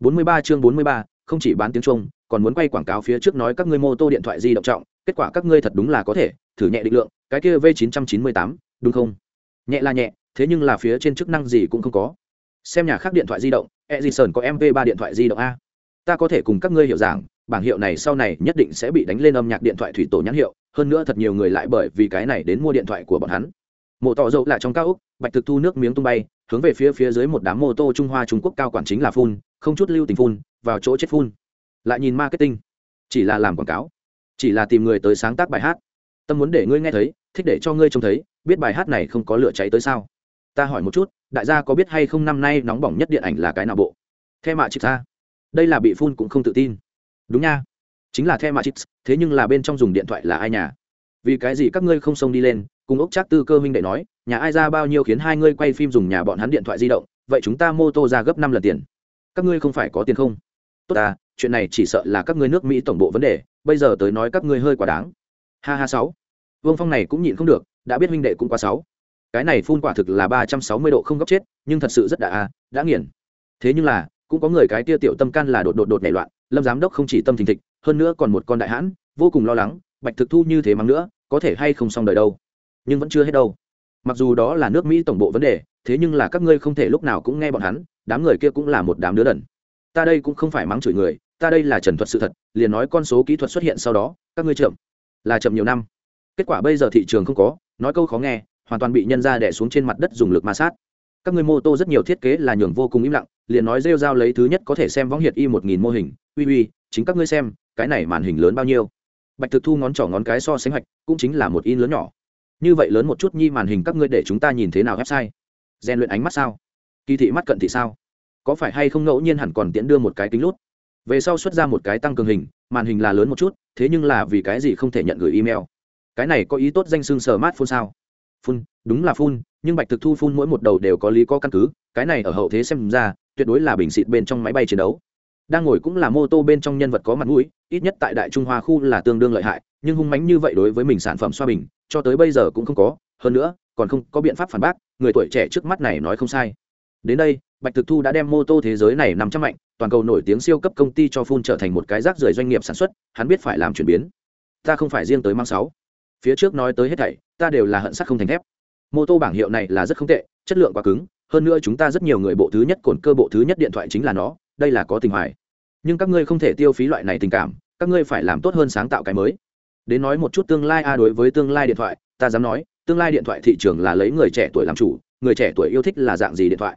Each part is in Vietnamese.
43 chương 43, không chỉ bán tiếng Trung, còn muốn quay quảng cáo phía trước nói các ngươi mô tô điện thoại di động trọng, kết quả các ngươi thật đúng là có thể, thử nhẹ định lượng, cái kia V998, đúng không? Nhẹ là nhẹ, thế nhưng là phía trên chức năng gì cũng không có. Xem nhà khác điện thoại di động, Edison có MP3 điện thoại di động a. Ta có thể cùng các ngươi hiểu rằng, bảng hiệu này sau này nhất định sẽ bị đánh lên âm nhạc điện thoại thủy tổ nhãn hiệu, hơn nữa thật nhiều người lại bởi vì cái này đến mua điện thoại của bọn hắn. Mộ tọ dậu là trong cao ốc, Bạch Thực Thu nước miếng tung bay, hướng về phía phía dưới một đám mô tô Trung Hoa Trung Quốc cao quản chính là phun, không chút lưu tình phun, vào chỗ chết phun. Lại nhìn marketing, chỉ là làm quảng cáo, chỉ là tìm người tới sáng tác bài hát. Tâm muốn để ngươi nghe thấy, thích để cho ngươi trông thấy, biết bài hát này không có lửa cháy tới sao? Ta hỏi một chút, đại gia có biết hay không năm nay nóng bỏng nhất điện ảnh là cái nào bộ? The mạ chịt ra. Đây là bị phun cũng không tự tin. Đúng nha, chính là The mạ chịt thế nhưng là bên trong dùng điện thoại là ai nhà? Vì cái gì các ngươi không xông đi lên, cùng ốc trác tư cơ minh đệ nói nhà ai ra bao nhiêu khiến hai ngươi quay phim dùng nhà bọn hắn điện thoại di động vậy chúng ta mô tô ra gấp năm lần tiền các ngươi không phải có tiền không? Tốt à, chuyện này chỉ sợ là các ngươi nước mỹ tổng bộ vấn đề bây giờ tới nói các ngươi hơi quá đáng. Ha ha sáu. Vương phong này cũng nhịn không được đã biết minh đệ cũng quá sáu. Cái này phun quả thực là ba trăm sáu mươi độ không góc chết nhưng thật sự rất đã à đã nghiền. Thế nhưng là cũng có người cái tia tiểu tâm can là đột đột đột nảy loạn lâm giám đốc không chỉ tâm thình thịch hơn nữa còn một con đại hãn vô cùng lo lắng bạch thực thu như thế mắng nữa có thể hay không xong đời đâu. Nhưng vẫn chưa hết đâu. Mặc dù đó là nước mỹ tổng bộ vấn đề thế nhưng là các ngươi không thể lúc nào cũng nghe bọn hắn, đám người kia cũng là một đám đứa đần. Ta đây cũng không phải mắng chửi người, ta đây là trần thuật sự thật, liền nói con số kỹ thuật xuất hiện sau đó, các ngươi chậm. Là chậm nhiều năm. Kết quả bây giờ thị trường không có, nói câu khó nghe, hoàn toàn bị nhân ra đẻ xuống trên mặt đất dùng lực ma sát. Các ngươi mô tô rất nhiều thiết kế là nhường vô cùng im lặng, liền nói rêu dao lấy thứ nhất có thể xem võng hiệt y một nghìn mô hình. Uy uy, chính các ngươi xem, cái này màn hình lớn bao nhiêu? Bạch thực thu ngón trỏ ngón cái so sánh hoạch, cũng chính là một in lớn nhỏ. Như vậy lớn một chút nhi màn hình các ngươi để chúng ta nhìn thế nào website? Rèn luyện ánh mắt sao? Kỳ thị mắt cận thị sao? Có phải hay không ngẫu nhiên hẳn còn tiễn đưa một cái kính lút? Về sau xuất ra một cái tăng cường hình, màn hình là lớn một chút, thế nhưng là vì cái gì không thể nhận gửi email? Cái này có ý tốt danh xưng sờ mát phun sao? Phun, đúng là phun, nhưng bạch thực thu phun mỗi một đầu đều có lý có căn cứ, cái này ở hậu thế xem ra, tuyệt đối là bình xịt bên trong máy bay chiến đấu. Đang ngồi cũng là mô tô bên trong nhân vật có mặt mũi, ít nhất tại đại trung hoa khu là tương đương lợi hại, nhưng hung mánh như vậy đối với mình sản phẩm xoa bình, cho tới bây giờ cũng không có, hơn nữa còn không có biện pháp phản bác, người tuổi trẻ trước mắt này nói không sai. Đến đây, bạch thực thu đã đem mô tô thế giới này nằm trăm mạnh, toàn cầu nổi tiếng siêu cấp công ty cho phun trở thành một cái rác rưởi doanh nghiệp sản xuất, hắn biết phải làm chuyển biến. Ta không phải riêng tới mang sáu. Phía trước nói tới hết thảy, ta đều là hận sắc không thành thép. Mô tô bảng hiệu này là rất không tệ, chất lượng quá cứng, hơn nữa chúng ta rất nhiều người bộ thứ nhất cồn cơ bộ thứ nhất điện thoại chính là nó, đây là có tình hoài. Nhưng các ngươi không thể tiêu phí loại này tình cảm, các ngươi phải làm tốt hơn sáng tạo cái mới. Đến nói một chút tương lai a, đối với tương lai điện thoại, ta dám nói tương lai điện thoại thị trường là lấy người trẻ tuổi làm chủ, người trẻ tuổi yêu thích là dạng gì điện thoại?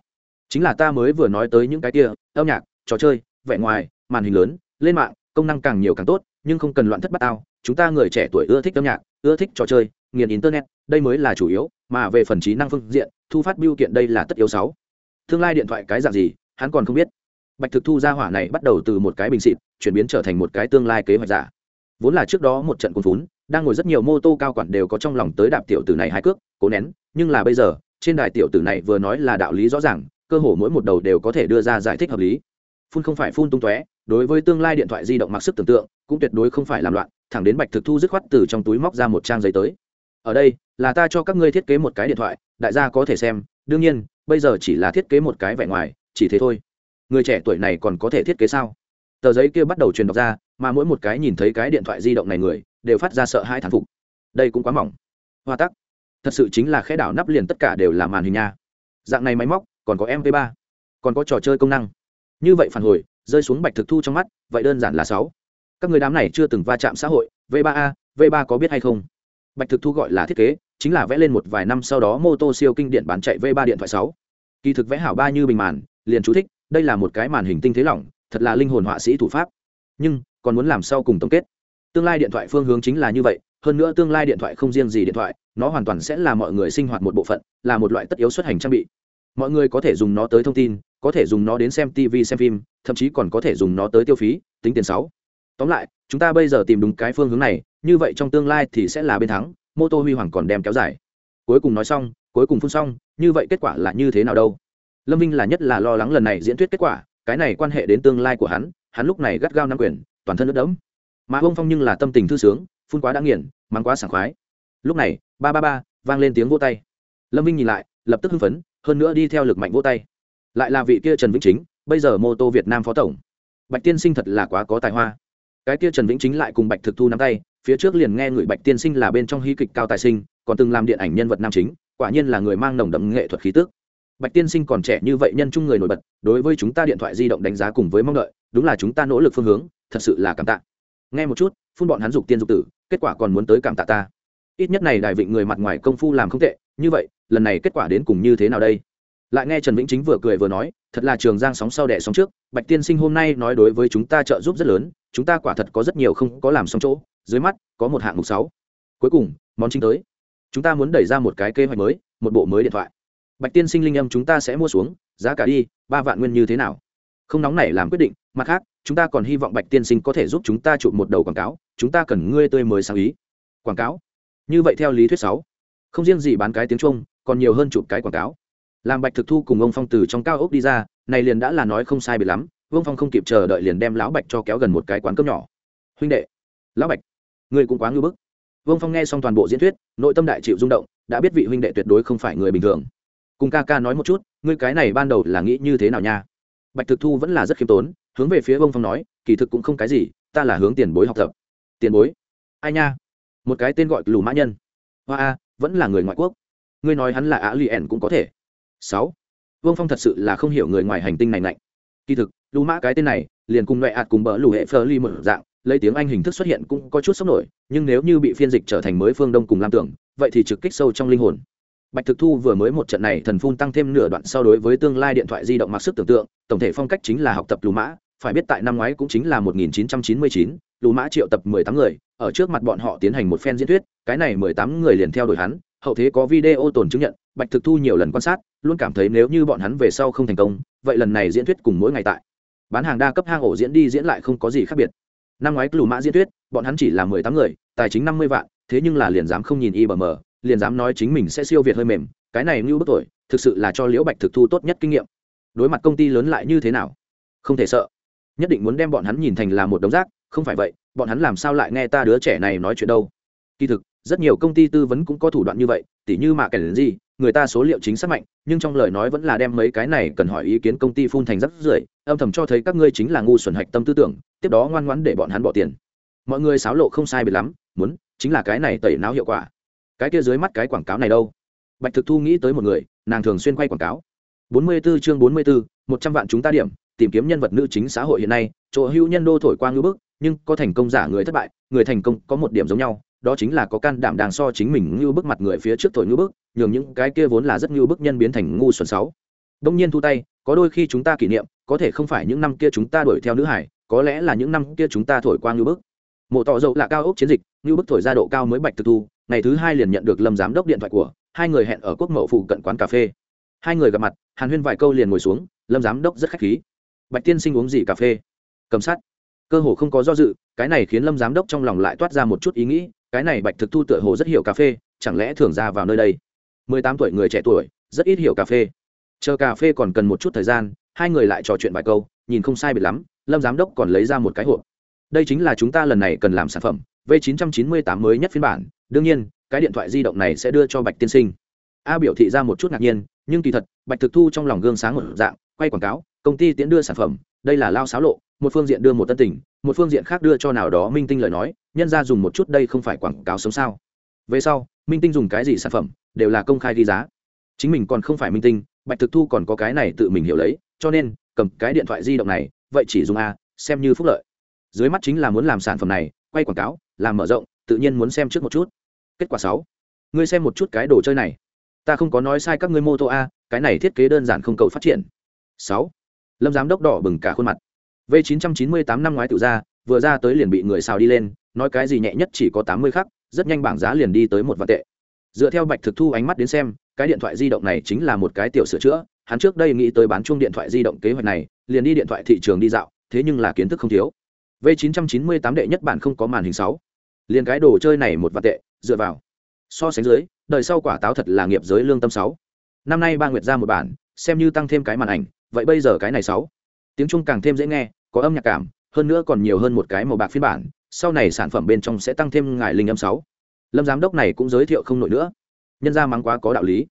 Chính là ta mới vừa nói tới những cái kia, âm nhạc, trò chơi, vẻ ngoài, màn hình lớn, lên mạng, công năng càng nhiều càng tốt, nhưng không cần loạn thất bát ao chúng ta người trẻ tuổi ưa thích âm nhạc, ưa thích trò chơi, nghiền internet, đây mới là chủ yếu, mà về phần trí năng phương diện, thu phát biêu kiện đây là tất yếu sáu. Tương lai điện thoại cái dạng gì, hắn còn không biết. Bạch thực thu ra hỏa này bắt đầu từ một cái bình xịt, chuyển biến trở thành một cái tương lai kế hoạch giả. Vốn là trước đó một trận cuốn vốn đang ngồi rất nhiều mô tô cao quản đều có trong lòng tới đạp tiểu tử này hai cước, cố nén. Nhưng là bây giờ, trên đài tiểu tử này vừa nói là đạo lý rõ ràng, cơ hồ mỗi một đầu đều có thể đưa ra giải thích hợp lý. Phun không phải phun tung tóe, đối với tương lai điện thoại di động mặc sức tưởng tượng, cũng tuyệt đối không phải làm loạn, thẳng đến bạch thực thu dứt khoát từ trong túi móc ra một trang giấy tới. Ở đây, là ta cho các ngươi thiết kế một cái điện thoại, đại gia có thể xem. Đương nhiên, bây giờ chỉ là thiết kế một cái vẻ ngoài, chỉ thế thôi. Người trẻ tuổi này còn có thể thiết kế sao? Tờ giấy kia bắt đầu truyền đọc ra, mà mỗi một cái nhìn thấy cái điện thoại di động này người đều phát ra sợ hai thán phục. Đây cũng quá mỏng. Hoa tắc. Thật sự chính là khẽ đảo nắp liền tất cả đều là màn hình nha. Dạng này máy móc, còn có mp 3 còn có trò chơi công năng. Như vậy phản hồi, rơi xuống bạch thực thu trong mắt, vậy đơn giản là sáu. Các người đám này chưa từng va chạm xã hội, v 3 a, v 3 có biết hay không? Bạch thực thu gọi là thiết kế, chính là vẽ lên một vài năm sau đó mô tô siêu kinh điện bán chạy v 3 điện thoại sáu. Kỳ thực vẽ hảo ba như bình màn, liền chú thích, đây là một cái màn hình tinh thế lỏng, thật là linh hồn họa sĩ thủ pháp. Nhưng, còn muốn làm sau cùng tổng kết tương lai điện thoại phương hướng chính là như vậy, hơn nữa tương lai điện thoại không riêng gì điện thoại, nó hoàn toàn sẽ là mọi người sinh hoạt một bộ phận, là một loại tất yếu xuất hành trang bị. Mọi người có thể dùng nó tới thông tin, có thể dùng nó đến xem tv xem phim, thậm chí còn có thể dùng nó tới tiêu phí, tính tiền sáu tóm lại, chúng ta bây giờ tìm đúng cái phương hướng này, như vậy trong tương lai thì sẽ là bên thắng, mô tô huy hoàng còn đem kéo dài. Cuối cùng nói xong, cuối cùng phun xong, như vậy kết quả là như thế nào đâu? Lâm Vinh là nhất là lo lắng lần này diễn thuyết kết quả, cái này quan hệ đến tương lai của hắn hắn lúc này gắt gao nắm quyền, toàn thân nước đẫm mà ông phong nhưng là tâm tình thư sướng, phun quá đã nghiền, mắng quá sảng khoái. Lúc này, ba ba ba, vang lên tiếng vô tay. Lâm vinh nhìn lại, lập tức hưng phấn, hơn nữa đi theo lực mạnh vô tay. Lại là vị kia trần vĩnh chính, bây giờ mô tô việt nam phó tổng. Bạch tiên sinh thật là quá có tài hoa. Cái kia trần vĩnh chính lại cùng bạch thực thu nắm tay, phía trước liền nghe người bạch tiên sinh là bên trong hy kịch cao tài sinh, còn từng làm điện ảnh nhân vật nam chính, quả nhiên là người mang nồng đậm nghệ thuật khí tức. Bạch tiên sinh còn trẻ như vậy nhân chung người nổi bật, đối với chúng ta điện thoại di động đánh giá cùng với mong đợi, đúng là chúng ta nỗ lực phương hướng, thật sự là cảm tạ nghe một chút, phun bọn hắn dục tiên dục tử, kết quả còn muốn tới cảm tạ ta. Ít nhất này đại vịnh người mặt ngoài công phu làm không tệ, như vậy, lần này kết quả đến cùng như thế nào đây? Lại nghe trần vĩnh chính vừa cười vừa nói, thật là trường giang sóng sau đẻ sóng trước, bạch tiên sinh hôm nay nói đối với chúng ta trợ giúp rất lớn, chúng ta quả thật có rất nhiều không có làm xong chỗ, dưới mắt, có một hạng mục sáu. Cuối cùng, món chính tới. Chúng ta muốn đẩy ra một cái kế hoạch mới, một bộ mới điện thoại. Bạch tiên sinh linh âm chúng ta sẽ mua xuống, giá cả đi, ba vạn nguyên như thế nào? Không nóng nảy làm quyết định, mặt khác, chúng ta còn hy vọng bạch tiên sinh có thể giúp chúng ta chụp một đầu quảng cáo, chúng ta cần ngươi tươi mới sáng ý. Quảng cáo? Như vậy theo lý thuyết sáu. Không riêng gì bán cái tiếng trung, còn nhiều hơn chụp cái quảng cáo. Làm bạch thực thu cùng ông phong từ trong cao ốc đi ra, này liền đã là nói không sai biệt lắm vương phong không kịp chờ đợi liền đem lão bạch cho kéo gần một cái quán cơm nhỏ. Huynh đệ, lão bạch người cũng quá ngư bức. Vương phong nghe xong toàn bộ diễn thuyết, nội tâm đại chịu rung động, đã biết vị huynh đệ tuyệt đối không phải người bình thường. Cùng ca ca nói một chút, ngươi cái này ban đầu là nghĩ như thế nào nha? Bạch thực thu vẫn là rất khiêm tốn, hướng về phía vương phong nói, kỳ thực cũng không cái gì, ta là hướng tiền bối học tập. Tiền bối? Ai nha? Một cái tên gọi lù mã nhân. Hoa a, vẫn là người ngoại quốc. Ngươi nói hắn là á li ẻn cũng có thể. Sáu. Vương phong thật sự là không hiểu người ngoài hành tinh này lạnh kỳ thực, lù mã cái tên này, liền cùng loại ạt cùng bỡ lù hệ phơ ly một dạng, lấy tiếng anh hình thức xuất hiện cũng có chút sốc nổi, nhưng nếu như bị phiên dịch trở thành mới phương đông cùng lam tưởng vậy thì trực kích sâu trong linh hồn bạch thực thu vừa mới một trận này thần phun tăng thêm nửa đoạn so đối với tương lai điện thoại di động mặc sức tưởng tượng tổng thể phong cách chính là học tập lù mã phải biết tại năm ngoái cũng chính là 1999, lù mã triệu tập 18 người ở trước mặt bọn họ tiến hành một phen diễn thuyết cái này 18 người liền theo đuổi hắn hậu thế có video tồn chứng nhận bạch thực thu nhiều lần quan sát luôn cảm thấy nếu như bọn hắn về sau không thành công vậy lần này diễn thuyết cùng mỗi ngày tại bán hàng đa cấp hang ổ diễn đi diễn lại không có gì khác biệt. Năm ngoái lù mã diễn thuyết bọn hắn chỉ là 18 người tài chính 50 vạn thế nhưng là liền dám không nhìn ibm liền dám nói chính mình sẽ siêu việt hơi mềm, cái này như bức tuổi thực sự là cho liễu bạch thực thu tốt nhất kinh nghiệm. Đối mặt công ty lớn lại như thế nào? Không thể sợ. Nhất định muốn đem bọn hắn nhìn thành là một đống rác, không phải vậy, bọn hắn làm sao lại nghe ta đứa trẻ này nói chuyện đâu? Kỳ thực, rất nhiều công ty tư vấn cũng có thủ đoạn như vậy, tỉ như mà kể đến gì, người ta số liệu chính xác mạnh, nhưng trong lời nói vẫn là đem mấy cái này cần hỏi ý kiến công ty phun thành rắc rưởi, âm thầm cho thấy các ngươi chính là ngu xuẩn hạch tâm tư tưởng, tiếp đó ngoan ngoãn để bọn hắn bỏ tiền. Mọi người xáo lộ không sai biệt lắm, muốn, chính là cái này tẩy não hiệu quả cái kia dưới mắt cái quảng cáo này đâu? Bạch thực thu nghĩ tới một người nàng thường xuyên quay quảng cáo. 44 chương 44, 100 vạn chúng ta điểm tìm kiếm nhân vật nữ chính xã hội hiện nay chỗ hữu nhân đô thổi qua ngưỡng bức nhưng có thành công giả người thất bại người thành công có một điểm giống nhau đó chính là có can đảm đàng so chính mình như bức mặt người phía trước thổi ngư bức nhường những cái kia vốn là rất ngư bức nhân biến thành ngu xuẩn sáu. Đông nhiên thu tay có đôi khi chúng ta kỷ niệm có thể không phải những năm kia chúng ta đuổi theo nữ hải có lẽ là những năm kia chúng ta thổi qua ngư bức. Mộ tỏ dậu là cao ốc chiến dịch ngư bức thổi ra độ cao mới bạch thực thu ngày thứ hai liền nhận được lâm giám đốc điện thoại của, hai người hẹn ở quốc mậu phụ cận quán cà phê. Hai người gặp mặt, hàn huyên vài câu liền ngồi xuống, lâm giám đốc rất khách khí. Bạch tiên sinh uống gì cà phê? Cầm sát cơ hồ không có do dự, cái này khiến lâm giám đốc trong lòng lại toát ra một chút ý nghĩ, cái này bạch thực thu tựa hồ rất hiểu cà phê, chẳng lẽ thường ra vào nơi đây? Mười tám tuổi người trẻ tuổi, rất ít hiểu cà phê. Chờ cà phê còn cần một chút thời gian, hai người lại trò chuyện vài câu, nhìn không sai biệt lắm, lâm giám đốc còn lấy ra một cái hộp. Đây chính là chúng ta lần này cần làm sản phẩm v 998 mới nhất phiên bản. Đương nhiên, cái điện thoại di động này sẽ đưa cho bạch tiên sinh. A biểu thị ra một chút ngạc nhiên, nhưng kỳ thật, bạch thực thu trong lòng gương sáng một dạng, quay quảng cáo, công ty tiến đưa sản phẩm, đây là lao xáo lộ, một phương diện đưa một tân tình, một phương diện khác đưa cho nào đó minh tinh lời nói, nhân ra dùng một chút đây không phải quảng cáo sống sao. Về sau, minh tinh dùng cái gì sản phẩm, đều là công khai ghi giá. Chính mình còn không phải minh tinh, bạch thực thu còn có cái này tự mình hiểu lấy, cho nên, cầm cái điện thoại di động này, vậy chỉ dùng a, xem như phúc lợi. Dưới mắt chính là muốn làm sản phẩm này, quay quảng cáo làm mở rộng, tự nhiên muốn xem trước một chút. Kết quả sáu. Ngươi xem một chút cái đồ chơi này. Ta không có nói sai các ngươi mô tô a, cái này thiết kế đơn giản không cầu phát triển. Sáu. Lâm giám đốc đỏ bừng cả khuôn mặt. V 998 năm ngoái tự ra, vừa ra tới liền bị người xào đi lên, nói cái gì nhẹ nhất chỉ có tám mươi khắc, rất nhanh bảng giá liền đi tới một vạn tệ. Dựa theo bạch thực thu ánh mắt đến xem, cái điện thoại di động này chính là một cái tiểu sửa chữa, hắn trước đây nghĩ tới bán chung điện thoại di động kế hoạch này, liền đi điện thoại thị trường đi dạo, thế nhưng là kiến thức không thiếu v 998 đệ nhất bản không có màn hình sáu. Liền cái đồ chơi này một vạn tệ, dựa vào. So sánh dưới, đời sau quả táo thật là nghiệp giới lương tâm sáu. Năm nay ba nguyệt ra một bản, xem như tăng thêm cái màn ảnh, vậy bây giờ cái này sáu. Tiếng trung càng thêm dễ nghe, có âm nhạc cảm, hơn nữa còn nhiều hơn một cái màu bạc phiên bản, sau này sản phẩm bên trong sẽ tăng thêm ngài linh âm sáu. Lâm giám đốc này cũng giới thiệu không nổi nữa. Nhân ra mắng quá có đạo lý.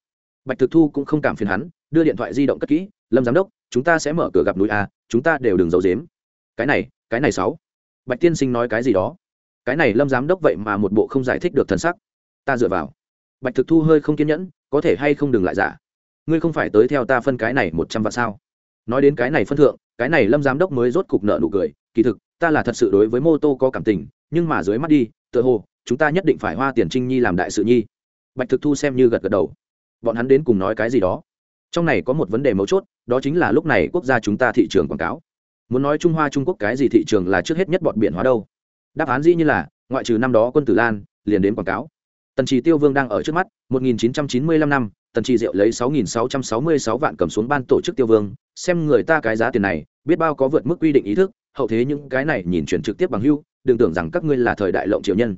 Bạch thực thu cũng không cảm phiền hắn, đưa điện thoại di động cất kỹ, lâm giám đốc, chúng ta sẽ mở cửa gặp núi a, chúng ta đều đừng giấu dếm cái này cái này sáu bạch tiên sinh nói cái gì đó? Cái này lâm giám đốc vậy mà một bộ không giải thích được thần sắc. Ta dựa vào. Bạch thực thu hơi không kiên nhẫn, có thể hay không đừng lại giả? Ngươi không phải tới theo ta phân cái này một trăm vạn sao? Nói đến cái này phân thượng, cái này lâm giám đốc mới rốt cục nợ nụ cười, kỳ thực, ta là thật sự đối với mô tô có cảm tình, nhưng mà dưới mắt đi, tựa hồ, chúng ta nhất định phải hoa tiền trinh nhi làm đại sự nhi. Bạch thực thu xem như gật gật đầu. Bọn hắn đến cùng nói cái gì đó? Trong này có một vấn đề mấu chốt, đó chính là lúc này quốc gia chúng ta thị trường quảng cáo muốn nói trung hoa trung quốc cái gì thị trường là trước hết nhất bọn biển hóa đâu. Đáp án dĩ như là, ngoại trừ năm đó quân tử lan, liền đến quảng cáo. Tần trì tiêu vương đang ở trước mắt 1995 năm, tần trì diệu lấy 6.666 vạn cầm xuống ban tổ chức tiêu vương, xem người ta cái giá tiền này, biết bao có vượt mức quy định ý thức, hậu thế những cái này nhìn chuyển trực tiếp bằng hưu, đừng tưởng rằng các ngươi là thời đại lộng triệu nhân.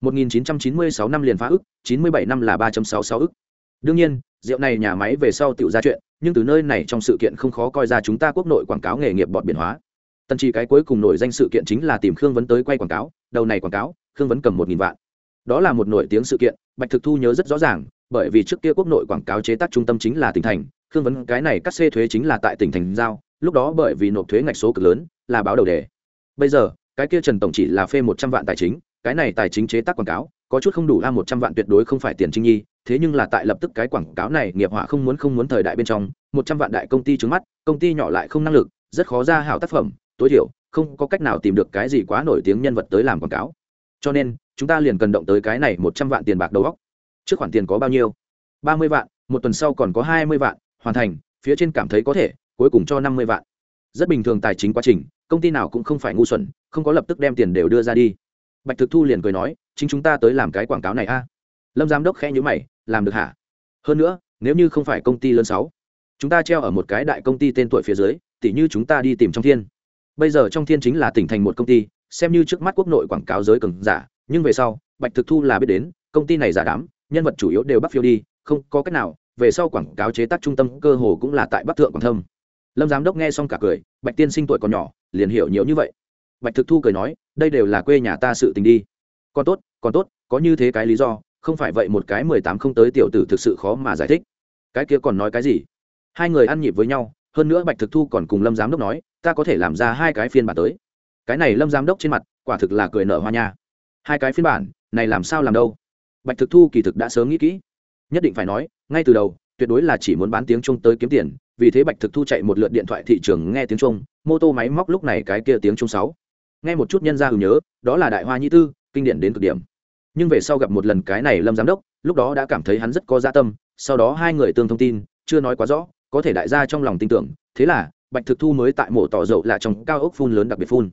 1996 năm liền phá ức 97 năm là 3.66 ức đương nhiên, rượu này nhà máy về sau tự ra chuyện, nhưng từ nơi này trong sự kiện không khó coi ra chúng ta quốc nội quảng cáo nghề nghiệp bọt biển hóa. Tần trì cái cuối cùng nổi danh sự kiện chính là tìm khương vấn tới quay quảng cáo, đầu này quảng cáo, khương vấn cầm một nghìn vạn. Đó là một nổi tiếng sự kiện, bạch thực thu nhớ rất rõ ràng, bởi vì trước kia quốc nội quảng cáo chế tác trung tâm chính là tỉnh thành, khương vấn cái này cắt xê thuế chính là tại tỉnh thành giao, lúc đó bởi vì nộp thuế ngạch số cực lớn, là báo đầu đề. Bây giờ, cái kia trần tổng chỉ là phê một trăm vạn tài chính, cái này tài chính chế tác quảng cáo, có chút không đủ a, một trăm vạn tuyệt đối không phải tiền trinh nhi thế nhưng là tại lập tức cái quảng cáo này nghiệp họa không muốn không muốn thời đại bên trong, một trăm vạn đại công ty trứng mắt, công ty nhỏ lại không năng lực, rất khó ra hảo tác phẩm, tối thiểu, không có cách nào tìm được cái gì quá nổi tiếng nhân vật tới làm quảng cáo. Cho nên, chúng ta liền cần động tới cái này một trăm vạn tiền bạc đầu góc trước khoản tiền có bao nhiêu? Ba mươi vạn, một tuần sau còn có hai mươi vạn, hoàn thành, phía trên cảm thấy có thể, cuối cùng cho năm mươi vạn. Rất bình thường tài chính quá trình, công ty nào cũng không phải ngu xuẩn, không có lập tức đem tiền đều đưa ra đi. Bạch thực thu liền cười nói, chính chúng ta tới làm cái quảng cáo này a. Lâm giám đốc khẽ nhữ mày làm được hả? Hơn nữa, nếu như không phải công ty lớn sáu, chúng ta treo ở một cái đại công ty tên tuổi phía dưới, tỉ như chúng ta đi tìm trong thiên. Bây giờ trong thiên chính là tỉnh thành một công ty, xem như trước mắt quốc nội quảng cáo giới cường giả, nhưng về sau, bạch thực thu là biết đến, công ty này giả đám, nhân vật chủ yếu đều bắt phiêu đi, không có cách nào, về sau quảng cáo chế tác trung tâm cơ hồ cũng là tại bắc thượng quảng thâm. Lâm giám đốc nghe xong cả cười, bạch tiên sinh tuổi còn nhỏ, liền hiểu nhiều như vậy. Bạch thực thu cười nói, đây đều là quê nhà ta sự tình đi. Còn tốt còn tốt, có như thế cái lý do không phải vậy một cái mười tám không tới tiểu tử thực sự khó mà giải thích. Cái kia còn nói cái gì? Hai người ăn nhịp với nhau, hơn nữa bạch thực thu còn cùng lâm giám đốc nói, ta có thể làm ra hai cái phiên bản tới. Cái này lâm giám đốc trên mặt, quả thực là cười nở hoa nha. Hai cái phiên bản, này làm sao làm đâu? Bạch thực thu kỳ thực đã sớm nghĩ kỹ. Nhất định phải nói, ngay từ đầu, tuyệt đối là chỉ muốn bán tiếng trung tới kiếm tiền, vì thế bạch thực thu chạy một lượt điện thoại thị trường nghe tiếng trung, mô tô máy móc lúc này cái kia tiếng trung sáu. Nghe một chút nhân ra hừ nhớ, đó là đại hoa nhĩ tư, kinh điển đến cực điểm nhưng về sau gặp một lần cái này lâm giám đốc, lúc đó đã cảm thấy hắn rất có gia tâm, sau đó hai người tương thông tin, chưa nói quá rõ, có thể đại gia trong lòng tin tưởng, thế là, bạch thực thu mới tại mổ tỏ dầu là trong cao ốc phun lớn đặc biệt phun.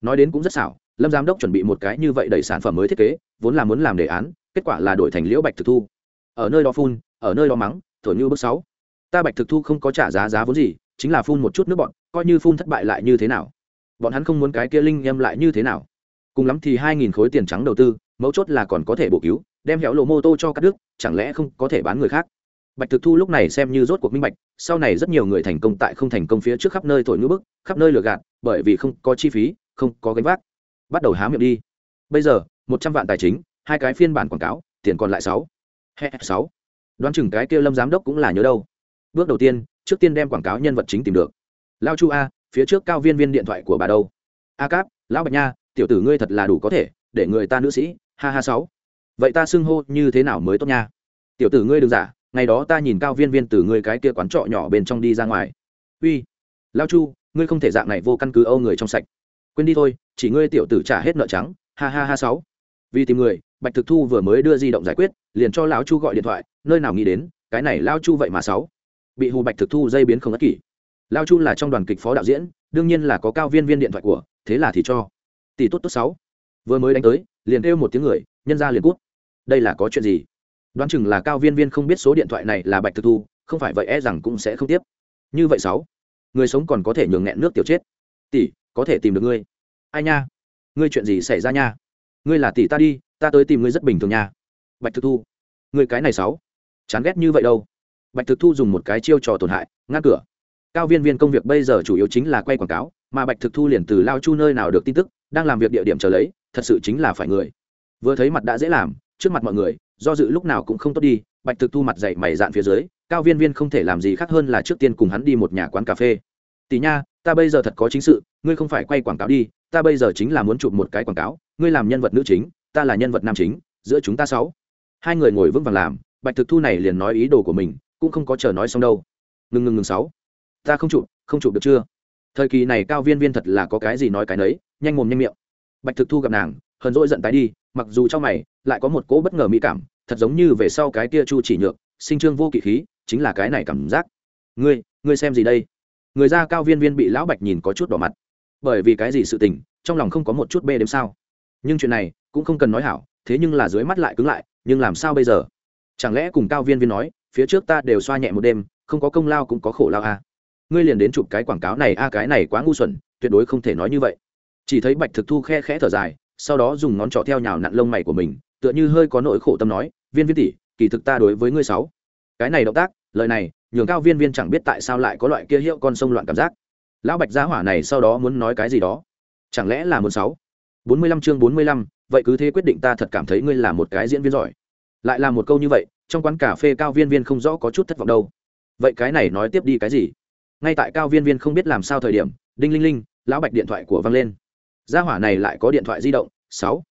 Nói đến cũng rất xảo, lâm giám đốc chuẩn bị một cái như vậy đẩy sản phẩm mới thiết kế, vốn là muốn làm đề án, kết quả là đổi thành liễu bạch thực thu. Ở nơi đó phun, ở nơi đó mắng, thổi như bước sáu. Ta bạch thực thu không có trả giá giá vốn gì, chính là phun một chút nước bọn coi như phun thất bại lại như thế nào? Bọn hắn không muốn cái kia linh em lại như thế nào? Cùng lắm thì hai nghìn khối tiền trắng đầu tư mấu chốt là còn có thể bổ cứu, đem héo lộ mô tô cho các đức chẳng lẽ không có thể bán người khác? Bạch thực thu lúc này xem như rốt cuộc minh bạch, sau này rất nhiều người thành công tại không thành công phía trước khắp nơi thổi ngữ bức, khắp nơi lừa gạt, bởi vì không có chi phí, không có gánh vác. Bắt đầu há miệng đi. Bây giờ, một trăm vạn tài chính, hai cái phiên bản quảng cáo, tiền còn lại sáu. Sáu. Đoán chừng cái kia lâm giám đốc cũng là nhớ đâu. Bước đầu tiên, trước tiên đem quảng cáo nhân vật chính tìm được. Lao chu a, phía trước cao viên viên điện thoại của bà đâu? A cáp, lão bạch nha, tiểu tử ngươi thật là đủ có thể, để người ta nữ sĩ ha ha sáu. Vậy ta xưng hô như thế nào mới tốt nha? Tiểu tử ngươi đừng giả, ngày đó ta nhìn cao viên viên từ ngươi cái kia quán trọ nhỏ bên trong đi ra ngoài. Uy, lao chu, ngươi không thể dạng này vô căn cứ âu người trong sạch. Quên đi thôi, chỉ ngươi tiểu tử trả hết nợ trắng. Ha ha ha sáu. Vì tìm người, bạch thực thu vừa mới đưa di động giải quyết, liền cho lão chu gọi điện thoại, nơi nào nghĩ đến, cái này lao chu vậy mà sáu. Bị hù bạch thực thu dây biến không ất kỷ. Lao chu là trong đoàn kịch phó đạo diễn, đương nhiên là có cao viên viên điện thoại của, thế là thì cho. Tỷ tốt tốt sáu. Vừa mới đánh tới liền kêu một tiếng người, nhân ra liền cút. Đây là có chuyện gì? Đoán chừng là cao viên viên không biết số điện thoại này là bạch thực thu, không phải vậy e rằng cũng sẽ không tiếp. Như vậy sáu, người sống còn có thể nhường nghẹn nước tiểu chết. Tỷ, có thể tìm được ngươi. Ai nha? Ngươi chuyện gì xảy ra nha? Ngươi là tỷ ta đi, ta tới tìm ngươi rất bình thường nha. Bạch thực thu, ngươi cái này sáu, chán ghét như vậy đâu. Bạch thực thu dùng một cái chiêu trò tổn hại, ngăn cửa. Cao viên viên công việc bây giờ chủ yếu chính là quay quảng cáo, mà bạch thực thu liền từ lao chu nơi nào được tin tức, đang làm việc địa điểm chờ lấy thật sự chính là phải người. Vừa thấy mặt đã dễ làm, trước mặt mọi người, do dự lúc nào cũng không tốt đi, bạch thực thu mặt dậy mày dạn phía dưới, cao viên viên không thể làm gì khác hơn là trước tiên cùng hắn đi một nhà quán cà phê. Tỷ nha, ta bây giờ thật có chính sự, ngươi không phải quay quảng cáo đi, ta bây giờ chính là muốn chụp một cái quảng cáo, ngươi làm nhân vật nữ chính, ta là nhân vật nam chính, giữa chúng ta sáu. Hai người ngồi vững vàng làm, bạch thực thu này liền nói ý đồ của mình, cũng không có chờ nói xong đâu. Ngừng ngừng ngừng sáu. Ta không chụp không chụp được chưa? Thời kỳ này cao viên viên thật là có cái gì nói cái nấy, nhanh mồm nhanh miệng bạch thực thu gặp nàng, hờn dỗi giận tái đi, mặc dù trong mày lại có một cỗ bất ngờ mỹ cảm, thật giống như về sau cái kia chu chỉ nhược, sinh trương vô kỵ khí, chính là cái này cảm giác. Ngươi ngươi xem gì đây? Người da cao viên viên bị lão bạch nhìn có chút đỏ mặt. Bởi vì cái gì sự tình, trong lòng không có một chút bê đếm sao? Nhưng chuyện này cũng không cần nói hảo, thế nhưng là dưới mắt lại cứng lại, nhưng làm sao bây giờ? Chẳng lẽ cùng cao viên viên nói, phía trước ta đều xoa nhẹ một đêm, không có công lao cũng có khổ lao à. ngươi liền đến chụp cái quảng cáo này, a, cái này quá ngu xuẩn, tuyệt đối không thể nói như vậy chỉ thấy bạch thực thu khe khẽ thở dài, sau đó dùng ngón trỏ theo nhào nặn lông mày của mình, tựa như hơi có nỗi khổ tâm nói, viên viên tỷ, kỳ thực ta đối với ngươi sáu. Cái này động tác, lời này, nhường cao viên viên chẳng biết tại sao lại có loại kia hiệu con sông loạn cảm giác. Lão bạch giá hỏa này sau đó muốn nói cái gì đó? Chẳng lẽ là muốn sáu? Bốn mươi lăm chương bốn mươi lăm, vậy cứ thế quyết định ta thật cảm thấy ngươi là một cái diễn viên giỏi. Lại là một câu như vậy, trong quán cà phê cao viên viên không rõ có chút thất vọng đâu. Vậy cái này nói tiếp đi cái gì? Ngay tại cao viên viên không biết làm sao thời điểm, đinh linh linh, lão bạch điện thoại của văng lên gia hỏa này lại có điện thoại di động, sáu.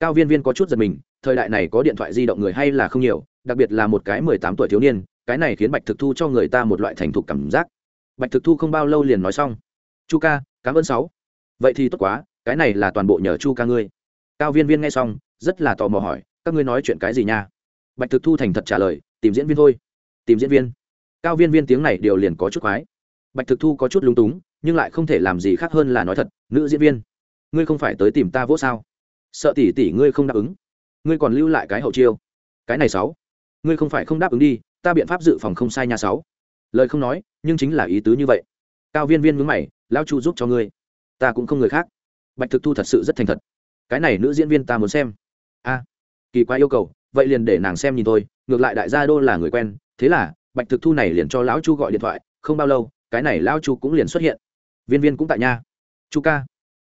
Cao viên viên có chút giật mình, thời đại này có điện thoại di động người hay là không nhiều, đặc biệt là một cái mười tám tuổi thiếu niên, cái này khiến bạch thực thu cho người ta một loại thành thục cảm giác. Bạch thực thu không bao lâu liền nói xong. Chu ca, cảm ơn sáu. Vậy thì tốt quá, cái này là toàn bộ nhờ chu ca ngươi. Cao viên viên nghe xong, rất là tò mò hỏi, các ngươi nói chuyện cái gì nha? Bạch thực thu thành thật trả lời, tìm diễn viên thôi. Tìm diễn viên? Cao viên viên tiếng này đều liền có chút khoái. Bạch thực thu có chút lung túng, nhưng lại không thể làm gì khác hơn là nói thật, nữ diễn viên ngươi không phải tới tìm ta vỗ sao? Sợ tỷ tỷ ngươi không đáp ứng. Ngươi còn lưu lại cái hậu chiêu. Cái này sáu. Ngươi không phải không đáp ứng đi, ta biện pháp dự phòng không sai nhà sáu. Lời không nói, nhưng chính là ý tứ như vậy. Cao viên viên mướn mày lao chu giúp cho ngươi. Ta cũng không người khác. Bạch thực thu thật sự rất thành thật. Cái này nữ diễn viên ta muốn xem. A, kỳ quá yêu cầu, vậy liền để nàng xem nhìn tôi ngược lại đại gia đô là người quen, thế là, bạch thực thu này liền cho lão chu gọi điện thoại, không bao lâu, cái này lão chu cũng liền xuất hiện. Viên viên cũng tại nhà. chu ca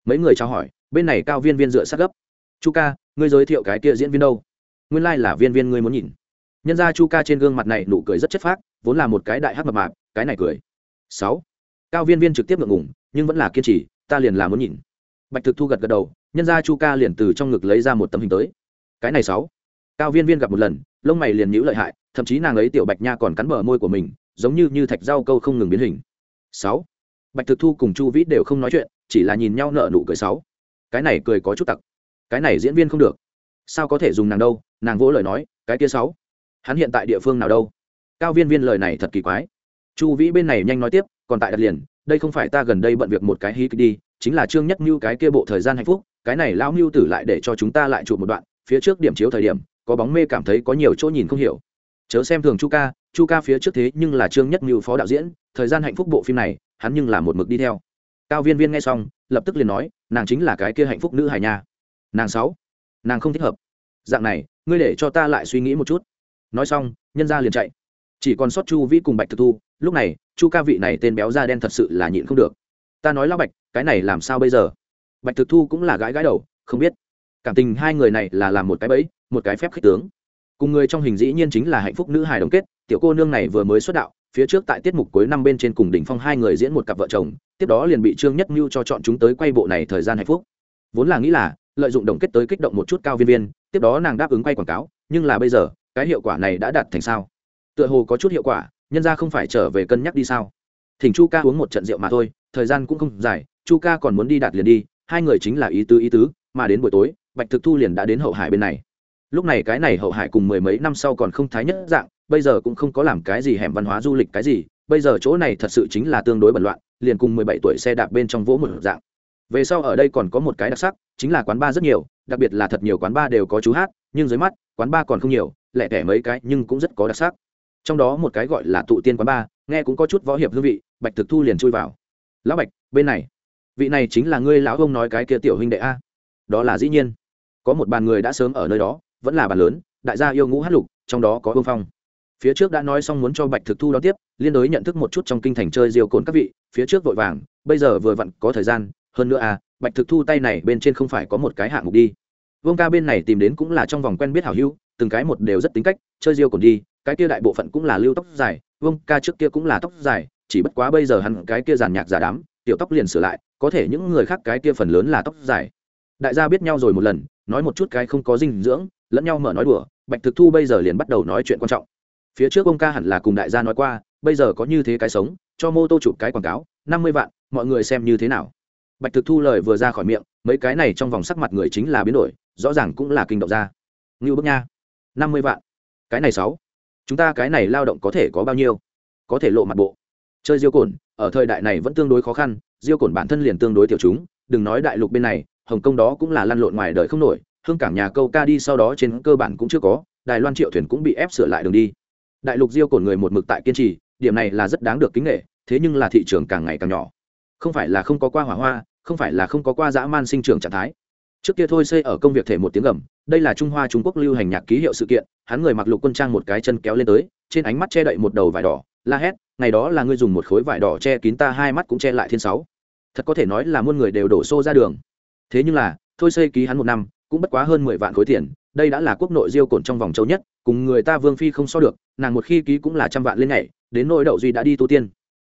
mấy người trao hỏi, bên này cao viên viên dựa sát gấp. Chu ca, ngươi giới thiệu cái kia diễn viên đâu? Nguyên lai、like、là viên viên ngươi muốn nhìn. Nhân ra chu ca trên gương mặt này nụ cười rất chất phác, vốn là một cái đại hát mập mạp, cái này cười. Sáu. Cao viên viên trực tiếp ngượng ngủng nhưng vẫn là kiên trì, ta liền là muốn nhìn. Bạch thực thu gật gật đầu, nhân ra chu ca liền từ trong ngực lấy ra một tấm hình tới. Cái này sáu. Cao viên viên gặp một lần, lông mày liền nhữ lợi hại, thậm chí nàng ấy tiểu bạch nha còn cắn bờ môi của mình, giống như như thạch rau câu không ngừng biến hình. Sáu. Bạch thực thu cùng chu vĩ đều không nói chuyện chỉ là nhìn nhau nợ nụ cười sáu. Cái này cười có chút tặc. Cái này diễn viên không được. Sao có thể dùng nàng đâu? Nàng vỗ lời nói, cái kia sáu. Hắn hiện tại địa phương nào đâu? Cao viên viên lời này thật kỳ quái. Chu vĩ bên này nhanh nói tiếp, còn tại đặt liền, đây không phải ta gần đây bận việc một cái hí kịch đi, chính là trương nhất mưu cái kia bộ thời gian hạnh phúc, cái này lão mưu tử lại để cho chúng ta lại chụp một đoạn, phía trước điểm chiếu thời điểm, có bóng mê cảm thấy có nhiều chỗ nhìn không hiểu. Chớ xem thường chu ca chu ca phía trước thế nhưng là trương nhất mưu phó đạo diễn, thời gian hạnh phúc bộ phim này, hắn nhưng là một mực đi theo cao viên viên nghe xong, lập tức liền nói, nàng chính là cái kia hạnh phúc nữ hải nha. Nàng sáu, nàng không thích hợp. Dạng này, ngươi để cho ta lại suy nghĩ một chút. Nói xong, nhân ra liền chạy. Chỉ còn sót chu vĩ cùng bạch thực thu, lúc này, chu ca vị này tên béo da đen thật sự là nhịn không được. Ta nói lao bạch, cái này làm sao bây giờ? Bạch thực thu cũng là gái gái đầu, không biết. Cảm tình hai người này là làm một cái bẫy, một cái phép khích tướng. Cùng người trong hình dĩ nhiên chính là hạnh phúc nữ hài đồng kết, tiểu cô nương này vừa mới xuất đạo phía trước tại tiết mục cuối năm bên trên cùng đỉnh phong hai người diễn một cặp vợ chồng, tiếp đó liền bị trương nhất mưu cho chọn chúng tới quay bộ này thời gian hạnh phúc. Vốn là nghĩ là, lợi dụng đồng kết tới kích động một chút cao viên viên, tiếp đó nàng đáp ứng quay quảng cáo, nhưng là bây giờ, cái hiệu quả này đã đạt thành sao? Tựa hồ có chút hiệu quả, nhân ra không phải trở về cân nhắc đi sao? Thỉnh chu ca uống một trận rượu mà thôi, thời gian cũng không dài, chu ca còn muốn đi đạt liền đi, hai người chính là ý tứ ý tứ, mà đến buổi tối, bạch thực thu liền đã đến hậu hải bên này. Lúc này cái này hậu hải cùng mười mấy năm sau còn không thái nhất dạng bây giờ cũng không có làm cái gì hẻm văn hóa du lịch cái gì, bây giờ chỗ này thật sự chính là tương đối bẩn loạn, liền cùng mười bảy tuổi xe đạp bên trong vỗ một dạng. Về sau ở đây còn có một cái đặc sắc, chính là quán bar rất nhiều, đặc biệt là thật nhiều quán bar đều có chú hát, nhưng dưới mắt, quán bar còn không nhiều, lẻ tẻ mấy cái nhưng cũng rất có đặc sắc. Trong đó một cái gọi là tụ tiên quán bar, nghe cũng có chút võ hiệp hương vị, bạch thực thu liền chui vào. Lão bạch, bên này. Vị này chính là ngươi lão ông nói cái kia tiểu huynh đệ a. Đó là dĩ nhiên. Có một bàn người đã sớm ở nơi đó, vẫn là bàn lớn, đại gia yêu ngũ hát lục, trong đó có hương phong phía trước đã nói xong muốn cho bạch thực thu đón tiếp, liên đối nhận thức một chút trong kinh thành chơi diều cồn các vị, phía trước vội vàng, bây giờ vừa vặn có thời gian, hơn nữa à bạch thực thu tay này bên trên không phải có một cái hạng mục đi. Vương ca bên này tìm đến cũng là trong vòng quen biết hảo hữu, từng cái một đều rất tính cách, chơi diêu còn đi, cái kia đại bộ phận cũng là lưu tóc dài, vương ca trước kia cũng là tóc dài, chỉ bất quá bây giờ hắn cái kia giàn nhạc giả đám, tiểu tóc liền sửa lại, có thể những người khác cái kia phần lớn là tóc dài. Đại gia biết nhau rồi một lần, nói một chút cái không có dinh dưỡng, lẫn nhau mở nói đùa, bạch thực thu bây giờ liền bắt đầu nói chuyện quan trọng phía trước ông ca hẳn là cùng đại gia nói qua, bây giờ có như thế cái sống, cho mô tô chụp cái quảng cáo, năm mươi vạn, mọi người xem như thế nào? Bạch thực thu lời vừa ra khỏi miệng, mấy cái này trong vòng sắc mặt người chính là biến đổi, rõ ràng cũng là kinh động ra. Ngưu bức nha, năm mươi vạn. Cái này sáu. Chúng ta cái này lao động có thể có bao nhiêu? Có thể lộ mặt bộ. Chơi diêu cồn ở thời đại này vẫn tương đối khó khăn, diêu cồn bản thân liền tương đối tiểu chúng, đừng nói đại lục bên này, hồng kông đó cũng là lăn lộn ngoài đời không nổi, hương cảng nhà câu ca đi sau đó trên cơ bản cũng chưa có, đài loan triệu thuyền cũng bị ép sửa lại đường đi đại lục diêu cổn người một mực tại kiên trì, điểm này là rất đáng được kính nghệ thế nhưng là thị trường càng ngày càng nhỏ. Không phải là không có qua hỏa hoa, không phải là không có qua dã man sinh trưởng trạng thái. Trước kia thôi xây ở công việc thể một tiếng gầm đây là trung hoa trung quốc lưu hành nhạc ký hiệu sự kiện, hắn người mặc lục quân trang một cái chân kéo lên tới, trên ánh mắt che đậy một đầu vải đỏ, la hét, ngày đó là ngươi dùng một khối vải đỏ che kín ta, hai mắt cũng che lại thiên sáu. Thật có thể nói là muôn người đều đổ xô ra đường. Thế nhưng là, thôi xây ký hắn một năm, cũng bất quá hơn mười vạn khối tiền đây đã là quốc nội diêu cồn trong vòng châu nhất, cùng người ta vương phi không so được, nàng một khi ký cũng là trăm vạn lên ngày đến nỗi đậu duy đã đi tu tiên.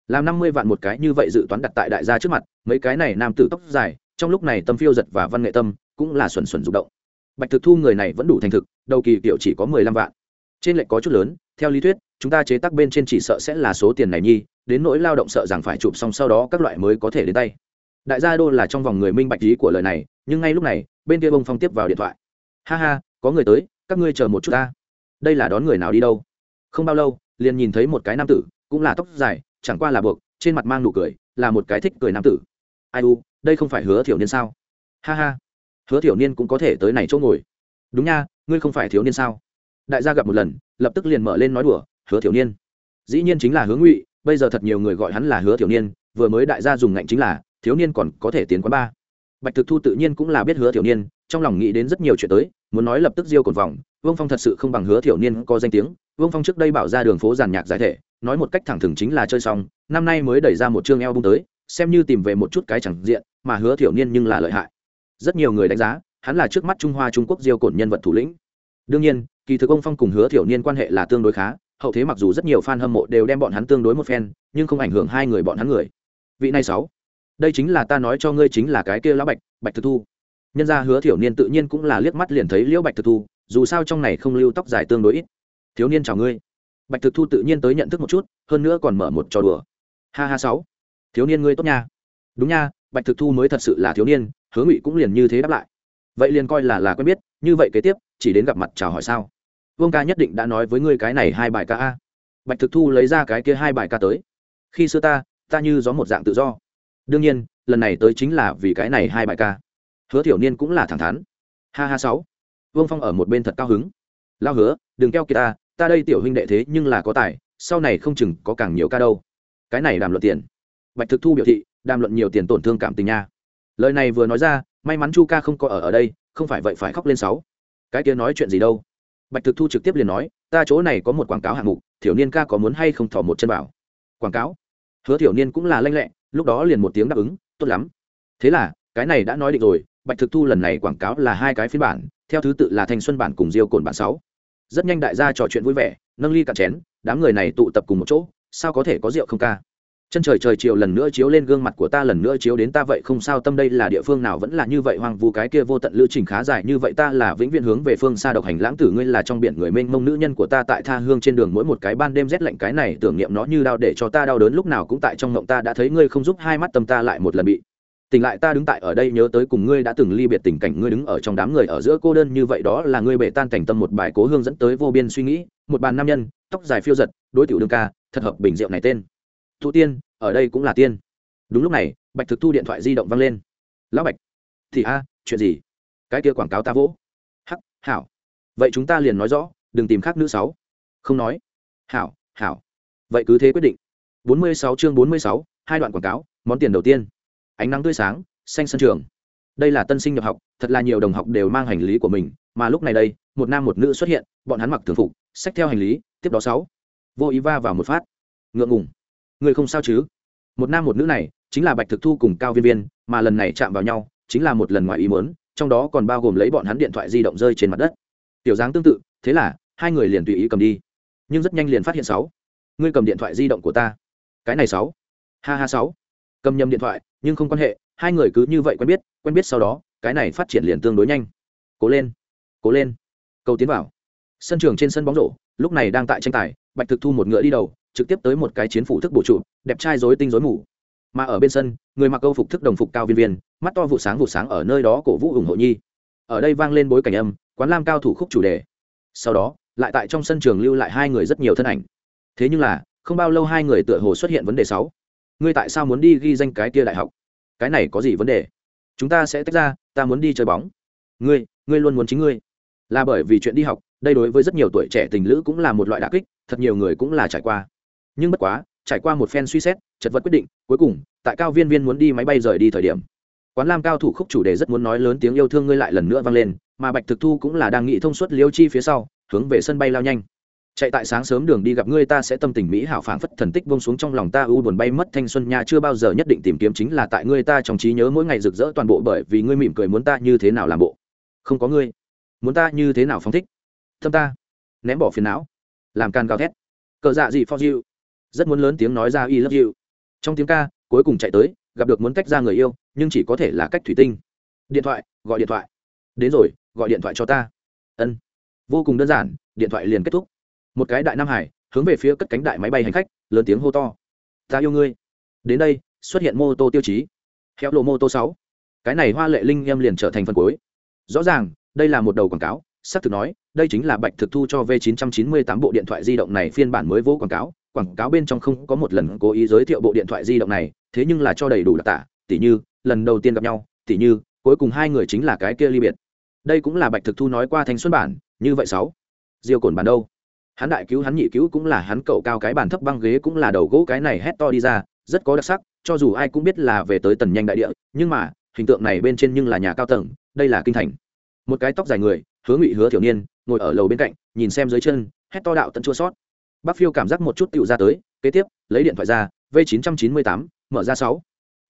Làm năm mươi vạn một cái như vậy dự toán đặt tại đại gia trước mặt, mấy cái này nam tử tóc dài, trong lúc này tâm phiêu giật và văn nghệ tâm, cũng là xuẩn xuẩn rụng động. Bạch thực thu người này vẫn đủ thành thực, đầu kỳ kiểu chỉ có mười lăm vạn. Trên lệch có chút lớn, theo lý thuyết, chúng ta chế tác bên trên chỉ sợ sẽ là số tiền này nhi, đến nỗi lao động sợ rằng phải chụp xong sau đó các loại mới có thể đến tay. Đại gia đô là trong vòng người minh bạch lý của lời này, nhưng ngay lúc này, bên kia bông phong tiếp vào điện thoại ha ha, có người tới, các ngươi chờ một chút ta. Đây là đón người nào đi đâu? Không bao lâu, liền nhìn thấy một cái nam tử, cũng là tóc dài, chẳng qua là buộc, trên mặt mang nụ cười, là một cái thích cười nam tử. Ai u, đây không phải hứa thiểu niên sao? Ha ha, hứa thiểu niên cũng có thể tới này chỗ ngồi. Đúng nha, ngươi không phải thiếu niên sao? Đại gia gặp một lần, lập tức liền mở lên nói đùa, hứa thiểu niên. Dĩ nhiên chính là hứa ngụy, bây giờ thật nhiều người gọi hắn là hứa thiểu niên, vừa mới đại gia dùng ngạnh chính là, thiếu niên còn có thể tiến quán ba. Bạch thực thu tự nhiên cũng là biết hứa thiểu niên trong lòng nghĩ đến rất nhiều chuyện tới, muốn nói lập tức diêu cột vòng, vương phong thật sự không bằng hứa thiểu niên có danh tiếng, vương phong trước đây bảo ra đường phố giàn nhạc giải thể, nói một cách thẳng thừng chính là chơi xong, năm nay mới đẩy ra một chương eo bung tới, xem như tìm về một chút cái chẳng diện, mà hứa thiểu niên nhưng là lợi hại. Rất nhiều người đánh giá, hắn là trước mắt trung hoa trung quốc diêu cột nhân vật thủ lĩnh. Đương nhiên, kỳ thực ông phong cùng hứa thiểu niên quan hệ là tương đối khá, hậu thế mặc dù rất nhiều fan hâm mộ đều đem bọn hắn tương đối một phen, nhưng không ảnh hưởng hai người bọn hắn người. Vị này sáu, đây chính là ta nói cho ngươi chính là cái kia lão bạch bạch thực thu nhân ra hứa thiểu niên tự nhiên cũng là liếc mắt liền thấy liễu bạch thực thu, dù sao trong này không lưu tóc dài tương đối ít. Thiếu niên chào ngươi. Bạch thực thu tự nhiên tới nhận thức một chút, hơn nữa còn mở một trò đùa. Ha ha sáu. Thiếu niên ngươi tốt nha. Đúng nha, bạch thực thu mới thật sự là thiếu niên, hứa ngụy cũng liền như thế đáp lại. Vậy liền coi là là quen biết, như vậy kế tiếp, chỉ đến gặp mặt chào hỏi sao? Vương ca nhất định đã nói với ngươi cái này hai bài ca a. Bạch thực thu lấy ra cái kia hai bài ca tới. Khi xưa ta ta như gió một dạng tự do. Đương nhiên, lần này tới chính là vì cái này hai bài ca hứa thiểu niên cũng là thẳng thắn. Ha ha sáu. Vương phong ở một bên thật cao hứng. Lao hứa, đừng keo kia ta ta đây tiểu huynh đệ thế nhưng là có tài, sau này không chừng có càng nhiều ca đâu. Cái này đàm luận tiền. Bạch thực thu biểu thị, đàm luận nhiều tiền tổn thương cảm tình nha. Lời này vừa nói ra, may mắn chu ca không có ở ở đây, không phải vậy phải khóc lên sáu. Cái kia nói chuyện gì đâu? Bạch thực thu trực tiếp liền nói, ta chỗ này có một quảng cáo hạng mục, thiểu niên ca có muốn hay không thỏ một chân bảo. Quảng cáo? Hứa thiểu niên cũng là lanh lẹ, lúc đó liền một tiếng đáp ứng, tốt lắm. Thế là, cái này đã nói định rồi bạch thực thu lần này quảng cáo là hai cái phiên bản, theo thứ tự là thanh xuân bản cùng diêu cồn bản sáu. Rất nhanh đại gia trò chuyện vui vẻ, nâng ly cạn chén, đám người này tụ tập cùng một chỗ, sao có thể có rượu không ca? Chân trời trời chiều lần nữa chiếu lên gương mặt của ta, lần nữa chiếu đến ta, vậy không sao, tâm đây là địa phương nào vẫn là như vậy hoang vu, cái kia vô tận lữ trình khá dài như vậy, ta là vĩnh viễn hướng về phương xa độc hành lãng tử, ngươi là trong biển người mênh mông nữ nhân của ta, tại tha hương trên đường mỗi một cái ban đêm rét lạnh, cái này tưởng niệm nó như đau, để cho ta đau đớn, lúc nào cũng tại trong mộng ta, đã thấy ngươi không giúp hai mắt tâm ta lại một lần bị tỉnh lại ta đứng tại ở đây nhớ tới cùng ngươi đã từng ly biệt tình cảnh, ngươi đứng ở trong đám người ở giữa cô đơn như vậy đó là ngươi bể tan cảnh tâm một bài cố hương dẫn tới vô biên suy nghĩ, một bàn nam nhân, tóc dài phiêu giật, đối tiểu đương ca, thật hợp bình rượu này tên. Thụ tiên, ở đây cũng là tiên. Đúng lúc này, bạch thực thu điện thoại di động văng lên. Lão bạch, thì a, chuyện gì? Cái kia quảng cáo ta vỗ. Hắc, hảo. Vậy chúng ta liền nói rõ, đừng tìm khác nữ sáu. Không nói. Hảo hảo. Vậy cứ thế quyết định. Bốn mươi sáu chương bốn mươi sáu, hai đoạn quảng cáo, món tiền đầu tiên ánh nắng tươi sáng, xanh sân trường. Đây là tân sinh nhập học, thật là nhiều đồng học đều mang hành lý của mình, mà lúc này đây, một nam một nữ xuất hiện, bọn hắn mặc thường phục, xách theo hành lý, tiếp đó sáu. Vô ý va vào một phát. Ngượng ngùng. Người không sao chứ? Một nam một nữ này, chính là bạch thực thu cùng cao viên viên, mà lần này chạm vào nhau, chính là một lần ngoài ý muốn, trong đó còn bao gồm lấy bọn hắn điện thoại di động rơi trên mặt đất. Tiểu dáng tương tự, thế là, hai người liền tùy ý cầm đi. Nhưng rất nhanh liền phát hiện sáu. Ngươi cầm điện thoại di động của ta. Cái này sáu. Ha ha sáu. Cầm nhầm điện thoại nhưng không quan hệ, hai người cứ như vậy quen biết quen biết sau đó, cái này phát triển liền tương đối nhanh. Cố lên cố lên. Cầu tiến vào. Sân trường trên sân bóng rổ, lúc này đang tại tranh tài, bạch thực thu một ngựa đi đầu, trực tiếp tới một cái chiến phủ thức bổ trụ, đẹp trai rối tinh rối mù. Mà ở bên sân, người mặc câu phục thức đồng phục cao viên viên, mắt to vụ sáng vụ sáng ở nơi đó cổ vũ ủng hộ nhi. Ở đây vang lên bối cảnh âm, quán lam cao thủ khúc chủ đề. Sau đó, lại tại trong sân trường lưu lại hai người rất nhiều thân ảnh. Thế nhưng là, không bao lâu hai người tựa hồ xuất hiện vấn đề sáu ngươi tại sao muốn đi ghi danh cái kia đại học? Cái này có gì vấn đề? Chúng ta sẽ tách ra, ta muốn đi chơi bóng. Ngươi ngươi luôn muốn chính ngươi. Là bởi vì chuyện đi học, đây đối với rất nhiều tuổi trẻ tình lữ cũng là một loại đà kích, thật nhiều người cũng là trải qua. Nhưng bất quá, trải qua một phen suy xét, chật vật quyết định, cuối cùng, tại cao viên viên muốn đi máy bay rời đi thời điểm, quán lam cao thủ khúc chủ đề rất muốn nói lớn tiếng yêu thương ngươi lại lần nữa vang lên, mà bạch thực thu cũng là đang nghĩ thông suốt liêu chi phía sau, hướng về sân bay lao nhanh chạy tại sáng sớm đường đi gặp ngươi ta sẽ tâm tình mỹ hảo phảng phất thần tích bông xuống trong lòng ta, u buồn bay mất thanh xuân nha, chưa bao giờ nhất định tìm kiếm chính là tại ngươi ta trong trí nhớ mỗi ngày rực rỡ toàn bộ bởi vì ngươi mỉm cười muốn ta như thế nào làm bộ. Không có ngươi, muốn ta như thế nào phóng thích? Thâm ta, ném bỏ phiền não, làm can gào thét. Cờ dạ gì for you? Rất muốn lớn tiếng nói ra y love you. Trong tiếng ca, cuối cùng chạy tới, gặp được muốn cách ra người yêu, nhưng chỉ có thể là cách thủy tinh. Điện thoại, gọi điện thoại. Đến rồi, gọi điện thoại cho ta. Ân. Vô cùng đơn giản, điện thoại liền kết thúc một cái đại nam hải, hướng về phía cất cánh đại máy bay hành khách, lớn tiếng hô to. Ta yêu ngươi. Đến đây, xuất hiện mô tô tiêu chí. Héo lộ mô tô sáu. Cái này hoa lệ linh em liền trở thành phần cuối. Rõ ràng, đây là một đầu quảng cáo, xác thực nói, đây chính là bạch thực thu cho v 998 bộ điện thoại di động này phiên bản mới vô quảng cáo. Quảng cáo bên trong không có một lần cố ý giới thiệu bộ điện thoại di động này, thế nhưng là cho đầy đủ đặc tả, tỉ như, lần đầu tiên gặp nhau, tỉ như, cuối cùng hai người chính là cái kia ly biệt. Đây cũng là bạch thực thu nói qua thanh xuân bản, như vậy sáu. Diêu cồn bản đâu? Hắn đại cứu hắn nhị cứu cũng là hắn cậu cao cái bàn thấp băng ghế cũng là đầu gỗ cái này hét to đi ra, rất có đặc sắc, cho dù ai cũng biết là về tới tần nhanh đại địa, nhưng mà, hình tượng này bên trên nhưng là nhà cao tầng, đây là kinh thành. Một cái tóc dài người, hứa ngụy hứa thiểu niên, ngồi ở lầu bên cạnh, nhìn xem dưới chân, hét to đạo tận chua sót. Bác phiêu cảm giác một chút tựu ra tới, kế tiếp, lấy điện thoại ra, v 998 mở ra sáu.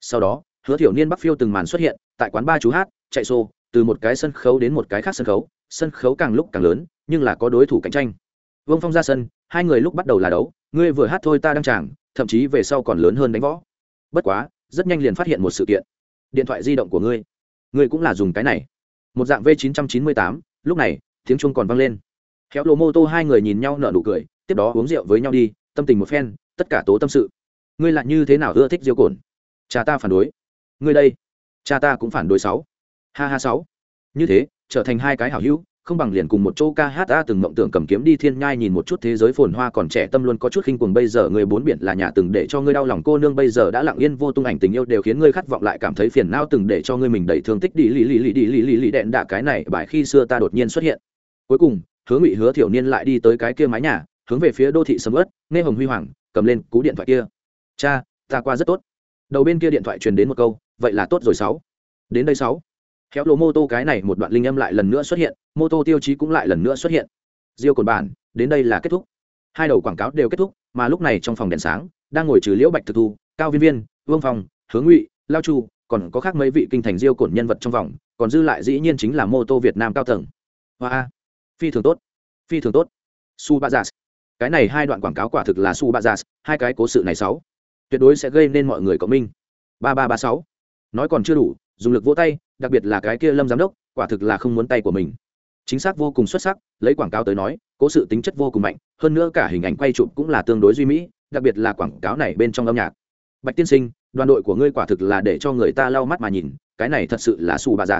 Sau đó, hứa thiểu niên bắc phiêu từng màn xuất hiện, tại quán ba chú hát, chạy xô, từ một cái sân khấu đến một cái khác sân khấu sân khấu càng lúc càng lớn, nhưng là có đối thủ cạnh tranh vương phong ra sân, hai người lúc bắt đầu là đấu, ngươi vừa hát thôi ta đang chàng thậm chí về sau còn lớn hơn đánh võ. Bất quá, rất nhanh liền phát hiện một sự kiện. Điện thoại di động của ngươi. Ngươi cũng là dùng cái này. Một dạng v 998 lúc này, tiếng chuông còn vang lên. Khéo lô mô tô hai người nhìn nhau nở nụ cười, tiếp đó uống rượu với nhau đi, tâm tình một phen, tất cả tố tâm sự. Ngươi lại như thế nào ưa thích diêu cồn? Cha ta phản đối. Ngươi đây. Cha ta cũng phản đối sáu. Ha ha sáu. Như thế, trở thành hai cái hảo hữu không bằng liền cùng một chỗ ca hát a từng mộng tưởng cầm kiếm đi thiên nhai nhìn một chút thế giới phồn hoa còn trẻ tâm luôn có chút khinh cuồng. Bây giờ người bốn biển là nhà từng để cho ngươi đau lòng. Cô nương bây giờ đã lặng yên vô tung ảnh tình yêu đều khiến ngươi khát vọng lại cảm thấy phiền não. Từng để cho ngươi mình đầy thương tích đi, lì lì lì, đi, lì lì lì, đẹn đạ cái này bài khi xưa ta đột nhiên xuất hiện. Cuối cùng, hứa ngụy hứa thiểu niên lại đi tới cái kia mái nhà, hướng về phía đô thị sầm ớt nghe hồng huy hoàng, cầm lên cú điện thoại kia. Cha, ta qua rất tốt. Đầu bên kia điện thoại truyền đến một câu, vậy là tốt rồi, sáu. Đến đây, sáu khéo lộ mô tô cái này một đoạn linh âm lại lần nữa xuất hiện, mô tô tiêu chí cũng lại lần nữa xuất hiện. Diêu cồn bản, đến đây là kết thúc. Hai đầu quảng cáo đều kết thúc, mà lúc này trong phòng đèn sáng, đang ngồi trừ liễu bạch thực thu, cao viên viên, vương phong, hướng ngụy, lao chu, còn có khác mấy vị kinh thành diêu cổn nhân vật trong vòng, còn dư lại dĩ nhiên chính là mô tô việt nam cao tầng. Hoa phi thường tốt, phi thường tốt. Su ba dạ cái này hai đoạn quảng cáo quả thực là su ba dạ hai cái cố sự này sáu. Tuyệt đối sẽ gây nên mọi người cộng minh. Ba ba ba sáu. Nói còn chưa đủ dùng lực vỗ tay, đặc biệt là cái kia lâm giám đốc, quả thực là không muốn tay của mình. Chính xác vô cùng xuất sắc, lấy quảng cáo tới nói, cố sự tính chất vô cùng mạnh, hơn nữa cả hình ảnh quay chụp cũng là tương đối duy mỹ, đặc biệt là quảng cáo này bên trong âm nhạc. Bạch tiên sinh, đoàn đội của ngươi quả thực là để cho người ta lau mắt mà nhìn, cái này thật sự là su bà già.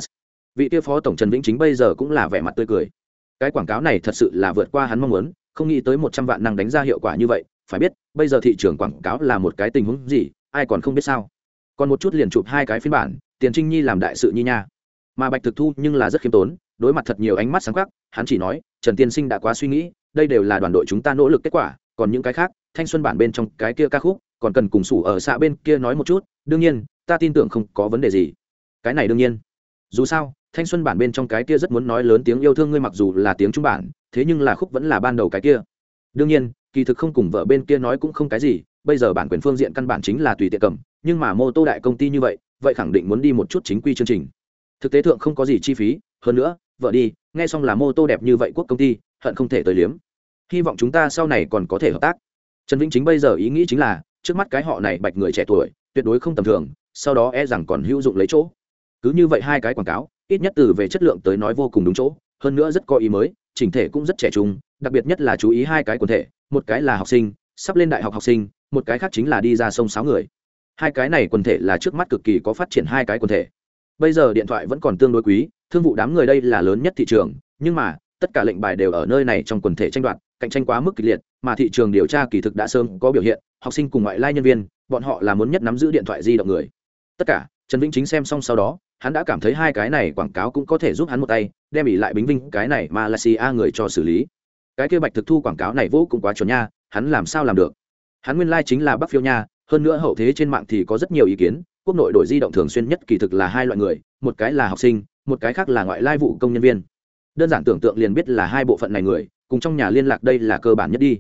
Vị tiêu phó tổng trần vĩnh chính bây giờ cũng là vẻ mặt tươi cười. Cái quảng cáo này thật sự là vượt qua hắn mong muốn, không nghĩ tới một trăm vạn năng đánh ra hiệu quả như vậy, phải biết, bây giờ thị trường quảng cáo là một cái tình huống gì, ai còn không biết sao. Còn một chút liền chụp hai cái phiên bản tiền trinh nhi làm đại sự nhi nha. Mà bạch thực thu nhưng là rất khiêm tốn, đối mặt thật nhiều ánh mắt sáng khắc, hắn chỉ nói, trần tiên sinh đã quá suy nghĩ, đây đều là đoàn đội chúng ta nỗ lực kết quả, còn những cái khác, thanh xuân bản bên trong cái kia ca khúc, còn cần cùng sủ ở xạ bên kia nói một chút, đương nhiên, ta tin tưởng không có vấn đề gì. Cái này đương nhiên. Dù sao, thanh xuân bản bên trong cái kia rất muốn nói lớn tiếng yêu thương ngươi mặc dù là tiếng trung bản, thế nhưng là khúc vẫn là ban đầu cái kia. Đương nhiên, kỳ thực không cùng vợ bên kia nói cũng không cái gì, bây giờ bản quyền phương diện căn bản chính là tùy tiện cầm, nhưng mà mô tô đại công ty như vậy vậy khẳng định muốn đi một chút chính quy chương trình. Thực tế thượng không có gì chi phí, hơn nữa, vợ đi, nghe xong là mô tô đẹp như vậy quốc công ty, hận không thể tới liếm. Hy vọng chúng ta sau này còn có thể hợp tác. Trần vĩnh chính bây giờ ý nghĩ chính là, trước mắt cái họ này bạch người trẻ tuổi, tuyệt đối không tầm thường, sau đó e rằng còn hữu dụng lấy chỗ. Cứ như vậy hai cái quảng cáo, ít nhất từ về chất lượng tới nói vô cùng đúng chỗ, hơn nữa rất có ý mới, chỉnh thể cũng rất trẻ trung, đặc biệt nhất là chú ý hai cái quần thể, một cái là học sinh, sắp lên đại học học sinh, một cái khác chính là đi ra sông sáu người hai cái này quần thể là trước mắt cực kỳ có phát triển hai cái quần thể. Bây giờ điện thoại vẫn còn tương đối quý, thương vụ đám người đây là lớn nhất thị trường, nhưng mà, tất cả lệnh bài đều ở nơi này trong quần thể tranh đoạt, cạnh tranh quá mức kịch liệt, mà thị trường điều tra kỳ thực đã sớm có biểu hiện, học sinh cùng ngoại lai nhân viên, bọn họ là muốn nhất nắm giữ điện thoại di động người. Tất cả, trần vĩnh chính xem xong sau đó, hắn đã cảm thấy hai cái này quảng cáo cũng có thể giúp hắn một tay, đem ỉ lại bính vinh, cái này malaysia người cho xử lý. Cái kia bạch thực thu quảng cáo này vô cùng quá chuẩn nha, hắn làm sao làm được? Hắn nguyên lai、like、chính là bắc phiêu nha hơn nữa hậu thế trên mạng thì có rất nhiều ý kiến, quốc nội đổi di động thường xuyên nhất kỳ thực là hai loại người, một cái là học sinh, một cái khác là ngoại lai vụ công nhân viên. Đơn giản tưởng tượng liền biết là hai bộ phận này người, cùng trong nhà liên lạc đây là cơ bản nhất đi.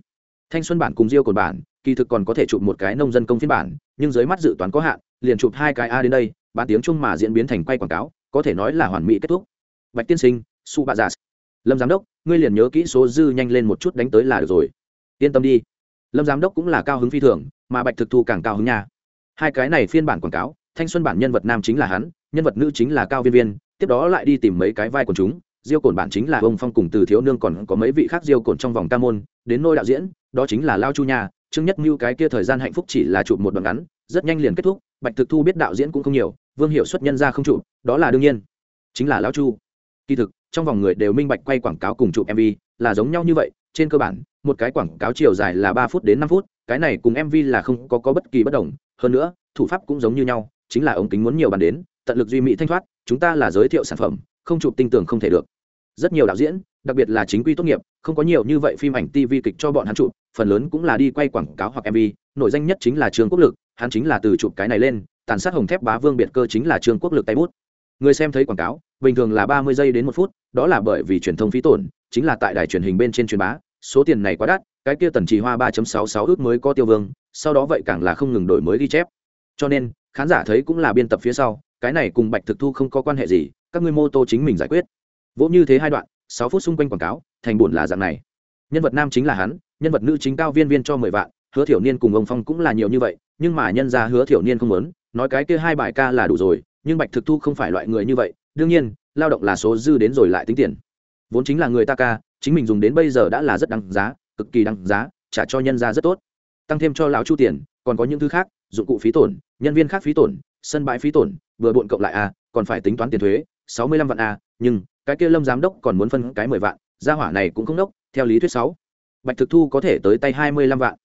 Thanh xuân bản cùng diêu cột bản, kỳ thực còn có thể chụp một cái nông dân công phiên bản, nhưng dưới mắt dự toán có hạn, liền chụp hai cái a đến đây, bán tiếng chung mà diễn biến thành quay quảng cáo, có thể nói là hoàn mỹ kết thúc. Bạch tiên sinh, su bà giả dạ lâm giám đốc, ngươi liền nhớ kỹ số dư nhanh lên một chút đánh tới là được rồi. Yên tâm đi. Lâm giám đốc cũng là cao hứng phi thường mà bạch thực thu càng cao hứng nha. Hai cái này phiên bản quảng cáo, thanh xuân bản nhân vật nam chính là hắn, nhân vật nữ chính là cao viên viên, tiếp đó lại đi tìm mấy cái vai của chúng, diêu cổn bản chính là ông phong cùng từ thiếu nương còn có mấy vị khác diêu cổn trong vòng ca môn, đến nôi đạo diễn, đó chính là lao chu nha chứng nhất mưu cái kia thời gian hạnh phúc chỉ là chụp một đoạn ngắn, rất nhanh liền kết thúc, bạch thực thu biết đạo diễn cũng không nhiều, vương hiệu xuất nhân ra không chụp, đó là đương nhiên, chính là lão chu. Kỳ thực, trong vòng người đều minh bạch quay quảng cáo cùng chụp mv là giống nhau như vậy trên cơ bản một cái quảng cáo chiều dài là ba phút đến năm phút cái này cùng mv là không có, có bất kỳ bất đồng. Hơn nữa thủ pháp cũng giống như nhau chính là ống kính muốn nhiều bàn đến tận lực duy mỹ thanh thoát chúng ta là giới thiệu sản phẩm không chụp tinh tường không thể được. Rất nhiều đạo diễn đặc biệt là chính quy tốt nghiệp không có nhiều như vậy phim ảnh tv kịch cho bọn hắn chụp phần lớn cũng là đi quay quảng cáo hoặc mv nội danh nhất chính là trương quốc lực hắn chính là từ chụp cái này lên tàn sát hồng thép bá vương biệt cơ chính là trương quốc lực tay bút. Người xem thấy quảng cáo bình thường là ba mươi giây đến một phút đó là bởi vì truyền thông phí tổn chính là tại đài truyền hình bên trên truyền bá số tiền này quá đắt, cái kia tần trì hoa ba sáu sáu ước mới có tiêu vương, sau đó vậy càng là không ngừng đổi mới ghi chép. Cho nên, khán giả thấy cũng là biên tập phía sau, cái này cùng bạch thực thu không có quan hệ gì, các ngươi mô tô chính mình giải quyết. Vỗ như thế hai đoạn, sáu phút xung quanh quảng cáo, thành buồn là dạng này. Nhân vật nam chính là hắn, nhân vật nữ chính cao viên viên cho mười vạn, hứa thiểu niên cùng ông phong cũng là nhiều như vậy, nhưng mà nhân ra hứa thiểu niên không muốn, nói cái kia hai bài ca là đủ rồi, nhưng bạch thực thu không phải loại người như vậy, đương nhiên, lao động là số dư đến rồi lại tính tiền vốn chính là người ta ca, chính mình dùng đến bây giờ đã là rất đăng giá, cực kỳ đăng giá, trả cho nhân ra rất tốt. Tăng thêm cho lão chu tiền, còn có những thứ khác, dụng cụ phí tổn, nhân viên khác phí tổn, sân bãi phí tổn, vừa bộn cộng lại a còn phải tính toán tiền thuế, sáu mươi lăm vạn a nhưng cái kia lâm giám đốc còn muốn phân cái mười vạn, gia hỏa này cũng không đốc, theo lý thuyết sáu. Bạch thực thu có thể tới tay hai mươi lăm vạn.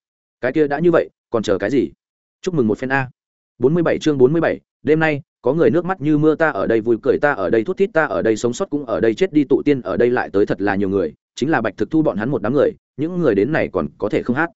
Cái kia đã như vậy, còn chờ cái gì? Chúc mừng một phen a. Bốn mươi bảy chương bốn mươi bảy, đêm nay có người nước mắt như mưa ta ở đây vui cười, ta ở đây thút thít, ta ở đây sống sót, cũng ở đây chết đi, tụ tiên ở đây lại tới thật là nhiều người, chính là bạch thực thu bọn hắn một đám người, những người đến này còn có thể không hát.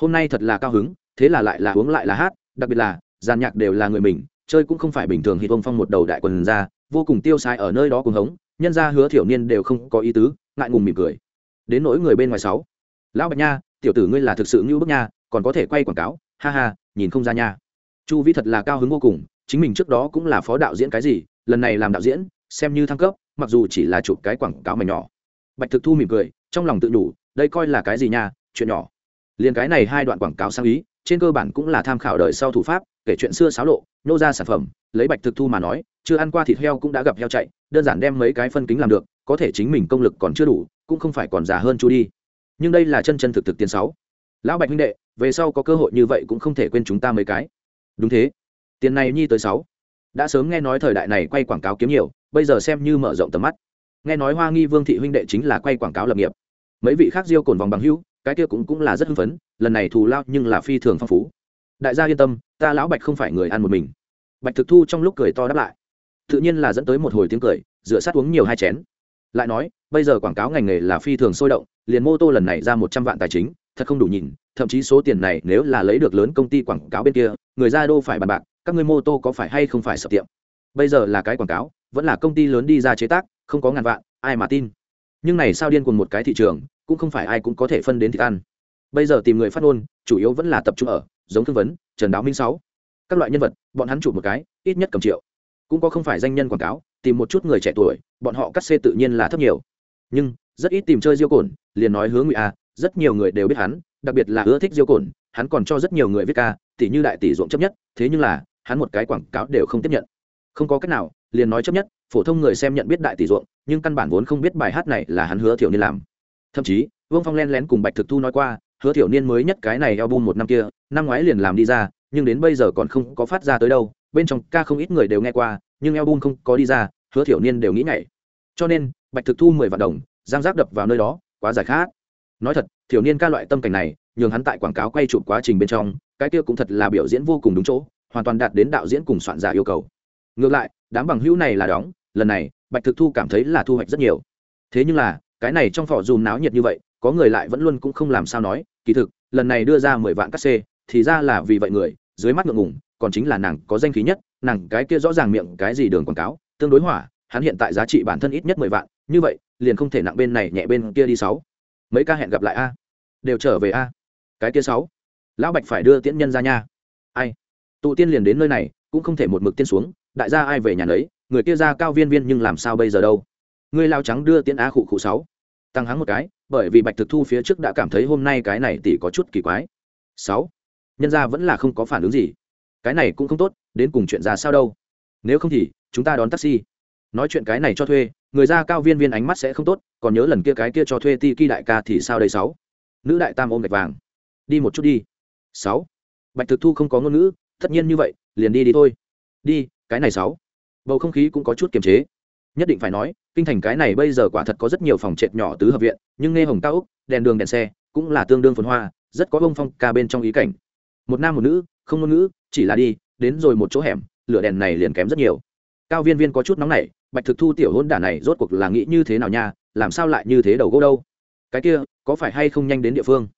Hôm nay thật là cao hứng, thế là lại là uống lại là hát, đặc biệt là, giàn nhạc đều là người mình, chơi cũng không phải bình thường, hít vông phong một đầu đại quần ra, vô cùng tiêu sai ở nơi đó cùng hống, nhân ra hứa thiểu niên đều không có ý tứ, ngại ngùng mỉm cười. Đến nỗi người bên ngoài sáu, lão bạch nha, tiểu tử ngươi là thực sự như bức nha, còn có thể quay quảng cáo, ha ha, nhìn không ra nha. Chu vi thật là cao hứng vô cùng chính mình trước đó cũng là phó đạo diễn cái gì, lần này làm đạo diễn, xem như thăng cấp, mặc dù chỉ là chụp cái quảng cáo mà nhỏ. Bạch thực thu mỉm cười, trong lòng tự đủ, đây coi là cái gì nha, chuyện nhỏ. Liền cái này hai đoạn quảng cáo sang ý, trên cơ bản cũng là tham khảo đời sau thủ pháp, kể chuyện xưa xáo lộ, nô ra sản phẩm, lấy bạch thực thu mà nói, chưa ăn qua thịt heo cũng đã gặp heo chạy, đơn giản đem mấy cái phân kính làm được, có thể chính mình công lực còn chưa đủ, cũng không phải còn già hơn chú đi. Nhưng đây là chân chân thực thực tiền sáu. Lão bạch huynh đệ, về sau có cơ hội như vậy cũng không thể quên chúng ta mấy cái. Đúng thế tiền này nhi tới sáu. Đã sớm nghe nói thời đại này quay quảng cáo kiếm nhiều, bây giờ xem như mở rộng tầm mắt. Nghe nói hoa nghi vương thị huynh đệ chính là quay quảng cáo lập nghiệp. Mấy vị khác diêu cồn vòng bằng hữu, cái kia cũng cũng là rất hưng phấn, lần này thù lao nhưng là phi thường phong phú. Đại gia yên tâm, ta lão bạch không phải người ăn một mình. Bạch thực thu trong lúc cười to đáp lại. Tự nhiên là dẫn tới một hồi tiếng cười dựa sát uống nhiều hai chén. Lại nói, bây giờ quảng cáo ngành nghề là phi thường sôi động, liền mô tô lần này ra một trăm vạn tài chính, thật không đủ nhìn, thậm chí số tiền này nếu là lấy được lớn công ty quảng cáo bên kia, người ra đô phải bàn bạc các ngươi mô tô có phải hay không phải sập tiệm? Bây giờ là cái quảng cáo, vẫn là công ty lớn đi ra chế tác, không có ngàn vạn, ai mà tin? Nhưng này sao điên cùng một cái thị trường, cũng không phải ai cũng có thể phân đến thịt ăn. Bây giờ tìm người phát ngôn, chủ yếu vẫn là tập trung ở, giống thương vấn, trần đáo minh sáu. Các loại nhân vật, bọn hắn chụp một cái, ít nhất cầm triệu. Cũng có không phải danh nhân quảng cáo, tìm một chút người trẻ tuổi, bọn họ cắt xê tự nhiên là thấp nhiều. Nhưng, rất ít tìm chơi diêu cồn, liền nói hướng ngụy a, rất nhiều người đều biết hắn, đặc biệt là ưa thích diêu cồn, hắn còn cho rất nhiều người viết ca tỷ như đại tỷ ruộng chấp nhất, thế nhưng là hắn một cái quảng cáo đều không tiếp nhận. Không có cách nào, liền nói chấp nhất, phổ thông người xem nhận biết đại tỷ ruộng, nhưng căn bản vốn không biết bài hát này là hắn hứa thiểu niên làm. Thậm chí, vương phong len lén cùng bạch thực thu nói qua, hứa thiểu niên mới nhất cái này album một năm kia, năm ngoái liền làm đi ra, nhưng đến bây giờ còn không có phát ra tới đâu, bên trong ca không ít người đều nghe qua, nhưng album không có đi ra, hứa thiểu niên đều nghĩ ngày cho nên, bạch thực thu mười vạn đồng, giang giác đập vào nơi đó, quá giải khát. Nói thật, thiểu niên ca loại tâm cảnh này, nhường hắn tại quảng cáo quay chụp quá trình bên trong, cái kia cũng thật là biểu diễn vô cùng đúng chỗ hoàn toàn đạt đến đạo diễn cùng soạn giả yêu cầu. Ngược lại, đám bằng hữu này là đóng, lần này, bạch thực thu cảm thấy là thu hoạch rất nhiều. Thế nhưng là, cái này trong phỏ dùm náo nhiệt như vậy, có người lại vẫn luôn cũng không làm sao nói, kỳ thực, lần này đưa ra mười vạn cắt xê, thì ra là vì vậy người, dưới mắt ngượng ngùng, còn chính là nàng có danh khí nhất, nàng cái kia rõ ràng miệng cái gì đường quảng cáo, tương đối hỏa, hắn hiện tại giá trị bản thân ít nhất mười vạn, như vậy, liền không thể nặng bên này nhẹ bên kia đi sáu. Mấy ca hẹn gặp lại a? Đều trở về a? Cái kia sáu. Lão bạch phải đưa tiễn nhân ra nha. Ai? Tụ tiên liền đến nơi này, cũng không thể một mực tiên xuống, đại gia ai về nhà nấy, người kia ra cao viên viên nhưng làm sao bây giờ đâu? Người lao trắng đưa tiễn á khụ khụ sáu. Tăng hắng một cái, bởi vì bạch thực thu phía trước đã cảm thấy hôm nay cái này tỷ có chút kỳ quái. Sáu. Nhân ra vẫn là không có phản ứng gì. Cái này cũng không tốt, đến cùng chuyện ra sao đâu. Nếu không thì, chúng ta đón taxi. Nói chuyện cái này cho thuê, người ra cao viên viên ánh mắt sẽ không tốt, còn nhớ lần kia cái kia cho thuê ti kỳ đại ca thì sao đây sáu? Nữ đại tam ôm gạch vàng. Đi một chút đi. Sáu. Bạch thực thu không có ngôn ngữ tất nhiên như vậy, liền đi đi thôi. Đi, cái này sáu. Bầu không khí cũng có chút kiềm chế. Nhất định phải nói, kinh thành cái này bây giờ quả thật có rất nhiều phòng trệt nhỏ tứ hợp viện, nhưng nghe hồng cao úc, đèn đường đèn xe cũng là tương đương phồn hoa, rất có bông phong ca bên trong ý cảnh. Một nam một nữ, không ngôn ngữ, chỉ là đi, đến rồi một chỗ hẻm, lửa đèn này liền kém rất nhiều. Cao viên viên có chút nóng nảy, bạch thực thu tiểu hôn đả này rốt cuộc là nghĩ như thế nào nha, làm sao lại như thế đầu gỗ đâu? Cái kia, có phải hay không nhanh đến địa phương?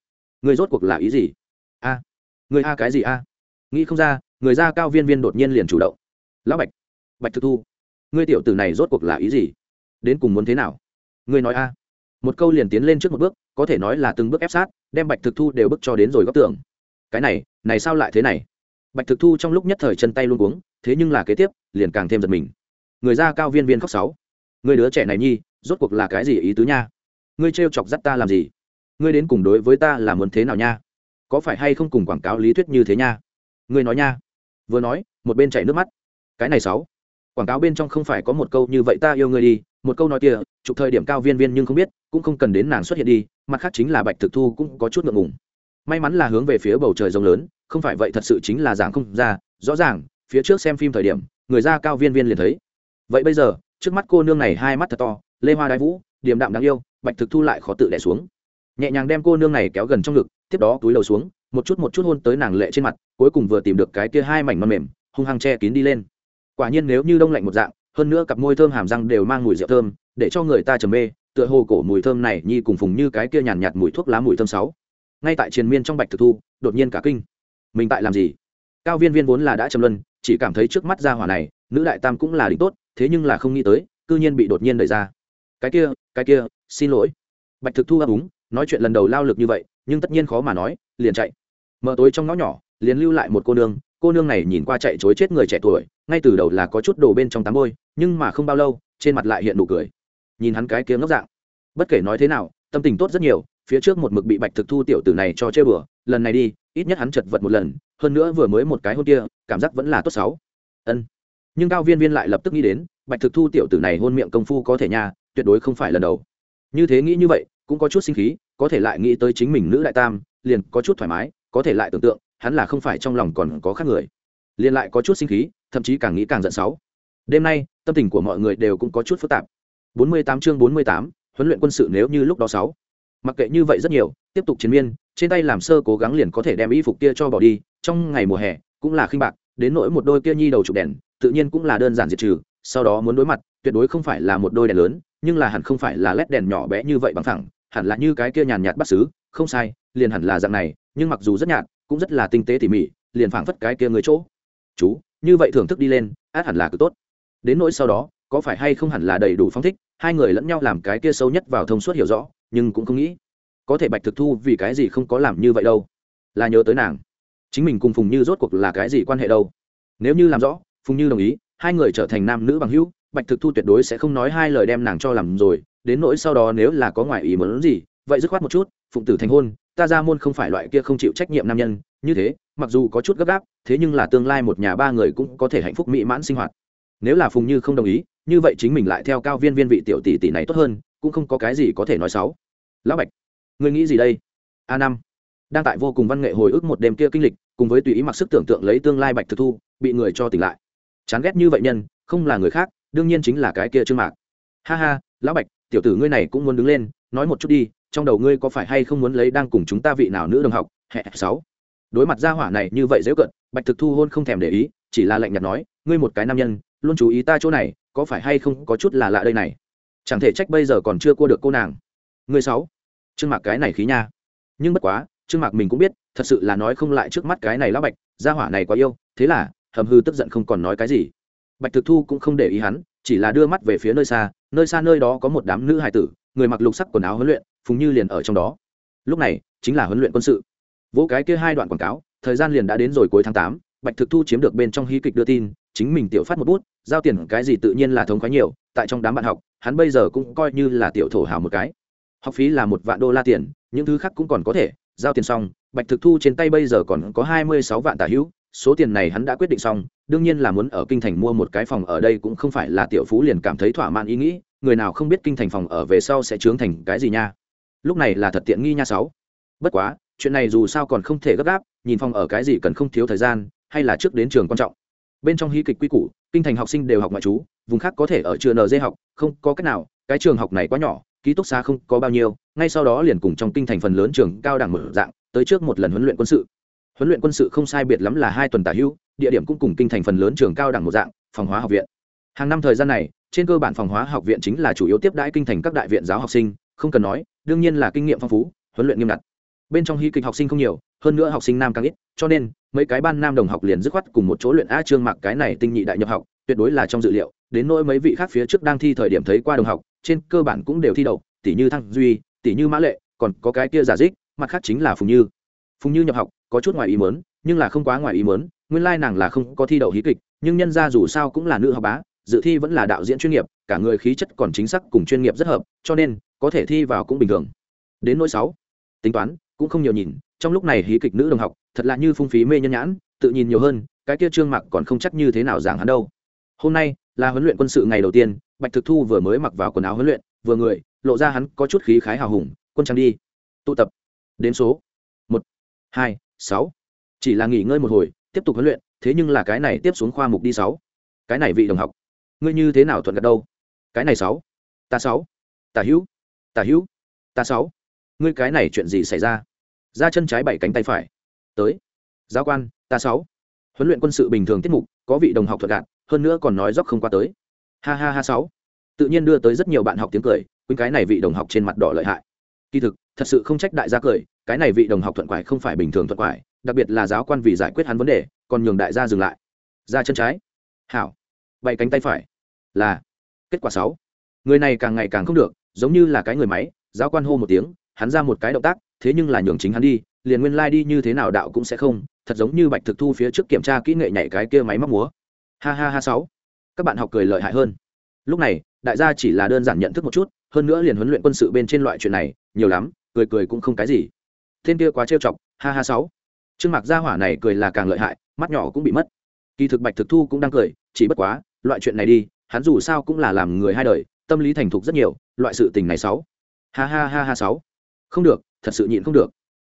Người rốt cuộc là ý gì? A, người a cái gì a? Nghĩ không ra, người ra cao viên viên đột nhiên liền chủ động. Lão bạch bạch thực thu, ngươi tiểu tử này rốt cuộc là ý gì? Đến cùng muốn thế nào? Ngươi nói a. Một câu liền tiến lên trước một bước, có thể nói là từng bước ép sát, đem bạch thực thu đều bước cho đến rồi góc tường. Cái này này sao lại thế này? Bạch thực thu trong lúc nhất thời chân tay luôn cuống, thế nhưng là kế tiếp, liền càng thêm giật mình. Người ra cao viên viên khóc sáu. Người đứa trẻ này nhi, rốt cuộc là cái gì ý tứ nha? Ngươi trêu chọc dắt ta làm gì? Ngươi đến cùng đối với ta là muốn thế nào nha? Có phải hay không cùng quảng cáo lý thuyết như thế nha? Ngươi nói nha. Vừa nói, một bên chảy nước mắt. Cái này sáu. Quảng cáo bên trong không phải có một câu như vậy ta yêu ngươi đi, một câu nói kia, chụp thời điểm cao viên viên nhưng không biết, cũng không cần đến nàng xuất hiện đi, mặt khác chính là bạch thực thu cũng có chút ngượng ngùng. May mắn là hướng về phía bầu trời rộng lớn, không phải vậy thật sự chính là giảng không ra, rõ ràng, phía trước xem phim thời điểm, người ra cao viên viên liền thấy. Vậy bây giờ, trước mắt cô nương này hai mắt thật to, lê hoa đái vũ, điềm đạm đáng yêu, bạch thực thu lại khó tự đẻ xuống. Nhẹ nhàng đem cô nương này kéo gần trong ngực, tiếp đó túi đầu xuống một chút một chút hôn tới nàng lệ trên mặt, cuối cùng vừa tìm được cái kia hai mảnh non mềm, hung hăng che kín đi lên. Quả nhiên nếu như đông lạnh một dạng, hơn nữa cặp môi thơm hàm răng đều mang mùi rượu thơm, để cho người ta trầm mê, tựa hồ cổ mùi thơm này nhi cùng phùng như cái kia nhàn nhạt mùi thuốc lá mùi thơm sáu. Ngay tại triền miên trong bạch thực thu, đột nhiên cả kinh. Mình tại làm gì? Cao viên viên vốn là đã trầm luân, chỉ cảm thấy trước mắt ra hỏa này, nữ đại tam cũng là đỉnh tốt, thế nhưng là không nghĩ tới, cư nhiên bị đột nhiên đẩy ra. Cái kia cái kia, xin lỗi. Bạch thực thu ấp úng, nói chuyện lần đầu lao lực như vậy, nhưng tất nhiên khó mà nói, liền chạy mờ tối trong ngõ nhỏ liền lưu lại một cô nương. Cô nương này nhìn qua chạy chối chết người trẻ tuổi ngay từ đầu là có chút đồ bên trong tám môi, nhưng mà không bao lâu trên mặt lại hiện nụ cười. Nhìn hắn cái kia ngốc dạng. Bất kể nói thế nào tâm tình tốt rất nhiều phía trước một mực bị bạch thực thu tiểu tử này cho chơi bừa lần này đi ít nhất hắn chật vật một lần hơn nữa vừa mới một cái hôn kia cảm giác vẫn là tốt xấu. Ân. Nhưng cao viên viên lại lập tức nghĩ đến bạch thực thu tiểu tử này hôn miệng công phu có thể nha tuyệt đối không phải lần đầu. Như thế nghĩ như vậy cũng có chút sinh khí có thể lại nghĩ tới chính mình nữ đại tam liền có chút thoải mái có thể lại tưởng tượng hắn là không phải trong lòng còn có khác người. Liền lại có chút sinh khí thậm chí càng nghĩ càng giận sáu đêm nay tâm tình của mọi người đều cũng có chút phức tạp. 48 chương 48, huấn luyện quân sự nếu như lúc đó sáu. Mặc kệ như vậy rất nhiều tiếp tục chiến miên trên tay làm sơ cố gắng liền có thể đem y phục kia cho bỏ đi trong ngày mùa hè cũng là khinh bạc đến nỗi một đôi kia nhi đầu chụp đèn tự nhiên cũng là đơn giản diệt trừ sau đó muốn đối mặt tuyệt đối không phải là một đôi đèn lớn nhưng là hẳn không phải là led đèn nhỏ bé như vậy bằng thẳng hẳn là như cái kia nhàn nhạt bắt xứ không sai liền hẳn là dạng này nhưng mặc dù rất nhạt, cũng rất là tinh tế tỉ mỉ, liền phảng phất cái kia người chỗ. Chú, như vậy thưởng thức đi lên, át hẳn là cứ tốt. Đến nỗi sau đó, có phải hay không hẳn là đầy đủ phong thích, hai người lẫn nhau làm cái kia sâu nhất vào thông suốt hiểu rõ, nhưng cũng không nghĩ, có thể bạch thực thu vì cái gì không có làm như vậy đâu. Là nhớ tới nàng. Chính mình cùng phùng như rốt cuộc là cái gì quan hệ đâu? Nếu như làm rõ, phùng như đồng ý, hai người trở thành nam nữ bằng hữu, bạch thực thu tuyệt đối sẽ không nói hai lời đem nàng cho làm rồi. Đến nỗi sau đó nếu là có ngoại ý muốn gì, vậy dứt khoát một chút, phụng tử thành hôn ta ra môn không phải loại kia không chịu trách nhiệm nam nhân, như thế, mặc dù có chút gấp gáp, thế nhưng là tương lai một nhà ba người cũng có thể hạnh phúc mỹ mãn sinh hoạt. Nếu là phùng như không đồng ý, như vậy chính mình lại theo cao viên viên vị tiểu tỷ tỷ này tốt hơn, cũng không có cái gì có thể nói xấu. Lão bạch, ngươi nghĩ gì đây? A năm, đang tại vô cùng văn nghệ hồi ức một đêm kia kinh lịch, cùng với tùy ý mặc sức tưởng tượng lấy tương lai bạch thực thu, bị người cho tỉnh lại. Chán ghét như vậy nhân, không là người khác, đương nhiên chính là cái kia trương mạc. Ha ha, lão bạch, tiểu tử ngươi này cũng muốn đứng lên, nói một chút đi trong đầu ngươi có phải hay không muốn lấy đang cùng chúng ta vị nào nữ đồng học hệ sáu. Đối mặt gia hỏa này như vậy dễ cận, bạch thực thu hôn không thèm để ý, chỉ là lạnh nhạt nói, ngươi một cái nam nhân, luôn chú ý ta chỗ này, có phải hay không có chút là lạ đây này? Chẳng thể trách bây giờ còn chưa cua được cô nàng. Ngươi sáu. Trương mạc cái này khí nha. Nhưng bất quá, trương mạc mình cũng biết, thật sự là nói không lại trước mắt cái này lão bạch, gia hỏa này quá yêu, thế là, hầm hư tức giận không còn nói cái gì. Bạch thực thu cũng không để ý hắn, chỉ là đưa mắt về phía nơi xa nơi xa nơi đó có một đám nữ hài tử, người mặc lục sắc quần áo huấn luyện phùng như liền ở trong đó. Lúc này, chính là huấn luyện quân sự. Vỗ cái kia hai đoạn quảng cáo, thời gian liền đã đến rồi cuối tháng tám, bạch thực thu chiếm được bên trong hí kịch đưa tin, chính mình tiểu phát một bút, giao tiền cái gì tự nhiên là thống khoái nhiều, tại trong đám bạn học, hắn bây giờ cũng coi như là tiểu thổ hào một cái. Học phí là một vạn đô la tiền, những thứ khác cũng còn có thể, giao tiền xong, bạch thực thu trên tay bây giờ còn có hai mươi sáu vạn tả hữu, số tiền này hắn đã quyết định xong, đương nhiên là muốn ở kinh thành mua một cái phòng ở đây cũng không phải là tiểu phú liền cảm thấy thỏa mãn ý nghĩ, người nào không biết kinh thành phòng ở về sau sẽ trướng thành cái gì nha lúc này là thật tiện nghi nha sáu. Bất quá, chuyện này dù sao còn không thể gấp gáp, nhìn phòng ở cái gì cần không thiếu thời gian, hay là trước đến trường quan trọng. Bên trong hí kịch quy củ, kinh thành học sinh đều học ngoại trú, vùng khác có thể ở trường nd học, không có cách nào, cái trường học này quá nhỏ, ký túc xá không có bao nhiêu, ngay sau đó liền cùng trong kinh thành phần lớn trường cao đẳng mở dạng, tới trước một lần huấn luyện quân sự. Huấn luyện quân sự không sai biệt lắm là hai tuần tả hữu địa điểm cũng cùng kinh thành phần lớn trường cao đẳng một dạng, phòng hóa học viện. Hàng năm thời gian này, trên cơ bản phòng hóa học viện chính là chủ yếu tiếp đãi kinh thành các đại viện giáo học sinh, không cần nói đương nhiên là kinh nghiệm phong phú, huấn luyện nghiêm ngặt. Bên trong hí kịch học sinh không nhiều, hơn nữa học sinh nam càng ít, cho nên, mấy cái ban nam đồng học liền dứt khoát cùng một chỗ luyện a trương mạc cái này tinh nhị đại nhập học, tuyệt đối là trong dự liệu, đến nỗi mấy vị khác phía trước đang thi thời điểm thấy qua đồng học, trên cơ bản cũng đều thi đậu tỷ như thăng duy tỷ như mã lệ, còn có cái kia giả dích, mặt khác chính là phùng như. Phùng như nhập học, có chút ngoài ý mớn nhưng là không quá ngoài ý mớn nguyên lai nàng là không có thi đậu hí kịch, nhưng nhân ra dù sao cũng là nữ học bá, dự thi vẫn là đạo diễn chuyên nghiệp, cả người khí chất còn chính xác cùng chuyên nghiệp rất hợp, cho nên có thể thi vào cũng bình thường. Đến nỗi sáu, tính toán, cũng không nhiều nhìn, trong lúc này hí kịch nữ đồng học, thật là như phung phí mê nhân nhãn, tự nhìn nhiều hơn, cái kia trương mặc còn không chắc như thế nào giảng hắn đâu. Hôm nay, là huấn luyện quân sự ngày đầu tiên, bạch thực thu vừa mới mặc vào quần áo huấn luyện, vừa người, lộ ra hắn có chút khí khái hào hùng, quân trang đi. Tụ tập. Đến số một, hai, sáu. Chỉ là nghỉ ngơi một hồi, tiếp tục huấn luyện, thế nhưng là cái này tiếp xuống khoa mục đi sáu. Cái này vị đồng học, ngươi như thế nào thuận gật đâu? Cái này sáu. Ta sáu. Tả hữu tả hữu ta sáu. Ngươi cái này chuyện gì xảy ra? Ra chân trái bảy cánh tay phải. Tới. Giáo quan ta sáu. Huấn luyện quân sự bình thường tiết mục, có vị đồng học thuận gạt, hơn nữa còn nói dốc không qua tới. Ha ha ha sáu. Tự nhiên đưa tới rất nhiều bạn học tiếng cười, quên cái này vị đồng học trên mặt đỏ lợi hại. Kỳ thực, thật sự không trách đại gia cười, cái này vị đồng học thuận quải không phải bình thường thuận quải, đặc biệt là giáo quan vì giải quyết hắn vấn đề, còn nhường đại gia dừng lại. Ra chân trái. Hảo. Bảy cánh tay phải. Là. Kết quả sáu. Người này càng ngày càng không được giống như là cái người máy, giáo quan hô một tiếng, hắn ra một cái động tác, thế nhưng là nhường chính hắn đi, liền nguyên lai、like、đi như thế nào đạo cũng sẽ không, thật giống như bạch thực thu phía trước kiểm tra kỹ nghệ nhảy cái kia máy móc múa. Ha ha ha sáu. Các bạn học cười lợi hại hơn. Lúc này, đại gia chỉ là đơn giản nhận thức một chút, hơn nữa liền huấn luyện quân sự bên trên loại chuyện này, nhiều lắm, cười cười cũng không cái gì. Thiên kia quá trêu chọc, ha ha sáu. Trương mạc gia hỏa này cười là càng lợi hại, mắt nhỏ cũng bị mất. Kỳ thực bạch thực thu cũng đang cười, chỉ bất quá, loại chuyện này đi, hắn dù sao cũng là làm người hai đời, tâm lý thành thục rất nhiều loại sự tình này sáu. Ha ha ha ha sáu. Không được, thật sự nhịn không được.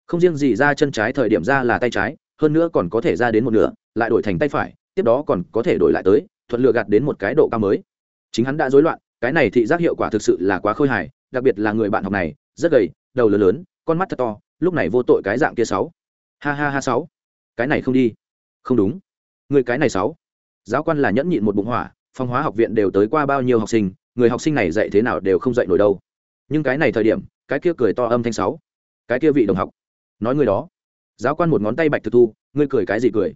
Không riêng gì ra chân trái thời điểm ra là tay trái, hơn nữa còn có thể ra đến một nửa, lại đổi thành tay phải, tiếp đó còn có thể đổi lại tới, thuận lựa gạt đến một cái độ cao mới. Chính hắn đã rối loạn, cái này thị giác hiệu quả thực sự là quá khôi hài, đặc biệt là người bạn học này, rất gầy, đầu lớn lớn, con mắt thật to, lúc này vô tội cái dạng kia sáu. Ha ha ha sáu. Cái này không đi. Không đúng. Người cái này sáu. Giáo quan là nhẫn nhịn một bụng hỏa, phong hóa học viện đều tới qua bao nhiêu học sinh người học sinh này dạy thế nào đều không dạy nổi đâu. Nhưng cái này thời điểm, cái kia cười to âm thanh sáu. Cái kia vị đồng học. Nói người đó. Giáo quan một ngón tay bạch thực thu, ngươi cười cái gì cười?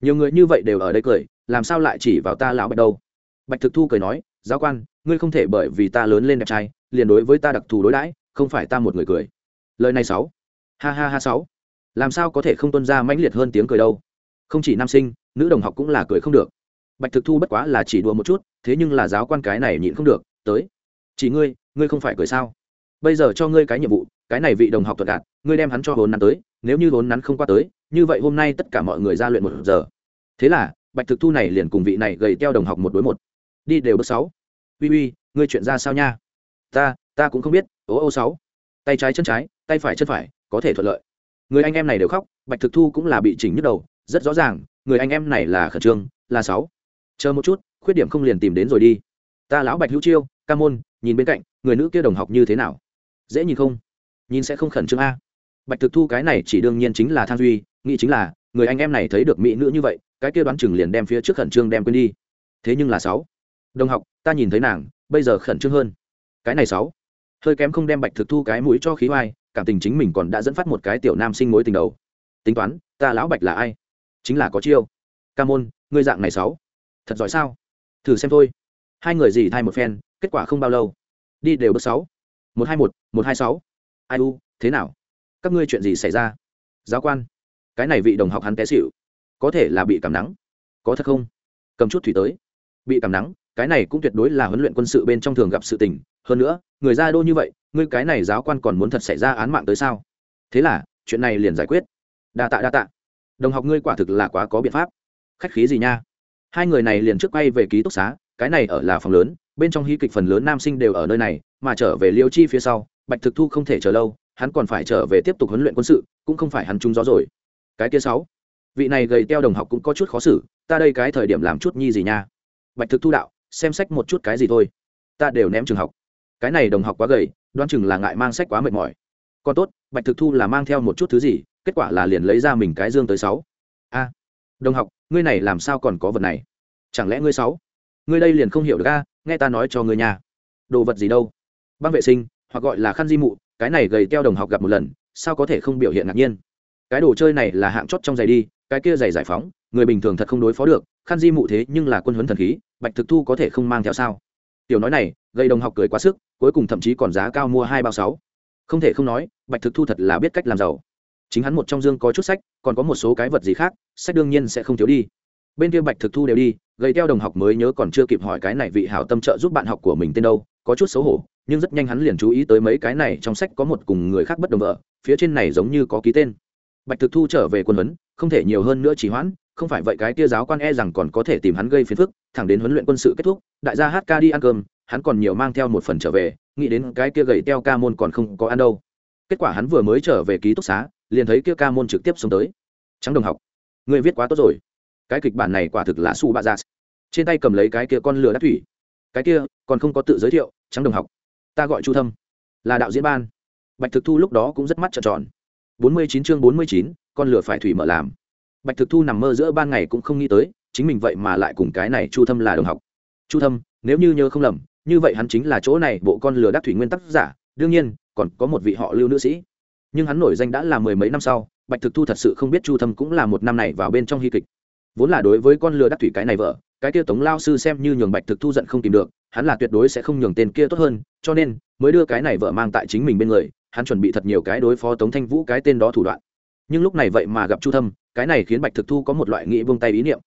Nhiều người như vậy đều ở đây cười, làm sao lại chỉ vào ta lão bạch đâu? Bạch thực thu cười nói, giáo quan, ngươi không thể bởi vì ta lớn lên đẹp trai, liền đối với ta đặc thù đối đãi, không phải ta một người cười. Lời này sáu. Ha ha ha sáu. Làm sao có thể không tuân ra mãnh liệt hơn tiếng cười đâu? Không chỉ nam sinh, nữ đồng học cũng là cười không được bạch thực thu bất quá là chỉ đùa một chút, thế nhưng là giáo quan cái này nhịn không được, tới. Chỉ ngươi ngươi không phải cười sao? Bây giờ cho ngươi cái nhiệm vụ, cái này vị đồng học thuật đạt, ngươi đem hắn cho hồn nắn tới, nếu như vốn nắn không qua tới, như vậy hôm nay tất cả mọi người ra luyện một giờ. Thế là, bạch thực thu này liền cùng vị này gầy teo đồng học một đối một. Đi đều bước sáu. Uy uy, ngươi chuyện ra sao nha? Ta ta cũng không biết, ô ô sáu. Tay trái chân trái, tay phải chân phải, có thể thuận lợi. Người anh em này đều khóc. Bạch thực thu cũng là bị chỉnh nhức đầu, rất rõ ràng, người anh em này là khẩn trương, là sáu chờ một chút, khuyết điểm không liền tìm đến rồi đi. Ta lão bạch hữu chiêu, ca môn, nhìn bên cạnh, người nữ kia đồng học như thế nào? Dễ nhìn không? Nhìn sẽ không khẩn trương a. Bạch thực thu cái này chỉ đương nhiên chính là thang duy, nghĩ chính là, người anh em này thấy được mỹ nữ như vậy, cái kia đoán chừng liền đem phía trước khẩn trương đem quên đi. Thế nhưng là sáu. Đồng học, ta nhìn thấy nàng, bây giờ khẩn trương hơn. Cái này sáu. Hơi kém không đem bạch thực thu cái mũi cho khí oai, cảm tình chính mình còn đã dẫn phát một cái tiểu nam sinh mối tình đầu. Tính toán, ta lão bạch là ai? Chính là có chiêu. Ca môn, ngươi dạng này sáu thật giỏi sao? Thử xem thôi. Hai người gì thay một phen, kết quả không bao lâu. Đi đều bước sáu. Một hai một một hai sáu. Ai u, thế nào? Các ngươi chuyện gì xảy ra? Giáo quan. Cái này vị đồng học hắn té xịu có thể là bị cảm nắng. Có thật không? Cầm chút thủy tới. Bị cảm nắng, cái này cũng tuyệt đối là huấn luyện quân sự bên trong thường gặp sự tình. Hơn nữa, người ra đô như vậy, ngươi cái này giáo quan còn muốn thật xảy ra án mạng tới sao? Thế là, chuyện này liền giải quyết. Đa tạ đa tạ. Đồng học ngươi quả thực là quá có biện pháp. Khách khí gì nha? Hai người này liền trước quay về ký túc xá, cái này ở là phòng lớn, bên trong hy kịch phần lớn nam sinh đều ở nơi này, mà trở về liêu chi phía sau, bạch thực thu không thể chờ lâu, hắn còn phải trở về tiếp tục huấn luyện quân sự, cũng không phải hắn trúng gió rồi. Cái kia sáu, vị này gầy teo đồng học cũng có chút khó xử, ta đây cái thời điểm làm chút nhi gì nha. Bạch thực thu đạo, xem sách một chút cái gì thôi. Ta đều ném trường học. Cái này đồng học quá gầy, đoán chừng là ngại mang sách quá mệt mỏi. Còn tốt, bạch thực thu là mang theo một chút thứ gì, kết quả là liền lấy ra mình cái dương tới sáu. A, đồng học ngươi này làm sao còn có vật này? Chẳng lẽ ngươi sáu? Ngươi đây liền không hiểu được a, nghe ta nói cho ngươi nhà đồ vật gì đâu? Băng vệ sinh, hoặc gọi là khăn di mụ, cái này gầy teo đồng học gặp một lần, sao có thể không biểu hiện ngạc nhiên? Cái đồ chơi này là hạng chót trong giày đi, cái kia giày giải phóng, người bình thường thật không đối phó được, khăn di mụ thế nhưng là quân huấn thần khí, bạch thực thu có thể không mang theo sao? Tiểu nói này gây đồng học cười quá sức, cuối cùng thậm chí còn giá cao mua hai bao sáu. Không thể không nói, bạch thực thu thật là biết cách làm giàu chính hắn một trong dương có chút sách, còn có một số cái vật gì khác, sách đương nhiên sẽ không thiếu đi. Bên kia bạch thực thu đều đi gây theo đồng học mới nhớ còn chưa kịp hỏi cái này vị hảo tâm trợ giúp bạn học của mình tên đâu, có chút xấu hổ, nhưng rất nhanh hắn liền chú ý tới mấy cái này trong sách có một cùng người khác bất đồng vợ, phía trên này giống như có ký tên. Bạch thực thu trở về quân huấn, không thể nhiều hơn nữa chỉ hoãn, không phải vậy cái tia giáo quan e rằng còn có thể tìm hắn gây phiền phức, thẳng đến huấn luyện quân sự kết thúc, đại gia hát ca đi ăn cơm, hắn còn nhiều mang theo một phần trở về, nghĩ đến cái kia gầy teo ca môn còn không có ăn đâu. Kết quả hắn vừa mới trở về ký túc xá liền thấy kia ca môn trực tiếp xuống tới. Trắng đồng học người viết quá tốt rồi. Cái kịch bản này quả thực là su ba ra. trên tay cầm lấy cái kia con lửa đắc thủy. Cái kia, còn không có tự giới thiệu, trắng đồng học. Ta gọi chu thâm, là đạo diễn ban. Bạch thực thu lúc đó cũng rất mắt trợn tròn. Bốn mươi chín chương bốn mươi chín, con lửa phải thủy mở làm. Bạch thực thu nằm mơ giữa ban ngày cũng không nghĩ tới, chính mình vậy mà lại cùng cái này chu thâm là đồng học. Chu thâm, nếu như nhớ không lầm, như vậy hắn chính là chỗ này bộ con lừa đắc thủy nguyên tác giả, đương nhiên, còn có một vị họ lưu nữ sĩ nhưng hắn nổi danh đã là mười mấy năm sau, bạch thực thu thật sự không biết chu thâm cũng là một năm này vào bên trong hy kịch. Vốn là đối với con lừa đắc thủy cái này vợ, cái kia tống lao sư xem như nhường bạch thực thu giận không tìm được, hắn là tuyệt đối sẽ không nhường tên kia tốt hơn, cho nên mới đưa cái này vợ mang tại chính mình bên người, hắn chuẩn bị thật nhiều cái đối phó tống thanh vũ cái tên đó thủ đoạn. Nhưng lúc này vậy mà gặp chu thâm, cái này khiến bạch thực thu có một loại nghĩ vung tay ý niệm.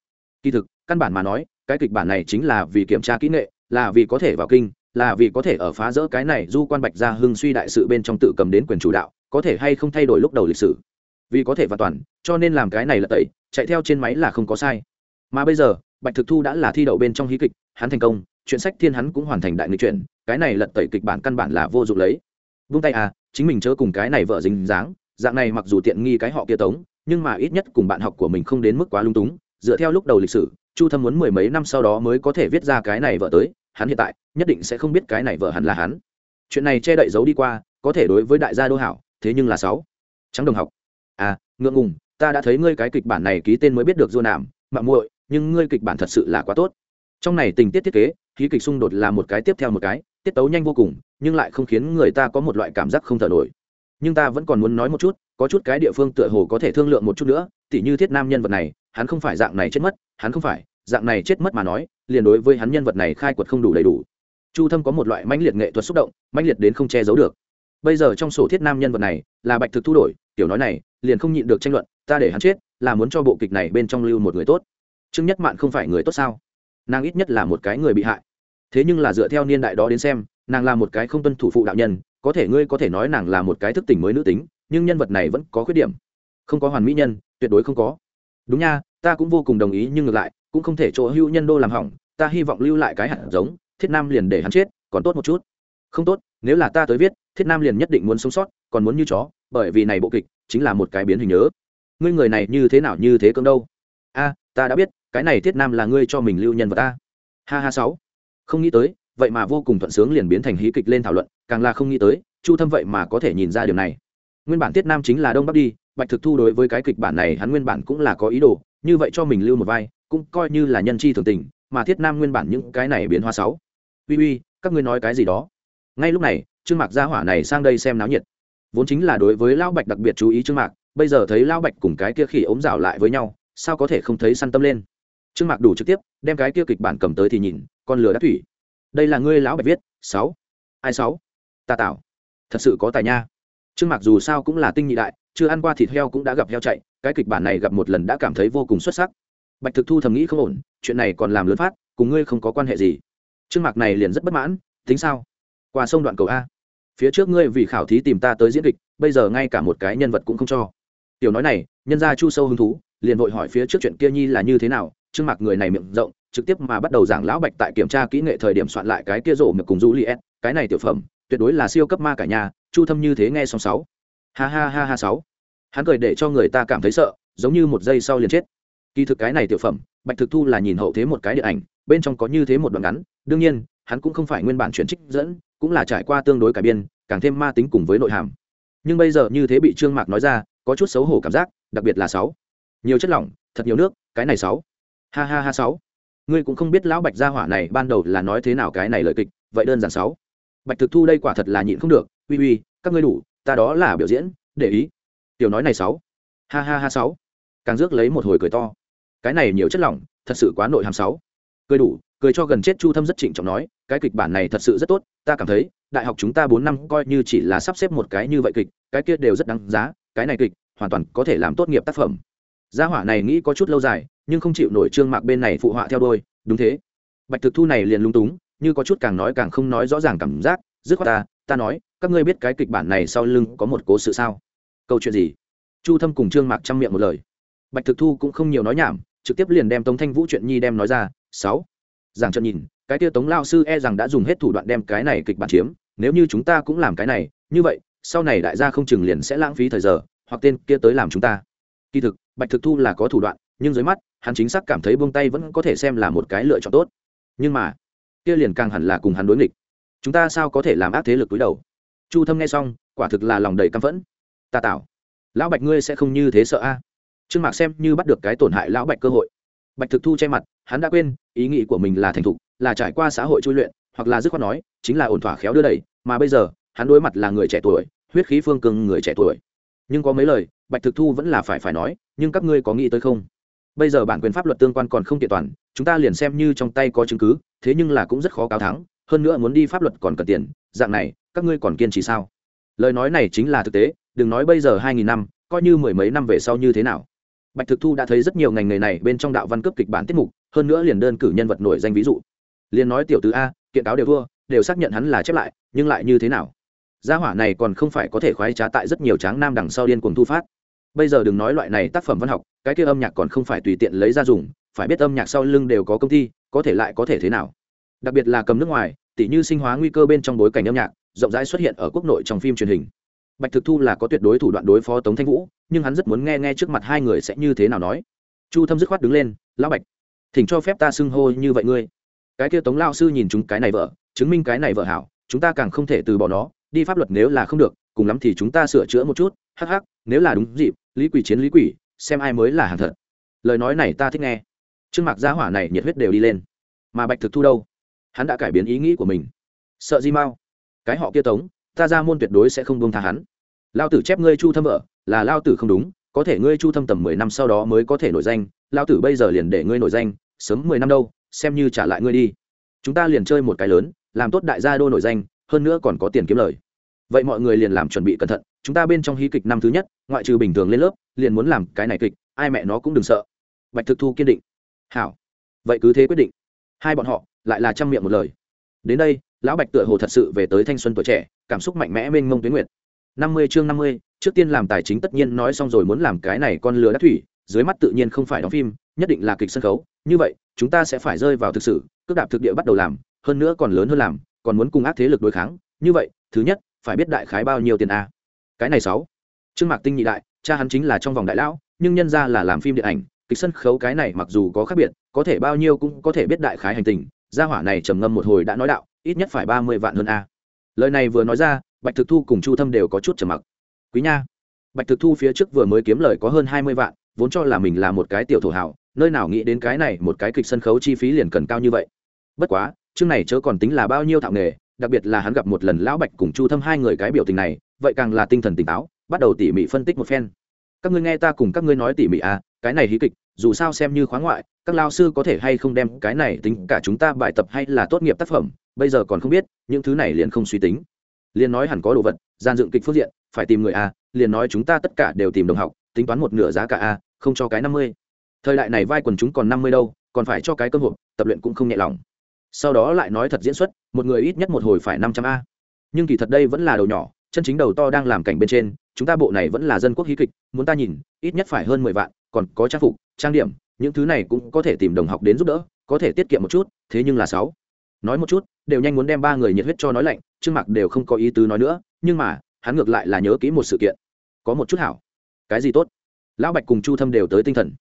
Kỳ thực, căn bản mà nói, cái kịch bản này chính là vì kiểm tra kỹ nghệ, là vì có thể vào kinh, là vì có thể ở phá rỡ cái này du quan bạch gia hưng suy đại sự bên trong tự cầm đến quyền chủ đạo có thể hay không thay đổi lúc đầu lịch sử? Vì có thể và toàn, cho nên làm cái này là tẩy, chạy theo trên máy là không có sai. Mà bây giờ, bạch thực thu đã là thi đậu bên trong hí kịch, hắn thành công, chuyện sách thiên hắn cũng hoàn thành đại nghị chuyện, cái này lật tẩy kịch bản căn bản là vô dụng lấy. Vung tay à chính mình chớ cùng cái này vợ dính dáng, dạng này mặc dù tiện nghi cái họ kia tống, nhưng mà ít nhất cùng bạn học của mình không đến mức quá lung túng, dựa theo lúc đầu lịch sử, chu thâm muốn mười mấy năm sau đó mới có thể viết ra cái này vợ tới, hắn hiện tại nhất định sẽ không biết cái này vợ hắn là hắn. Chuyện này che đậy giấu đi qua, có thể đối với đại gia đô hảo thế nhưng là sáu. Trắng đồng học. À ngượng ngùng, ta đã thấy ngươi cái kịch bản này ký tên mới biết được dô nảm mạng muội, nhưng ngươi kịch bản thật sự là quá tốt. Trong này tình tiết thiết kế, khí kịch xung đột là một cái tiếp theo một cái, tiết tấu nhanh vô cùng, nhưng lại không khiến người ta có một loại cảm giác không thở nổi. Nhưng ta vẫn còn muốn nói một chút, có chút cái địa phương tựa hồ có thể thương lượng một chút nữa, tỉ như thiết nam nhân vật này, hắn không phải dạng này chết mất, hắn không phải, dạng này chết mất mà nói, liền đối với hắn nhân vật này khai quật không đủ đầy đủ. Chu thâm có một loại mãnh liệt nghệ thuật xúc động, mãnh liệt đến không che giấu được bây giờ trong sổ thiết nam nhân vật này là bạch thực thu đổi, tiểu nói này, liền không nhịn được tranh luận, ta để hắn chết, là muốn cho bộ kịch này bên trong lưu một người tốt. Chứng nhất mạn không phải người tốt sao? Nàng ít nhất là một cái người bị hại. Thế nhưng là dựa theo niên đại đó đến xem, nàng là một cái không tuân thủ phụ đạo nhân, có thể ngươi có thể nói nàng là một cái thức tỉnh mới nữ tính, nhưng nhân vật này vẫn có khuyết điểm. Không có hoàn mỹ nhân, tuyệt đối không có. Đúng nha, ta cũng vô cùng đồng ý, nhưng ngược lại, cũng không thể chỗ hữu nhân đô làm hỏng, ta hy vọng lưu lại cái hạt giống, thiết nam liền để hắn chết, còn tốt một chút. Không tốt nếu là ta tới viết, thiết nam liền nhất định muốn sống sót, còn muốn như chó, bởi vì này bộ kịch chính là một cái biến hình nhớ. Ngươi người này như thế nào, như thế cơm đâu? A, ta đã biết, cái này thiết nam là ngươi cho mình lưu nhân vật ta ha ha sáu. Không nghĩ tới, vậy mà vô cùng thuận sướng liền biến thành hí kịch lên thảo luận, càng là không nghĩ tới, chu thâm vậy mà có thể nhìn ra điều này. Nguyên bản thiết nam chính là đông bắc đi, bạch thực thu đối với cái kịch bản này hắn nguyên bản cũng là có ý đồ, như vậy cho mình lưu một vai, cũng coi như là nhân chi thường tình, mà thiết nam nguyên bản những cái này biến hóa sáu. Uy uy, các ngươi nói cái gì đó? Ngay lúc này, trương mạc gia hỏa này sang đây xem náo nhiệt. Vốn chính là đối với lão bạch đặc biệt chú ý trương mạc, bây giờ thấy lão bạch cùng cái kia khỉ ốm rào lại với nhau, sao có thể không thấy săn tâm lên? Trương mạc đủ trực tiếp, đem cái kia kịch bản cầm tới thì nhìn, con lửa đắc thủy. Đây là ngươi lão bạch viết, sáu. Ai sáu? Ta tạo thật sự có tài nha. Trương mạc dù sao cũng là tinh nhị đại, chưa ăn qua thịt heo cũng đã gặp heo chạy, cái kịch bản này gặp một lần đã cảm thấy vô cùng xuất sắc. Bạch thực thu thầm nghĩ không ổn, chuyện này còn làm lớn phát, cùng ngươi không có quan hệ gì. Trương mạc này liền rất bất mãn, tính sao? Qua sông đoạn cầu a. Phía trước ngươi vì khảo thí tìm ta tới diễn kịch, bây giờ ngay cả một cái nhân vật cũng không cho. Tiểu nói này, nhân ra chu sâu hứng thú, liền vội hỏi phía trước chuyện kia nhi là như thế nào, trương mạc người này miệng rộng, trực tiếp mà bắt đầu giảng lão bạch tại kiểm tra kỹ nghệ thời điểm soạn lại cái kia rổ miệng cùng du liet cái này tiểu phẩm, tuyệt đối là siêu cấp ma cả nhà, chu thâm như thế nghe xong sáu. Ha ha ha ha sáu. Hắn cười để cho người ta cảm thấy sợ, giống như một giây sau liền chết. Kỳ thực cái này tiểu phẩm, bạch thực thu là nhìn hậu thế một cái điện ảnh, bên trong có như thế một đoạn ngắn, đương nhiên, hắn cũng không phải nguyên bản chuyển trích dẫn cũng là trải qua tương đối cải biên, càng thêm ma tính cùng với nội hàm. Nhưng bây giờ như thế bị trương mạc nói ra, có chút xấu hổ cảm giác, đặc biệt là sáu. Nhiều chất lỏng, thật nhiều nước, cái này sáu. Ha ha ha sáu. Ngươi cũng không biết lão bạch gia hỏa này ban đầu là nói thế nào cái này lời kịch, vậy đơn giản sáu. Bạch thực thu đây quả thật là nhịn không được, uy uy, các ngươi đủ, ta đó là biểu diễn, để ý. Tiểu nói này sáu. Ha ha ha sáu. Càng rước lấy một hồi cười to. Cái này nhiều chất lỏng, thật sự quá nội hàm sáu. Cười đủ cười cho gần chết chu thâm rất trịnh trọng nói, cái kịch bản này thật sự rất tốt, ta cảm thấy, đại học chúng ta bốn năm coi như chỉ là sắp xếp một cái như vậy kịch, cái kia đều rất đáng giá, cái này kịch hoàn toàn có thể làm tốt nghiệp tác phẩm. Gia hỏa này nghĩ có chút lâu dài, nhưng không chịu nổi trương mạc bên này phụ họa theo đôi đúng thế. Bạch thực thu này liền lung túng, như có chút càng nói càng không nói rõ ràng cảm giác, dứt khoát ta ta nói, các ngươi biết cái kịch bản này sau lưng có một cố sự sao? Câu chuyện gì? Chu thâm cùng trương mạc chăm miệng một lời. Bạch thực thu cũng không nhiều nói nhảm, trực tiếp liền đem tống thanh vũ chuyện nhi đem nói ra, sáu giảng trận nhìn, cái tia tống lao sư e rằng đã dùng hết thủ đoạn đem cái này kịch bản chiếm, nếu như chúng ta cũng làm cái này, như vậy, sau này đại gia không chừng liền sẽ lãng phí thời giờ, hoặc tên kia tới làm chúng ta. Kỳ thực, bạch thực thu là có thủ đoạn, nhưng dưới mắt, hắn chính xác cảm thấy buông tay vẫn có thể xem là một cái lựa chọn tốt. Nhưng mà, kia liền càng hẳn là cùng hắn đối nghịch. Chúng ta sao có thể làm ác thế lực túi đầu? Chu thâm nghe xong, quả thực là lòng đầy căm phẫn. Ta tạo, lão bạch ngươi sẽ không như thế sợ a? Trương mạc xem như bắt được cái tổn hại lão bạch cơ hội bạch thực thu che mặt, hắn đã quên, ý nghĩ của mình là thành thục, là trải qua xã hội chui luyện, hoặc là dứt khoát nói, chính là ổn thỏa khéo đưa đẩy, mà bây giờ, hắn đối mặt là người trẻ tuổi, huyết khí phương cường người trẻ tuổi. Nhưng có mấy lời, bạch thực thu vẫn là phải phải nói, nhưng các ngươi có nghĩ tới không? Bây giờ bản quyền pháp luật tương quan còn không kiện toàn, chúng ta liền xem như trong tay có chứng cứ, thế nhưng là cũng rất khó cáo thắng, hơn nữa muốn đi pháp luật còn cần tiền, dạng này, các ngươi còn kiên trì sao? Lời nói này chính là thực tế, đừng nói bây giờ hai nghìn năm, coi như mười mấy năm về sau như thế nào bạch thực thu đã thấy rất nhiều ngành nghề này bên trong đạo văn cấp kịch bản tiết mục, hơn nữa liền đơn cử nhân vật nổi danh ví dụ. Liền nói tiểu tứ a, kiện cáo đều thua, đều xác nhận hắn là chép lại, nhưng lại như thế nào? Gia hỏa này còn không phải có thể khoái trá tại rất nhiều tráng nam đằng sau điên cuồng thu phát. Bây giờ đừng nói loại này tác phẩm văn học, cái kia âm nhạc còn không phải tùy tiện lấy ra dùng, phải biết âm nhạc sau lưng đều có công ty, có thể lại có thể thế nào? Đặc biệt là cầm nước ngoài, tỉ như sinh hóa nguy cơ bên trong bối cảnh âm nhạc, rộng rãi xuất hiện ở quốc nội trong phim truyền hình bạch thực thu là có tuyệt đối thủ đoạn đối phó tống thanh vũ, nhưng hắn rất muốn nghe nghe trước mặt hai người sẽ như thế nào nói. Chu thâm dứt khoát đứng lên, lão bạch, thỉnh cho phép ta xưng hô như vậy ngươi. Cái kia tống lao sư nhìn chúng cái này vợ, chứng minh cái này vợ hảo, chúng ta càng không thể từ bỏ nó, đi pháp luật nếu là không được, cùng lắm thì chúng ta sửa chữa một chút, hắc hắc, nếu là đúng dịp, lý quỷ chiến lý quỷ, xem ai mới là hàng thật. Lời nói này ta thích nghe. Trương mạc gia hỏa này nhiệt huyết đều đi lên. Mà bạch thực thu đâu? Hắn đã cải biến ý nghĩ của mình. Sợ gì mau cái họ kia tống ta ra môn tuyệt đối sẽ không buông tha hắn. Lao tử chép ngươi chu thâm vợ, là lao tử không đúng, có thể ngươi chu thâm tầm mười năm sau đó mới có thể nổi danh lao tử bây giờ liền để ngươi nổi danh, sớm mười năm đâu, xem như trả lại ngươi đi. Chúng ta liền chơi một cái lớn, làm tốt đại gia đô nổi danh, hơn nữa còn có tiền kiếm lời. Vậy mọi người liền làm chuẩn bị cẩn thận, chúng ta bên trong hí kịch năm thứ nhất, ngoại trừ bình thường lên lớp, liền muốn làm cái này kịch, ai mẹ nó cũng đừng sợ. Bạch thực thu kiên định. Hảo. Vậy cứ thế quyết định. Hai bọn họ, lại là trăm miệng một lời. Đến đây, lão bạch tựa hồ thật sự về tới thanh xuân tuổi trẻ cảm xúc mạnh mẽ mênh mông tuyến nguyệt. Năm mươi chương năm mươi, trước tiên làm tài chính tất nhiên nói xong rồi muốn làm cái này con lừa đắc thủy, dưới mắt tự nhiên không phải đóng phim, nhất định là kịch sân khấu. Như vậy, chúng ta sẽ phải rơi vào thực sự, cước đạp thực địa bắt đầu làm, hơn nữa còn lớn hơn làm, còn muốn cung ác thế lực đối kháng. Như vậy, thứ nhất, phải biết đại khái bao nhiêu tiền a? Cái này sáu. Trương mạc tinh nhị đại, cha hắn chính là trong vòng đại lão, nhưng nhân ra là làm phim điện ảnh, kịch sân khấu cái này mặc dù có khác biệt, có thể bao nhiêu cũng có thể biết đại khái hành tình. Gia hỏa này trầm ngâm một hồi đã nói đạo, ít nhất phải ba mươi vạn hơn a lời này vừa nói ra, bạch thực thu cùng chu thâm đều có chút trầm mặc. Quý nha, bạch thực thu phía trước vừa mới kiếm lời có hơn hai mươi vạn, vốn cho là mình là một cái tiểu thổ hảo, nơi nào nghĩ đến cái này một cái kịch sân khấu chi phí liền cần cao như vậy. Bất quá, chương này chớ còn tính là bao nhiêu thạo nghề, đặc biệt là hắn gặp một lần lão bạch cùng chu thâm hai người cái biểu tình này, vậy càng là tinh thần tỉnh táo, bắt đầu tỉ mỉ phân tích một phen. Các ngươi nghe ta cùng các ngươi nói tỉ mỉ à cái này hí kịch, dù sao xem như khoáng ngoại các lao sư có thể hay không đem cái này tính cả chúng ta bài tập hay là tốt nghiệp tác phẩm, bây giờ còn không biết, những thứ này liền không suy tính. Liền nói hẳn có đồ vật, gian dựng kịch phương diện, phải tìm người a, liền nói chúng ta tất cả đều tìm đồng học, tính toán một nửa giá cả a, không cho cái năm mươi. Thời đại này vai quần chúng còn năm mươi đâu, còn phải cho cái cơ hội tập luyện cũng không nhẹ lòng. Sau đó lại nói thật diễn xuất, một người ít nhất một hồi phải năm trăm a. Nhưng kỳ thật đây vẫn là đầu nhỏ, chân chính đầu to đang làm cảnh bên trên, chúng ta bộ này vẫn là dân quốc hí kịch, muốn ta nhìn, ít nhất phải hơn mười vạn, còn có trang phục, trang điểm những thứ này cũng có thể tìm đồng học đến giúp đỡ, có thể tiết kiệm một chút, thế nhưng là sáu. Nói một chút, đều nhanh muốn đem ba người nhiệt huyết cho nói lạnh, trương mặc đều không có ý tứ nói nữa, nhưng mà, hắn ngược lại là nhớ kỹ một sự kiện. Có một chút hảo. Cái gì tốt? Lão bạch cùng chu thâm đều tới tinh thần.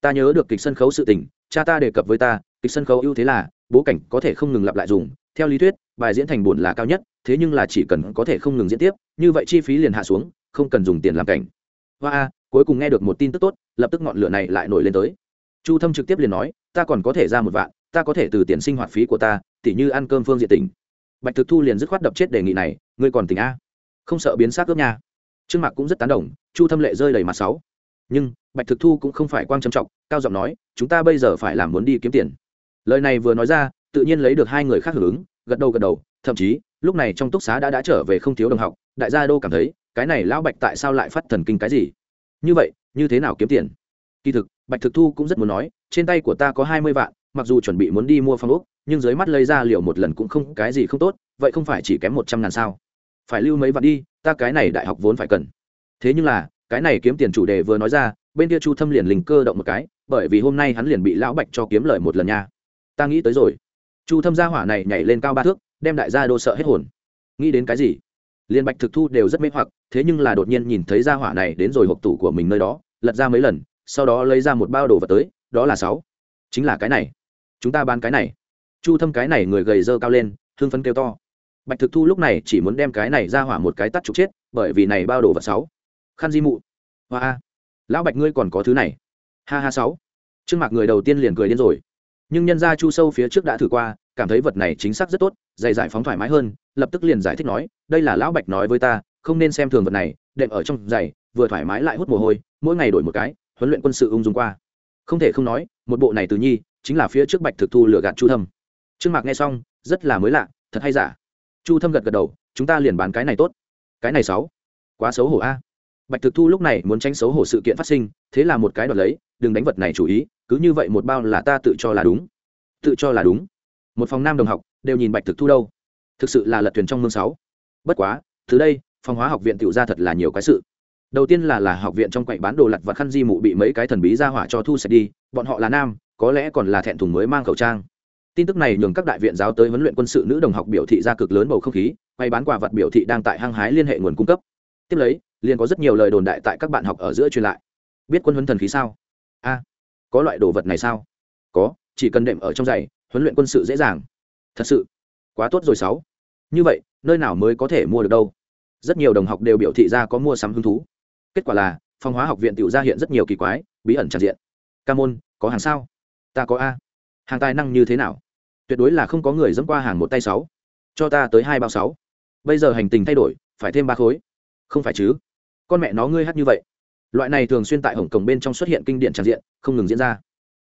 Ta nhớ được kịch sân khấu sự tình, cha ta đề cập với ta, kịch sân khấu ưu thế là, bố cảnh có thể không ngừng lặp lại dùng, theo lý thuyết, bài diễn thành buồn là cao nhất, thế nhưng là chỉ cần có thể không ngừng diễn tiếp, như vậy chi phí liền hạ xuống, không cần dùng tiền làm cảnh. Hoa a cuối cùng nghe được một tin tức tốt, lập tức ngọn lửa này lại nổi lên tới chu thâm trực tiếp liền nói, ta còn có thể ra một vạn, ta có thể từ tiền sinh hoạt phí của ta, tỉ như ăn cơm phương diện tỉnh. Bạch thực thu liền dứt khoát đập chết đề nghị này, ngươi còn tỉnh a? Không sợ biến xác ướp nha. Trương mạc cũng rất tán đồng, chu thâm lệ rơi đầy mặt sáu nhưng, bạch thực thu cũng không phải quang trầm trọng, cao giọng nói, chúng ta bây giờ phải làm muốn đi kiếm tiền. Lời này vừa nói ra, tự nhiên lấy được hai người khác hưởng ứng, gật đầu gật đầu, thậm chí, lúc này trong túc xá đã đã trở về không thiếu đồng học, đại gia đô cảm thấy, cái này lão bạch tại sao lại phát thần kinh cái gì? Như vậy, như thế nào kiếm tiền? Kỳ thực bạch thực thu cũng rất muốn nói, trên tay của ta có hai mươi vạn, mặc dù chuẩn bị muốn đi mua phong úc nhưng dưới mắt lấy ra liều một lần cũng không, cái gì không tốt, vậy không phải chỉ kém một trăm ngàn sao? Phải lưu mấy vạn đi, ta cái này đại học vốn phải cần. Thế nhưng là, cái này kiếm tiền chủ đề vừa nói ra, bên kia chu thâm liền lình cơ động một cái, bởi vì hôm nay hắn liền bị lão bạch cho kiếm lời một lần nha. Ta nghĩ tới rồi. Chu thâm gia hỏa này nhảy lên cao ba thước, đem đại gia đô sợ hết hồn. Nghĩ đến cái gì? Liên bạch thực thu đều rất mê hoặc, thế nhưng là đột nhiên nhìn thấy gia hỏa này đến rồi hộp tủ của mình nơi đó, lật ra mấy lần sau đó lấy ra một bao đồ vật tới, đó là sáu. Chính là cái này. Chúng ta bán cái này. Chu thâm cái này người gầy dơ cao lên, hưng phấn kêu to. Bạch thực thu lúc này chỉ muốn đem cái này ra hỏa một cái tắt trục chết, bởi vì này bao đồ vật sáu. Khăn di mụ. Hoa a. Lão bạch ngươi còn có thứ này. Ha ha sáu. Trương mạc người đầu tiên liền cười điên rồi. Nhưng nhân gia chu sâu phía trước đã thử qua, cảm thấy vật này chính xác rất tốt, dày giải phóng thoải mái hơn, lập tức liền giải thích nói, đây là lão bạch nói với ta, không nên xem thường vật này, đệm ở trong giày vừa thoải mái lại hút mồ hôi, mỗi ngày đổi một cái huấn luyện quân sự ung dung qua. Không thể không nói, một bộ này từ nhi, chính là phía trước bạch thực thu lừa gạt chu thâm. Trương mạc nghe xong, rất là mới lạ, thật hay giả? Chu thâm gật gật đầu, chúng ta liền bán cái này tốt. Cái này sáu. Quá xấu hổ a. Bạch thực thu lúc này muốn tránh xấu hổ sự kiện phát sinh, thế là một cái đoạt lấy, đừng đánh vật này chủ ý, cứ như vậy một bao là ta tự cho là đúng. Tự cho là đúng. Một phòng nam đồng học, đều nhìn bạch thực thu đâu. Thực sự là lật thuyền trong mương sáu. Bất quá, từ đây, phòng hóa học viện tiểu ra thật là nhiều cái sự đầu tiên là là học viện trong quạnh bán đồ lặt và khăn di mụ bị mấy cái thần bí ra hỏa cho thu sạch đi, bọn họ là nam, có lẽ còn là thẹn thùng mới mang khẩu trang. Tin tức này nhường các đại viện giáo tới huấn luyện quân sự nữ đồng học biểu thị ra cực lớn bầu không khí, quay bán quà vật biểu thị đang tại hăng hái liên hệ nguồn cung cấp. Tiếp lấy, liền có rất nhiều lời đồn đại tại các bạn học ở giữa truyền lại. Biết quân huấn thần khí sao? A, có loại đồ vật này sao? Có, chỉ cần đệm ở trong giày, huấn luyện quân sự dễ dàng. Thật sự, quá tốt rồi sáu. Như vậy, nơi nào mới có thể mua được đâu? Rất nhiều đồng học đều biểu thị ra có mua sắm hứng thú kết quả là phòng hóa học viện tự ra hiện rất nhiều kỳ quái, bí ẩn tràn diện. Ca môn, có hàng sao? Ta có a. Hàng tài năng như thế nào? Tuyệt đối là không có người dẫm qua hàng một tay sáu. Cho ta tới hai bao sáu. Bây giờ hành tình thay đổi, phải thêm ba khối. Không phải chứ? Con mẹ nó ngươi hát như vậy. Loại này thường xuyên tại hồng cổng bên trong xuất hiện kinh điển tràn diện, không ngừng diễn ra.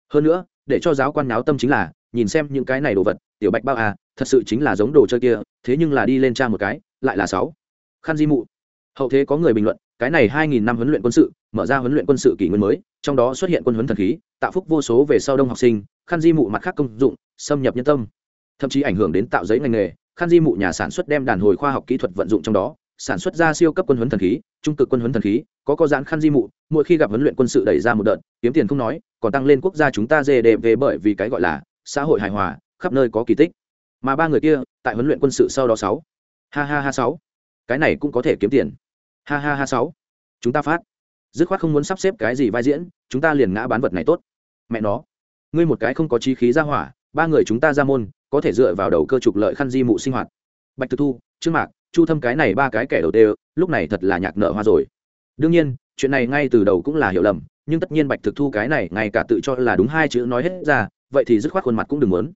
Hơn nữa, để cho giáo quan náo tâm chính là, nhìn xem những cái này đồ vật, tiểu bạch bao à thật sự chính là giống đồ chơi kia, thế nhưng là đi lên cha một cái, lại là sáu. Khăn di mụ. Hậu thế có người bình luận cái này hai nghìn năm huấn luyện quân sự, mở ra huấn luyện quân sự kỷ nguyên mới, trong đó xuất hiện quân huấn thần khí, tạo phúc vô số về sau đông học sinh khăn di mụ mặt khác công dụng, xâm nhập nhân tâm. Thậm chí ảnh hưởng đến tạo giấy ngành nghề khăn di mụ nhà sản xuất đem đàn hồi khoa học kỹ thuật vận dụng trong đó, sản xuất ra siêu cấp quân huấn thần khí, trung cực quân huấn thần khí, có có giãn khăn di mụ, mỗi khi gặp huấn luyện quân sự đẩy ra một đợt, kiếm tiền không nói, còn tăng lên quốc gia chúng ta gdp bởi vì cái gọi là xã hội hài hòa, khắp nơi có kỳ tích. Mà ba người kia, tại huấn luyện quân sự sau đó sáu. Ha ha ha sáu. Cái này cũng có thể kiếm tiền ha ha ha sáu. Chúng ta phát. Dứt khoát không muốn sắp xếp cái gì vai diễn, chúng ta liền ngã bán vật này tốt. Mẹ nó. Ngươi một cái không có trí khí ra hỏa, ba người chúng ta ra môn, có thể dựa vào đầu cơ trục lợi khăn di mụ sinh hoạt. Bạch thực thu, trương mạc, chu thâm cái này ba cái kẻ đầu tê lúc này thật là nhạc nợ hoa rồi. Đương nhiên, chuyện này ngay từ đầu cũng là hiểu lầm, nhưng tất nhiên bạch thực thu cái này ngay cả tự cho là đúng hai chữ nói hết ra, vậy thì dứt khoát khuôn mặt cũng đừng muốn.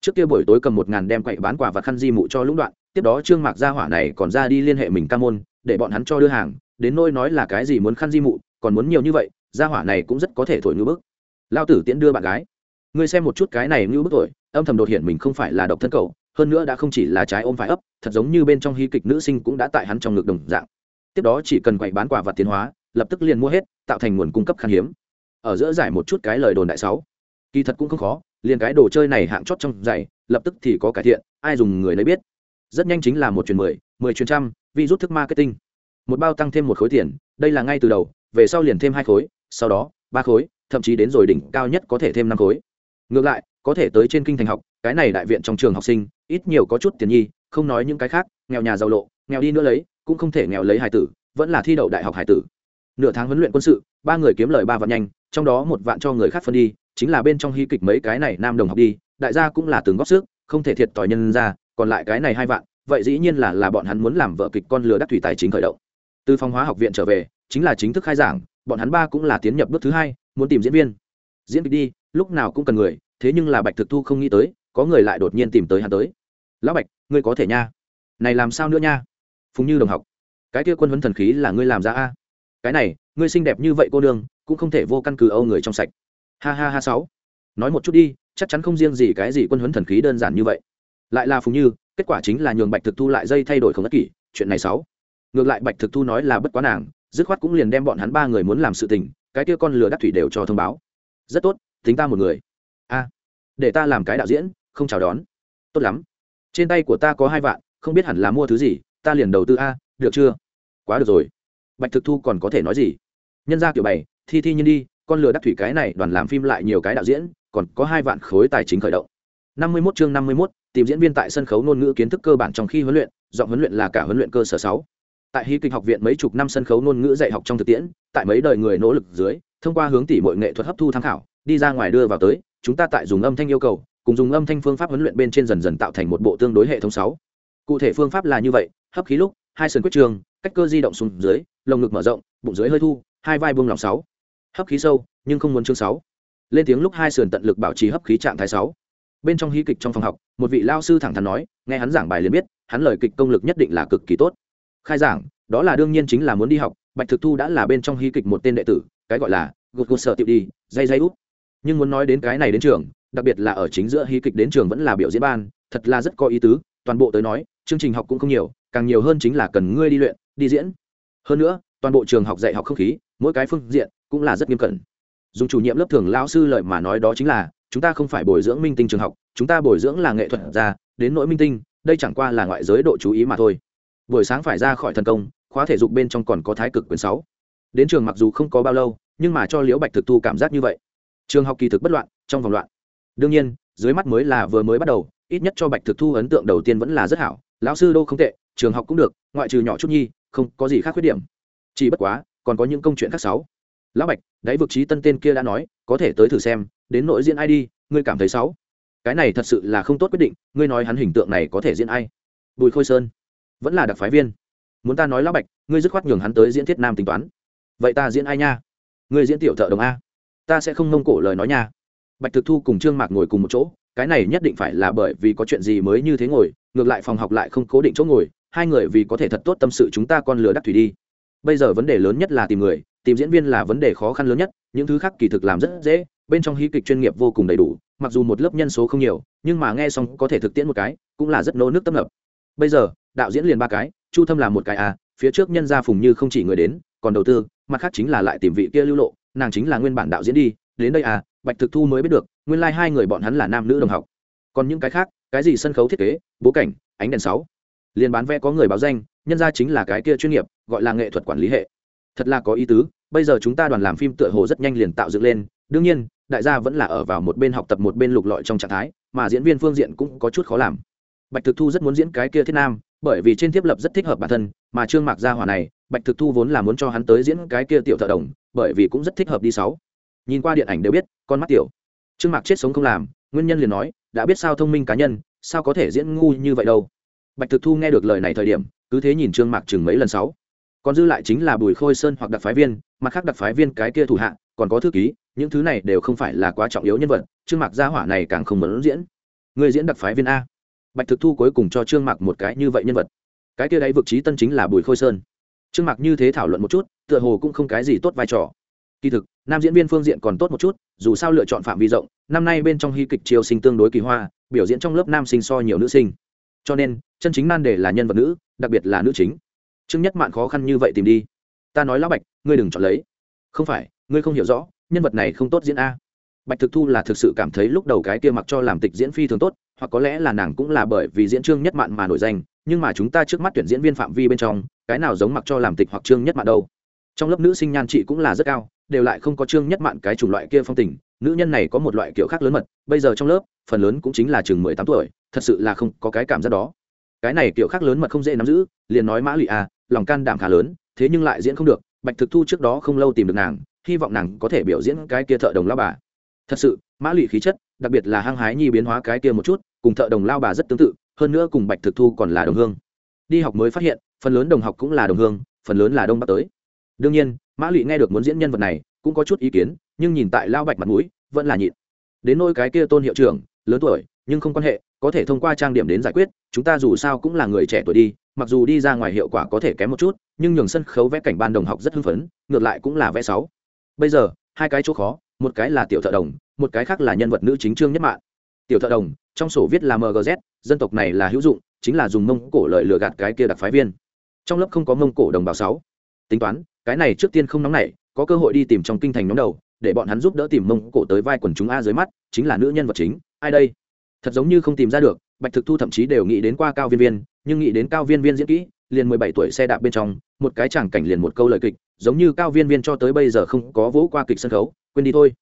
Trước kia buổi tối cầm một ngàn đem quậy bán quả và khăn di mụ cho lũng đoạn, tiếp đó trương mạc gia hỏa này còn ra đi liên hệ mình ca môn để bọn hắn cho đưa hàng, đến nôi nói là cái gì muốn khăn di mụ, còn muốn nhiều như vậy, gia hỏa này cũng rất có thể thổi ngữ bức. Lao tử tiễn đưa bạn gái. Ngươi xem một chút cái này ngữ bức tuổi âm thầm đột hiện mình không phải là độc thân cầu hơn nữa đã không chỉ là trái ôm phải ấp, thật giống như bên trong hy kịch nữ sinh cũng đã tại hắn trong ngực đồng dạng. Tiếp đó chỉ cần quậy bán quả vật tiến hóa, lập tức liền mua hết, tạo thành nguồn cung cấp khan hiếm. Ở giữa giải một chút cái lời đồn đại sáu. Kỳ thật cũng không khó, liền cái đồ chơi này hạng chót trong giày lập tức thì có cải thiện, ai dùng người lấy biết. Rất nhanh chính là một chuyến mười mười chuyến trăm vi rút thức marketing. Một bao tăng thêm một khối tiền, đây là ngay từ đầu, về sau liền thêm hai khối, sau đó, ba khối, thậm chí đến rồi đỉnh cao nhất có thể thêm năm khối. Ngược lại, có thể tới trên kinh thành học, cái này đại viện trong trường học sinh, ít nhiều có chút tiền nhi, không nói những cái khác, nghèo nhà giàu lộ, nghèo đi nữa lấy, cũng không thể nghèo lấy hải tử, vẫn là thi đậu đại học hải tử. Nửa tháng huấn luyện quân sự, ba người kiếm lời ba vạn nhanh, trong đó một vạn cho người khác phân đi, chính là bên trong hy kịch mấy cái này nam đồng học đi, đại gia cũng là từng góp sức, không thể thiệt tỏi nhân ra, còn lại cái này hai vạn vậy dĩ nhiên là là bọn hắn muốn làm vợ kịch con lừa đắc thủy tài chính khởi động. Từ phòng hóa học viện trở về, chính là chính thức khai giảng, bọn hắn ba cũng là tiến nhập bước thứ hai, muốn tìm diễn viên. Diễn kịch đi, lúc nào cũng cần người, thế nhưng là bạch thực thu không nghĩ tới, có người lại đột nhiên tìm tới hắn tới. Lão bạch, ngươi có thể nha. Này làm sao nữa nha? Phùng như đồng học, cái kia quân huấn thần khí là ngươi làm ra a? Cái này, ngươi xinh đẹp như vậy cô đường cũng không thể vô căn cứ âu người trong sạch. Ha ha ha sáu. Nói một chút đi, chắc chắn không riêng gì cái gì quân huấn thần khí đơn giản như vậy. Lại là phùng như kết quả chính là nhường bạch thực thu lại dây thay đổi không tất kỷ chuyện này sáu ngược lại bạch thực thu nói là bất quá nàng dứt khoát cũng liền đem bọn hắn ba người muốn làm sự tình cái kia con lừa đắc thủy đều cho thông báo. Rất tốt tính ta một người. A để ta làm cái đạo diễn không chào đón. Tốt lắm. Trên tay của ta có hai vạn không biết hẳn là mua thứ gì ta liền đầu tư a được chưa? Quá được rồi. Bạch thực thu còn có thể nói gì? Nhân ra kiểu bày thi thi nhân đi con lừa đắc thủy cái này đoàn làm phim lại nhiều cái đạo diễn còn có hai vạn khối tài chính khởi động. năm mươi 51 chương năm mươi 51, tìm diễn viên tại sân khấu ngôn ngữ kiến thức cơ bản trong khi huấn luyện, giọng huấn luyện là cả huấn luyện cơ sở sáu. Tại hí kịch học viện mấy chục năm sân khấu ngôn ngữ dạy học trong thực tiễn, tại mấy đời người nỗ lực dưới, thông qua hướng tỷ mọi nghệ thuật hấp thu tham khảo, đi ra ngoài đưa vào tới, chúng ta tại dùng âm thanh yêu cầu, cùng dùng âm thanh phương pháp huấn luyện bên trên dần dần tạo thành một bộ tương đối hệ thống sáu. Cụ thể phương pháp là như vậy, hấp khí lúc, hai sườn quyết trường, cách cơ di động xuống dưới, lồng ngực mở rộng, bụng dưới hơi thu, hai vai buông lòng sáu. Hấp khí sâu, nhưng không muốn chương sáu. Lên tiếng lúc hai sườn tận lực bảo trì hấp khí trạng thái sáu bên trong hí kịch trong phòng học, một vị lao sư thẳng thắn nói, nghe hắn giảng bài liền biết, hắn lời kịch công lực nhất định là cực kỳ tốt. Khai giảng, đó là đương nhiên chính là muốn đi học, bạch thực thu đã là bên trong hí kịch một tên đệ tử, cái gọi là gột gột sợ tiệu đi, dây dây út nhưng muốn nói đến cái này đến trường, đặc biệt là ở chính giữa hí kịch đến trường vẫn là biểu diễn ban, thật là rất có ý tứ, toàn bộ tới nói, chương trình học cũng không nhiều, càng nhiều hơn chính là cần ngươi đi luyện, đi diễn. Hơn nữa, toàn bộ trường học dạy học không khí, mỗi cái phương diện cũng là rất nghiêm cẩn. Dùng chủ nhiệm lớp thường lao sư lợi mà nói đó chính là chúng ta không phải bồi dưỡng minh tinh trường học, chúng ta bồi dưỡng là nghệ thuật ra, đến nỗi minh tinh, đây chẳng qua là ngoại giới độ chú ý mà thôi. Buổi sáng phải ra khỏi thần công, khóa thể dục bên trong còn có thái cực quyền sáu. Đến trường mặc dù không có bao lâu, nhưng mà cho liễu bạch thực thu cảm giác như vậy. Trường học kỳ thực bất loạn, trong vòng loạn. Đương nhiên, dưới mắt mới là vừa mới bắt đầu, ít nhất cho bạch thực thu ấn tượng đầu tiên vẫn là rất hảo, lão sư đô không tệ, trường học cũng được, ngoại trừ nhỏ chút nhi, không có gì khác khuyết điểm. Chỉ bất quá, còn có những công chuyện khác sáu. Lão bạch, đáy vực trí tân tên kia đã nói, có thể tới thử xem đến nội diễn ai đi, ngươi cảm thấy sáu cái này thật sự là không tốt quyết định, ngươi nói hắn hình tượng này có thể diễn ai? Bùi khôi sơn, vẫn là đặc phái viên. Muốn ta nói lão bạch, ngươi dứt khoát nhường hắn tới diễn thiết nam tính toán. Vậy ta diễn ai nha? Ngươi diễn tiểu thợ đồng a. Ta sẽ không nông cổ lời nói nha. Bạch thực thu cùng trương mạc ngồi cùng một chỗ, cái này nhất định phải là bởi vì có chuyện gì mới như thế ngồi, ngược lại phòng học lại không cố định chỗ ngồi, hai người vì có thể thật tốt tâm sự chúng ta con lừa đắc thủy đi. Bây giờ vấn đề lớn nhất là tìm người, tìm diễn viên là vấn đề khó khăn lớn nhất, những thứ khác kỳ thực làm rất dễ bên trong hí kịch chuyên nghiệp vô cùng đầy đủ, mặc dù một lớp nhân số không nhiều, nhưng mà nghe xong có thể thực tiễn một cái, cũng là rất nô nước tâm lập bây giờ, đạo diễn liền ba cái, chu thâm là một cái à phía trước nhân gia phùng như không chỉ người đến, còn đầu tư, mặt khác chính là lại tìm vị kia lưu lộ, nàng chính là nguyên bản đạo diễn đi, đến đây à bạch thực thu mới biết được, nguyên lai、like、hai người bọn hắn là nam nữ đồng học. Còn những cái khác, cái gì sân khấu thiết kế, bố cảnh, ánh đèn sáu. Liền bán vé có người báo danh, nhân ra chính là cái kia chuyên nghiệp, gọi là nghệ thuật quản lý hệ. Thật là có ý tứ, bây giờ chúng ta đoàn làm phim tựa hồ rất nhanh liền tạo dựng lên đương nhiên, đại gia vẫn là ở vào một bên học tập một bên lục lọi trong trạng thái, mà diễn viên phương diện cũng có chút khó làm. Bạch thực thu rất muốn diễn cái kia thiết nam, bởi vì trên thiết lập rất thích hợp bản thân, mà trương mạc gia hỏa này, bạch thực thu vốn là muốn cho hắn tới diễn cái kia tiểu thợ đồng, bởi vì cũng rất thích hợp đi sáu. Nhìn qua điện ảnh đều biết, con mắt tiểu. Trương mạc chết sống không làm, nguyên nhân liền nói, đã biết sao thông minh cá nhân, sao có thể diễn ngu như vậy đâu. Bạch thực thu nghe được lời này thời điểm, cứ thế nhìn trương mạc chừng mấy lần sáu. Còn dư lại chính là bùi khôi sơn hoặc đặc phái viên, mặt khác đặc phái viên cái kia thủ hạ, còn có thư ký những thứ này đều không phải là quá trọng yếu nhân vật, trương mạc gia hỏa này càng không muốn diễn. Người diễn đặc phái viên a. Bạch thực thu cuối cùng cho trương mạc một cái như vậy nhân vật. Cái kia đấy vực trí tân chính là bùi khôi sơn. Trương mạc như thế thảo luận một chút, tựa hồ cũng không cái gì tốt vai trò. Kỳ thực, nam diễn viên phương diện còn tốt một chút, dù sao lựa chọn phạm vi rộng, năm nay bên trong hy kịch triều sinh tương đối kỳ hoa, biểu diễn trong lớp nam sinh so nhiều nữ sinh. Cho nên, chân chính nan đề là nhân vật nữ, đặc biệt là nữ chính. Trương nhất mạn khó khăn như vậy tìm đi. Ta nói lão bạch, ngươi đừng chọn lấy. Không phải, ngươi không hiểu rõ nhân vật này không tốt diễn a. Bạch thực thu là thực sự cảm thấy lúc đầu cái kia mặc cho làm tịch diễn phi thường tốt, hoặc có lẽ là nàng cũng là bởi vì diễn trương nhất mạn mà nổi danh, nhưng mà chúng ta trước mắt tuyển diễn viên phạm vi bên trong, cái nào giống mặc cho làm tịch hoặc trương nhất mạn đâu. Trong lớp nữ sinh nhan chị cũng là rất cao, đều lại không có trương nhất mạn cái chủng loại kia phong tình, nữ nhân này có một loại kiểu khác lớn mật, bây giờ trong lớp, phần lớn cũng chính là chừng mười tám tuổi, thật sự là không có cái cảm giác đó. Cái này kiểu khác lớn mật không dễ nắm giữ, liền nói mã lụy à lòng can đảm khá lớn, thế nhưng lại diễn không được, bạch thực thu trước đó không lâu tìm được nàng hy vọng nàng có thể biểu diễn cái kia thợ đồng lao bà. Thật sự, mã lụy khí chất, đặc biệt là hăng hái nhi biến hóa cái kia một chút, cùng thợ đồng lao bà rất tương tự, hơn nữa cùng bạch thực thu còn là đồng hương. Đi học mới phát hiện, phần lớn đồng học cũng là đồng hương, phần lớn là đông bắc tới. Đương nhiên, mã lụy nghe được muốn diễn nhân vật này, cũng có chút ý kiến, nhưng nhìn tại lao bạch mặt mũi, vẫn là nhịn. Đến nôi cái kia tôn hiệu trưởng, lớn tuổi, nhưng không quan hệ, có thể thông qua trang điểm đến giải quyết, chúng ta dù sao cũng là người trẻ tuổi đi, mặc dù đi ra ngoài hiệu quả có thể kém một chút, nhưng nhường sân khấu vẽ cảnh ban đồng học rất hưng phấn, ngược lại cũng là vẽ sáu bây giờ, hai cái chỗ khó, một cái là tiểu thợ đồng, một cái khác là nhân vật nữ chính trương nhất mạng tiểu thợ đồng, trong sổ viết là mgz dân tộc này là hữu dụng, chính là dùng mông cổ lợi lừa gạt cái kia đặc phái viên. Trong lớp không có mông cổ đồng bào sáu. Tính toán, cái này trước tiên không nóng nảy, có cơ hội đi tìm trong kinh thành nhóm đầu, để bọn hắn giúp đỡ tìm mông cổ tới vai quần chúng a dưới mắt, chính là nữ nhân vật chính, ai đây? Thật giống như không tìm ra được, bạch thực thu thậm chí đều nghĩ đến qua cao viên viên, nhưng nghĩ đến cao viên viên diễn kỹ liền mười bảy tuổi xe đạp bên trong, một cái chẳng cảnh liền một câu lời kịch, giống như cao viên viên cho tới bây giờ không có vỗ qua kịch sân khấu, quên đi thôi.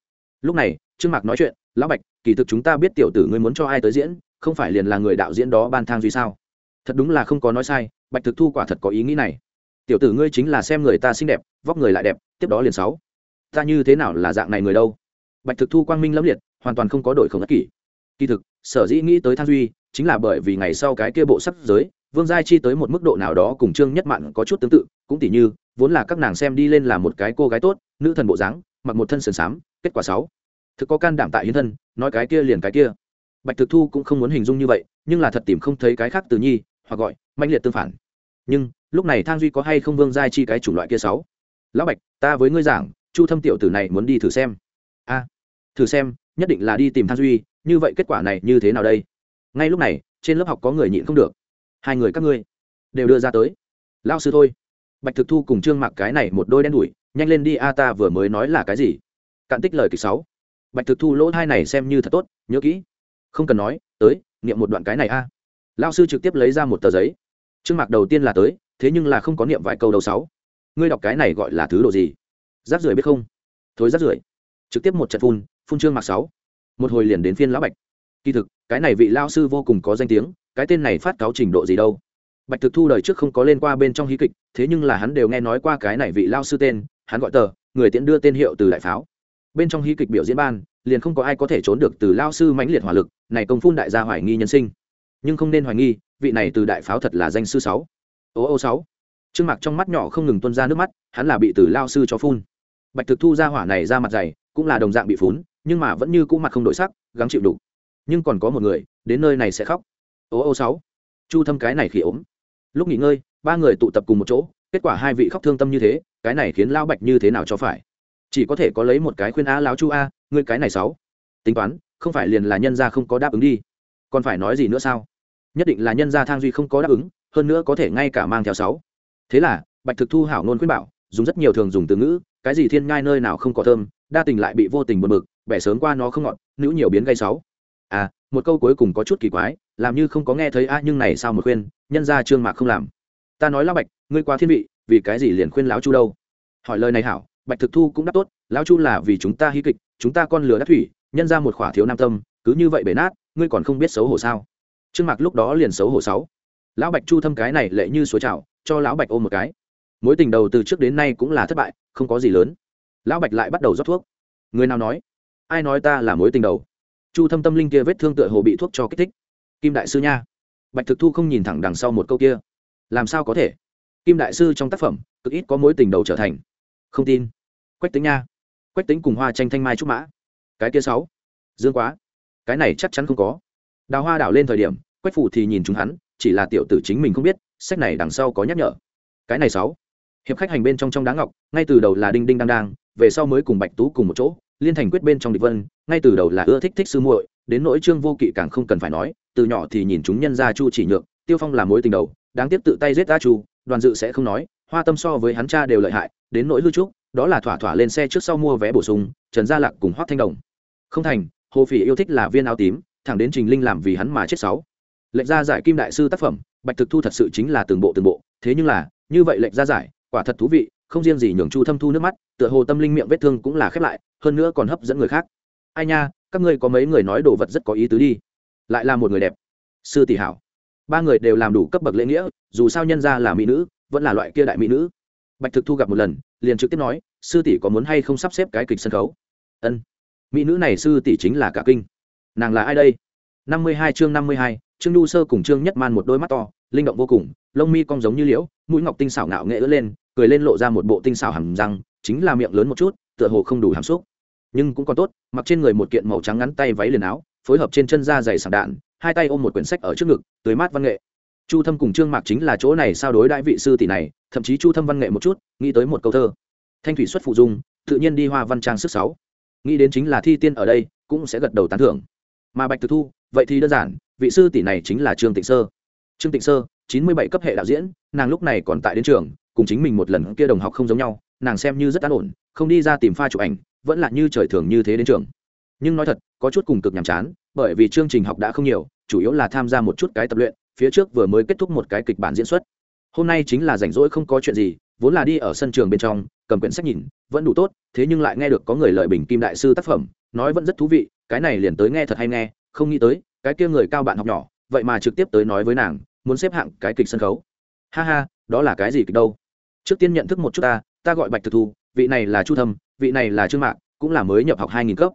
Lúc này, trương mạc nói chuyện, lão bạch, kỳ thực chúng ta biết tiểu tử ngươi muốn cho ai tới diễn, không phải liền là người đạo diễn đó ban thang duy sao? Thật đúng là không có nói sai, bạch thực thu quả thật có ý nghĩ này. Tiểu tử ngươi chính là xem người ta xinh đẹp, vóc người lại đẹp, tiếp đó liền sáu. Ta như thế nào là dạng này người đâu? Bạch thực thu quang minh lẫm liệt, hoàn toàn không có đổi không ất kỷ. Kỳ thực, sở dĩ nghĩ tới thang duy, chính là bởi vì ngày sau cái kia bộ sắc giới vương giai chi tới một mức độ nào đó cùng trương nhất mạn có chút tương tự, cũng tỉ như, vốn là các nàng xem đi lên là một cái cô gái tốt, nữ thần bộ dáng, mặc một thân sườn xám, kết quả sáu. Thực có can đảm tại hiến thân, nói cái kia liền cái kia. Bạch thực thu cũng không muốn hình dung như vậy, nhưng là thật tìm không thấy cái khác từ nhi, hoặc gọi manh liệt tương phản. Nhưng, lúc này thang duy có hay không vương giai chi cái chủng loại kia sáu? Lão bạch, ta với ngươi giảng, chu thâm tiểu tử này muốn đi thử xem. A, thử xem, nhất định là đi tìm thang duy, như vậy kết quả này như thế nào đây? Ngay lúc này, trên lớp học có người nhịn không được hai người các ngươi đều đưa ra tới. Lao sư thôi. Bạch thực thu cùng trương mặc cái này một đôi đen đủi, nhanh lên đi a, ta vừa mới nói là cái gì? Cạn tích lời kịch sáu. Bạch thực thu lỗ hai này xem như thật tốt, nhớ kỹ. Không cần nói, tới, niệm một đoạn cái này a. Lao sư trực tiếp lấy ra một tờ giấy. Trương mặc đầu tiên là tới, thế nhưng là không có niệm vài câu đầu sáu. Ngươi đọc cái này gọi là thứ đồ gì? Rác rưởi biết không? Thối rác rưởi. Trực tiếp một trận phun phun trương mặc sáu. Một hồi liền đến phiên lão bạch. Kỳ thực, cái này vị lao sư vô cùng có danh tiếng cái tên này phát cáo trình độ gì đâu. Bạch thực thu đời trước không có lên qua bên trong hí kịch, thế nhưng là hắn đều nghe nói qua cái này vị lao sư tên, hắn gọi tờ, người tiễn đưa tên hiệu từ đại pháo. Bên trong hí kịch biểu diễn ban, liền không có ai có thể trốn được từ lao sư mãnh liệt hỏa lực, này công phun đại gia hoài nghi nhân sinh. Nhưng không nên hoài nghi, vị này từ đại pháo thật là danh sư sáu. Ô ô sáu. Trương mặc trong mắt nhỏ không ngừng tuôn ra nước mắt, hắn là bị từ lao sư cho phun. Bạch thực thu ra hỏa này ra mặt dày, cũng là đồng dạng bị phun, nhưng mà vẫn như cũ mặt không đổi sắc, gắng chịu đủ. Nhưng còn có một người, đến nơi này sẽ khóc ô ô sáu. Chu thâm cái này khỉ ốm. Lúc nghỉ ngơi, ba người tụ tập cùng một chỗ, kết quả hai vị khóc thương tâm như thế, cái này khiến Lão bạch như thế nào cho phải? Chỉ có thể có lấy một cái khuyên a Lão chu a, ngươi cái này sáu. Tính toán, không phải liền là nhân gia không có đáp ứng đi. Còn phải nói gì nữa sao? Nhất định là nhân gia thang duy không có đáp ứng, hơn nữa có thể ngay cả mang theo sáu. Thế là, bạch thực thu hảo nôn khuyên bảo, dùng rất nhiều thường dùng từ ngữ, cái gì thiên ngai nơi nào không có thơm, đa tình lại bị vô tình buồn bực, bẻ sớm qua nó không ngọt, nữ nhiều biến gây sáu. À một câu cuối cùng có chút kỳ quái làm như không có nghe thấy, a, nhưng này sao một khuyên, nhân ra trương mạc không làm? Ta nói lão bạch, ngươi qua thiên vị, vì cái gì liền khuyên lão chu đâu? Hỏi lời này hảo, bạch thực thu cũng đáp tốt, lão chu là vì chúng ta hí kịch, chúng ta con lừa đắc thủy, nhân ra một khỏa thiếu nam tâm, cứ như vậy bể nát, ngươi còn không biết xấu hổ sao? Trương mạc lúc đó liền xấu hổ sáu. Lão bạch chu thâm cái này lệ như suối trào, cho lão bạch ôm một cái. Mối tình đầu từ trước đến nay cũng là thất bại, không có gì lớn. Lão bạch lại bắt đầu rót thuốc. Người nào nói? Ai nói ta là mối tình đầu? Chu thâm tâm linh kia vết thương tựa hồ bị thuốc cho kích thích kim đại sư nha. Bạch thực thu không nhìn thẳng đằng sau một câu kia. Làm sao có thể? Kim đại sư trong tác phẩm, cực ít có mối tình đầu trở thành. Không tin. Quách tính nha. Quách tính cùng hoa tranh thanh mai trúc mã. Cái kia sáu. Dương quá. Cái này chắc chắn không có. Đào hoa đảo lên thời điểm, quách phủ thì nhìn chúng hắn, chỉ là tiểu tử chính mình không biết, sách này đằng sau có nhắc nhở. Cái này sáu. Hiệp khách hành bên trong trong đá ngọc, ngay từ đầu là đinh đinh đang đang, về sau mới cùng bạch tú cùng một chỗ, liên thành quyết bên trong địch vân, ngay từ đầu là ưa thích thích sư muội, đến nỗi trương vô kỵ càng không cần phải nói từ nhỏ thì nhìn chúng nhân gia chu chỉ nhược, tiêu phong là mối tình đầu, đáng tiếc tự tay giết ta chu, đoàn dự sẽ không nói, hoa tâm so với hắn cha đều lợi hại, đến nỗi lưu trúc, đó là thỏa thỏa lên xe trước sau mua vé bổ sung, trần gia lạc cùng hoác thanh đồng. Không thành, hồ phỉ yêu thích là viên áo tím, thẳng đến trình linh làm vì hắn mà chết sáu. Lệnh gia giải kim đại sư tác phẩm, bạch thực thu thật sự chính là từng bộ từng bộ, thế nhưng là, như vậy lệnh gia giải, quả thật thú vị, không riêng gì nhường chu thâm thu nước mắt, tựa hồ tâm linh miệng vết thương cũng là khép lại, hơn nữa còn hấp dẫn người khác. Ai nha, các ngươi có mấy người nói đồ vật rất có ý tứ đi lại là một người đẹp. Sư tỷ hảo. Ba người đều làm đủ cấp bậc lễ nghĩa, dù sao nhân ra là mỹ nữ, vẫn là loại kia đại mỹ nữ. Bạch thực thu gặp một lần, liền trực tiếp nói, sư tỷ có muốn hay không sắp xếp cái kịch sân khấu? Ân. Mỹ nữ này sư tỷ chính là cả kinh. Nàng là ai đây? Năm mươi hai chương năm mươi hai, trương nhu sơ cùng trương nhất man một đôi mắt to, linh động vô cùng, lông mi cong giống như liễu, mũi ngọc tinh xảo ngạo nghệ ướt lên, cười lên lộ ra một bộ tinh xảo hàm răng, chính là miệng lớn một chút, tựa hồ không đủ hàm xúc. Nhưng cũng còn tốt, mặc trên người một kiện màu trắng ngắn tay váy liền áo phối hợp trên chân da dày sảng đạn, hai tay ôm một quyển sách ở trước ngực tưới mát văn nghệ. Chu thâm cùng trương mạc chính là chỗ này sao đối đại vị sư tỷ này, thậm chí chu thâm văn nghệ một chút, nghĩ tới một câu thơ. Thanh thủy xuất phụ dung, tự nhiên đi hoa văn trang sức sáu. Nghĩ đến chính là thi tiên ở đây, cũng sẽ gật đầu tán thưởng. Mà bạch thực thu, vậy thì đơn giản, vị sư tỷ này chính là trương tịnh sơ. Trương tịnh sơ, chín mươi bảy cấp hệ đạo diễn, nàng lúc này còn tại đến trường, cùng chính mình một lần kia đồng học không giống nhau, nàng xem như rất an ổn, không đi ra tìm pha chụp ảnh, vẫn là như trời thường như thế đến trường. Nhưng nói thật, có chút cùng cực nhàm chán bởi vì chương trình học đã không nhiều, chủ yếu là tham gia một chút cái tập luyện, phía trước vừa mới kết thúc một cái kịch bản diễn xuất. Hôm nay chính là rảnh rỗi không có chuyện gì, vốn là đi ở sân trường bên trong, cầm quyển sách nhìn, vẫn đủ tốt, thế nhưng lại nghe được có người lợi bình kim đại sư tác phẩm, nói vẫn rất thú vị, cái này liền tới nghe thật hay nghe, không nghĩ tới, cái kia người cao bạn học nhỏ, vậy mà trực tiếp tới nói với nàng, muốn xếp hạng cái kịch sân khấu. Ha ha, đó là cái gì kịch đâu? Trước tiên nhận thức một chút ta ta gọi bạch thực thu, vị này là chu thâm, vị này là trương mạc, cũng là mới nhập học hai nghìn cấp.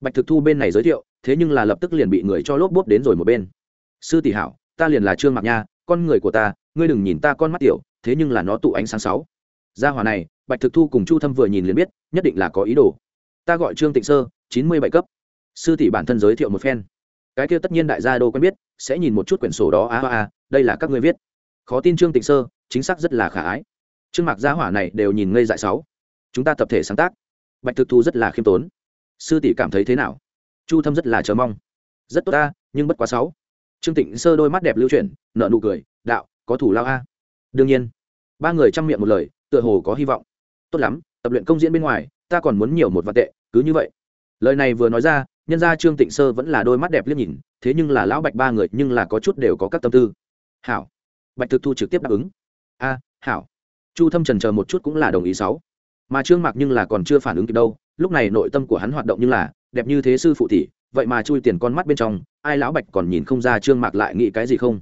Bạch thực thu bên này giới thiệu thế nhưng là lập tức liền bị người cho lốp bốp đến rồi một bên. Sư tỷ hảo, ta liền là trương mạc nha, con người của ta, ngươi đừng nhìn ta con mắt tiểu, thế nhưng là nó tụ ánh sáng sáu. Gia hòa này, bạch thực thu cùng chu thâm vừa nhìn liền biết, nhất định là có ý đồ. Ta gọi trương tịnh sơ, chín mươi bảy cấp. Sư tỷ bản thân giới thiệu một phen. Cái kia tất nhiên đại gia đô quen biết, sẽ nhìn một chút quyển sổ đó, a a a, đây là các ngươi viết. Khó tin trương tịnh sơ, chính xác rất là khả ái. Trương mạc gia hỏa này đều nhìn ngây dại sáu. Chúng ta tập thể sáng tác. Bạch thực thu rất là khiêm tốn. Sư tỷ cảm thấy thế nào? Chu thâm rất là chờ mong. Rất tốt ta, nhưng bất quá sáu. Trương tịnh sơ đôi mắt đẹp lưu chuyển nợ nụ cười, đạo, có thủ lao a. Đương nhiên. Ba người chăm miệng một lời, tựa hồ có hy vọng. Tốt lắm, tập luyện công diễn bên ngoài, ta còn muốn nhiều một vạn tệ, cứ như vậy. Lời này vừa nói ra, nhân ra trương tịnh sơ vẫn là đôi mắt đẹp liếc nhìn, thế nhưng là lão bạch ba người nhưng là có chút đều có các tâm tư. Hảo. Bạch thực thu trực tiếp đáp ứng. A, hảo. Chu thâm trần chờ một chút cũng là đồng ý sáu. Mà trương mạc nhưng là còn chưa phản ứng kịp đâu, lúc này nội tâm của hắn hoạt động như là đẹp như thế sư phụ tỷ, vậy mà chui tiền con mắt bên trong, ai lão bạch còn nhìn không ra trương mạc lại nghĩ cái gì không?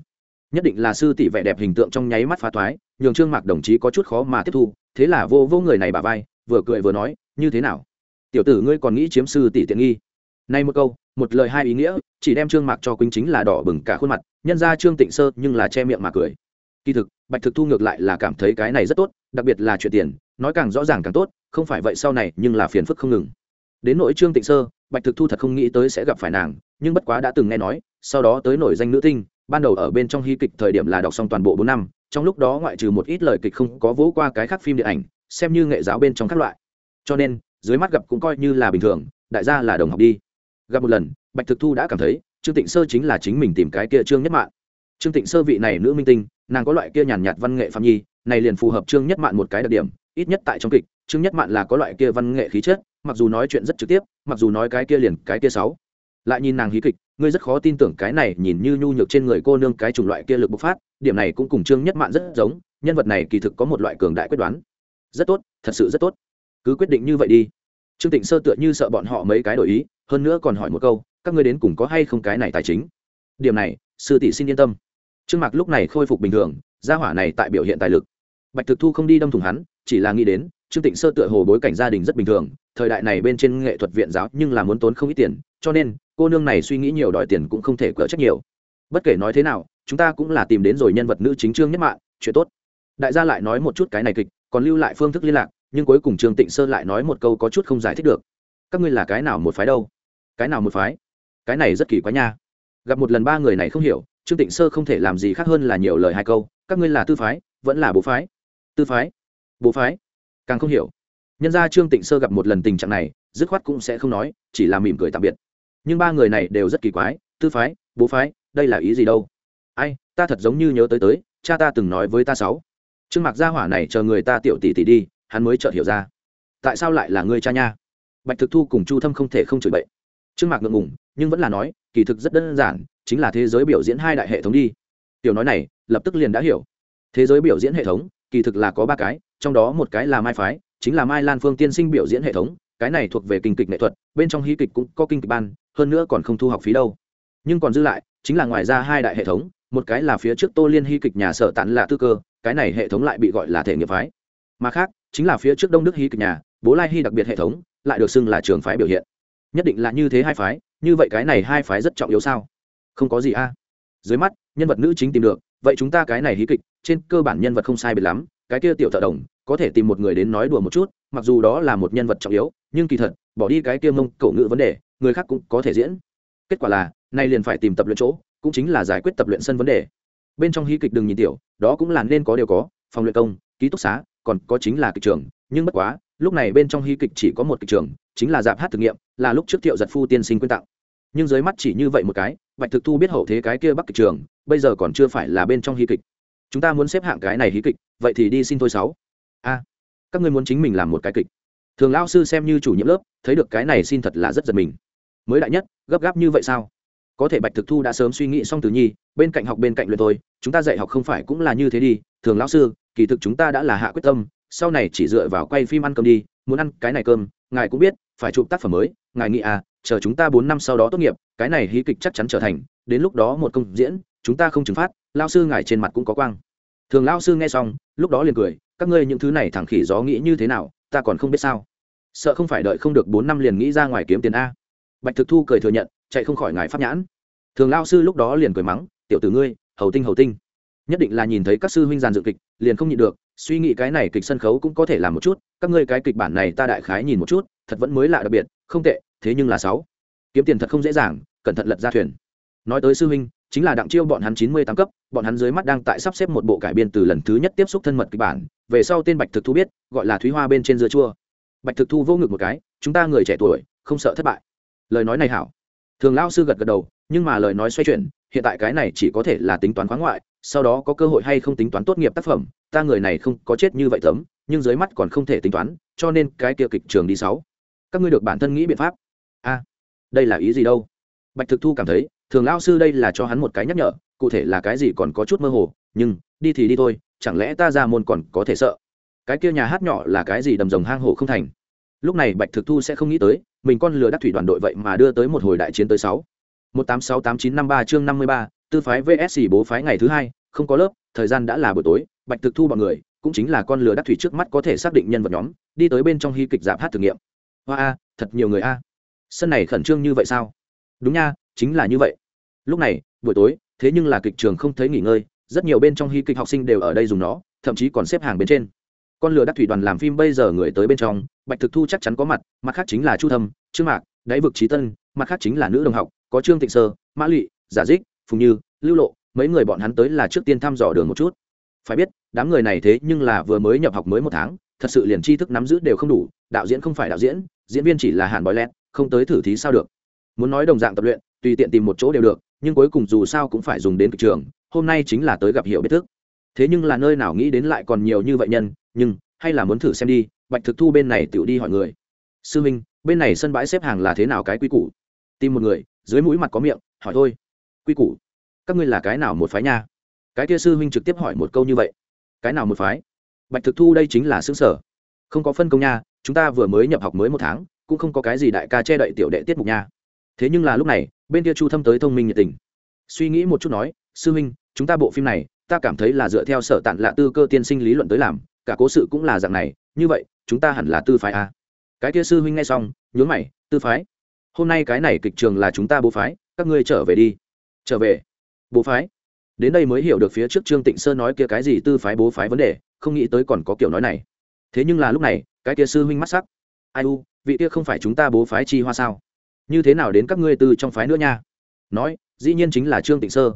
Nhất định là sư tỷ vẻ đẹp hình tượng trong nháy mắt phá thoái, nhường trương mạc đồng chí có chút khó mà tiếp thu, thế là vô vô người này bà vai, vừa cười vừa nói, như thế nào? Tiểu tử ngươi còn nghĩ chiếm sư tỷ tiện nghi? Nay một câu, một lời hai ý nghĩa, chỉ đem trương mạc cho quýnh chính là đỏ bừng cả khuôn mặt, nhân ra trương tịnh sơ nhưng là che miệng mà cười. Kỳ thực, bạch thực thu ngược lại là cảm thấy cái này rất tốt, đặc biệt là chuyện tiền, nói càng rõ ràng càng tốt, không phải vậy sau này nhưng là phiền phức không ngừng. Đến nỗi trương tịnh sơ bạch thực thu thật không nghĩ tới sẽ gặp phải nàng, nhưng bất quá đã từng nghe nói, sau đó tới nổi danh nữ tinh, ban đầu ở bên trong hy kịch thời điểm là đọc xong toàn bộ bốn năm, trong lúc đó ngoại trừ một ít lời kịch không có vỗ qua cái khác phim điện ảnh, xem như nghệ giáo bên trong các loại. Cho nên, dưới mắt gặp cũng coi như là bình thường, đại gia là đồng học đi. Gặp một lần, bạch thực thu đã cảm thấy, trương tịnh sơ chính là chính mình tìm cái kia trương nhất mạng trương tịnh sơ vị này nữ minh tinh, nàng có loại kia nhàn nhạt văn nghệ phạm nhi, này liền phù hợp trương nhất mạn một cái đặc điểm, ít nhất tại trong kịch, trương nhất mạn là có loại kia văn nghệ khí chất mặc dù nói chuyện rất trực tiếp, mặc dù nói cái kia liền cái kia sáu. Lại nhìn nàng hí kịch, ngươi rất khó tin tưởng cái này nhìn như nhu nhược trên người cô nương cái chủng loại kia lực bộc phát, điểm này cũng cùng trương nhất mạn rất giống, nhân vật này kỳ thực có một loại cường đại quyết đoán. Rất tốt, thật sự rất tốt. Cứ quyết định như vậy đi. Trương tịnh sơ tựa như sợ bọn họ mấy cái đổi ý, hơn nữa còn hỏi một câu, các ngươi đến cùng có hay không cái này tài chính? Điểm này, sư tỷ xin yên tâm. Trương mạc lúc này khôi phục bình thường, gia hỏa này tại biểu hiện tài lực. Bạch thực thu không đi đâm thủng hắn, chỉ là nghĩ đến trương tịnh sơ tựa hồ bối cảnh gia đình rất bình thường, thời đại này bên trên nghệ thuật viện giáo nhưng là muốn tốn không ít tiền, cho nên, cô nương này suy nghĩ nhiều đòi tiền cũng không thể cỡ trách nhiều. Bất kể nói thế nào, chúng ta cũng là tìm đến rồi nhân vật nữ chính trương nhất mạng chuyện tốt. Đại gia lại nói một chút cái này kịch, còn lưu lại phương thức liên lạc, nhưng cuối cùng trương tịnh sơ lại nói một câu có chút không giải thích được. Các ngươi là cái nào một phái đâu? Cái nào một phái? Cái này rất kỳ quá nha. Gặp một lần ba người này không hiểu, trương tịnh sơ không thể làm gì khác hơn là nhiều lời hai câu, các ngươi là tư phái, vẫn là bố phái? Tư phái? Bố phái? Càng không hiểu. Nhân ra trương tịnh sơ gặp một lần tình trạng này, dứt khoát cũng sẽ không nói, chỉ là mỉm cười tạm biệt. Nhưng ba người này đều rất kỳ quái, tư phái, bố phái, đây là ý gì đâu? Ai, ta thật giống như nhớ tới tới, cha ta từng nói với ta sáu. Trương mạc gia hỏa này chờ người ta tiểu tỷ tỷ đi, hắn mới chợt hiểu ra. Tại sao lại là ngươi cha nha? Bạch thực thu cùng chu thâm không thể không chửi bậy. Trương mạc ngượng ngùng, nhưng vẫn là nói, kỳ thực rất đơn giản, chính là thế giới biểu diễn hai đại hệ thống đi. Tiểu nói này, lập tức liền đã hiểu. Thế giới biểu diễn hệ thống kỳ thực là có ba cái, trong đó một cái là mai phái, chính là mai lan phương tiên sinh biểu diễn hệ thống, cái này thuộc về kinh kịch nghệ thuật, bên trong hí kịch cũng có kinh kịch ban, hơn nữa còn không thu học phí đâu. Nhưng còn dư lại, chính là ngoài ra hai đại hệ thống, một cái là phía trước tô liên hí kịch nhà sở tản là tư cơ, cái này hệ thống lại bị gọi là thể nghiệp phái. Mà khác, chính là phía trước đông đức hí kịch nhà, bố lai hy đặc biệt hệ thống, lại được xưng là trường phái biểu hiện. Nhất định là như thế hai phái, như vậy cái này hai phái rất trọng yếu sao? Không có gì a. Dưới mắt, nhân vật nữ chính tìm được vậy chúng ta cái này hí kịch, trên cơ bản nhân vật không sai biệt lắm, cái kia tiểu thợ đồng, có thể tìm một người đến nói đùa một chút, mặc dù đó là một nhân vật trọng yếu, nhưng kỳ thật, bỏ đi cái kia mông cậu ngữ vấn đề, người khác cũng có thể diễn. Kết quả là, nay liền phải tìm tập luyện chỗ, cũng chính là giải quyết tập luyện sân vấn đề. Bên trong hí kịch đừng nhìn tiểu, đó cũng là nên có điều có, phòng luyện công, ký túc xá, còn có chính là kịch trường, nhưng bất quá, lúc này bên trong hí kịch chỉ có một kịch trường, chính là dạp hát thực nghiệm, là lúc trước thiệu giật phu tiên sinh quyên tặng. Nhưng dưới mắt chỉ như vậy một cái, bạch thực thu biết hậu thế cái kia bắc kịch trường bây giờ còn chưa phải là bên trong hí kịch. Chúng ta muốn xếp hạng cái này hí kịch, vậy thì đi xin thôi sáu. A, các ngươi muốn chính mình làm một cái kịch. Thường lao sư xem như chủ nhiệm lớp, thấy được cái này xin thật là rất giật mình. Mới đại nhất, gấp gáp như vậy sao? Có thể bạch thực thu đã sớm suy nghĩ xong từ nhi, bên cạnh học bên cạnh luyện thôi, chúng ta dạy học không phải cũng là như thế đi. Thường lão sư, kỳ thực chúng ta đã là hạ quyết tâm, sau này chỉ dựa vào quay phim ăn cơm đi, muốn ăn cái này cơm, ngài cũng biết, phải chụp tác phẩm mới, ngài nghĩ à chờ chúng ta bốn năm sau đó tốt nghiệp, cái này hí kịch chắc chắn trở thành, đến lúc đó một công diễn chúng ta không trừng phát lao sư ngài trên mặt cũng có quang. Thường lao sư nghe xong, lúc đó liền cười, các ngươi những thứ này thẳng khỉ gió nghĩ như thế nào, ta còn không biết sao. Sợ không phải đợi không được bốn năm liền nghĩ ra ngoài kiếm tiền a. Bạch thực thu cười thừa nhận, chạy không khỏi ngài pháp nhãn. Thường lao sư lúc đó liền cười mắng, tiểu tử ngươi, hầu tinh hầu tinh. Nhất định là nhìn thấy các sư huynh giàn dự kịch, liền không nhịn được, suy nghĩ cái này kịch sân khấu cũng có thể làm một chút, các ngươi cái kịch bản này ta đại khái nhìn một chút, thật vẫn mới lạ đặc biệt, không tệ, thế nhưng là sáu. Kiếm tiền thật không dễ dàng, cẩn thận lật ra thuyền. Nói tới sư huynh chính là đặng chiêu bọn hắn chín mươi tám cấp, bọn hắn dưới mắt đang tại sắp xếp một bộ cải biên từ lần thứ nhất tiếp xúc thân mật kịch bản, về sau tên bạch thực thu biết, gọi là thúy hoa bên trên dưa chua. Bạch thực thu vô ngực một cái, chúng ta người trẻ tuổi, không sợ thất bại. Lời nói này hảo. Thường lao sư gật gật đầu, nhưng mà lời nói xoay chuyển, hiện tại cái này chỉ có thể là tính toán khoáng ngoại, sau đó có cơ hội hay không tính toán tốt nghiệp tác phẩm, ta người này không có chết như vậy tấm, nhưng dưới mắt còn không thể tính toán, cho nên cái kia kịch trường đi sáu. Các ngươi được bản thân nghĩ biện pháp. A, đây là ý gì đâu? Bạch thực thu cảm thấy thường lao sư đây là cho hắn một cái nhắc nhở, cụ thể là cái gì còn có chút mơ hồ, nhưng, đi thì đi thôi, chẳng lẽ ta ra môn còn có thể sợ? Cái kia nhà hát nhỏ là cái gì đầm rồng hang hổ không thành? Lúc này bạch thực thu sẽ không nghĩ tới, mình con lừa đắc thủy đoàn đội vậy mà đưa tới một hồi đại chiến tới sáu. Một tám sáu tám chín năm ba chương năm mươi ba, tư phái vsc bố phái ngày thứ hai, không có lớp, thời gian đã là buổi tối, bạch thực thu bọn người, cũng chính là con lừa đắc thủy trước mắt có thể xác định nhân vật nhóm, đi tới bên trong hy kịch giảm hát thử nghiệm. Hoa a, thật nhiều người a. Sân này khẩn trương như vậy sao? Đúng nha chính là như vậy. Lúc này, buổi tối, thế nhưng là kịch trường không thấy nghỉ ngơi, rất nhiều bên trong hy kịch học sinh đều ở đây dùng nó, thậm chí còn xếp hàng bên trên. Con lừa đắc thủy đoàn làm phim bây giờ người tới bên trong, bạch thực thu chắc chắn có mặt mặt khác chính là chu thâm, trương mạc, đáy vực trí tân, mặt khác chính là nữ đồng học, có trương thịnh sơ, mã lụy giả dích, phùng như, lưu lộ, mấy người bọn hắn tới là trước tiên thăm dò đường một chút. Phải biết, đám người này thế nhưng là vừa mới nhập học mới một tháng, thật sự liền tri thức nắm giữ đều không đủ, đạo diễn không phải đạo diễn diễn viên chỉ là hàn bói lẹt, không tới thử thí sao được. Muốn nói đồng dạng tập luyện tùy tiện tìm một chỗ đều được, nhưng cuối cùng dù sao cũng phải dùng đến kịch trường, hôm nay chính là tới gặp hiểu biết thức. Thế nhưng là nơi nào nghĩ đến lại còn nhiều như vậy nhân, nhưng, hay là muốn thử xem đi, bạch thực thu bên này tự đi hỏi người. Sư minh, bên này sân bãi xếp hàng là thế nào cái quy củ? Tìm một người, dưới mũi mặt có miệng, hỏi thôi. Quy củ? Các ngươi là cái nào một phái nha? Cái kia sư minh trực tiếp hỏi một câu như vậy. Cái nào một phái? Bạch thực thu đây chính là xứng sở. Không có phân công nha, chúng ta vừa mới nhập học mới một tháng, cũng không có cái gì đại ca che đậy tiểu đệ tiết mục nha. Thế nhưng là lúc này bên kia chu thâm tới thông minh nhiệt tình. Suy nghĩ một chút nói, sư minh, chúng ta bộ phim này, ta cảm thấy là dựa theo sở tản lạ tư cơ tiên sinh lý luận tới làm, cả cố sự cũng là dạng này, như vậy, chúng ta hẳn là tư phái a. Cái kia sư huynh nghe xong, nhướng mày, tư phái? Hôm nay cái này kịch trường là chúng ta bố phái, các ngươi trở về đi. Trở về? Bố phái? Đến đây mới hiểu được phía trước trương tịnh sơn nói kia cái gì tư phái bố phái vấn đề, không nghĩ tới còn có kiểu nói này. Thế nhưng là lúc này, cái kia sư huynh mắt sắc. Ai u, vị kia không phải chúng ta bố phái chi hoa sao? Như thế nào đến các ngươi từ trong phái nữa nha? Nói, dĩ nhiên chính là trương tịnh sơ.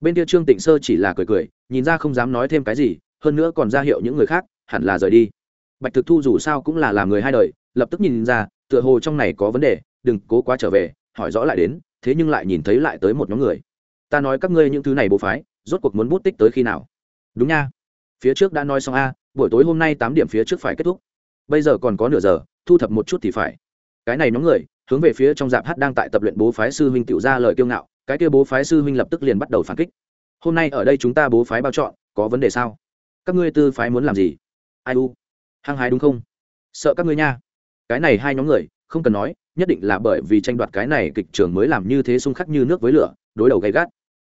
Bên kia trương tịnh sơ chỉ là cười cười, nhìn ra không dám nói thêm cái gì, hơn nữa còn ra hiệu những người khác, hẳn là rời đi. Bạch thực thu dù sao cũng là làm người hai đời, lập tức nhìn ra, tựa hồ trong này có vấn đề, đừng cố quá trở về, hỏi rõ lại đến, thế nhưng lại nhìn thấy lại tới một nhóm người. Ta nói các ngươi những thứ này bộ phái, rốt cuộc muốn bút tích tới khi nào? Đúng nha. Phía trước đã nói xong a, buổi tối hôm nay tám điểm phía trước phải kết thúc. Bây giờ còn có nửa giờ, thu thập một chút thì phải. Cái này nhóm người hướng về phía trong dạp hát đang tại tập luyện bố phái sư huynh tiểu ra lời kiêu ngạo, cái kia bố phái sư huynh lập tức liền bắt đầu phản kích. Hôm nay ở đây chúng ta bố phái bao chọn, có vấn đề sao? Các ngươi tư phái muốn làm gì? Ai u? Hăng hái đúng không? Sợ các ngươi nha. Cái này hai nhóm người, không cần nói, nhất định là bởi vì tranh đoạt cái này kịch trường mới làm như thế xung khắc như nước với lửa, đối đầu gay gắt.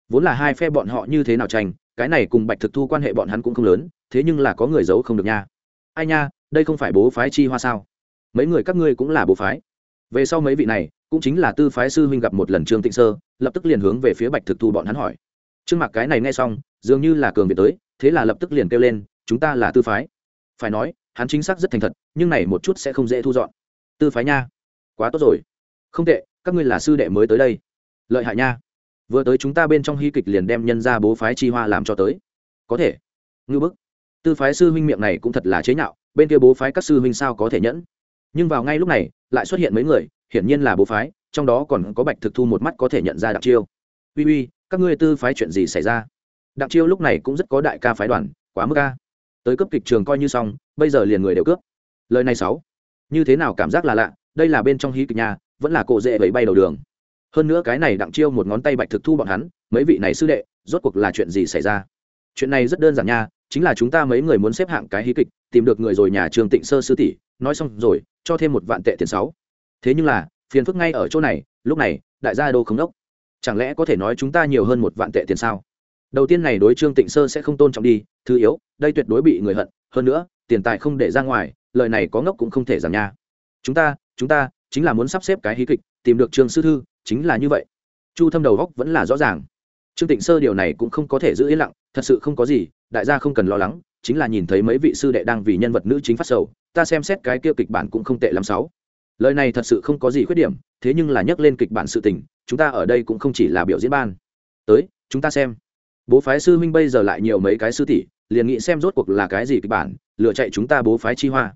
Vốn là hai phe bọn họ như thế nào tranh, cái này cùng bạch thực thu quan hệ bọn hắn cũng không lớn, thế nhưng là có người giấu không được nha. Ai nha, đây không phải bố phái chi hoa sao? Mấy người các ngươi cũng là bố phái về sau mấy vị này, cũng chính là tư phái sư huynh gặp một lần trương tịnh sơ, lập tức liền hướng về phía bạch thực thu bọn hắn hỏi. Trương mạc cái này nghe xong, dường như là cường việt tới, thế là lập tức liền kêu lên, chúng ta là tư phái. Phải nói, hắn chính xác rất thành thật, nhưng này một chút sẽ không dễ thu dọn. Tư phái nha, quá tốt rồi. Không tệ, các ngươi là sư đệ mới tới đây. Lợi hại nha. Vừa tới chúng ta bên trong hy kịch liền đem nhân ra bố phái chi hoa làm cho tới. Có thể. Ngư bức. Tư phái sư huynh miệng này cũng thật là chế nhạo, bên kia bố phái các sư huynh sao có thể nhẫn? Nhưng vào ngay lúc này, lại xuất hiện mấy người, hiển nhiên là bố phái, trong đó còn có bạch thực thu một mắt có thể nhận ra đặc chiêu. Uy uy, các ngươi tư phái chuyện gì xảy ra? Đặc chiêu lúc này cũng rất có đại ca phái đoàn, quá mức ca tới cấp kịch trường coi như xong, bây giờ liền người đều cướp. Lời này sáu. Như thế nào cảm giác là lạ, đây là bên trong hí kịch nhà, vẫn là cổ dễ bẫy bay đầu đường. Hơn nữa cái này đặng chiêu một ngón tay bạch thực thu bọn hắn, mấy vị này sư đệ, rốt cuộc là chuyện gì xảy ra? Chuyện này rất đơn giản nha chính là chúng ta mấy người muốn xếp hạng cái hí kịch, tìm được người rồi nhà trường tịnh sơ sư tỷ, nói xong rồi, cho thêm một vạn tệ tiền sáu. Thế nhưng là, phiền phức ngay ở chỗ này, lúc này, đại gia đô không đốc? Chẳng lẽ có thể nói chúng ta nhiều hơn một vạn tệ tiền sao? Đầu tiên này đối trương tịnh sơ sẽ không tôn trọng đi, thứ yếu, đây tuyệt đối bị người hận, hơn nữa, tiền tài không để ra ngoài, lời này có ngốc cũng không thể giảm nha. Chúng ta chúng ta, chính là muốn sắp xếp cái hí kịch, tìm được trường sư thư, chính là như vậy. Chu thâm đầu góc vẫn là rõ ràng. Trương tịnh sơ điều này cũng không có thể giữ yên lặng, thật sự không có gì đại gia không cần lo lắng, chính là nhìn thấy mấy vị sư đệ đang vì nhân vật nữ chính phát sầu, ta xem xét cái kia kịch bản cũng không tệ lắm sáu. Lời này thật sự không có gì khuyết điểm, thế nhưng là nhắc lên kịch bản sự tình, chúng ta ở đây cũng không chỉ là biểu diễn ban. Tới, chúng ta xem. Bố phái sư huynh bây giờ lại nhiều mấy cái sư tỷ, liền nghĩ xem rốt cuộc là cái gì kịch bản, lựa chạy chúng ta bố phái chi hoa.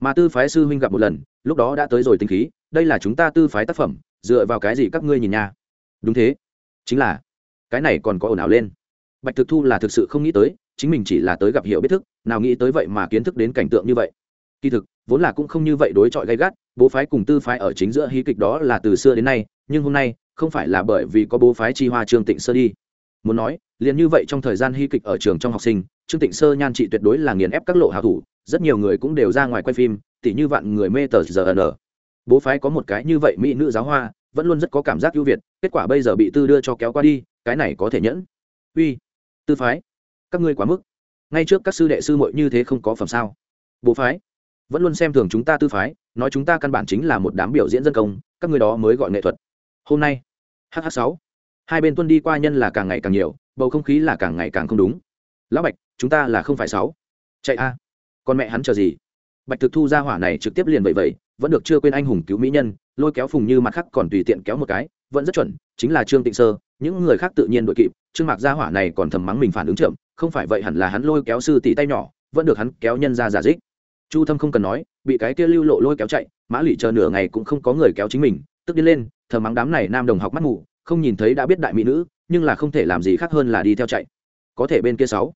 Mà tư phái sư huynh gặp một lần, lúc đó đã tới rồi tinh khí, đây là chúng ta tư phái tác phẩm, dựa vào cái gì các ngươi nhìn nha? Đúng thế. Chính là, cái này còn có ồn ào lên. Bạch thực thu là thực sự không nghĩ tới chính mình chỉ là tới gặp hiểu biết thức, nào nghĩ tới vậy mà kiến thức đến cảnh tượng như vậy. Kỳ thực, vốn là cũng không như vậy đối chọi gay gắt, bố phái cùng tư phái ở chính giữa hí kịch đó là từ xưa đến nay, nhưng hôm nay, không phải là bởi vì có bố phái chi hoa trương tịnh sơ đi. Muốn nói, liền như vậy trong thời gian hí kịch ở trường trong học sinh, trương tịnh sơ nhan trị tuyệt đối là nghiền ép các lộ hào thủ, rất nhiều người cũng đều ra ngoài quay phim, tỉ như vạn người mê tờ giờ n. Bố phái có một cái như vậy mỹ nữ giáo hoa, vẫn luôn rất có cảm giác ưu việt, kết quả bây giờ bị tư đưa cho kéo qua đi, cái này có thể nhẫn. Uy, tư phái các ngươi quá mức. Ngay trước các sư đệ sư muội như thế không có phẩm sao? Bố phái, vẫn luôn xem thường chúng ta tư phái, nói chúng ta căn bản chính là một đám biểu diễn dân công, các người đó mới gọi nghệ thuật. Hôm nay hh sáu, hai bên tuân đi qua nhân là càng ngày càng nhiều, bầu không khí là càng ngày càng không đúng. Lão bạch, chúng ta là không phải sáu. Chạy a. Con mẹ hắn chờ gì? Bạch thực thu ra hỏa này trực tiếp liền vậy vậy vẫn được chưa quên anh hùng cứu mỹ nhân, lôi kéo phùng như mặt khác còn tùy tiện kéo một cái, vẫn rất chuẩn, chính là trương tịnh sơ, những người khác tự nhiên đội kịp, trương mạc gia hỏa này còn thầm mắng mình phản ứng chậm không phải vậy hẳn là hắn lôi kéo sư tỷ tay nhỏ, vẫn được hắn kéo nhân ra giả dích. Chu thâm không cần nói, bị cái kia lưu lộ lôi kéo chạy, mã lụy chờ nửa ngày cũng không có người kéo chính mình, tức đi lên, thờ mắng đám này nam đồng học mắt mù, không nhìn thấy đã biết đại mỹ nữ, nhưng là không thể làm gì khác hơn là đi theo chạy. Có thể bên kia sáu.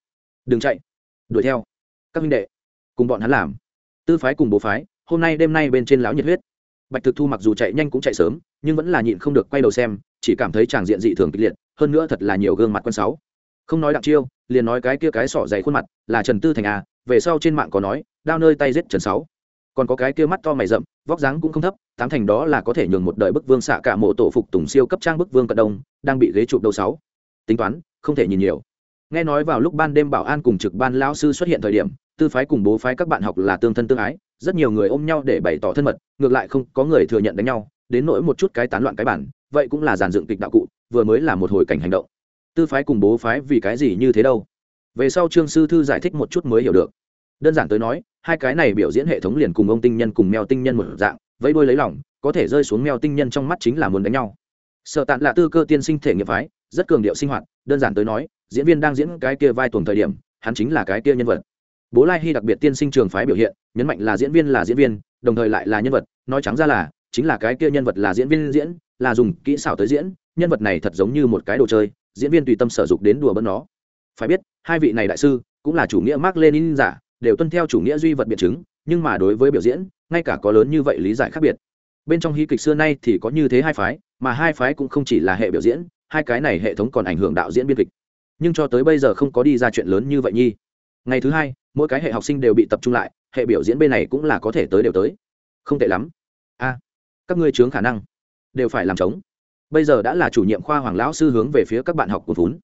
Đừng chạy. Đuổi theo. Các huynh đệ, cùng bọn hắn làm. Tư phái cùng bố phái, hôm nay đêm nay bên trên lão nhiệt huyết. Bạch thực thu mặc dù chạy nhanh cũng chạy sớm, nhưng vẫn là nhịn không được quay đầu xem, chỉ cảm thấy tràng diện dị thường kịch liệt, hơn nữa thật là nhiều gương mặt quân sáu không nói đặng chiêu, liền nói cái kia cái sỏ dày khuôn mặt, là trần tư thành à về sau trên mạng có nói, đao nơi tay giết trần sáu. Còn có cái kia mắt to mày rậm, vóc dáng cũng không thấp, tám thành đó là có thể nhường một đời bức vương xạ cả mộ tổ phục tùng siêu cấp trang bức vương cận đông, đang bị ghế chụp đầu sáu. Tính toán, không thể nhìn nhiều. Nghe nói vào lúc ban đêm bảo an cùng trực ban lao sư xuất hiện thời điểm, tư phái cùng bố phái các bạn học là tương thân tương ái, rất nhiều người ôm nhau để bày tỏ thân mật, ngược lại không có người thừa nhận đánh nhau, đến nỗi một chút cái tán loạn cái bản, vậy cũng là giàn dựng kịch đạo cụ, vừa mới là một hồi cảnh hành động tư phái cùng bố phái vì cái gì như thế đâu? Về sau trương sư thư giải thích một chút mới hiểu được. Đơn giản tới nói, hai cái này biểu diễn hệ thống liền cùng ông tinh nhân cùng mèo tinh nhân một dạng, vẫy đuôi lấy lỏng có thể rơi xuống mèo tinh nhân trong mắt chính là muốn đánh nhau. Sợ tạn là tư cơ tiên sinh thể nghiệp phái, rất cường điệu sinh hoạt, đơn giản tới nói, diễn viên đang diễn cái kia vai tuồng thời điểm, hắn chính là cái kia nhân vật. Bố lai hy đặc biệt tiên sinh trường phái biểu hiện, nhấn mạnh là diễn viên là diễn viên, đồng thời lại là nhân vật, nói trắng ra là, chính là cái kia nhân vật là diễn viên diễn, là dùng kỹ xảo tới diễn, nhân vật này thật giống như một cái đồ chơi diễn viên tùy tâm sở dục đến đùa bỡn nó. Phải biết, hai vị này đại sư cũng là chủ nghĩa mark lenin giả, đều tuân theo chủ nghĩa duy vật biện chứng, nhưng mà đối với biểu diễn, ngay cả có lớn như vậy lý giải khác biệt. Bên trong hí kịch xưa nay thì có như thế hai phái, mà hai phái cũng không chỉ là hệ biểu diễn, hai cái này hệ thống còn ảnh hưởng đạo diễn biên kịch. Nhưng cho tới bây giờ không có đi ra chuyện lớn như vậy nhi. Ngày thứ hai, mỗi cái hệ học sinh đều bị tập trung lại, hệ biểu diễn bên này cũng là có thể tới đều tới. Không tệ lắm. A, các ngươi chướng khả năng. Đều phải làm chống bây giờ đã là chủ nhiệm khoa hoàng lão sư hướng về phía các bạn học của vốn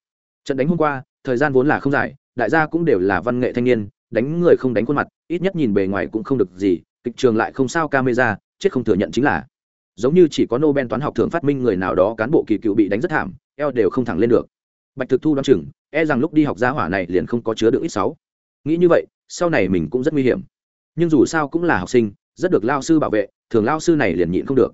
trận đánh hôm qua, thời gian vốn là không dài, đại gia cũng đều là văn nghệ thanh niên, đánh người không đánh khuôn mặt, ít nhất nhìn bề ngoài cũng không được gì, kịch trường lại không sao camera, chết không thừa nhận chính là. Giống như chỉ có nobel toán học thường phát minh người nào đó cán bộ kỳ cựu bị đánh rất thảm, eo đều không thẳng lên được. Bạch thực thu đoán chừng e rằng lúc đi học gia hỏa này liền không có chứa được ít sáu. Nghĩ như vậy, sau này mình cũng rất nguy hiểm. Nhưng dù sao cũng là học sinh, rất được lao sư bảo vệ, thường lao sư này liền nhịn không được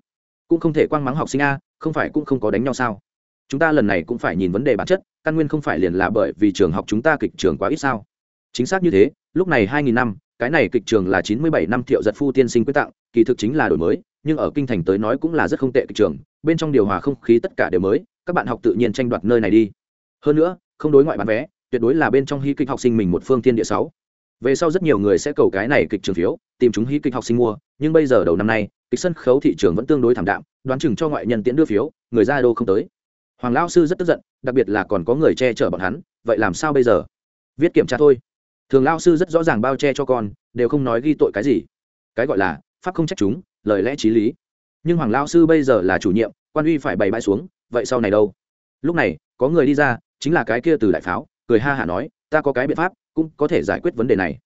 cũng không thể quang mắng học sinh a, không phải cũng không có đánh nhau sao? Chúng ta lần này cũng phải nhìn vấn đề bản chất, căn nguyên không phải liền là bởi vì trường học chúng ta kịch trường quá ít sao? Chính xác như thế, lúc này hai nghìn năm, cái này kịch trường là chín mươi bảy năm thiệu giật phu tiên sinh quyết tặng, kỳ thực chính là đổi mới, nhưng ở kinh thành tới nói cũng là rất không tệ kịch trường, bên trong điều hòa không khí tất cả đều mới, các bạn học tự nhiên tranh đoạt nơi này đi. Hơn nữa, không đối ngoại bán vé, tuyệt đối là bên trong hy kịch học sinh mình một phương thiên địa sáu về sau rất nhiều người sẽ cầu cái này kịch trường phiếu, tìm chúng hí kịch học sinh mua, nhưng bây giờ đầu năm nay, kịch sân khấu thị trường vẫn tương đối thảm đạm, đoán chừng cho ngoại nhân tiễn đưa phiếu, người ra đô không tới. Hoàng lao sư rất tức giận, đặc biệt là còn có người che chở bọn hắn, vậy làm sao bây giờ? Viết kiểm tra thôi. Thường lao sư rất rõ ràng bao che cho con, đều không nói ghi tội cái gì. Cái gọi là, pháp không trách chúng, lời lẽ t r í lý. Nhưng hoàng lao sư bây giờ là chủ nhiệm, quan uy phải bày bãi xuống, vậy sau này đâu? Lúc này, có người đi ra, chính là cái kia từ đại pháo, cười ha hả nói, ta có cái biện pháp cũng có thể giải quyết vấn đề này.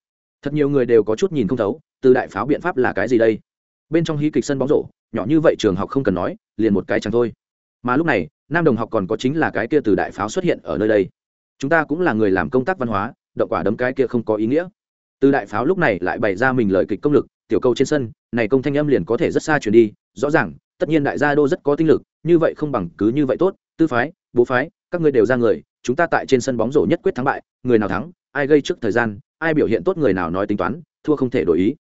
Thật nhiều người đều có chút nhìn không thấu, từ đại pháo biện pháp là cái gì đây? Bên trong hí kịch sân bóng rổ, nhỏ như vậy trường học không cần nói, liền một cái chẳng thôi. Mà lúc này, nam đồng học còn có chính là cái kia từ đại pháo xuất hiện ở nơi đây. Chúng ta cũng là người làm công tác văn hóa, động quả đấm cái kia không có ý nghĩa. Từ đại pháo lúc này lại bày ra mình lời kịch công lực, tiểu câu trên sân, này công thanh âm liền có thể rất xa chuyển đi, rõ ràng, tất nhiên đại gia đô rất có tinh lực, như vậy không bằng cứ như vậy tốt, tư phái, bố phái, các ngươi đều ra người, chúng ta tại trên sân bóng rổ nhất quyết thắng bại, người nào thắng ai gây trước thời gian, ai biểu hiện tốt người nào nói tính toán, thua không thể đổi ý.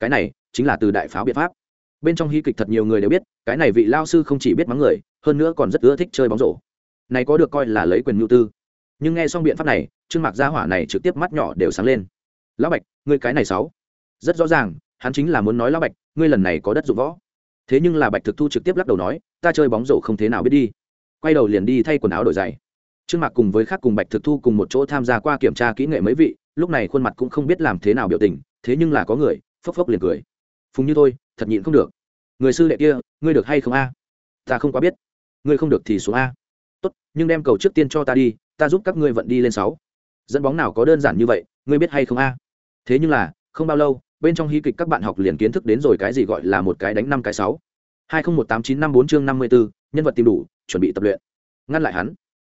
Cái này chính là từ đại pháo biện pháp. Bên trong hy kịch thật nhiều người đều biết, cái này vị lao sư không chỉ biết mắng người, hơn nữa còn rất ưa thích chơi bóng rổ. Này có được coi là lấy quyền nhu tư. Nhưng nghe xong biện pháp này, trương mạc gia hỏa này trực tiếp mắt nhỏ đều sáng lên. Lão bạch, ngươi cái này sáu. Rất rõ ràng, hắn chính là muốn nói lão bạch, ngươi lần này có đất dụng võ. Thế nhưng là bạch thực thu trực tiếp lắc đầu nói, ta chơi bóng rổ không thế nào biết đi. Quay đầu liền đi thay quần áo đổi giày trương mạc cùng với khác cùng bạch thực thu cùng một chỗ tham gia qua kiểm tra kỹ nghệ mấy vị, lúc này khuôn mặt cũng không biết làm thế nào biểu tình, thế nhưng là có người, phốc phốc liền cười. Phùng như tôi thật nhịn không được. Người sư đệ kia, ngươi được hay không a? Ta không quá biết. Ngươi không được thì xuống a. Tốt, nhưng đem cầu trước tiên cho ta đi, ta giúp các ngươi vận đi lên sáu. Dẫn bóng nào có đơn giản như vậy, ngươi biết hay không a? Thế nhưng là, không bao lâu, bên trong hí kịch các bạn học liền kiến thức đến rồi cái gì gọi là một cái đánh năm cái sáu. Hai không một tám chín năm bốn chương năm mươi bốn nhân vật tìm đủ, chuẩn bị tập luyện. Ngăn lại hắn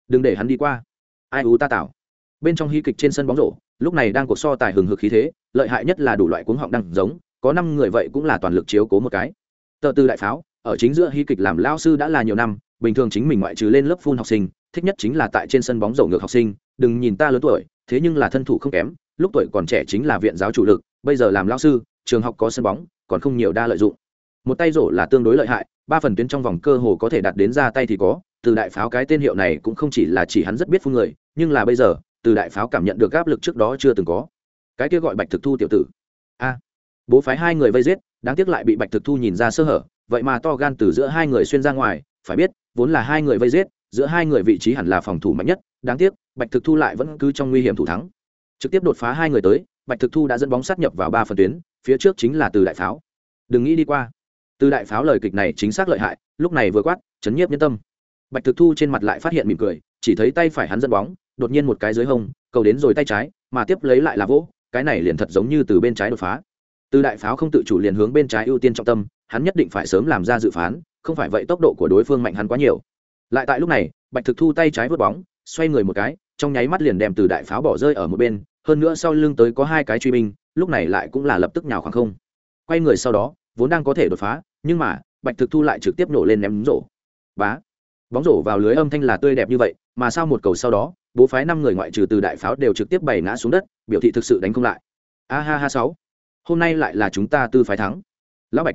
đừng để hắn đi qua. Ai ú ta tảo. Bên trong hy kịch trên sân bóng rổ, lúc này đang cuộc so tài hừng hực khí thế, lợi hại nhất là đủ loại cuống họng đang giống, có năm người vậy cũng là toàn lực chiếu cố một cái. Tờ tư đại pháo, ở chính giữa hy kịch làm lao sư đã là nhiều năm, bình thường chính mình ngoại trừ lên lớp phun học sinh, thích nhất chính là tại trên sân bóng rổ ngược học sinh, đừng nhìn ta lớn tuổi, thế nhưng là thân thủ không kém, lúc tuổi còn trẻ chính là viện giáo chủ lực, bây giờ làm lao sư, trường học có sân bóng, còn không nhiều đa lợi dụng. Một tay rổ là tương đối lợi hại, ba phần tuyến trong vòng cơ hồ có thể đạt đến ra tay thì có từ đại pháo cái tên hiệu này cũng không chỉ là chỉ hắn rất biết phun người, nhưng là bây giờ, từ đại pháo cảm nhận được áp lực trước đó chưa từng có. Cái kia gọi bạch thực thu tiểu tử. A. Bố phái hai người vây giết, đáng tiếc lại bị bạch thực thu nhìn ra sơ hở, vậy mà to gan từ giữa hai người xuyên ra ngoài, phải biết, vốn là hai người vây giết, giữa hai người vị trí hẳn là phòng thủ mạnh nhất, đáng tiếc, bạch thực thu lại vẫn cứ trong nguy hiểm thủ thắng. Trực tiếp đột phá hai người tới, bạch thực thu đã dẫn bóng sát nhập vào ba phần tuyến, phía trước chính là từ đại pháo. Đừng nghĩ đi qua. Từ đại pháo lời kịch này chính xác lợi hại, lúc này vừa quát, chấn nhiếp nhân tâm bạch thực thu trên mặt lại phát hiện mỉm cười, chỉ thấy tay phải hắn dẫn bóng, đột nhiên một cái dưới hông, cầu đến rồi tay trái, mà tiếp lấy lại là vỗ, cái này liền thật giống như từ bên trái đột phá. Từ đại pháo không tự chủ liền hướng bên trái ưu tiên trọng tâm, hắn nhất định phải sớm làm ra dự phán, không phải vậy tốc độ của đối phương mạnh hắn quá nhiều. Lại tại lúc này, bạch thực thu tay trái vớt bóng, xoay người một cái, trong nháy mắt liền đem từ đại pháo bỏ rơi ở một bên, hơn nữa sau lưng tới có hai cái truy binh, lúc này lại cũng là lập tức nhào khoảng không. Quay người sau đó, vốn đang có thể đột phá, nhưng mà, bạch thực thu lại trực tiếp nổ lên ném rổ. Bá! Bóng rổ vào lưới âm thanh là tươi đẹp như vậy, mà sao một cầu sau đó, bố phái năm người ngoại trừ từ đại pháo đều trực tiếp bày ngã xuống đất, biểu thị thực sự đánh không lại. A ha ha sáu, hôm nay lại là chúng ta tư phái thắng. Lão bạch,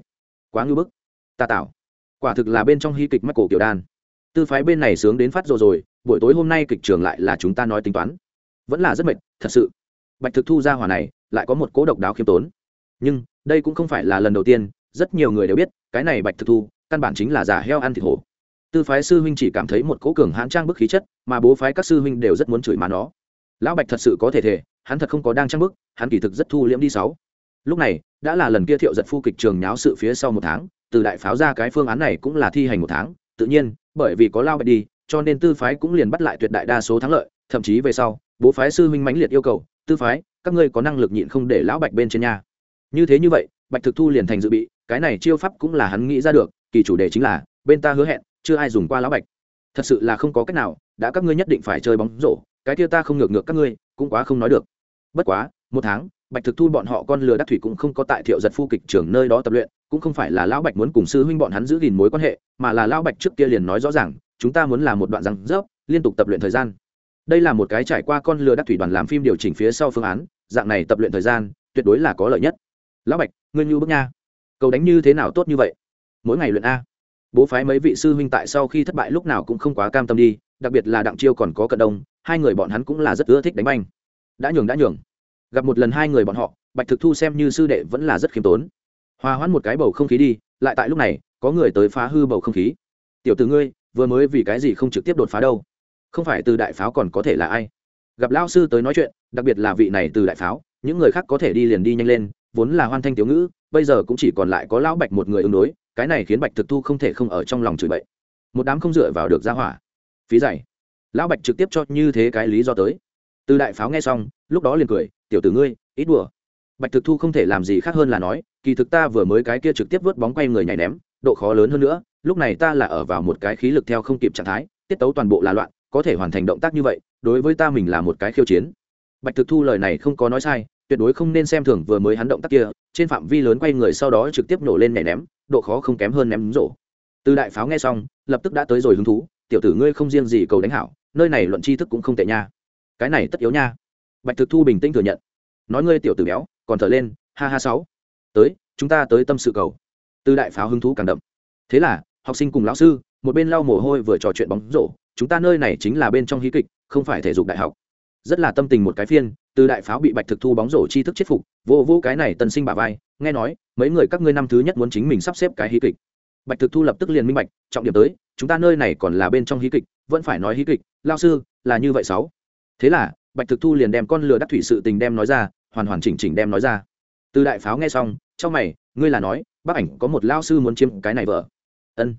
quá ngưu bức. Ta tạo, quả thực là bên trong hy kịch mắt cổ kiểu đan. Tư phái bên này sướng đến phát rồi rồi, buổi tối hôm nay kịch trường lại là chúng ta nói tính toán. Vẫn là rất mệt, thật sự. Bạch thực thu ra hỏa này, lại có một cố độc đáo khiêm tốn. Nhưng, đây cũng không phải là lần đầu tiên, rất nhiều người đều biết, cái này bạch thực thu, căn bản chính là giả heo ăn thịt hổ tư phái sư huynh chỉ cảm thấy một cố cường hãn trang bức khí chất, mà bố phái các sư huynh đều rất muốn chửi má nó. Lão bạch thật sự có thể thể, hắn thật không có đang trang bức, hắn kỳ thực rất thu liễm đi sáu. Lúc này, đã là lần kia thiệu giật phu kịch trường nháo sự phía sau một tháng, từ đại pháo ra cái phương án này cũng là thi hành một tháng. Tự nhiên, bởi vì có lao bạch đi, cho nên tư phái cũng liền bắt lại tuyệt đại đa số thắng lợi, thậm chí về sau, bố phái sư huynh mãnh liệt yêu cầu, tư phái, các ngươi có năng lực nhịn không để lão bạch bên trên nhà như thế như vậy, bạch thực thu liền thành dự bị, cái này chiêu pháp cũng là hắn nghĩ ra được, kỳ chủ đề chính là, bên ta hứa hẹn chưa ai dùng qua lão bạch. Thật sự là không có cách nào, đã các ngươi nhất định phải chơi bóng rổ, cái kia ta không ngược ngược các ngươi, cũng quá không nói được. Bất quá, một tháng, bạch thực thu bọn họ con lừa đắc thủy cũng không có tại thiệu giật phu kịch trường nơi đó tập luyện, cũng không phải là lão bạch muốn cùng sư huynh bọn hắn giữ gìn mối quan hệ, mà là lão bạch trước kia liền nói rõ ràng, chúng ta muốn làm một đoạn răng rớp, liên tục tập luyện thời gian. Đây là một cái trải qua con lừa đắc thủy đoàn làm phim điều chỉnh phía sau phương án, dạng này tập luyện thời gian, tuyệt đối là có lợi nhất. Lão bạch, ngươi như bước nha. Cầu đánh như thế nào tốt như vậy? Mỗi ngày luyện a bố phái mấy vị sư huynh tại sau khi thất bại lúc nào cũng không quá cam tâm đi, đặc biệt là đặng chiêu còn có cận đông, hai người bọn hắn cũng là rất ưa thích đánh banh. Đã nhường đã nhường. Gặp một lần hai người bọn họ, bạch thực thu xem như sư đệ vẫn là rất khiêm tốn. Hòa hoãn một cái bầu không khí đi, lại tại lúc này, có người tới phá hư bầu không khí. Tiểu từ ngươi, vừa mới vì cái gì không trực tiếp đột phá đâu? Không phải từ đại pháo còn có thể là ai? Gặp lao sư tới nói chuyện, đặc biệt là vị này từ đại pháo, những người khác có thể đi liền đi nhanh lên, vốn là hoan thanh tiểu ngữ, bây giờ cũng chỉ còn lại có lão bạch một người ứng đối cái này khiến bạch thực thu không thể không ở trong lòng chửi bậy. Một đám không dựa vào được ra hỏa. Phí dày lão bạch trực tiếp cho như thế cái lý do tới. Từ đại pháo nghe xong, lúc đó liền cười, tiểu tử ngươi, ít đùa. Bạch thực thu không thể làm gì khác hơn là nói, kỳ thực ta vừa mới cái kia trực tiếp vớt bóng quay người nhảy ném, độ khó lớn hơn nữa, lúc này ta là ở vào một cái khí lực theo không kịp trạng thái, tiết tấu toàn bộ là loạn, có thể hoàn thành động tác như vậy, đối với ta mình là một cái khiêu chiến. Bạch thực thu lời này không có nói sai, tuyệt đối không nên xem thường vừa mới hắn động tác kia, trên phạm vi lớn quay người sau đó trực tiếp nổ lên nhảy ném độ khó không kém hơn ném rổ. Từ đại pháo nghe xong, lập tức đã tới rồi hứng thú, tiểu tử ngươi không riêng gì cầu đánh hảo, nơi này luận tri thức cũng không tệ nha. Cái này tất yếu nha. Bạch thực thu bình tĩnh thừa nhận. Nói ngươi tiểu tử béo, còn thở lên, ha ha sáu. Tới, chúng ta tới tâm sự cầu. Từ đại pháo hứng thú càng đậm. Thế là, học sinh cùng lão sư, một bên lau mồ hôi vừa trò chuyện bóng rổ, chúng ta nơi này chính là bên trong hí kịch, không phải thể dục đại học. Rất là tâm tình một cái phiên, từ đại pháo bị bạch thực thu bóng rổ chi thức chết phục, vô vô cái này tân sinh bà vai, nghe nói mấy người các ngươi năm thứ nhất muốn chính mình sắp xếp cái hí kịch. Bạch thực thu lập tức liền minh bạch, trọng điểm tới, chúng ta nơi này còn là bên trong hí kịch, vẫn phải nói hí kịch, lao sư, là như vậy sáu. Thế là, bạch thực thu liền đem con lừa đắc thủy sự tình đem nói ra, hoàn hoàn chỉnh chỉnh đem nói ra. Từ đại pháo nghe xong, trong mày, ngươi là nói, bác ảnh có một lao sư muốn chiếm cái này vợ. Ân.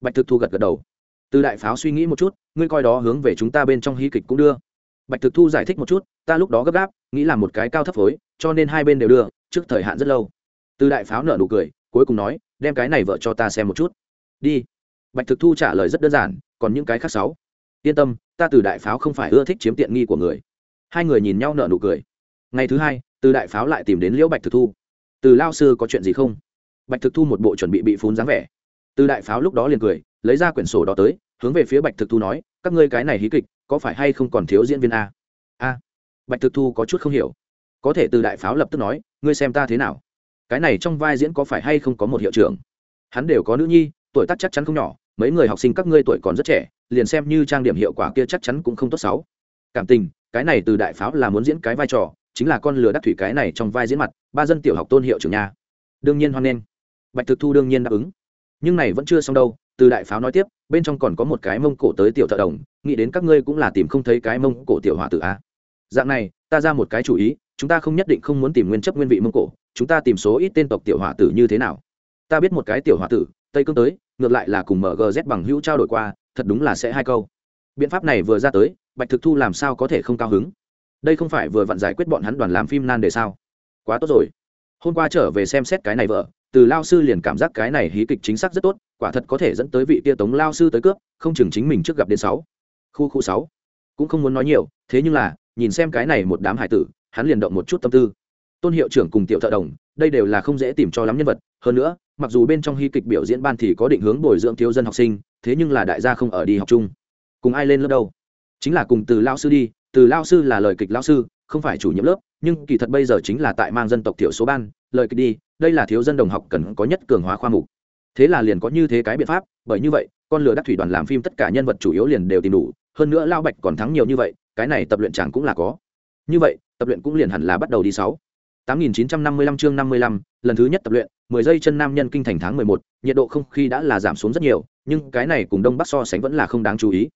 Bạch thực thu gật gật đầu. Từ đại pháo suy nghĩ một chút, ngươi coi đó hướng về chúng ta bên trong hí kịch cũng đưa. Bạch thực thu giải thích một chút, ta lúc đó gấp gáp, nghĩ là một cái cao thấp phối, cho nên hai bên đều đưa, trước thời hạn rất lâu từ đại pháo nở nụ cười, cuối cùng nói, đem cái này vợ cho ta xem một chút. Đi. Bạch thực thu trả lời rất đơn giản, còn những cái khác sáu. Yên tâm, ta từ đại pháo không phải ưa thích chiếm tiện nghi của người. Hai người nhìn nhau nở nụ cười. Ngày thứ hai, từ đại pháo lại tìm đến liễu bạch thực thu. Từ lao sư có chuyện gì không? Bạch thực thu một bộ chuẩn bị bị phun dáng vẻ. Từ đại pháo lúc đó liền cười, lấy ra quyển sổ đó tới, hướng về phía bạch thực thu nói, các ngươi cái này hí kịch, có phải hay không còn thiếu diễn viên a? A. Bạch thực thu có chút không hiểu. Có thể từ đại pháo lập tức nói, ngươi xem ta thế nào? Cái này trong vai diễn có phải hay không có một hiệu trưởng? Hắn đều có nữ nhi, tuổi tác chắc chắn không nhỏ, mấy người học sinh các ngươi tuổi còn rất trẻ, liền xem như trang điểm hiệu quả kia chắc chắn cũng không tốt xấu. Cảm tình, cái này từ đại pháo là muốn diễn cái vai trò, chính là con lừa đắc thủy cái này trong vai diễn mặt, ba dân tiểu học tôn hiệu trưởng nhà đương nhiên hoan nghênh. Bạch thực thu đương nhiên đáp ứng. Nhưng này vẫn chưa xong đâu, từ đại pháo nói tiếp, bên trong còn có một cái mông cổ tới tiểu thợ đồng, nghĩ đến các ngươi cũng là tìm không thấy cái mông cổ tiểu hòa tử a. Dạng này, ta ra một cái chủ ý, chúng ta không nhất định không muốn tìm nguyên chấp nguyên vị mông cổ chúng ta tìm số ít tên tộc tiểu hòa tử như thế nào? Ta biết một cái tiểu hòa tử, tây cương tới, ngược lại là cùng mgz bằng hữu trao đổi qua, thật đúng là sẽ hai câu. Biện pháp này vừa ra tới, bạch thực thu làm sao có thể không cao hứng? Đây không phải vừa vặn giải quyết bọn hắn đoàn làm phim nan đề sao? Quá tốt rồi. Hôm qua trở về xem xét cái này vợ, từ lao sư liền cảm giác cái này hí kịch chính xác rất tốt, quả thật có thể dẫn tới vị tia tống lao sư tới cướp, không chừng chính mình trước gặp đến sáu. Khu khu sáu. Cũng không muốn nói nhiều, thế nhưng là, nhìn xem cái này một đám hải tử, hắn liền động một chút tâm tư tôn hiệu trưởng cùng tiểu thợ đồng, đây đều là không dễ tìm cho lắm nhân vật. Hơn nữa, mặc dù bên trong hy kịch biểu diễn ban thì có định hướng bồi dưỡng thiếu dân học sinh, thế nhưng là đại gia không ở đi học chung. Cùng ai lên lớp đâu? Chính là cùng từ lao sư đi, từ lao sư là lời kịch lao sư, không phải chủ nhiệm lớp, nhưng kỳ thật bây giờ chính là tại mang dân tộc thiểu số ban, lời kịch đi, đây là thiếu dân đồng học cần có nhất cường hóa khoa mục. Thế là liền có như thế cái biện pháp, bởi như vậy, con lừa đắc thủy đoàn làm phim tất cả nhân vật chủ yếu liền đều tìm đủ, hơn nữa lao bạch còn thắng nhiều như vậy, cái này tập luyện chẳng cũng là có. Như vậy, tập luyện cũng liền hẳn là bắt đầu đi sáu. 8955 chương 55, lần thứ nhất tập luyện, 10 giây chân nam nhân kinh thành tháng 11, nhiệt độ không khí đã là giảm xuống rất nhiều, nhưng cái này cùng Đông Bắc so sánh vẫn là không đáng chú ý.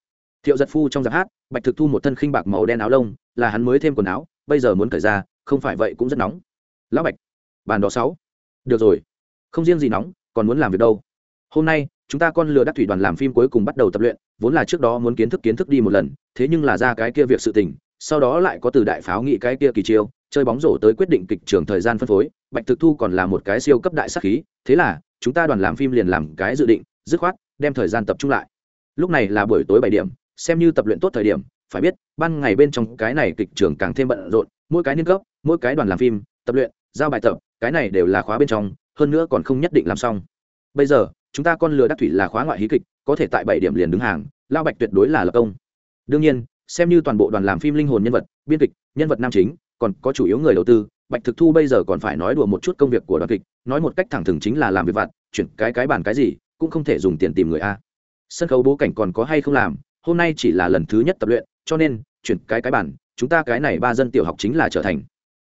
Thiệu Giật Phu trong giáp hát, Bạch Thực Thu một thân khinh bạc màu đen áo lông, là hắn mới thêm quần áo, bây giờ muốn cởi ra, không phải vậy cũng rất nóng. Lão Bạch, bàn đỏ 6. Được rồi, không riêng gì nóng, còn muốn làm việc đâu. Hôm nay, chúng ta con lừa đắc thủy đoàn làm phim cuối cùng bắt đầu tập luyện, vốn là trước đó muốn kiến thức kiến thức đi một lần, thế nhưng là ra cái kia việc sự tình, sau đó lại có từ đại pháo nghị cái kia kỳ chiêu, chơi bóng rổ tới quyết định kịch trường thời gian phân phối, bạch thực thu còn là một cái siêu cấp đại sắc khí, thế là, chúng ta đoàn làm phim liền làm cái dự định, dứt khoát, đem thời gian tập trung lại. Lúc này là buổi tối bảy điểm, xem như tập luyện tốt thời điểm, phải biết, ban ngày bên trong cái này kịch trường càng thêm bận rộn, mỗi cái niên cấp, mỗi cái đoàn làm phim, tập luyện, giao bài tập, cái này đều là khóa bên trong, hơn nữa còn không nhất định làm xong. Bây giờ, chúng ta con lừa đắc thủy là khóa ngoại hí kịch, có thể tại bảy điểm liền đứng hàng lao bạch tuyệt đối là lập công. Đương nhiên, xem như toàn bộ đoàn làm phim linh hồn nhân vật, biên kịch, nhân vật nam chính còn có chủ yếu người đầu tư, bạch thực thu bây giờ còn phải nói đùa một chút công việc của đoàn kịch, nói một cách thẳng thừng chính là làm việc vặt, chuyển cái cái bàn cái gì, cũng không thể dùng tiền tìm người a. Sân khấu bố cảnh còn có hay không làm, hôm nay chỉ là lần thứ nhất tập luyện, cho nên, chuyển cái cái bản chúng ta cái này ba dân tiểu học chính là trở thành.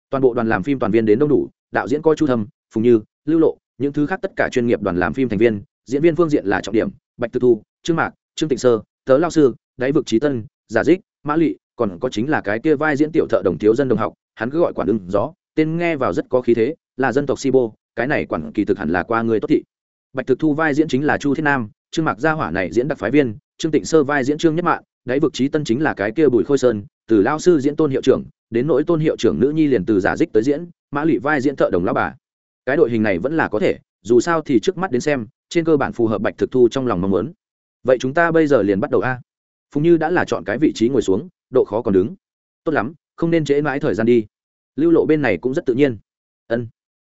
Toàn bộ đoàn làm phim toàn viên đến đông đủ, đạo diễn coi chu thâm, phùng như, lưu lộ, những thứ khác tất cả chuyên nghiệp đoàn làm phim thành viên, diễn viên phương diện là trọng điểm, bạch thực thu, trương mạc, trương tịnh sơ, tớ lao sư, đáy vực trí tân, giả dích, mã lụy còn có chính là cái kia vai diễn tiểu thợ đồng thiếu dân đồng học, hắn cứ gọi quản ứng gió, tên nghe vào rất có khí thế, là dân tộc sibo, cái này quản kỳ thực hẳn là qua người tốt thị. Bạch thực thu vai diễn chính là chu thiết nam, trương mạc gia hỏa này diễn đặc phái viên, trương tịnh sơ vai diễn trương nhất mạng đáy vực trí tân chính là cái kia bùi khôi sơn, từ lao sư diễn tôn hiệu trưởng, đến nỗi tôn hiệu trưởng nữ nhi liền từ giả dích tới diễn, mã lụy vai diễn thợ đồng lao bà. Cái đội hình này vẫn là có thể, dù sao thì trước mắt đến xem, trên cơ bản phù hợp bạch thực thu trong lòng mong muốn. Vậy chúng ta bây giờ liền bắt đầu a. Phùng như đã là chọn cái vị trí ngồi xuống độ khó còn đứng. Tốt lắm, không nên trễ mãi thời gian đi. Lưu lộ bên này cũng rất tự nhiên. Ân.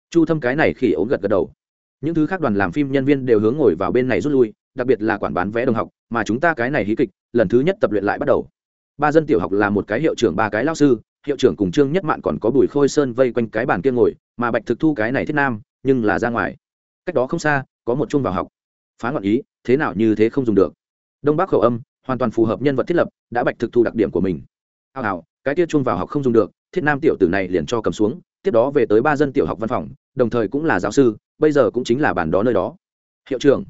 Chu thâm cái này khỉ ốm gật gật đầu. Những thứ khác đoàn làm phim nhân viên đều hướng ngồi vào bên này rút lui, đặc biệt là quản bán vé đồng học, mà chúng ta cái này hí kịch, lần thứ nhất tập luyện lại bắt đầu. Ba dân tiểu học là một cái hiệu trưởng, ba cái lao sư, hiệu trưởng cùng trương nhất mạn còn có bùi khôi sơn vây quanh cái bàn kia ngồi, mà bạch thực thu cái này thiết nam, nhưng là ra ngoài. Cách đó không xa, có một chung vào học. Phá ngọn ý, thế nào như thế không dùng được. Đông bắc khẩu âm hoàn toàn phù hợp nhân vật thiết lập, đã bạch thực thu đặc điểm của mình. Hào hào, cái tiết chung vào học không dùng được, thiết nam tiểu tử này liền cho cầm xuống, tiếp đó về tới ba dân tiểu học văn phòng, đồng thời cũng là giáo sư, bây giờ cũng chính là bản đó nơi đó. Hiệu trưởng,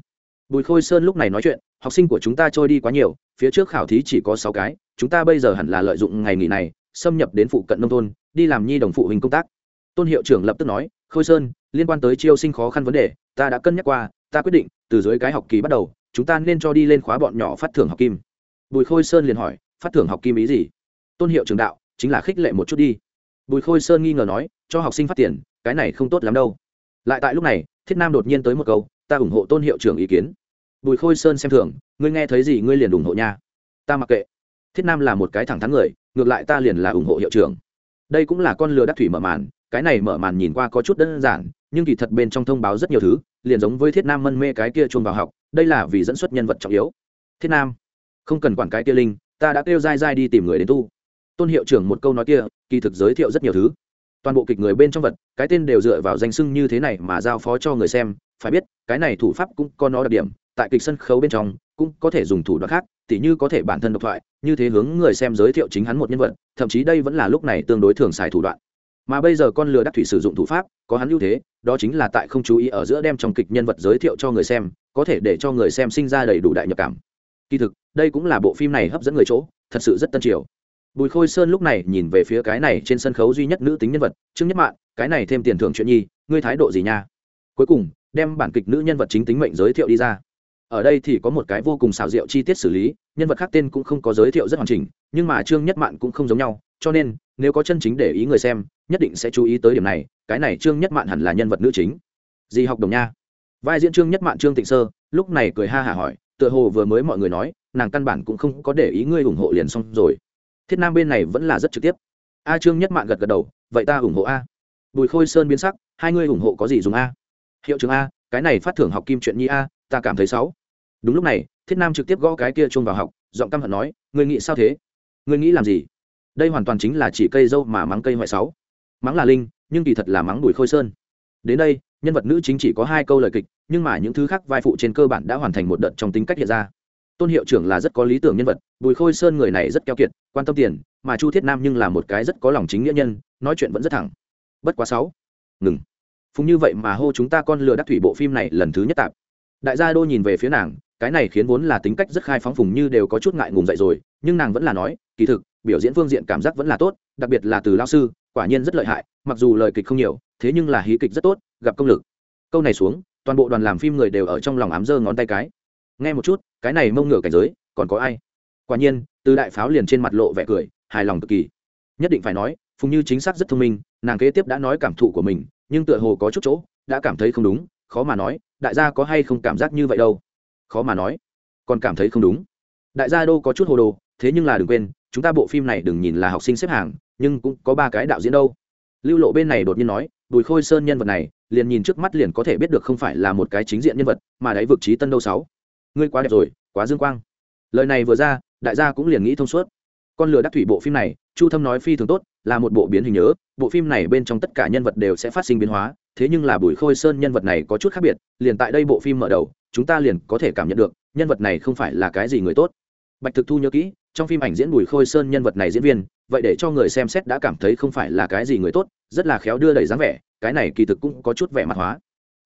bùi khôi sơn lúc này nói chuyện, học sinh của chúng ta trôi đi quá nhiều, phía trước khảo thí chỉ có sáu cái, chúng ta bây giờ hẳn là lợi dụng ngày nghỉ này, xâm nhập đến phụ cận nông thôn, đi làm nhi đồng phụ huynh công tác. Tôn hiệu trưởng lập tức nói, khôi sơn, liên quan tới chiêu sinh khó khăn vấn đề, ta đã cân nhắc qua, ta quyết định, từ dưới cái học kỳ bắt đầu, chúng ta nên cho đi lên khóa bọn nhỏ phát thưởng học kim bùi khôi sơn liền hỏi, phát thưởng học kim ý gì? Tôn hiệu trường đạo, chính là khích lệ một chút đi. Bùi khôi sơn nghi ngờ nói, cho học sinh phát tiền, cái này không tốt lắm đâu. Lại tại lúc này, thiết nam đột nhiên tới một câu, ta ủng hộ tôn hiệu trưởng ý kiến. Bùi khôi sơn xem thường, ngươi nghe thấy gì, ngươi liền ủng hộ nha. Ta mặc kệ. Thiết nam là một cái thẳng thắn người, ngược lại ta liền là ủng hộ hiệu trưởng. Đây cũng là con lừa đắc thủy mở màn, cái này mở màn nhìn qua có chút đơn giản, nhưng kỳ thật bên trong thông báo rất nhiều thứ, liền giống với thiết nam mân mê cái kia chuông vào học, đây là vì dẫn xuất nhân vật trọng yếu. Thiết nam không cần quản cái kia linh, ta đã kêu dai dai đi tìm người đến tu. Tôn hiệu trưởng một câu nói kia, kỳ thực giới thiệu rất nhiều thứ. Toàn bộ kịch người bên trong vật, cái tên đều dựa vào danh sưng như thế này mà giao phó cho người xem, phải biết, cái này thủ pháp cũng có nó đặc điểm, tại kịch sân khấu bên trong, cũng có thể dùng thủ đoạn khác, tỉ như có thể bản thân độc thoại, như thế hướng người xem giới thiệu chính hắn một nhân vật, thậm chí đây vẫn là lúc này tương đối thường xài thủ đoạn. Mà bây giờ con lừa đắc thủy sử dụng thủ pháp, có hắn ưu thế, đó chính là tại không chú ý ở giữa đem trong kịch nhân vật giới thiệu cho người xem, có thể để cho người xem sinh ra đầy đủ đại nhập cảm kỳ thực, đây cũng là bộ phim này hấp dẫn người chỗ, thật sự rất tân triều. Bùi khôi sơn lúc này nhìn về phía cái này trên sân khấu duy nhất nữ tính nhân vật, trương nhất mạng cái này thêm tiền thưởng chuyện nhi, ngươi thái độ gì nha? Cuối cùng, đem bản kịch nữ nhân vật chính tính mệnh giới thiệu đi ra. Ở đây thì có một cái vô cùng xảo diệu chi tiết xử lý, nhân vật khác tên cũng không có giới thiệu rất hoàn chỉnh, nhưng mà trương nhất mạn cũng không giống nhau, cho nên, nếu có chân chính để ý người xem, nhất định sẽ chú ý tới điểm này, cái này trương nhất mạn hẳn là nhân vật nữ chính. Di học đồng nha. Vai diễn trương nhất mạn trương tịnh sơ, lúc này cười ha hả hỏi tựa hồ vừa mới mọi người nói, nàng căn bản cũng không có để ý ngươi ủng hộ liền xong rồi. Thiết nam bên này vẫn là rất trực tiếp. A trương nhất mạng gật gật đầu, vậy ta ủng hộ a. Bùi khôi sơn biến sắc, hai ngươi ủng hộ có gì dùng a? Hiệu trưởng a, cái này phát thưởng học kim chuyện nhi a, ta cảm thấy xấu. Đúng lúc này, thiết nam trực tiếp gõ cái kia chuông vào học, giọng căm hận nói, ngươi nghĩ sao thế? Ngươi nghĩ làm gì? Đây hoàn toàn chính là chỉ cây dâu mà mắng cây ngoại sáu. Mắng là linh, nhưng kỳ thật là mắng bùi khôi sơn. Đến đây nhân vật nữ chính chỉ có hai câu lời kịch, nhưng mà những thứ khác vai phụ trên cơ bản đã hoàn thành một đợt trong tính cách hiện ra. Tôn hiệu trưởng là rất có lý tưởng nhân vật, bùi khôi sơn người này rất keo kiệt, quan tâm tiền, mà chu thiết nam nhưng là một cái rất có lòng chính nghĩa nhân, nói chuyện vẫn rất thẳng. Bất quá sáu. Ngừng. Phùng như vậy mà hô chúng ta con lừa đắc thủy bộ phim này lần thứ nhất tạp. Đại gia đô nhìn về phía nàng, cái này khiến vốn là tính cách rất khai phóng phùng như đều có chút ngại ngùng dậy rồi, nhưng nàng vẫn là nói, kỳ thực, biểu diễn phương diện cảm giác vẫn là tốt, đặc biệt là từ lao sư, quả nhiên rất lợi hại, mặc dù lời kịch không nhiều, thế nhưng là hí kịch rất tốt gặp công lực. Câu này xuống, toàn bộ đoàn làm phim người đều ở trong lòng ám giơ ngón tay cái. Nghe một chút, cái này mông ngửa cảnh giới, còn có ai? Quả nhiên, từ đại pháo liền trên mặt lộ vẻ cười, hài lòng cực kỳ. Nhất định phải nói, phùng như chính xác rất thông minh, nàng kế tiếp đã nói cảm thụ của mình, nhưng tựa hồ có chút chỗ, đã cảm thấy không đúng, khó mà nói, đại gia có hay không cảm giác như vậy đâu? Khó mà nói, còn cảm thấy không đúng. Đại gia đô có chút hồ đồ, thế nhưng là đừng quên, chúng ta bộ phim này đừng nhìn là học sinh xếp hàng, nhưng cũng có ba cái đạo diễn đâu. Lưu lộ bên này đột nhiên nói, bùi khôi sơn nhân vật này liền nhìn trước mắt liền có thể biết được không phải là một cái chính diện nhân vật, mà đáy vực trí tân đâu sáu. Ngươi quá đẹp rồi, quá dương quang. Lời này vừa ra, đại gia cũng liền nghĩ thông suốt. Con lừa đắc thủy bộ phim này, chu thâm nói phi thường tốt, là một bộ biến hình nhớ, bộ phim này bên trong tất cả nhân vật đều sẽ phát sinh biến hóa, thế nhưng là bùi khôi sơn nhân vật này có chút khác biệt, liền tại đây bộ phim mở đầu, chúng ta liền có thể cảm nhận được, nhân vật này không phải là cái gì người tốt. Bạch thực thu nhớ kỹ, trong phim ảnh diễn bùi khôi sơn nhân vật này diễn viên, vậy để cho người xem xét đã cảm thấy không phải là cái gì người tốt, rất là khéo đưa đẩy dáng vẻ cái này kỳ thực cũng có chút vẻ mặt hóa.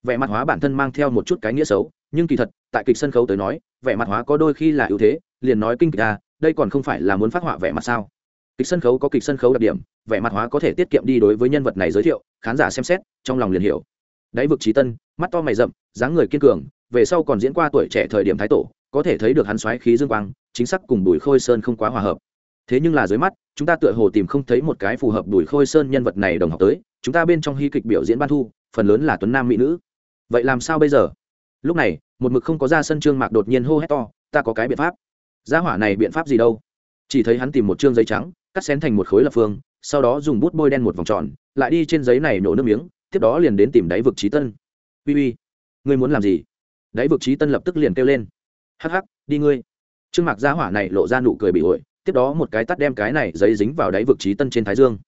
Vẻ mặt hóa bản thân mang theo một chút cái nghĩa xấu, nhưng kỳ thật, tại kịch sân khấu tới nói, vẻ mặt hóa có đôi khi là ưu thế, liền nói kinh kịch a đây còn không phải là muốn phát họa vẻ mặt sao? Kịch sân khấu có kịch sân khấu đặc điểm, vẻ mặt hóa có thể tiết kiệm đi đối với nhân vật này giới thiệu, khán giả xem xét, trong lòng liền hiểu. Đáy vực trí tân, mắt to mày rậm, dáng người kiên cường, về sau còn diễn qua tuổi trẻ thời điểm thái tổ, có thể thấy được hắn xoáy khí dương quang, chính xác cùng bùi khôi sơn không quá hòa hợp. Thế nhưng là dưới mắt, chúng ta tựa hồ tìm không thấy một cái phù hợp bùi khôi sơn nhân vật này đồng học tới chúng ta bên trong hy kịch biểu diễn ban thu, phần lớn là tuấn nam mỹ nữ. Vậy làm sao bây giờ? Lúc này, một mực không có ra sân trương mạc đột nhiên hô hét to, ta có cái biện pháp. Gia hỏa này biện pháp gì đâu? Chỉ thấy hắn tìm một chương giấy trắng, cắt xén thành một khối lập phương, sau đó dùng bút bôi đen một vòng tròn, lại đi trên giấy này nổ nước miếng, tiếp đó liền đến tìm đáy vực trí tân. Uy uy, ngươi muốn làm gì? Đáy vực trí tân lập tức liền kêu lên. Hắc hắc, đi ngươi. Trương mạc gia hỏa này lộ ra nụ cười bị ổi tiếp đó một cái tắt đem cái này giấy dính vào đáy vực trí tân trên thái dương.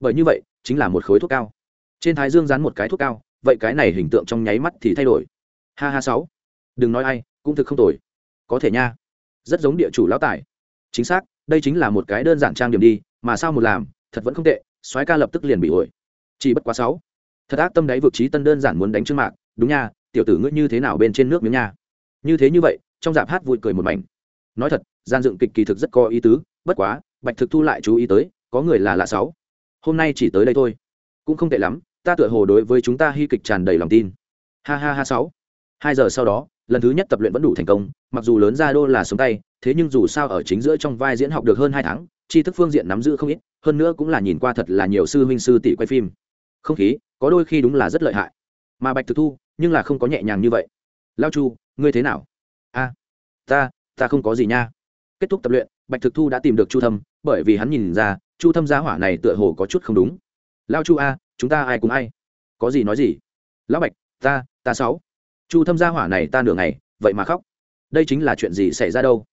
Bởi như vậy chính là một khối thuốc cao. Trên thái dương dán một cái thuốc cao, vậy cái này hình tượng trong nháy mắt thì thay đổi. Ha ha sáu. Đừng nói ai, cũng thực không tồi. Có thể nha. Rất giống địa chủ lão tài. Chính xác, đây chính là một cái đơn giản trang điểm đi, mà sao một làm, thật vẫn không tệ, soái ca lập tức liền bị ổi. Chỉ bất quá sáu. Thật ác tâm đáy vực trí tân đơn giản muốn đánh trương mạc, đúng nha, tiểu tử ngươi như thế nào bên trên nước miếng nha. Như thế như vậy, trong dạp hát vui cười một mảnh. Nói thật, gian dựng kịch kỳ thực rất có ý tứ, bất quá, bạch thực thu lại chú ý tới, có người là lạ sáu hôm nay chỉ tới đây thôi. Cũng không tệ lắm, ta tựa hồ đối với chúng ta hy kịch tràn đầy lòng tin. Ha ha ha sáu. Hai giờ sau đó, lần thứ nhất tập luyện vẫn đủ thành công, mặc dù lớn ra đô là sống tay, thế nhưng dù sao ở chính giữa trong vai diễn học được hơn hai tháng, tri thức phương diện nắm giữ không ít, hơn nữa cũng là nhìn qua thật là nhiều sư huynh sư tỷ quay phim. Không khí, có đôi khi đúng là rất lợi hại. Mà bạch thực thu, nhưng là không có nhẹ nhàng như vậy. Lao chu, ngươi thế nào? A, ta ta không có gì nha. Kết thúc tập luyện, bạch thực thu đã tìm được chu thâm, bởi vì hắn nhìn ra chu thâm gia hỏa này tựa hồ có chút không đúng. Lao chu a, chúng ta ai cùng ai? Có gì nói gì? Lão bạch, ta ta sáu. Chu thâm gia hỏa này ta nửa ngày, vậy mà khóc. Đây chính là chuyện gì xảy ra đâu?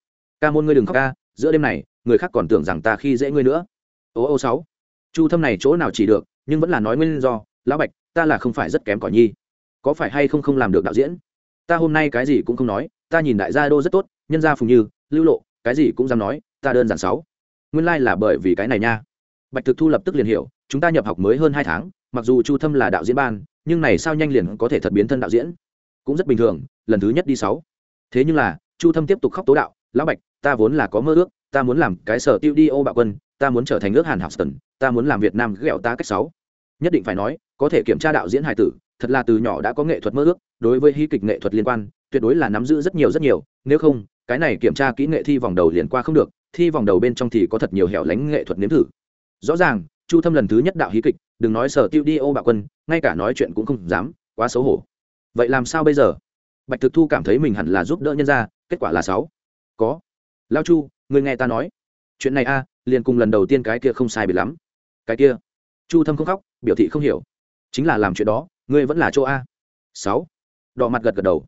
Ca môn ngươi đừng khóc ca giữa đêm này, người khác còn tưởng rằng ta khi dễ ngươi nữa. Ô ô sáu. Chu thâm này chỗ nào chỉ được, nhưng vẫn là nói nguyên do. Lão bạch, ta là không phải rất kém cỏi nhi. Có phải hay không không làm được đạo diễn? Ta hôm nay cái gì cũng không nói, ta nhìn đại gia đô rất tốt, nhân gia phùng như, lưu lộ, cái gì cũng dám nói, ta đơn giản sáu nguyên lai、like、là bởi vì cái này nha. Bạch thực thu lập tức liền hiểu, chúng ta nhập học mới hơn hai tháng, mặc dù chu thâm là đạo diễn ban, nhưng này sao nhanh liền có thể thật biến thân đạo diễn? Cũng rất bình thường, lần thứ nhất đi sáu. Thế nhưng là, chu thâm tiếp tục khóc tố đạo, lão bạch, ta vốn là có mơ ước, ta muốn làm cái sở tiêu đi ô bạo quân, ta muốn trở thành nước hàn học tần ta muốn làm việt nam ghẹo ta cách sáu. Nhất định phải nói, có thể kiểm tra đạo diễn hài tử, thật là từ nhỏ đã có nghệ thuật mơ ước, đối với hy kịch nghệ thuật liên quan, tuyệt đối là nắm giữ rất nhiều rất nhiều, nếu không, cái này kiểm tra kỹ nghệ thi vòng đầu liền qua không được thi vòng đầu bên trong thì có thật nhiều hẻo lánh nghệ thuật nếm thử. Rõ ràng, chu thâm lần thứ nhất đạo hí kịch, đừng nói sở tiêu đi ô bạo quân, ngay cả nói chuyện cũng không dám, quá xấu hổ. Vậy làm sao bây giờ? Bạch thực thu cảm thấy mình hẳn là giúp đỡ nhân ra kết quả là sáu. Có. Lao chu, người nghe ta nói. Chuyện này a, liền cùng lần đầu tiên cái kia không sai biệt lắm. Cái kia. Chu thâm không khóc, biểu thị không hiểu. Chính là làm chuyện đó, ngươi vẫn là chỗ a. Sáu. Đỏ mặt gật gật đầu.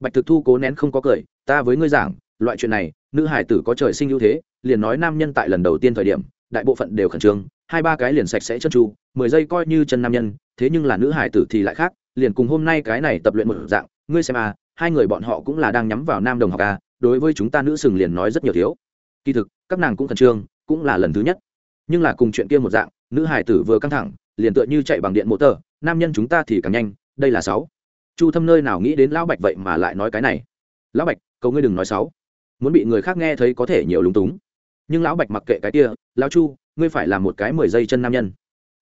Bạch thực thu cố nén không có cười, ta với ngươi giảng, loại chuyện này nữ hải tử có trời sinh ưu thế, liền nói nam nhân tại lần đầu tiên thời điểm, đại bộ phận đều khẩn trương, hai ba cái liền sạch sẽ chân tru, mười giây coi như chân nam nhân, thế nhưng là nữ hải tử thì lại khác, liền cùng hôm nay cái này tập luyện một dạng, ngươi xem à hai người bọn họ cũng là đang nhắm vào nam đồng học à đối với chúng ta nữ sừng liền nói rất nhiều thiếu. Kỳ thực, các nàng cũng khẩn trương, cũng là lần thứ nhất. Nhưng là cùng chuyện kia một dạng, nữ hải tử vừa căng thẳng, liền tựa như chạy bằng điện mô tờ, nam nhân chúng ta thì càng nhanh, đây là sáu. Chu thâm nơi nào nghĩ đến lão bạch vậy mà lại nói cái này? Lão bạch, cầu ngươi đừng nói sáu muốn bị người khác nghe thấy có thể nhiều lúng túng. Nhưng lão bạch mặc kệ cái kia, lão chu, ngươi phải làm một cái mười giây chân nam nhân.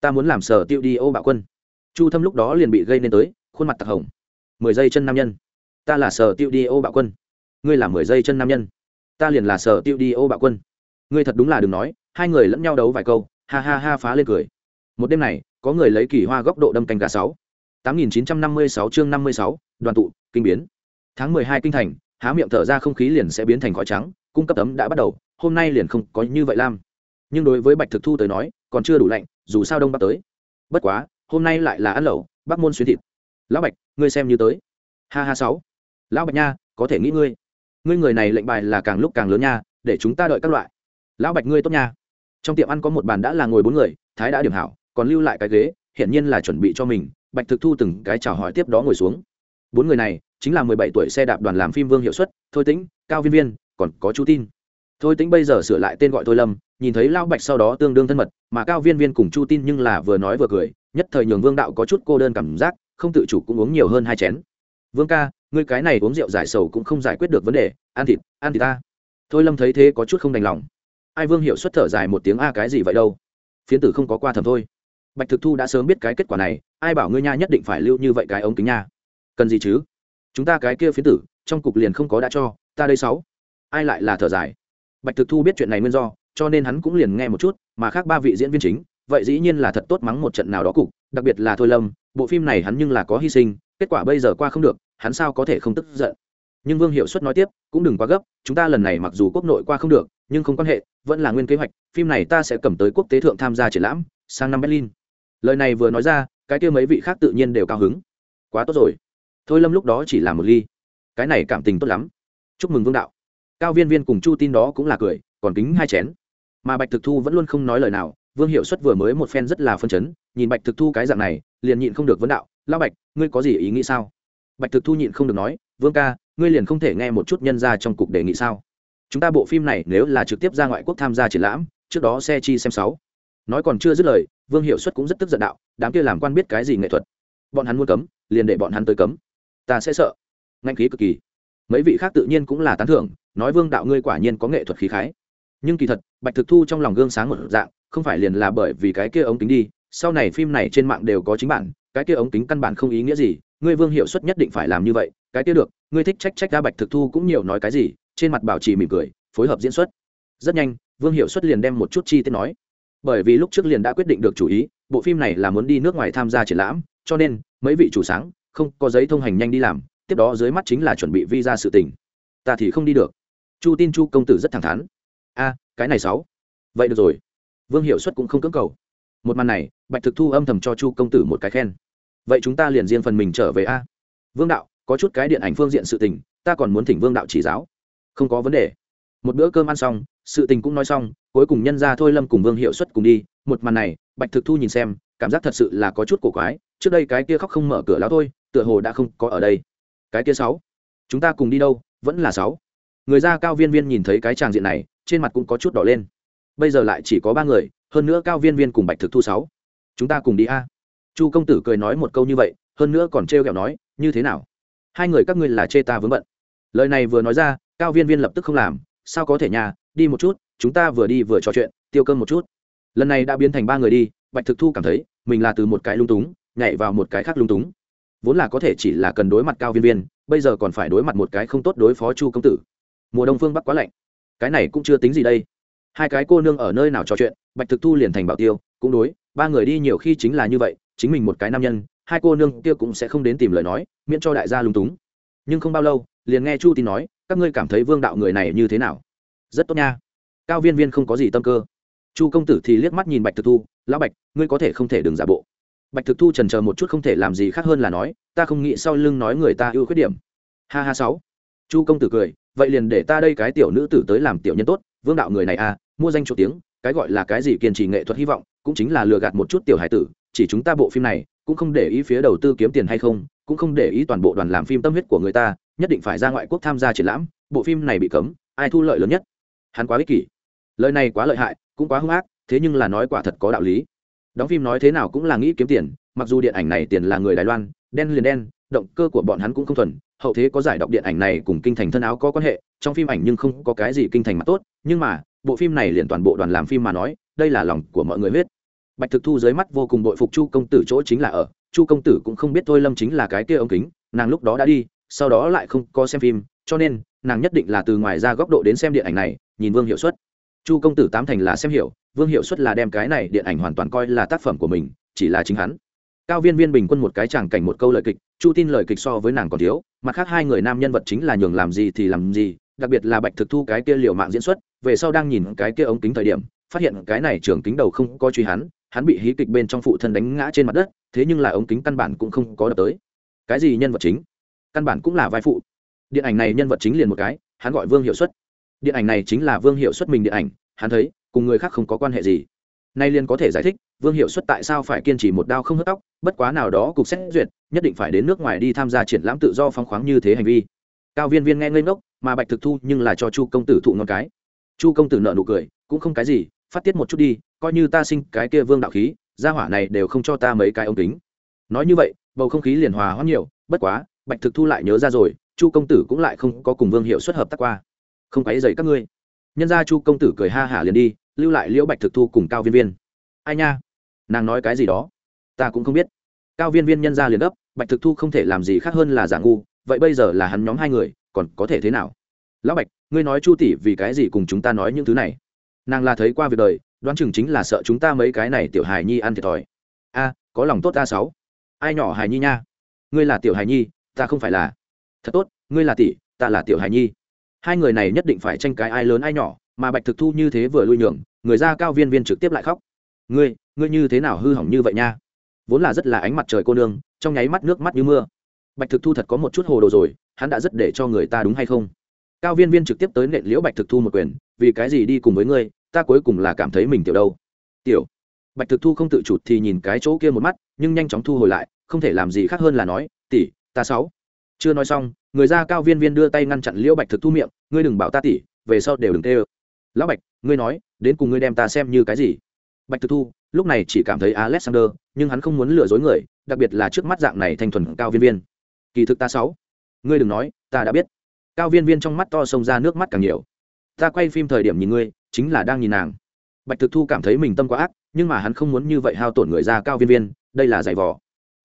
Ta muốn làm sở tiêu đi ô bạo quân. Chu thâm lúc đó liền bị gây nên tới, khuôn mặt tặc hồng. Mười giây chân nam nhân? Ta là sở tiêu đi ô bạo quân. Ngươi là mười giây chân nam nhân. Ta liền là sở tiêu đi ô bạo quân. Ngươi thật đúng là đừng nói, hai người lẫn nhau đấu vài câu, ha ha ha phá lên cười. Một đêm này, có người lấy kỳ hoa góc độ đâm canh gà sáu. Tám nghìn chín trăm năm mươi sáu chương năm mươi sáu, đoàn tụ, kinh biến. Tháng mười hai kinh thành há miệng thở ra không khí liền sẽ biến thành khói trắng, cung cấp tấm đã bắt đầu, hôm nay liền không có như vậy lam. Nhưng đối với bạch thực thu tới nói, còn chưa đủ lạnh, dù sao đông bắc tới. Bất quá, hôm nay lại là ăn lẩu, bắc môn xuyến thịt. Lão bạch, ngươi xem như tới. Ha ha sáu. Lão bạch nha, có thể nghĩ ngươi. Ngươi người này lệnh bài là càng lúc càng lớn nha, để chúng ta đợi các loại. Lão bạch ngươi tốt nha. Trong tiệm ăn có một bàn đã là ngồi bốn người, thái đã điểm hảo, còn lưu lại cái ghế, hiển nhiên là chuẩn bị cho mình. Bạch thực thu từng cái chào hỏi tiếp đó ngồi xuống bốn người này chính là mười bảy tuổi xe đạp đoàn làm phim vương hiệu suất, thôi tĩnh, cao viên viên, còn có chú tin. Thôi tĩnh bây giờ sửa lại tên gọi thôi lâm, nhìn thấy lão bạch sau đó tương đương thân mật, mà cao viên viên cùng chu tin nhưng là vừa nói vừa cười, nhất thời nhường vương đạo có chút cô đơn cảm giác, không tự chủ cũng uống nhiều hơn hai chén. Vương ca, ngươi cái này uống rượu giải sầu cũng không giải quyết được vấn đề, ăn thịt ăn thịt ta. Thôi lâm thấy thế có chút không đành lòng. Ai vương hiệu xuất thở dài một tiếng, a, cái gì vậy đâu? Phiến tử không có qua thầm thôi. Bạch thực thu đã sớm biết cái kết quả này, ai bảo ngươi nha, nhất định phải lưu như vậy cái ống kính nha cần gì chứ? Chúng ta cái kia phiến tử, trong cục liền không có đã cho, ta đây sáu. Ai lại là thở dài? Bạch thực thu biết chuyện này nguyên do, cho nên hắn cũng liền nghe một chút, mà khác ba vị diễn viên chính, vậy dĩ nhiên là thật tốt mắng một trận nào đó cục, đặc biệt là thôi lâm, bộ phim này hắn nhưng là có hy sinh, kết quả bây giờ qua không được, hắn sao có thể không tức giận? Nhưng vương hiệu suất nói tiếp, cũng đừng quá gấp, chúng ta lần này mặc dù quốc nội qua không được, nhưng không quan hệ, vẫn là nguyên kế hoạch, phim này ta sẽ cầm tới quốc tế thượng tham gia triển lãm, sang năm berlin. Lời này vừa nói ra, cái kia mấy vị khác tự nhiên đều cao hứng. Quá tốt rồi thôi lâm lúc đó chỉ là một ly. Cái này cảm tình tốt lắm. Chúc mừng vương đạo. Cao viên viên cùng chu tin đó cũng là cười, còn kính hai chén. Mà bạch thực thu vẫn luôn không nói lời nào, vương hiệu suất vừa mới một phen rất là phân chấn, nhìn bạch thực thu cái dạng này, liền nhịn không được vấn đạo lao bạch, ngươi có gì ý nghĩ sao? Bạch thực thu nhịn không được nói, vương ca, ngươi liền không thể nghe một chút nhân ra trong cục đề nghị sao? Chúng ta bộ phim này nếu là trực tiếp ra ngoại quốc tham gia triển lãm, trước đó xe chi xem sáu. Nói còn chưa dứt lời, vương hiệu suất cũng rất tức giận đạo, đám kia làm quan biết cái gì nghệ thuật? Bọn hắn muốn cấm, liền để bọn hắn tới cấm ta sẽ sợ. Ngạnh khí cực kỳ. Mấy vị khác tự nhiên cũng là tán thưởng, nói vương đạo ngươi quả nhiên có nghệ thuật khí khái. Nhưng kỳ thật, bạch thực thu trong lòng gương sáng một dạng, không phải liền là bởi vì cái kia ống kính đi, sau này phim này trên mạng đều có chính bản, cái kia ống kính căn bản không ý nghĩa gì, ngươi vương hiệu suất nhất định phải làm như vậy, cái kia được, ngươi thích trách trách ra bạch thực thu cũng nhiều nói cái gì, trên mặt bảo trì mỉm cười, phối hợp diễn xuất. Rất nhanh, vương hiệu suất liền đem một chút chi tiết nói. Bởi vì lúc trước liền đã quyết định được chủ ý, bộ phim này là muốn đi nước ngoài tham gia triển lãm, cho nên, mấy vị chủ sáng không có giấy thông hành nhanh đi làm, tiếp đó dưới mắt chính là chuẩn bị visa sự tình. Ta thì không đi được. Chu tin chu công tử rất thẳng thắn. A, cái này sáu. Vậy được rồi. Vương hiệu suất cũng không cưỡng cầu. Một màn này, bạch thực thu âm thầm cho chu công tử một cái khen. Vậy chúng ta liền riêng phần mình trở về a. Vương đạo, có chút cái điện ảnh phương diện sự tình, ta còn muốn thỉnh vương đạo chỉ giáo. Không có vấn đề. Một bữa cơm ăn xong, sự tình cũng nói xong, cuối cùng nhân ra thôi lâm cùng vương hiệu suất cùng đi. Một màn này, bạch thực thu nhìn xem, cảm giác thật sự là có chút cổ quái. Trước đây cái kia khóc không mở cửa láo thôi tựa hồ đã không có ở đây. Cái kia sáu. Chúng ta cùng đi đâu? Vẫn là sáu. Người ra cao viên viên nhìn thấy cái tràng diện này, trên mặt cũng có chút đỏ lên. Bây giờ lại chỉ có ba người, hơn nữa cao viên viên cùng bạch thực thu sáu. Chúng ta cùng đi a. Chu công tử cười nói một câu như vậy, hơn nữa còn trêu ghẹo nói, như thế nào? Hai người các ngươi là chê ta vướng bận. Lời này vừa nói ra, cao viên viên lập tức không làm, sao có thể nhà đi một chút, chúng ta vừa đi vừa trò chuyện, tiêu cơm một chút. Lần này đã biến thành ba người đi, bạch thực thu cảm thấy, mình là từ một cái lung túng, nhảy vào một cái khác lung túng vốn là có thể chỉ là cần đối mặt cao viên viên, bây giờ còn phải đối mặt một cái không tốt đối phó chu công tử. Mùa đông phương bắc quá lạnh. Cái này cũng chưa tính gì đây. Hai cái cô nương ở nơi nào trò chuyện, bạch thực thu liền thành bảo tiêu, cũng đối, ba người đi nhiều khi chính là như vậy, chính mình một cái nam nhân, hai cô nương kia cũng sẽ không đến tìm lời nói, miễn cho đại gia lung túng. Nhưng không bao lâu, liền nghe chu tin nói, các ngươi cảm thấy vương đạo người này như thế nào? Rất tốt nha. Cao viên viên không có gì tâm cơ. Chu công tử thì liếc mắt nhìn bạch thực thu, lão bạch, ngươi có thể không thể đừng giả bộ bạch thực thu trần chờ một chút không thể làm gì khác hơn là nói, ta không nghĩ sau lưng nói người ta ưu khuyết điểm. Ha ha sáu. Chu công tử cười, vậy liền để ta đây cái tiểu nữ tử tới làm tiểu nhân tốt, vương đạo người này à mua danh chỗ tiếng, cái gọi là cái gì kiên trì nghệ thuật hy vọng, cũng chính là lừa gạt một chút tiểu hải tử, chỉ chúng ta bộ phim này, cũng không để ý phía đầu tư kiếm tiền hay không, cũng không để ý toàn bộ đoàn làm phim tâm huyết của người ta, nhất định phải ra ngoại quốc tham gia triển lãm, bộ phim này bị cấm, ai thu lợi lớn nhất? Hắn quá ích kỷ. Lời này quá lợi hại, cũng quá hung ác, thế nhưng là nói quả thật có đạo lý đóng phim nói thế nào cũng là nghĩ kiếm tiền, mặc dù điện ảnh này tiền là người đài loan, đen liền đen, động cơ của bọn hắn cũng không thuần, hậu thế có giải đọc điện ảnh này cùng kinh thành thân áo có quan hệ, trong phim ảnh nhưng không có cái gì kinh thành mặt tốt, nhưng mà, bộ phim này liền toàn bộ đoàn làm phim mà nói, đây là lòng của mọi người viết. bạch thực thu dưới mắt vô cùng bội phục chu công tử chỗ chính là ở, chu công tử cũng không biết thôi lâm chính là cái kia ống kính, nàng lúc đó đã đi, sau đó lại không có xem phim, cho nên, nàng nhất định là từ ngoài ra góc độ đến xem điện ảnh này, nhìn vương hiệu suất chu công tử tám thành là xem hiểu vương hiệu suất là đem cái này điện ảnh hoàn toàn coi là tác phẩm của mình, chỉ là chính hắn. Cao viên viên bình quân một cái tràng cảnh một câu lời kịch, chu tin lời kịch so với nàng còn thiếu, mặt khác hai người nam nhân vật chính là nhường làm gì thì làm gì, đặc biệt là bạch thực thu cái kia liều mạng diễn xuất, về sau đang nhìn cái kia ống kính thời điểm, phát hiện cái này trưởng kính đầu không có truy hắn hắn bị hí kịch bên trong phụ thân đánh ngã trên mặt đất, thế nhưng là ống kính căn bản cũng không có đập tới. Cái gì nhân vật chính? Căn bản cũng là vai phụ. Điện ảnh này nhân vật chính liền một cái, hắn gọi vương hiệu suất điện ảnh này chính là vương hiệu suất mình điện ảnh, hắn thấy cùng người khác không có quan hệ gì. Nay liền có thể giải thích, vương hiệu suất tại sao phải kiên trì một đao không hớt tóc, bất quá nào đó cục xét duyệt, nhất định phải đến nước ngoài đi tham gia triển lãm tự do phóng khoáng như thế hành vi. Cao viên viên nghe ngây ngốc, mà bạch thực thu nhưng là cho chu công tử thụ ngon cái. Chu công tử nợ nụ cười, cũng không cái gì, phát tiết một chút đi, coi như ta sinh cái kia vương đạo khí, gia hỏa này đều không cho ta mấy cái ống kính. Nói như vậy, bầu không khí liền hòa hoãn nhiều, bất quá, bạch thực thu lại nhớ ra rồi, chu công tử cũng lại không có cùng vương hiệu xuất hợp tác qua. Không quấy dày các ngươi. Nhân ra chu công tử cười ha hả liền đi lưu lại liễu bạch thực thu cùng cao viên viên. Ai nha? Nàng nói cái gì đó? Ta cũng không biết. Cao viên viên nhân ra liền ấp bạch thực thu không thể làm gì khác hơn là giả ngu, vậy bây giờ là hắn nhóm hai người, còn có thể thế nào? Lão bạch, ngươi nói chu tỷ vì cái gì cùng chúng ta nói những thứ này? Nàng là thấy qua việc đời, đoán chừng chính là sợ chúng ta mấy cái này tiểu hài nhi ăn thiệt thòi. A, có lòng tốt ta sáu. Ai nhỏ hài nhi nha? Ngươi là tiểu hài nhi, ta không phải là. Thật tốt, ngươi là tỷ, ta là tiểu hài nhi. Hai người này nhất định phải tranh cái ai lớn ai nhỏ mà bạch thực thu như thế vừa lui nhường, người ra cao viên viên trực tiếp lại khóc. Ngươi ngươi như thế nào hư hỏng như vậy nha? Vốn là rất là ánh mặt trời cô nương, trong nháy mắt nước mắt như mưa. Bạch thực thu thật có một chút hồ đồ rồi, hắn đã rất để cho người ta đúng hay không? Cao viên viên trực tiếp tới nện liễu bạch thực thu một quyền, vì cái gì đi cùng với ngươi, ta cuối cùng là cảm thấy mình tiểu đâu? Tiểu. Bạch thực thu không tự chụt thì nhìn cái chỗ kia một mắt, nhưng nhanh chóng thu hồi lại, không thể làm gì khác hơn là nói, tỷ, ta sáu. Chưa nói xong, người ra cao viên viên đưa tay ngăn chặn liễu bạch thực thu miệng, ngươi đừng bảo ta tỷ, về sau đều đừng tê ơ lão bạch, ngươi nói, đến cùng ngươi đem ta xem như cái gì? Bạch thực thu, lúc này chỉ cảm thấy alexander, nhưng hắn không muốn lừa dối người, đặc biệt là trước mắt dạng này thanh thuần cao viên viên. Kỳ thực ta sáu, ngươi đừng nói, ta đã biết. Cao viên viên trong mắt to xông ra nước mắt càng nhiều. Ta quay phim thời điểm nhìn ngươi, chính là đang nhìn nàng. Bạch thực thu cảm thấy mình tâm quá ác, nhưng mà hắn không muốn như vậy hao tổn người ra cao viên viên, đây là giày vò.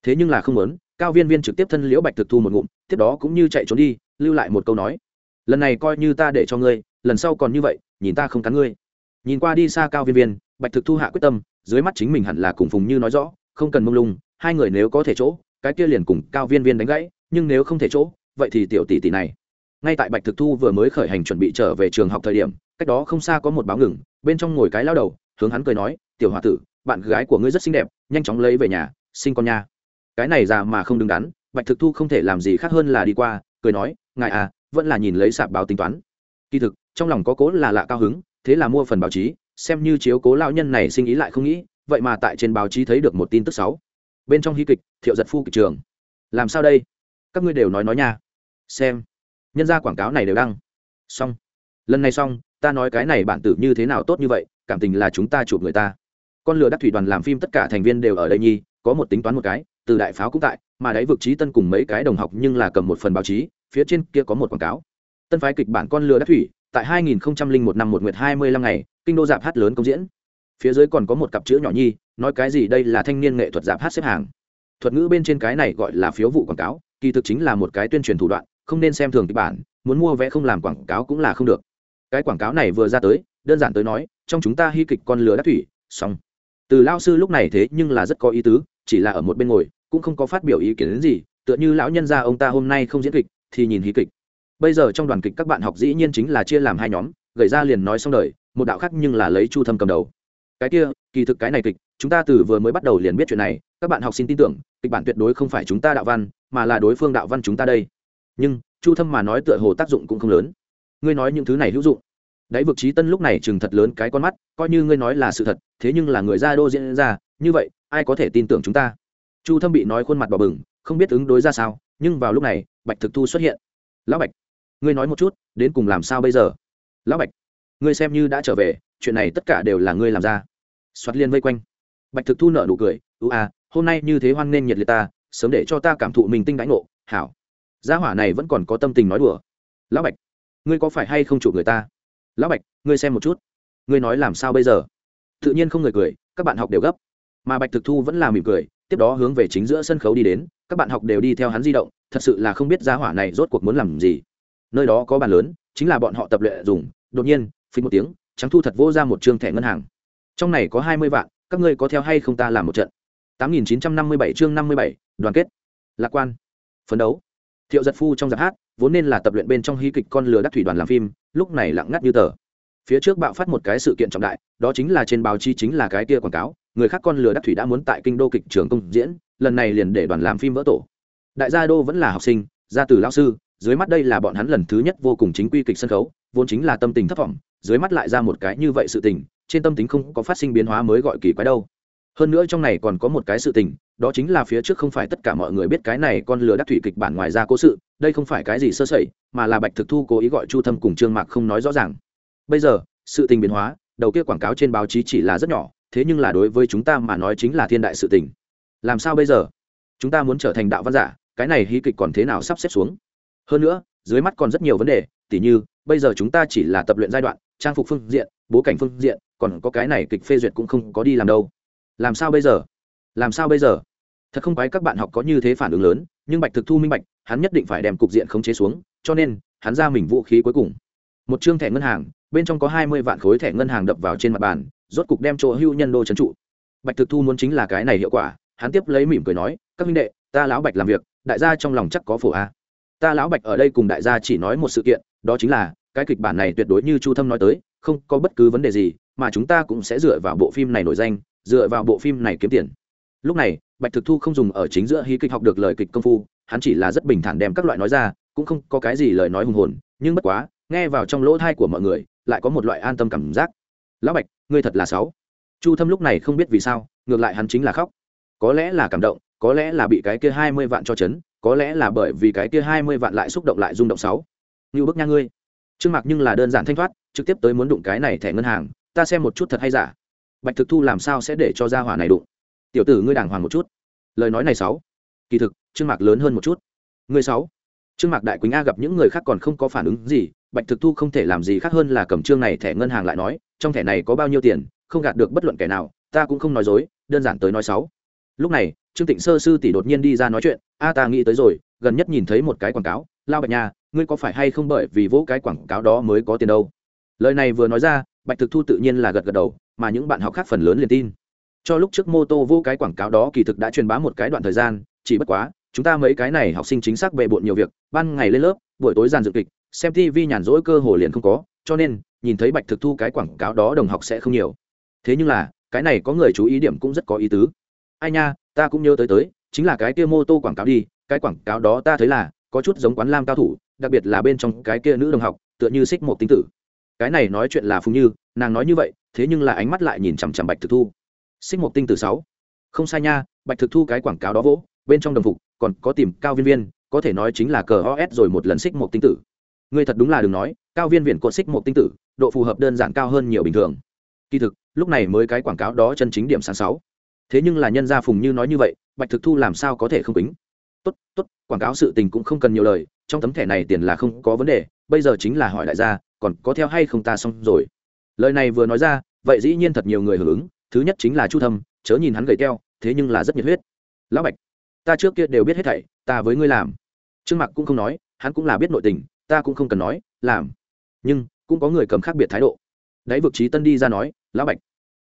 Thế nhưng là không muốn, cao viên viên trực tiếp thân liễu bạch thực thu một ngụm, tiếp đó cũng như chạy trốn đi, lưu lại một câu nói. Lần này coi như ta để cho ngươi lần sau còn như vậy, nhìn ta không cắn ngươi. Nhìn qua đi xa cao viên viên, bạch thực thu hạ quyết tâm, dưới mắt chính mình hẳn là cùng phùng như nói rõ, không cần mông lung, hai người nếu có thể chỗ, cái kia liền cùng cao viên viên đánh gãy, nhưng nếu không thể chỗ, vậy thì tiểu tỷ tỷ này. Ngay tại bạch thực thu vừa mới khởi hành chuẩn bị trở về trường học thời điểm, cách đó không xa có một báo ngừng, bên trong ngồi cái lao đầu, hướng hắn cười nói, tiểu h o a tử, bạn gái của ngươi rất xinh đẹp, nhanh chóng lấy về nhà, sinh con nha. Cái này già mà không đứng đắn, bạch thực thu không thể làm gì khác hơn là đi qua, cười nói, ngài à vẫn là nhìn lấy sạp báo tính toán. Kỳ thực trong lòng có cố là lạ cao hứng, thế là mua phần báo chí, xem như chiếu cố lao nhân này sinh ý lại không nghĩ, vậy mà tại trên báo chí thấy được một tin tức sáu bên trong hy kịch, thiệu giật phu kịch trường. Làm sao đây? Các ngươi đều nói nói nha. Xem. Nhân ra quảng cáo này đều đăng. Xong. Lần này xong, ta nói cái này bản tử như thế nào tốt như vậy, cảm tình là chúng ta chụp người ta. Con lừa đắc thủy đoàn làm phim tất cả thành viên đều ở đây nhi có một tính toán một cái, từ đại pháo cũng tại, mà đáy vực trí tân cùng mấy cái đồng học nhưng là cầm một phần báo chí, phía trên kia có một quảng cáo. Tân phái kịch bản con lừa đắc thủy tại 2001 năm một nguyệt 25 ngày, kinh đô dạp hát lớn công diễn. Phía dưới còn có một cặp chữ nhỏ nhi, nói cái gì đây là thanh niên nghệ thuật dạp hát xếp hàng. Thuật ngữ bên trên cái này gọi là phiếu vụ quảng cáo, kỳ thực chính là một cái tuyên truyền thủ đoạn, không nên xem thường kịch bản, muốn mua vé không làm quảng cáo cũng là không được. Cái quảng cáo này vừa ra tới, đơn giản tới nói, trong chúng ta hy kịch con lừa đắc thủy, xong. Từ lao sư lúc này thế nhưng là rất có ý tứ, chỉ là ở một bên ngồi, cũng không có phát biểu ý kiến đến gì, tựa như lão nhân gia ông ta hôm nay không diễn kịch, thì nhìn hí kịch bây giờ trong đoàn kịch các bạn học dĩ nhiên chính là chia làm hai nhóm, gầy ra liền nói xong đời, một đạo khác nhưng là lấy chu thâm cầm đầu. Cái kia, kỳ thực cái này kịch, chúng ta từ vừa mới bắt đầu liền biết chuyện này, các bạn học xin tin tưởng, kịch bản tuyệt đối không phải chúng ta đạo văn, mà là đối phương đạo văn chúng ta đây. Nhưng, chu thâm mà nói tựa hồ tác dụng cũng không lớn. Ngươi nói những thứ này hữu dụng. Đáy vực trí tân lúc này chừng thật lớn cái con mắt, coi như ngươi nói là sự thật, thế nhưng là người ra đô diễn ra, như vậy, ai có thể tin tưởng chúng ta? Chu thâm bị nói khuôn mặt bỏ bừng, không biết ứng đối ra sao, nhưng vào lúc này, bạch thực thu xuất hiện. Lão bạch ngươi nói một chút, đến cùng làm sao bây giờ? Lão bạch, ngươi xem như đã trở về, chuyện này tất cả đều là ngươi làm ra. Soát liên vây quanh. Bạch thực thu nợ nụ cười ưu à hôm nay như thế hoan nên nhiệt liệt ta, sớm để cho ta cảm thụ mình tinh đánh ngộ, hảo. Gia hỏa này vẫn còn có tâm tình nói đùa. Lão bạch, ngươi có phải hay không chủ người ta? Lão bạch, ngươi xem một chút. Ngươi nói làm sao bây giờ? Tự nhiên không người cười, các bạn học đều gấp. Mà bạch thực thu vẫn là mỉm cười, tiếp đó hướng về chính giữa sân khấu đi đến, các bạn học đều đi theo hắn di động, thật sự là không biết gia hỏa này rốt cuộc muốn làm gì nơi đó có bàn lớn, chính là bọn họ tập luyện dùng, đột nhiên phí một tiếng, trắng thu thật vô ra một chương thẻ ngân hàng. Trong này có hai mươi vạn, các ngươi có theo hay không ta làm một trận? tám nghìn chín trăm năm mươi bảy chương năm mươi bảy, đoàn kết. Lạc quan. Phấn đấu. Thiệu giật phu trong giáp hát, vốn nên là tập luyện bên trong hí kịch con lừa đắc thủy đoàn làm phim, lúc này lặng ngắt như tờ. Phía trước bạo phát một cái sự kiện trọng đại, đó chính là trên báo chí chính là cái kia quảng cáo, người khác con lừa đắc thủy đã muốn tại kinh đô kịch trường công diễn, lần này liền để đoàn làm phim vỡ tổ. Đại gia đô vẫn là học sinh, gia từ lao sư dưới mắt đây là bọn hắn lần thứ nhất vô cùng chính quy kịch sân khấu, vốn chính là tâm tình thất vọng, dưới mắt lại ra một cái như vậy sự tình, trên tâm tính không có phát sinh biến hóa mới gọi kỳ quái đâu. Hơn nữa trong này còn có một cái sự tình, đó chính là phía trước không phải tất cả mọi người biết cái này con lừa đắc thủy kịch bản ngoài ra cố sự, đây không phải cái gì sơ sẩy, mà là bạch thực thu cố ý gọi chu thâm cùng trương mạc không nói rõ ràng. Bây giờ, sự tình biến hóa, đầu kia quảng cáo trên báo chí chỉ là rất nhỏ, thế nhưng là đối với chúng ta mà nói chính là thiên đại sự tình. Làm sao bây giờ? Chúng ta muốn trở thành đạo văn giả, cái này hy kịch còn thế nào sắp xếp xuống? Hơn nữa, dưới mắt còn rất nhiều vấn đề, tỉ như, bây giờ chúng ta chỉ là tập luyện giai đoạn, trang phục phương diện, bố cảnh phương diện, còn có cái này kịch phê duyệt cũng không có đi làm đâu. Làm sao bây giờ? Làm sao bây giờ? Thật không phải các bạn học có như thế phản ứng lớn, nhưng bạch thực thu minh bạch, hắn nhất định phải đem cục diện khống chế xuống, cho nên, hắn ra mình vũ khí cuối cùng. Một chương thẻ ngân hàng, bên trong có hai mươi vạn khối thẻ ngân hàng đập vào trên mặt bàn, rốt cục đem chỗ hưu nhân đô trấn trụ. Bạch thực thu muốn chính là cái này hiệu quả, hắn tiếp lấy mỉm cười nói, các minh đệ, ta lão bạch làm việc, đại gia trong lòng chắc có phổ a ta lão bạch ở đây cùng đại gia chỉ nói một sự kiện, đó chính là, cái kịch bản này tuyệt đối như chu thâm nói tới, không có bất cứ vấn đề gì, mà chúng ta cũng sẽ dựa vào bộ phim này nổi danh, dựa vào bộ phim này kiếm tiền. Lúc này, bạch thực thu không dùng ở chính giữa hí kịch học được lời kịch công phu, hắn chỉ là rất bình thản đem các loại nói ra, cũng không có cái gì lời nói hùng hồn, nhưng bất quá, nghe vào trong lỗ thai của mọi người, lại có một loại an tâm cảm giác. Lão bạch, ngươi thật là sáu chu thâm lúc này không biết vì sao, ngược lại hắn chính là khóc. Có lẽ là cảm động, có lẽ là bị cái kia hai mươi vạn cho chấn có lẽ là bởi vì cái kia hai mươi vạn lại xúc động lại rung động sáu. Như bức nha ngươi. Trương mạc nhưng là đơn giản thanh thoát, trực tiếp tới muốn đụng cái này thẻ ngân hàng, ta xem một chút thật hay giả. Bạch thực thu làm sao sẽ để cho gia hỏa này đụng? Tiểu tử ngươi đàng hoàng một chút. Lời nói này sáu. Kỳ thực, trương mạc lớn hơn một chút. Ngươi sáu. Trương mạc đại quỳnh a gặp những người khác còn không có phản ứng gì, bạch thực thu không thể làm gì khác hơn là cầm trương này thẻ ngân hàng lại nói, trong thẻ này có bao nhiêu tiền, không gạt được bất luận kẻ nào, ta cũng không nói dối, đơn giản tới nói sáu lúc này, trương tịnh sơ sư tỷ đột nhiên đi ra nói chuyện, a, ta nghĩ tới rồi, gần nhất nhìn thấy một cái quảng cáo, lao bạch nha, ngươi có phải hay không bởi vì vỗ cái quảng cáo đó mới có tiền đâu? Lời này vừa nói ra, bạch thực thu tự nhiên là gật gật đầu, mà những bạn học khác phần lớn liền tin. Cho lúc trước mô tô vô cái quảng cáo đó kỳ thực đã truyền bá một cái đoạn thời gian, chỉ bất quá, chúng ta mấy cái này học sinh chính xác bề bộn nhiều việc, ban ngày lên lớp, buổi tối giàn dự kịch, xem tv nhàn rỗi cơ hồ liền không có, cho nên, nhìn thấy bạch thực thu cái quảng cáo đó đồng học sẽ không nhiều. Thế nhưng là, cái này có người chú ý điểm cũng rất có ý tứ ai nha, ta cũng nhớ tới tới, chính là cái kia mô tô quảng cáo đi, cái quảng cáo đó ta thấy là có chút giống quán lam cao thủ, đặc biệt là bên trong cái kia nữ đồng học, tựa như xích một tinh tử. Cái này nói chuyện là phùng như, nàng nói như vậy, thế nhưng là ánh mắt lại nhìn chằm chằm bạch thực thu. Xích một tinh tử sáu. Không sai nha, bạch thực thu cái quảng cáo đó vỗ, bên trong đồng phục, còn có tìm cao viên viên, có thể nói chính là cờ os rồi một lần xích một tinh tử. Ngươi thật đúng là đừng nói, cao viên viện cột xích một tinh tử, độ phù hợp đơn giản cao hơn nhiều bình thường. Kỳ thực, lúc này mới cái quảng cáo đó chân chính điểm sáng sáu thế nhưng là nhân gia phùng như nói như vậy, bạch thực thu làm sao có thể không tính tốt tốt, quảng cáo sự tình cũng không cần nhiều lời, trong tấm thẻ này tiền là không có vấn đề, bây giờ chính là hỏi đại gia, còn có theo hay không ta xong rồi? Lời này vừa nói ra, vậy dĩ nhiên thật nhiều người hưởng ứng, thứ nhất chính là chu thâm, chớ nhìn hắn gầy teo, thế nhưng là rất nhiệt huyết. Lão bạch, ta trước kia đều biết hết thảy, ta với ngươi làm. Trương mặc cũng không nói, hắn cũng là biết nội tình, ta cũng không cần nói, làm. Nhưng, cũng có người cầm khác biệt thái độ. Đáy vực trí tân đi ra nói, lão bạch,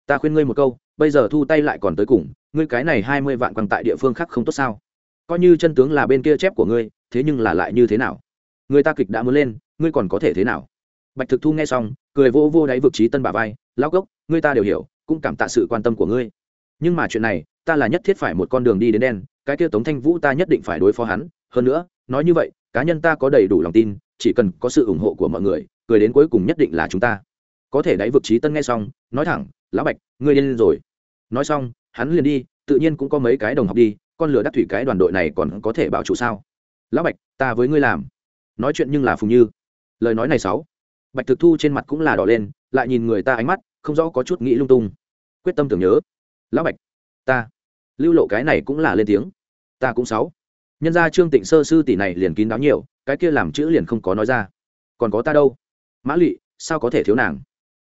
ta khuyên ngươi một câu bây giờ thu tay lại còn tới cùng ngươi cái này hai mươi vạn quăng tại địa phương khác không tốt sao? Coi như chân tướng là bên kia chép của ngươi thế nhưng là lại như thế nào? Người ta kịch đã muốn lên ngươi còn có thể thế nào? Bạch thực thu nghe xong cười vô vô đáy vực trí tân bà vai lão gốc, ngươi ta đều hiểu cũng cảm tạ sự quan tâm của ngươi. Nhưng mà chuyện này ta là nhất thiết phải một con đường đi đến đen cái kia tống thanh vũ ta nhất định phải đối phó hắn. Hơn nữa nói như vậy cá nhân ta có đầy đủ lòng tin chỉ cần có sự ủng hộ của mọi người cười đến cuối cùng nhất định là chúng ta. Có thể đáy vực trí tân nghe xong nói thẳng lão bạch ngươi điên rồi nói xong, hắn liền đi, tự nhiên cũng có mấy cái đồng học đi, con lửa đắc thủy cái đoàn đội này còn có thể bảo chủ sao? Lão bạch, ta với ngươi làm. Nói chuyện nhưng là phùng như. Lời nói này sáu. Bạch thực thu trên mặt cũng là đỏ lên, lại nhìn người ta ánh mắt, không rõ có chút nghĩ lung tung. Quyết tâm tưởng nhớ. Lão bạch, ta. Lưu lộ cái này cũng là lên tiếng. Ta cũng sáu. Nhân ra trương tịnh sơ sư tỷ này liền kín đáo nhiều, cái kia làm chữ liền không có nói ra. Còn có ta đâu? Mã lụy sao có thể thiếu nàng?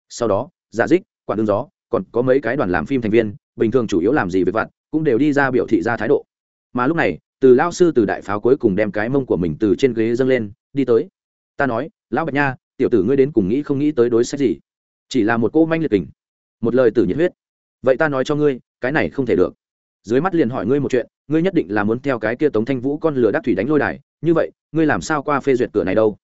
Sau đó, giả dích, quản đường gió còn có mấy cái đoàn làm phim thành viên, bình thường chủ yếu làm gì việc vặt, cũng đều đi ra biểu thị ra thái độ. Mà lúc này, từ lao sư từ đại pháo cuối cùng đem cái mông của mình từ trên ghế dâng lên, đi tới. Ta nói, lão bạch nha, tiểu tử ngươi đến cùng nghĩ không nghĩ tới đối sách gì? Chỉ là một cô manh liệt tình một lời tử nhiệt huyết. Vậy ta nói cho ngươi, cái này không thể được. Dưới mắt liền hỏi ngươi một chuyện, ngươi nhất định là muốn theo cái kia tống thanh vũ con lửa đắc thủy đánh lôi đài, như vậy, ngươi làm sao qua phê duyệt cửa này đâu?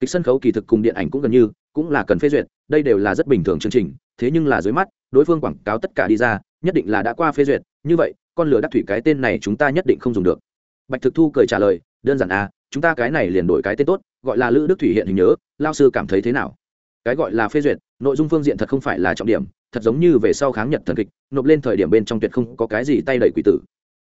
Kịch sân khấu kỳ thực cùng điện ảnh cũng gần như, cũng là cần phê duyệt, đây đều là rất bình thường chương trình thế nhưng là dưới mắt, đối phương quảng cáo tất cả đi ra, nhất định là đã qua phê duyệt, như vậy, con lửa đắc thủy cái tên này chúng ta nhất định không dùng được. Bạch thực thu cười trả lời, đơn giản à chúng ta cái này liền đổi cái tên tốt, gọi là lữ đức thủy hiện hình nhớ, lao sư cảm thấy thế nào? Cái gọi là phê duyệt, nội dung phương diện thật không phải là trọng điểm, thật giống như về sau kháng nhật thần kịch, nộp lên thời điểm bên trong tuyệt không có cái gì tay đẩy quỷ tử.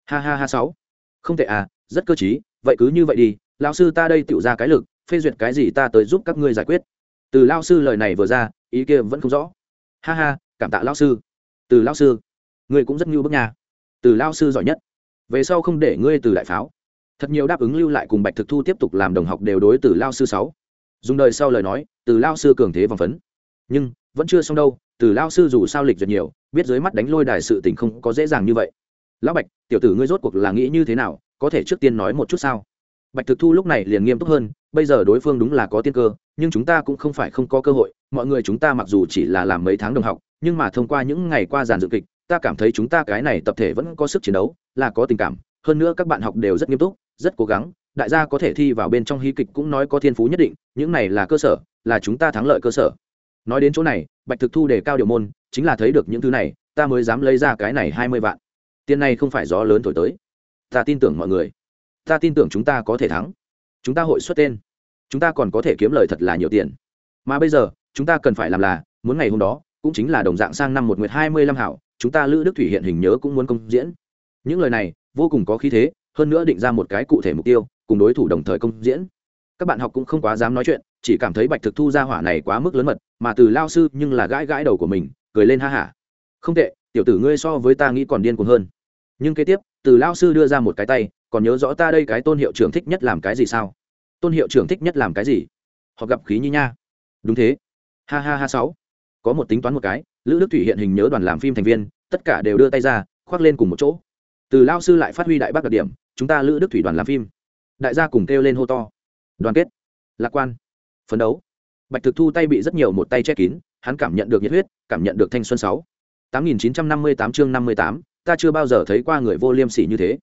Ha ha ha sáu. Không tệ à rất cơ chí vậy cứ như vậy đi lao sư ta đây tự ra cái lực, phê duyệt cái gì ta tới giúp các ngươi giải quyết. Từ lao sư lời này vừa ra, ý kia vẫn không rõ ha ha, cảm tạ lao sư. Từ lao sư, ngươi cũng rất ngưu bức nhà từ lao sư giỏi nhất. Về sau không để ngươi từ đại pháo. Thật nhiều đáp ứng lưu lại cùng bạch thực thu tiếp tục làm đồng học đều đối từ lao sư sáu dùng đời sau lời nói, từ lao sư cường thế vòng phấn. Nhưng, vẫn chưa xong đâu, từ lao sư dù sao lịch duyệt nhiều, biết dưới mắt đánh lôi đài sự tình không có dễ dàng như vậy. Lão bạch, tiểu tử ngươi rốt cuộc là nghĩ như thế nào, có thể trước tiên nói một chút sao? Bạch thực thu lúc này liền nghiêm túc hơn bây giờ đối phương đúng là có tiên cơ, nhưng chúng ta cũng không phải không có cơ hội. Mọi người chúng ta mặc dù chỉ là làm mấy tháng đồng học, nhưng mà thông qua những ngày qua giàn dự kịch, ta cảm thấy chúng ta cái này tập thể vẫn có sức chiến đấu, là có tình cảm. Hơn nữa các bạn học đều rất nghiêm túc, rất cố gắng. Đại gia có thể thi vào bên trong hí kịch cũng nói có thiên phú nhất định, những này là cơ sở, là chúng ta thắng lợi cơ sở. Nói đến chỗ này, bạch thực thu đề cao điều môn, chính là thấy được những thứ này, ta mới dám lấy ra cái này hai mươi vạn. Tiền này không phải gió lớn thổi tới. Ta tin tưởng mọi người. Ta tin tưởng chúng ta có thể thắng chúng ta hội xuất tên. Chúng ta còn có thể kiếm lời thật là nhiều tiền. Mà bây giờ, chúng ta cần phải làm là, muốn ngày hôm đó, cũng chính là đồng dạng sang năm một nguyệt hai mươi lăm hảo, chúng ta lữ đức thủy hiện hình nhớ cũng muốn công diễn. Những lời này, vô cùng có khí thế, hơn nữa định ra một cái cụ thể mục tiêu, cùng đối thủ đồng thời công diễn. Các bạn học cũng không quá dám nói chuyện, chỉ cảm thấy bạch thực thu ra hỏa này quá mức lớn mật, mà từ lao sư nhưng là gãi gãi đầu của mình, cười lên ha hả. Không tệ, tiểu tử ngươi so với ta nghĩ còn điên cuồng hơn. Nhưng kế tiếp, từ lao sư đưa ra một cái tay, còn nhớ rõ ta đây cái tôn hiệu trưởng thích nhất làm cái gì sao? Tôn hiệu trưởng thích nhất làm cái gì? Họ gặp khí nhi nha. Đúng thế. Ha ha ha sáu. Có một tính toán một cái, lữ đức thủy hiện hình nhớ đoàn làm phim thành viên, tất cả đều đưa tay ra, khoác lên cùng một chỗ. Từ lao sư lại phát huy đại bác đặc điểm, chúng ta lữ đức thủy đoàn làm phim. Đại gia cùng kêu lên hô to. Đoàn kết. Lạc quan. Phấn đấu. Bạch thực thu tay bị rất nhiều một tay che kín, hắn cảm nhận được nhiệt huyết, cảm nhận được thanh xuân sáu. Tám nghìn chín trăm năm mươi tám chương năm mươi tám, ta chưa bao giờ thấy qua người vô liêm sỉ như thế.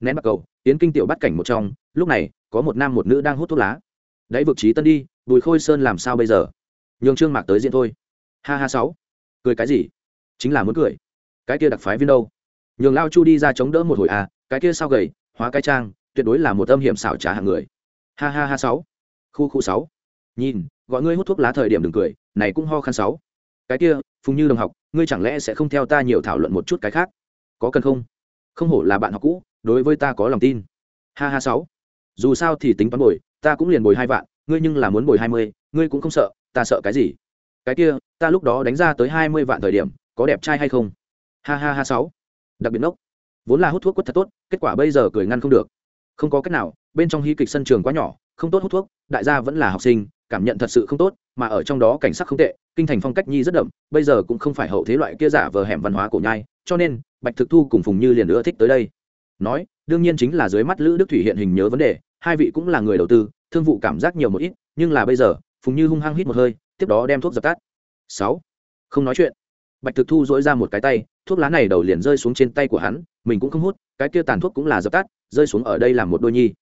Nén bạc cầu tiến kinh tiểu bắt cảnh một trong, lúc này có một nam một nữ đang hút thuốc lá. Đáy vực trí tân đi, bùi khôi sơn làm sao bây giờ? Nhường trương mạc tới diện thôi. Ha ha, sáu. Cười cái gì? Chính là muốn cười. Cái kia đặc phái viên đâu? Nhường lao chu đi ra chống đỡ một hồi à cái kia sao gầy, hóa cái trang, tuyệt đối là một âm hiểm xảo trá hàng người. Ha ha ha, sáu. Khu khu, sáu. Nhìn, gọi ngươi hút thuốc lá thời điểm đừng cười, này cũng ho khăn sáu. Cái kia, phùng như đồng học, ngươi chẳng lẽ sẽ không theo ta nhiều thảo luận một chút cái khác? Có cần không? Không hổ là bạn học cũ, đối với ta có lòng tin. Ha ha, sáu dù sao thì tính toán bồi, ta cũng liền bồi hai vạn, ngươi nhưng là muốn bồi hai mươi, ngươi cũng không sợ, ta sợ cái gì? Cái kia, ta lúc đó đánh ra tới hai mươi vạn thời điểm, có đẹp trai hay không? Ha ha ha sáu. Đặc biệt nốc. Vốn là hút thuốc quất thật tốt, kết quả bây giờ cười ngăn không được. Không có cách nào, bên trong hí kịch sân trường quá nhỏ, không tốt hút thuốc, đại gia vẫn là học sinh, cảm nhận thật sự không tốt, mà ở trong đó cảnh sắc không tệ, kinh thành phong cách nhi rất đậm, bây giờ cũng không phải hậu thế loại kia giả vờ hẻm văn hóa cổ nhai, cho nên, bạch thực thu cùng phùng như liền nữa thích tới đây nói, đương nhiên chính là dưới mắt lữ đức thủy hiện hình nhớ vấn đề, hai vị cũng là người đầu tư, thương vụ cảm giác nhiều một ít, nhưng là bây giờ, phùng như hung hăng hít một hơi, tiếp đó đem thuốc dập tắt. Sáu, không nói chuyện. Bạch thực thu dỗi ra một cái tay, thuốc lá này đầu liền rơi xuống trên tay của hắn, mình cũng không hút, cái kia tàn thuốc cũng là dập tắt, rơi xuống ở đây làm một đôi nhi.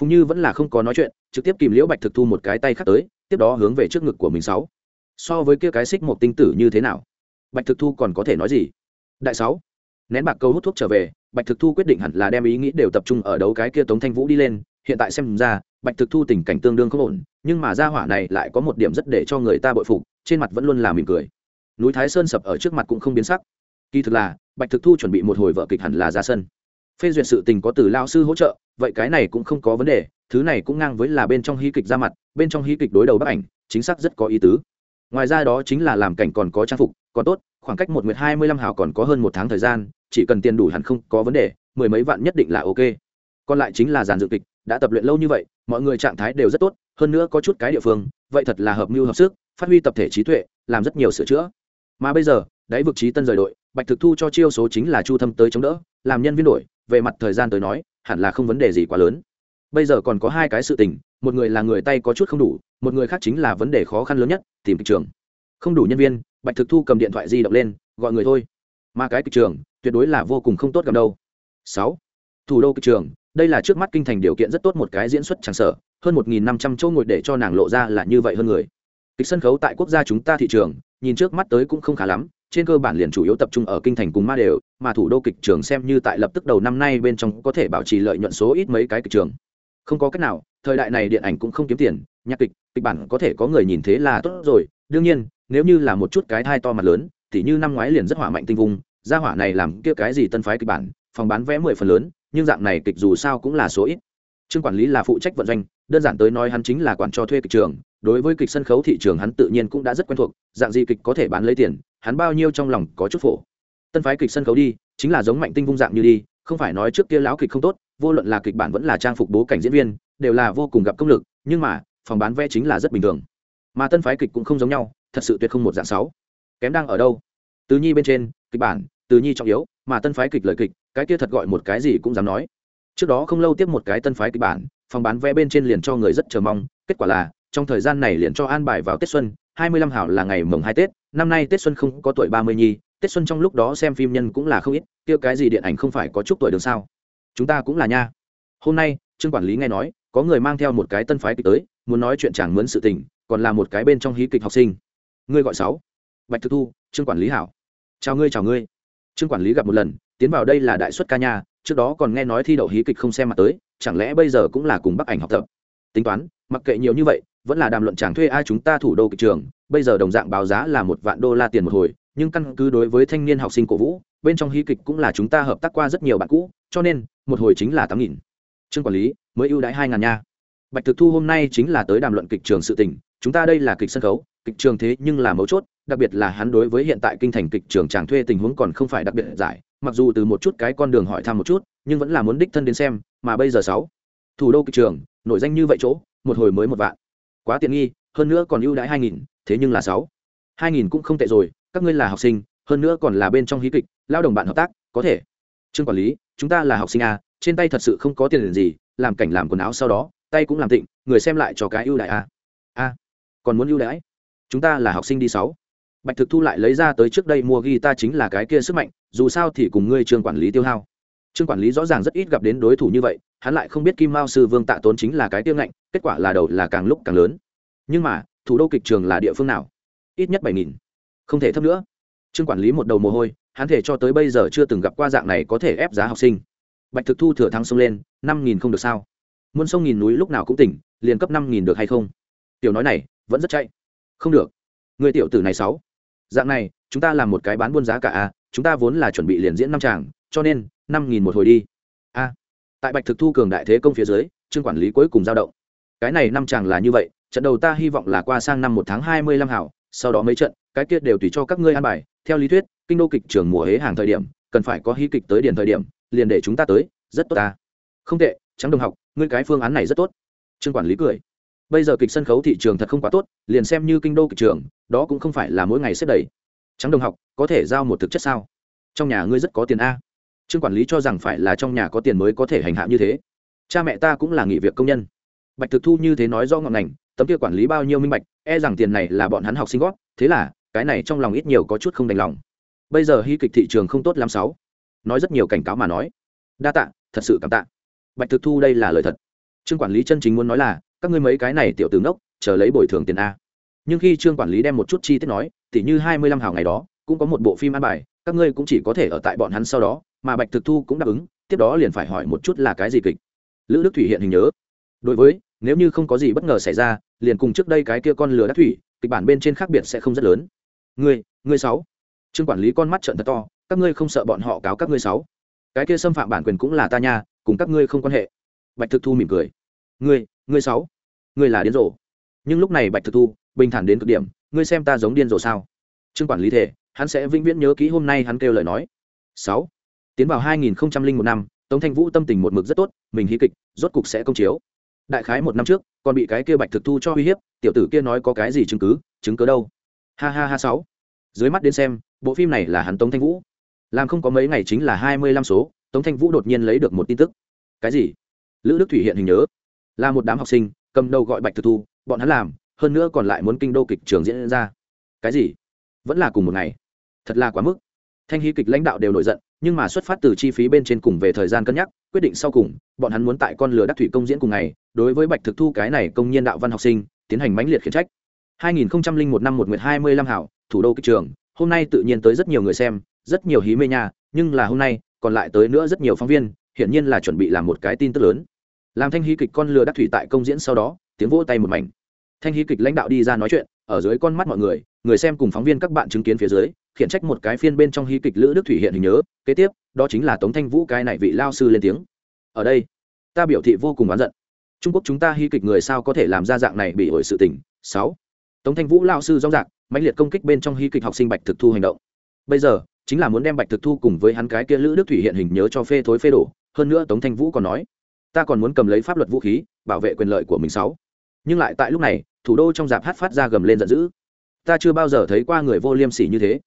Phùng như vẫn là không có nói chuyện, trực tiếp kìm liễu bạch thực thu một cái tay khác tới, tiếp đó hướng về trước ngực của mình sáu. So với kia cái xích một tinh tử như thế nào? Bạch thực thu còn có thể nói gì? Đại sáu, nén bạc câu hút thuốc trở về bạch thực thu quyết định hẳn là đem ý nghĩ đều tập trung ở đấu cái kia tống thanh vũ đi lên, hiện tại xem ra, bạch thực thu tình cảnh tương đương không ổn, nhưng mà gia hỏa này lại có một điểm rất để cho người ta bội phục, trên mặt vẫn luôn là mỉm cười. Núi thái sơn sập ở trước mặt cũng không biến sắc. Kỳ thực là, bạch thực thu chuẩn bị một hồi vợ kịch hẳn là ra sân. Phê duyệt sự tình có từ lao sư hỗ trợ, vậy cái này cũng không có vấn đề, thứ này cũng ngang với là bên trong hí kịch ra mặt, bên trong hí kịch đối đầu bức ảnh, chính xác rất có ý tứ. Ngoài ra đó chính là làm cảnh còn có trang phục, còn tốt khoảng cách một nguyệt hai mươi lăm hào còn có hơn một tháng thời gian, chỉ cần tiền đủ hẳn không có vấn đề, mười mấy vạn nhất định là ok. Còn lại chính là giàn dự kịch, đã tập luyện lâu như vậy, mọi người trạng thái đều rất tốt, hơn nữa có chút cái địa phương, vậy thật là hợp mưu hợp sức, phát huy tập thể trí tuệ, làm rất nhiều sửa chữa. Mà bây giờ, đáy vực trí tân rời đội, bạch thực thu cho chiêu số chính là chu thâm tới chống đỡ, làm nhân viên đổi, về mặt thời gian tới nói, hẳn là không vấn đề gì quá lớn. Bây giờ còn có hai cái sự tình, một người là người tay có chút không đủ, một người khác chính là vấn đề khó khăn lớn nhất, tìm thị trường. Không đủ nhân viên bạch thực thu cầm điện thoại di động lên, gọi người thôi. Mà cái kịch trường, tuyệt đối là vô cùng không tốt cầm đâu. Sáu. Thủ đô kịch trường, đây là trước mắt kinh thành điều kiện rất tốt một cái diễn xuất tràng sở hơn một nghìn năm trăm chỗ ngồi để cho nàng lộ ra là như vậy hơn người. Kịch sân khấu tại quốc gia chúng ta thị trường, nhìn trước mắt tới cũng không khá lắm, trên cơ bản liền chủ yếu tập trung ở kinh thành cùng ma đều, mà thủ đô kịch trường xem như tại lập tức đầu năm nay bên trong có thể bảo trì lợi nhuận số ít mấy cái kịch trường. Không có cách nào, thời đại này điện ảnh cũng không kiếm tiền, nhạc kịch kịch bản có thể có người nhìn thế là tốt rồi, đương nhiên nếu như là một chút cái thai to mặt lớn thì như năm ngoái liền rất hỏa mạnh tinh vùng gia hỏa này làm kia cái gì tân phái kịch bản, phòng bán vé mười phần lớn, nhưng dạng này kịch dù sao cũng là số ít. Trương quản lý là phụ trách vận doanh, đơn giản tới nói hắn chính là quản cho thuê kịch trường, đối với kịch sân khấu thị trường hắn tự nhiên cũng đã rất quen thuộc, dạng gì kịch có thể bán lấy tiền, hắn bao nhiêu trong lòng có chút phổ. Tân phái kịch sân khấu đi, chính là giống mạnh tinh vung dạng như đi, không phải nói trước kia lão kịch không tốt, vô luận là kịch bản vẫn là trang phục bố cảnh diễn viên, đều là vô cùng gặp công lực, nhưng mà, phòng bán vé chính là rất bình thường. Mà tân phái kịch cũng không giống nhau thật sự tuyệt không một dạng sáu. Kém đang ở đâu? Tứ nhi bên trên, kịch bản tứ nhi trọng yếu, mà tân phái kịch lời kịch, cái kia thật gọi một cái gì cũng dám nói. Trước đó không lâu tiếp một cái tân phái kịch bản, phòng bán vé bên trên liền cho người rất chờ mong, kết quả là, trong thời gian này liền cho an bài vào tết xuân, hai mươi lăm hảo là ngày mồng hai tết, năm nay tết xuân không có tuổi ba mươi nhi, tết xuân trong lúc đó xem phim nhân cũng là không ít, kia cái gì điện ảnh không phải có chút tuổi đường sao? Chúng ta cũng là nha. Hôm nay, trương quản lý nghe nói, có người mang theo một cái tân phái kịch tới, muốn nói chuyện chẳng mướn sự tình, còn là một cái bên trong hí kịch học sinh ngươi gọi sáu. Bạch thực thu, trương quản lý hảo. Chào ngươi chào ngươi. Trương quản lý gặp một lần, tiến vào đây là đại xuất ca nha, trước đó còn nghe nói thi đậu hí kịch không xem mặt tới, chẳng lẽ bây giờ cũng là cùng bắc ảnh học tập? Tính toán, mặc kệ nhiều như vậy, vẫn là đàm luận chàng thuê ai chúng ta thủ đô kịch trường, bây giờ đồng dạng báo giá là một vạn đô la tiền một hồi, nhưng căn cứ đối với thanh niên học sinh cổ vũ, bên trong hí kịch cũng là chúng ta hợp tác qua rất nhiều bạn cũ, cho nên, một hồi chính là tám nghìn. Trương quản lý, mới ưu đãi hai ngàn nha. Bạch thực thu hôm nay chính là tới đàm luận kịch trường sự tình, chúng ta đây là kịch sân khấu kịch trường thế nhưng là mấu chốt, đặc biệt là hắn đối với hiện tại kinh thành kịch trường chàng thuê tình huống còn không phải đặc biệt giải, mặc dù từ một chút cái con đường hỏi thăm một chút, nhưng vẫn là muốn đích thân đến xem, mà bây giờ sáu, thủ đô kịch trường, nổi danh như vậy chỗ, một hồi mới một vạn. Quá tiện nghi, hơn nữa còn ưu đãi hai nghìn, thế nhưng là sáu. Hai nghìn cũng không tệ rồi, các ngươi là học sinh, hơn nữa còn là bên trong hí kịch, lao động bạn hợp tác, có thể. Trương quản lý, chúng ta là học sinh à? trên tay thật sự không có tiền gì, làm cảnh làm quần áo sau đó, tay cũng làm tịnh, người xem lại cho cái ưu đãi a. A, còn muốn ưu đãi? Chúng ta là học sinh đi sáu. Bạch thực thu lại lấy ra tới trước đây mua guitar chính là cái kia sức mạnh, dù sao thì cùng ngươi trương quản lý tiêu hao. Trương quản lý rõ ràng rất ít gặp đến đối thủ như vậy, hắn lại không biết kim mao sư vương tạ tốn chính là cái tiêu ngạnh, kết quả là đầu là càng lúc càng lớn. Nhưng mà, thủ đô kịch trường là địa phương nào? Ít nhất bảy nghìn. Không thể thấp nữa. Trương quản lý một đầu mồ hôi, hắn thể cho tới bây giờ chưa từng gặp qua dạng này có thể ép giá học sinh. Bạch thực thu thừa thắng sông lên, năm nghìn không được sao? Muôn sông nghìn núi lúc nào cũng tỉnh, liền cấp năm nghìn được hay không? Tiểu nói này, vẫn rất chạy không được. Người tiểu tử này sáu. Dạng này, chúng ta làm một cái bán buôn giá cả a chúng ta vốn là chuẩn bị liền diễn năm tràng, cho nên, năm nghìn một hồi đi. A tại bạch thực thu cường đại thế công phía dưới, trương quản lý cuối cùng giao động. Cái này năm tràng là như vậy, trận đầu ta hy vọng là qua sang năm một tháng hai mươi lăm hảo, sau đó mấy trận, cái kia đều tùy cho các ngươi an bài. Theo lý thuyết, kinh đô kịch trường mùa hế hàng thời điểm, cần phải có hy kịch tới điền thời điểm, liền để chúng ta tới, rất tốt ta. Không tệ, trắng đồng học, ngươi cái phương án này rất tốt. Trương quản lý cười bây giờ kịch sân khấu thị trường thật không quá tốt, liền xem như kinh đô kịch trường, đó cũng không phải là mỗi ngày xếp đầy. Trắng đồng học, có thể giao một thực chất sao? Trong nhà ngươi rất có tiền a. Trương quản lý cho rằng phải là trong nhà có tiền mới có thể hành hạ như thế. Cha mẹ ta cũng là nghỉ việc công nhân. Bạch thực thu như thế nói do ngọn ngành, tấm kia quản lý bao nhiêu minh bạch e rằng tiền này là bọn hắn học sinh góp, thế là, cái này trong lòng ít nhiều có chút không đành lòng. Bây giờ hy kịch thị trường không tốt lắm sáu. Nói rất nhiều cảnh cáo mà nói. Đa tạ, thật sự cảm tạ. Bạch thực thu đây là lời thật. Trương quản lý chân chính muốn nói là các ngươi mấy cái này tiểu tướng đốc chờ lấy bồi thường tiền a. Nhưng khi trương quản lý đem một chút chi tiết nói, tỉ như hai mươi lăm hào ngày đó, cũng có một bộ phim ăn bài, các ngươi cũng chỉ có thể ở tại bọn hắn sau đó, mà bạch thực thu cũng đáp ứng, tiếp đó liền phải hỏi một chút là cái gì kịch. Lữ đức thủy hiện hình nhớ. Đối với, nếu như không có gì bất ngờ xảy ra, liền cùng trước đây cái kia con lừa đắc thủy, kịch bản bên trên khác biệt sẽ không rất lớn. Ngươi ngươi sáu. Trương quản lý con mắt trận thật to, các ngươi không sợ bọn họ cáo các ngươi sáu. Cái kia xâm phạm bản quyền cũng là ta nha, cùng các ngươi không quan hệ. Bạch thực thu mỉm cười. Ngươi ngươi sáu ngươi là điên rồ. Nhưng lúc này bạch thực thu, bình thản đến cực điểm, ngươi xem ta giống điên rồ sao? Trương quản lý thể hắn sẽ vĩnh viễn nhớ kỹ hôm nay hắn kêu lời nói. Sáu. Tiến vào hai nghìn một năm, tống thanh vũ tâm tình một mực rất tốt, mình hí kịch, rốt cục sẽ công chiếu. Đại khái một năm trước, còn bị cái kia bạch thực thu cho uy hiếp, tiểu tử kia nói có cái gì chứng cứ chứng cứ đâu? Ha ha ha, sáu. Dưới mắt đến xem, bộ phim này là hắn tống thanh vũ. Làm không có mấy ngày chính là hai mươi lăm số, tống thanh vũ đột nhiên lấy được một tin tức. Cái gì? Lữ đức thủy hiện hình nhớ. Là một đám học sinh cầm đầu gọi bạch thực thu, bọn hắn làm, hơn nữa còn lại muốn kinh đô kịch trường diễn ra. Cái gì? Vẫn là cùng một ngày. Thật là quá mức. Thanh hí kịch lãnh đạo đều nổi giận, nhưng mà xuất phát từ chi phí bên trên cùng về thời gian cân nhắc, quyết định sau cùng, bọn hắn muốn tại con lửa đắc thủy công diễn cùng ngày, đối với bạch thực thu cái này công nhân đạo văn học sinh, tiến hành mãnh liệt khiển trách. 2001 năm 1 nguyệt 25 hảo, thủ đô kịch trường, hôm nay tự nhiên tới rất nhiều người xem, rất nhiều hí mê nha, nhưng là hôm nay, còn lại tới nữa rất nhiều phóng viên, hiển nhiên là chuẩn bị làm một cái tin tức lớn làm thanh hí kịch con lừa đắc thủy tại công diễn sau đó, tiếng vỗ tay một mảnh. Thanh hí kịch lãnh đạo đi ra nói chuyện, ở dưới con mắt mọi người người xem cùng phóng viên các bạn chứng kiến phía dưới, khiển trách một cái phiên bên trong hí kịch lữ đức thủy hiện hình nhớ, kế tiếp, đó chính là tống thanh vũ cái này vị lao sư lên tiếng. Ở đây, ta biểu thị vô cùng oán giận. Trung quốc chúng ta hí kịch người sao có thể làm ra dạng này bị ổi sự tình? Sáu. Tống thanh vũ lao sư rõ ràng, mãnh liệt công kích bên trong hí kịch học sinh bạch thực thu hành động. Bây giờ, chính là muốn đem bạch thực thu cùng với hắn cái kia lữ đức thủy hiện hình nhớ cho phê thối phê đổ, hơn nữa tống thanh vũ còn nói ta còn muốn cầm lấy pháp luật vũ khí, bảo vệ quyền lợi của mình sáu. Nhưng lại tại lúc này, thủ đô trong dạp hát phát ra gầm lên giận dữ. Ta chưa bao giờ thấy qua người vô liêm sỉ như thế.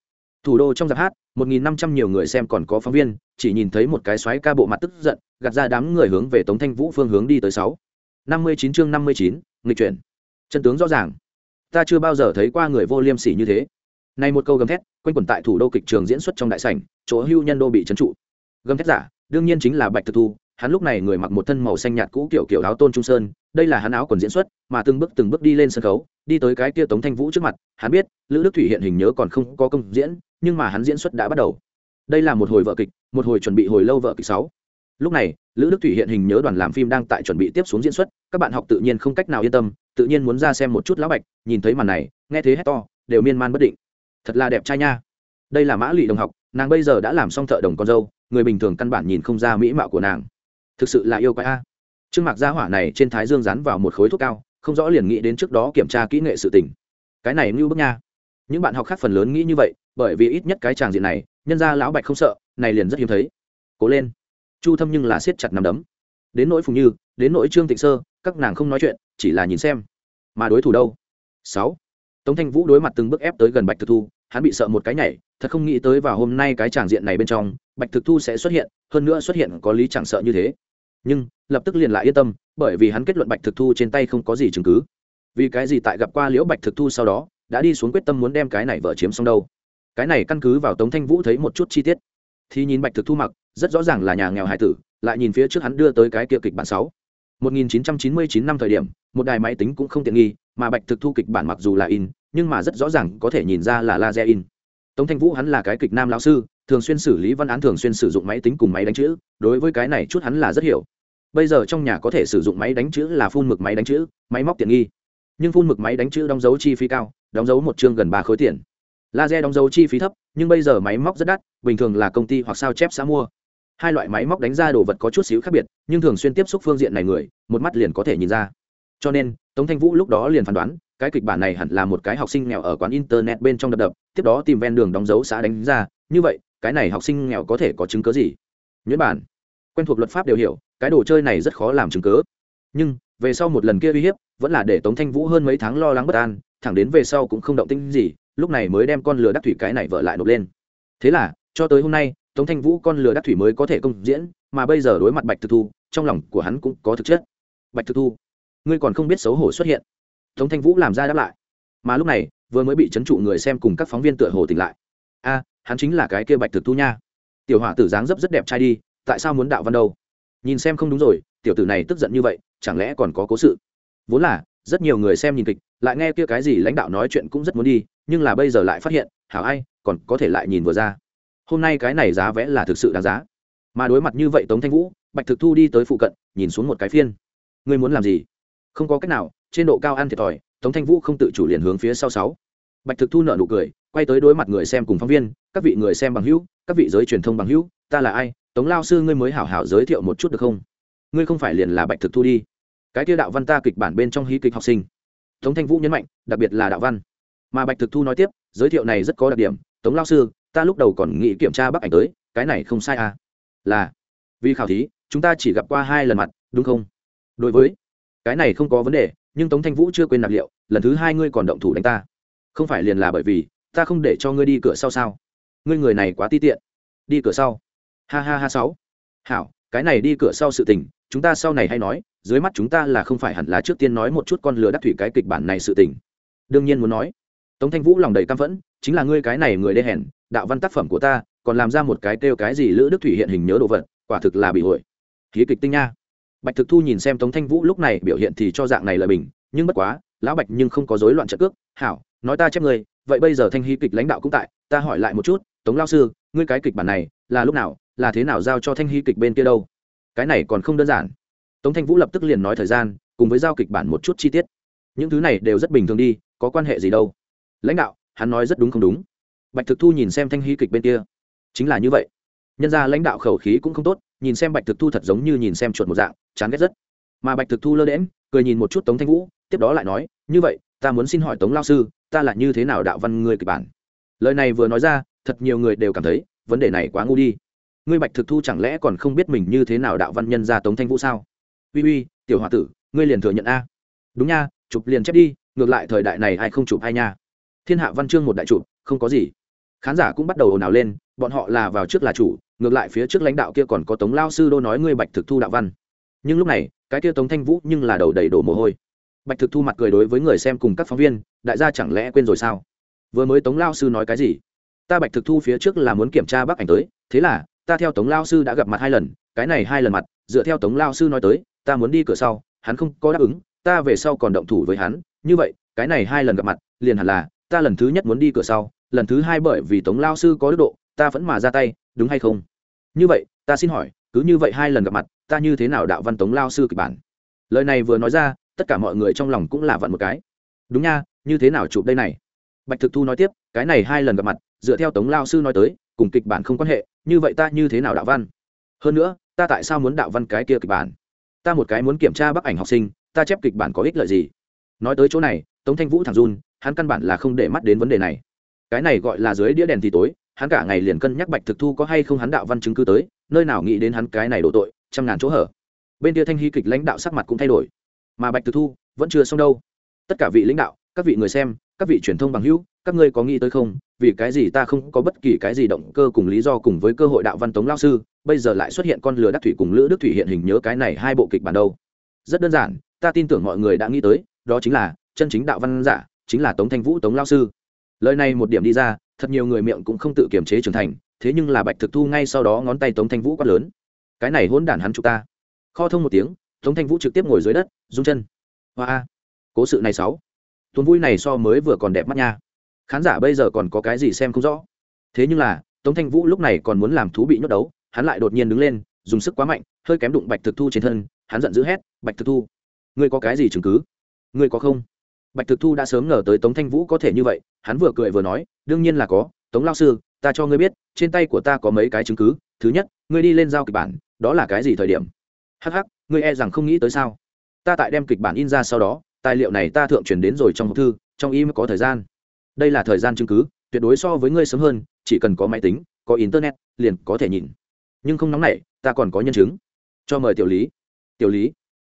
Thủ đô trong dạp hát, một nghìn năm trăm nhiều người xem còn có phóng viên, chỉ nhìn thấy một cái xoáy ca bộ mặt tức giận, gạt ra đám người hướng về tống thanh vũ phương hướng đi tới sáu. năm mươi chín chương năm mươi chín, nghịch chuyển. Chân tướng rõ ràng. Ta chưa bao giờ thấy qua người vô liêm sỉ như thế. Này một câu gầm thét, quanh quẩn tại thủ đô kịch trường diễn xuất trong đại sảnh, chỗ hưu nhân đô bị trấn trụ. Gầm thét giả, đương nhiên chính là bạch thực thu hắn lúc này người mặc một thân màu xanh nhạt cũ kiểu kiểu áo tôn trung sơn, đây là hắn áo quần diễn xuất, mà từng bước từng bước đi lên sân khấu, đi tới cái kia tống thanh vũ trước mặt, hắn biết, lữ đức thủy hiện hình nhớ còn không có công diễn, nhưng mà hắn diễn xuất đã bắt đầu. Đây là một hồi vợ kịch, một hồi chuẩn bị hồi lâu vợ kịch sáu. Lúc này, lữ đức thủy hiện hình nhớ đoàn làm phim đang tại chuẩn bị tiếp xuống diễn xuất, các bạn học tự nhiên không cách nào yên tâm, tự nhiên muốn ra xem một chút lão bạch, nhìn thấy màn này, nghe thế hét to, đều miên man bất định. Thật là đẹp trai nha. Đây là mã lụy đồng học, nàng bây giờ đã làm xong thợ đồng con dâu, người bình thường căn bản nhìn không ra mỹ mạo của nàng thực sự là yêu quái a. Trương mạc gia hỏa này trên thái dương dán vào một khối thuốc cao, không rõ liền nghĩ đến trước đó kiểm tra kỹ nghệ sự tình. Cái này như bức nha. Những bạn học khác phần lớn nghĩ như vậy, bởi vì ít nhất cái tràng diện này, nhân ra lão bạch không sợ, này liền rất hiếm thấy. Cố lên. Chu thâm nhưng là siết chặt nằm đấm. Đến nỗi phùng như, đến nỗi trương tịnh sơ, các nàng không nói chuyện, chỉ là nhìn xem. Mà đối thủ đâu? Sáu. Tống thanh vũ đối mặt từng bước ép tới gần bạch thực thu, hắn bị sợ một cái nhảy, thật không nghĩ tới vào hôm nay cái tràng diện này bên trong, bạch thực thu sẽ xuất hiện, hơn nữa xuất hiện có lý chẳng sợ như thế nhưng lập tức liền lại yên tâm, bởi vì hắn kết luận bạch thực thu trên tay không có gì chứng cứ. Vì cái gì tại gặp qua liễu bạch thực thu sau đó, đã đi xuống quyết tâm muốn đem cái này vợ chiếm xong đâu? Cái này căn cứ vào tống thanh vũ thấy một chút chi tiết. Thì nhìn bạch thực thu mặc, rất rõ ràng là nhà nghèo hải tử, lại nhìn phía trước hắn đưa tới cái kia kịch bản sáu. 1999 năm thời điểm, một đài máy tính cũng không tiện nghi, mà bạch thực thu kịch bản mặc dù là in, nhưng mà rất rõ ràng có thể nhìn ra là laser in. Tống thanh vũ hắn là cái kịch nam lão sư, thường xuyên xử lý văn án, thường xuyên sử dụng máy tính cùng máy đánh chữ, đối với cái này chút hắn là rất hiểu bây giờ trong nhà có thể sử dụng máy đánh chữ là phun mực máy đánh chữ, máy móc tiện nghi. Nhưng phun mực máy đánh chữ đóng dấu chi phí cao, đóng dấu một chương gần ba khối tiền. Laser đóng dấu chi phí thấp, nhưng bây giờ máy móc rất đắt, bình thường là công ty hoặc sao chép xã mua. Hai loại máy móc đánh ra đồ vật có chút xíu khác biệt, nhưng thường xuyên tiếp xúc phương diện này người, một mắt liền có thể nhìn ra. Cho nên, tống thanh vũ lúc đó liền phán đoán, cái kịch bản này hẳn là một cái học sinh nghèo ở quán internet bên trong đập đập, tiếp đó tìm ven đường đóng dấu xã đánh ra. Như vậy, cái này học sinh nghèo có thể có chứng cớ gì? Nhuyễn bản quen thuộc luật pháp đều hiểu, cái đồ chơi này rất khó làm chứng cớ nhưng, về sau một lần kia uy hiếp, vẫn là để tống thanh vũ hơn mấy tháng lo lắng bất an, thẳng đến về sau cũng không động tinh gì, lúc này mới đem con lừa đắc thủy cái này vợ lại nộp lên. Thế là, cho tới hôm nay, tống thanh vũ con lừa đắc thủy mới có thể công diễn, mà bây giờ đối mặt bạch thực thu, trong lòng của hắn cũng có thực chất. Bạch thực thu, ngươi còn không biết xấu hổ xuất hiện. Tống thanh vũ làm ra đáp lại. Mà lúc này, vừa mới bị trấn trụ người xem cùng các phóng viên tựa hồ tỉnh lại. A, hắn chính là cái kia bạch thực thu nha. Tiểu hỏa tử dáng dấp rất đẹp trai đi tại sao muốn đạo văn đâu? Nhìn xem không đúng rồi, tiểu tử này tức giận như vậy, chẳng lẽ còn có cố sự? Vốn là, rất nhiều người xem nhìn kịch, lại nghe kia cái gì lãnh đạo nói chuyện cũng rất muốn đi, nhưng là bây giờ lại phát hiện, hảo ai, còn có thể lại nhìn vừa ra. Hôm nay cái này giá vẽ là thực sự đáng giá. Mà đối mặt như vậy tống thanh vũ, bạch thực thu đi tới phụ cận, nhìn xuống một cái phiên. Ngươi muốn làm gì? Không có cách nào, trên độ cao ăn thiệt thòi, tống thanh vũ không tự chủ liền hướng phía sau sáu. Bạch thực thu nợ nụ cười, quay tới đối mặt người xem cùng phóng viên, các vị người xem bằng hữu, các vị giới truyền thông bằng hữu, ta là ai tống lao sư ngươi mới hảo hảo giới thiệu một chút được không? Ngươi không phải liền là bạch thực thu đi. Cái tiêu đạo văn ta kịch bản bên trong hí kịch học sinh. Tống thanh vũ nhấn mạnh, đặc biệt là đạo văn. Mà bạch thực thu nói tiếp, giới thiệu này rất có đặc điểm. Tống lao sư, ta lúc đầu còn nghĩ kiểm tra bác ảnh tới, cái này không sai à? Là, vì khảo thí, chúng ta chỉ gặp qua hai lần mặt, đúng không? Đối với, cái này không có vấn đề, nhưng tống thanh vũ chưa quên nạp liệu, lần thứ hai ngươi còn động thủ đánh ta. Không phải liền là bởi vì, ta không để cho ngươi đi cửa sau sao? Ngươi người này quá ti tiện. Đi cửa sau ha ha ha sáu. Hảo, cái này đi cửa sau sự tình, chúng ta sau này hay nói, dưới mắt chúng ta là không phải hẳn là trước tiên nói một chút con lừa đắc thủy cái kịch bản này sự tình. Đương nhiên muốn nói, tống thanh vũ lòng đầy căm phẫn, chính là ngươi cái này người đê hèn, đạo văn tác phẩm của ta, còn làm ra một cái kêu cái gì lữ đức thủy hiện hình nhớ đồ vật, quả thực là bị hội. Khí kịch tinh nha. Bạch thực thu nhìn xem tống thanh vũ lúc này biểu hiện thì cho dạng này là bình, nhưng bất quá, lão bạch nhưng không có rối loạn trận cước. Hảo, nói ta chép ngươi, vậy bây giờ thanh hy kịch lãnh đạo cũng tại, ta hỏi lại một chút, tống lao sư, ngươi cái kịch bản này là lúc nào là thế nào giao cho thanh hí kịch bên kia đâu? Cái này còn không đơn giản. Tống thanh vũ lập tức liền nói thời gian, cùng với giao kịch bản một chút chi tiết. Những thứ này đều rất bình thường đi, có quan hệ gì đâu? Lãnh đạo, hắn nói rất đúng không đúng? Bạch thực thu nhìn xem thanh hí kịch bên kia. Chính là như vậy. Nhân ra lãnh đạo khẩu khí cũng không tốt, nhìn xem bạch thực thu thật giống như nhìn xem chuột một dạng, chán ghét rất. Mà bạch thực thu lơ đễm cười nhìn một chút tống thanh vũ, tiếp đó lại nói, như vậy, ta muốn xin hỏi tống lao sư, ta là như thế nào đạo văn ngươi kịch bản? Lời này vừa nói ra, thật nhiều người đều cảm thấy, vấn đề này quá ngu đi ngươi bạch thực thu chẳng lẽ còn không biết mình như thế nào đạo văn nhân ra tống thanh vũ sao? Uy uy, tiểu h o a tử, ngươi liền thừa nhận a. Đúng nha, chụp liền chép đi, ngược lại thời đại này ai không chụp ai nha. Thiên hạ văn chương một đại chụp, không có gì. Khán giả cũng bắt đầu ồn ào lên, bọn họ là vào trước là chủ, ngược lại phía trước lãnh đạo kia còn có tống lao sư đô nói ngươi bạch thực thu đạo văn. Nhưng lúc này, cái kia tống thanh vũ nhưng là đầu đầy đổ mồ hôi. Bạch thực thu mặt cười đối với người xem cùng các phóng viên, đại gia chẳng lẽ quên rồi sao? Vừa mới tống lao sư nói cái gì? Ta bạch thực thu phía trước là muốn kiểm tra bác ảnh tới, thế là ta theo tống lao sư đã gặp mặt hai lần, cái này hai lần mặt, dựa theo tống lao sư nói tới, ta muốn đi cửa sau, hắn không có đáp ứng, ta về sau còn động thủ với hắn, như vậy, cái này hai lần gặp mặt, liền hẳn là, ta lần thứ nhất muốn đi cửa sau, lần thứ hai bởi vì tống lao sư có đức độ, ta vẫn mà ra tay, đúng hay không? Như vậy, ta xin hỏi, cứ như vậy hai lần gặp mặt, ta như thế nào đạo văn tống lao sư kịch bản? Lời này vừa nói ra, tất cả mọi người trong lòng cũng là vặn một cái. Đúng nha, như thế nào chụp đây này? Bạch thực thu nói tiếp, cái này hai lần gặp mặt, dựa theo tống lao sư nói tới cùng kịch bản không quan hệ, như vậy ta như thế nào đạo văn? Hơn nữa, ta tại sao muốn đạo văn cái kia kịch bản? Ta một cái muốn kiểm tra bức ảnh học sinh, ta chép kịch bản có ích lợi gì? Nói tới chỗ này, tống thanh vũ thẳng run, hắn căn bản là không để mắt đến vấn đề này. Cái này gọi là dưới đĩa đèn thì tối, hắn cả ngày liền cân nhắc bạch thực thu có hay không hắn đạo văn chứng cứ tới, nơi nào nghĩ đến hắn cái này đổ tội, trăm ngàn chỗ hở. Bên kia thanh hy kịch lãnh đạo sắc mặt cũng thay đổi. Mà bạch thực thu vẫn chưa xong đâu. Tất cả vị lãnh đạo, các vị người xem, các vị truyền thông bằng hữu các ngươi có nghĩ tới không? Vì cái gì ta không có bất kỳ cái gì động cơ cùng lý do cùng với cơ hội đạo văn tống lao sư, bây giờ lại xuất hiện con lừa đắc thủy cùng lữ đức thủy hiện hình nhớ cái này hai bộ kịch bản đâu? Rất đơn giản, ta tin tưởng mọi người đã nghĩ tới, đó chính là chân chính đạo văn giả, chính là tống thanh vũ tống lao sư. Lời này một điểm đi ra, thật nhiều người miệng cũng không tự kiềm chế trưởng thành, thế nhưng là bạch thực thu ngay sau đó ngón tay tống thanh vũ quát lớn. Cái này hôn đản hắn chúng ta. Kho thông một tiếng, tống thanh vũ trực tiếp ngồi dưới đất rung chân. Hoa, cố sự này sáu. Tuần vui này so mới vừa còn đẹp mắt nha khán giả bây giờ còn có cái gì xem không rõ. Thế nhưng là, tống thanh vũ lúc này còn muốn làm thú bị nhốt đấu, hắn lại đột nhiên đứng lên, dùng sức quá mạnh, hơi kém đụng bạch thực thu trên thân, hắn giận dữ hét, bạch thực thu, ngươi có cái gì chứng cứ? Ngươi có không? Bạch thực thu đã sớm ngờ tới tống thanh vũ có thể như vậy, hắn vừa cười vừa nói, đương nhiên là có, tống lao sư, ta cho ngươi biết, trên tay của ta có mấy cái chứng cứ, thứ nhất, ngươi đi lên giao kịch bản, đó là cái gì thời điểm? Hh ngươi e rằng không nghĩ tới sao? Ta tại đem kịch bản in ra sau đó, tài liệu này ta thượng truyền đến rồi trong hộp thư, trong im có thời gian đây là thời gian chứng cứ, tuyệt đối so với ngươi sớm hơn, chỉ cần có máy tính, có internet, liền có thể nhìn. Nhưng không nóng này ta còn có nhân chứng. Cho mời tiểu lý. Tiểu lý,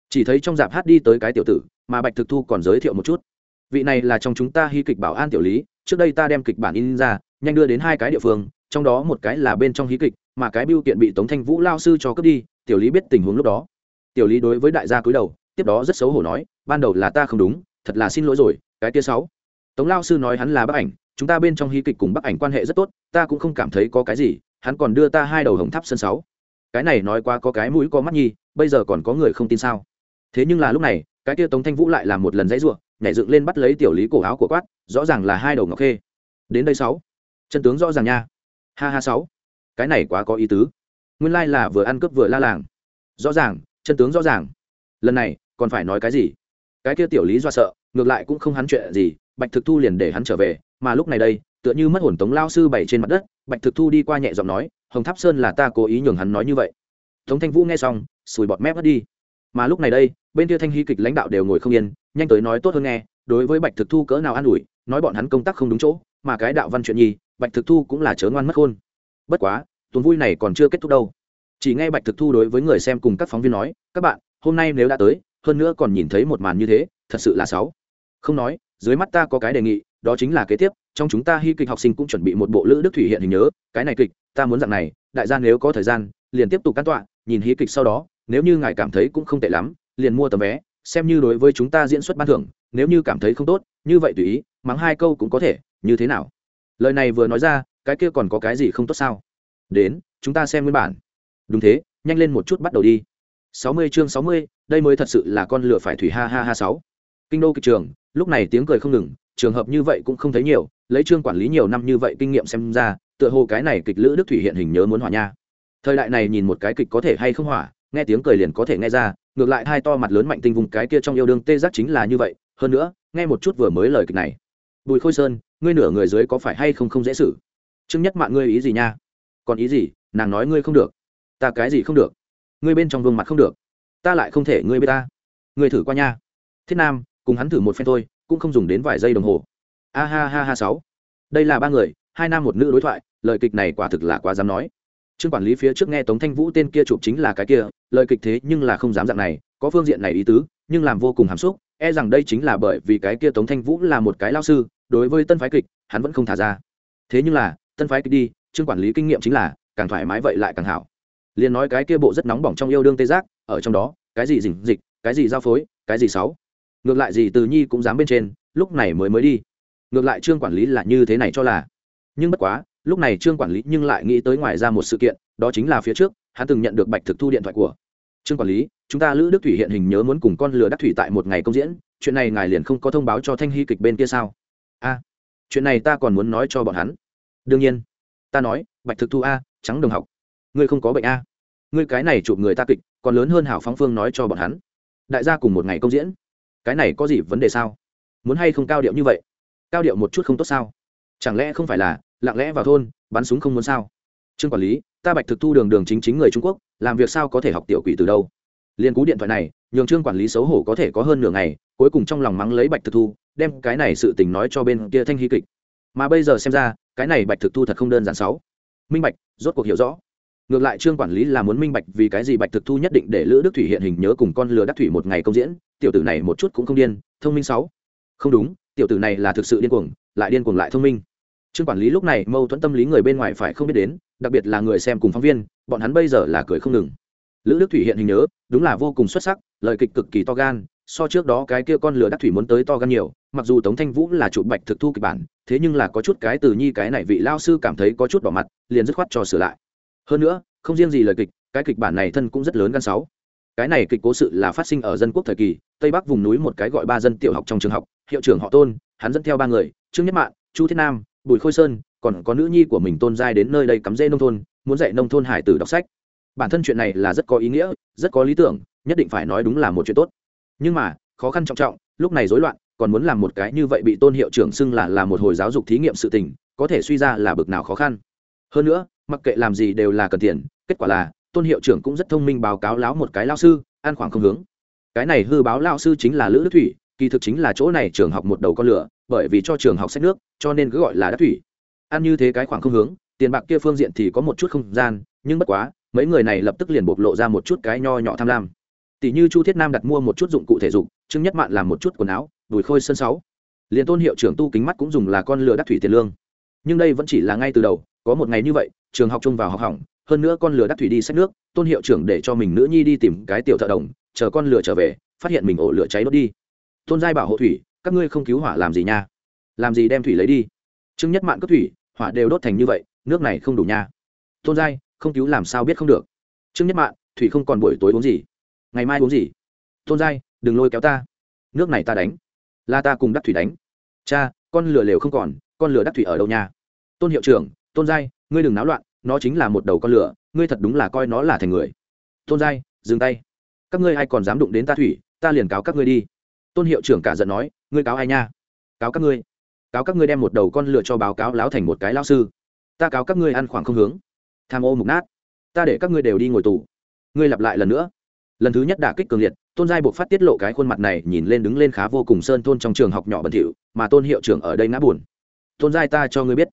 chỉ thấy trong dạp hát đi tới cái tiểu tử, mà bạch thực thu còn giới thiệu một chút. Vị này là trong chúng ta hy kịch bảo an tiểu lý, trước đây ta đem kịch bản in ra, nhanh đưa đến hai cái địa phương, trong đó một cái là bên trong hí kịch, mà cái biêu kiện bị tống thanh vũ lao sư cho cướp đi, tiểu lý biết tình huống lúc đó. Tiểu lý đối với đại gia cúi đầu, tiếp đó rất xấu hổ nói, ban đầu là ta không đúng, thật là xin lỗi rồi, cái tia sáu tống lao sư nói hắn là bác ảnh, chúng ta bên trong hí kịch cùng bác ảnh quan hệ rất tốt, ta cũng không cảm thấy có cái gì, hắn còn đưa ta hai đầu hồng tháp sân sáu. Cái này nói qua có cái mũi có mắt nhi, bây giờ còn có người không tin sao? Thế nhưng là lúc này, cái kia tống thanh vũ lại làm một lần dãy ruộng nhảy dựng lên bắt lấy tiểu lý cổ áo của quát, rõ ràng là hai đầu ngọc khê. Đến đây sáu. Chân tướng rõ ràng nha. Ha ha sáu. Cái này quá có ý tứ. Nguyên lai là vừa ăn cướp vừa la làng. Rõ ràng, chân tướng rõ ràng. Lần này, còn phải nói cái gì? Cái kia tiểu lý do sợ, ngược lại cũng không hắn chuyện gì bạch thực thu liền để hắn trở về, mà lúc này đây, tựa như mất hồn tống lao sư bảy trên mặt đất, bạch thực thu đi qua nhẹ giọng nói, hồng tháp sơn là ta cố ý nhường hắn nói như vậy. Tống thanh vũ nghe xong sùi bọt mép mất đi. Mà lúc này đây, bên kia thanh hy kịch lãnh đạo đều ngồi không yên, nhanh tới nói tốt hơn nghe, đối với bạch thực thu cỡ nào an ủi, nói bọn hắn công tác không đúng chỗ, mà cái đạo văn chuyện nhi bạch thực thu cũng là chớ ngoan mất khôn. Bất quá, tuần vui này còn chưa kết thúc đâu. Chỉ nghe bạch thực thu đối với người xem cùng các phóng viên nói, các bạn, hôm nay nếu đã tới, hơn nữa còn nhìn thấy một màn như thế, thật sự là sáu không nói dưới mắt ta có cái đề nghị, đó chính là kế tiếp, trong chúng ta hy kịch học sinh cũng chuẩn bị một bộ lữ đức thủy hiện hình nhớ, cái này kịch, ta muốn dạng này, đại gia nếu có thời gian, liền tiếp tục cắt tọa, nhìn hí kịch sau đó, nếu như ngài cảm thấy cũng không tệ lắm, liền mua tấm vé, xem như đối với chúng ta diễn xuất ban thưởng, nếu như cảm thấy không tốt, như vậy tùy ý, mắng hai câu cũng có thể, như thế nào? Lời này vừa nói ra, cái kia còn có cái gì không tốt sao? Đến, chúng ta xem nguyên bản. Đúng thế, nhanh lên một chút bắt đầu đi. Sáu mươi chương sáu mươi, đây mới thật sự là con lửa phải thủy ha ha ha sáu. Kinh đô kịch trường lúc này tiếng cười không ngừng, trường hợp như vậy cũng không thấy nhiều, lấy trương quản lý nhiều năm như vậy kinh nghiệm xem ra, tựa hồ cái này kịch lữ đức thủy hiện hình nhớ muốn hỏa nha. Thời đại này nhìn một cái kịch có thể hay không hỏa, nghe tiếng cười liền có thể nghe ra, ngược lại hai to mặt lớn mạnh tinh vùng cái kia trong yêu đương tê giác chính là như vậy, hơn nữa, nghe một chút vừa mới lời kịch này. Bùi khôi sơn, ngươi nửa người dưới có phải hay không không dễ xử? Chứng nhất mạng ngươi ý gì nha? Còn ý gì? Nàng nói ngươi không được. Ta cái gì không được? Ngươi bên trong vương mặt không được. Ta lại không thể ngươi biết ta. Ngươi thử qua nha. Thiết nam cùng hắn thử một phen thôi, cũng không dùng đến vài giây đồng hồ. A ha ha ha sáu. Đây là ba người, hai nam một nữ đối thoại, lời kịch này quả thực là quá dám nói. Trương quản lý phía trước nghe tống thanh vũ tên kia chụp chính là cái kia, lời kịch thế nhưng là không dám dạng này, có phương diện này ý tứ, nhưng làm vô cùng hàm xúc e rằng đây chính là bởi vì cái kia tống thanh vũ là một cái lao sư, đối với tân phái kịch, hắn vẫn không thả ra. Thế nhưng là, tân phái kịch đi, trương quản lý kinh nghiệm chính là, càng thoải mái vậy lại càng hảo. Liền nói cái kia bộ rất nóng bỏng trong yêu đương tê giác, ở trong đó, cái gì dình dịch cái gì giao phối, cái gì sáu ngược lại gì từ nhi cũng dám bên trên, lúc này mới mới đi. Ngược lại trương quản lý là như thế này cho là. Nhưng bất quá, lúc này trương quản lý nhưng lại nghĩ tới ngoài ra một sự kiện, đó chính là phía trước, hắn từng nhận được bạch thực thu điện thoại của. Trương quản lý, chúng ta lữ đức thủy hiện hình nhớ muốn cùng con lừa đắc thủy tại một ngày công diễn, chuyện này ngài liền không có thông báo cho thanh hy kịch bên kia sao? A, chuyện này ta còn muốn nói cho bọn hắn. Đương nhiên. Ta nói, bạch thực thu a, trắng đồng học. Ngươi không có bệnh a. Ngươi cái này chụp người ta kịch, còn lớn hơn hảo phóng phương nói cho bọn hắn. Đại gia cùng một ngày công diễn cái này có gì vấn đề sao? Muốn hay không cao điệu như vậy? Cao điệu một chút không tốt sao? Chẳng lẽ không phải là, lặng lẽ vào thôn, bắn súng không muốn sao? Trương quản lý, ta bạch thực thu đường đường chính chính người trung quốc, làm việc sao có thể học tiểu quỷ từ đâu? Liên cú điện thoại này, nhường trương quản lý xấu hổ có thể có hơn nửa ngày, cuối cùng trong lòng mắng lấy bạch thực thu, đem cái này sự tình nói cho bên kia thanh hy kịch. Mà bây giờ xem ra, cái này bạch thực thu thật không đơn giản sáu minh bạch, rốt cuộc hiểu rõ ngược lại trương quản lý là muốn minh bạch vì cái gì bạch thực thu nhất định để lữ đức thủy hiện hình nhớ cùng con lừa đắc thủy một ngày công diễn, tiểu tử này một chút cũng không điên, thông minh sáu. Không đúng, tiểu tử này là thực sự điên cuồng, lại điên cuồng lại thông minh. Trương quản lý lúc này mâu thuẫn tâm lý người bên ngoài phải không biết đến, đặc biệt là người xem cùng phóng viên, bọn hắn bây giờ là cười không ngừng. Lữ đức thủy hiện hình nhớ, đúng là vô cùng xuất sắc, lời kịch cực kỳ to gan, so trước đó cái kia con lừa đắc thủy muốn tới to gan nhiều, mặc dù tống thanh vũ là chủ bạch thực thu kịch bản, thế nhưng là có chút cái từ nhi cái này vị lao sư cảm thấy có chút bỏ mặt, liền dứt khoát cho sửa lại hơn nữa, không riêng gì lời kịch, cái kịch bản này thân cũng rất lớn gan sáu. Cái này kịch cố sự là phát sinh ở dân quốc thời kỳ, tây bắc vùng núi một cái gọi ba dân tiểu học trong trường học, hiệu trưởng họ tôn, hắn dẫn theo ba người, trương nhất mạng chu thiết nam, bùi khôi sơn, còn có nữ nhi của mình tôn giai đến nơi đây cắm rễ nông thôn, muốn dạy nông thôn hải tử đọc sách. Bản thân chuyện này là rất có ý nghĩa, rất có lý tưởng, nhất định phải nói đúng là một chuyện tốt. Nhưng mà, khó khăn trọng trọng, lúc này rối loạn, còn muốn làm một cái như vậy bị tôn hiệu trưởng xưng là là một hồi giáo dục thí nghiệm sự tình, có thể suy ra là bực nào khó khăn hơn nữa, mặc kệ làm gì đều là cần tiền, kết quả là, tôn hiệu trưởng cũng rất thông minh báo cáo láo một cái lao sư an khoảng không hướng. Cái này hư báo lao sư chính là lữ đức thủy, kỳ thực chính là chỗ này trường học một đầu con lửa, bởi vì cho trường học sách nước, cho nên cứ gọi là đắc thủy. Ăn như thế cái khoảng không hướng, tiền bạc kia phương diện thì có một chút không gian, nhưng bất quá, mấy người này lập tức liền bộc lộ ra một chút cái nho nhỏ tham lam. Tỷ như chu thiết nam đặt mua một chút dụng cụ thể dục chứng nhất mạn làm một chút quần áo, đùi khôi sân sáu. Liền tôn hiệu trưởng tu kính mắt cũng dùng là con lửa đắc thủy tiền lương. Nhưng đây vẫn chỉ là ngay từ đầu có một ngày như vậy, trường học chung vào học hỏng, hơn nữa con lửa đắc thủy đi xét nước, tôn hiệu trưởng để cho mình nữ nhi đi tìm cái tiểu thợ đồng, chờ con lửa trở về, phát hiện mình ổ lửa cháy đốt đi. Tôn giai bảo hộ thủy, các ngươi không cứu hỏa làm gì nha? Làm gì đem thủy lấy đi? Trương nhất mạn cấp thủy, hỏa đều đốt thành như vậy, nước này không đủ nha. Tôn giai, không cứu làm sao biết không được. Trương nhất mạn, thủy không còn buổi tối uống gì. Ngày mai uống gì? Tôn giai, đừng lôi kéo ta. Nước này ta đánh. Là ta cùng đắc thủy đánh. Cha, con lửa lều không còn, con lửa đắc thủy ở đâu nha? Tôn hiệu trưởng tôn giai, ngươi đừng náo loạn, nó chính là một đầu con lửa, ngươi thật đúng là coi nó là thành người. Tôn giai, dừng tay. Các ngươi ai còn dám đụng đến ta thủy, ta liền cáo các ngươi đi. Tôn hiệu trưởng cả giận nói, ngươi cáo ai nha? Cáo các ngươi. Cáo các ngươi đem một đầu con lửa cho báo cáo láo thành một cái lao sư. Ta cáo các ngươi ăn khoảng không hướng. Tham ô mục nát. Ta để các ngươi đều đi ngồi tù. Ngươi lặp lại lần nữa. Lần thứ nhất đả kích cường liệt, tôn giai buộc phát tiết lộ cái khuôn mặt này, nhìn lên đứng lên khá vô cùng sơn thôn trong trường học nhỏ bẩn thỉu, mà tôn hiệu trưởng ở đây ngã buồn. Tôn giai ta cho ngươi biết.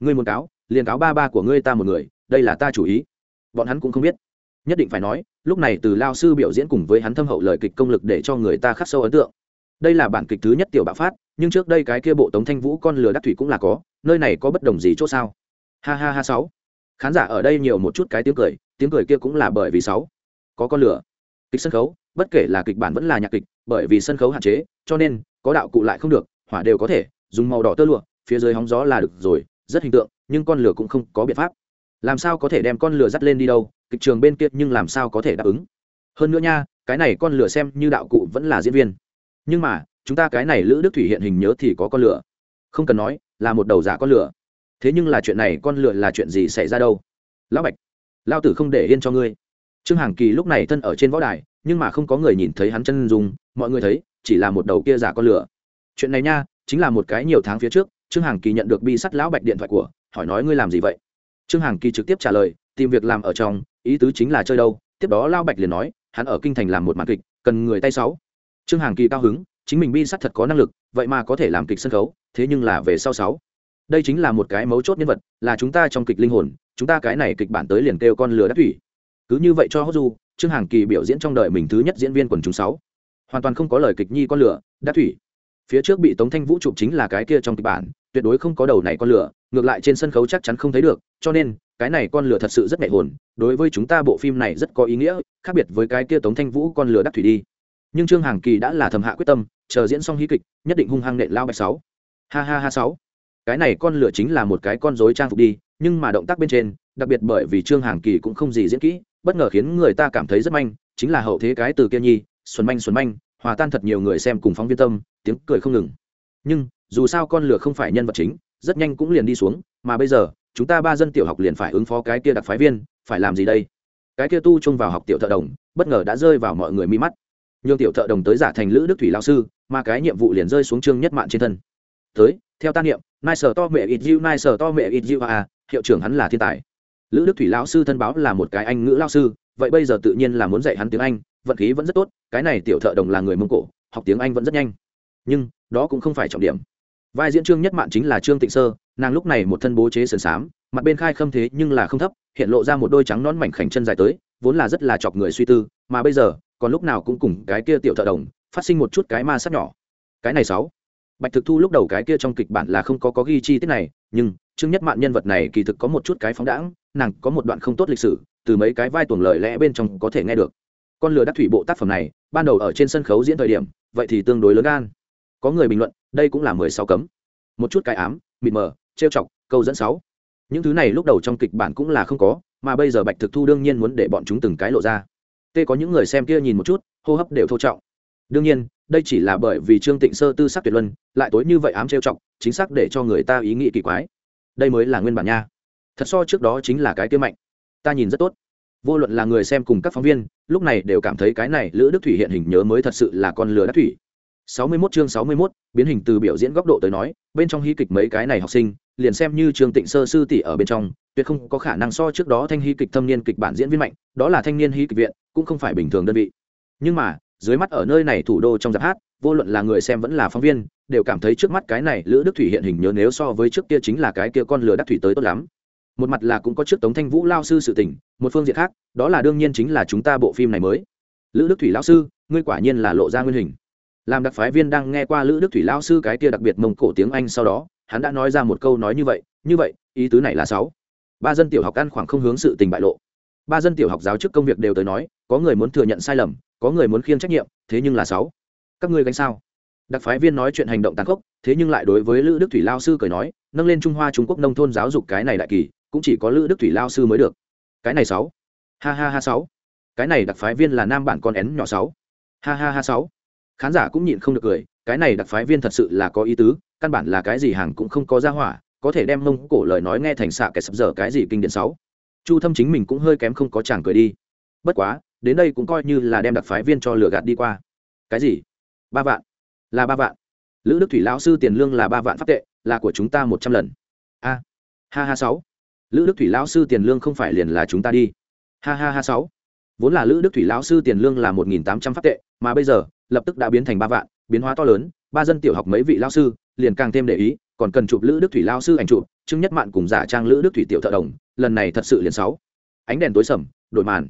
Ngươi muốn cáo liền cáo ba ba của ngươi ta một người, đây là ta chủ ý. Bọn hắn cũng không biết. Nhất định phải nói, lúc này từ lao sư biểu diễn cùng với hắn thâm hậu lời kịch công lực để cho người ta khắc sâu ấn tượng. Đây là bản kịch thứ nhất tiểu bạo phát, nhưng trước đây cái kia bộ tống thanh vũ con lừa đắc thủy cũng là có, nơi này có bất đồng gì chỗ sao? Ha ha ha sáu. Khán giả ở đây nhiều một chút cái tiếng cười tiếng cười kia cũng là bởi vì sáu. Có con lửa kịch sân khấu, bất kể là kịch bản vẫn là nhạc kịch, bởi vì sân khấu hạn chế, cho nên, có đạo cụ lại không được, hỏa đều có thể, dùng màu đỏ tơ lụa, phía dưới hóng gió là được rồi, rất hình tượng nhưng con lửa cũng không có biện pháp. Làm sao có thể đem con lửa dắt lên đi đâu, kịch trường bên kia nhưng làm sao có thể đáp ứng? Hơn nữa nha, cái này con lửa xem như đạo cụ vẫn là diễn viên. Nhưng mà, chúng ta cái này lữ đức thủy hiện hình nhớ thì có con lửa. Không cần nói, là một đầu giả con lửa. Thế nhưng là chuyện này con lửa là chuyện gì xảy ra đâu? Lão bạch lao tử không để yên cho ngươi. Trương hằng kỳ lúc này thân ở trên võ đài, nhưng mà không có người nhìn thấy hắn chân dùng mọi người thấy, chỉ là một đầu kia giả con lửa. Chuyện này nha, chính là một cái nhiều tháng phía trước, trương hằng kỳ nhận được bi sắt lão bạch điện thoại của hỏi nói ngươi làm gì vậy? Trương hằng kỳ trực tiếp trả lời, tìm việc làm ở trong, ý tứ chính là chơi đâu. Tiếp đó lao bạch liền nói, hắn ở kinh thành làm một màn kịch, cần người tay sáu. Trương hằng kỳ cao hứng, chính mình bi sắt thật có năng lực, vậy mà có thể làm kịch sân khấu, thế nhưng là về sau sáu. Đây chính là một cái mấu chốt nhân vật, là chúng ta trong kịch linh hồn, chúng ta cái này kịch bản tới liền kêu con lừa đắc thủy. Cứ như vậy cho hốt du, trương Hằng kỳ biểu diễn trong đời mình thứ nhất diễn viên quần chúng sáu. Hoàn toàn không có lời kịch nhi con lửa đắc thủy. Phía trước bị tống thanh vũ chụp chính là cái kia trong kịch bản, tuyệt đối không có đầu này con lửa ngược lại trên sân khấu chắc chắn không thấy được, cho nên, cái này con lửa thật sự rất nhạy hồn, đối với chúng ta bộ phim này rất có ý nghĩa, khác biệt với cái kia tống thanh vũ con lửa đắc thủy đi. Nhưng trương hàng kỳ đã là thầm hạ quyết tâm, chờ diễn xong hí kịch, nhất định hung hăng nện lao bạch sáu. Ha ha ha sáu. Cái này con lửa chính là một cái con rối trang phục đi, nhưng mà động tác bên trên, đặc biệt bởi vì trương hàng kỳ cũng không gì diễn kỹ, bất ngờ khiến người ta cảm thấy rất manh, chính là hậu thế cái từ kia nhi, xuân manh xuân manh, hòa tan thật nhiều người xem cùng phóng viên tâm, tiếng cười không ngừng. Nhưng, dù sao con lửa không phải nhân vật chính rất nhanh cũng liền đi xuống, mà bây giờ, chúng ta ba dân tiểu học liền phải ứng phó cái kia đặc phái viên, phải làm gì đây? Cái kia tu chung vào học tiểu thợ đồng, bất ngờ đã rơi vào mọi người mi mắt. Nhường tiểu thợ đồng tới giả thành lữ đức thủy lao sư, mà cái nhiệm vụ liền rơi xuống trương nhất mạng trên thân. Tới, theo ta niệm, nai sở to mẹ ít diu, nai sở to mẹ ít diu à hiệu trưởng hắn là thiên tài. Lữ đức thủy lão sư thân báo là một cái anh ngữ lao sư, vậy bây giờ tự nhiên là muốn dạy hắn tiếng anh, vận khí vẫn rất tốt, cái này tiểu thợ đồng là người mông cổ, học tiếng anh vẫn rất nhanh. Nhưng, đó cũng không phải trọng điểm vai diễn trương nhất mạn chính là trương tịnh sơ, nàng lúc này một thân bố chế sườn xám, mặt bên khai khâm thế nhưng là không thấp, hiện lộ ra một đôi trắng nón mảnh khảnh chân dài tới, vốn là rất là chọc người suy tư, mà bây giờ, còn lúc nào cũng cùng cái kia tiểu thợ đồng, phát sinh một chút cái ma sát nhỏ. Cái này sáu. Bạch thực thu lúc đầu cái kia trong kịch bản là không có có ghi chi tiết này, nhưng, trương nhất mạn nhân vật này kỳ thực có một chút cái phóng đãng, nàng có một đoạn không tốt lịch sử, từ mấy cái vai tuồng lời lẽ bên trong có thể nghe được. Con lừa đắc thủy bộ tác phẩm này, ban đầu ở trên sân khấu diễn thời điểm, vậy thì tương đối lớn gan. Có người bình luận đây cũng là mười sáu cấm. Một chút cái ám, mịt mờ, trêu chọc, câu dẫn sáu. Những thứ này lúc đầu trong kịch bản cũng là không có, mà bây giờ bạch thực thu đương nhiên muốn để bọn chúng từng cái lộ ra. Tê có những người xem kia nhìn một chút, hô hấp đều thô trọng. Đương nhiên, đây chỉ là bởi vì trương tịnh sơ tư sắc tuyệt luân, lại tối như vậy ám trêu chọc, chính xác để cho người ta ý nghĩ kỳ quái. Đây mới là nguyên bản nha. Thật so trước đó chính là cái kia mạnh. Ta nhìn rất tốt. Vô luận là người xem cùng các phóng viên, lúc này đều cảm thấy cái này lữ đức thủy hiện hình nhớ mới thật sự là con lừa đắc thủy. 61 chương 61, biến hình từ biểu diễn góc độ tới nói bên trong hí kịch mấy cái này học sinh liền xem như trường tịnh sơ sư tỷ ở bên trong tuyệt không có khả năng so trước đó thanh hí kịch thâm niên kịch bản diễn viên mạnh đó là thanh niên hí kịch viện cũng không phải bình thường đơn vị. Nhưng mà dưới mắt ở nơi này thủ đô trong giáp hát vô luận là người xem vẫn là phóng viên đều cảm thấy trước mắt cái này lữ đức thủy hiện hình nhớ nếu so với trước kia chính là cái kia con lừa đắc thủy tới tốt lắm. Một mặt là cũng có trước tống thanh vũ lao sư sự tình một phương diện khác đó là đương nhiên chính là chúng ta bộ phim này mới. Lữ đức thủy lão sư ngươi quả nhiên là lộ ra nguyên hình làm đặc phái viên đang nghe qua lữ đức thủy lao sư cái kia đặc biệt mông cổ tiếng anh sau đó, hắn đã nói ra một câu nói như vậy như vậy, ý tứ này là sáu. Ba dân tiểu học ăn khoảng không hướng sự tình bại lộ. Ba dân tiểu học giáo chức công việc đều tới nói, có người muốn thừa nhận sai lầm, có người muốn khiêng trách nhiệm, thế nhưng là sáu. Các ngươi gánh sao? Đặc phái viên nói chuyện hành động tàn khốc, thế nhưng lại đối với lữ đức thủy lao sư cười nói, nâng lên trung hoa trung quốc nông thôn giáo dục cái này đại kỳ, cũng chỉ có lữ đức thủy lao sư mới được. Cái này sáu. Ha ha ha sáu. Cái này đặc phái viên là nam bản con én nhỏ sáu. Ha ha ha sáu khán giả cũng nhịn không được cười, cái này đặc phái viên thật sự là có ý tứ, căn bản là cái gì hàng cũng không có ra hỏa, có thể đem mông cổ lời nói nghe thành xạ kẻ sập dở cái gì kinh điển sáu chu thâm chính mình cũng hơi kém không có chàng cười đi. Bất quá, đến đây cũng coi như là đem đặc phái viên cho lừa gạt đi qua. Cái gì? Ba vạn. Là ba vạn. Lữ đức thủy lão sư tiền lương là ba vạn pháp tệ, là của chúng ta một trăm lần. A. Ha ha sáu. Lữ đức thủy lão sư tiền lương không phải liền là chúng ta đi. Ha ha ha sáu. Vốn là lữ đức thủy lão sư tiền lương là một nghìn tám trăm pháp tệ, mà bây giờ lập tức đã biến thành ba vạn, biến hóa to lớn, ba dân tiểu học mấy vị lao sư liền càng thêm để ý, còn cần chụp lữ đức thủy lao sư ảnh chụp chứng nhất mạn cùng giả trang lữ đức thủy tiểu thợ đồng, lần này thật sự liền sáu. Ánh đèn tối sầm, đổi màn.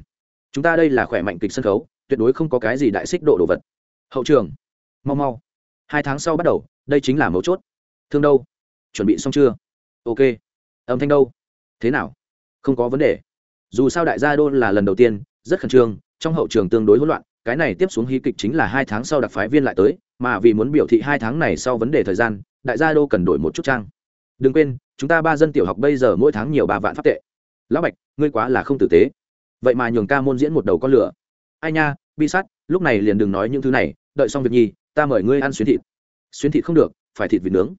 Chúng ta đây là khỏe mạnh kịch sân khấu, tuyệt đối không có cái gì đại xích độ đồ vật. Hậu trường. Mau mau. Hai tháng sau bắt đầu, đây chính là mấu chốt. Thương đâu? Chuẩn bị xong chưa? Ok. Âm thanh đâu? Thế nào? Không có vấn đề. Dù sao đại gia đô là lần đầu tiên, rất khẩn trương, trong hậu trường tương đối hỗn loạn cái này tiếp xuống hí kịch chính là hai tháng sau đặc phái viên lại tới, mà vì muốn biểu thị hai tháng này sau vấn đề thời gian, đại gia đô cần đổi một chút trang. Đừng quên, chúng ta ba dân tiểu học bây giờ mỗi tháng nhiều ba vạn pháp tệ. Lão bạch, ngươi quá là không tử tế. Vậy mà nhường ca môn diễn một đầu con lửa. Ai nha, bi sát, lúc này liền đừng nói những thứ này, đợi xong việc nhi, ta mời ngươi ăn xuyến thịt. Xuyến thịt không được, phải thịt vịt nướng.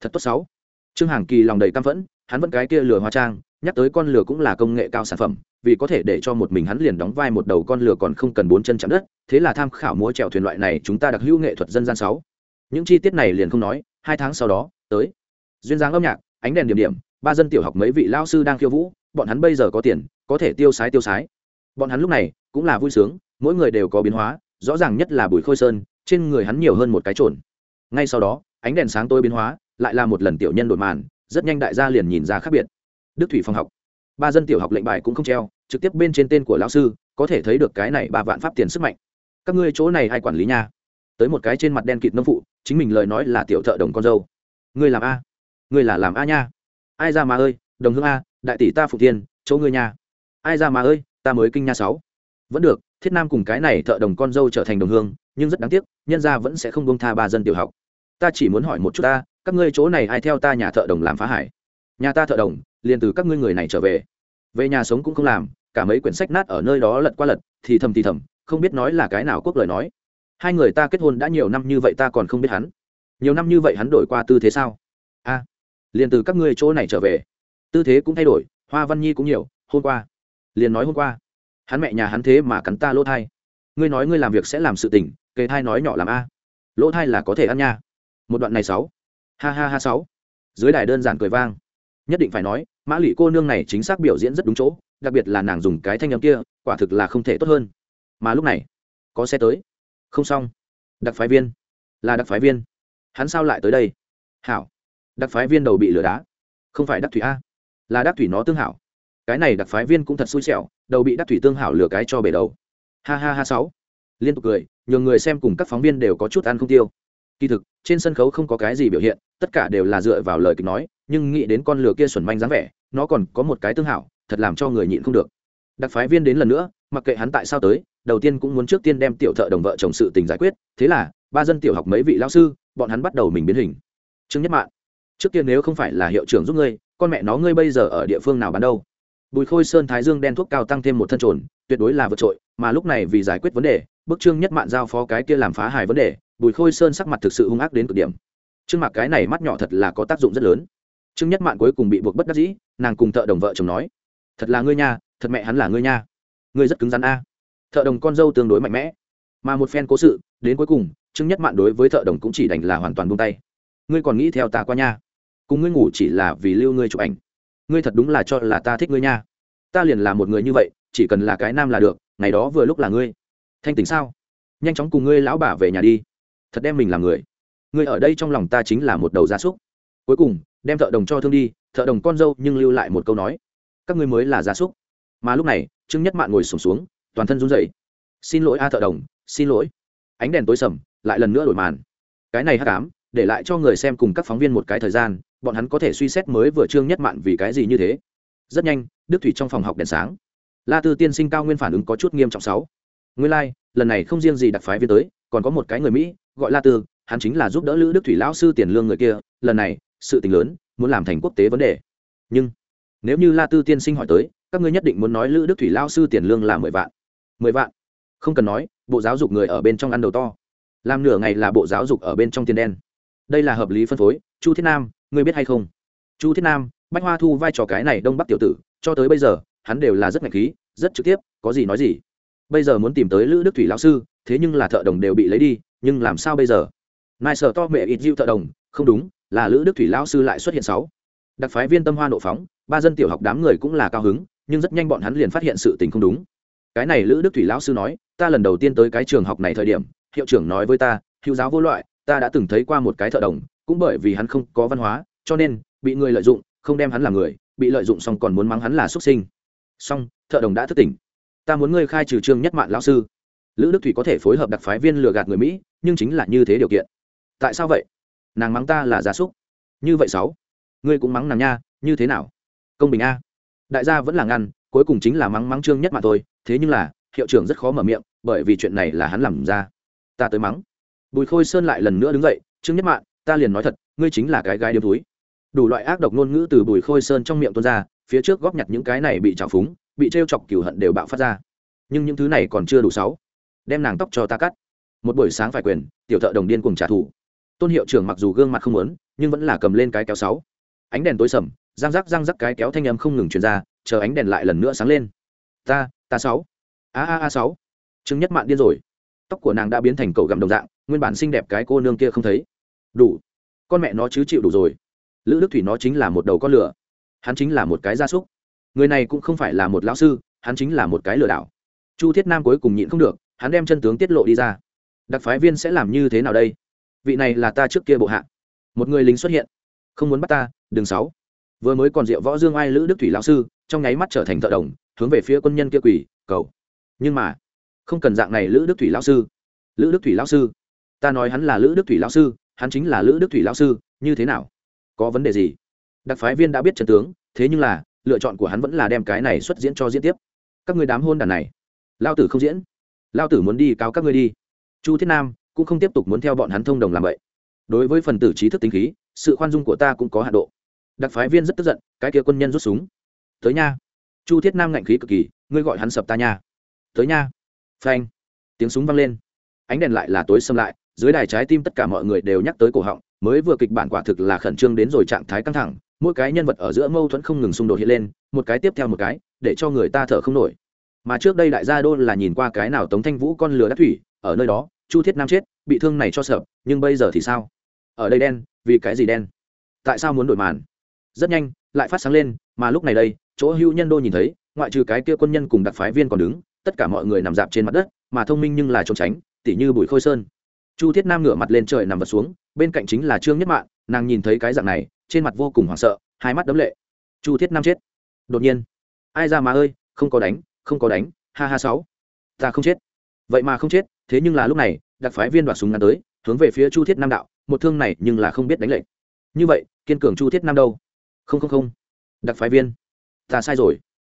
Thật tốt sáu trương hàng kỳ lòng đầy căm phẫn, hắn vẫn cái kia lừa hóa trang nhắc tới con lừa cũng là công nghệ cao sản phẩm, vì có thể để cho một mình hắn liền đóng vai một đầu con lừa còn không cần bốn chân chạm đất, thế là tham khảo múa trèo thuyền loại này chúng ta đặc hữu nghệ thuật dân gian sáu. Những chi tiết này liền không nói, hai tháng sau đó, tới. Duyên dáng âm nhạc, ánh đèn điểm điểm, ba dân tiểu học mấy vị lao sư đang khiêu vũ, bọn hắn bây giờ có tiền, có thể tiêu sái tiêu sái. Bọn hắn lúc này cũng là vui sướng, mỗi người đều có biến hóa, rõ ràng nhất là bùi khôi sơn, trên người hắn nhiều hơn một cái trồn. Ngay sau đó, ánh đèn sáng tối biến hóa, lại là một lần tiểu nhân đổi màn, rất nhanh đại gia liền nhìn ra khác biệt đức thủy phòng học. Ba dân tiểu học lệnh bài cũng không treo, trực tiếp bên trên tên của lão sư, có thể thấy được cái này ba vạn pháp tiền sức mạnh. Các ngươi chỗ này ai quản lý nha? Tới một cái trên mặt đen kịt nông phụ, chính mình lời nói là tiểu thợ đồng con dâu. Ngươi làm a. Ngươi là làm a nha. Ai ra mà ơi, đồng hương a, đại tỷ ta phụ tiên, chỗ ngươi nha. Ai ra mà ơi, ta mới kinh nha sáu. Vẫn được, thiết nam cùng cái này thợ đồng con dâu trở thành đồng hương, nhưng rất đáng tiếc, nhân gia vẫn sẽ không bông tha ba dân tiểu học. Ta chỉ muốn hỏi một chút ta, các ngươi chỗ này ai theo ta nhà thợ đồng làm phá hải? Nhà ta thợ đồng, liền từ các ngươi người này trở về. Về nhà sống cũng không làm, cả mấy quyển sách nát ở nơi đó lật qua lật, thì thầm thì thầm, không biết nói là cái nào quốc lời nói. Hai người ta kết hôn đã nhiều năm như vậy ta còn không biết hắn. Nhiều năm như vậy hắn đổi qua tư thế sao? A, liền từ các ngươi chỗ này trở về. Tư thế cũng thay đổi, hoa văn nhi cũng nhiều, hôm qua, liền nói hôm qua. Hắn mẹ nhà hắn thế mà cắn ta lỗ thai. Ngươi nói ngươi làm việc sẽ làm sự tình, kề thai nói nhỏ làm a. Lỗ thai là có thể ăn nha. Một đoạn này sáu. Ha ha ha sáu. Dưới đài đơn giản cười vang nhất định phải nói, mã lụy cô nương này chính xác biểu diễn rất đúng chỗ, đặc biệt là nàng dùng cái thanh âm kia, quả thực là không thể tốt hơn. Mà lúc này, có xe tới. Không xong. Đặc phái viên. Là đặc phái viên. Hắn sao lại tới đây? Hảo. Đặc phái viên đầu bị lửa đá. Không phải đắc thủy a. Là đắc thủy nó tương hảo. Cái này đặc phái viên cũng thật xui xẻo, đầu bị đắc thủy tương hảo lửa cái cho bể đầu. Ha ha ha sáu. Liên tục cười, nhường người xem cùng các phóng viên đều có chút ăn không tiêu. Kỳ thực, trên sân khấu không có cái gì biểu hiện, tất cả đều là dựa vào lời kịch nói nhưng nghĩ đến con lừa kia xuẩn manh dáng vẻ, nó còn có một cái tương hảo, thật làm cho người nhịn không được. Đặc phái viên đến lần nữa, mặc kệ hắn tại sao tới, đầu tiên cũng muốn trước tiên đem tiểu thợ đồng vợ chồng sự tình giải quyết, thế là, ba dân tiểu học mấy vị lao sư, bọn hắn bắt đầu mình biến hình. Trương nhất mạng trước tiên nếu không phải là hiệu trưởng giúp ngươi, con mẹ nó ngươi bây giờ ở địa phương nào bán đâu? Bùi khôi sơn thái dương đen thuốc cao tăng thêm một thân trồn, tuyệt đối là vượt trội, mà lúc này vì giải quyết vấn đề bức trương nhất mạn giao phó cái kia làm phá hài vấn đề, bùi khôi sơn sắc mặt thực sự hung ác đến cực điểm. Trương mặc cái này mắt nhỏ thật là có tác dụng rất lớn trương nhất mạn cuối cùng bị buộc bất đắc dĩ, nàng cùng thợ đồng vợ chồng nói, thật là ngươi nha, thật mẹ hắn là ngươi nha. Ngươi rất cứng rắn a. Thợ đồng con dâu tương đối mạnh mẽ. Mà một phen cố sự, đến cuối cùng, trương nhất mạn đối với thợ đồng cũng chỉ đành là hoàn toàn buông tay. Ngươi còn nghĩ theo ta qua nha. Cùng ngươi ngủ chỉ là vì lưu ngươi chụp ảnh. Ngươi thật đúng là cho là ta thích ngươi nha. Ta liền là một người như vậy, chỉ cần là cái nam là được, ngày đó vừa lúc là ngươi. Thanh tỉnh sao? Nhanh chóng cùng ngươi lão bà về nhà đi. Thật đem mình làm người. Ngươi ở đây trong lòng ta chính là một đầu gia súc. Cuối cùng đem thợ đồng cho thương đi thợ đồng con dâu nhưng lưu lại một câu nói các ngươi mới là gia súc. Mà lúc này trương nhất mạn ngồi sùng xuống, xuống toàn thân run rẩy. Xin lỗi a thợ đồng xin lỗi. Ánh đèn tối sầm lại lần nữa đổi màn. Cái này hắc ám để lại cho người xem cùng các phóng viên một cái thời gian bọn hắn có thể suy xét mới vừa trương nhất mạn vì cái gì như thế. Rất nhanh đức thủy trong phòng học đèn sáng. La tư tiên sinh cao nguyên phản ứng có chút nghiêm trọng sáu. Nguyên lai、like, lần này không riêng gì đặc phái viên tới còn có một cái người mỹ gọi la tư hắn chính là giúp đỡ lữ đức thủy lão sư tiền lương người kia lần này sự tình lớn, muốn làm thành quốc tế vấn đề. Nhưng, nếu như la tư tiên sinh hỏi tới, các ngươi nhất định muốn nói lữ đức thủy lao sư tiền lương là mười vạn. Mười vạn? Không cần nói, bộ giáo dục người ở bên trong ăn đầu to. Làm nửa ngày là bộ giáo dục ở bên trong tiền đen. Đây là hợp lý phân phối, chu thiết nam, ngươi biết hay không? Chu thiết nam, bách hoa thu vai trò cái này đông bắc tiểu tử, cho tới bây giờ, hắn đều là rất ngạch khí, rất trực tiếp, có gì nói gì. Bây giờ muốn tìm tới lữ đức thủy lão sư, thế nhưng là thợ đồng đều bị lấy đi, nhưng làm sao bây giờ? Nài sợ to mẹ ít diệu thợ đồng, không đúng là lữ đức thủy lão sư lại xuất hiện sáu. Đặc phái viên tâm hoa nộ phóng, ba dân tiểu học đám người cũng là cao hứng, nhưng rất nhanh bọn hắn liền phát hiện sự tình không đúng. Cái này lữ đức thủy lão sư nói, ta lần đầu tiên tới cái trường học này thời điểm, hiệu trưởng nói với ta, hữu giáo vô loại, ta đã từng thấy qua một cái thợ đồng, cũng bởi vì hắn không có văn hóa, cho nên, bị người lợi dụng, không đem hắn làm người, bị lợi dụng xong còn muốn mắng hắn là xuất sinh. Xong, thợ đồng đã thức tỉnh. Ta muốn ngươi khai trừ trương nhất mạng lão sư. Lữ đức thủy có thể phối hợp đặc phái viên lừa gạt người mỹ, nhưng chính là như thế điều kiện. Tại sao vậy? Nàng mắng ta là gia súc. Như vậy sáu, ngươi cũng mắng nàng nha, như thế nào? Công bình a. Đại gia vẫn là ngăn, cuối cùng chính là mắng mắng trương nhất mà thôi, thế nhưng là, hiệu trưởng rất khó mở miệng, bởi vì chuyện này là hắn làm ra. Ta tới mắng. Bùi khôi sơn lại lần nữa đứng dậy, trương nhất mạng ta liền nói thật, ngươi chính là cái gái điếm túi. Đủ loại ác độc ngôn ngữ từ bùi khôi sơn trong miệng tuôn ra, phía trước góp nhặt những cái này bị trào phúng, bị t chọc cửu hận đều bạo phát ra. Nhưng những thứ này còn chưa đủ sáu. Đem nàng tóc cho ta cắt. Một buổi sáng phải quyền, tiểu thợ đồng điên cùng trả thù tôn hiệu trưởng mặc dù gương mặt không lớn, nhưng vẫn là cầm lên cái kéo sáu. Ánh đèn tối sầm, răng rắc răng rắc cái kéo thanh âm không ngừng truyền ra, chờ ánh đèn lại lần nữa sáng lên. Ta ta sáu. A a a sáu. Chứng nhất mạn điên rồi. Tóc của nàng đã biến thành cầu gặm đồng dạng, nguyên bản xinh đẹp cái cô nương kia không thấy. Đủ. Con mẹ nó chứ chịu đủ rồi. Lữ đức thủy nó chính là một đầu con lửa. Hắn chính là một cái gia súc. Người này cũng không phải là một lão sư, hắn chính là một cái lừa đảo. Chu thiết nam cuối cùng nhịn không được, hắn đem chân tướng tiết lộ đi ra. Đặc phái viên sẽ làm như thế nào đây? Vị này là ta trước kia bộ hạ. Một người lính xuất hiện. Không muốn bắt ta đường sáu. Vừa mới còn rượu võ dương ai lữ đức thủy lão sư, trong nháy mắt trở thành thợ đồng, hướng về phía quân nhân kia quỳ, cầu. Nhưng mà, không cần dạng này lữ đức thủy lão sư. Lữ đức thủy lão sư. Ta nói hắn là lữ đức thủy lão sư, hắn chính là lữ đức thủy lão sư, như thế nào? Có vấn đề gì? Đặc phái viên đã biết trần tướng, thế nhưng là, lựa chọn của hắn vẫn là đem cái này xuất diễn cho diễn tiếp. Các người đám hôn đàn này. Lao tử không diễn. Lao tử muốn đi cáo các ngươi đi. Chu thiết nam cũng không tiếp tục muốn theo bọn hắn thông đồng làm vậy. Đối với phần tử trí thức tính khí, sự khoan dung của ta cũng có hạ độ. Đặc phái viên rất tức giận, cái kia quân nhân rút súng. Tới nha. Chu thiết nam ngạnh khí cực kỳ, ngươi gọi hắn sập ta nha. Tới nha. Phanh. Tiếng súng vang lên. Ánh đèn lại là tối xâm lại, dưới đài trái tim tất cả mọi người đều nhắc tới cổ họng, mới vừa kịch bản quả thực là khẩn trương đến rồi trạng thái căng thẳng, mỗi cái nhân vật ở giữa mâu thuẫn không ngừng xung đột hiện lên, một cái tiếp theo một cái, để cho người ta thở không nổi. Mà trước đây đại gia đô là nhìn qua cái nào tống thanh vũ con lừa đắc thủy, ở nơi đó chu thiết nam chết, bị thương này cho sợ, nhưng bây giờ thì sao? Ở đây đen, vì cái gì đen? Tại sao muốn đổi màn? Rất nhanh, lại phát sáng lên, mà lúc này đây, chỗ hữu nhân đô nhìn thấy, ngoại trừ cái kia quân nhân cùng đặc phái viên còn đứng, tất cả mọi người nằm dạp trên mặt đất, mà thông minh nhưng là trốn tránh, tỉ như bùi khôi sơn. Chu thiết nam ngửa mặt lên trời nằm vật xuống, bên cạnh chính là trương nhất mạng nàng nhìn thấy cái dạng này, trên mặt vô cùng hoảng sợ, hai mắt đấm lệ. Chu thiết nam chết. Đột nhiên, ai ra mà ơi, không có đánh, không có đánh, ha ha sáu, ta không chết. Vậy mà không chết thế nhưng là lúc này, đặc phái viên đoạt súng ngắn tới, hướng về phía chu thiết nam đạo, một thương này nhưng là không biết đánh lệnh như vậy, kiên cường chu thiết nam đâu? Không không không. Đặc phái viên. Ta sai rồi.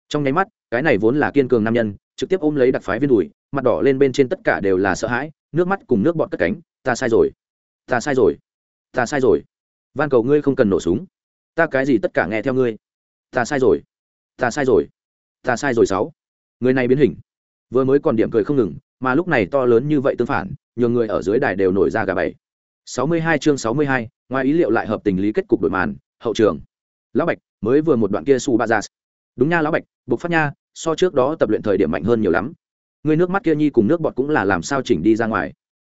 Trong nháy mắt, cái này vốn là kiên cường nam nhân, trực tiếp ôm lấy đặc phái viên đùi, mặt đỏ lên bên trên tất cả đều là sợ hãi, nước mắt cùng nước bọt cất cánh. Ta sai rồi. Ta sai rồi. Ta sai rồi. Van cầu ngươi không cần nổ súng. Ta cái gì tất cả nghe theo ngươi. Ta sai rồi. Ta sai rồi. Ta sai rồi sáu. Người này biến hình. Vừa mới còn điểm cười không ngừng mà lúc này to lớn như vậy tương phản nhiều người ở dưới đài đều nổi ra gà bảy sáu mươi hai chương sáu mươi hai, ngoài ý liệu lại hợp tình lý kết cục đổi màn, hậu trường. Lão bạch, mới vừa một đoạn kia su ba ra đúng nha lão bạch buộc phát nha, so trước đó tập luyện thời điểm mạnh hơn nhiều lắm. Người nước mắt kia nhi cùng nước bọt cũng là làm sao chỉnh đi ra ngoài.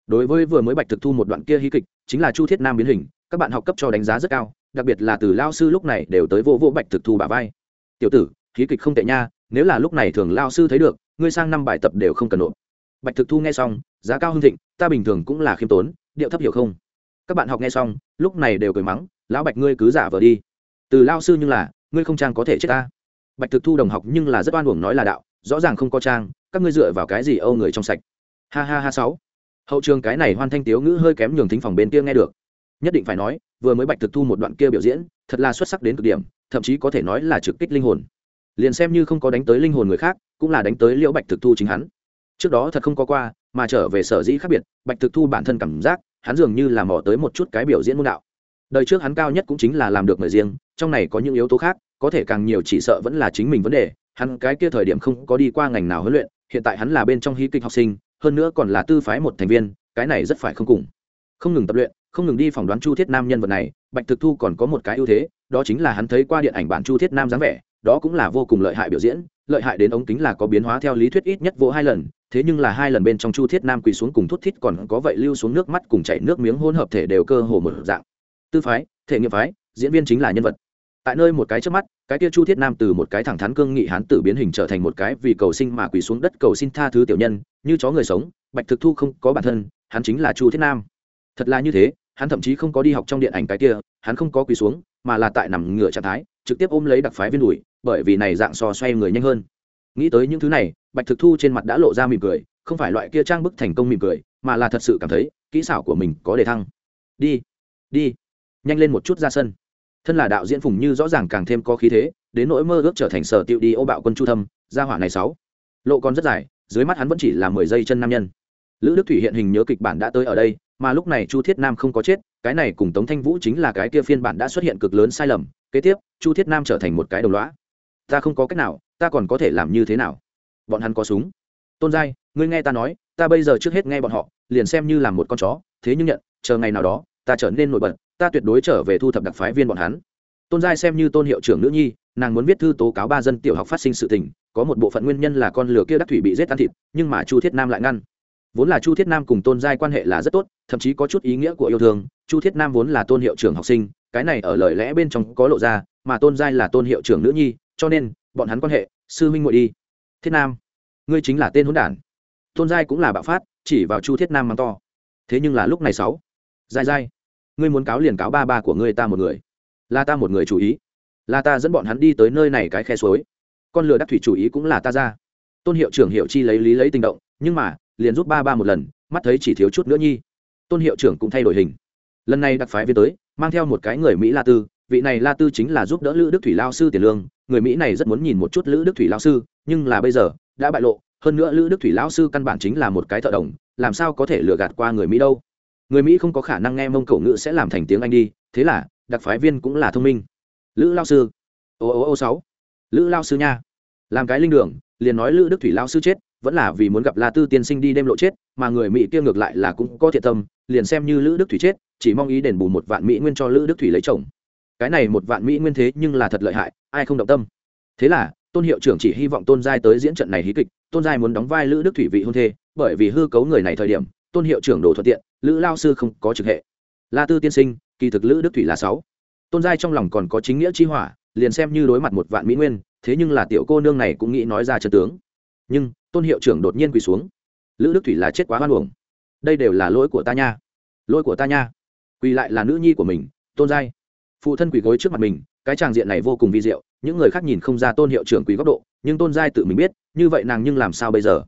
Đối với vừa mới bạch thực thu một đoạn kia hí kịch, chính là chu thiết nam biến hình, các bạn học cấp cho đánh giá rất cao, đặc biệt là từ lao sư lúc này đều tới vô vô bạch thực thu bà vai. Tiểu tử, hí kịch không tệ nha, nếu là lúc này thường lao sư thấy được, ngươi sang năm bài tập đều không cần nộp bạch thực thu nghe xong, giá cao hưng thịnh, ta bình thường cũng là khiêm tốn, điệu thấp hiểu không. Các bạn học nghe xong, lúc này đều cười mắng, lão bạch ngươi cứ giả vờ đi. Từ lao sư nhưng là, ngươi không trang có thể chết ta. Bạch thực thu đồng học nhưng là rất oan uổng nói là đạo, rõ ràng không có trang, các ngươi dựa vào cái gì âu người trong sạch? Ha ha ha sáu. Hậu trường cái này hoan thanh tiếu ngữ hơi kém nhường thính phòng bên kia nghe được. Nhất định phải nói, vừa mới bạch thực thu một đoạn kia biểu diễn, thật là xuất sắc đến cực điểm, thậm chí có thể nói là trực kích linh hồn. Liền xem như không có đánh tới linh hồn người khác, cũng là đánh tới liễu bạch thực thu chính hắn trước đó thật không có qua, mà trở về sở dĩ khác biệt, bạch thực thu bản thân cảm giác, hắn dường như là mò tới một chút cái biểu diễn môn đạo. Đời trước hắn cao nhất cũng chính là làm được người riêng, trong này có những yếu tố khác, có thể càng nhiều chỉ sợ vẫn là chính mình vấn đề. Hắn cái kia thời điểm không có đi qua ngành nào huấn luyện, hiện tại hắn là bên trong hí kịch học sinh, hơn nữa còn là tư phái một thành viên, cái này rất phải không cùng. Không ngừng tập luyện, không ngừng đi phỏng đoán chu thiết nam nhân vật này, bạch thực thu còn có một cái ưu thế, đó chính là hắn thấy qua điện ảnh bản chu thiết nam dáng vẻ đó cũng là vô cùng lợi hại biểu diễn, lợi hại đến ống kính là có biến hóa theo lý thuyết ít nhất vỗ hai lần, thế nhưng là hai lần bên trong chu thiết nam quỳ xuống cùng thút thít còn có vậy lưu xuống nước mắt cùng chảy nước miếng hôn hợp thể đều cơ hồ một dạng. Tư phái, thể nghiệm phái, diễn viên chính là nhân vật. Tại nơi một cái trước mắt, cái kia chu thiết nam từ một cái thẳng thắn cương nghị hán tử biến hình trở thành một cái vì cầu sinh mà quỳ xuống đất cầu xin tha thứ tiểu nhân, như chó người sống, bạch thực thu không có bản thân, hắn chính là chu thiết nam. Thật là như thế, hắn thậm chí không có đi học trong điện ảnh cái kia, hắn không có quỳ xuống, mà là tại nằm ngửa trạng thái, trực tiếp ôm lấy đặc phái viên đùi bởi vì này dạng so xoay người nhanh hơn. Nghĩ tới những thứ này, bạch thực thu trên mặt đã lộ ra mỉm cười, không phải loại kia trang bức thành công mỉm cười, mà là thật sự cảm thấy kỹ xảo của mình có đề thăng. Đi đi, nhanh lên một chút ra sân. Thân là đạo diễn phùng như rõ ràng càng thêm có khí thế, đến nỗi mơ ước trở thành sở tiệu đi ô bạo quân chu thâm, gia hỏa này sáu. Lộ còn rất dài, dưới mắt hắn vẫn chỉ là mười giây chân nam nhân. Lữ đức thủy hiện hình nhớ kịch bản đã tới ở đây, mà lúc này chu thiết nam không có chết, cái này cùng tống thanh vũ chính là cái kia phiên bản đã xuất hiện cực lớn sai lầm. Kế tiếp, chu thiết nam trở thành một cái đồng lõa ta không có cách nào, ta còn có thể làm như thế nào? Bọn hắn có súng. Tôn giai, ngươi nghe ta nói, ta bây giờ trước hết nghe bọn họ, liền xem như là một con chó, thế nhưng nhận, chờ ngày nào đó, ta trở nên nổi bật, ta tuyệt đối trở về thu thập đặc phái viên bọn hắn. Tôn giai xem như tôn hiệu trưởng nữ nhi, nàng muốn viết thư tố cáo ba dân tiểu học phát sinh sự tình, có một bộ phận nguyên nhân là con lửa kia đắc thủy bị giết ăn thịt, nhưng mà chu thiết nam lại ngăn. Vốn là chu thiết nam cùng tôn giai quan hệ là rất tốt, thậm chí có chút ý nghĩa của yêu thương, chu thiết nam vốn là tôn hiệu trưởng học sinh, cái này ở lời lẽ bên trong có lộ ra, mà tôn giai là tôn hiệu trưởng nữ nhi cho nên bọn hắn quan hệ, sư huynh ngồi đi. Thiết nam, ngươi chính là tên hỗn đản. Tôn giai cũng là bạo phát, chỉ vào chu thiết nam mắng to. Thế nhưng là lúc này sáu. Giai giai, ngươi muốn cáo liền cáo ba ba của ngươi ta một người. Là ta một người chủ ý. Là ta dẫn bọn hắn đi tới nơi này cái khe suối. Con lừa đắc thủy chủ ý cũng là ta ra. Tôn hiệu trưởng hiệu chi lấy lý lấy tình động, nhưng mà, liền giúp ba ba một lần, mắt thấy chỉ thiếu chút nữa nhi. Tôn hiệu trưởng cũng thay đổi hình. Lần này đặc phái viên tới, mang theo một cái người mỹ la tư vị này la tư chính là giúp đỡ lữ đức thủy lao sư tiền lương, người mỹ này rất muốn nhìn một chút lữ đức thủy lao sư, nhưng là bây giờ, đã bại lộ, hơn nữa lữ đức thủy lao sư căn bản chính là một cái thợ đồng, làm sao có thể lừa gạt qua người mỹ đâu? Người mỹ không có khả năng nghe mông cổ ngữ sẽ làm thành tiếng anh đi, thế là, đặc phái viên cũng là thông minh. Lữ lao sư. Ô ô ô, sáu. Lữ lao sư nha. Làm cái linh đường, liền nói lữ đức thủy lao sư chết, vẫn là vì muốn gặp la tư tiên sinh đi đêm lộ chết, mà người mỹ kia ngược lại là cũng có thiện tâm, liền xem như lữ đức thủy chết, chỉ mong ý đền bù một vạn mỹ nguyên cho lữ đức thủy lấy chồng cái này một vạn mỹ nguyên thế nhưng là thật lợi hại, ai không động tâm. Thế là, tôn hiệu trưởng chỉ hy vọng tôn giai tới diễn trận này hí kịch, tôn giai muốn đóng vai lữ đức thủy vị hôn thê, bởi vì hư cấu người này thời điểm, tôn hiệu trưởng đồ thuận tiện, lữ lao sư không có trực hệ. La tư tiên sinh, kỳ thực lữ đức thủy là sáu. Tôn giai trong lòng còn có chính nghĩa chi hỏa, liền xem như đối mặt một vạn mỹ nguyên, thế nhưng là tiểu cô nương này cũng nghĩ nói ra chân tướng. Nhưng, tôn hiệu trưởng đột nhiên quỳ xuống. Lữ đức thủy là chết quá hoan uổng. Đây đều là lỗi của ta nha. Lỗi của ta nha. Quỳ lại là nữ nhi của mình, tôn giai phụ thân quỳ gối trước mặt mình, cái tràng diện này vô cùng vi diệu, những người khác nhìn không ra tôn hiệu trưởng quỳ góc độ, nhưng tôn giai tự mình biết, như vậy nàng nhưng làm sao bây giờ?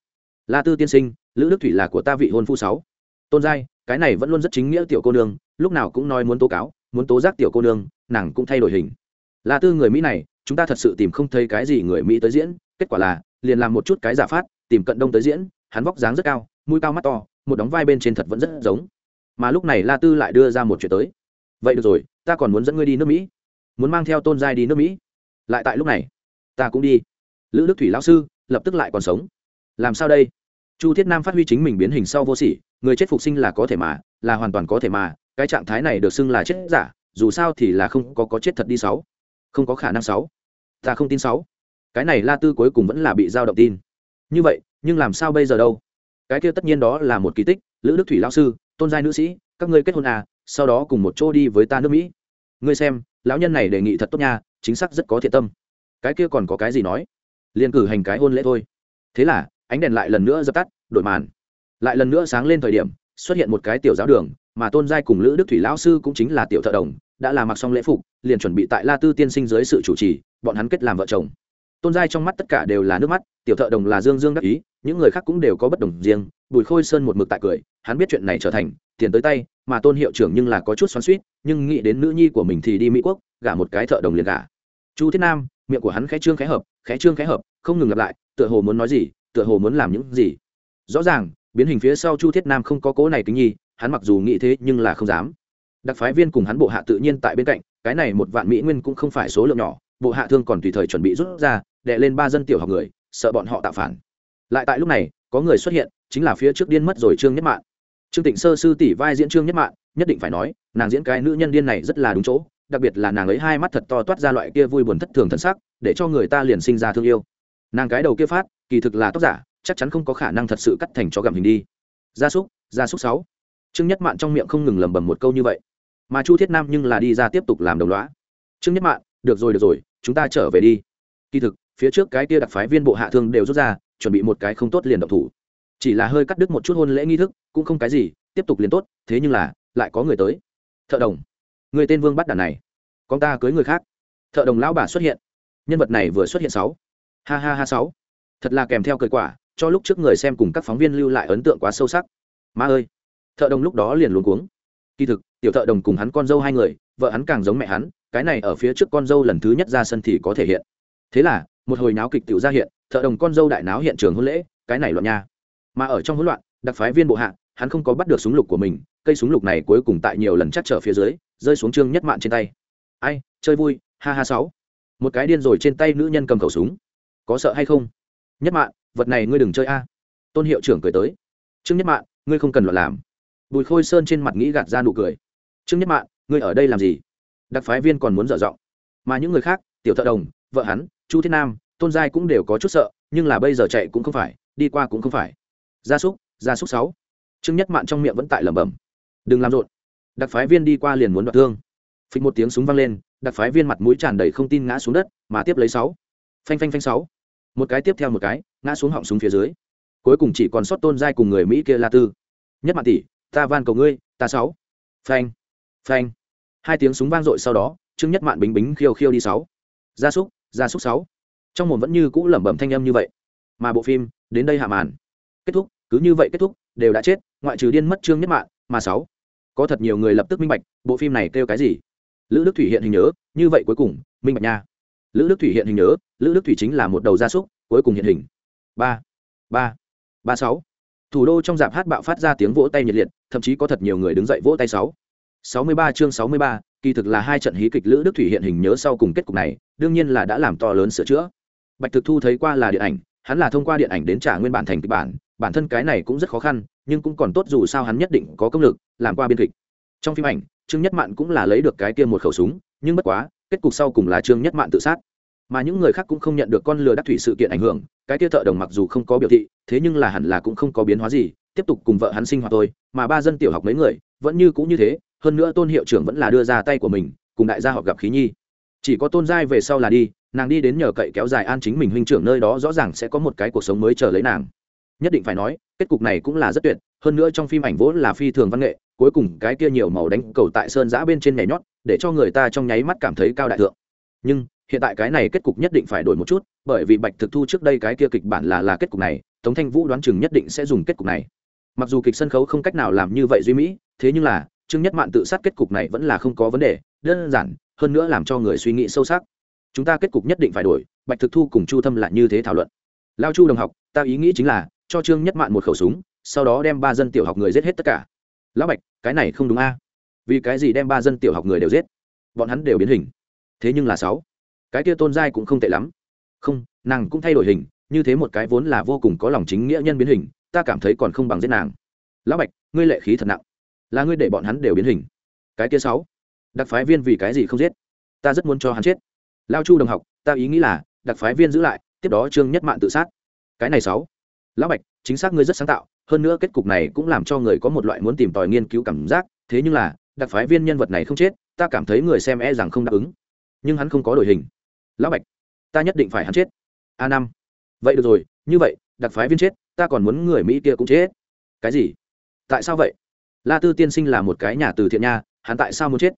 La tư tiên sinh, lữ đức thủy là của ta vị hôn phu sáu. Tôn giai, cái này vẫn luôn rất chính nghĩa tiểu cô nương, lúc nào cũng nói muốn tố cáo, muốn tố giác tiểu cô nương, nàng cũng thay đổi hình. La tư người mỹ này, chúng ta thật sự tìm không thấy cái gì người mỹ tới diễn, kết quả là, liền làm một chút cái giả phát, tìm cận đông tới diễn, hắn vóc dáng rất cao, mũi cao mắt to, một đóng vai bên trên thật vẫn rất giống. Mà lúc này la tư lại đưa ra một chuyện tới. Vậy được rồi ta còn muốn dẫn ngươi đi nước mỹ. Muốn mang theo tôn giai đi nước mỹ. Lại tại lúc này, ta cũng đi. Lữ đức thủy lão sư, lập tức lại còn sống. Làm sao đây? Chu thiết nam phát huy chính mình biến hình sau vô sỉ, người chết phục sinh là có thể mà, là hoàn toàn có thể mà, cái trạng thái này được xưng là chết giả, dù sao thì là không có có chết thật đi sáu. Không có khả năng sáu. Ta không tin sáu. Cái này la tư cuối cùng vẫn là bị giao động tin. Như vậy, nhưng làm sao bây giờ đâu? Cái kia tất nhiên đó là một kỳ tích, lữ đức thủy lao sư, tôn giai nữ sĩ, các ngươi kết hôn à sau đó cùng một chỗ đi với ta nước mỹ. Ngươi xem, lão nhân này đề nghị thật tốt nha, chính xác rất có thiện tâm. Cái kia còn có cái gì nói? Liền cử hành cái hôn lễ thôi. Thế là, ánh đèn lại lần nữa dập tắt, đổi màn. Lại lần nữa sáng lên thời điểm, xuất hiện một cái tiểu giáo đường, mà tôn giai cùng lữ đức thủy lão sư cũng chính là tiểu thợ đồng, đã làm mặc xong lễ phục, liền chuẩn bị tại la tư tiên sinh dưới sự chủ trì, bọn hắn kết làm vợ chồng. Tôn giai trong mắt tất cả đều là nước mắt, tiểu thợ đồng là dương dương đắc ý, những người khác cũng đều có bất đồng riêng, bùi khôi sơn một mực tại cười, hắn biết chuyện này trở thành, tiền tới tay mà tôn hiệu trưởng nhưng là có chút xoắn suýt nhưng nghĩ đến nữ nhi của mình thì đi mỹ quốc, gả một cái thợ đồng liền gả. Chu thiết nam, miệng của hắn khẽ trương khẽ hợp, khẽ trương khẽ hợp, không ngừng lặp lại, tựa hồ muốn nói gì, tựa hồ muốn làm những gì. Rõ ràng, biến hình phía sau chu thiết nam không có cố này kính nhi, hắn mặc dù nghĩ thế nhưng là không dám. Đặc phái viên cùng hắn bộ hạ tự nhiên tại bên cạnh, cái này một vạn mỹ nguyên cũng không phải số lượng nhỏ, bộ hạ thương còn tùy thời chuẩn bị rút ra đệ lên ba dân tiểu học người, sợ bọn họ tạo phản. Lại tại lúc này, có người xuất hiện, chính là phía trước điên mất rồi trương nhất mạng trương tịnh sơ sư tỷ vai diễn trương nhất mạng nhất định phải nói, nàng diễn cái nữ nhân điên này rất là đúng chỗ, đặc biệt là nàng ấy hai mắt thật to toát ra loại kia vui buồn thất thường thân sắc, để cho người ta liền sinh ra thương yêu. Nàng cái đầu kia phát, kỳ thực là tóc giả, chắc chắn không có khả năng thật sự cắt thành cho gặm hình đi. Gia súc gia súc sáu. Trương nhất mạn trong miệng không ngừng lầm bầm một câu như vậy. Mà chu thiết nam nhưng là đi ra tiếp tục làm đồng loá trương nhất mạn, được rồi được rồi, chúng ta trở về đi. Kỳ thực, phía trước cái kia đặc phái viên bộ hạ thương đều rút ra, chuẩn bị một cái không tốt liền động thủ chỉ là hơi cắt đứt một chút hôn lễ nghi thức, cũng không cái gì, tiếp tục liền tốt, thế nhưng là, lại có người tới. Thợ đồng. Người tên vương bắt đàn này. Con ta cưới người khác. Thợ đồng lão bà xuất hiện. Nhân vật này vừa xuất hiện sáu. Ha ha ha sáu. Thật là kèm theo cười quả, cho lúc trước người xem cùng các phóng viên lưu lại ấn tượng quá sâu sắc. Ma ơi. Thợ đồng lúc đó liền luống cuống. Kỳ thực, tiểu thợ đồng cùng hắn con dâu hai người, vợ hắn càng giống mẹ hắn, cái này ở phía trước con dâu lần thứ nhất ra sân thì có thể hiện. Thế là, một hồi náo kịch tiểu ra hiện, thợ đồng con dâu đại náo hiện trường hôn lễ, cái này loạn nha mà ở trong hỗn loạn, đặc phái viên bộ hạ, hắn không có bắt được súng lục của mình, cây súng lục này cuối cùng tại nhiều lần chắc trở phía dưới, rơi xuống trương nhất mạn trên tay. Ai, chơi vui, ha ha sáu. Một cái điên rồi trên tay nữ nhân cầm khẩu súng. Có sợ hay không? Nhất mạn, vật này ngươi đừng chơi a. Tôn hiệu trưởng cười tới. Trương nhất mạn, ngươi không cần loạn làm. Bùi khôi sơn trên mặt nghĩ gạt ra nụ cười. Trương nhất mạn, ngươi ở đây làm gì? Đặc phái viên còn muốn dở giọng. Mà những người khác, tiểu thợ đồng, vợ hắn, chu thiên nam, tôn giai cũng đều có chút sợ, nhưng là bây giờ chạy cũng không phải, đi qua cũng không phải gia súc gia súc sáu. Trương nhất mạn trong miệng vẫn tại lẩm bẩm. Đừng làm rộn. Đặc phái viên đi qua liền muốn đoạt thương. Phịch một tiếng súng vang lên, đặc phái viên mặt mũi tràn đầy không tin ngã xuống đất, mà tiếp lấy sáu. Phanh phanh phanh sáu. Một cái tiếp theo một cái, ngã xuống họng súng phía dưới. Cuối cùng chỉ còn sót tôn giai cùng người mỹ kia la tư. Nhất mạn tỷ, ta van cầu ngươi, ta sáu. Phanh phanh. Hai tiếng súng vang dội sau đó, trương nhất mạn bính bính khiêu khiêu đi sáu. Gia súc gia súc sáu. Trong mồm vẫn như cũ lẩm bẩm thanh âm như vậy. Mà bộ phim, đến đây hạ màn kết thúc, cứ như vậy kết thúc, đều đã chết, ngoại trừ điên mất trương nhất mạn, mà sáu. Có thật nhiều người lập tức minh bạch, bộ phim này kêu cái gì? Lữ đức thủy hiện hình nhớ, như vậy cuối cùng, minh bạch nha. Lữ đức thủy hiện hình nhớ, lữ đức thủy chính là một đầu gia súc, cuối cùng hiện hình. Ba ba ba sáu. Thủ đô trong dạp hát bạo phát ra tiếng vỗ tay nhiệt liệt, thậm chí có thật nhiều người đứng dậy vỗ tay sáu. Sáu mươi ba chương sáu mươi ba, kỳ thực là hai trận hí kịch lữ đức thủy hiện hình nhớ sau cùng kết cục này, đương nhiên là đã làm to lớn sửa chữa. Bạch thực thu thấy qua là điện ảnh, hắn là thông qua điện ảnh đến trả nguyên bản thành kịch bản bản thân cái này cũng rất khó khăn, nhưng cũng còn tốt dù sao hắn nhất định có công lực, làm qua biên kịch. Trong phim ảnh, trương nhất mạn cũng là lấy được cái kia một khẩu súng, nhưng bất quá, kết cục sau cùng là trương nhất mạn tự sát. Mà những người khác cũng không nhận được con lừa đắc thủy sự kiện ảnh hưởng, cái kia thợ đồng mặc dù không có biểu thị, thế nhưng là hẳn là cũng không có biến hóa gì, tiếp tục cùng vợ hắn sinh hoạt tôi mà ba dân tiểu học mấy người, vẫn như cũng như thế, hơn nữa tôn hiệu trưởng vẫn là đưa ra tay của mình, cùng đại gia họ gặp khí nhi. Chỉ có tôn giai về sau là đi, nàng đi đến nhờ cậy kéo dài an chính mình huynh trưởng nơi đó rõ ràng sẽ có một cái cuộc sống mới chờ lấy nàng nhất định phải nói, kết cục này cũng là rất tuyệt, hơn nữa trong phim ảnh vốn là phi thường văn nghệ, cuối cùng cái kia nhiều màu đánh cầu tại sơn giã bên trên nhảy nhót, để cho người ta trong nháy mắt cảm thấy cao đại thượng. Nhưng, hiện tại cái này kết cục nhất định phải đổi một chút, bởi vì bạch thực thu trước đây cái kia kịch bản là là kết cục này, tống thanh vũ đoán chừng nhất định sẽ dùng kết cục này. Mặc dù kịch sân khấu không cách nào làm như vậy duy mỹ, thế nhưng là, trương nhất mạn tự sát kết cục này vẫn là không có vấn đề, đơn giản, hơn nữa làm cho người suy nghĩ sâu sắc. Chúng ta kết cục nhất định phải đổi, bạch thực thu cùng chu thâm lại như thế thảo luận. Lao chu đồng học, ta ý nghĩ chính là cho trương nhất mạn một khẩu súng, sau đó đem ba dân tiểu học người giết hết tất cả. Lão bạch, cái này không đúng a. Vì cái gì đem ba dân tiểu học người đều giết? Bọn hắn đều biến hình. Thế nhưng là sáu. Cái kia tôn giai cũng không tệ lắm. Không, nàng cũng thay đổi hình, như thế một cái vốn là vô cùng có lòng chính nghĩa nhân biến hình, ta cảm thấy còn không bằng giết nàng. Lão bạch, ngươi lệ khí thật nặng. Là ngươi để bọn hắn đều biến hình. Cái kia sáu. Đặc phái viên vì cái gì không giết? Ta rất muốn cho hắn chết. Lao chu đồng học, ta ý nghĩ là, đặc phái viên giữ lại, tiếp đó trương nhất mạn tự sát. Cái này sáu lão bạch, chính xác ngươi rất sáng tạo, hơn nữa kết cục này cũng làm cho người có một loại muốn tìm tòi nghiên cứu cảm giác, thế nhưng là, đặc phái viên nhân vật này không chết, ta cảm thấy người xem e rằng không đáp ứng. Nhưng hắn không có đổi hình. Lão bạch, ta nhất định phải hắn chết. A năm. Vậy được rồi, như vậy, đặc phái viên chết, ta còn muốn người mỹ kia cũng chết. Cái gì? Tại sao vậy? La tư tiên sinh là một cái nhà từ thiện nha, hắn tại sao muốn chết?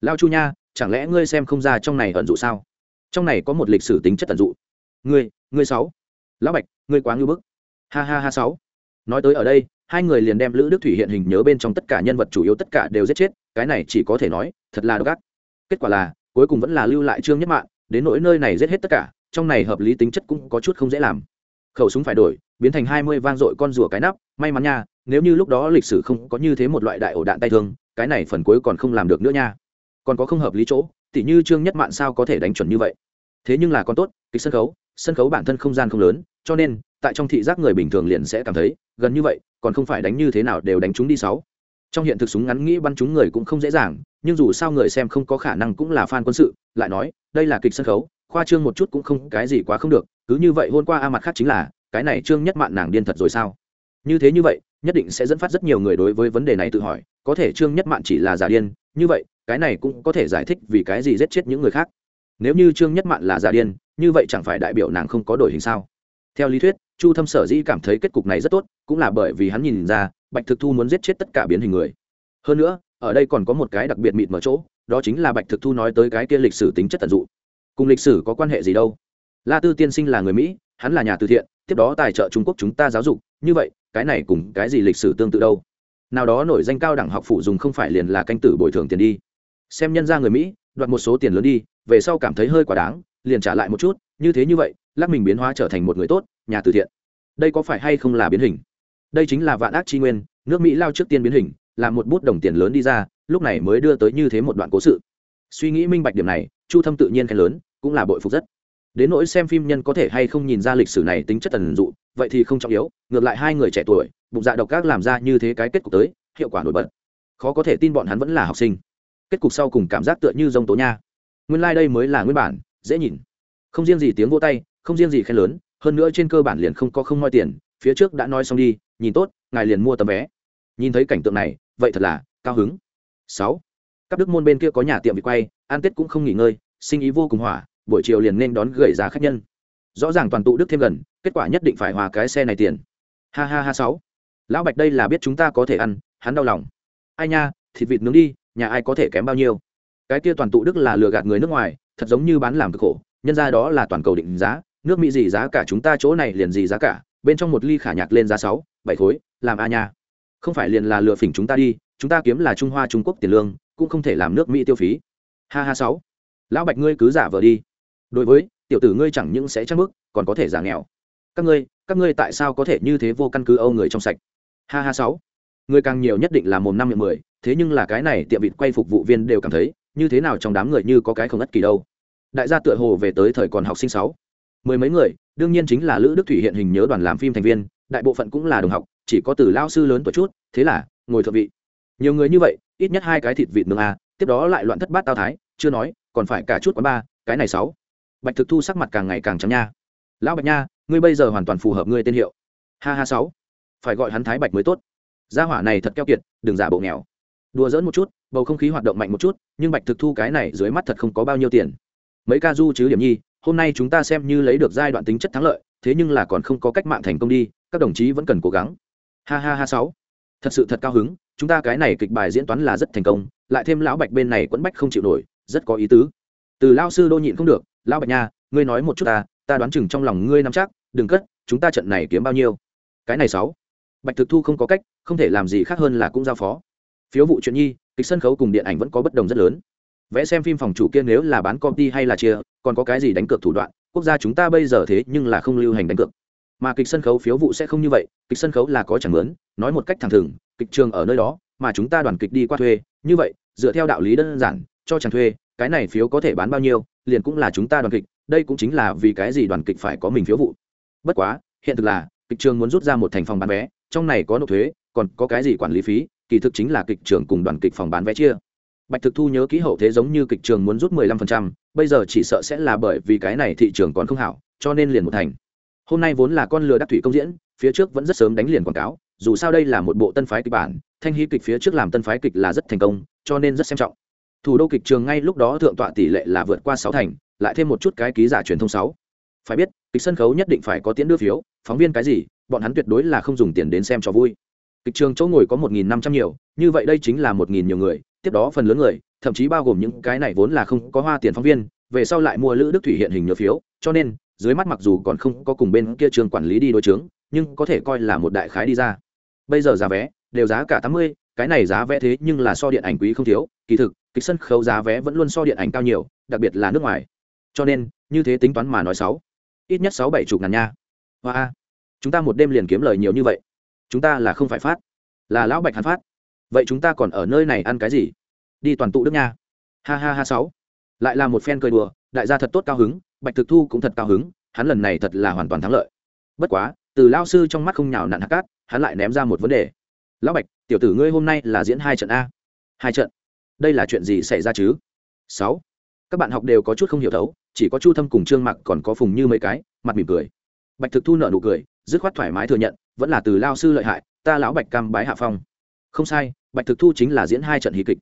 Lao chu nha, chẳng lẽ ngươi xem không ra trong này ẩn dụ sao? Trong này có một lịch sử tính chất ẩn dụ. Ngươi ngươi sáu. Lão bạch, ngươi quá ngưu bức ha ha ha sáu. Nói tới ở đây, hai người liền đem lữ đức thủy hiện hình nhớ bên trong tất cả nhân vật chủ yếu tất cả đều giết chết, cái này chỉ có thể nói, thật là độc ác. Kết quả là, cuối cùng vẫn là lưu lại trương nhất mạng đến nỗi nơi này giết hết tất cả, trong này hợp lý tính chất cũng có chút không dễ làm. Khẩu súng phải đổi, biến thành hai mươi vang dội con rùa cái nắp, may mắn nha, nếu như lúc đó lịch sử không có như thế một loại đại ổ đạn tay thương, cái này phần cuối còn không làm được nữa nha. Còn có không hợp lý chỗ, tỉ như trương nhất mạn sao có thể đánh chuẩn như vậy? Thế nhưng là con tốt, kịch sân khấu sân khấu bản thân không gian không lớn, cho nên, tại trong thị giác người bình thường liền sẽ cảm thấy, gần như vậy, còn không phải đánh như thế nào đều đánh chúng đi sáu. Trong hiện thực súng ngắn nghĩ bắn chúng người cũng không dễ dàng, nhưng dù sao người xem không có khả năng cũng là fan quân sự, lại nói, đây là kịch sân khấu, khoa trương một chút cũng không, cái gì quá không được, cứ như vậy hôm qua a mặt khác chính là, cái này trương nhất mạn nàng điên thật rồi sao? Như thế như vậy, nhất định sẽ dẫn phát rất nhiều người đối với vấn đề này tự hỏi, có thể trương nhất mạn chỉ là giả điên, như vậy, cái này cũng có thể giải thích vì cái gì giết chết những người khác nếu như trương nhất mạn là giả điên, như vậy chẳng phải đại biểu nàng không có đổi hình sao? Theo lý thuyết, chu thâm sở dĩ cảm thấy kết cục này rất tốt, cũng là bởi vì hắn nhìn ra, bạch thực thu muốn giết chết tất cả biến hình người. Hơn nữa, ở đây còn có một cái đặc biệt mịt mở chỗ, đó chính là bạch thực thu nói tới cái kia lịch sử tính chất tận dụ cùng lịch sử có quan hệ gì đâu? La tư tiên sinh là người mỹ, hắn là nhà từ thiện, tiếp đó tài trợ trung quốc chúng ta giáo dục, như vậy, cái này cùng cái gì lịch sử tương tự đâu? Nào đó nổi danh cao đẳng học phụ dùng không phải liền là canh tử bồi thường tiền đi. Xem nhân ra người mỹ, đoạt một số tiền lớn đi về sau cảm thấy hơi quá đáng, liền trả lại một chút, như thế như vậy, lắc mình biến hóa trở thành một người tốt, nhà từ thiện. Đây có phải hay không là biến hình? Đây chính là vạn ác tri nguyên, nước mỹ lao trước tiên biến hình làm một bút đồng tiền lớn đi ra, lúc này mới đưa tới như thế một đoạn cố sự. Suy nghĩ minh bạch điểm này, chu thâm tự nhiên khen lớn, cũng là bội phục rất. Đến nỗi xem phim nhân có thể hay không nhìn ra lịch sử này tính chất tần dụ, vậy thì không trọng yếu, ngược lại hai người trẻ tuổi, bụng dạ độc các làm ra như thế cái kết cục tới, hiệu quả nổi bật. Khó có thể tin bọn hắn vẫn là học sinh. Kết cục sau cùng cảm giác tựa như dông tố nha nguyên lai、like、đây mới là nguyên bản, dễ nhìn. Không riêng gì tiếng vô tay, không riêng gì khen lớn, hơn nữa trên cơ bản liền không có không moi tiền, phía trước đã nói xong đi, nhìn tốt, ngài liền mua tấm vé. Nhìn thấy cảnh tượng này, vậy thật là cao hứng. Sáu. Các đức môn bên kia có nhà tiệm bị quay, ăn tết cũng không nghỉ ngơi, sinh ý vô cùng hỏa buổi chiều liền nên đón gửi ra khách nhân. Rõ ràng toàn tụ đức thêm gần, kết quả nhất định phải hòa cái xe này tiền. Ha ha ha, sáu. Lão bạch đây là biết chúng ta có thể ăn, hắn đau lòng. Ai nha, thịt vịt nướng đi, nhà ai có thể kém bao nhiêu? Cái kia toàn tụ đức là lừa gạt người nước ngoài, thật giống như bán làm cực khổ, nhân ra đó là toàn cầu định giá, nước mỹ gì giá cả chúng ta chỗ này liền gì giá cả, bên trong một ly khả nhạc lên giá sáu, bảy khối, làm a nha. Không phải liền là lừa phỉnh chúng ta đi, chúng ta kiếm là trung hoa trung quốc tiền lương, cũng không thể làm nước mỹ tiêu phí. Ha ha sáu. Lão bạch ngươi cứ giả vờ đi. Đối với, tiểu tử ngươi chẳng những sẽ chắc mức còn có thể giả nghèo. Các ngươi các ngươi tại sao có thể như thế vô căn cứ âu người trong sạch? Ha ha sáu. Người càng nhiều nhất định là mồm năm miệng mười, thế nhưng là cái này tiệm vịt quay phục vụ viên đều cảm thấy như thế nào trong đám người như có cái không ất kỳ đâu. Đại gia tựa hồ về tới thời còn học sinh sáu. Mười mấy người, đương nhiên chính là lữ đức thủy hiện hình nhớ đoàn làm phim thành viên, đại bộ phận cũng là đồng học, chỉ có từ lao sư lớn tuổi chút, thế là, ngồi thượng vị. Nhiều người như vậy, ít nhất hai cái thịt vịt nướng a tiếp đó lại loạn thất bát tao thái, chưa nói, còn phải cả chút quán ba, cái này sáu. Bạch thực thu sắc mặt càng ngày càng trắng nha. Lão bạch nha, ngươi bây giờ hoàn toàn phù hợp ngươi tên hiệu. Ha ha, sáu. Phải gọi hắn thái bạch mới tốt. Gia hỏa này thật keo kiệt, đừng giả bộ nghèo đùa dỡn một chút, bầu không khí hoạt động mạnh một chút, nhưng bạch thực thu cái này dưới mắt thật không có bao nhiêu tiền. Mấy ca du chứ điểm nhi, hôm nay chúng ta xem như lấy được giai đoạn tính chất thắng lợi, thế nhưng là còn không có cách mạng thành công đi, các đồng chí vẫn cần cố gắng. Ha ha ha sáu. Thật sự thật cao hứng, chúng ta cái này kịch bài diễn toán là rất thành công, lại thêm lão bạch bên này quẫn bách không chịu nổi, rất có ý tứ. Từ lao sư đô nhịn không được, lão bạch nha, ngươi nói một chút ta ta đoán chừng trong lòng ngươi nắm chắc, đừng cất, chúng ta trận này kiếm bao nhiêu? Cái này sáu. Bạch thực thu không có cách, không thể làm gì khác hơn là cũng giao phó phiếu vụ chuyện nhi, kịch sân khấu cùng điện ảnh vẫn có bất đồng rất lớn. Vẽ xem phim phòng chủ kia nếu là bán công ty hay là chia, còn có cái gì đánh cược thủ đoạn, quốc gia chúng ta bây giờ thế nhưng là không lưu hành đánh cược. Mà kịch sân khấu phiếu vụ sẽ không như vậy, kịch sân khấu là có chẳng lớn nói một cách thẳng thừng, kịch trường ở nơi đó, mà chúng ta đoàn kịch đi qua thuê, như vậy, dựa theo đạo lý đơn giản, cho chẳng thuê, cái này phiếu có thể bán bao nhiêu, liền cũng là chúng ta đoàn kịch, đây cũng chính là vì cái gì đoàn kịch phải có mình phiếu vụ. Bất quá, hiện thực là, kịch trường muốn rút ra một thành phòng bán vé, trong này có nộp thuế, còn có cái gì quản lý phí kỳ thực chính là kịch trường cùng đoàn kịch phòng bán vé chia. Bạch thực thu nhớ kỹ hậu thế giống như kịch trường muốn rút mười lăm phần trăm, bây giờ chỉ sợ sẽ là bởi vì cái này thị trường còn không hảo, cho nên liền một thành. Hôm nay vốn là con lừa đắc thủy công diễn, phía trước vẫn rất sớm đánh liền quảng cáo, dù sao đây là một bộ tân phái kịch bản, thanh hy kịch phía trước làm tân phái kịch là rất thành công, cho nên rất xem trọng. Thủ đô kịch trường ngay lúc đó thượng tọa tỷ lệ là vượt qua sáu thành, lại thêm một chút cái ký giả truyền thông sáu. Phải biết, kịch sân khấu nhất định phải có tiến đưa phiếu, phóng viên cái gì, bọn hắn tuyệt đối là không dùng tiền đến xem cho vui kịch trường chỗ ngồi có một nghìn năm trăm nhiều, như vậy đây chính là một nghìn nhiều người, tiếp đó phần lớn người, thậm chí bao gồm những cái này vốn là không có hoa tiền phóng viên, về sau lại mua lữ đức thủy hiện hình nhớ phiếu, cho nên, dưới mắt mặc dù còn không có cùng bên kia trường quản lý đi đối chứng nhưng có thể coi là một đại khái đi ra. Bây giờ giá vé, đều giá cả tám mươi, cái này giá vé thế nhưng là so điện ảnh quý không thiếu, kỳ thực, kịch sân khấu giá vé vẫn luôn so điện ảnh cao nhiều, đặc biệt là nước ngoài. Cho nên, như thế tính toán mà nói sáu, ít nhất sáu bảy chục ngàn nha. Hoa chúng ta một đêm liền kiếm lời nhiều như vậy chúng ta là không phải phát, là lão bạch hắn phát. Vậy chúng ta còn ở nơi này ăn cái gì? Đi toàn tụ đức nha. Ha ha ha sáu. Lại là một phen cười đùa, đại gia thật tốt cao hứng, bạch thực thu cũng thật cao hứng, hắn lần này thật là hoàn toàn thắng lợi. Bất quá, từ lao sư trong mắt không nhào nặn hạt cát, hắn lại ném ra một vấn đề. Lão bạch, tiểu tử ngươi hôm nay là diễn hai trận a. Hai trận? Đây là chuyện gì xảy ra chứ? Sáu. Các bạn học đều có chút không hiểu thấu, chỉ có chu thâm cùng trương mặc còn có phùng như mấy cái, mặt mỉm cười. Bạch thực thu nợ nụ cười, dứt khoát thoải mái thừa nhận vẫn là từ lao sư lợi hại ta lão bạch cam bái hạ phong. Không sai bạch thực thu chính là diễn hai trận hí kịch.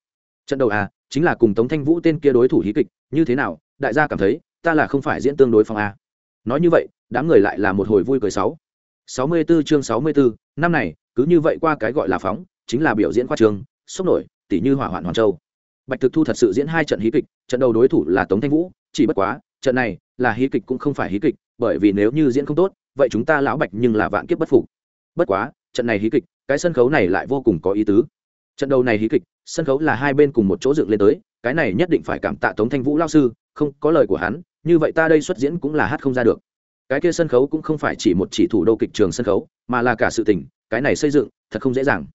Trận đầu à chính là cùng tống thanh vũ tên kia đối thủ hí kịch như thế nào đại gia cảm thấy ta là không phải diễn tương đối phong a nói như vậy đám người lại là một hồi vui cười sáu. Sáu mươi 64 chương sáu mươi 64, năm này cứ như vậy qua cái gọi là phóng chính là biểu diễn khoa trường sốc nổi tỷ như hỏa hoạn hoàn châu. Bạch thực thu thật sự diễn hai trận hí kịch trận đầu đối thủ là tống thanh vũ chỉ bất quá trận này là hí kịch cũng không phải hí kịch bởi vì nếu như diễn không tốt vậy chúng ta lão bạch nhưng là vạn kiếp bất phục bất quá, trận này hí kịch, cái sân khấu này lại vô cùng có ý tứ. Trận đầu này hí kịch, sân khấu là hai bên cùng một chỗ dựng lên tới, cái này nhất định phải cảm tạ tống thanh vũ lao sư, không có lời của hắn, như vậy ta đây xuất diễn cũng là hát không ra được. Cái kia sân khấu cũng không phải chỉ một chỉ thủ đô kịch trường sân khấu, mà là cả sự tình, cái này xây dựng, thật không dễ dàng.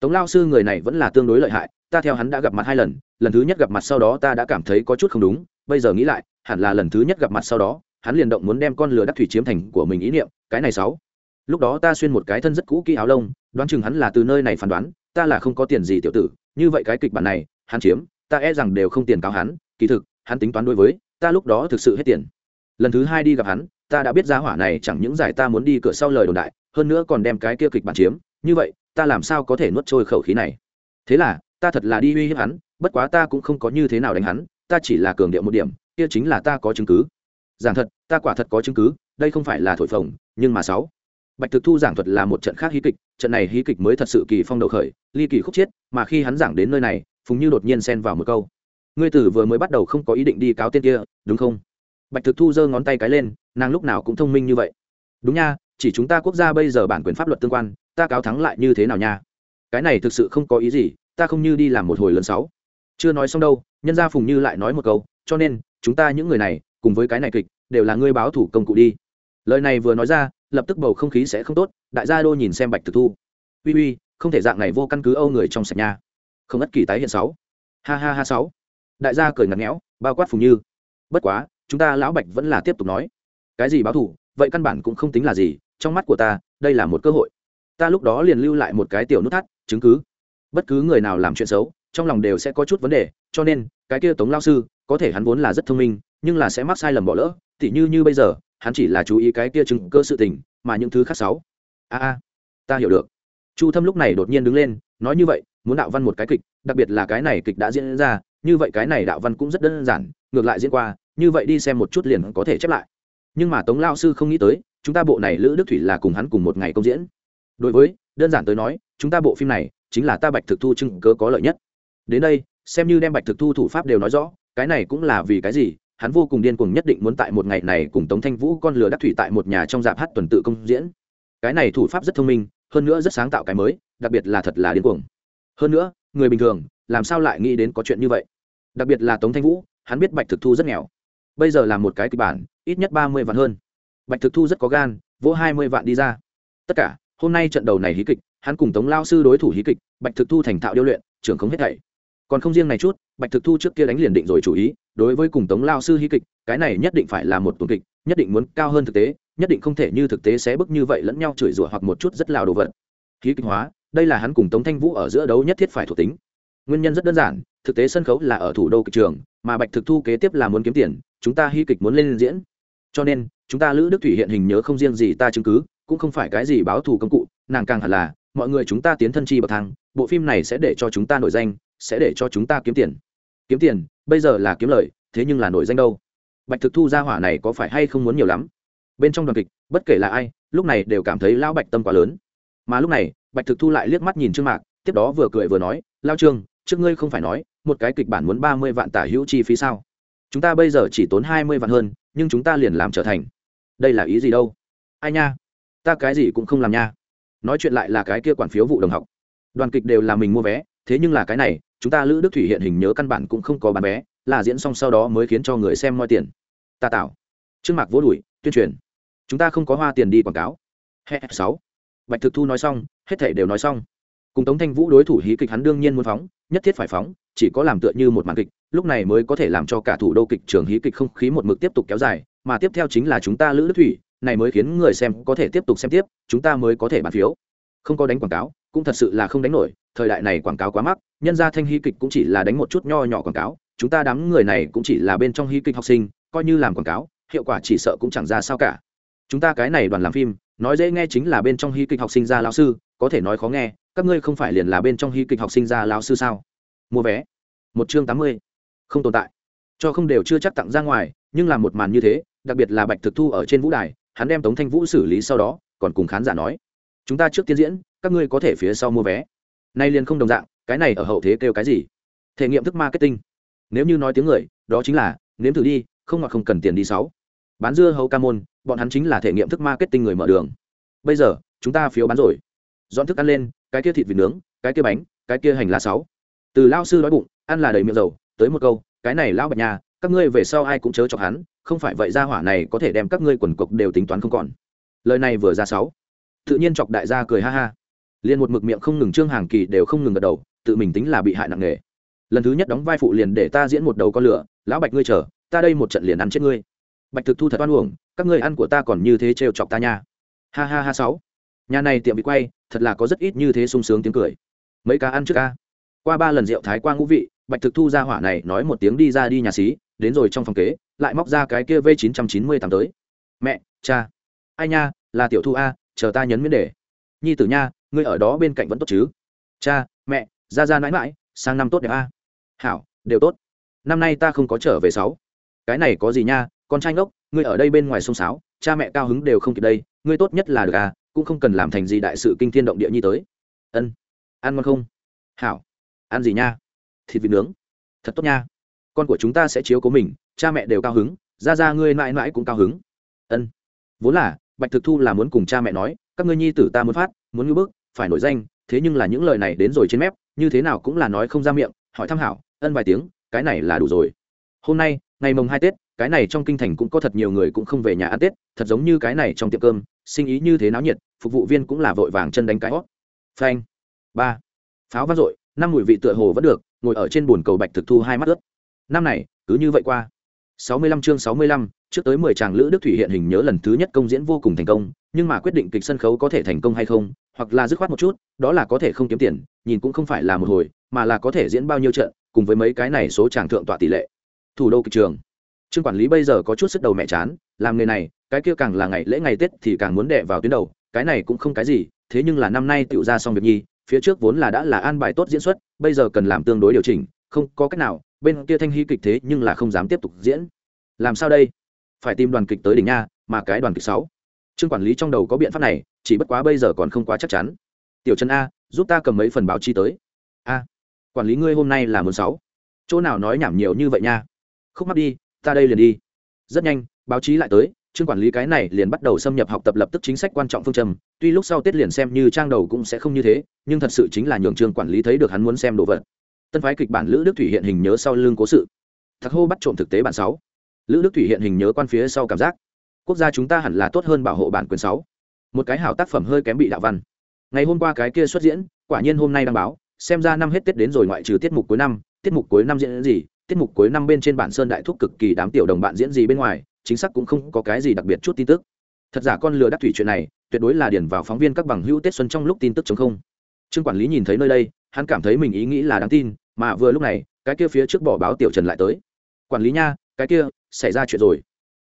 Tống lao sư người này vẫn là tương đối lợi hại, ta theo hắn đã gặp mặt hai lần lần thứ nhất gặp mặt sau đó ta đã cảm thấy có chút không đúng, bây giờ nghĩ lại, hẳn là lần thứ nhất gặp mặt sau đó, hắn liền động muốn đem con lừa đắc thủy chiếm thành của mình ý niệm, cái này sáu lúc đó ta xuyên một cái thân rất cũ kỹ áo lông, đoán chừng hắn là từ nơi này phán đoán, ta là không có tiền gì tiểu tử, như vậy cái kịch bản này, hắn chiếm, ta e rằng đều không tiền cáo hắn, kỳ thực, hắn tính toán đối với, ta lúc đó thực sự hết tiền. Lần thứ hai đi gặp hắn, ta đã biết giá hỏa này chẳng những giải ta muốn đi cửa sau lời đồn đại, hơn nữa còn đem cái kia kịch bản chiếm, như vậy, ta làm sao có thể nuốt trôi khẩu khí này? Thế là, ta thật là đi uy hiếp hắn, bất quá ta cũng không có như thế nào đánh hắn, ta chỉ là cường điệu một điểm, kia chính là ta có chứng cứ. Giảng thật, ta quả thật có chứng cứ, đây không phải là thổi phồng, nhưng mà sáu bạch thực thu giảng thuật là một trận khác hí kịch, trận này hí kịch mới thật sự kỳ phong đầu khởi, ly kỳ khúc chiết, mà khi hắn giảng đến nơi này, phùng như đột nhiên xen vào một câu. Ngươi tử vừa mới bắt đầu không có ý định đi cáo tên kia, đúng không? Bạch thực thu giơ ngón tay cái lên, nàng lúc nào cũng thông minh như vậy. Đúng nha, chỉ chúng ta quốc gia bây giờ bản quyền pháp luật tương quan, ta cáo thắng lại như thế nào nha? Cái này thực sự không có ý gì, ta không như đi làm một hồi lớn sáu. Chưa nói xong đâu, nhân gia phùng như lại nói một câu, cho nên, chúng ta những người này, cùng với cái này kịch, đều là ngươi báo thủ công cụ đi. Lời này vừa nói ra lập tức bầu không khí sẽ không tốt, đại gia đô nhìn xem bạch thực thu. Uy uy, không thể dạng này vô căn cứ âu người trong sạch nha. Không ất kỳ tái hiện sáu. Ha ha ha sáu. Đại gia cười ngặt nghẽo, bao quát phùng như. Bất quá, chúng ta lão bạch vẫn là tiếp tục nói. Cái gì báo thủ vậy căn bản cũng không tính là gì, trong mắt của ta, đây là một cơ hội. Ta lúc đó liền lưu lại một cái tiểu nút thắt, chứng cứ. Bất cứ người nào làm chuyện xấu, trong lòng đều sẽ có chút vấn đề, cho nên, cái kia tống lao sư, có thể hắn vốn là rất thông minh, nhưng là sẽ mắc sai lầm bỏ lỡ, tỉ như như bây giờ hắn chỉ là chú ý cái kia chứng cơ sự tình, mà những thứ khác sáu. A a, ta hiểu được. Chu thâm lúc này đột nhiên đứng lên, nói như vậy, muốn đạo văn một cái kịch, đặc biệt là cái này kịch đã diễn ra, như vậy cái này đạo văn cũng rất đơn giản, ngược lại diễn qua, như vậy đi xem một chút liền có thể chép lại. Nhưng mà tống lao sư không nghĩ tới, chúng ta bộ này lữ đức thủy là cùng hắn cùng một ngày công diễn. Đối với, đơn giản tới nói, chúng ta bộ phim này chính là ta bạch thực thu chứng cớ có lợi nhất. Đến đây, xem như đem bạch thực thu thủ pháp đều nói rõ, cái này cũng là vì cái gì hắn vô cùng điên cuồng nhất định muốn tại một ngày này cùng tống thanh vũ con lừa đắc thủy tại một nhà trong dạp hát tuần tự công diễn. Cái này thủ pháp rất thông minh, hơn nữa rất sáng tạo cái mới, đặc biệt là thật là điên cuồng. Hơn nữa, người bình thường, làm sao lại nghĩ đến có chuyện như vậy? Đặc biệt là tống thanh vũ, hắn biết bạch thực thu rất nghèo. Bây giờ là một cái kịch bản, ít nhất ba mươi vạn hơn. Bạch thực thu rất có gan, vỗ hai mươi vạn đi ra. Tất cả, hôm nay trận đầu này hí kịch, hắn cùng tống lao sư đối thủ hí kịch, bạch thực thu thành thạo điêu luyện, trưởng không hết thảy. Còn không riêng này chút, bạch thực thu trước kia đánh liền định rồi chủ ý đối với cùng tống lao sư hy kịch, cái này nhất định phải là một tuần kịch, nhất định muốn cao hơn thực tế, nhất định không thể như thực tế sẽ bức như vậy lẫn nhau chửi rủa hoặc một chút rất lào đồ vật. Hí kịch hóa, đây là hắn cùng tống thanh vũ ở giữa đấu nhất thiết phải thuộc tính. Nguyên nhân rất đơn giản, thực tế sân khấu là ở thủ đô kịch trường, mà bạch thực thu kế tiếp là muốn kiếm tiền, chúng ta hy kịch muốn lên diễn. Cho nên, chúng ta lữ đức thủy hiện hình nhớ không riêng gì ta chứng cứ, cũng không phải cái gì báo thù công cụ, nàng càng hẳn là, mọi người chúng ta tiến thân chi bậc thang, bộ phim này sẽ để cho chúng ta nổi danh, sẽ để cho chúng ta kiếm tiền kiếm tiền, bây giờ là kiếm lời, thế nhưng là nổi danh đâu. Bạch thực thu ra hỏa này có phải hay không muốn nhiều lắm? Bên trong đoàn kịch, bất kể là ai, lúc này đều cảm thấy lão bạch tâm quá lớn. Mà lúc này, bạch thực thu lại liếc mắt nhìn trương mạc, tiếp đó vừa cười vừa nói lao trương, trước ngươi không phải nói, một cái kịch bản muốn ba mươi vạn tả hữu chi phí sao? Chúng ta bây giờ chỉ tốn hai mươi vạn hơn, nhưng chúng ta liền làm trở thành. Đây là ý gì đâu? Ai nha? Ta cái gì cũng không làm nha. Nói chuyện lại là cái kia quản phiếu vụ đồng học. Đoàn kịch đều là mình mua vé thế nhưng là cái này, chúng ta lữ đức thủy hiện hình nhớ căn bản cũng không có bán vé, là diễn xong sau đó mới khiến cho người xem moi tiền. Ta tạo trương mạc vỗ đùi, tuyên truyền. Chúng ta không có hoa tiền đi quảng cáo. He sáu. Bạch thực thu nói xong, hết thể đều nói xong. Cùng tống thanh vũ đối thủ hí kịch hắn đương nhiên muốn phóng, nhất thiết phải phóng, chỉ có làm tựa như một màn kịch, lúc này mới có thể làm cho cả thủ đô kịch trường hí kịch không khí một mực tiếp tục kéo dài, mà tiếp theo chính là chúng ta lữ đức thủy, này mới khiến người xem có thể tiếp tục xem tiếp, chúng ta mới có thể bán phiếu. Không có đánh quảng cáo cũng thật sự là không đánh nổi, thời đại này quảng cáo quá mắc, nhân ra thanh hí kịch cũng chỉ là đánh một chút nho nhỏ quảng cáo, chúng ta đám người này cũng chỉ là bên trong hí kịch học sinh, coi như làm quảng cáo, hiệu quả chỉ sợ cũng chẳng ra sao cả. Chúng ta cái này đoàn làm phim, nói dễ nghe chính là bên trong hí kịch học sinh ra lão sư, có thể nói khó nghe, các ngươi không phải liền là bên trong hí kịch học sinh ra lão sư sao? Mua vé. Một chương tám mươi. Không tồn tại. Cho không đều chưa chắc tặng ra ngoài, nhưng làm một màn như thế, đặc biệt là bạch thực thu ở trên vũ đài, hắn đem tống thanh vũ xử lý sau đó, còn cùng khán giả nói. Chúng ta trước tiên diễn các ngươi có thể phía sau mua vé. Nay liền không đồng dạng, cái này ở hậu thế kêu cái gì? Thể nghiệm thức marketing. Nếu như nói tiếng người, đó chính là, nếm thử đi, không ngọt không cần tiền đi sáu. Bán dưa hấu ca môn, bọn hắn chính là thể nghiệm thức marketing người mở đường. Bây giờ, chúng ta phiếu bán rồi. Dọn thức ăn lên, cái kia thịt vịt nướng, cái kia bánh, cái kia hành lá sáu. Từ lao sư đói bụng, ăn là đầy miệng dầu, tới một câu, cái này lão bạch nhà, các ngươi về sau ai cũng chớ chọc hắn, không phải vậy ra hỏa này có thể đem các ngươi quần cục đều tính toán không còn. Lời này vừa ra sáu. Tự nhiên chọc đại gia cười ha ha liền một mực miệng không ngừng trương hàng kỳ đều không ngừng gật đầu, tự mình tính là bị hại nặng nề. Lần thứ nhất đóng vai phụ liền để ta diễn một đầu con lửa, lão bạch ngươi chờ, ta đây một trận liền ăn chết ngươi. Bạch thực thu thật oan uổng, các ngươi ăn của ta còn như thế trêu chọc ta nha. Ha ha ha sáu. Nhà này tiệm bị quay, thật là có rất ít như thế sung sướng tiếng cười. Mấy cá ăn trước ca. Qua ba lần rượu thái qua ngũ vị, bạch thực thu ra hỏa này nói một tiếng đi ra đi nhà xí, đến rồi trong phòng kế, lại móc ra cái kia v chín trăm chín mươi tám tới. Mẹ, cha. Ai nha, là tiểu thu a, chờ ta nhấn miễn đề. Nhi tử nha ngươi ở đó bên cạnh vẫn tốt chứ? Cha, mẹ, ra ra mãi mãi sang năm tốt đẹp a. Hảo, đều tốt. Năm nay ta không có trở về sáu. Cái này có gì nha, con trai ngốc, ngươi ở đây bên ngoài sông sáo, cha mẹ cao hứng đều không kịp đây, ngươi tốt nhất là được à cũng không cần làm thành gì đại sự kinh thiên động địa như tới. Ân. Ăn ngon không? Hảo. Ăn gì nha? Thịt vịt nướng. Thật tốt nha. Con của chúng ta sẽ chiếu cố mình, cha mẹ đều cao hứng, ra ra ngươi mãi mãi cũng cao hứng. Ân. Vốn là, bạch thực thu là muốn cùng cha mẹ nói, các ngươi nhi tử ta muốn phát, muốn ngư bức phải nổi danh, thế nhưng là những lời này đến rồi trên mép, như thế nào cũng là nói không ra miệng, hỏi thăm hảo, ân vài tiếng, cái này là đủ rồi. Hôm nay, ngày mồng hai tết, cái này trong kinh thành cũng có thật nhiều người cũng không về nhà ăn tết, thật giống như cái này trong tiệm cơm, sinh ý như thế náo nhiệt, phục vụ viên cũng là vội vàng chân đánh cái hót phanh. Ba. Pháo vang dội, năm mùi vị tựa hồ vẫn được, ngồi ở trên bồn cầu bạch thực thu hai mắt ướt. Năm này, cứ như vậy qua sáu mươi lăm chương sáu mươi lăm, trước tới mười chàng lữ đức thủy hiện hình nhớ lần thứ nhất công diễn vô cùng thành công, nhưng mà quyết định kịch sân khấu có thể thành công hay không, hoặc là dứt khoát một chút, đó là có thể không kiếm tiền, nhìn cũng không phải là một hồi, mà là có thể diễn bao nhiêu trận, cùng với mấy cái này số chàng thượng tọa tỷ lệ. Thủ đô kịch trường. Trương quản lý bây giờ có chút sức đầu mẹ chán, làm người này, cái kia càng là ngày lễ ngày tết thì càng muốn đè vào tuyến đầu, cái này cũng không cái gì, thế nhưng là năm nay tiểu ra xong việc nhi, phía trước vốn là đã là an bài tốt diễn xuất, bây giờ cần làm tương đối điều chỉnh, không có cách nào bên kia thanh hy kịch thế nhưng là không dám tiếp tục diễn. Làm sao đây? Phải tìm đoàn kịch tới đỉnh nha, mà cái đoàn kịch sáu. Trương quản lý trong đầu có biện pháp này, chỉ bất quá bây giờ còn không quá chắc chắn. Tiểu trần a, giúp ta cầm mấy phần báo chi tới. A, quản lý ngươi hôm nay là muốn sáu. Chỗ nào nói nhảm nhiều như vậy nha. Không mắc đi, ta đây liền đi. Rất nhanh, báo chí lại tới, trương quản lý cái này liền bắt đầu xâm nhập học tập lập tức chính sách quan trọng phương châm. Tuy lúc sau tiết liền xem như trang đầu cũng sẽ không như thế, nhưng thật sự chính là nhường trương quản lý thấy được hắn muốn xem đồ vật tân phái kịch bản lữ đức thủy hiện hình nhớ sau lưng cố sự. Thật hô bắt trộm thực tế bản sáu. Lữ đức thủy hiện hình nhớ quan phía sau cảm giác. Quốc gia chúng ta hẳn là tốt hơn bảo hộ bản quyền sáu. Một cái hảo tác phẩm hơi kém bị đạo văn. Ngày hôm qua cái kia xuất diễn, quả nhiên hôm nay đăng báo, xem ra năm hết tết đến rồi ngoại trừ tiết mục cuối năm, tiết mục cuối năm diễn gì, tiết mục cuối năm bên trên bản sơn đại thúc cực kỳ đám tiểu đồng bạn diễn gì bên ngoài, chính xác cũng không có cái gì đặc biệt chút tin tức. Thật giả con lừa đắc thủy chuyện này, tuyệt đối là điển vào phóng viên các bằng hữu tết xuân trong lúc tin tức chống không. Trương quản lý nhìn thấy nơi đây, hắn cảm thấy mình ý nghĩ là đáng tin mà vừa lúc này, cái kia phía trước bỏ báo tiểu trần lại tới. Quản lý nha, cái kia, xảy ra chuyện rồi.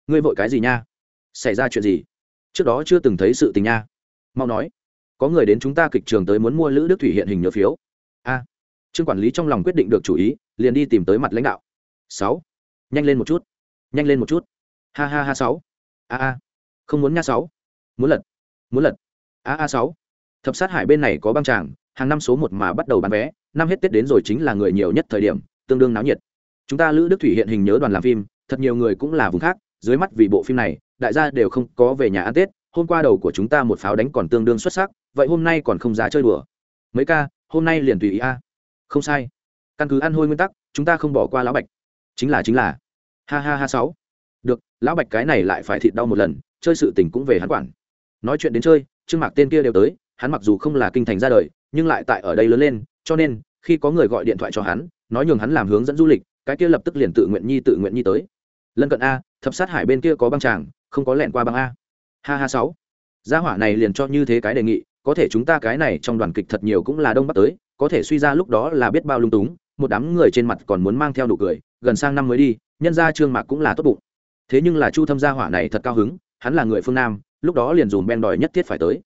Ngươi vội cái gì nha? Xảy ra chuyện gì? Trước đó chưa từng thấy sự tình nha. Mau nói. Có người đến chúng ta kịch trường tới muốn mua lữ đức thủy hiện hình nhớ phiếu. A. Trương quản lý trong lòng quyết định được chủ ý, liền đi tìm tới mặt lãnh đạo. Sáu. Nhanh lên một chút. Nhanh lên một chút. Ha ha ha, sáu. A a. Không muốn nha, sáu. Muốn lật. Muốn lật. A a, sáu. Thập sát hải bên này có băng tràng, hàng năm số một mà bắt đầu bán vé năm hết tết đến rồi chính là người nhiều nhất thời điểm, tương đương náo nhiệt. Chúng ta lữ đức thủy hiện hình nhớ đoàn làm phim, thật nhiều người cũng là vùng khác, dưới mắt vì bộ phim này, đại gia đều không có về nhà ăn tết, hôm qua đầu của chúng ta một pháo đánh còn tương đương xuất sắc, vậy hôm nay còn không giá chơi đùa. Mấy ca, hôm nay liền tùy ý a. Không sai. Căn cứ ăn hôi nguyên tắc, chúng ta không bỏ qua lão bạch. Chính là chính là. Ha ha ha sáu. Được, lão bạch cái này lại phải thịt đau một lần, chơi sự tình cũng về hắn quản. Nói chuyện đến chơi, trương mạc tên kia đều tới, hắn mặc dù không là kinh thành ra đời, nhưng lại tại ở đây lớn lên cho nên, khi có người gọi điện thoại cho hắn, nói nhường hắn làm hướng dẫn du lịch, cái kia lập tức liền tự nguyện nhi tự nguyện nhi tới. Lân cận a, thập sát hải bên kia có băng tràng, không có lẹn qua băng a. Ha ha sáu. Gia hỏa này liền cho như thế cái đề nghị, có thể chúng ta cái này trong đoàn kịch thật nhiều cũng là đông bắc tới, có thể suy ra lúc đó là biết bao lung túng, một đám người trên mặt còn muốn mang theo nụ cười, gần sang năm mới đi, nhân ra trương mạc cũng là tốt bụng. Thế nhưng là chu thâm gia hỏa này thật cao hứng, hắn là người phương nam, lúc đó liền dùm ben đòi nhất thiết phải tới.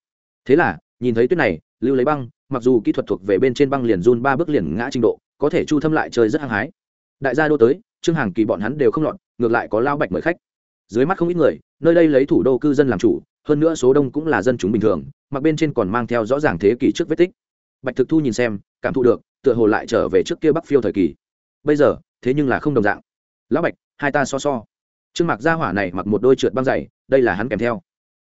Thế là, nhìn thấy tuyết này, lưu lấy băng mặc dù kỹ thuật thuộc về bên trên băng liền run ba bước liền ngã trình độ, có thể chu thâm lại chơi rất hăng hái. Đại gia đô tới, trương hàng kỳ bọn hắn đều không lọt, ngược lại có lao bạch mời khách. Dưới mắt không ít người, nơi đây lấy thủ đô cư dân làm chủ, hơn nữa số đông cũng là dân chúng bình thường, mặc bên trên còn mang theo rõ ràng thế kỷ trước vết tích. Bạch thực thu nhìn xem, cảm thụ được, tựa hồ lại trở về trước kia bắc phiêu thời kỳ. Bây giờ, thế nhưng là không đồng dạng. Lão bạch, hai ta so so. Trương mặc gia hỏa này mặc một đôi trượt băng dày, đây là hắn kèm theo.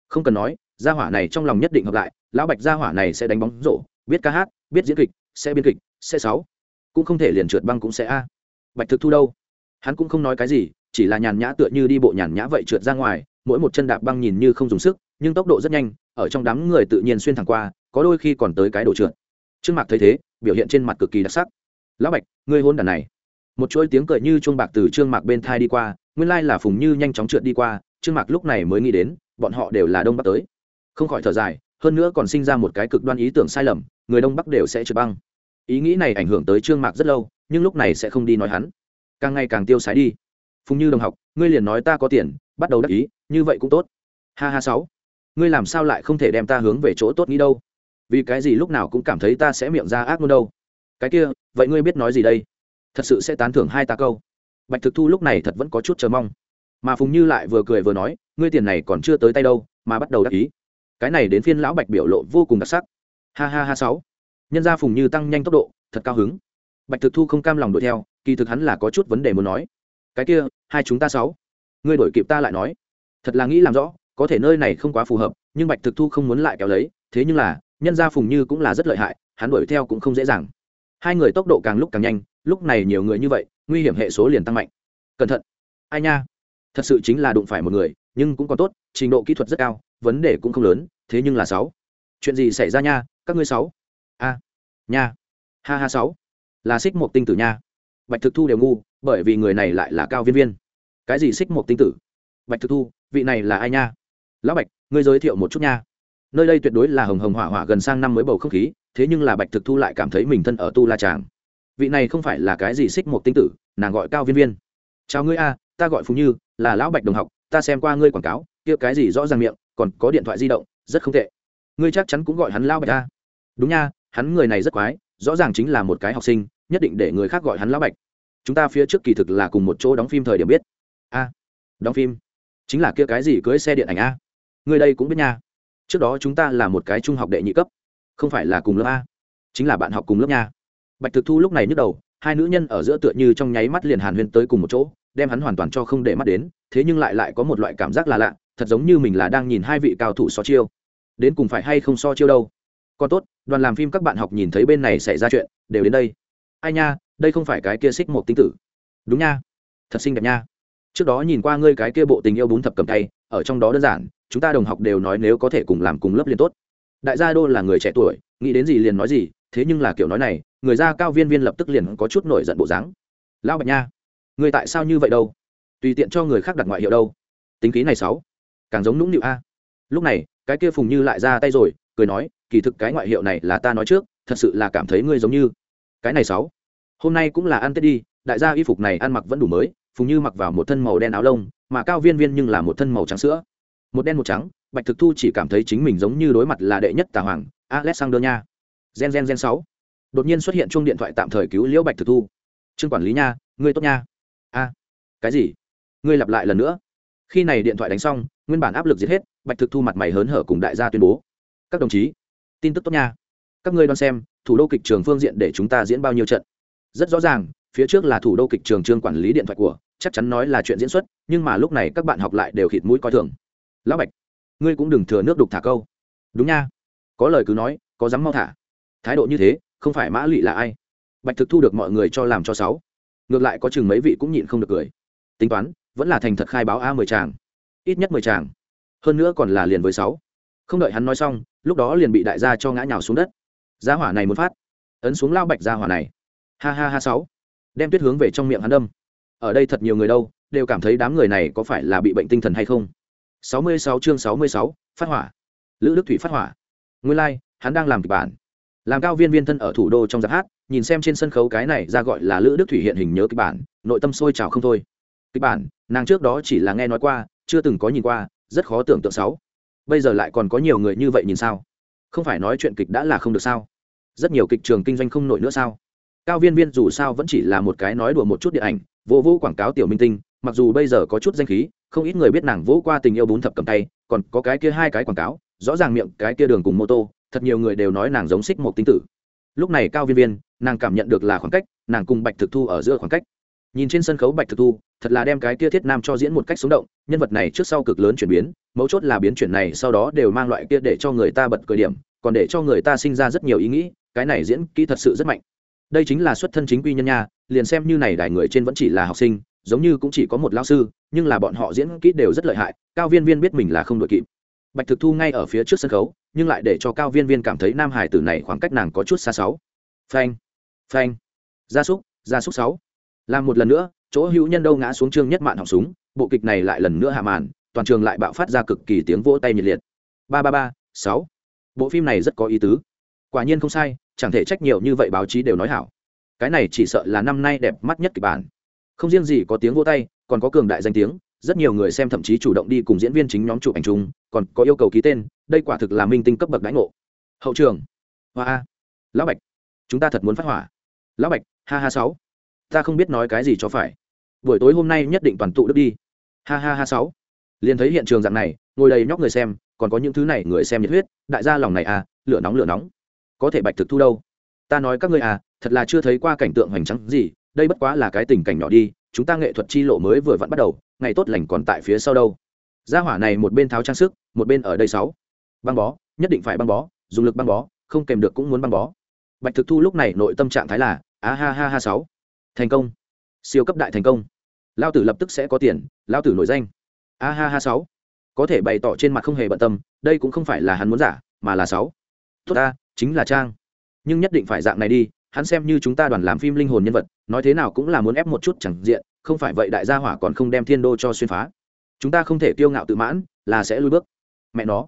Không cần nói, gia hỏa này trong lòng nhất định hợp lại, lão bạch gia hỏa này sẽ đánh bóng rổ biết ca hát, biết diễn kịch, sẽ biên kịch, sẽ sáu. Cũng không thể liền trượt băng cũng sẽ a. Bạch thực thu đâu? Hắn cũng không nói cái gì, chỉ là nhàn nhã tựa như đi bộ nhàn nhã vậy trượt ra ngoài, mỗi một chân đạp băng nhìn như không dùng sức, nhưng tốc độ rất nhanh, ở trong đám người tự nhiên xuyên thẳng qua, có đôi khi còn tới cái đổ trượt. Trương mạc thấy thế, biểu hiện trên mặt cực kỳ đặc sắc. Lão bạch, ngươi hôn đàn này. Một chuỗi tiếng cười như chuông bạc từ trương mạc bên thai đi qua, nguyên lai là phùng như nhanh chóng trượt đi qua, trương mạc lúc này mới nghĩ đến, bọn họ đều là đông bắc tới. Không khỏi thở dài hơn nữa còn sinh ra một cái cực đoan ý tưởng sai lầm, người đông bắc đều sẽ trượt băng. Ý nghĩ này ảnh hưởng tới trương mạc rất lâu, nhưng lúc này sẽ không đi nói hắn. Càng ngày càng tiêu sái đi. Phùng như đồng học, ngươi liền nói ta có tiền, bắt đầu đắc ý, như vậy cũng tốt. Ha ha sáu. Ngươi làm sao lại không thể đem ta hướng về chỗ tốt nghĩ đâu? Vì cái gì lúc nào cũng cảm thấy ta sẽ miệng ra ác luôn đâu? Cái kia, vậy ngươi biết nói gì đây? Thật sự sẽ tán thưởng hai ta câu. Bạch thực thu lúc này thật vẫn có chút chờ mong. Mà phùng như lại vừa cười vừa nói, ngươi tiền này còn chưa tới tay đâu, mà bắt đầu đắc ý cái này đến phiên lão bạch biểu lộ vô cùng đặc sắc. Ha ha ha sáu. Nhân gia phùng như tăng nhanh tốc độ, thật cao hứng. Bạch thực thu không cam lòng đuổi theo, kỳ thực hắn là có chút vấn đề muốn nói. Cái kia, hai chúng ta sáu. Ngươi đổi kịp ta lại nói. Thật là nghĩ làm rõ, có thể nơi này không quá phù hợp, nhưng bạch thực thu không muốn lại kéo lấy, thế nhưng là, nhân gia phùng như cũng là rất lợi hại, hắn đuổi theo cũng không dễ dàng. Hai người tốc độ càng lúc càng nhanh, lúc này nhiều người như vậy, nguy hiểm hệ số liền tăng mạnh. Cẩn thận. Ai nha. Thật sự chính là đụng phải một người, nhưng cũng còn tốt, trình độ kỹ thuật rất cao, vấn đề cũng không lớn thế nhưng là sáu. Chuyện gì xảy ra nha, các ngươi sáu? A, nha. Ha ha sáu. Là xích một tinh tử nha. Bạch thực thu đều ngu, bởi vì người này lại là cao viên viên. Cái gì xích một tinh tử? Bạch thực thu, vị này là ai nha? Lão bạch, ngươi giới thiệu một chút nha. Nơi đây tuyệt đối là hồng hồng hỏa hỏa gần sang năm mới bầu không khí, thế nhưng là bạch thực thu lại cảm thấy mình thân ở tu la tràng. Vị này không phải là cái gì xích một tinh tử, nàng gọi cao viên viên. Chào ngươi a, ta gọi phú như, là lão bạch đồng học, ta xem qua ngươi quảng cáo, kia cái gì rõ ràng miệng, còn có điện thoại di động rất không tệ. Ngươi chắc chắn cũng gọi hắn lão bạch ta. Đúng nha, hắn người này rất quái, rõ ràng chính là một cái học sinh, nhất định để người khác gọi hắn lão bạch. Chúng ta phía trước kỳ thực là cùng một chỗ đóng phim thời điểm biết. A, đóng phim? Chính là kia cái gì cưới xe điện ảnh a? Người đây cũng biết nha. Trước đó chúng ta là một cái trung học đệ nhị cấp, không phải là cùng lớp a. Chính là bạn học cùng lớp nha. Bạch thực thu lúc này nhức đầu, hai nữ nhân ở giữa tựa như trong nháy mắt liền hàn huyên tới cùng một chỗ, đem hắn hoàn toàn cho không để mắt đến, thế nhưng lại lại có một loại cảm giác là lạ thật giống như mình là đang nhìn hai vị cao thủ so chiêu. Đến cùng phải hay không so chiêu đâu? Còn tốt, đoàn làm phim các bạn học nhìn thấy bên này xảy ra chuyện, đều đến đây. Ai nha, đây không phải cái kia xích một tinh tử. Đúng nha. Thật xinh đẹp nha. Trước đó nhìn qua ngươi cái kia bộ tình yêu bún thập cầm tay, ở trong đó đơn giản, chúng ta đồng học đều nói nếu có thể cùng làm cùng lớp liền tốt. Đại gia đô là người trẻ tuổi, nghĩ đến gì liền nói gì, thế nhưng là kiểu nói này, người gia cao viên viên lập tức liền có chút nổi giận bộ dáng. Lão bạch nha người tại sao như vậy đâu? Tùy tiện cho người khác đặt ngoại hiệu đâu? Tính khí này sáu càng giống nũng nịu a. Lúc này, cái kia phùng như lại ra tay rồi, cười nói, kỳ thực cái ngoại hiệu này là ta nói trước, thật sự là cảm thấy ngươi giống như cái này sáu. Hôm nay cũng là ăn tết đi, đại gia y phục này ăn mặc vẫn đủ mới, phùng như mặc vào một thân màu đen áo lông, mà cao viên viên nhưng là một thân màu trắng sữa. Một đen một trắng, bạch thực thu chỉ cảm thấy chính mình giống như đối mặt là đệ nhất tà hoàng, alexander nha. Gen gen gen sáu. Đột nhiên xuất hiện chuông điện thoại tạm thời cứu liễu bạch thực thu. Trương quản lý nha, ngươi tốt nha. A, cái gì? Ngươi lặp lại lần nữa khi này điện thoại đánh xong, nguyên bản áp lực giết hết, bạch thực thu mặt mày hớn hở cùng đại gia tuyên bố. Các đồng chí, tin tức tốt nha. Các ngươi đoán xem, thủ đô kịch trường phương diện để chúng ta diễn bao nhiêu trận? Rất rõ ràng, phía trước là thủ đô kịch trường trương quản lý điện thoại của, chắc chắn nói là chuyện diễn xuất, nhưng mà lúc này các bạn học lại đều khịt mũi coi thường. Lão bạch, ngươi cũng đừng thừa nước đục thả câu. Đúng nha. Có lời cứ nói, có dám mau thả. Thái độ như thế, không phải mã lụy là ai? Bạch thực thu được mọi người cho làm cho sáu. Ngược lại có chừng mấy vị cũng nhịn không được cười. Tính toán vẫn là thành thật khai báo a mười tràng ít nhất mười tràng hơn nữa còn là liền với sáu. Không đợi hắn nói xong lúc đó liền bị đại gia cho ngã nhào xuống đất. Gia hỏa này muốn phát. Ấn xuống lao bạch gia hỏa này. Ha ha ha sáu. Đem tuyết hướng về trong miệng hắn đâm. Ở đây thật nhiều người đâu đều cảm thấy đám người này có phải là bị bệnh tinh thần hay không? 66 chương 66, phát hỏa. Lữ đức thủy phát hỏa. Nguyên lai like, hắn đang làm kịch bản. Làm cao viên viên thân ở thủ đô trong giáp hát nhìn xem trên sân khấu cái này ra gọi là lữ đức thủy hiện hình nhớ kịch bản nội tâm sôi trào không thôi kịch bản, nàng trước đó chỉ là nghe nói qua, chưa từng có nhìn qua, rất khó tưởng tượng sáu. Bây giờ lại còn có nhiều người như vậy nhìn sao? Không phải nói chuyện kịch đã là không được sao? Rất nhiều kịch trường kinh doanh không nổi nữa sao? Cao viên viên dù sao vẫn chỉ là một cái nói đùa một chút điện ảnh, vô vô quảng cáo tiểu minh tinh, mặc dù bây giờ có chút danh khí, không ít người biết nàng vỗ qua tình yêu bốn thập cầm tay, còn có cái kia hai cái quảng cáo, rõ ràng miệng cái kia đường cùng mô tô, thật nhiều người đều nói nàng giống xích một tinh tử. Lúc này cao viên viên, nàng cảm nhận được là khoảng cách, nàng cùng bạch thực thu ở giữa khoảng cách nhìn trên sân khấu bạch thực thu, thật là đem cái kia thiết nam cho diễn một cách sống động, nhân vật này trước sau cực lớn chuyển biến, mấu chốt là biến chuyển này sau đó đều mang loại kia để cho người ta bật cười điểm, còn để cho người ta sinh ra rất nhiều ý nghĩ, cái này diễn kỹ thật sự rất mạnh. Đây chính là xuất thân chính quy nhân nha, liền xem như này đài người trên vẫn chỉ là học sinh, giống như cũng chỉ có một lao sư, nhưng là bọn họ diễn kỹ đều rất lợi hại, cao viên viên biết mình là không đội kịp. Bạch thực thu ngay ở phía trước sân khấu, nhưng lại để cho cao viên viên cảm thấy nam hải tử này khoảng cách nàng có chút xa sáu. Phanh phanh. Gia súc gia súc sáu làm một lần nữa, chỗ hữu nhân đâu ngã xuống trương nhất mạn họng súng, bộ kịch này lại lần nữa hạ màn, toàn trường lại bạo phát ra cực kỳ tiếng vỗ tay nhiệt liệt. Ba ba ba, sáu. Bộ phim này rất có ý tứ. Quả nhiên không sai, chẳng thể trách nhiều như vậy báo chí đều nói hảo. Cái này chỉ sợ là năm nay đẹp mắt nhất kịch bản. Không riêng gì có tiếng vỗ tay, còn có cường đại danh tiếng, rất nhiều người xem thậm chí chủ động đi cùng diễn viên chính nhóm chụp ảnh chung, còn có yêu cầu ký tên, đây quả thực là minh tinh cấp bậc đãi ngộ. Hậu trường. Hoa. A lão bạch. Chúng ta thật muốn phát hỏa. Lão bạch, ha ha, sáu ta không biết nói cái gì cho phải. Buổi tối hôm nay nhất định toàn tụ đức đi. Ha ha ha sáu. Liền thấy hiện trường dạng này, ngồi đầy nhóc người xem, còn có những thứ này người xem nhiệt huyết, đại gia lòng này à lửa nóng lửa nóng. Có thể bạch thực thu đâu? Ta nói các ngươi à thật là chưa thấy qua cảnh tượng hoành tráng gì, đây bất quá là cái tình cảnh nhỏ đi, chúng ta nghệ thuật chi lộ mới vừa vặn bắt đầu, ngày tốt lành còn tại phía sau đâu. Gia hỏa này một bên tháo trang sức, một bên ở đây sáu. Băng bó, nhất định phải băng bó, dùng lực băng bó, không kèm được cũng muốn băng bó. Bạch thực thu lúc này nội tâm trạng thái là, á ha ha ha sáu thành công. Siêu cấp đại thành công. Lao tử lập tức sẽ có tiền, lao tử nổi danh. A ha ha sáu. Có thể bày tỏ trên mặt không hề bận tâm, đây cũng không phải là hắn muốn giả, mà là sáu. Tốt ta, chính là trang. Nhưng nhất định phải dạng này đi, hắn xem như chúng ta đoàn làm phim linh hồn nhân vật, nói thế nào cũng là muốn ép một chút chẳng diện, không phải vậy đại gia hỏa còn không đem thiên đô cho xuyên phá. Chúng ta không thể kiêu ngạo tự mãn, là sẽ lui bước. Mẹ nó.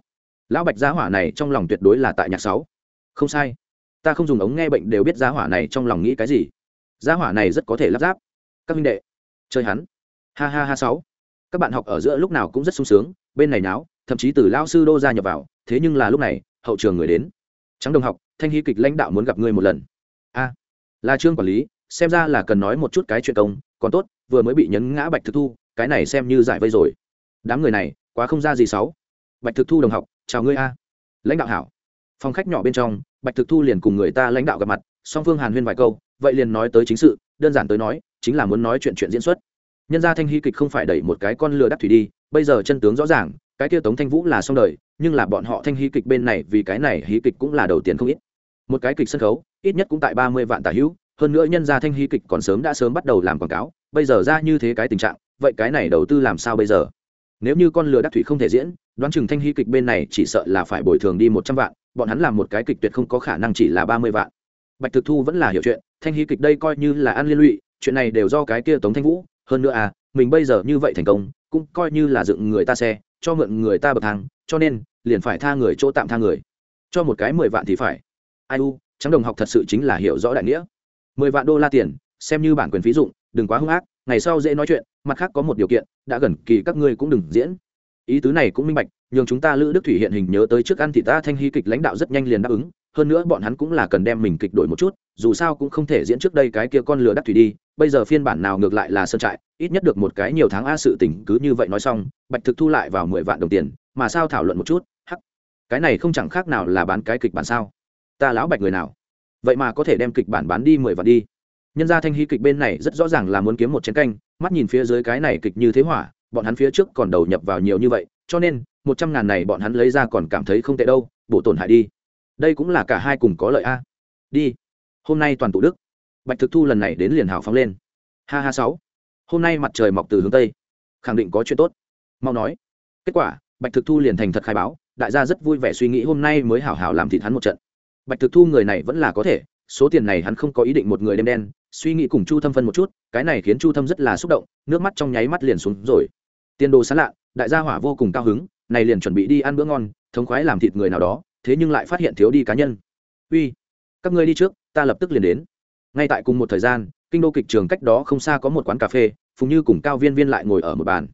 Lão bạch gia hỏa này trong lòng tuyệt đối là tại nhạc sáu. Không sai. Ta không dùng ống nghe bệnh đều biết gia hỏa này trong lòng nghĩ cái gì gia hỏa này rất có thể lắp ráp. Các minh đệ, chơi hắn. Ha ha ha sáu. Các bạn học ở giữa lúc nào cũng rất sung sướng, bên này náo thậm chí từ lao sư đô gia nhập vào, thế nhưng là lúc này, hậu trường người đến. Trắng đồng học, thanh hy kịch lãnh đạo muốn gặp ngươi một lần. A, là trương quản lý, xem ra là cần nói một chút cái chuyện công, còn tốt, vừa mới bị nhấn ngã bạch thực thu, cái này xem như giải vây rồi. Đám người này, quá không ra gì sáu. Bạch thực thu đồng học, chào ngươi a. Lãnh đạo hảo. Phòng khách nhỏ bên trong, bạch thực thu liền cùng người ta lãnh đạo gặp mặt, song phương hàn huyên vài câu vậy liền nói tới chính sự, đơn giản tới nói, chính là muốn nói chuyện chuyện diễn xuất. Nhân gia thanh hy kịch không phải đẩy một cái con lừa đắc thủy đi, bây giờ chân tướng rõ ràng, cái kia tống thanh vũ là xong đời, nhưng là bọn họ thanh hy kịch bên này, vì cái này hí kịch cũng là đầu tiền không ít. Một cái kịch sân khấu, ít nhất cũng tại ba mươi vạn tả hữu, hơn nữa nhân gia thanh hy kịch còn sớm đã sớm bắt đầu làm quảng cáo, bây giờ ra như thế cái tình trạng, vậy cái này đầu tư làm sao bây giờ? Nếu như con lừa đắc thủy không thể diễn, đoán chừng thanh hy kịch bên này chỉ sợ là phải bồi thường đi một trăm vạn, bọn hắn làm một cái kịch tuyệt không có khả năng chỉ là ba mươi vạn. Bạch thực thu vẫn là hiểu chuyện thanh hí kịch đây coi như là ăn liên lụy, chuyện này đều do cái kia tống thanh vũ. Hơn nữa à mình bây giờ như vậy thành công, cũng coi như là dựng người ta xe, cho mượn người ta bậc thang, cho nên, liền phải tha người chỗ tạm tha người. Cho một cái mười vạn thì phải. Ai u trắng đồng học thật sự chính là hiểu rõ đại nghĩa. Mười vạn đô la tiền, xem như bản quyền phí dụng, đừng quá hung ác, ngày sau dễ nói chuyện, mặt khác có một điều kiện, đã gần kỳ các ngươi cũng đừng diễn. Ý tứ này cũng minh bạch, nhường chúng ta lữ đức thủy hiện hình nhớ tới trước ăn thì ta thanh hy kịch lãnh đạo rất nhanh liền đáp ứng, hơn nữa bọn hắn cũng là cần đem mình kịch đổi một chút dù sao cũng không thể diễn trước đây cái kia con lừa đắc thủy đi, bây giờ phiên bản nào ngược lại là sơn trại, ít nhất được một cái nhiều tháng a sự tình, cứ như vậy nói xong, bạch thực thu lại vào mười vạn đồng tiền, mà sao thảo luận một chút, hắc, cái này không chẳng khác nào là bán cái kịch bản sao? Ta lão bạch người nào? Vậy mà có thể đem kịch bản bán đi mười vạn đi. Nhân gia thanh hy kịch bên này rất rõ ràng là muốn kiếm một chén canh, mắt nhìn phía dưới cái này kịch như thế hỏa, bọn hắn phía trước còn đầu nhập vào nhiều như vậy, cho nên, một trăm ngàn này bọn hắn lấy ra còn cảm thấy không tệ đâu bộ tổn hại đi. Đây cũng là cả hai cùng có lợi a. Đi hôm nay toàn tụ đức bạch thực thu lần này đến liền hào phóng lên ha ha sáu hôm nay mặt trời mọc từ hướng tây khẳng định có chuyện tốt mau nói kết quả bạch thực thu liền thành thật khai báo đại gia rất vui vẻ suy nghĩ hôm nay mới hảo hảo làm thịt hắn một trận bạch thực thu người này vẫn là có thể số tiền này hắn không có ý định một người đêm đen suy nghĩ cùng chu thâm phân một chút cái này khiến chu thâm rất là xúc động nước mắt trong nháy mắt liền xuống rồi tiền đồ sán lạ đại gia hỏa vô cùng cao hứng này liền chuẩn bị đi ăn bữa ngon thống khoái làm thịt người nào đó thế nhưng lại phát hiện thiếu đi cá nhân uy các ngươi đi trước ta lập tức liền đến. Ngay tại cùng một thời gian, kinh đô kịch trường cách đó không xa có một quán cà phê, phùng như cùng cao viên viên lại ngồi ở một bàn.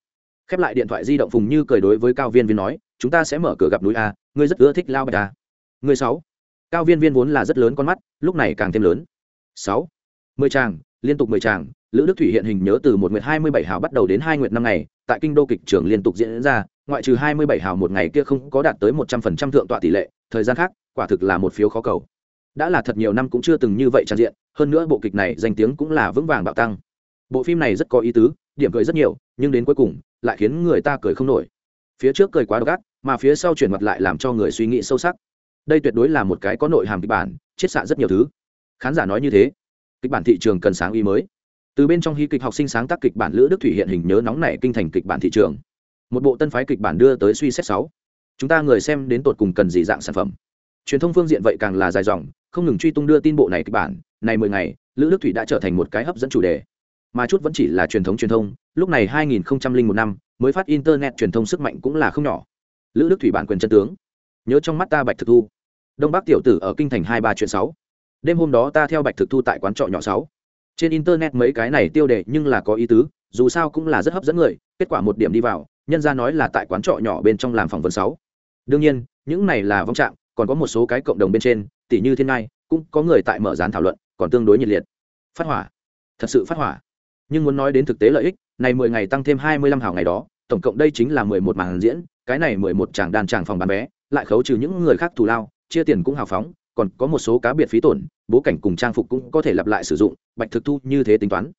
Khép lại điện thoại di động, phùng như cười đối với cao viên viên nói, chúng ta sẽ mở cửa gặp núi a, ngươi rất ưa thích lao bạch a. Người sáu? Cao viên viên vốn là rất lớn con mắt, lúc này càng thêm lớn. Sáu. Mười tràng liên tục mười tràng lữ đức thủy hiện hình nhớ từ một nguyệt hai mươi bảy hào bắt đầu đến hai nguyệt năm ngày, tại kinh đô kịch trường liên tục diễn ra, ngoại trừ hai mươi bảy hào một ngày kia không có đạt tới một trăm phần trăm thượng tọa tỷ lệ, thời gian khác, quả thực là một phiếu khó cầu đã là thật nhiều năm cũng chưa từng như vậy tràn diện, hơn nữa bộ kịch này danh tiếng cũng là vững vàng bạo tăng. Bộ phim này rất có ý tứ, điểm cười rất nhiều, nhưng đến cuối cùng, lại khiến người ta cười không nổi. Phía trước cười quá độc ác, mà phía sau chuyển mặt lại làm cho người suy nghĩ sâu sắc. Đây tuyệt đối là một cái có nội hàm kịch bản, chiết xạ rất nhiều thứ. Khán giả nói như thế. Kịch bản thị trường cần sáng ý mới. Từ bên trong hy kịch học sinh sáng tác kịch bản lữ đức thủy hiện hình nhớ nóng này kinh thành kịch bản thị trường. Một bộ tân phái kịch bản đưa tới suy xét sáu. Chúng ta người xem đến tột cùng cần gì dạng sản phẩm? Truyền thông phương diện vậy càng là dài dòng không ngừng truy tung đưa tin bộ này kịch bản, này mười ngày, lữ đức thủy đã trở thành một cái hấp dẫn chủ đề. Mà chút vẫn chỉ là truyền thống truyền thông, lúc này 2001 năm, mới phát internet truyền thông sức mạnh cũng là không nhỏ. Lữ đức thủy bản quyền chân tướng. Nhớ trong mắt ta bạch thực thu. Đông bắc tiểu tử ở kinh thành hai ba chuyện sáu. Đêm hôm đó ta theo bạch thực thu tại quán trọ nhỏ sáu. Trên internet mấy cái này tiêu đề nhưng là có ý tứ, dù sao cũng là rất hấp dẫn người, kết quả một điểm đi vào, nhân ra nói là tại quán trọ nhỏ bên trong làm phỏng vấn sáu. Đương nhiên, những này là vong trạng, còn có một số cái cộng đồng bên trên tỷ như thiên ngai, cũng có người tại mở dán thảo luận, còn tương đối nhiệt liệt. Phát hỏa. Thật sự phát hỏa. Nhưng muốn nói đến thực tế lợi ích, này mười ngày tăng thêm hai mươi lăm hào ngày đó, tổng cộng đây chính là mười một màn diễn, cái này mười một tràng đàn tràng phòng bán vé, lại khấu trừ những người khác thù lao, chia tiền cũng hào phóng, còn có một số cá biệt phí tổn, bố cảnh cùng trang phục cũng có thể lặp lại sử dụng, bạch thực thu như thế tính toán.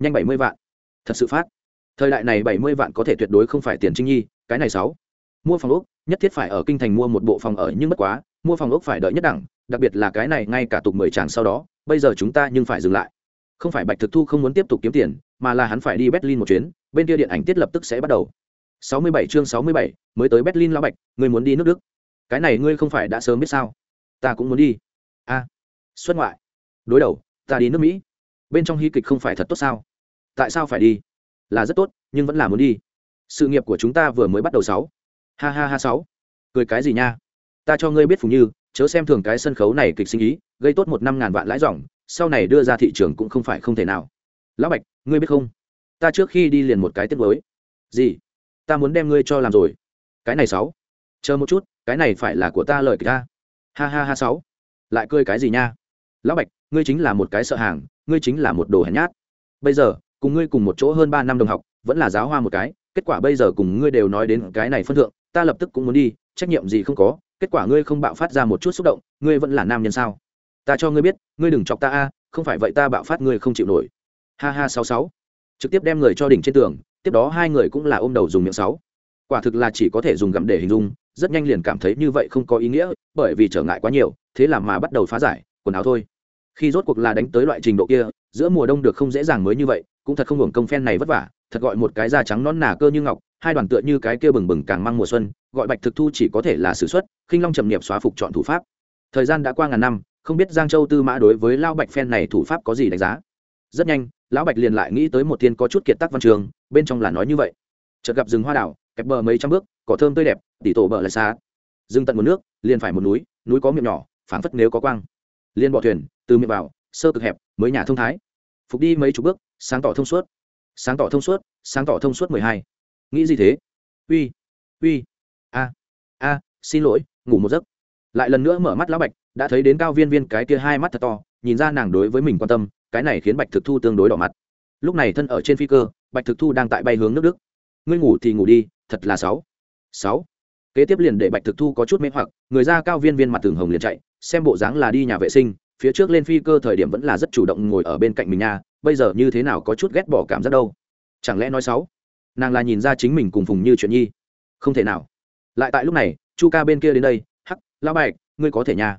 Nhanh bảy mươi vạn. Thật sự phát. Thời đại này bảy mươi vạn có thể tuyệt đối không phải tiền trinh nhi, cái này sáu. Mua phòng ốc, nhất thiết phải ở kinh thành mua một bộ phòng ở nhưng mất quá, mua phòng ốc phải đợi nhất đẳng đặc biệt là cái này ngay cả tục mười chàng sau đó bây giờ chúng ta nhưng phải dừng lại. Không phải bạch thực thu không muốn tiếp tục kiếm tiền mà là hắn phải đi berlin một chuyến bên kia điện ảnh tiết lập tức sẽ bắt đầu. 67 chương 67, mới tới berlin lão bạch ngươi muốn đi nước đức. Cái này ngươi không phải đã sớm biết sao? Ta cũng muốn đi. A xuất ngoại. Đối đầu ta đi nước mỹ. Bên trong hy kịch không phải thật tốt sao? Tại sao phải đi? Là rất tốt nhưng vẫn là muốn đi. Sự nghiệp của chúng ta vừa mới bắt đầu sáu. Ha ha ha sáu. Cười cái gì nha? Ta cho ngươi biết phùng như chớ xem thường cái sân khấu này kịch sinh ý, gây tốt một năm ngàn vạn lãi dòng, sau này đưa ra thị trường cũng không phải không thể nào. Lão bạch, ngươi biết không? Ta trước khi đi liền một cái tiết mới. Gì? Ta muốn đem ngươi cho làm rồi. Cái này sáu. Chờ một chút, cái này phải là của ta lời kịch ta ha ha ha sáu. Lại cười cái gì nha? Lão bạch, ngươi chính là một cái sợ hàng, ngươi chính là một đồ hèn nhát. Bây giờ, cùng ngươi cùng một chỗ hơn ba năm đồng học, vẫn là giáo hoa một cái, kết quả bây giờ cùng ngươi đều nói đến cái này phân thượng, ta lập tức cũng muốn đi, trách nhiệm gì không có kết quả ngươi không bạo phát ra một chút xúc động, ngươi vẫn là nam nhân sao? Ta cho ngươi biết, ngươi đừng chọc ta a, không phải vậy ta bạo phát ngươi không chịu nổi. Ha ha, sáu sáu. Trực tiếp đem người cho đỉnh trên tường, tiếp đó hai người cũng là ôm đầu dùng miệng sáu. Quả thực là chỉ có thể dùng gặm để hình dung, rất nhanh liền cảm thấy như vậy không có ý nghĩa, bởi vì trở ngại quá nhiều, thế là mà bắt đầu phá giải, quần áo thôi. Khi rốt cuộc là đánh tới loại trình độ kia, giữa mùa đông được không dễ dàng mới như vậy, cũng thật không hưởng công phen này vất vả, thật gọi một cái da trắng nón nà cơ như ngọc hai đoàn tựa như cái kia bừng bừng càng mang mùa xuân, gọi bạch thực thu chỉ có thể là s ử x u ấ t khinh long trầm nghiệp xóa phục chọn thủ pháp. Thời gian đã qua ngàn năm, không biết giang châu tư mã đối với lao bạch phen này thủ pháp có gì đánh giá. Rất nhanh, lão bạch liền lại nghĩ tới một thiên có chút kiệt tác văn trường, bên trong là nói như vậy. Chợt gặp rừng hoa đảo, kẹp bờ mấy trăm bước, cỏ thơm tươi đẹp, tỉ tổ bờ lại xa. Dừng tận một nước, liền phải một núi núi có miệng nhỏ, phảng phất nếu có quang. Liên bỏ thuyền, từ miệng vào, sơ cực hẹp, mới nhà thông thái. Phục đi mấy chục bước, sáng tỏ thông suốt. Sáng tỏ thông suốt, sáng tỏ thông suốt mười hai nghĩ gì thế? Uy uy, a a, xin lỗi, ngủ một giấc. Lại lần nữa mở mắt lão bạch, đã thấy đến cao viên viên cái kia hai mắt thật to, nhìn ra nàng đối với mình quan tâm, cái này khiến bạch thực thu tương đối đỏ mặt. Lúc này thân ở trên phi cơ, bạch thực thu đang tại bay hướng nước đức. Ngươi ngủ thì ngủ đi, thật là sáu. Sáu. Kế tiếp liền để bạch thực thu có chút mê hoặc, người ra cao viên viên mặt tường hồng liền chạy, xem bộ dáng là đi nhà vệ sinh, phía trước lên phi cơ thời điểm vẫn là rất chủ động ngồi ở bên cạnh mình nha, bây giờ như thế nào có chút ghét bỏ cảm giác đâu. Chẳng lẽ nói sáu? Nàng là nhìn ra chính mình cùng phùng như chuyện nhi. Không thể nào. Lại tại lúc này, chu ca bên kia đến đây, hắc lao bạch, ngươi có thể nhà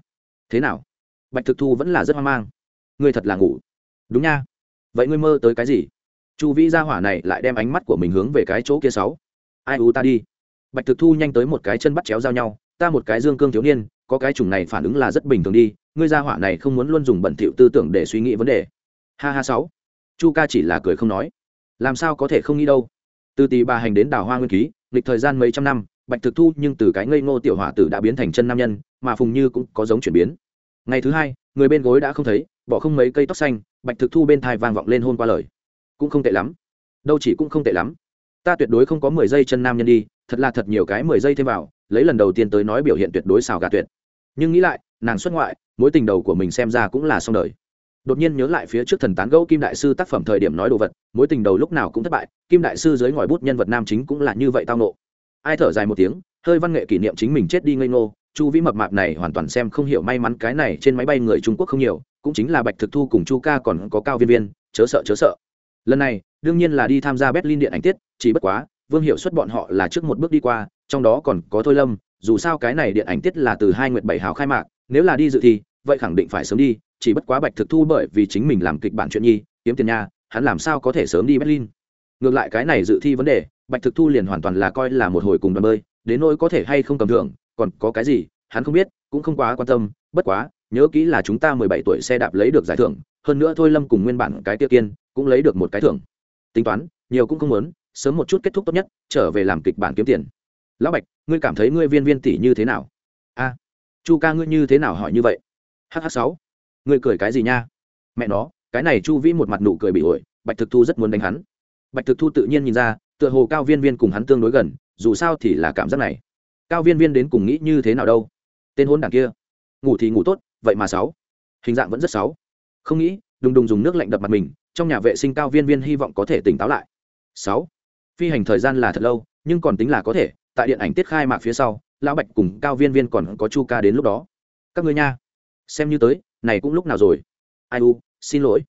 thế nào? Bạch thực thu vẫn là rất hoang mang. Ngươi thật là ngủ. Đúng nha. Vậy ngươi mơ tới cái gì? Chu vĩ gia hỏa này lại đem ánh mắt của mình hướng về cái chỗ kia sáu. Ai u ta đi. Bạch thực thu nhanh tới một cái chân bắt chéo giao nhau, ta một cái dương cương thiếu niên, có cái chủng này phản ứng là rất bình thường đi, ngươi gia hỏa này không muốn luôn dùng bẩn thỉu tư tưởng để suy nghĩ vấn đề. Ha ha sáu. Chu ca chỉ là cười không nói. Làm sao có thể không nghĩ đâu? Từ tì bà hành đến đào hoa nguyên ký lịch thời gian mấy trăm năm, bạch thực thu nhưng từ cái ngây ngô tiểu hỏa tử đã biến thành chân nam nhân, mà phùng như cũng có giống chuyển biến. Ngày thứ hai, người bên gối đã không thấy, bỏ không mấy cây tóc xanh, bạch thực thu bên thai vang vọng lên hôn qua lời. Cũng không tệ lắm. Đâu chỉ cũng không tệ lắm. Ta tuyệt đối không có mười giây chân nam nhân đi, thật là thật nhiều cái mười giây thêm vào, lấy lần đầu tiên tới nói biểu hiện tuyệt đối xào gà tuyệt. Nhưng nghĩ lại, nàng xuất ngoại, mối tình đầu của mình xem ra cũng là xong đời đột nhiên nhớ lại phía trước thần tán gẫu kim đại sư tác phẩm thời điểm nói đồ vật, mối tình đầu lúc nào cũng thất bại, kim đại sư dưới ngòi bút nhân vật nam chính cũng là như vậy tao nộ ai thở dài một tiếng, hơi văn nghệ kỷ niệm chính mình chết đi ngây ngô, chu vĩ mập mạp này hoàn toàn xem không hiểu may mắn cái này trên máy bay người trung quốc không nhiều, cũng chính là bạch thực thu cùng chu ca còn có cao viên viên, chớ sợ chớ sợ. Lần này, đương nhiên là đi tham gia berlin điện ảnh tiết, chỉ bất quá, vương hiệu xuất bọn họ là trước một bước đi qua, trong đó còn có thôi lâm, dù sao cái này điện ảnh tiết là từ hai nguyệt bảy hào khai mạc, nếu là đi dự thì, vậy khẳng định phải sớm đi chỉ bất quá bạch thực thu bởi vì chính mình làm kịch bản chuyện nhi, kiếm tiền nha, hắn làm sao có thể sớm đi berlin? Ngược lại cái này dự thi vấn đề, bạch thực thu liền hoàn toàn là coi là một hồi cùng đoàn bơi, đến nỗi có thể hay không cầm thưởng, còn có cái gì, hắn không biết, cũng không quá quan tâm, bất quá, nhớ kỹ là chúng ta mười bảy tuổi xe đạp lấy được giải thưởng, hơn nữa thôi lâm cùng nguyên bản cái tiêu kiên, cũng lấy được một cái thưởng. Tính toán, nhiều cũng không muốn, sớm một chút kết thúc tốt nhất, trở về làm kịch bản kiếm tiền. Lão bạch, ngươi cảm thấy ngươi viên viên tỷ như thế nào? A, chu ca ngươi như thế nào hỏi như vậy? Hh sáu ngươi cười cái gì nha? Mẹ nó, cái này chu vĩ một mặt nụ cười bị ổi, bạch thực thu rất muốn đánh hắn. Bạch thực thu tự nhiên nhìn ra, tựa hồ cao viên viên cùng hắn tương đối gần, dù sao thì là cảm giác này. Cao viên viên đến cùng nghĩ như thế nào đâu? Tên hôn đảng kia. Ngủ thì ngủ tốt, vậy mà sáu. Hình dạng vẫn rất sáu. Không nghĩ, đùng đùng dùng nước lạnh đập mặt mình, trong nhà vệ sinh cao viên viên hy vọng có thể tỉnh táo lại. Sáu. Phi hành thời gian là thật lâu, nhưng còn tính là có thể, tại điện ảnh tiết khai mạc phía sau, lão bạch cùng cao viên viên còn có chu ca đến lúc đó. Các ngươi nha. Xem như tới này cũng lúc nào rồi? Ai u xin lỗi.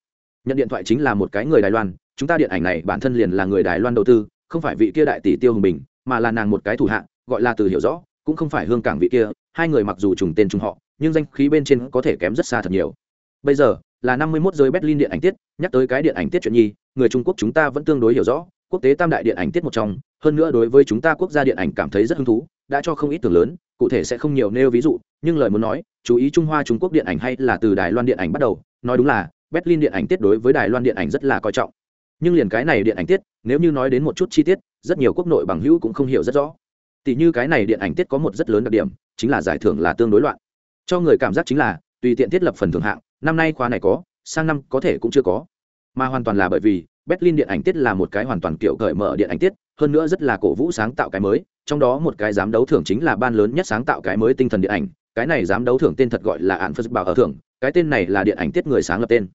Nhận điện thoại chính là một cái người đài loan chúng ta điện ảnh này bản thân liền là người đài loan đầu tư không phải vị kia đại tỷ tiêu hùng bình mà là nàng một cái thủ hạng, gọi là từ hiểu rõ cũng không phải hương cảng vị kia hai người mặc dù trùng tên trùng họ nhưng danh khí bên trên có thể kém rất xa thật nhiều. Bây giờ là năm mươi 51 giới berlin điện ảnh tiết nhắc tới cái điện ảnh tiết chuyện nhi người trung quốc chúng ta vẫn tương đối hiểu rõ quốc tế tam đại điện ảnh tiết một trong hơn nữa đối với chúng ta quốc gia điện ảnh cảm thấy rất hứng thú đã cho không ít tưởng lớn cụ thể sẽ không nhiều nêu ví dụ, nhưng lời muốn nói, chú ý trung hoa trung quốc điện ảnh hay là từ đài loan điện ảnh bắt đầu, nói đúng là, berlin điện ảnh tiết đối với đài loan điện ảnh rất là coi trọng. Nhưng liền cái này điện ảnh tiết, nếu như nói đến một chút chi tiết, rất nhiều quốc nội bằng hữu cũng không hiểu rất rõ. Tỷ như cái này điện ảnh tiết có một rất lớn đặc điểm, chính là giải thưởng là tương đối loạn. Cho người cảm giác chính là, tùy tiện thiết lập phần thưởng hạng, năm nay khóa này có, sang năm có thể cũng chưa có. Mà hoàn toàn là bởi vì, berlin điện ảnh tiết là một cái hoàn toàn kiểu cởi mở điện ảnh tiết, hơn nữa rất là cổ vũ sáng tạo cái mới trong đó một cái giám đấu thưởng chính là ban lớn nhất sáng tạo cái mới tinh thần điện ảnh, cái này giám đấu thưởng tên thật gọi là ạn phật bảo ở thưởng, cái tên này là điện ảnh tiết người sáng lập tên.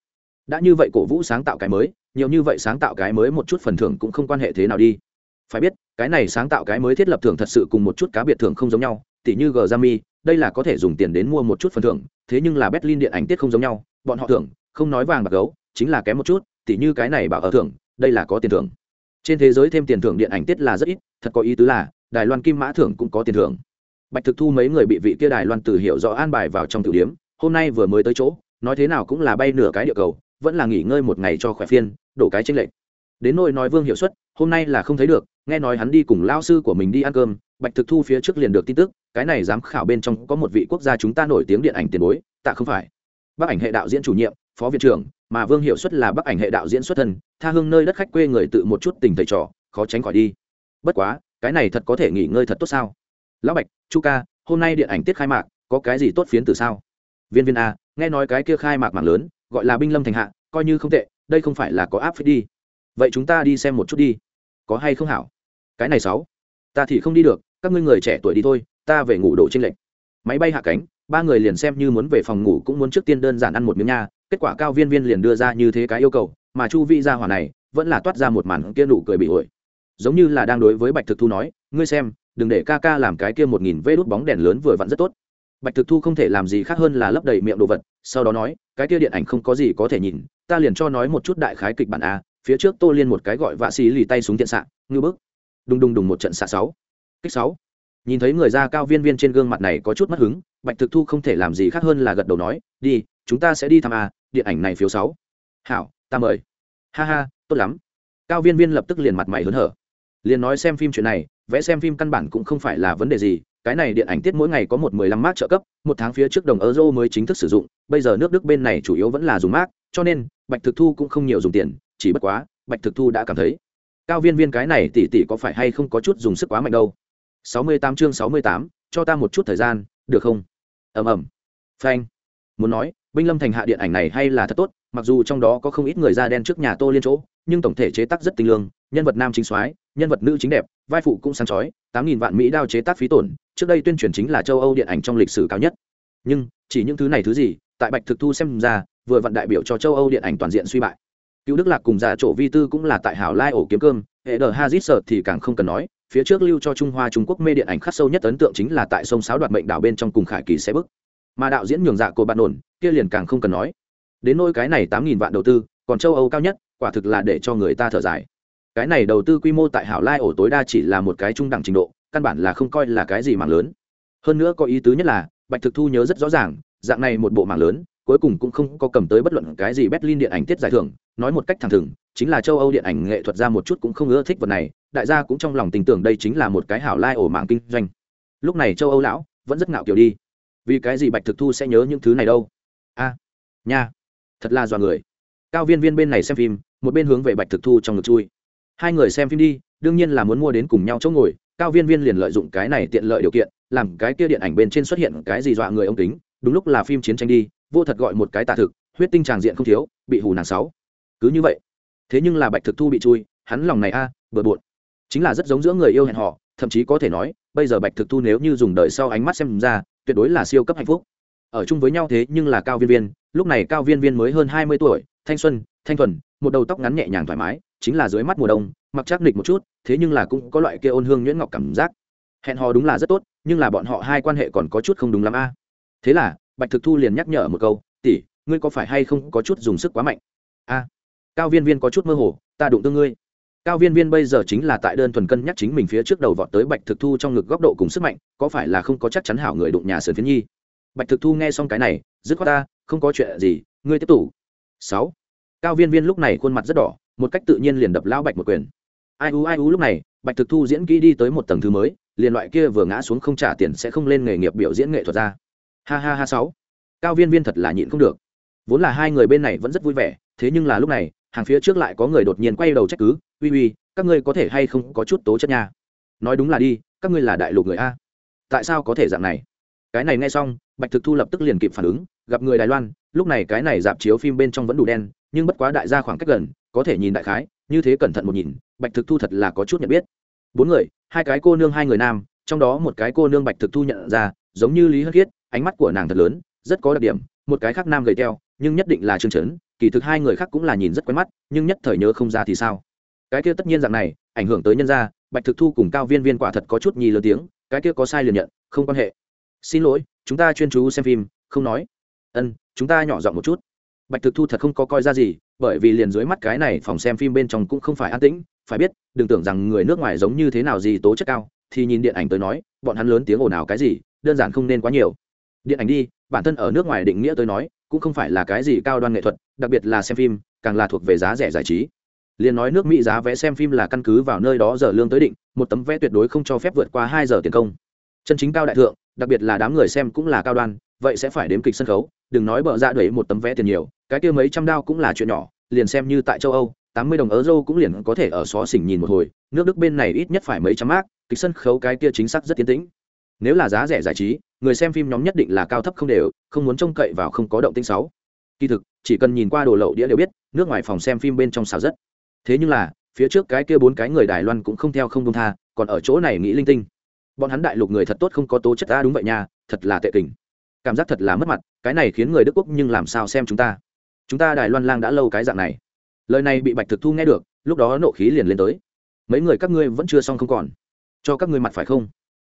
Đã như vậy cổ vũ sáng tạo cái mới, nhiều như vậy sáng tạo cái mới một chút phần thưởng cũng không quan hệ thế nào đi. Phải biết, cái này sáng tạo cái mới thiết lập thưởng thật sự cùng một chút cá biệt thưởng không giống nhau, tỉ như g jami đây là có thể dùng tiền đến mua một chút phần thưởng, thế nhưng là berlin điện ảnh tiết không giống nhau, bọn họ thưởng, không nói vàng bạc gấu, chính là kém một chút, tỉ như cái này bảo ở thưởng, đây là có tiền thưởng. Trên thế giới thêm tiền thưởng điện ảnh tiết là rất ít, thật có ý tứ là đài loan kim mã thưởng cũng có tiền thưởng. Bạch thực thu mấy người bị vị kia đài loan từ hiểu rõ an bài vào trong tử điếm, hôm nay vừa mới tới chỗ, nói thế nào cũng là bay nửa cái địa cầu, vẫn là nghỉ ngơi một ngày cho khỏe phiên đổ cái tranh lệch. Đến nỗi nói vương hiệu suất, hôm nay là không thấy được, nghe nói hắn đi cùng lao sư của mình đi ăn cơm, bạch thực thu phía trước liền được tin tức, cái này giám khảo bên trong có một vị quốc gia chúng ta nổi tiếng điện ảnh tiền bối, tạ không phải. Bác ảnh hệ đạo diễn chủ nhiệm, phó viện trưởng, mà vương hiệu suất là bác ảnh hệ đạo diễn xuất thân, tha hương nơi đất khách quê người tự một chút tình thầy trò, khó tránh khỏi đi. Bất quá cái này thật có thể nghỉ ngơi thật tốt sao? Lão bạch, chu ca, hôm nay điện ảnh tiết khai mạc, có cái gì tốt phiến từ sao? Viên viên a, nghe nói cái kia khai mạc mạng lớn, gọi là binh lâm thành hạ, coi như không tệ, đây không phải là có áp phích đi. Vậy chúng ta đi xem một chút đi. Có hay không hảo? Cái này sáu. Ta thì không đi được, các ngươi người trẻ tuổi đi thôi, ta về ngủ đổ trên lệnh. Máy bay hạ cánh, ba người liền xem như muốn về phòng ngủ cũng muốn trước tiên đơn giản ăn một miếng nha. Kết quả cao viên viên liền đưa ra như thế cái yêu cầu, mà chu vi ra hỏa này, vẫn là toát ra một màn kia nụ cười bị ổi giống như là đang đối với bạch thực thu nói, ngươi xem, đừng để ca ca làm cái kia một nghìn vê đốt bóng đèn lớn vừa vặn rất tốt. Bạch thực thu không thể làm gì khác hơn là lấp đầy miệng đồ vật, sau đó nói, cái kia điện ảnh không có gì có thể nhìn, ta liền cho nói một chút đại khái kịch bản a, phía trước tô liên một cái gọi vạ xì lì tay súng tiện xạ, ngư bức. Đùng đùng đùng một trận xạ sáu. Kích sáu. Nhìn thấy người da cao viên viên trên gương mặt này có chút mất hứng, bạch thực thu không thể làm gì khác hơn là gật đầu nói, đi, chúng ta sẽ đi thăm a, điện ảnh này phiếu sáu. Hảo, ta mời. Ha ha, tốt lắm. Cao viên viên lập tức liền mặt mày hớn hở liền nói xem phim chuyện này, vẽ xem phim căn bản cũng không phải là vấn đề gì, cái này điện ảnh tiết mỗi ngày có một mười lăm mác trợ cấp, một tháng phía trước đồng euro mới chính thức sử dụng, bây giờ nước đức bên này chủ yếu vẫn là dùng mác cho nên, bạch thực thu cũng không nhiều dùng tiền, chỉ bất quá, bạch thực thu đã cảm thấy, cao viên viên cái này tỷ tỷ có phải hay không có chút dùng sức quá mạnh đâu. Sáu mươi tám chương sáu mươi tám, cho ta một chút thời gian, được không? Ầm ầm. Phanh. Muốn nói, binh lâm thành hạ điện ảnh này hay là thật tốt, mặc dù trong đó có không ít người da đen trước nhà tô liên chỗ, nhưng tổng thể chế tác rất tinh lương nhân vật nam chính soái, nhân vật nữ chính đẹp, vai phụ cũng sáng chói, tám nghìn vạn mỹ đao chế tác phí tổn, trước đây tuyên truyền chính là châu âu điện ảnh trong lịch sử cao nhất. Nhưng, chỉ những thứ này thứ gì, tại bạch thực thu xem ra, vừa vặn đại biểu cho châu âu điện ảnh toàn diện suy bại. Cựu đức lạc cùng giả chỗ vi tư cũng là tại hảo lai ổ kiếm cơm, hệ đờ hazit sợ thì càng không cần nói, phía trước lưu cho trung hoa trung quốc mê điện ảnh khắc sâu nhất ấn tượng chính là tại sông sáo đoạt mệnh đảo bên trong cùng khải kỳ xe bức. Mà đạo diễn nhường dạ cô bạn ổn, kia liền càng không cần nói. Đến nôi cái này tám nghìn vạn đầu tư, còn châu âu cao nhất, quả thực là để cho người ta thở dài cái này đầu tư quy mô tại hảo lai ổ tối đa chỉ là một cái trung đẳng trình độ, căn bản là không coi là cái gì mạng lớn. Hơn nữa có ý tứ nhất là, bạch thực thu nhớ rất rõ ràng, dạng này một bộ mạng lớn, cuối cùng cũng không có cầm tới bất luận cái gì berlin điện ảnh tiết giải thưởng. Nói một cách thẳng thừng, chính là châu âu điện ảnh nghệ thuật ra một chút cũng không ưa thích vật này, đại gia cũng trong lòng tin tưởng đây chính là một cái hảo lai ổ mạng kinh doanh. Lúc này châu âu lão vẫn rất ngạo kiểu đi. Vì cái gì bạch thực thu sẽ nhớ những thứ này đâu? A, nha, thật là dọa người. Cao viên viên bên này xem phim, một bên hướng về bạch thực thu trong ngực chui hai người xem phim đi đương nhiên là muốn mua đến cùng nhau chỗ ngồi cao viên viên liền lợi dụng cái này tiện lợi điều kiện làm cái kia điện ảnh bên trên xuất hiện cái gì dọa người ông tính đúng lúc là phim chiến tranh đi vô thật gọi một cái tà thực huyết tinh tràng diện không thiếu bị hù nàng sáu. Cứ như vậy. Thế nhưng là bạch thực thu bị chui hắn lòng này a à, bừa bộn chính là rất giống giữa người yêu hẹn họ thậm chí có thể nói bây giờ bạch thực thu nếu như dùng đời sau ánh mắt xem ra tuyệt đối là siêu cấp hạnh phúc. Ở chung với nhau thế nhưng là cao viên viên lúc này cao viên viên mới hơn hai mươi tuổi thanh xuân thanh thuần một đầu tóc ngắn nhẹ nhàng thoải mái chính là dưới mắt mùa đông, mặc chắc nịch một chút, thế nhưng là cũng có loại kia ôn hương nhuyễn ngọc cảm giác. Hẹn hò đúng là rất tốt, nhưng là bọn họ hai quan hệ còn có chút không đúng lắm a. Thế là, bạch thực thu liền nhắc nhở một câu, tỷ, ngươi có phải hay không có chút dùng sức quá mạnh? A. Cao viên viên có chút mơ hồ, ta đụng tương ngươi. Cao viên viên bây giờ chính là tại đơn thuần cân nhắc chính mình phía trước đầu vọt tới bạch thực thu trong ngực góc độ cùng sức mạnh, có phải là không có chắc chắn hảo người đụng nhà sườn phiến nhi? Bạch thực thu nghe xong cái này, dứt khoát ta, không có chuyện gì, ngươi tiếp tục. Sáu. Cao viên viên lúc này khuôn mặt rất đỏ một cách tự nhiên liền đập lao bạch một quyền. Ai u ai u lúc này, bạch thực thu diễn kỹ đi tới một tầng thứ mới, liền loại kia vừa ngã xuống không trả tiền sẽ không lên nghề nghiệp biểu diễn nghệ thuật ra. Ha ha ha sáu. Cao viên viên thật là nhịn không được. Vốn là hai người bên này vẫn rất vui vẻ, thế nhưng là lúc này, hàng phía trước lại có người đột nhiên quay đầu trách cứ, uy uy, các ngươi có thể hay không có chút tố chất nha? Nói đúng là đi, các ngươi là đại lục người a. Tại sao có thể dạng này? Cái này nghe xong, bạch thực thu lập tức liền kịp phản ứng, gặp người đài loan, lúc này cái này dạp chiếu phim bên trong vẫn đủ đen nhưng bất quá đại gia khoảng cách gần, có thể nhìn đại khái, như thế cẩn thận một nhìn, bạch thực thu thật là có chút nhận biết. Bốn người, hai cái cô nương, hai người nam, trong đó một cái cô nương bạch thực thu nhận ra, giống như lý hất khiết, ánh mắt của nàng thật lớn, rất có đặc điểm, một cái khác nam gầy teo, nhưng nhất định là trương trấn, kỳ thực hai người khác cũng là nhìn rất quen mắt, nhưng nhất thời nhớ không ra thì sao. Cái kia tất nhiên dạng này, ảnh hưởng tới nhân gia, bạch thực thu cùng cao viên viên quả thật có chút nhì lớn tiếng, cái kia có sai liền nhận, không quan hệ. Xin lỗi, chúng ta chuyên chú xem phim, không nói. Ân, chúng ta nhỏ giọng một chút bạch thực thu thật không có coi ra gì, bởi vì liền dưới mắt cái này phòng xem phim bên trong cũng không phải an tĩnh, phải biết, đừng tưởng rằng người nước ngoài giống như thế nào gì tố chất cao, thì nhìn điện ảnh tới nói, bọn hắn lớn tiếng ồn ào cái gì, đơn giản không nên quá nhiều. Điện ảnh đi, bản thân ở nước ngoài định nghĩa tới nói, cũng không phải là cái gì cao đoan nghệ thuật, đặc biệt là xem phim, càng là thuộc về giá rẻ giải trí. Liền nói nước mỹ giá vé xem phim là căn cứ vào nơi đó giờ lương tới định, một tấm vé tuyệt đối không cho phép vượt qua hai giờ tiền công. Chân chính cao đại thượng, đặc biệt là đám người xem cũng là cao đoan vậy sẽ phải đếm kịch sân khấu, đừng nói bợ ra dạ đẩy một tấm vé tiền nhiều, cái kia mấy trăm đao cũng là chuyện nhỏ, liền xem như tại châu âu, tám mươi đồng euro cũng liền có thể ở xó xỉnh nhìn một hồi, nước đức bên này ít nhất phải mấy trăm mác kịch sân khấu cái kia chính xác rất tiến tĩnh. Nếu là giá rẻ giải trí, người xem phim nhóm nhất định là cao thấp không đều, không muốn trông cậy vào không có động tinh sáu. Kỳ thực, chỉ cần nhìn qua đồ lậu đĩa đều biết, nước ngoài phòng xem phim bên trong xào rất. Thế nhưng là, phía trước cái kia bốn cái người đài loan cũng không theo không công tha, còn ở chỗ này nghĩ linh tinh. Bọn hắn đại lục người thật tốt không có tố chất ta đúng vậy nha, thật là tệ tình cảm giác thật là mất mặt, cái này khiến người đức quốc nhưng làm sao xem chúng ta? Chúng ta đài loan lang đã lâu cái dạng này. Lời này bị bạch thực thu nghe được, lúc đó nộ khí liền lên tới. Mấy người các ngươi vẫn chưa xong không còn? Cho các ngươi mặt phải không?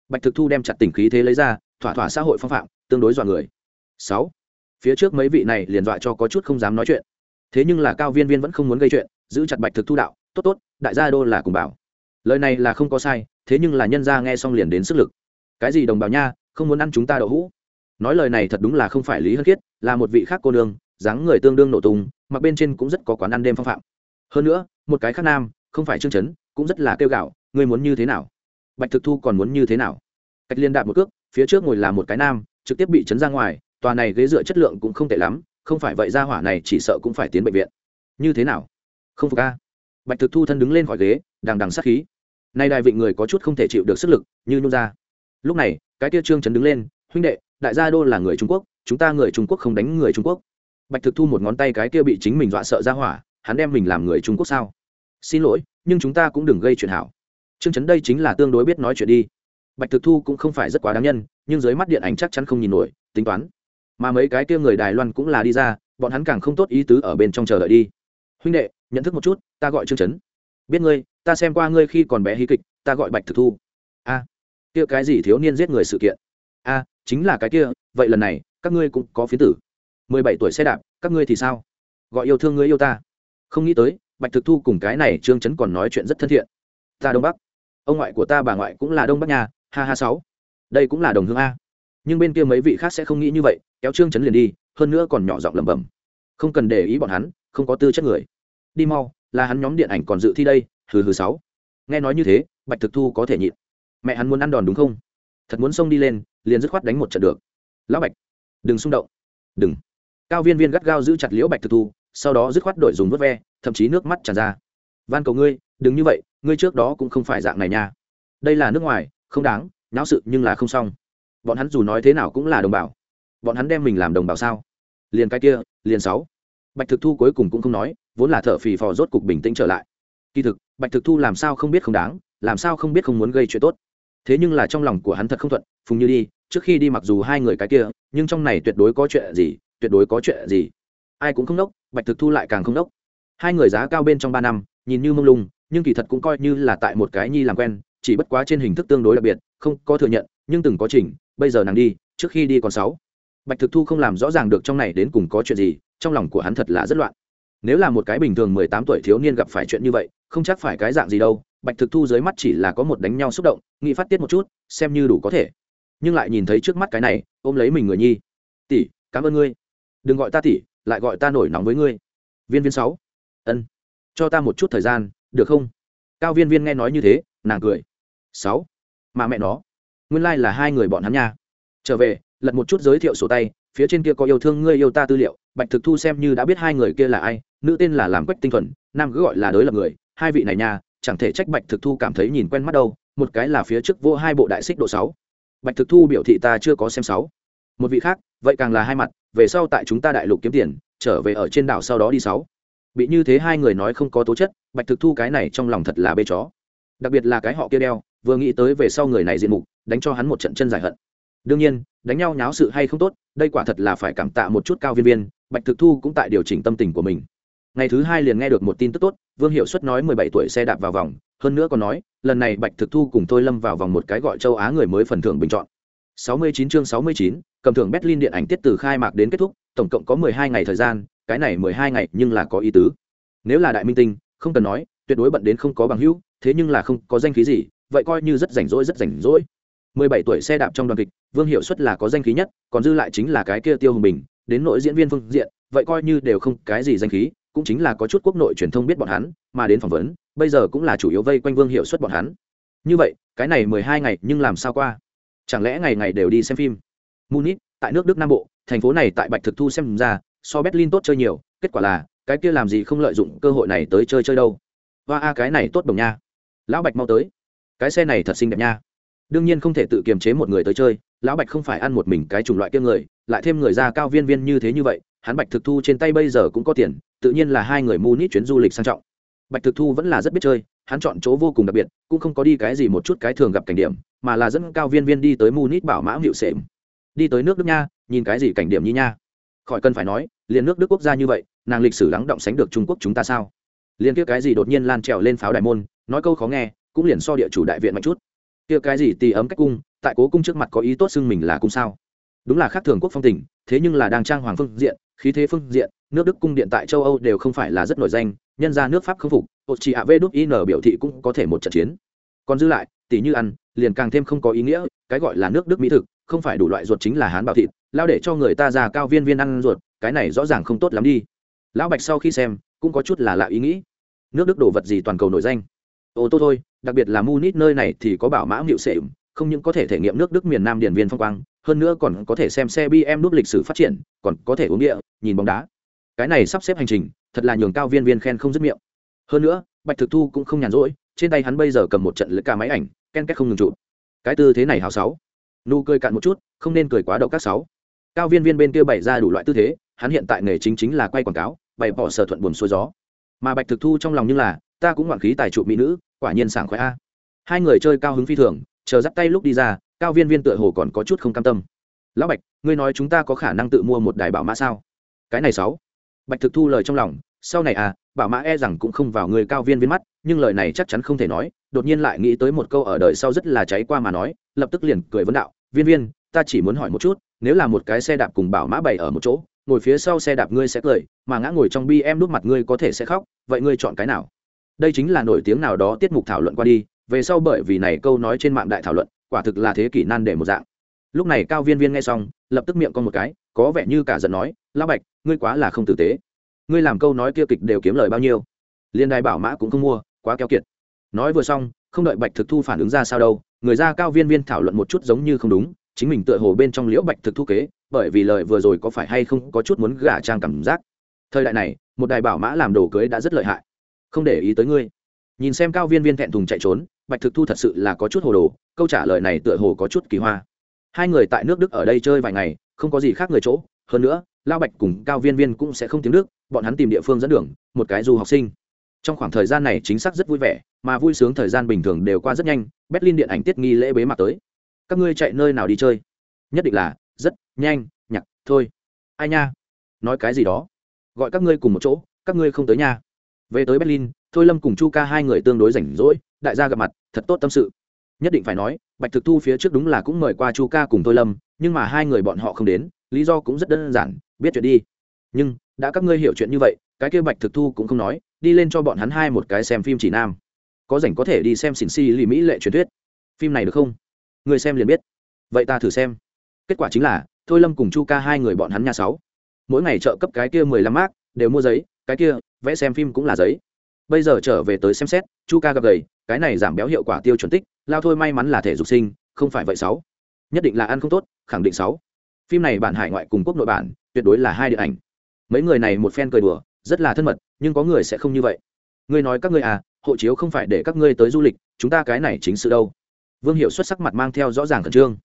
Bạch thực thu đem chặt tình khí thế lấy ra, thỏa thỏa xã hội phong phạm, tương đối dọa người. Sáu. Phía trước mấy vị này liền dọa cho có chút không dám nói chuyện. Thế nhưng là cao viên viên vẫn không muốn gây chuyện, giữ chặt bạch thực thu đạo, tốt tốt, đại gia đô là cùng bảo. Lời này là không có sai, thế nhưng là nhân gia nghe xong liền đến sức lực. Cái gì đồng bào nha, không muốn ăn chúng ta đậu hũ? Nói lời này thật đúng là không phải lý hân khiết, là một vị khác cô nương, dáng người tương đương nổ tung, mặc bên trên cũng rất có quán ăn đêm phong phạm. Hơn nữa, một cái khác nam, không phải trương chấn, cũng rất là kêu gạo ngươi muốn như thế nào? Bạch thực thu còn muốn như thế nào? Cách liên đạp một cước, phía trước ngồi là một cái nam, trực tiếp bị chấn ra ngoài, tòa này ghế dựa chất lượng cũng không tệ lắm, không phải vậy ra hỏa này chỉ sợ cũng phải tiến bệnh viện. Như thế nào? Không phục a. Bạch thực thu thân đứng lên khỏi ghế, đằng đằng sát khí. Nay đại vị người có chút không thể chịu được sức lực, như nhung ra. Lúc này, cái tia trương chấn đứng lên, huynh đệ đại gia đô là người trung quốc, chúng ta người trung quốc không đánh người trung quốc. Bạch thực thu một ngón tay cái kia bị chính mình dọa sợ ra hỏa, hắn đem mình làm người trung quốc sao? Xin lỗi, nhưng chúng ta cũng đừng gây chuyện hảo. Trương chấn đây chính là tương đối biết nói chuyện đi. Bạch thực thu cũng không phải rất quá đáng nhân, nhưng dưới mắt điện ảnh chắc chắn không nhìn nổi, tính toán. Mà mấy cái kia người đài loan cũng là đi ra, bọn hắn càng không tốt ý tứ ở bên trong chờ đợi đi. Huynh đệ, nhận thức một chút, ta gọi trương chấn. Biết ngươi, ta xem qua ngươi khi còn bé hí kịch, ta gọi bạch thực thu. A, kia cái gì thiếu niên giết người sự kiện? A chính là cái kia, vậy lần này, các ngươi cũng có phiến tử. Mười bảy tuổi xe đạp, các ngươi thì sao? Gọi yêu thương ngươi yêu ta. Không nghĩ tới, bạch thực thu cùng cái này trương chấn còn nói chuyện rất thân thiện. Ta đông bắc. Ông ngoại của ta bà ngoại cũng là đông bắc nhà ha ha sáu. Đây cũng là đồng hương a. Nhưng bên kia mấy vị khác sẽ không nghĩ như vậy, kéo trương chấn liền đi, hơn nữa còn nhỏ giọng lẩm bẩm. Không cần để ý bọn hắn, không có tư chất người. Đi mau, là hắn nhóm điện ảnh còn dự thi đây, hừ hừ sáu. Nghe nói như thế, bạch thực thu có thể nhịn. Mẹ hắn muốn ăn đòn đúng không? Thật muốn xông đi lên liền dứt khoát đánh một trận được. Lão bạch, đừng xung động. Đừng. Cao viên viên gắt gao giữ chặt liễu bạch thực thu, sau đó dứt khoát đổi dùng vớt ve, thậm chí nước mắt tràn ra. Van cầu ngươi, đừng như vậy, ngươi trước đó cũng không phải dạng này nha. Đây là nước ngoài, không đáng nháo sự nhưng là không xong. Bọn hắn dù nói thế nào cũng là đồng bào. Bọn hắn đem mình làm đồng bào sao? Liền cái kia, liền sáu. Bạch thực thu cuối cùng cũng không nói, vốn là thợ phì phò rốt cục bình tĩnh trở lại. Kỳ thực, bạch thực thu làm sao không biết không đáng, làm sao không biết không muốn gây chuyện tốt. Thế nhưng là trong lòng của hắn thật không thuận, phùng như đi trước khi đi mặc dù hai người cái kia, nhưng trong này tuyệt đối có chuyện gì, tuyệt đối có chuyện gì. Ai cũng không đốc bạch thực thu lại càng không đốc hai người giá cao bên trong ba năm, nhìn như mông lung, nhưng kỳ thật cũng coi như là tại một cái nhi làm quen, chỉ bất quá trên hình thức tương đối đặc biệt, không có thừa nhận, nhưng từng có trình bây giờ nàng đi, trước khi đi còn sáu. Bạch thực thu không làm rõ ràng được trong này đến cùng có chuyện gì, trong lòng của hắn thật là rất loạn. Nếu là một cái bình thường mười tám tuổi thiếu niên gặp phải chuyện như vậy, không chắc phải cái dạng gì đâu, bạch thực thu dưới mắt chỉ là có một đánh nhau xúc động, nghĩ phát tiết một chút, xem như đủ có thể nhưng lại nhìn thấy trước mắt cái này, ôm lấy mình người nhi. Tỷ, cảm ơn ngươi. Đừng gọi ta tỷ, lại gọi ta nổi nóng với ngươi. Viên viên sáu. Ân, cho ta một chút thời gian, được không? Cao viên viên nghe nói như thế, nàng cười. Sáu. Mà mẹ nó, nguyên lai、like、là hai người bọn hắn nha. Trở về, lật một chút giới thiệu sổ tay, phía trên kia có yêu thương ngươi yêu ta tư liệu, bạch thực thu xem như đã biết hai người kia là ai, nữ tên là làm quách tinh thuần, nam cứ gọi là đối lập người, hai vị này nha, chẳng thể trách bạch thực thu cảm thấy nhìn quen mắt đâu, một cái là phía trước vô hai bộ đại xích độ sáu bạch thực thu biểu thị ta chưa có xem sáu. Một vị khác, vậy càng là hai mặt, về sau tại chúng ta đại lục kiếm tiền, trở về ở trên đảo sau đó đi sáu. Bị như thế hai người nói không có tố chất, bạch thực thu cái này trong lòng thật là bê chó. Đặc biệt là cái họ kia đeo, vừa nghĩ tới về sau người này diện mục, đánh cho hắn một trận chân dài hận. Đương nhiên, đánh nhau nháo sự hay không tốt, đây quả thật là phải cảm tạ một chút cao viên viên, bạch thực thu cũng tại điều chỉnh tâm tình của mình. Ngày thứ hai liền nghe được một tin tức tốt, vương hiệu suất nói mười bảy tuổi xe đạp vào vòng hơn nữa còn nói, lần này bạch thực thu cùng tôi lâm vào vòng một cái gọi châu á người mới phần thưởng bình chọn. Sáu mươi chín chương sáu mươi chín, cầm thưởng berlin điện ảnh tiết từ khai mạc đến kết thúc, tổng cộng có mười hai ngày thời gian, cái này mười hai ngày nhưng là có ý tứ. Nếu là đại minh tinh, không cần nói, tuyệt đối bận đến không có bằng hữu, thế nhưng là không có danh khí gì, vậy coi như rất rảnh rỗi, rất rảnh rỗi. mười bảy tuổi xe đạp trong đoàn kịch, vương hiệu suất là có danh khí nhất, còn dư lại chính là cái kia tiêu hùng bình, đến nội diễn viên phương diện, vậy coi như đều không cái gì danh khí, cũng chính là có chút quốc nội truyền thông biết bọn hắn, mà đến phỏng vấn bây giờ cũng là chủ yếu vây quanh vương hiệu suất bọn hắn. Như vậy, cái này mười hai ngày nhưng làm sao qua? Chẳng lẽ ngày ngày đều đi xem phim? Munich, tại nước đức nam bộ, thành phố này tại bạch thực thu xem ra, so berlin tốt chơi nhiều, kết quả là, cái kia làm gì không lợi dụng cơ hội này tới chơi chơi đâu. Và a, cái này tốt đồng nha. Lão bạch mau tới. Cái xe này thật xinh đẹp nha. Đương nhiên không thể tự kiềm chế một người tới chơi, lão bạch không phải ăn một mình cái chủng loại kia người, lại thêm người ra cao viên viên như thế như vậy, hắn bạch thực thu trên tay bây giờ cũng có tiền, tự nhiên là hai người mu nít chuyến du lịch sang trọng bạch thực thu vẫn là rất biết chơi, hắn chọn chỗ vô cùng đặc biệt, cũng không có đi cái gì một chút cái thường gặp cảnh điểm, mà là dẫn cao viên viên đi tới mu nít bảo mã hiệu sệm. Đi tới nước đức nha, nhìn cái gì cảnh điểm như nha. Khỏi cần phải nói, liền nước đức quốc gia như vậy, nàng lịch sử lắng động sánh được trung quốc chúng ta sao? Liền kia cái gì đột nhiên lan trèo lên pháo đài môn, nói câu khó nghe, cũng liền so địa chủ đại viện mạnh chút. Kia cái gì tì ấm cách cung, tại cố cung trước mặt có ý tốt xưng mình là cung sao? Đúng là khác thường quốc phong tình, thế nhưng là đang trang hoàng phương diện, khí thế phương diện nước đức cung điện tại châu âu đều không phải là rất nổi danh, nhân ra nước pháp không phục một chị ạ vê đúc in biểu thị cũng có thể một trận chiến. Còn dư lại tỷ như ăn, liền càng thêm không có ý nghĩa, cái gọi là nước đức mỹ thực, không phải đủ loại ruột chính là hán bảo thịt, lao để cho người ta già cao viên viên ăn ruột, cái này rõ ràng không tốt lắm đi. Lão bạch sau khi xem, cũng có chút là lạ ý nghĩ. Nước đức đồ vật gì toàn cầu nổi danh? Ô tô thôi, đặc biệt là munich nơi này thì có bảo mã ngự sệ không những có thể thể nghiệm nước đức miền nam điển viên phong quang, hơn nữa còn có thể xem xe bm đúc lịch sử phát triển, còn có thể uống địa, nhìn bóng đá cái này sắp xếp hành trình, thật là nhường cao viên viên khen không dứt miệng. Hơn nữa, bạch thực thu cũng không nhàn rỗi, trên tay hắn bây giờ cầm một trận lưỡi ca máy ảnh, ken két không ngừng trụ cái tư thế này hào sáu. Nụ cười cạn một chút, không nên cười quá đậu các sáu. Cao viên viên bên kia bày ra đủ loại tư thế, hắn hiện tại nghề chính chính là quay quảng cáo, bày bỏ sở thuận buồn xuôi gió. Mà bạch thực thu trong lòng như là, ta cũng ngoạn khí tài trụ mỹ nữ, quả nhiên sảng khoái a. Hai người chơi cao hứng phi thường, chờ dắt tay lúc đi ra, cao viên viên tựa hồ còn có chút không cam tâm. Lão bạch, ngươi nói chúng ta có khả năng tự mua một đài bảo mã sao? Cái này sáu bạch thực thu lời trong lòng, sau này à bảo mã e rằng cũng không vào người cao viên viên mắt, nhưng lời này chắc chắn không thể nói. Đột nhiên lại nghĩ tới một câu ở đời sau rất là cháy qua mà nói, lập tức liền cười vấn đạo, viên viên, ta chỉ muốn hỏi một chút, nếu là một cái xe đạp cùng bảo mã bày ở một chỗ, ngồi phía sau xe đạp ngươi sẽ cười, mà ngã ngồi trong bi em đút mặt ngươi có thể sẽ khóc, vậy ngươi chọn cái nào? Đây chính là nổi tiếng nào đó tiết mục thảo luận qua đi, về sau bởi vì này câu nói trên mạng đại thảo luận, quả thực là thế kỷ nan để một dạng. Lúc này cao viên viên nghe xong, lập tức miệng con một cái có vẻ như cả giận nói, lão bạch, ngươi quá là không tử tế. Ngươi làm câu nói kia kịch đều kiếm lời bao nhiêu? Liên đài bảo mã cũng không mua, quá keo kiệt. Nói vừa xong, không đợi bạch thực thu phản ứng ra sao đâu, người ra cao viên viên thảo luận một chút giống như không đúng, chính mình tựa hồ bên trong liễu bạch thực thu kế, bởi vì lời vừa rồi có phải hay không có chút muốn gả trang cảm giác. Thời đại này, một đài bảo mã làm đồ cưới đã rất lợi hại. Không để ý tới ngươi. Nhìn xem cao viên viên thẹn thùng chạy trốn, bạch thực thu thật sự là có chút hồ đồ, câu trả lời này tựa hồ có chút kỳ hoa. Hai người tại nước đức ở đây chơi vài ngày không có gì khác người chỗ. Hơn nữa, lao bạch cùng cao viên viên cũng sẽ không tiếng đức, bọn hắn tìm địa phương dẫn đường, một cái du học sinh. Trong khoảng thời gian này chính xác rất vui vẻ, mà vui sướng thời gian bình thường đều qua rất nhanh, berlin điện ảnh tiết nghi lễ bế mạc tới. Các ngươi chạy nơi nào đi chơi? Nhất định là, rất nhanh nhặt thôi. Ai nha? Nói cái gì đó? Gọi các ngươi cùng một chỗ, các ngươi không tới nha về tới berlin, thôi lâm cùng chu ca hai người tương đối rảnh rỗi, đại gia gặp mặt, thật tốt tâm sự nhất định phải nói, bạch thực thu phía trước đúng là cũng mời qua chu ca cùng tôi lâm, nhưng mà hai người bọn họ không đến, lý do cũng rất đơn giản, biết chuyện đi. Nhưng, đã các ngươi hiểu chuyện như vậy, cái kia bạch thực thu cũng không nói, đi lên cho bọn hắn hai một cái xem phim chỉ nam. Có rảnh có thể đi xem xỉn si lì mỹ lệ truyền thuyết. Phim này được không? Người xem liền biết. Vậy ta thử xem. Kết quả chính là, thôi lâm cùng chu ca hai người bọn hắn nhà sáu. Mỗi ngày trợ cấp cái kia mười lăm mác đều mua giấy, cái kia, vẽ xem phim cũng là giấy. Bây giờ trở về tới xem xét, chu ca gặp gầy cái này giảm béo hiệu quả tiêu chuẩn tích, lao thôi may mắn là thể dục sinh, không phải vậy sáu. Nhất định là ăn không tốt, khẳng định sáu. Phim này bản hải ngoại cùng quốc nội bản, tuyệt đối là hai điện ảnh. Mấy người này một phen cười đùa, rất là thân mật, nhưng có người sẽ không như vậy. Ngươi nói các ngươi à hộ chiếu không phải để các ngươi tới du lịch, chúng ta cái này chính sự đâu? Vương hiệu xuất sắc mặt mang theo rõ ràng khẩn trương.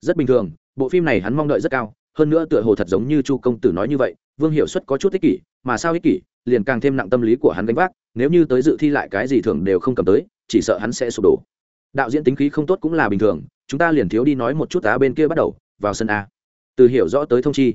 Rất bình thường, bộ phim này hắn mong đợi rất cao, hơn nữa tựa hồ thật giống như chu công tử nói như vậy, vương hiệu xuất có chút ích kỷ, mà sao ích kỷ, liền càng thêm nặng tâm lý của hắn gánh vác, nếu như tới dự thi lại cái gì thường đều không cầm tới chỉ sợ hắn sẽ sụp đổ. Đạo diễn tính khí không tốt cũng là bình thường, chúng ta liền thiếu đi nói một chút á bên kia bắt đầu, vào sân a. Từ hiểu rõ tới thông chi.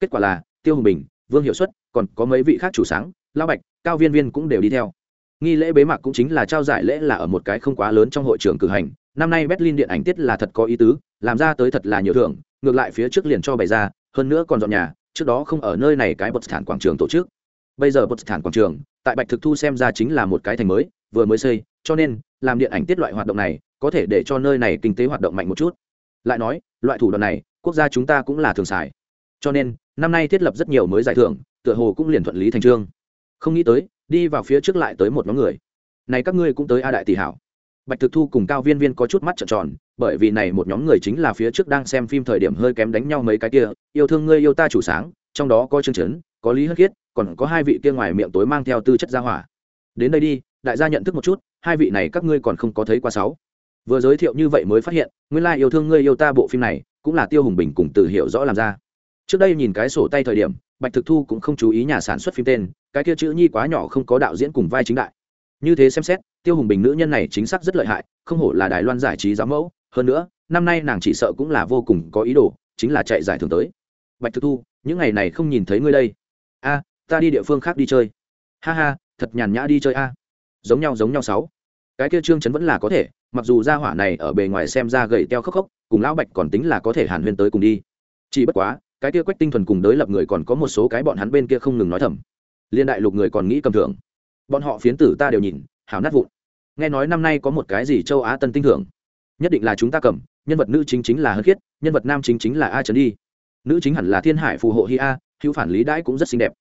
Kết quả là, tiêu hùng bình, vương hiệu suất còn có mấy vị khác chủ sáng lao bạch, cao viên viên cũng đều đi theo. Nghi lễ bế mạc cũng chính là trao giải lễ là ở một cái không quá lớn trong hội trường cử hành. Năm nay berlin điện ảnh tiết là thật có ý tứ, làm ra tới thật là nhiều thưởng, ngược lại phía trước liền cho bày ra, hơn nữa còn dọn nhà, trước đó không ở nơi này cái bột thản quảng trường tổ chức. Bây giờ bột thản quảng trường, tại bạch thực thu xem ra chính là một cái thành mới, vừa mới xây cho nên, làm điện ảnh tiết loại hoạt động này, có thể để cho nơi này kinh tế hoạt động mạnh một chút. Lại nói, loại thủ đoạn này, quốc gia chúng ta cũng là thường xài. Cho nên, năm nay thiết lập rất nhiều mới giải thưởng, tựa hồ cũng liền thuận lý thành trương. Không nghĩ tới, đi vào phía trước lại tới một nhóm người. Này các ngươi cũng tới a đại tỷ hảo. Bạch thực thu cùng cao viên viên có chút mắt trợn tròn, bởi vì này một nhóm người chính là phía trước đang xem phim thời điểm hơi kém đánh nhau mấy cái kia, yêu thương ngươi, yêu ta chủ sáng, trong đó có chương chấn có lý hất khiết, còn có hai vị kia ngoài miệng tối mang theo tư chất gia hỏa. Đến đây đi, đại gia nhận thức một chút hai vị này các ngươi còn không có thấy qua sáu. Vừa giới thiệu như vậy mới phát hiện, nguyên lai yêu thương ngươi yêu ta bộ phim này, cũng là tiêu hùng bình cùng từ hiểu rõ làm ra. Trước đây nhìn cái sổ tay thời điểm, bạch thực thu cũng không chú ý nhà sản xuất phim tên, cái kia chữ nhi quá nhỏ không có đạo diễn cùng vai chính đại. Như thế xem xét, tiêu hùng bình nữ nhân này chính xác rất lợi hại, không hổ là đài loan giải trí giám mẫu. Hơn nữa, năm nay nàng chỉ sợ cũng là vô cùng có ý đồ, chính là chạy giải thưởng tới. Bạch thực thu, những ngày này không nhìn thấy ngươi đây. A, ta đi địa phương khác đi chơi. Ha ha, thật nhàn nhã đi chơi a giống nhau giống nhau sáu. Cái kia trương chấn vẫn là có thể, mặc dù gia hỏa này ở bề ngoài xem ra gầy teo khốc khốc, cùng lão bạch còn tính là có thể hàn huyên tới cùng đi. Chỉ bất quá, cái kia quách tinh thuần cùng đới lập người còn có một số cái bọn hắn bên kia không ngừng nói thầm. Liên đại lục người còn nghĩ cầm thưởng. Bọn họ phiến tử ta đều nhìn, hảo nát vụn. Nghe nói năm nay có một cái gì châu á tân tinh thưởng. Nhất định là chúng ta cầm, nhân vật nữ chính chính là hân khiết, nhân vật nam chính chính là a trấn đi. Nữ chính hẳn là thiên hải phù hộ hi a, hữu phản lý đãi cũng rất xinh đẹp.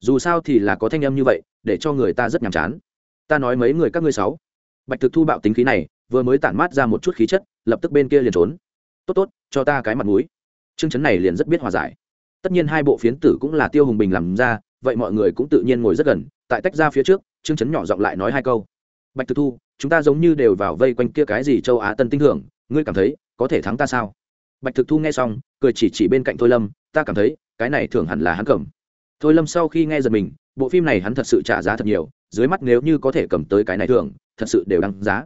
Dù sao thì là có thanh âm như vậy, để cho người ta rất nhàm chán ta nói mấy người các ngươi sáu. Bạch thực thu bạo tính khí này, vừa mới tản mát ra một chút khí chất, lập tức bên kia liền trốn. Tốt tốt, cho ta cái mặt mũi. Chương chấn này liền rất biết hòa giải. Tất nhiên hai bộ phiến tử cũng là tiêu hùng bình làm ra, vậy mọi người cũng tự nhiên ngồi rất gần, tại tách ra phía trước, chương chấn nhỏ giọng lại nói hai câu. Bạch thực thu, chúng ta giống như đều vào vây quanh kia cái gì châu á tân tinh hưởng ngươi cảm thấy, có thể thắng ta sao? Bạch thực thu nghe xong, cười chỉ chỉ bên cạnh thôi lâm, ta cảm thấy, cái này thường hẳn là hắn cầm. Thôi lâm sau khi nghe giật mình bộ phim này hắn thật sự trả giá thật nhiều, dưới mắt nếu như có thể cầm tới cái này thường thật sự đều đăng giá.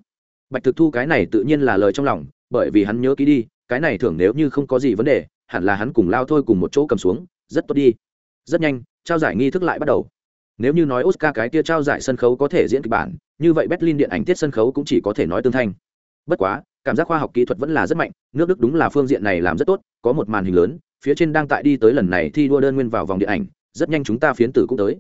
Bạch thực thu cái này tự nhiên là lời trong lòng, bởi vì hắn nhớ kỹ đi, cái này thường nếu như không có gì vấn đề, hẳn là hắn cùng lao thôi cùng một chỗ cầm xuống, rất tốt đi. Rất nhanh, trao giải nghi thức lại bắt đầu. Nếu như nói oscar cái kia trao giải sân khấu có thể diễn kịch bản, như vậy berlin điện ảnh tiết sân khấu cũng chỉ có thể nói tương thanh. Bất quá, cảm giác khoa học kỹ thuật vẫn là rất mạnh, nước đức đúng là phương diện này làm rất tốt, có một màn hình lớn, phía trên đang tại đi tới lần này thi đua đơn nguyên vào vòng điện ảnh, rất nhanh chúng ta phiến tử cũng tới.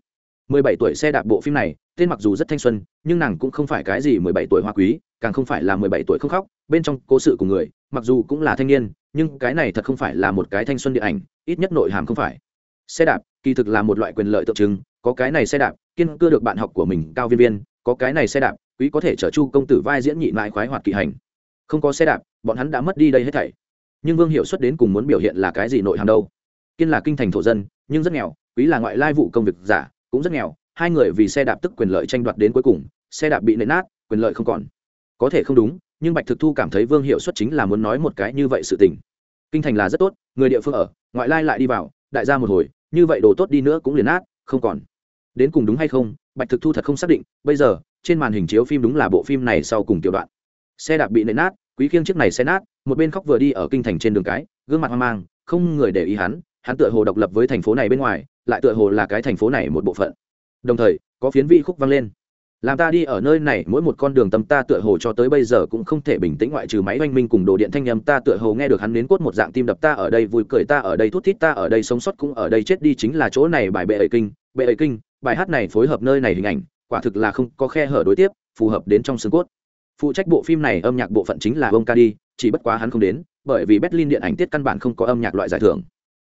17 tuổi xe đạp bộ phim này, tên mặc dù rất thanh xuân, nhưng nàng cũng không phải cái gì 17 tuổi hoa quý, càng không phải là 17 tuổi không khóc, bên trong cố sự của người, mặc dù cũng là thanh niên, nhưng cái này thật không phải là một cái thanh xuân điện ảnh, ít nhất nội hàm không phải. Xe đạp, kỳ thực là một loại quyền lợi tượng trưng, có cái này xe đạp, kiên cưa được bạn học của mình, cao viên viên, có cái này xe đạp, quý có thể trở chu công tử vai diễn nhị mại khoái hoạt kỳ hành. Không có xe đạp, bọn hắn đã mất đi đây hết thảy. Nhưng vương hiệu xuất đến cùng muốn biểu hiện là cái gì nội hàm đâu? Kiên là kinh thành thổ dân, nhưng rất nghèo, quý là ngoại lai vụ công việc giả cũng rất nghèo, hai người vì xe đạp tức quyền lợi tranh đoạt đến cuối cùng, xe đạp bị nện nát, quyền lợi không còn. Có thể không đúng, nhưng bạch thực thu cảm thấy vương hiệu xuất chính là muốn nói một cái như vậy sự tình. Kinh thành là rất tốt, người địa phương ở, ngoại lai lại đi vào, đại gia một hồi, như vậy đồ tốt đi nữa cũng liền nát, không còn. Đến cùng đúng hay không, bạch thực thu thật không xác định, bây giờ, trên màn hình chiếu phim đúng là bộ phim này sau cùng tiểu đoạn. Xe đạp bị nện nát, quý khiêng chiếc này xe nát, một bên khóc vừa đi ở kinh thành trên đường cái, gương mặt hoang mang, không người để ý hắn hắn tựa hồ độc lập với thành phố này bên ngoài lại tựa hồ là cái thành phố này một bộ phận. Đồng thời, có phiến vị khúc vang lên. Làm ta đi ở nơi này, mỗi một con đường tâm ta tựa hồ cho tới bây giờ cũng không thể bình tĩnh ngoại trừ máy oanh minh cùng đồ điện thanh nhầm ta tựa hồ nghe được hắn đến cốt một dạng tim đập ta ở đây, vui cười ta ở đây, thút thít ta ở đây, sống sót cũng ở đây, chết đi chính là chỗ này, bài bệ ấy kinh, bệ ấy kinh, bài hát này phối hợp nơi này hình ảnh, quả thực là không có khe hở đối tiếp, phù hợp đến trong xương cốt. Phụ trách bộ phim này âm nhạc bộ phận chính là ông ca đi chỉ bất quá hắn không đến, bởi vì berlin điện ảnh tiết căn bản không có âm nhạc loại giải thưởng.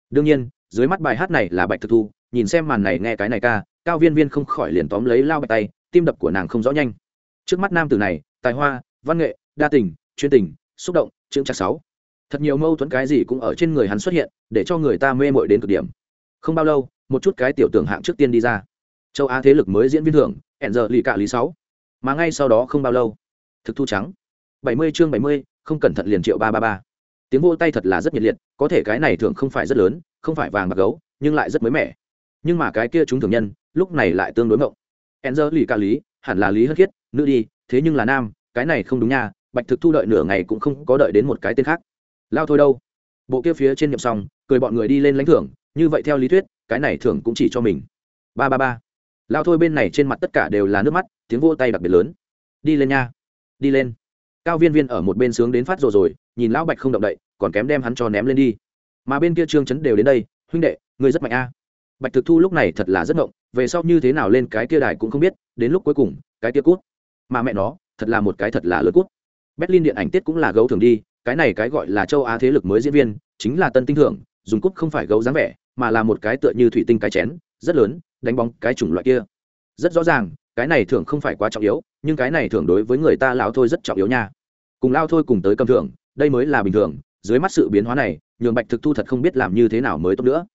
Đương nhiên dưới mắt bài hát này là bạch thực thu, nhìn xem màn này nghe cái này ca, cao viên viên không khỏi liền tóm lấy lao bạch tay, tim đập của nàng không rõ nhanh. Trước mắt nam tử này, tài hoa, văn nghệ, đa tình, chuyên tình, xúc động, chững chắc sáu. Thật nhiều mâu thuẫn cái gì cũng ở trên người hắn xuất hiện, để cho người ta mê mội đến cực điểm. Không bao lâu, một chút cái tiểu tưởng hạng trước tiên đi ra. Châu á thế lực mới diễn viên thưởng, hẹn giờ lì cạ lý sáu. Mà ngay sau đó không bao lâu, thực thu trắng. Bảy mươi chương bảy mươi, không cẩn thận liền triệu ba ba ba tiếng vô tay thật là rất nhiệt liệt, có thể cái này thường không phải rất lớn, không phải vàng bạc gấu, nhưng lại rất mới mẻ. Nhưng mà cái kia chúng thường nhân, lúc này lại tương đối mộng. Enzer lì ca lý, hẳn là lý hất khiết, nữ đi, thế nhưng là nam, cái này không đúng nha, bạch thực thu đợi nửa ngày cũng không có đợi đến một cái tên khác. Lao thôi đâu? Bộ kia phía trên nhậm xong, cười bọn người đi lên lãnh thưởng, như vậy theo lý thuyết, cái này thường cũng chỉ cho mình. Ba ba ba. Lao thôi bên này trên mặt tất cả đều là nước mắt, tiếng vô tay đặc biệt lớn. Đi lên nha. Đi lên cao viên viên ở một bên sướng đến phát rồi rồi, nhìn lão bạch không động đậy, còn kém đem hắn cho ném lên đi. Mà bên kia trương chấn đều đến đây, huynh đệ, ngươi rất mạnh a. Bạch thực thu lúc này thật là rất ngộng, về sau như thế nào lên cái kia đài cũng không biết, đến lúc cuối cùng, cái kia cút. Mà mẹ nó, thật là một cái thật là lớn cút. Berlin điện ảnh tiết cũng là gấu thường đi, cái này cái gọi là châu á thế lực mới diễn viên, chính là tân tinh thưởng, dùng cút không phải gấu dáng vẻ, mà là một cái tựa như thủy tinh cái chén, rất lớn, đánh bóng cái chủng loại kia. Rất rõ ràng, cái này thường không phải quá trọng yếu nhưng cái này thường đối với người ta lão thôi rất trọng yếu nha. Cùng lao thôi cùng tới cầm thưởng, đây mới là bình thường, dưới mắt sự biến hóa này, nhường bạch thực thu thật không biết làm như thế nào mới tốt nữa.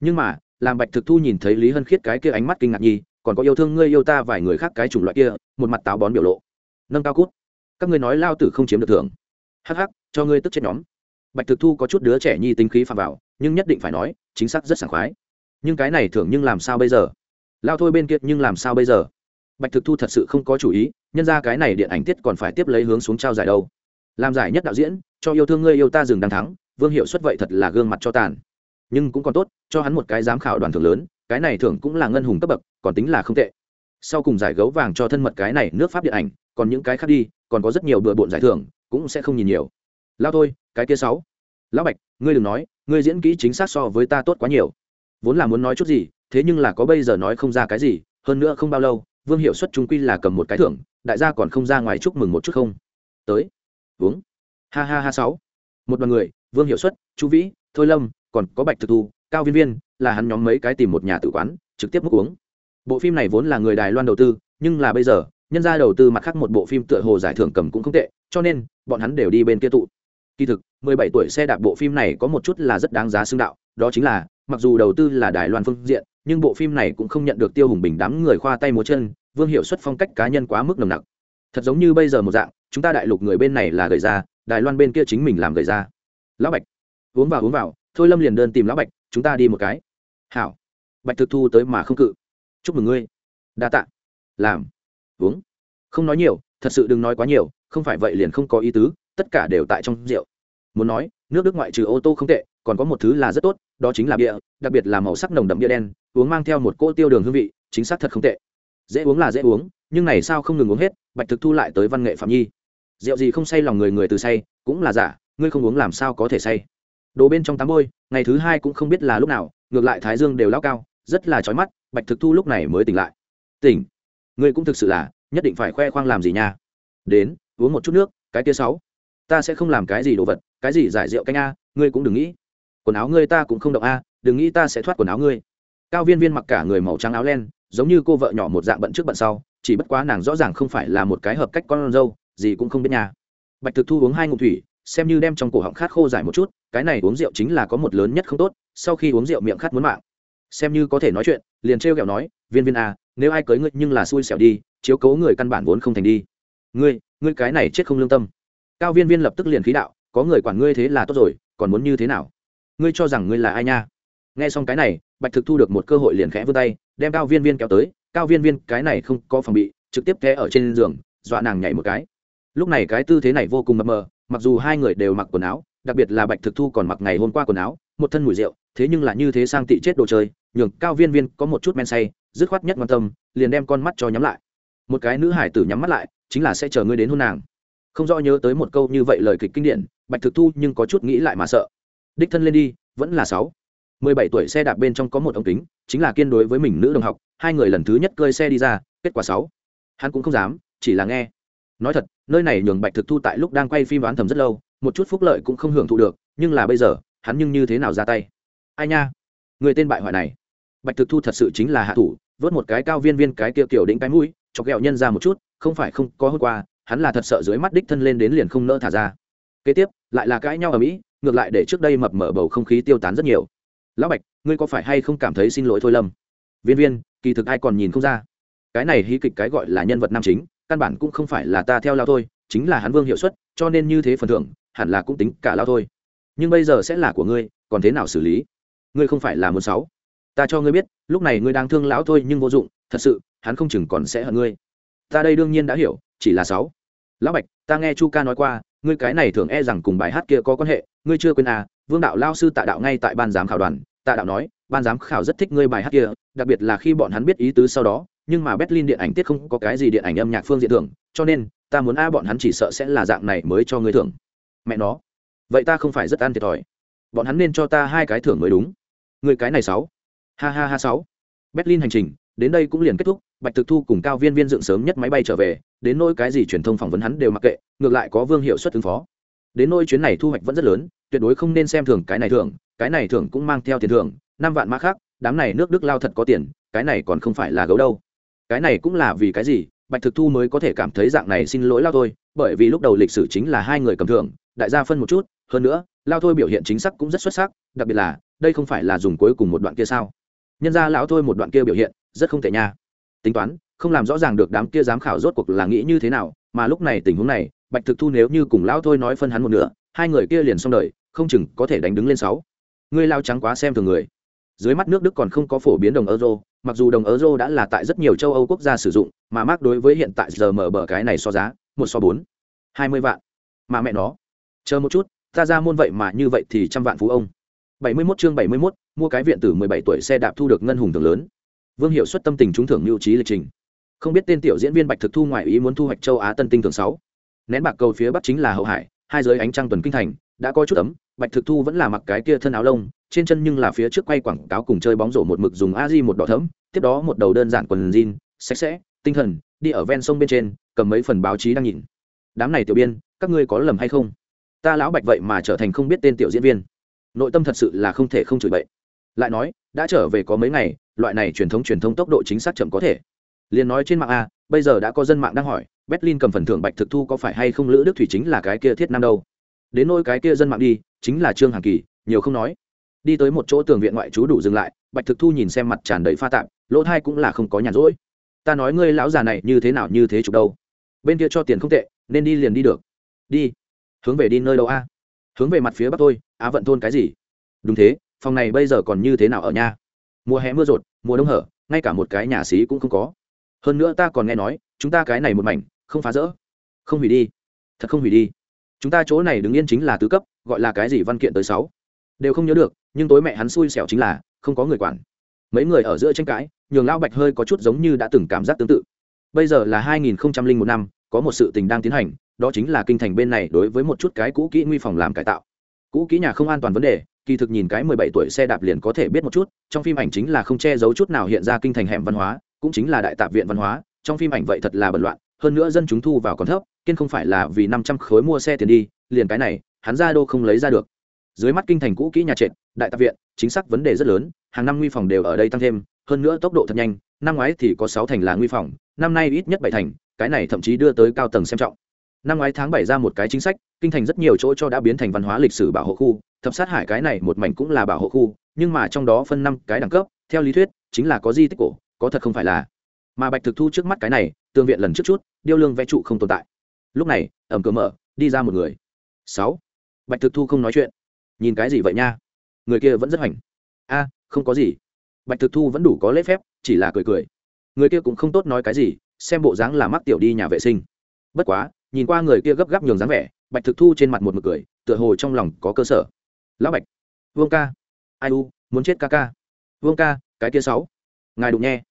Nhưng mà, làm bạch thực thu nhìn thấy lý hân khiết cái kia ánh mắt kinh ngạc nhi, còn có yêu thương ngươi yêu ta vài người khác cái chủng loại kia, một mặt táo bón biểu lộ. Nâng cao cút. Các ngươi nói lao tử không chiếm được thưởng. Hắc hắc, cho ngươi tức chết nhóm. Bạch thực thu có chút đứa trẻ nhi tính khí phạm vào, nhưng nhất định phải nói, chính xác rất sảng khoái. Nhưng cái này thưởng nhưng làm sao bây giờ? Lao thôi bên kia nhưng làm sao bây giờ? Bạch thực thu thật sự không có chủ ý, nhân ra cái này điện ảnh tiết còn phải tiếp lấy hướng xuống trao giải đâu. Làm giải nhất đạo diễn, cho yêu thương ngươi yêu ta dừng đang thắng, vương hiệu xuất vậy thật là gương mặt cho tàn. Nhưng cũng còn tốt, cho hắn một cái giám khảo đoàn thưởng lớn, cái này thưởng cũng là ngân hùng cấp bậc, còn tính là không tệ. Sau cùng giải gấu vàng cho thân mật cái này nước pháp điện ảnh, còn những cái khác đi, còn có rất nhiều bừa bộn giải thưởng, cũng sẽ không nhìn nhiều. Lao thôi, cái kia sáu. Lão bạch, ngươi đừng nói, ngươi diễn kỹ chính xác so với ta tốt quá nhiều. Vốn là muốn nói chút gì, thế nhưng là có bây giờ nói không ra cái gì, hơn nữa không bao lâu vương hiệu xuất trung quy là cầm một cái thưởng, đại gia còn không ra ngoài chúc mừng một chút không? Tới. Uống. Ha ha ha sáu. Một đoàn người, vương hiệu suất chu vĩ, thôi lâm, còn có bạch thực thu, cao viên viên, là hắn nhóm mấy cái tìm một nhà tử quán, trực tiếp múc uống. Bộ phim này vốn là người đài loan đầu tư, nhưng là bây giờ, nhân ra đầu tư mặt khác một bộ phim tựa hồ giải thưởng cầm cũng không tệ, cho nên, bọn hắn đều đi bên kia tụ. Kỳ thực 17 tuổi xe đạp bộ phim này có một chút là rất đáng giá xưng đạo, đó chính là, mặc dù đầu tư là đài loan phương diện nhưng bộ phim này cũng không nhận được tiêu hùng bình đám người khoa tay múa chân, vương hiệu xuất phong cách cá nhân quá mức nồng nặc. Thật giống như bây giờ một dạng, chúng ta đại lục người bên này là gầy ra đài loan bên kia chính mình làm gầy ra lão bạch, uống vào uống vào, thôi lâm liền đơn tìm lão bạch, chúng ta đi một cái. Hảo. Bạch thực thu tới mà không cự. Chúc mừng ngươi. Đa tạ. Làm. Uống. Không nói nhiều, thật sự đừng nói quá nhiều, không phải vậy liền không có ý tứ, tất cả đều tại trong rượu. Muốn nói, nước đức ngoại trừ ô tô không tệ, còn có một thứ là rất tốt, đó chính là bia, đặc biệt là màu sắc nồng đậm bia đen uống mang theo một cỗ tiêu đường hương vị, chính xác thật không tệ. Dễ uống là dễ uống, nhưng này sao không ngừng uống hết, bạch thực thu lại tới văn nghệ phạm nhi. Rượu gì không say lòng người người từ say, cũng là giả, ngươi không uống làm sao có thể say. Đồ bên trong tắm bôi, ngày thứ hai cũng không biết là lúc nào, ngược lại thái dương đều lao cao, rất là trói mắt, bạch thực thu lúc này mới tỉnh lại. Tỉnh? Ngươi cũng thực sự là, nhất định phải khoe khoang làm gì nha? Đến, uống một chút nước, cái tia sáu. Ta sẽ không làm cái gì đồ vật, cái gì giải rượu canh a, ngươi cũng đừng nghĩ. Quần áo ngươi ta cũng không động a, đừng nghĩ ta sẽ thoát quần áo ngươi cao viên viên mặc cả người màu trắng áo len, giống như cô vợ nhỏ một dạng bận trước bận sau, chỉ bất quá nàng rõ ràng không phải là một cái hợp cách con dâu, gì cũng không biết nhà bạch thực thu uống hai ngụm thủy, xem như đem trong cổ họng khát khô dài một chút, cái này uống rượu chính là có một lớn nhất không tốt, sau khi uống rượu miệng khát muốn mạng. Xem như có thể nói chuyện, liền trêu ghẹo nói, viên viên à nếu ai cưới ngươi nhưng là xui xẻo đi, chiếu cố người căn bản vốn không thành đi. Ngươi ngươi cái này chết không lương tâm. Cao viên viên lập tức liền khí đạo, có người quản ngươi thế là tốt rồi, còn muốn như thế nào? Ngươi cho rằng ngươi là ai nha? Nghe xong cái này, bạch thực thu được một cơ hội liền khẽ vươn tay, đem cao viên viên kéo tới. Cao viên viên, cái này không có phòng bị, trực tiếp té ở trên giường, dọa nàng nhảy một cái. Lúc này cái tư thế này vô cùng mập mờ, mặc dù hai người đều mặc quần áo, đặc biệt là bạch thực thu còn mặc ngày hôm qua quần áo, một thân mùi rượu, thế nhưng là như thế sang tị chết đồ chơi, nhường cao viên viên có một chút men say, dứt khoát nhất quan tâm, liền đem con mắt cho nhắm lại. Một cái nữ hải tử nhắm mắt lại, chính là sẽ chờ ngươi đến hôn nàng. Không rõ nhớ tới một câu như vậy lời kịch kinh điển, bạch thực thu nhưng có chút nghĩ lại mà sợ. Đích thân lên đi, vẫn là sáu mười bảy tuổi xe đạp bên trong có một ống kính, chính là kiên đối với mình nữ đồng học, hai người lần thứ nhất cơi xe đi ra, kết quả sáu. Hắn cũng không dám, chỉ là nghe. Nói thật, nơi này nhường bạch thực thu tại lúc đang quay phim đoán thầm rất lâu, một chút phúc lợi cũng không hưởng thụ được, nhưng là bây giờ, hắn nhưng như thế nào ra tay? Ai nha? Người tên bại hoại này. Bạch thực thu thật sự chính là hạ thủ, vớt một cái cao viên viên cái kia kiểu đĩnh cái mũi, chọc ghẹo nhân ra một chút, không phải không có hôm qua, hắn là thật sợ dưới mắt đích thân lên đến liền không nỡ thả ra. Kế tiếp, lại là cãi nhau ở mỹ, ngược lại để trước đây mập mở bầu không khí tiêu tán rất nhiều lão bạch, ngươi có phải hay không cảm thấy xin lỗi thôi, lâm? Viên viên, kỳ thực ai còn nhìn không ra. Cái này hí kịch cái gọi là nhân vật nam chính, căn bản cũng không phải là ta theo lao thôi, chính là hắn vương hiệu suất, cho nên như thế phần thưởng, hẳn là cũng tính cả lao thôi. Nhưng bây giờ sẽ là của ngươi, còn thế nào xử lý? Ngươi không phải là muốn sáu. Ta cho ngươi biết, lúc này ngươi đang thương lão thôi nhưng vô dụng, thật sự, hắn không chừng còn sẽ hận ngươi. Ta đây đương nhiên đã hiểu, chỉ là sáu. Lão bạch, ta nghe chu ca nói qua, ngươi cái này thường e rằng cùng bài hát kia có quan hệ, ngươi chưa quên à vương đạo lao sư tạ đạo ngay tại ban giám khảo đoàn tạ đạo nói, ban giám khảo rất thích ngươi bài hát kia, đặc biệt là khi bọn hắn biết ý tứ sau đó, nhưng mà berlin điện ảnh tiết không có cái gì điện ảnh âm nhạc phương diện thưởng, cho nên, ta muốn a bọn hắn chỉ sợ sẽ là dạng này mới cho ngươi thưởng. Mẹ nó, vậy ta không phải rất ăn thiệt thòi. Bọn hắn nên cho ta hai cái thưởng mới đúng. Người cái này sáu. Ha ha ha, sáu. Berlin hành trình, đến đây cũng liền kết thúc, bạch thực thu cùng cao viên viên dựng sớm nhất máy bay trở về, đến nỗi cái gì truyền thông phỏng vấn hắn đều mặc kệ, ngược lại có vương hiệu suất ứng phó. Đến nỗi chuyến này thu hoạch vẫn rất lớn, tuyệt đối không nên xem thường cái này thưởng cái này thưởng cũng mang theo tiền thưởng, năm vạn mã khác, đám này nước đức lao thật có tiền, cái này còn không phải là gấu đâu. Cái này cũng là vì cái gì, bạch thực thu mới có thể cảm thấy dạng này xin lỗi lao thôi, bởi vì lúc đầu lịch sử chính là hai người cầm thưởng, đại gia phân một chút, hơn nữa, lao thôi biểu hiện chính xác cũng rất xuất sắc, đặc biệt là, đây không phải là dùng cuối cùng một đoạn kia sao? Nhân ra lão thôi một đoạn kia biểu hiện, rất không tệ nha. Tính toán, không làm rõ ràng được đám kia giám khảo rốt cuộc là nghĩ như thế nào, mà lúc này tình huống này, bạch thực thu nếu như cùng lão thôi nói phân hắn một nửa, hai người kia liền xong đời, không chừng có thể đánh đứng lên sáu ngươi lao trắng quá xem thường người. Dưới mắt nước đức còn không có phổ biến đồng euro mặc dù đồng euro đã là tại rất nhiều châu âu quốc gia sử dụng mà mark đối với hiện tại giờ mở bờ cái này so giá một so bốn hai mươi vạn. Mà mẹ nó chờ một chút ta ra môn vậy mà như vậy thì trăm vạn phú ông. Bảy mươi 71 chương bảy mươi 71, mua cái viện tử mười bảy tuổi xe đạp thu được ngân hùng thưởng lớn. Vương hiệu xuất tâm tình trúng thưởng mưu trí lịch trình. Không biết tên tiểu diễn viên bạch thực thu ngoại ý muốn thu hoạch châu á tân tinh thường sáu. Nén bạc cầu phía bắc chính là hậu hải hai giới ánh trăng tuần kinh thành đã có chút ấm, bạch thực thu vẫn là mặc cái kia thân áo lông, trên chân nhưng là phía trước quay quảng cáo cùng chơi bóng rổ một mực dùng a di một đỏ thấm tiếp đó một đầu đơn giản quần jean, sạch sẽ, tinh thần, đi ở ven sông bên trên, cầm mấy phần báo chí đang nhìn. Đám này tiểu biên, các ngươi có lầm hay không? Ta lão bạch vậy mà trở thành không biết tên tiểu diễn viên. Nội tâm thật sự là không thể không chửi bậy. Lại nói, đã trở về có mấy ngày, loại này truyền thống truyền thông tốc độ chính xác chậm có thể. Liền nói trên mạng a, bây giờ đã có dân mạng đang hỏi, berlin cầm phần thưởng bạch thực thu có phải hay không lữ đức thủy chính là cái kia thiết nam đâu? Đến nôi cái kia dân mạng đi, chính là trương hàn kỳ, nhiều không nói. Đi tới một chỗ tường viện ngoại chú đủ dừng lại, bạch thực thu nhìn xem mặt tràn đầy pha tạm lỗ thai cũng là không có nhàn rỗi. Ta nói ngươi lão già này như thế nào như thế chụp đâu? Bên kia cho tiền không tệ, nên đi liền đi được. Đi. Hướng về đi nơi đâu a? Hướng về mặt phía bắc thôi, á vận thôn cái gì? Đúng thế, phòng này bây giờ còn như thế nào ở nhà? Mùa hè mưa rột, mùa đông hở, ngay cả một cái nhà xí cũng không có. Hơn nữa ta còn nghe nói, chúng ta cái này một mảnh, không phá rỡ. Không hủy đi. Thật không hủy đi chúng ta chỗ này đứng yên chính là tứ cấp, gọi là cái gì văn kiện tới sáu. Đều không nhớ được, nhưng tối mẹ hắn xui xẻo chính là, không có người quản. Mấy người ở giữa tranh cãi, nhường lão bạch hơi có chút giống như đã từng cảm giác tương tự. Bây giờ là hai nghìn một năm, có một sự tình đang tiến hành, đó chính là kinh thành bên này đối với một chút cái cũ kỹ nguy phòng làm cải tạo. Cũ kỹ nhà không an toàn vấn đề, kỳ thực nhìn cái mười bảy tuổi xe đạp liền có thể biết một chút, trong phim ảnh chính là không che giấu chút nào hiện ra kinh thành hẻm văn hóa, cũng chính là đại tạp viện văn hóa, trong phim ảnh vậy thật là bẩn loạn, hơn nữa dân chúng thu vào còn thấp kiên không phải là vì năm trăm khối mua xe tiền đi, liền cái này, hắn ra đô không lấy ra được. Dưới mắt kinh thành cũ kỹ nhà trệt, đại tạp viện, chính xác vấn đề rất lớn, hàng năm nguy phòng đều ở đây tăng thêm, hơn nữa tốc độ thật nhanh, năm ngoái thì có sáu thành là nguy phòng, năm nay ít nhất bảy thành, cái này thậm chí đưa tới cao tầng xem trọng. Năm ngoái tháng bảy ra một cái chính sách, kinh thành rất nhiều chỗ cho đã biến thành văn hóa lịch sử bảo hộ khu, thập sát hải cái này một mảnh cũng là bảo hộ khu, nhưng mà trong đó phân năm cái đẳng cấp, theo lý thuyết, chính là có di tích cổ, có thật không phải là. Mà bạch thực thu trước mắt cái này tương viện lần trước chút, điêu lương vẽ trụ không tồn tại lúc này, ẩm cửa mở, đi ra một người. Sáu. Bạch thực thu không nói chuyện. Nhìn cái gì vậy nha? Người kia vẫn rất hoành. A, không có gì. Bạch thực thu vẫn đủ có lễ phép, chỉ là cười cười. Người kia cũng không tốt nói cái gì, xem bộ dáng là mắc tiểu đi nhà vệ sinh. Bất quá, nhìn qua người kia gấp gáp nhường dáng vẻ, bạch thực thu trên mặt một mực cười, tựa hồ trong lòng có cơ sở. Lão bạch. Vương ca. Ai u, muốn chết ca ca. Vương ca, cái kia sáu. Ngài đụng nghe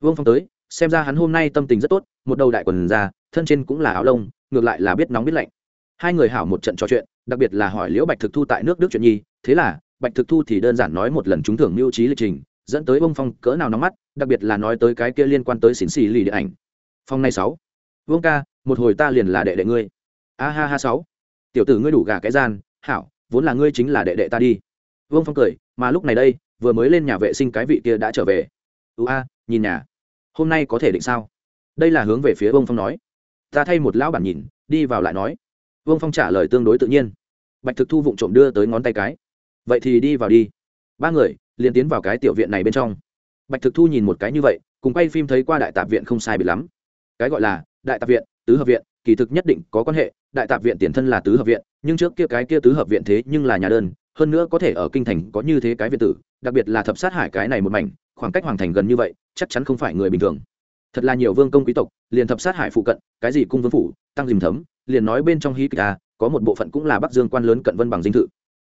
vương phong tới xem ra hắn hôm nay tâm tình rất tốt, một đầu đại quần ra, thân trên cũng là áo lông, ngược lại là biết nóng biết lạnh. Hai người hảo một trận trò chuyện, đặc biệt là hỏi liễu bạch thực thu tại nước đức chuyện nhi, thế là, bạch thực thu thì đơn giản nói một lần trúng thưởng mưu trí lịch trình, dẫn tới bông phong cỡ nào nóng mắt, đặc biệt là nói tới cái kia liên quan tới xỉn xì lì điện ảnh. Phong này sáu. Vương ca, một hồi ta liền là đệ đệ ngươi. A ha ha sáu. Tiểu tử ngươi đủ gà cái gian, hảo, vốn là ngươi chính là đệ đệ ta đi. Vương phong cười, mà lúc này đây, vừa mới lên nhà vệ sinh cái vị kia đã trở về. Ưu a, nhìn nhà hôm nay có thể định sao? Đây là hướng về phía vương phong nói. Ta thay một lão bản nhìn, đi vào lại nói. Vương phong trả lời tương đối tự nhiên. Bạch thực thu vụng trộm đưa tới ngón tay cái. Vậy thì đi vào đi. Ba người, liền tiến vào cái tiểu viện này bên trong. Bạch thực thu nhìn một cái như vậy, cùng quay phim thấy qua đại tạp viện không sai bị lắm. Cái gọi là, đại tạp viện, tứ hợp viện, kỳ thực nhất định có quan hệ, đại tạp viện tiền thân là tứ hợp viện, nhưng trước kia cái kia tứ hợp viện thế nhưng là nhà đơn, hơn nữa có thể ở kinh thành có như thế cái viện tử, đặc biệt là thập sát hải cái này một mảnh khoảng cách hoàng thành gần như vậy, chắc chắn không phải người bình thường. Thật là nhiều vương công quý tộc, liền thập sát hải phụ cận, cái gì cung vương phủ, tăng dìm thấm, liền nói bên trong hí kịch a, có một bộ phận cũng là bắc dương quan lớn cận vân bằng dinh thự.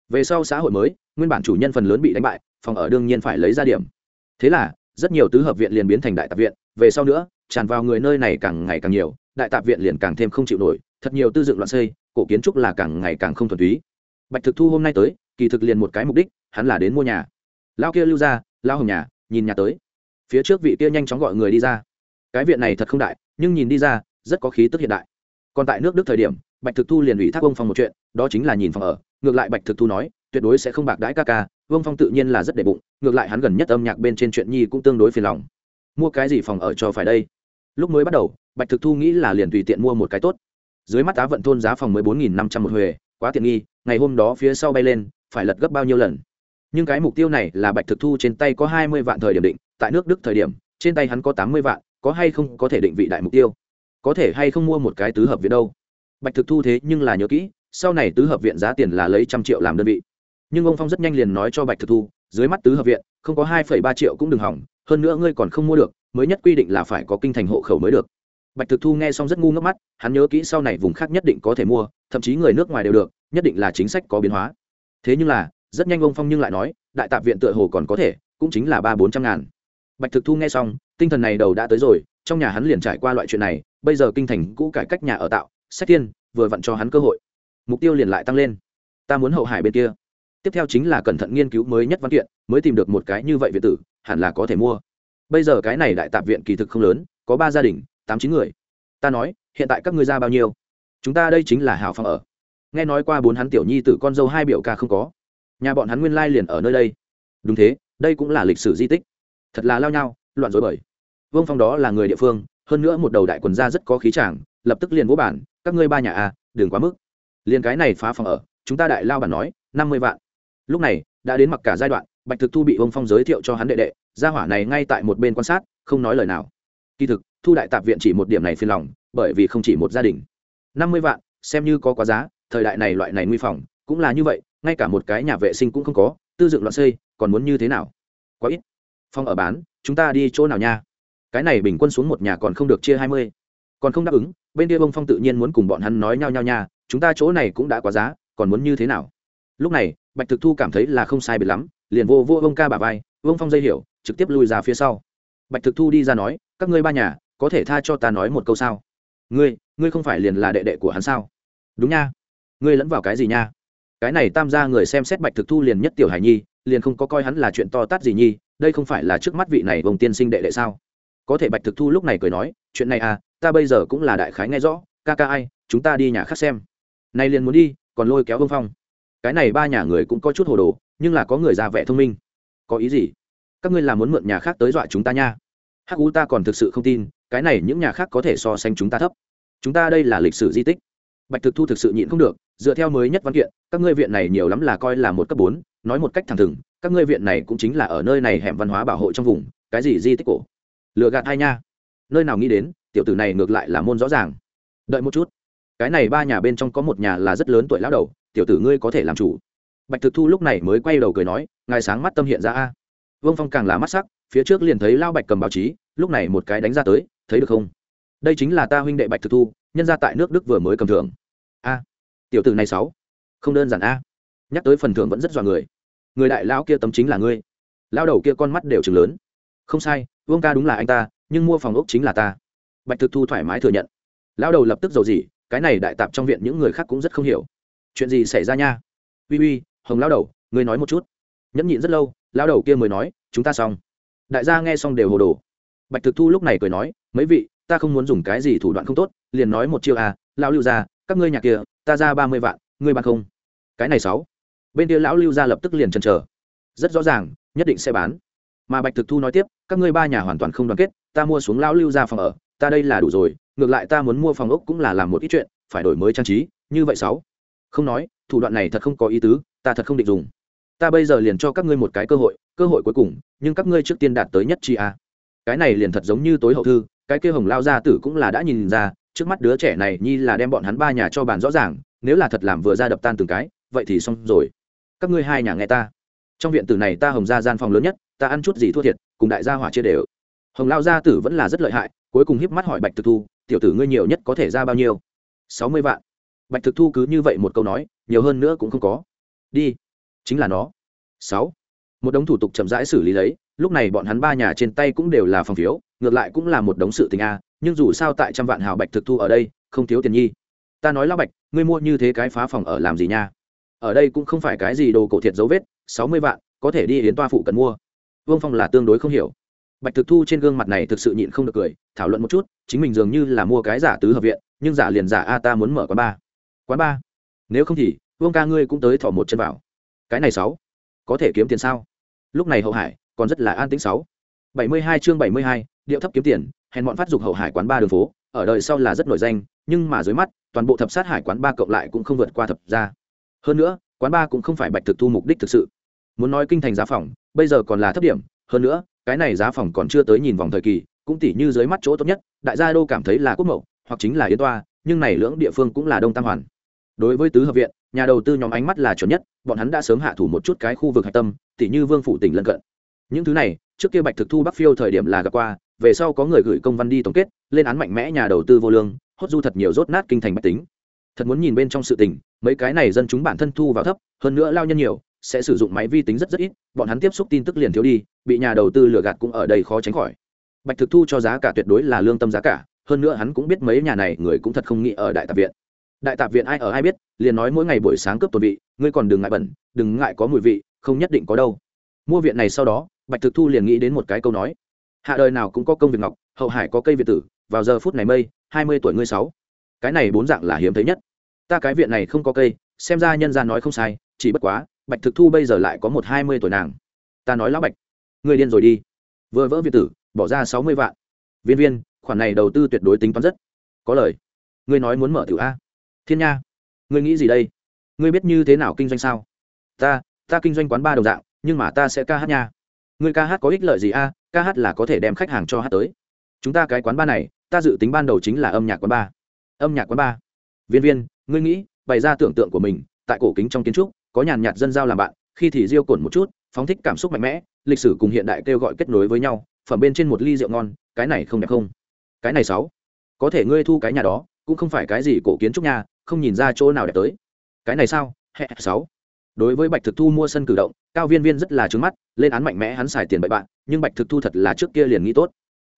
Về sau xã hội mới, nguyên bản chủ nhân phần lớn bị đánh bại, phòng ở đương nhiên phải lấy ra điểm. Thế là, rất nhiều tứ hợp viện liền biến thành đại tạp viện, về sau nữa, tràn vào người nơi này càng ngày càng nhiều, đại tạp viện liền càng thêm không chịu nổi, thật nhiều tư dựng loạn xây, cổ kiến trúc là càng ngày càng không thuần túy. Bạch thực thu hôm nay tới, kỳ thực liền một cái mục đích, hắn là đến mua nhà. Lao kia lưu ra lao hồng nhà nhìn nhà tới. Phía trước vị kia nhanh chóng gọi người đi ra. Cái viện này thật không đại, nhưng nhìn đi ra, rất có khí tức hiện đại. Còn tại nước đức thời điểm, bạch thực thu liền ủy thác ông phong một chuyện, đó chính là nhìn phòng ở. Ngược lại bạch thực thu nói, tuyệt đối sẽ không bạc đãi ca ca, vương phong tự nhiên là rất đệ bụng, ngược lại hắn gần nhất âm nhạc bên trên chuyện nhi cũng tương đối phiền lòng. Mua cái gì phòng ở cho phải đây? Lúc mới bắt đầu, bạch thực thu nghĩ là liền tùy tiện mua một cái tốt. Dưới mắt tá vận thôn giá phòng mười bốn nghìn năm trăm một huề quá tiện nghi, ngày hôm đó phía sau bay lên, phải lật gấp bao nhiêu lần? Nhưng cái mục tiêu này là bạch thực thu trên tay có hai mươi vạn thời điểm định, tại nước đức thời điểm, trên tay hắn có tám mươi vạn, có hay không có thể định vị đại mục tiêu? Có thể hay không mua một cái tứ hợp viện đâu? Bạch thực thu thế nhưng là nhớ kỹ, sau này tứ hợp viện giá tiền là lấy trăm triệu làm đơn vị. Nhưng ông phong rất nhanh liền nói cho bạch thực thu, dưới mắt tứ hợp viện, không có hai phẩy ba triệu cũng đừng hỏng, hơn nữa ngươi còn không mua được, mới nhất quy định là phải có kinh thành hộ khẩu mới được. Bạch thực thu nghe xong rất ngu ngốc mắt, hắn nhớ kỹ sau này vùng khác nhất định có thể mua, thậm chí người nước ngoài đều được, nhất định là chính sách có biến hóa. Thế nhưng là rất nhanh ông phong nhưng lại nói, đại tạp viện tựa hồ còn có thể, cũng chính là ba bốn trăm ngàn. Bạch thực thu nghe xong, tinh thần này đầu đã tới rồi, trong nhà hắn liền trải qua loại chuyện này, bây giờ kinh thành cũ cải cách nhà ở tạo, sách tiên vừa vặn cho hắn cơ hội. Mục tiêu liền lại tăng lên. Ta muốn hậu hải bên kia. Tiếp theo chính là cẩn thận nghiên cứu mới nhất văn kiện, mới tìm được một cái như vậy viện tử, hẳn là có thể mua. Bây giờ cái này đại tạp viện kỳ thực không lớn, có ba gia đình, tám chín người. Ta nói, hiện tại các ngươi ra bao nhiêu? Chúng ta đây chính là hào phòng ở. Nghe nói qua bốn hắn tiểu nhi tử con dâu hai biểu ca không có nhà bọn hắn nguyên lai liền ở nơi đây. Đúng thế đây cũng là lịch sử di tích. Thật là lao nhau loạn dối bời. Vương phong đó là người địa phương hơn nữa một đầu đại quần gia rất có khí chàng, lập tức liền vỗ bản các ngươi ba nhà à đừng quá mức. Liền cái này phá phòng ở chúng ta đại lao bản nói năm mươi vạn. Lúc này đã đến mặc cả giai đoạn bạch thực thu bị vương phong giới thiệu cho hắn đệ đệ gia hỏa này ngay tại một bên quan sát không nói lời nào. Kỳ thực thu đại tạp viện chỉ một điểm này phiền lòng bởi vì không chỉ một gia đình. năm mươi vạn xem như có quá giá thời đại này loại này nguy phòng cũng là như vậy ngay cả một cái nhà vệ sinh cũng không có, tư dựng loạn xây, còn muốn như thế nào? Quá ít. Phòng ở bán, chúng ta đi chỗ nào nha? Cái này bình quân xuống một nhà còn không được chia hai mươi. Còn không đáp ứng, bên kia bông phong tự nhiên muốn cùng bọn hắn nói nhau nhau nha, chúng ta chỗ này cũng đã quá giá, còn muốn như thế nào? Lúc này, bạch thực thu cảm thấy là không sai biệt lắm, liền vô vô ông ca bà vai vương phong dây hiểu, trực tiếp lui ra phía sau. Bạch thực thu đi ra nói, các ngươi ba nhà, có thể tha cho ta nói một câu sao? Ngươi ngươi không phải liền là đệ đệ của hắn sao? Đúng nha. Ngươi lẫn vào cái gì nha? Cái này tam gia người xem xét bạch thực thu liền nhất tiểu hải nhi, liền không có coi hắn là chuyện to tát gì nhi, đây không phải là trước mắt vị này vòng tiên sinh đệ đệ sao? Có thể bạch thực thu lúc này cười nói, chuyện này à ta bây giờ cũng là đại khái nghe rõ, ca ca ai, chúng ta đi nhà khác xem. Nay liền muốn đi, còn lôi kéo vương phong. Cái này ba nhà người cũng có chút hồ đồ, nhưng là có người già vẻ thông minh. Có ý gì? Các ngươi là muốn mượn nhà khác tới dọa chúng ta nha. Hắc u ta còn thực sự không tin, cái này những nhà khác có thể so sánh chúng ta thấp. Chúng ta đây là lịch sử di tích bạch thực thu thực sự nhịn không được, dựa theo mới nhất văn kiện, các ngươi viện này nhiều lắm là coi là một cấp bốn, nói một cách thẳng thừng, các ngươi viện này cũng chính là ở nơi này hẻm văn hóa bảo hộ trong vùng, cái gì di tích cổ? Lựa gạt hai nha? Nơi nào nghĩ đến, tiểu tử này ngược lại là môn rõ ràng. Đợi một chút. Cái này ba nhà bên trong có một nhà là rất lớn tuổi lão đầu, tiểu tử ngươi có thể làm chủ. Bạch thực thu lúc này mới quay đầu cười nói, ngài sáng mắt tâm hiện ra a. Vương phong càng là mắt sắc, phía trước liền thấy lao bạch cầm báo chí, lúc này một cái đánh ra tới, thấy được không? Đây chính là ta huynh đệ bạch thực thu nhân ra tại nước đức vừa mới cầm thưởng. A, tiểu tử này sáu, không đơn giản a. Nhắc tới phần thưởng vẫn rất dọa người. Người đại lão kia tấm chính là ngươi. Lao đầu kia con mắt đều chừng lớn. Không sai, vương ca đúng là anh ta, nhưng mua phòng ốc chính là ta. Bạch thực thu thoải mái thừa nhận. Lao đầu lập tức dầu gì cái này đại tạp trong viện những người khác cũng rất không hiểu. Chuyện gì xảy ra nha? Uy uy, hồng lao đầu, ngươi nói một chút. Nhẫn nhịn rất lâu lao đầu kia mới nói, chúng ta xong. Đại gia nghe xong đều hồ đồ. Bạch thực thu lúc này cười nói, mấy vị ta không muốn dùng cái gì thủ đoạn không tốt, liền nói một chiêu à lão lưu ra các ngươi nhà kia, ta ra ba mươi vạn, ngươi bán không? Cái này sáu. Bên kia lão lưu ra lập tức liền chần chờ. Rất rõ ràng, nhất định sẽ bán. Mà bạch thực thu nói tiếp, các ngươi ba nhà hoàn toàn không đoàn kết, ta mua xuống lão lưu ra phòng ở, ta đây là đủ rồi, ngược lại ta muốn mua phòng ốc cũng là làm một ít chuyện, phải đổi mới trang trí, như vậy sáu. Không nói, thủ đoạn này thật không có ý tứ, ta thật không định dùng. Ta bây giờ liền cho các ngươi một cái cơ hội cơ hội cuối cùng, nhưng các ngươi trước tiên đạt tới nhất chi a à. cái này liền thật giống như tối hậu thư cái kia hồng lao gia tử cũng là đã nhìn ra, trước mắt đứa trẻ này nhi là đem bọn hắn ba nhà cho bàn rõ ràng, nếu là thật làm vừa ra đập tan từng cái, vậy thì xong rồi. Các ngươi hai nhà nghe ta. Trong viện tử này ta hồng ra gian phòng lớn nhất, ta ăn chút gì thua thiệt, cùng đại gia hỏa chia đều. Hồng lao gia tử vẫn là rất lợi hại, cuối cùng hiếp mắt hỏi bạch thực thu, tiểu tử ngươi nhiều nhất có thể ra bao nhiêu? Sáu mươi vạn. Bạch thực thu cứ như vậy một câu nói, nhiều hơn nữa cũng không có. Đi. Chính là nó. Sáu. Một đống thủ tục chậm rãi xử lý lấy, lúc này bọn hắn ba nhà trên tay cũng đều là phòng phiếu ngược lại cũng là một đống sự tình a, nhưng dù sao tại trăm vạn hào bạch thực thu ở đây, không thiếu tiền nhi. Ta nói lão bạch, ngươi mua như thế cái phá phòng ở làm gì nha? Ở đây cũng không phải cái gì đồ cổ thiệt dấu vết, sáu mươi vạn, có thể đi đến toa phụ cần mua. Vương phong là tương đối không hiểu. Bạch thực thu trên gương mặt này thực sự nhịn không được cười, thảo luận một chút, chính mình dường như là mua cái giả tứ hợp viện, nhưng giả liền giả a, ta muốn mở quán ba. Quán ba? Nếu không thì, vương ca ngươi cũng tới thỏ một chân vào. Cái này sáu, có thể kiếm tiền sao? Lúc này hậu hải, còn rất là an tĩnh sáu. Bảy mươi hai chương bảy mươi hai điệu thấp kiếm tiền, hèn bọn phát dục hậu hải quán ba đường phố, ở đời sau là rất nổi danh, nhưng mà dưới mắt, toàn bộ thập sát hải quán ba cộng lại cũng không vượt qua thập ra hơn nữa, quán ba cũng không phải bạch thực thu mục đích thực sự. Muốn nói kinh thành giá phòng, bây giờ còn là thấp điểm, hơn nữa, cái này giá phòng còn chưa tới nhìn vòng thời kỳ, cũng tỉ như dưới mắt chỗ tốt nhất, đại gia đô cảm thấy là quốc mậu, hoặc chính là yến toa, nhưng này lưỡng địa phương cũng là đông tam hoàn. Đối với tứ hợp viện, nhà đầu tư nhóm ánh mắt là chuẩn nhất, bọn hắn đã sớm hạ thủ một chút cái khu vực hạch tâm, tỉ như vương phủ tỉnh lân cận. Những thứ này, trước kia bạch thực thu bắc phiêu thời điểm là gặp qua về sau có người gửi công văn đi tổng kết, lên án mạnh mẽ nhà đầu tư vô lương, hốt du thật nhiều rốt nát kinh thành bách tính. Thật muốn nhìn bên trong sự tình, mấy cái này dân chúng bản thân thu vào thấp, hơn nữa lao nhân nhiều, sẽ sử dụng máy vi tính rất rất ít, bọn hắn tiếp xúc tin tức liền thiếu đi, bị nhà đầu tư lừa gạt cũng ở đây khó tránh khỏi. Bạch thực thu cho giá cả tuyệt đối là lương tâm giá cả, hơn nữa hắn cũng biết mấy nhà này người cũng thật không nghĩ ở đại tạp viện. Đại tạp viện ai ở ai biết, liền nói mỗi ngày buổi sáng cướp tuần vị, ngươi còn đừng ngại bẩn, đừng ngại có mùi vị, không nhất định có đâu. Mua viện này sau đó, bạch thực thu liền nghĩ đến một cái câu nói hạ đời nào cũng có công việc ngọc, hậu hải có cây việt tử, vào giờ phút này mây, hai mươi tuổi ngươi sáu. Cái này bốn dạng là hiếm thấy nhất. Ta cái viện này không có cây, xem ra nhân gia nói không sai, chỉ bất quá, bạch thực thu bây giờ lại có một hai mươi tuổi nàng. Ta nói lão bạch người điên rồi đi. Vừa vỡ việt tử, bỏ ra sáu mươi vạn. Viên viên, khoản này đầu tư tuyệt đối tính toán rất có lời. Ngươi nói muốn mở tiểu a. Thiên nha, ngươi nghĩ gì đây? Ngươi biết như thế nào kinh doanh sao? Ta ta kinh doanh quán ba đồng dạng, nhưng mà ta sẽ ca hát nha. Người ca hát có ích lợi gì a? Ca hát là có thể đem khách hàng cho hát tới. Chúng ta cái quán ba này, ta dự tính ban đầu chính là âm nhạc quán ba âm nhạc quán ba viên viên, ngươi nghĩ, bày ra tưởng tượng của mình, tại cổ kính trong kiến trúc, có nhàn nhạt dân giao làm bạn, khi thì riêu cồn một chút, phóng thích cảm xúc mạnh mẽ, lịch sử cùng hiện đại kêu gọi kết nối với nhau, phẩm bên trên một ly rượu ngon, cái này không đẹp không? Cái này sáu. Có thể ngươi thu cái nhà đó, cũng không phải cái gì cổ kiến trúc nhà, không nhìn ra chỗ nào đẹp tới. Cái này sao? Hẹ, sáu đối với bạch thực thu mua sân cử động, cao viên viên rất là trứng mắt, lên án mạnh mẽ hắn xài tiền bậy bạn, nhưng bạch thực thu thật là trước kia liền nghĩ tốt.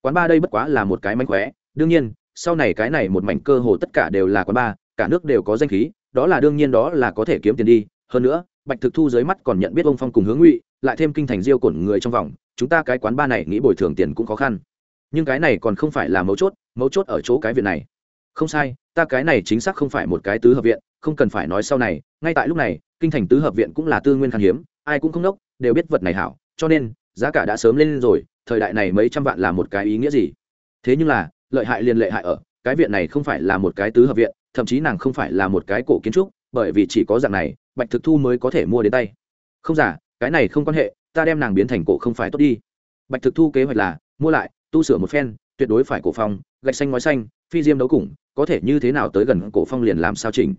Quán ba đây bất quá là một cái mánh khóe, đương nhiên, sau này cái này một mảnh cơ hồ tất cả đều là quán ba, cả nước đều có danh khí, đó là đương nhiên đó là có thể kiếm tiền đi. Hơn nữa, bạch thực thu dưới mắt còn nhận biết ông phong cùng hướng ngụy, lại thêm kinh thành diêu cổn người trong vòng, chúng ta cái quán ba này nghĩ bồi thường tiền cũng khó khăn. Nhưng cái này còn không phải là mấu chốt mấu chốt ở chỗ cái việc này. Không sai ta cái này chính xác không phải một cái tứ hợp viện không cần phải nói sau này ngay tại lúc này kinh thành tứ hợp viện cũng là tư nguyên khan hiếm ai cũng không đốc đều biết vật này hảo cho nên giá cả đã sớm lên rồi thời đại này mấy trăm vạn là một cái ý nghĩa gì? Thế nhưng là lợi hại liền lệ hại ở cái viện này không phải là một cái tứ hợp viện thậm chí nàng không phải là một cái cổ kiến trúc bởi vì chỉ có dạng này bạch thực thu mới có thể mua đến tay. Không giả cái này không quan hệ ta đem nàng biến thành cổ không phải tốt đi. Bạch thực thu kế hoạch là mua lại tu sửa một phen tuyệt đối phải cổ phòng, gạch xanh ngói xanh phi diêm đấu củng có thể như thế nào tới gần cổ phong liền làm sao chỉnh?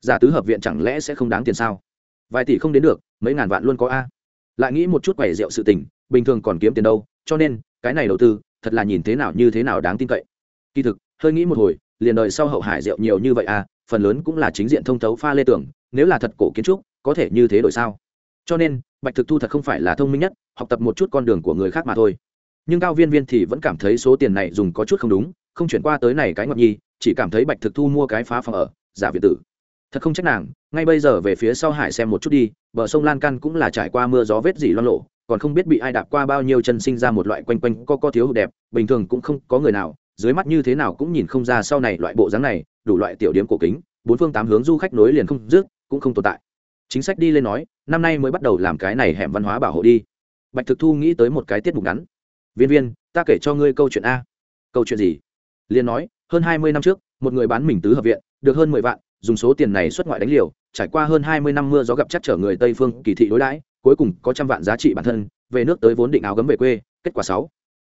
Giả tứ hợp viện chẳng lẽ sẽ không đáng tiền sao? Vài tỷ không đến được, mấy ngàn vạn luôn có a. Lại nghĩ một chút quẻ rượu sự tình, bình thường còn kiếm tiền đâu, cho nên, cái này đầu tư, thật là nhìn thế nào như thế nào đáng tin cậy. Kỳ thực, hơi nghĩ một hồi, liền đời sau hậu hải rượu nhiều như vậy à phần lớn cũng là chính diện thông thấu pha lê tưởng, nếu là thật cổ kiến trúc, có thể như thế đổi sao? Cho nên, bạch thực thu thật không phải là thông minh nhất, học tập một chút con đường của người khác mà thôi. Nhưng cao viên viên thì vẫn cảm thấy số tiền này dùng có chút không đúng không chuyển qua tới này cái ngọc nhi, chỉ cảm thấy bạch thực thu mua cái phá phòng ở, giả việt tử. Thật không trách nàng, ngay bây giờ về phía sau hải xem một chút đi, bờ sông lan căn cũng là trải qua mưa gió vết gì loan lộ còn không biết bị ai đạp qua bao nhiêu chân sinh ra một loại quanh quanh co co thiếu hụt đẹp, bình thường cũng không có người nào, dưới mắt như thế nào cũng nhìn không ra sau này loại bộ dáng này, đủ loại tiểu điểm cổ kính, bốn phương tám hướng du khách nối liền không dứt, cũng không tồn tại. Chính sách đi lên nói, năm nay mới bắt đầu làm cái này hẻm văn hóa bảo hộ đi. Bạch thực thu nghĩ tới một cái tiết mục ngắn. Viên viên, ta kể cho ngươi câu chuyện a. Câu chuyện gì? Liên nói, hơn hai mươi năm trước, một người bán mình tứ hợp viện, được hơn mười vạn, dùng số tiền này xuất ngoại đánh liều, trải qua hơn hai mươi năm mưa gió gặp chắc trở người tây phương, kỳ thị đối đãi, cuối cùng có trăm vạn giá trị bản thân, về nước tới vốn định áo gấm về quê, kết quả sáu.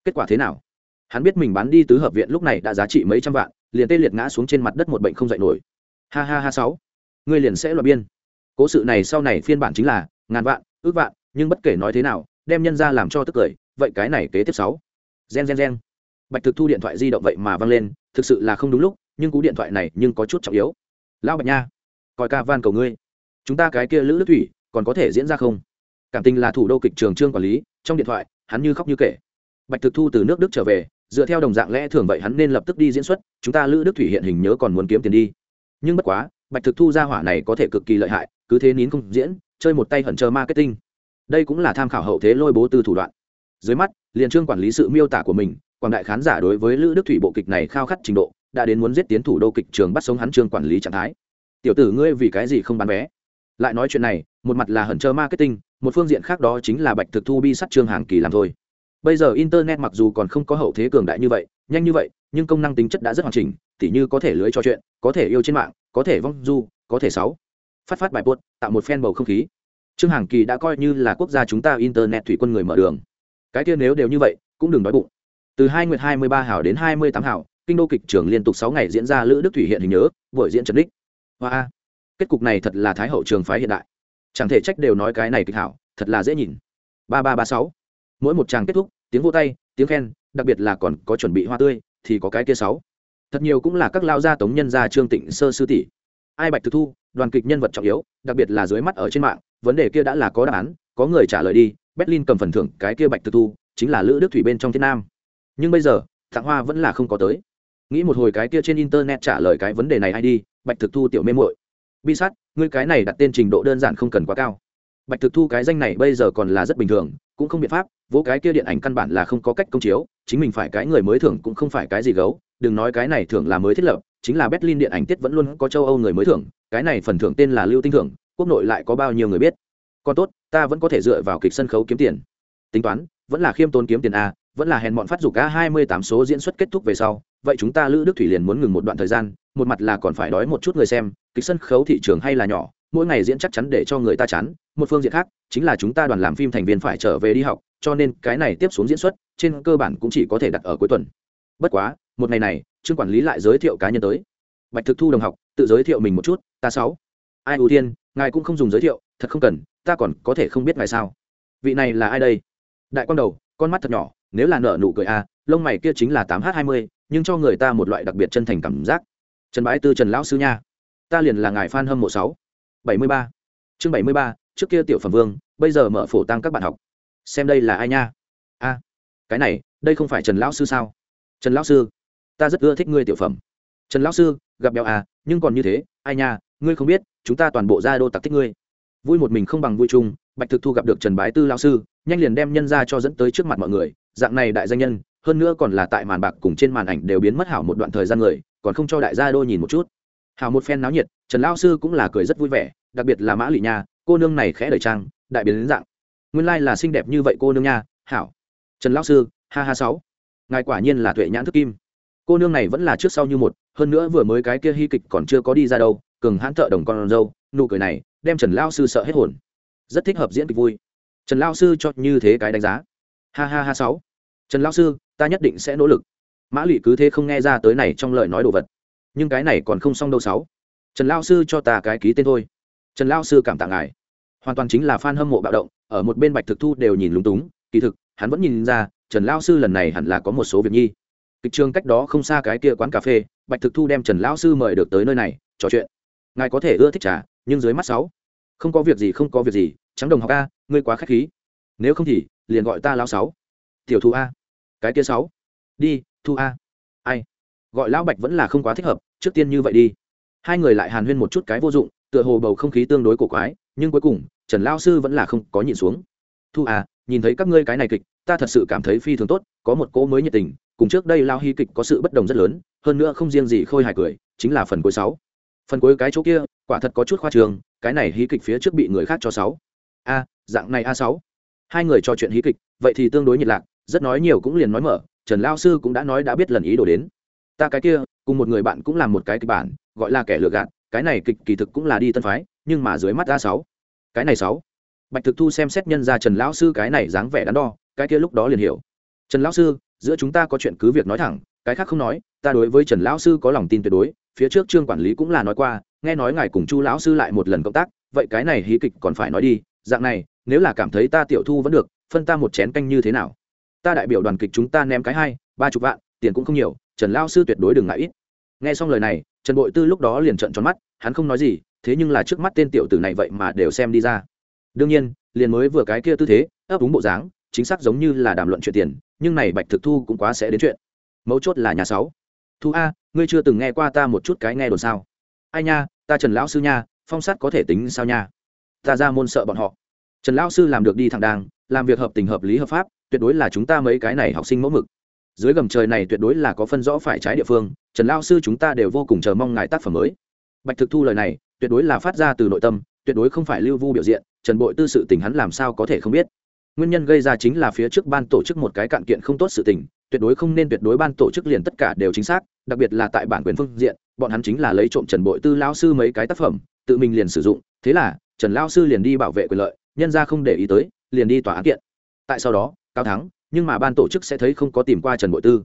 Kết quả thế nào? Hắn biết mình bán đi tứ hợp viện lúc này đã giá trị mấy trăm vạn, liền tê liệt ngã xuống trên mặt đất một bệnh không dậy nổi. Ha ha ha, sáu. Ngươi liền sẽ loại biên. Cố sự này sau này phiên bản chính là ngàn vạn, ước vạn, nhưng bất kể nói thế nào, đem nhân ra làm cho tức cười, vậy cái này kế tiếp sáu. Gen gen gen bạch thực thu điện thoại di động vậy mà văng lên, thực sự là không đúng lúc, nhưng cú điện thoại này nhưng có chút trọng yếu. Lão bạch nha, coi ca van cầu ngươi. Chúng ta cái kia lữ đức thủy, còn có thể diễn ra không? Cảm tình là thủ đô kịch trường trương quản lý, trong điện thoại, hắn như khóc như kể. Bạch thực thu từ nước đức trở về, dựa theo đồng dạng lẽ thường vậy hắn nên lập tức đi diễn xuất, chúng ta lữ đức thủy hiện hình nhớ còn muốn kiếm tiền đi. Nhưng bất quá, bạch thực thu ra hỏa này có thể cực kỳ lợi hại, cứ thế nín không diễn, chơi một tay hận chờ marketing. Đây cũng là tham khảo hậu thế lôi bố tư thủ đoạn dưới mắt, liền trương quản lý sự miêu tả của mình, quảng đại khán giả đối với lữ đức thủy bộ kịch này khao khát trình độ, đã đến muốn giết tiến thủ đô kịch trường bắt sống hắn trương quản lý trạng thái. Tiểu tử ngươi vì cái gì không bán vé? Lại nói chuyện này, một mặt là hận chờ marketing, một phương diện khác đó chính là bạch thực thu bi sắt trương hàng kỳ làm thôi. Bây giờ internet mặc dù còn không có hậu thế cường đại như vậy, nhanh như vậy, nhưng công năng tính chất đã rất hoàn chỉnh, tỉ như có thể lưới trò chuyện, có thể yêu trên mạng, có thể vong du, có thể sáu. Phát phát bài buốt tạo một phen bầu không khí. Trương hàng kỳ đã coi như là quốc gia chúng ta internet thủy quân người mở đường cái kia nếu đều như vậy, cũng đừng đói bụng. Từ hai nguyệt hai mươi ba hảo đến hai mươi tám hảo, kinh đô kịch trường liên tục sáu ngày diễn ra lữ đức thủy hiện hình nhớ, buổi diễn trần đích hoa kết cục này thật là thái hậu trường phái hiện đại. Chẳng thể trách đều nói cái này kịch hảo, thật là dễ nhìn. Ba ba ba sáu. Mỗi một tràng kết thúc, tiếng vô tay, tiếng khen, đặc biệt là còn có chuẩn bị hoa tươi, thì có cái kia sáu. Thật nhiều cũng là các lao gia tống nhân gia trương tịnh sơ sư tỷ. Ai bạch thực thu, đoàn kịch nhân vật trọng yếu, đặc biệt là dưới mắt ở trên mạng, vấn đề kia đã là có đáp án, có người trả lời đi berlin cầm phần thưởng cái kia bạch thực thu, chính là lữ đức thủy bên trong thiên nam. Nhưng bây giờ tặng hoa vẫn là không có tới. Nghĩ một hồi cái kia trên internet trả lời cái vấn đề này ai đi, bạch thực thu tiểu mê muội. Bi sát, ngươi cái này đặt tên trình độ đơn giản không cần quá cao. Bạch thực thu cái danh này bây giờ còn là rất bình thường, cũng không biện pháp, vỗ cái kia điện ảnh căn bản là không có cách công chiếu, chính mình phải cái người mới thưởng cũng không phải cái gì gấu, đừng nói cái này thưởng là mới thiết lập, chính là berlin điện ảnh tiết vẫn luôn có châu âu người mới thưởng, cái này phần thưởng tên là lưu tinh thưởng, quốc nội lại có bao nhiêu người biết còn tốt, ta vẫn có thể dựa vào kịch sân khấu kiếm tiền. Tính toán, vẫn là khiêm tốn kiếm tiền a, vẫn là hèn bọn phát dục a hai mươi tám số diễn xuất kết thúc về sau, vậy chúng ta lữ đức thủy liền muốn ngừng một đoạn thời gian, một mặt là còn phải đói một chút người xem, kịch sân khấu thị trường hay là nhỏ, mỗi ngày diễn chắc chắn để cho người ta chán, một phương diện khác, chính là chúng ta đoàn làm phim thành viên phải trở về đi học, cho nên cái này tiếp xuống diễn xuất, trên cơ bản cũng chỉ có thể đặt ở cuối tuần. Bất quá, một ngày này, trương quản lý lại giới thiệu cá nhân tới. Bạch thực thu đồng học, tự giới thiệu mình một chút, ta sáu. Ai ưu tiên, ngài cũng không dùng giới thiệu, thật không cần ta còn có thể không biết ngài sao? Vị này là ai đây? Đại quang đầu, con mắt thật nhỏ, nếu là nợ nụ cười a lông mày kia chính là tám h hai mươi, nhưng cho người ta một loại đặc biệt chân thành cảm giác. Trần bái tư trần lão sư nha, ta liền là ngài phan hâm mộ sáu. Bảy mươi ba. Chương bảy mươi ba, trước kia tiểu phẩm vương, bây giờ mở phổ tăng các bạn học. Xem đây là ai nha? A cái này, đây không phải trần lão sư sao? Trần lão sư, ta rất ưa thích ngươi tiểu phẩm. Trần lão sư, gặp béo à nhưng còn như thế, ai nha, ngươi không biết, chúng ta toàn bộ gia đô tặc thích ngươi vui một mình không bằng vui chung, bạch thực thu gặp được trần bái tư lão sư, nhanh liền đem nhân ra cho dẫn tới trước mặt mọi người, dạng này đại danh nhân, hơn nữa còn là tại màn bạc cùng trên màn ảnh đều biến mất hảo một đoạn thời gian người, còn không cho đại gia đôi nhìn một chút. Hảo một phen náo nhiệt, trần lão sư cũng là cười rất vui vẻ, đặc biệt là mã lị nha, cô nương này khẽ đời trang, đại biến đến dạng. Nguyên lai là xinh đẹp như vậy cô nương nha, hảo. Trần lão sư, ha ha sáu. Ngài quả nhiên là tuệ nhãn thức kim. Cô nương này vẫn là trước sau như một, hơn nữa vừa mới cái kia hy kịch còn chưa có đi ra đâu cường hãn thợ đồng con dâu, nụ cười này đem trần lao sư sợ hết hồn. Rất thích hợp diễn kịch vui. Trần lao sư cho như thế cái đánh giá. Ha ha ha sáu. Trần lao sư, ta nhất định sẽ nỗ lực. Mã lụy cứ thế không nghe ra tới này trong lời nói đồ vật. Nhưng cái này còn không xong đâu sáu. Trần lao sư cho ta cái ký tên thôi. Trần lao sư cảm tạ ngài. Hoàn toàn chính là f a n hâm mộ bạo động, ở một bên bạch thực thu đều nhìn lúng túng. Kỳ thực, hắn vẫn nhìn ra, trần lao sư lần này hẳn là có một số việc nhi. Kịch trường cách đó không xa cái kia quán cà phê, bạch thực thu đem trần lao sư mời được tới nơi này, trò chuyện ngài có thể ưa thích trà, nhưng dưới mắt sáu. Không có việc gì, không có việc gì, trắng đồng học a, ngươi quá k h á c h khí. Nếu không thì, liền gọi ta lao sáu. Tiểu thu a. Cái kia sáu. Đi, thu a. Ai? Gọi lão bạch vẫn là không quá thích hợp, trước tiên như vậy đi. Hai người lại hàn huyên một chút cái vô dụng, tựa hồ bầu không khí tương đối cổ quái, nhưng cuối cùng, trần lao sư vẫn là không có nhìn xuống. Thu à nhìn thấy các ngươi cái này kịch, ta thật sự cảm thấy phi thường tốt, có một cỗ mới nhiệt tình, cùng trước đây lao hy kịch có sự bất đồng rất lớn, hơn nữa không riêng gì khôi hài cười, chính là phần cuối sáu phần cuối cái chỗ kia, quả thật có chút khoa trường, cái này hí kịch phía trước bị người khác cho sáu. A, dạng này a sáu. Hai người trò chuyện hí kịch, vậy thì tương đối nhiệt lạc, rất nói nhiều cũng liền nói mở, trần lao sư cũng đã nói đã biết lần ý đồ đến. Ta cái kia, cùng một người bạn cũng làm một cái kịch bản, gọi là kẻ lừa gạt, cái này kịch kỳ thực cũng là đi tân phái, nhưng mà dưới mắt a sáu. Cái này sáu. Bạch thực thu xem xét nhân ra trần lão sư cái này dáng vẻ đắn đo, cái kia lúc đó liền hiểu. Trần lão sư, giữa chúng ta có chuyện cứ việc nói thẳng, cái khác không nói, ta đối với trần lão sư có lòng tin tuyệt đối phía trước trương quản lý cũng là nói qua, nghe nói ngài cùng chu lão sư lại một lần cộng tác, vậy cái này hí kịch còn phải nói đi, dạng này, nếu là cảm thấy ta tiểu thu vẫn được, phân ta một chén canh như thế nào? Ta đại biểu đoàn kịch chúng ta ném cái hai, ba chục vạn, tiền cũng không nhiều, trần lão sư tuyệt đối đừng ngại ít. Nghe xong lời này, trần bội tư lúc đó liền trợn tròn mắt, hắn không nói gì, thế nhưng là trước mắt tên tiểu tử này vậy mà đều xem đi ra. Đương nhiên, liền mới vừa cái kia tư thế, ấp úng bộ dáng, chính xác giống như là đàm luận chuyện tiền, nhưng này bạch thực thu cũng quá sẽ đến chuyện. Mấu chốt là nhà sáu thu a ngươi chưa từng nghe qua ta một chút cái nghe đồn sao? Ai nha ta trần lão sư nha phong sát có thể tính sao nha? Ta ra môn sợ bọn họ. Trần lão sư làm được đi thẳng đàng, làm việc hợp tình hợp lý hợp pháp tuyệt đối là chúng ta mấy cái này học sinh mẫu mực. Dưới gầm trời này tuyệt đối là có phân rõ phải trái địa phương trần Lão sư chúng ta đều vô cùng chờ mong ngài tác phẩm mới. Bạch thực thu lời này tuyệt đối là phát ra từ nội tâm tuyệt đối không phải lưu vu biểu diện trần bội tư sự tình hắn làm sao có thể không biết. Nguyên nhân gây ra chính là phía trước ban tổ chức một cái cạn kiện không tốt sự tình tuyệt đối không nên tuyệt đối ban tổ chức liền tất cả đều chính xác, đặc biệt là tại bản quyền phương diện, bọn hắn chính là lấy trộm trần bội tư lao sư mấy cái tác phẩm, tự mình liền sử dụng, thế là, trần lao sư liền đi bảo vệ quyền lợi, nhân ra không để ý tới, liền đi tòa án kiện. Tại sau đó cao thắng, nhưng mà ban tổ chức sẽ thấy không có tìm qua trần bội tư.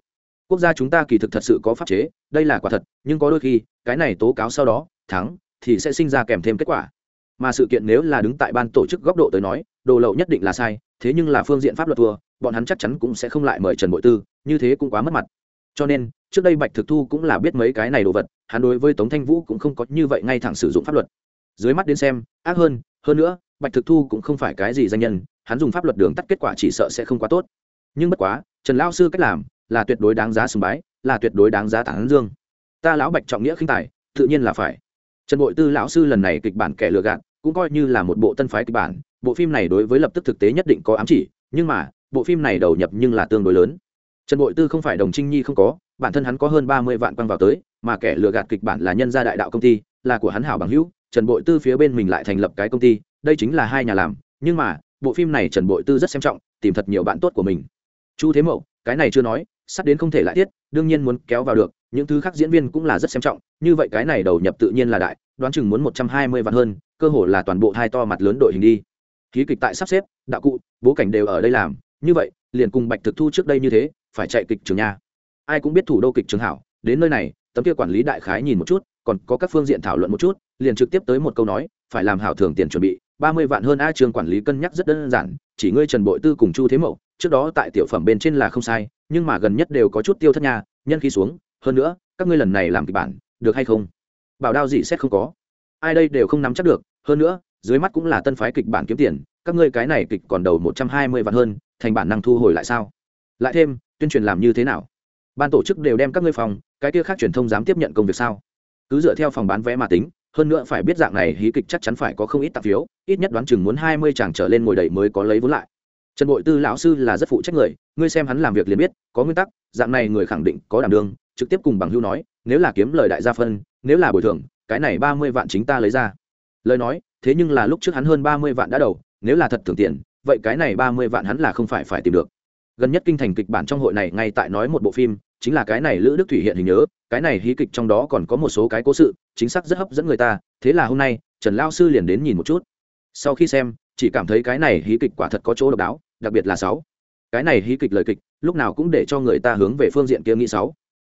Quốc gia chúng ta kỳ thực thật sự có pháp chế, đây là quả thật, nhưng có đôi khi, cái này tố cáo sau đó, thắng, thì sẽ sinh ra kèm thêm kết quả. Mà sự kiện nếu là đứng tại ban tổ chức góc độ tới nói, đồ lậu nhất định là sai, thế nhưng là phương diện pháp luật thua bọn hắn chắc chắn cũng sẽ không lại mời trần bội tư, như thế cũng quá mất mặt. Cho nên, trước đây bạch thực thu cũng là biết mấy cái này đồ vật, hắn đối với tống thanh vũ cũng không có như vậy ngay thẳng sử dụng pháp luật. Dưới mắt đến xem, ác hơn hơn nữa, bạch thực thu cũng không phải cái gì danh nhân, hắn dùng pháp luật đường tắt kết quả chỉ sợ sẽ không quá tốt. Nhưng bất quá, trần lao sư cách làm là tuyệt đối đáng giá sùng bái, là tuyệt đối đáng giá tán dương. Ta lão bạch trọng nghĩa khinh tài, tự nhiên là phải. Trần bội tư lão sư lần này kịch bản kẻ lừa gạt, cũng coi như là một bộ tân phái kịch bản, bộ phim này đối với lập tức thực tế nhất định có ám chỉ, nhưng mà bộ phim này đầu nhập nhưng là tương đối lớn. Trần bội tư không phải đồng trinh nhi không có, bản thân hắn có hơn ba mươi vạn quăng vào tới, mà kẻ lừa gạt kịch bản là nhân gia đại đạo công ty, là của hắn hảo bằng hữu, trần bội tư phía bên mình lại thành lập cái công ty, đây chính là hai nhà làm, nhưng mà, bộ phim này trần bội tư rất xem trọng, tìm thật nhiều bạn tốt của mình. Chu thế mậu, cái này chưa nói, sắp đến không thể lại tiết đương nhiên muốn kéo vào được, những thứ khác diễn viên cũng là rất xem trọng, như vậy cái này đầu nhập tự nhiên là đại, đoán chừng muốn một trăm hai mươi vạn hơn, cơ hồ là toàn bộ hai to mặt lớn đội hình đi. Ký kịch tại sắp xếp, đạo cụ, bố cảnh đều ở đây làm như vậy, liền cùng bạch thực thu trước đây như thế, phải chạy kịch trường nha. Ai cũng biết thủ đô kịch trường hảo, đến nơi này, tấm kia quản lý đại khái nhìn một chút, còn có các phương diện thảo luận một chút, liền trực tiếp tới một câu nói, phải làm hảo thường tiền chuẩn bị, ba mươi vạn hơn a trường quản lý cân nhắc rất đơn giản, chỉ ngươi trần bội tư cùng chu thế mậu, trước đó tại tiểu phẩm bên trên là không sai, nhưng mà gần nhất đều có chút tiêu thất nhà nhân khí xuống, hơn nữa, các ngươi lần này làm kịch bản, được hay không? Bảo đao gì xét không có. Ai đây đều không nắm chắc được, hơn nữa, dưới mắt cũng là tân phái kịch bản kiếm tiền, các ngươi cái này kịch còn đầu một trăm hai mươi vạn hơn thành bản năng thu hồi lại sao? Lại thêm, tuyên truyền làm như thế nào? Ban tổ chức đều đem các ngươi phòng, cái kia khác truyền thông dám tiếp nhận công việc sao? Cứ dựa theo phòng bán vé mà tính, hơn nữa phải biết dạng này hí kịch chắc chắn phải có không ít tạp phiếu, ít nhất đoán chừng muốn hai mươi chàng trở lên ngồi đầy mới có lấy vốn lại. Trần bội tư lão sư là rất phụ trách người, ngươi xem hắn làm việc liền biết, có nguyên tắc, dạng này người khẳng định có đảm đương, trực tiếp cùng bằng hưu nói, nếu là kiếm lời đại gia phân, nếu là bồi thường, cái này ba mươi vạn chính ta lấy ra. Lời nói, thế nhưng là lúc trước hắn hơn ba mươi vạn đã đầu, nếu là thật thưởng tiền vậy cái này ba mươi vạn hắn là không phải phải tìm được. Gần nhất kinh thành kịch bản trong hội này ngay tại nói một bộ phim, chính là cái này lữ đức thủy hiện hình nhớ, cái này hí kịch trong đó còn có một số cái cố sự, chính xác rất hấp dẫn người ta, thế là hôm nay, trần lao sư liền đến nhìn một chút. Sau khi xem, chỉ cảm thấy cái này hí kịch quả thật có chỗ độc đáo, đặc biệt là sáu. Cái này hí kịch lời kịch, lúc nào cũng để cho người ta hướng về phương diện kia nghĩ sáu.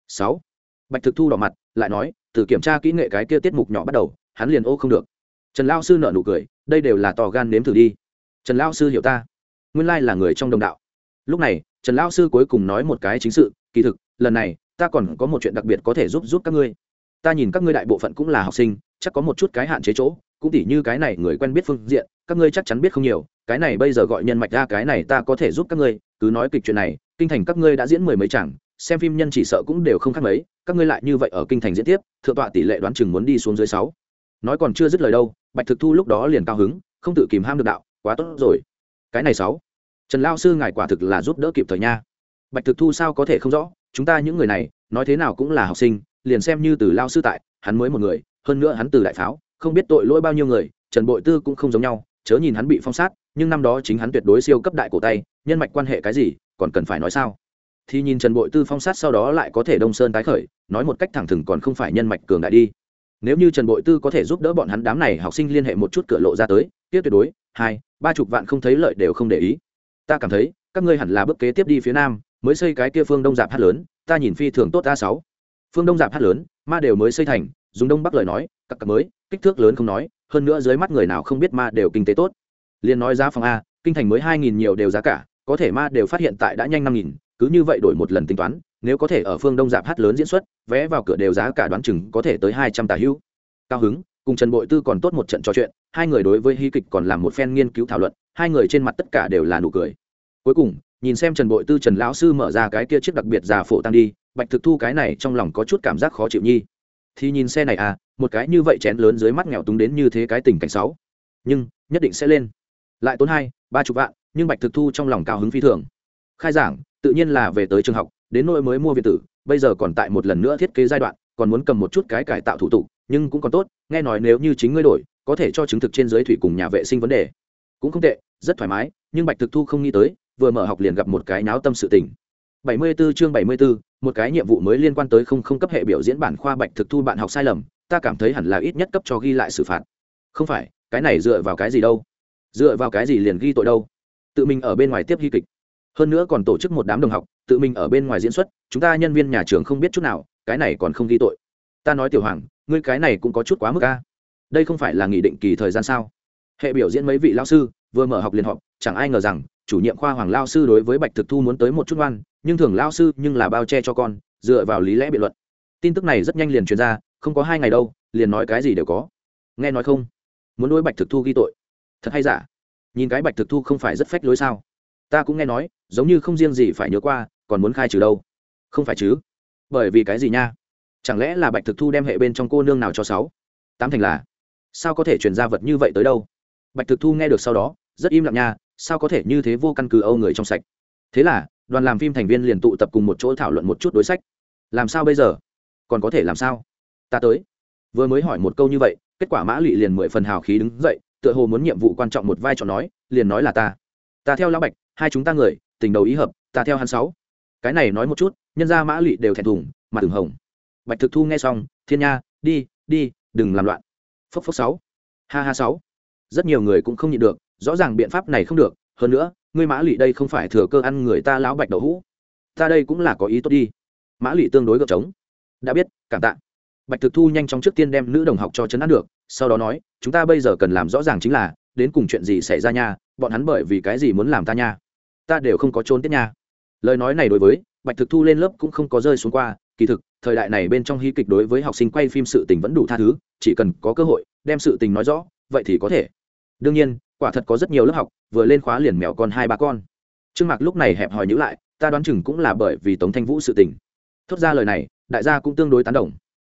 Sáu. Bạch thực thu đỏ mặt, lại nói, từ kiểm tra kỹ nghệ cái kia tiết mục nhỏ bắt đầu, hắn liền ô không được. Trần lao sư nợ nụ cười, đây đều là tò gan nếm thử đi trần lao sư hiểu ta. Nguyên lai là người trong đồng đạo. Lúc này, trần lao sư cuối cùng nói một cái chính sự, kỳ thực, lần này, ta còn có một chuyện đặc biệt có thể giúp giúp các ngươi. Ta nhìn các ngươi đại bộ phận cũng là học sinh, chắc có một chút cái hạn chế chỗ, cũng tỉ như cái này người quen biết phương diện, các ngươi chắc chắn biết không nhiều, cái này bây giờ gọi nhân mạch ra cái này ta có thể giúp các ngươi, cứ nói kịch chuyện này, kinh thành các ngươi đã diễn mười mấy chẳng xem phim nhân chỉ sợ cũng đều không khác mấy, các ngươi lại như vậy ở kinh thành diễn tiếp, thượng tọa tỷ lệ đoán chừng muốn đi xuống dưới sáu. Nói còn chưa dứt lời đâu, bạch thực thu lúc đó liền cao hứng, không tự kìm ham được đạo quá tốt rồi. Cái này sáu. Trần lao sư ngài quả thực là giúp đỡ kịp thời nha. Bạch thực thu sao có thể không rõ, chúng ta những người này, nói thế nào cũng là học sinh, liền xem như từ lao sư tại, hắn mới một người, hơn nữa hắn từ đại pháo, không biết tội lỗi bao nhiêu người, trần bội tư cũng không giống nhau, chớ nhìn hắn bị phong sát, nhưng năm đó chính hắn tuyệt đối siêu cấp đại cổ tay, nhân mạch quan hệ cái gì, còn cần phải nói sao? Thì nhìn trần bội tư phong sát sau đó lại có thể đông sơn tái khởi, nói một cách thẳng thừng còn không phải nhân mạch cường đại đi. Nếu như trần bội tư có thể giúp đỡ bọn hắn đám này học sinh liên hệ một chút cửa lộ ra tới tiếp tuyệt đối hai, ba chục vạn không thấy lợi đều không để ý. Ta cảm thấy, các ngươi hẳn là bước kế tiếp đi phía nam, mới xây cái kia phương đông dạp hát lớn, ta nhìn phi thường tốt a sáu. Phương đông dạp hát lớn, ma đều mới xây thành, dùng đông bắc lời nói, các cặp mới, kích thước lớn không nói, hơn nữa dưới mắt người nào không biết ma đều kinh tế tốt. Liền nói giá phòng a, kinh thành mới hai nghìn nhiều đều giá cả, có thể ma đều phát hiện tại đã nhanh năm nghìn, cứ như vậy đổi một lần tính toán, nếu có thể ở phương đông dạp hát lớn diễn xuất, vé vào cửa đều giá cả đoán chừng có thể tới hai trăm tà hữu cao hứng cùng trần bội tư còn tốt một trận trò chuyện, hai người đối với hy kịch còn làm một phen nghiên cứu thảo luận, hai người trên mặt tất cả đều là nụ cười. Cuối cùng, nhìn xem trần bội tư, trần lão sư mở ra cái kia chiếc đặc biệt già phổ tăng đi, bạch thực thu cái này trong lòng có chút cảm giác khó chịu nhi. Thì nhìn xe này à một cái như vậy chén lớn dưới mắt nghèo túng đến như thế cái tình cảnh sáu nhưng, nhất định sẽ lên. Lại tốn hai, ba chục vạn, nhưng bạch thực thu trong lòng cao hứng phi thường. Khai giảng, tự nhiên là về tới trường học, đến nỗi mới mua viện tử, bây giờ còn tại một lần nữa thiết kế giai đoạn còn muốn cầm một chút cái cải tạo thủ tục nhưng cũng còn tốt nghe nói nếu như chính ngươi đổi có thể cho chứng thực trên giới thủy cùng nhà vệ sinh vấn đề. Cũng không tệ rất thoải mái nhưng bạch thực thu không nghĩ tới vừa mở học liền gặp một cái náo tâm sự tình. 74 chương 74, một cái nhiệm vụ mới liên quan tới không không cấp hệ biểu diễn bản khoa bạch thực thu bạn học sai lầm ta cảm thấy hẳn là ít nhất cấp cho ghi lại xử phạt. Không phải cái này dựa vào cái gì đâu? Dựa vào cái gì liền ghi tội đâu? Tự mình ở bên ngoài tiếp ghi kịch. Hơn nữa còn tổ chức một đám đồng học tự mình ở bên ngoài diễn xuất chúng ta nhân viên nhà trường không biết chút nào cái này còn không ghi tội. Ta nói tiểu hoàng, ngươi cái này cũng có chút quá mức a. Đây không phải là nghị định kỳ thời gian sao? Hệ biểu diễn mấy vị lao sư, vừa mở học liền họp, chẳng ai ngờ rằng, chủ nhiệm khoa hoàng lao sư đối với bạch thực thu muốn tới một chút ngoan nhưng thường lao sư nhưng là bao che cho con, dựa vào lý lẽ biện luận. Tin tức này rất nhanh liền truyền ra, không có hai ngày đâu, liền nói cái gì đều có. Nghe nói không? Muốn đối bạch thực thu ghi tội. Thật hay giả? Nhìn cái bạch thực thu không phải rất phách lối sao? Ta cũng nghe nói, giống như không riêng gì phải nhớ qua, còn muốn khai trừ đâu? Không phải chứ? Bởi vì cái gì nha? Chẳng lẽ là bạch thực thu đem hệ bên trong cô nương nào cho sáu? Tám thành là? Sao có thể chuyển ra vật như vậy tới đâu? Bạch thực thu nghe được sau đó, rất im lặng nha, sao có thể như thế vô căn cứ âu người trong sạch? Thế là, đoàn làm phim thành viên liền tụ tập cùng một chỗ thảo luận một chút đối sách. Làm sao bây giờ? Còn có thể làm sao? Ta tới. Vừa mới hỏi một câu như vậy, kết quả mã lụy liền mười phần hào khí đứng dậy, tựa hồ muốn nhiệm vụ quan trọng một vai trò nói, liền nói là ta. Ta theo lão bạch, hai chúng ta người, tình đầu ý hợp, ta theo hắn sáu cái này nói một chút, nhân ra mã lụy đều thẹn thùng mà từng hồng. Bạch thực thu nghe xong, thiên nha, đi đi, đừng làm loạn. Phốc phốc sáu. Ha ha sáu. Rất nhiều người cũng không nhịn được, rõ ràng biện pháp này không được, hơn nữa, ngươi mã lụy đây không phải thừa cơ ăn người ta lão bạch đậu hũ. Ta đây cũng là có ý tốt đi. Mã lụy tương đối gợp trống. Đã biết, cảm tạ. Bạch thực thu nhanh chóng trước tiên đem nữ đồng học cho chấn an được, sau đó nói, chúng ta bây giờ cần làm rõ ràng chính là, đến cùng chuyện gì xảy ra nha, bọn hắn bởi vì cái gì muốn làm ta nha? Ta đều không có trốn tiết nha lời nói này đối với bạch thực thu lên lớp cũng không có rơi xuống qua, kỳ thực, thời đại này bên trong hy kịch đối với học sinh quay phim sự tình vẫn đủ tha thứ, chỉ cần có cơ hội đem sự tình nói rõ, vậy thì có thể. Đương nhiên, quả thật có rất nhiều lớp học vừa lên khóa liền mèo con hai ba con. Trương mạc lúc này hẹp hòi nhữ lại, ta đoán chừng cũng là bởi vì tống thanh vũ sự tình. Thốt ra lời này, đại gia cũng tương đối tán đồng.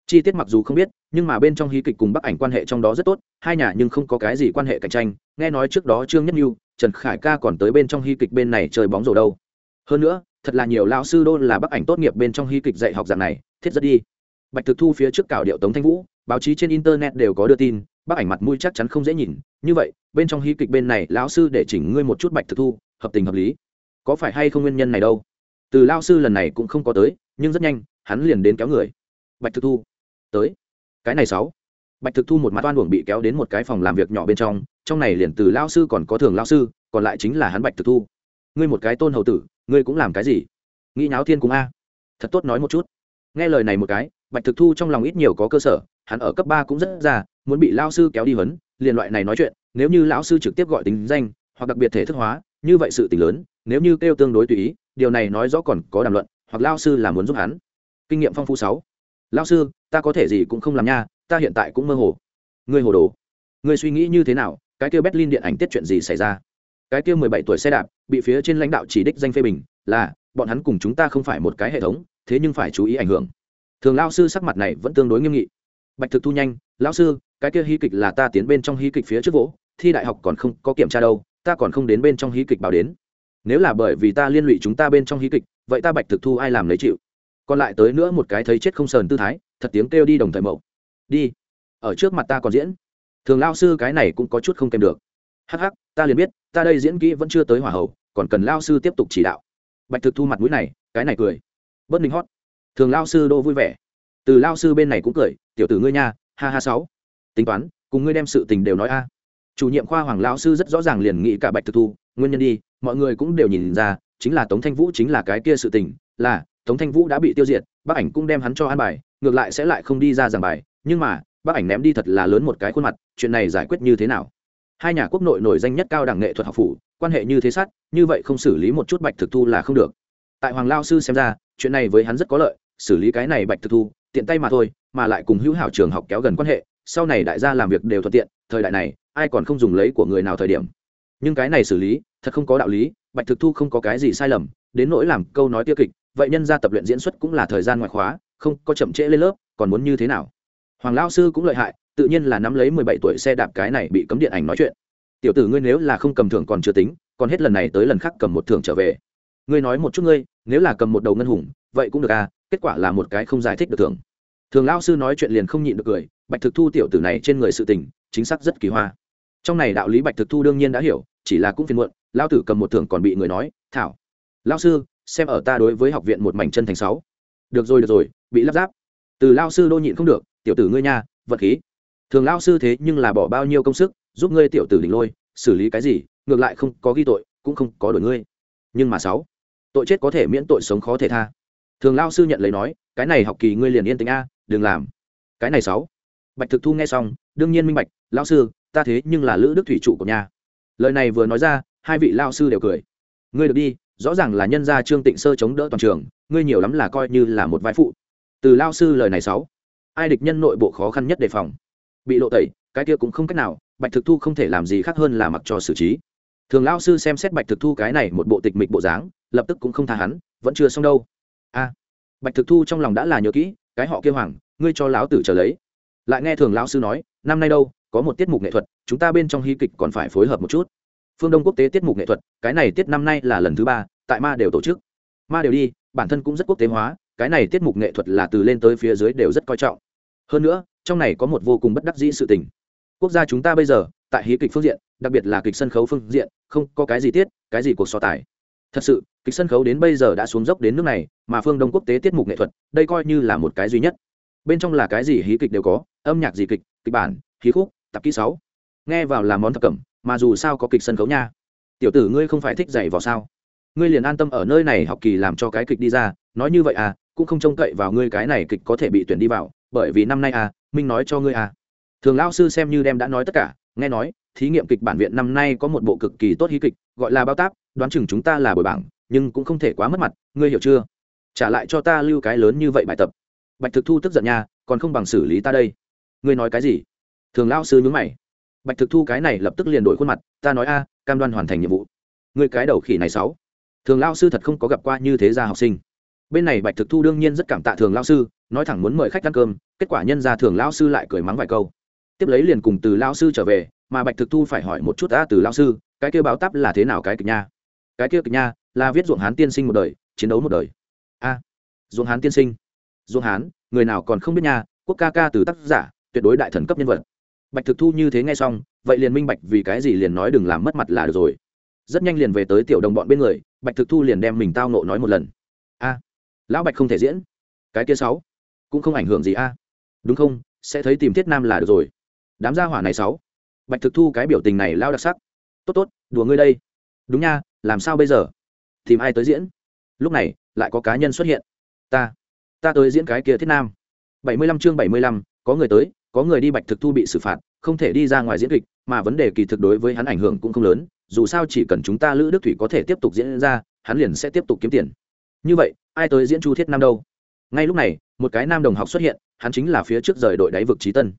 Chi tiết mặc dù không biết, nhưng mà bên trong hí kịch cùng bắc ảnh quan hệ trong đó rất tốt, hai nhà nhưng không có cái gì quan hệ cạnh tranh. Nghe nói trước đó trương nhất như trần khải ca còn tới bên trong hí kịch bên này chơi bóng rổ đâu hơn nữa, thật là nhiều lao sư đô là bắc ảnh tốt nghiệp bên trong hy kịch dạy học dạng này, thiết rất đi. Bạch thực thu phía trước cảo điệu tống thanh vũ, báo chí trên internet đều có đưa tin bắc ảnh mặt mũi chắc chắn không dễ nhìn. Như vậy, bên trong hy kịch bên này, lão sư để chỉnh ngươi một chút bạch thực thu, hợp tình hợp lý. Có phải hay không nguyên nhân này đâu? Từ lao sư lần này cũng không có tới, nhưng rất nhanh, hắn liền đến kéo người. Bạch thực thu, tới. Cái này sáu. Bạch thực thu một mặt oan uổng bị kéo đến một cái phòng làm việc nhỏ bên trong trong này liền từ lao sư còn có thường lao sư, còn lại chính là hắn bạch thực thu. Ngươi một cái tôn hầu tử ngươi cũng làm cái gì? Nghĩ nháo thiên cung a. Thật tốt nói một chút. Nghe lời này một cái, bạch thực thu trong lòng ít nhiều có cơ sở, hắn ở cấp ba cũng rất già, muốn bị lao sư kéo đi huấn, liền loại này nói chuyện, nếu như lão sư trực tiếp gọi tính danh, hoặc đặc biệt thể thức hóa, như vậy sự tình lớn, nếu như kêu tương đối tùy ý, điều này nói rõ còn có đàm luận, hoặc lao sư là muốn giúp hắn. Kinh nghiệm phong phú sáu. Lao sư, ta có thể gì cũng không làm nha, ta hiện tại cũng mơ hồ. Ngươi hồ đồ. Ngươi suy nghĩ như thế nào? Cái kêu berlin điện ảnh tiết chuyện gì xảy ra? Cái kia mười bảy tuổi xe đạp, bị phía trên lãnh đạo chỉ đích danh phê bình, là, bọn hắn cùng chúng ta không phải một cái hệ thống, thế nhưng phải chú ý ảnh hưởng. Thường lao sư sắc mặt này vẫn tương đối nghiêm nghị. Bạch thực thu nhanh lao sư, cái kia hí kịch là ta tiến bên trong hí kịch phía trước vỗ, thi đại học còn không có kiểm tra đâu, ta còn không đến bên trong hí kịch báo đến. Nếu là bởi vì ta liên lụy chúng ta bên trong hí kịch, vậy ta bạch thực thu ai làm lấy chịu? Còn lại tới nữa một cái thấy chết không sờn tư thái, thật tiếng kêu đi đồng thời mậu. Đi, ở trước mặt ta còn diễn. Thường lao sư cái này cũng có chút không kèm được. Hắc hắc ta liền biết, ta đây diễn kỹ vẫn chưa tới hỏa hậu còn cần lao sư tiếp tục chỉ đạo. Bạch thực thu mặt mũi này, cái này cười. Bất ninh hót. Thường lao sư đô vui vẻ. Từ lao sư bên này cũng cười, tiểu tử ngươi nha, ha ha sáu. Tính toán, cùng ngươi đem sự tình đều nói a. Chủ nhiệm khoa hoàng lao sư rất rõ ràng liền nghĩ cả bạch thực thu, nguyên nhân đi, mọi người cũng đều nhìn ra, chính là tống thanh vũ chính là cái kia sự tình, là, tống thanh vũ đã bị tiêu diệt, bác ảnh cũng đem hắn cho an bài, ngược lại sẽ lại không đi ra giảng bài, nhưng mà, bác ảnh ném đi thật là lớn một cái khuôn mặt, chuyện này giải quyết như thế nào? Hai nhà quốc nội nổi danh nhất cao đẳng nghệ thuật học phủ, quan hệ như thế sát, như vậy không xử lý một chút bạch thực thu là không được. Tại hoàng lao sư xem ra, chuyện này với hắn rất có lợi, xử lý cái này bạch thực thu, tiện tay mà thôi, mà lại cùng hữu hảo trường học kéo gần quan hệ, sau này đại gia làm việc đều thuận tiện, thời đại này, ai còn không dùng lấy của người nào thời điểm. Nhưng cái này xử lý, thật không có đạo lý, bạch thực thu không có cái gì sai lầm, đến nỗi làm câu nói tiêu kịch, vậy nhân ra tập luyện diễn xuất cũng là thời gian ngoại khóa, không có chậm trễ lên lớp, còn muốn như thế nào? Hoàng lao sư cũng lợi hại tự nhiên là nắm lấy mười bảy tuổi xe đạp cái này bị cấm điện ảnh nói chuyện. Tiểu tử ngươi nếu là không cầm thưởng còn chưa tính, còn hết lần này tới lần khác cầm một thưởng trở về. Ngươi nói một chút ngươi, nếu là cầm một đầu ngân hùng, vậy cũng được à kết quả là một cái không giải thích được thưởng. Thường Lão sư nói chuyện liền không nhịn được cười, bạch thực thu tiểu tử này trên người sự tình, chính xác rất kỳ hoa. Trong này đạo lý bạch thực thu đương nhiên đã hiểu, chỉ là cũng phiền muộn, Lão tử cầm một thưởng còn bị người nói, thảo, Lão sư, xem ở ta đối với học viện một mảnh chân thành sáu. Được rồi được rồi, bị lắp ráp. Từ lao sư đô nhịn không được, tiểu tử ngươi nha vật khí thường lao sư thế nhưng là bỏ bao nhiêu công sức, giúp ngươi tiểu tử đỉnh lôi, xử lý cái gì, ngược lại không có ghi tội, cũng không có đổi ngươi. Nhưng mà sáu, tội chết có thể miễn tội sống khó thể tha. Thường lao sư nhận lấy nói, cái này học kỳ ngươi liền yên tĩnh a, đừng làm. Cái này sáu, bạch thực thu nghe xong, đương nhiên minh bạch lao sư, ta thế nhưng là lữ đức thủy chủ của nhà. Lời này vừa nói ra, hai vị lao sư đều cười. Ngươi được đi, rõ ràng là nhân gia trương tịnh sơ chống đỡ toàn trường, ngươi nhiều lắm là coi như là một vai phụ. Từ lao sư lời này sáu, ai địch nhân nội bộ khó khăn nhất đề phòng? Bị lộ tẩy, cái kia cũng không cách nào, bạch thực thu không thể làm gì khác hơn là mặc cho xử trí. Thường lao sư xem xét bạch thực thu cái này một bộ tịch mịch bộ dáng, lập tức cũng không tha hắn, vẫn chưa xong đâu. A, bạch thực thu trong lòng đã là nhớ kỹ, cái họ kêu hoàng, ngươi cho lão tử trở lấy. Lại nghe thường lao sư nói, năm nay đâu, có một tiết mục nghệ thuật, chúng ta bên trong hy kịch còn phải phối hợp một chút. Phương đông quốc tế tiết mục nghệ thuật, cái này tiết năm nay là lần thứ ba, tại ma đều tổ chức. Ma đều đi, bản thân cũng rất quốc tế hóa, cái này tiết mục nghệ thuật là từ lên tới phía dưới đều rất coi trọng. Hơn nữa trong này có một vô cùng bất đắc dĩ sự tình. Quốc gia chúng ta bây giờ, tại hí kịch phương diện, đặc biệt là kịch sân khấu phương diện, không có cái gì tiết, cái gì cuộc so tài. Thật sự, kịch sân khấu đến bây giờ đã xuống dốc đến nước này, mà phương đông quốc tế tiết mục nghệ thuật, đây coi như là một cái duy nhất. Bên trong là cái gì hí kịch đều có, âm nhạc gì kịch kịch bản, hí khúc tập kỹ sáu. Nghe vào là món thập cẩm, mà dù sao có kịch sân khấu nha. Tiểu tử ngươi không phải thích dạy vào sao? Ngươi liền an tâm ở nơi này học kỳ làm cho cái kịch đi ra, nói như vậy à cũng không trông cậy vào ngươi cái này kịch có thể bị tuyển đi vào, bởi vì năm nay à minh nói cho ngươi à. Thường lao sư xem như đem đã nói tất cả, nghe nói, thí nghiệm kịch bản viện năm nay có một bộ cực kỳ tốt hí kịch, gọi là bao táp, đoán chừng chúng ta là bồi bảng, nhưng cũng không thể quá mất mặt, ngươi hiểu chưa? Trả lại cho ta lưu cái lớn như vậy bài tập. Bạch thực thu tức giận nha, còn không bằng xử lý ta đây. Ngươi nói cái gì? Thường lao sư nhướng mày. Bạch thực thu cái này lập tức liền đổi khuôn mặt, ta nói a, cam đoan hoàn thành nhiệm vụ. Ngươi cái đầu khỉ này sáu. Thường lao sư thật không có gặp qua như thế gia học sinh. Bên này bạch thực thu đương nhiên rất cảm tạ thường lao sư nói thẳng muốn mời khách ăn cơm kết quả nhân ra thường lao sư lại cười mắng vài câu. Tiếp lấy liền cùng từ lao sư trở về mà bạch thực thu phải hỏi một chút đã từ lao sư cái kia báo tắp là thế nào cái kịch nha? Cái kia kịch nha là viết ruộng hán tiên sinh một đời chiến đấu một đời. A à, ruộng hán tiên sinh. Ruộng hán người nào còn không biết nha quốc ca ca từ tác giả tuyệt đối đại thần cấp nhân vật. Bạch thực thu như thế nghe xong vậy liền minh bạch vì cái gì liền nói đừng làm mất mặt là được rồi. Rất nhanh liền về tới tiểu đồng bọn bên người bạch thực thu liền đem mình tao nộ nói một lần. A lão bạch không thể diễn. Cái kia sáu cũng không ảnh hưởng gì a. Đúng không? Sẽ thấy tìm thiết nam là được rồi. Đám gia hỏa này sáu. Bạch thực thu cái biểu tình này lao đặc sắc. Tốt tốt, đùa ngươi đây. Đúng nha, làm sao bây giờ? Tìm ai tới diễn? Lúc này, lại có cá nhân xuất hiện. Ta ta tới diễn cái kia thiết nam. Bảy mươi lăm chương bảy mươi lăm, có người tới, có người đi bạch thực thu bị xử phạt, không thể đi ra ngoài diễn kịch, mà vấn đề kỳ thực đối với hắn ảnh hưởng cũng không lớn, dù sao chỉ cần chúng ta lữ đức thủy có thể tiếp tục diễn ra, hắn liền sẽ tiếp tục kiếm tiền. Như vậy, ai tới diễn chu thiết nam đâu? Ngay lúc này, một cái nam đồng học xuất hiện, hắn chính là phía trước rời đội đáy vực trí tân.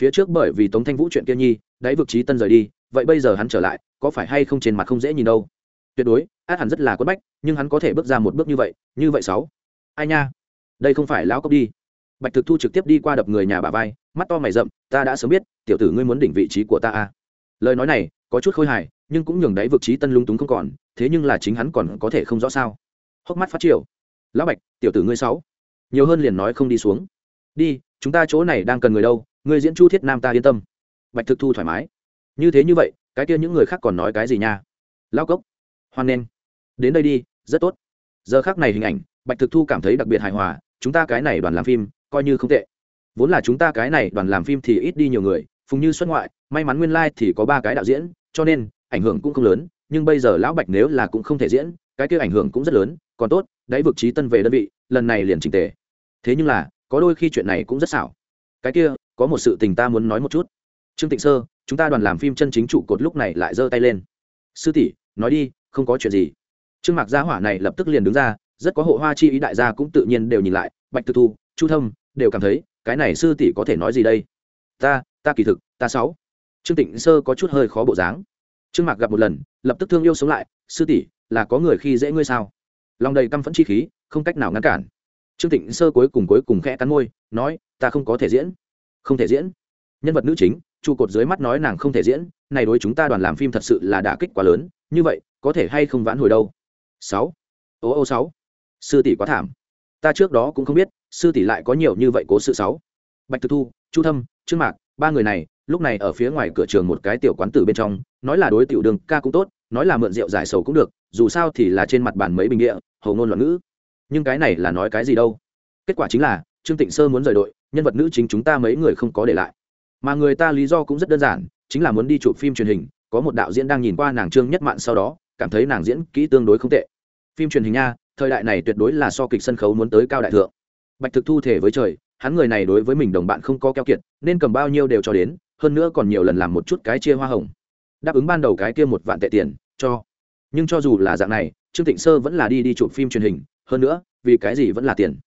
Phía trước bởi vì tống thanh vũ chuyện kia nhi, đáy vực trí tân rời đi, vậy bây giờ hắn trở lại, có phải hay không trên mặt không dễ nhìn đâu? Tuyệt đối, át hẳn rất là quất bách, nhưng hắn có thể bước ra một bước như vậy như vậy sáu. Ai nha? Đây không phải lão cốc đi. Bạch thực thu trực tiếp đi qua đập người nhà bà vai, mắt to mày rậm, ta đã sớm biết, tiểu tử ngươi muốn đỉnh vị trí của ta à. lời nói này, có chút khôi hài, nhưng cũng nhường đáy vực trí tân lung túng không còn, thế nhưng là chính hắn còn có thể không rõ sao. Hốc mắt phát triều lão bạch, tiểu tử ngươi sáu nhiều hơn liền nói không đi xuống. Đi, chúng ta chỗ này đang cần người đâu người diễn chu thiết nam ta yên tâm. Bạch thực thu thoải mái. Như thế như vậy, cái kia những người khác còn nói cái gì nha? Lao cốc. Hoan nghênh. Đến đây đi, rất tốt. Giờ khác này hình ảnh, bạch thực thu cảm thấy đặc biệt hài hòa, chúng ta cái này đoàn làm phim, coi như không tệ. Vốn là chúng ta cái này đoàn làm phim thì ít đi nhiều người, phùng như xuất ngoại, may mắn nguyên lai、like、thì có ba cái đạo diễn, cho nên, ảnh hưởng cũng không lớn, nhưng bây giờ lão bạch nếu là cũng không thể diễn, cái kia ảnh hưởng cũng rất lớn, còn tốt, đáy vực trí tân về đơn vị, lần này liền trình tề thế nhưng là, có đôi khi chuyện này cũng rất xảo. Cái kia, có một sự tình ta muốn nói một chút. Trương tịnh sơ, chúng ta đoàn làm phim chân chính trụ cột lúc này lại giơ tay lên. Sư tỷ, nói đi, không có chuyện gì. Trương mạc gia hỏa này lập tức liền đứng ra, rất có hộ hoa chi ý đại gia cũng tự nhiên đều nhìn lại. Bạch tư thu, chu thâm, đều cảm thấy, cái này sư tỷ có thể nói gì đây? Ta ta kỳ thực, ta sáu. Trương tịnh sơ có chút hơi khó bộ dáng. Trương mạc gặp một lần, lập tức thương yêu sống lại. Sư tỷ, là có người khi dễ ngươi sao? Lòng đầy căm phẫn chi khí, không cách nào ngăn cản trương tịnh sơ cuối cùng cuối cùng khẽ cắn môi, nói, ta không có thể diễn. Không thể diễn. Nhân vật nữ chính, trụ cột dưới mắt nói nàng không thể diễn, này đối chúng ta đoàn làm phim thật sự là đả kích quá lớn, như vậy, có thể hay không vãn hồi đâu? Sáu. Ô ô sáu. Sư tỷ quá thảm. Ta trước đó cũng không biết, sư tỷ lại có nhiều như vậy cố sự sáu. Bạch thực thu, chu thâm, trương mạc, ba người này, lúc này ở phía ngoài cửa trường một cái tiểu quán tử bên trong, nói là đối tiểu đường ca cũng tốt, nói là mượn rượu giải sầu cũng được, dù sao thì là trên mặt bàn mấy bình địa, hầu ngôn loạn ngữ nhưng cái này là nói cái gì đâu? Kết quả chính là, trương tịnh sơ muốn rời đội, nhân vật nữ chính chúng ta mấy người không có để lại. Mà người ta lý do cũng rất đơn giản, chính là muốn đi chụp phim truyền hình, có một đạo diễn đang nhìn qua nàng trương nhất mạn sau đó, cảm thấy nàng diễn kỹ tương đối không tệ. Phim truyền hình nha, thời đại này tuyệt đối là so kịch sân khấu muốn tới cao đại thượng. Bạch thực thu thể với trời, hắn người này đối với mình đồng bạn không có keo kiệt, nên cầm bao nhiêu đều cho đến, hơn nữa còn nhiều lần làm một chút cái chia hoa hồng. Đáp ứng ban đầu cái kia một vạn tệ tiền, cho. Nhưng cho dù là dạng này, trương tịnh sơ vẫn là đi đi chụp phim truyền hình hơn nữa, vì cái gì vẫn là tiền?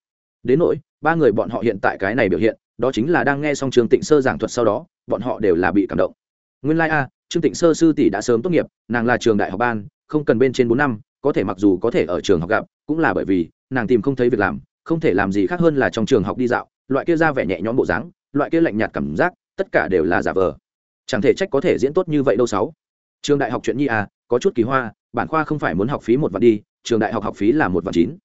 Đến nỗi, ba người bọn họ hiện tại cái này biểu hiện, đó chính là đang nghe xong trường tịnh sơ giảng thuật sau đó, bọn họ đều là bị cảm động. Nguyên lai、like、a, trương tịnh sơ sư tỷ đã sớm tốt nghiệp, nàng là trường đại học ban, không cần bên trên bốn năm, có thể mặc dù có thể ở trường học gặp, cũng là bởi vì, nàng tìm không thấy việc làm, không thể làm gì khác hơn là trong trường học đi dạo, loại kia ra vẻ nhẹ nhõm bộ dáng, loại kia lạnh nhạt cảm giác, tất cả đều là giả vờ. Chẳng thể trách có thể diễn tốt như vậy đâu sáu. Trường đại học chuyện nhi à có chút kỳ hoa, bản khoa không phải muốn học phí một vạn đi, trường đại học học phí là một vạn chín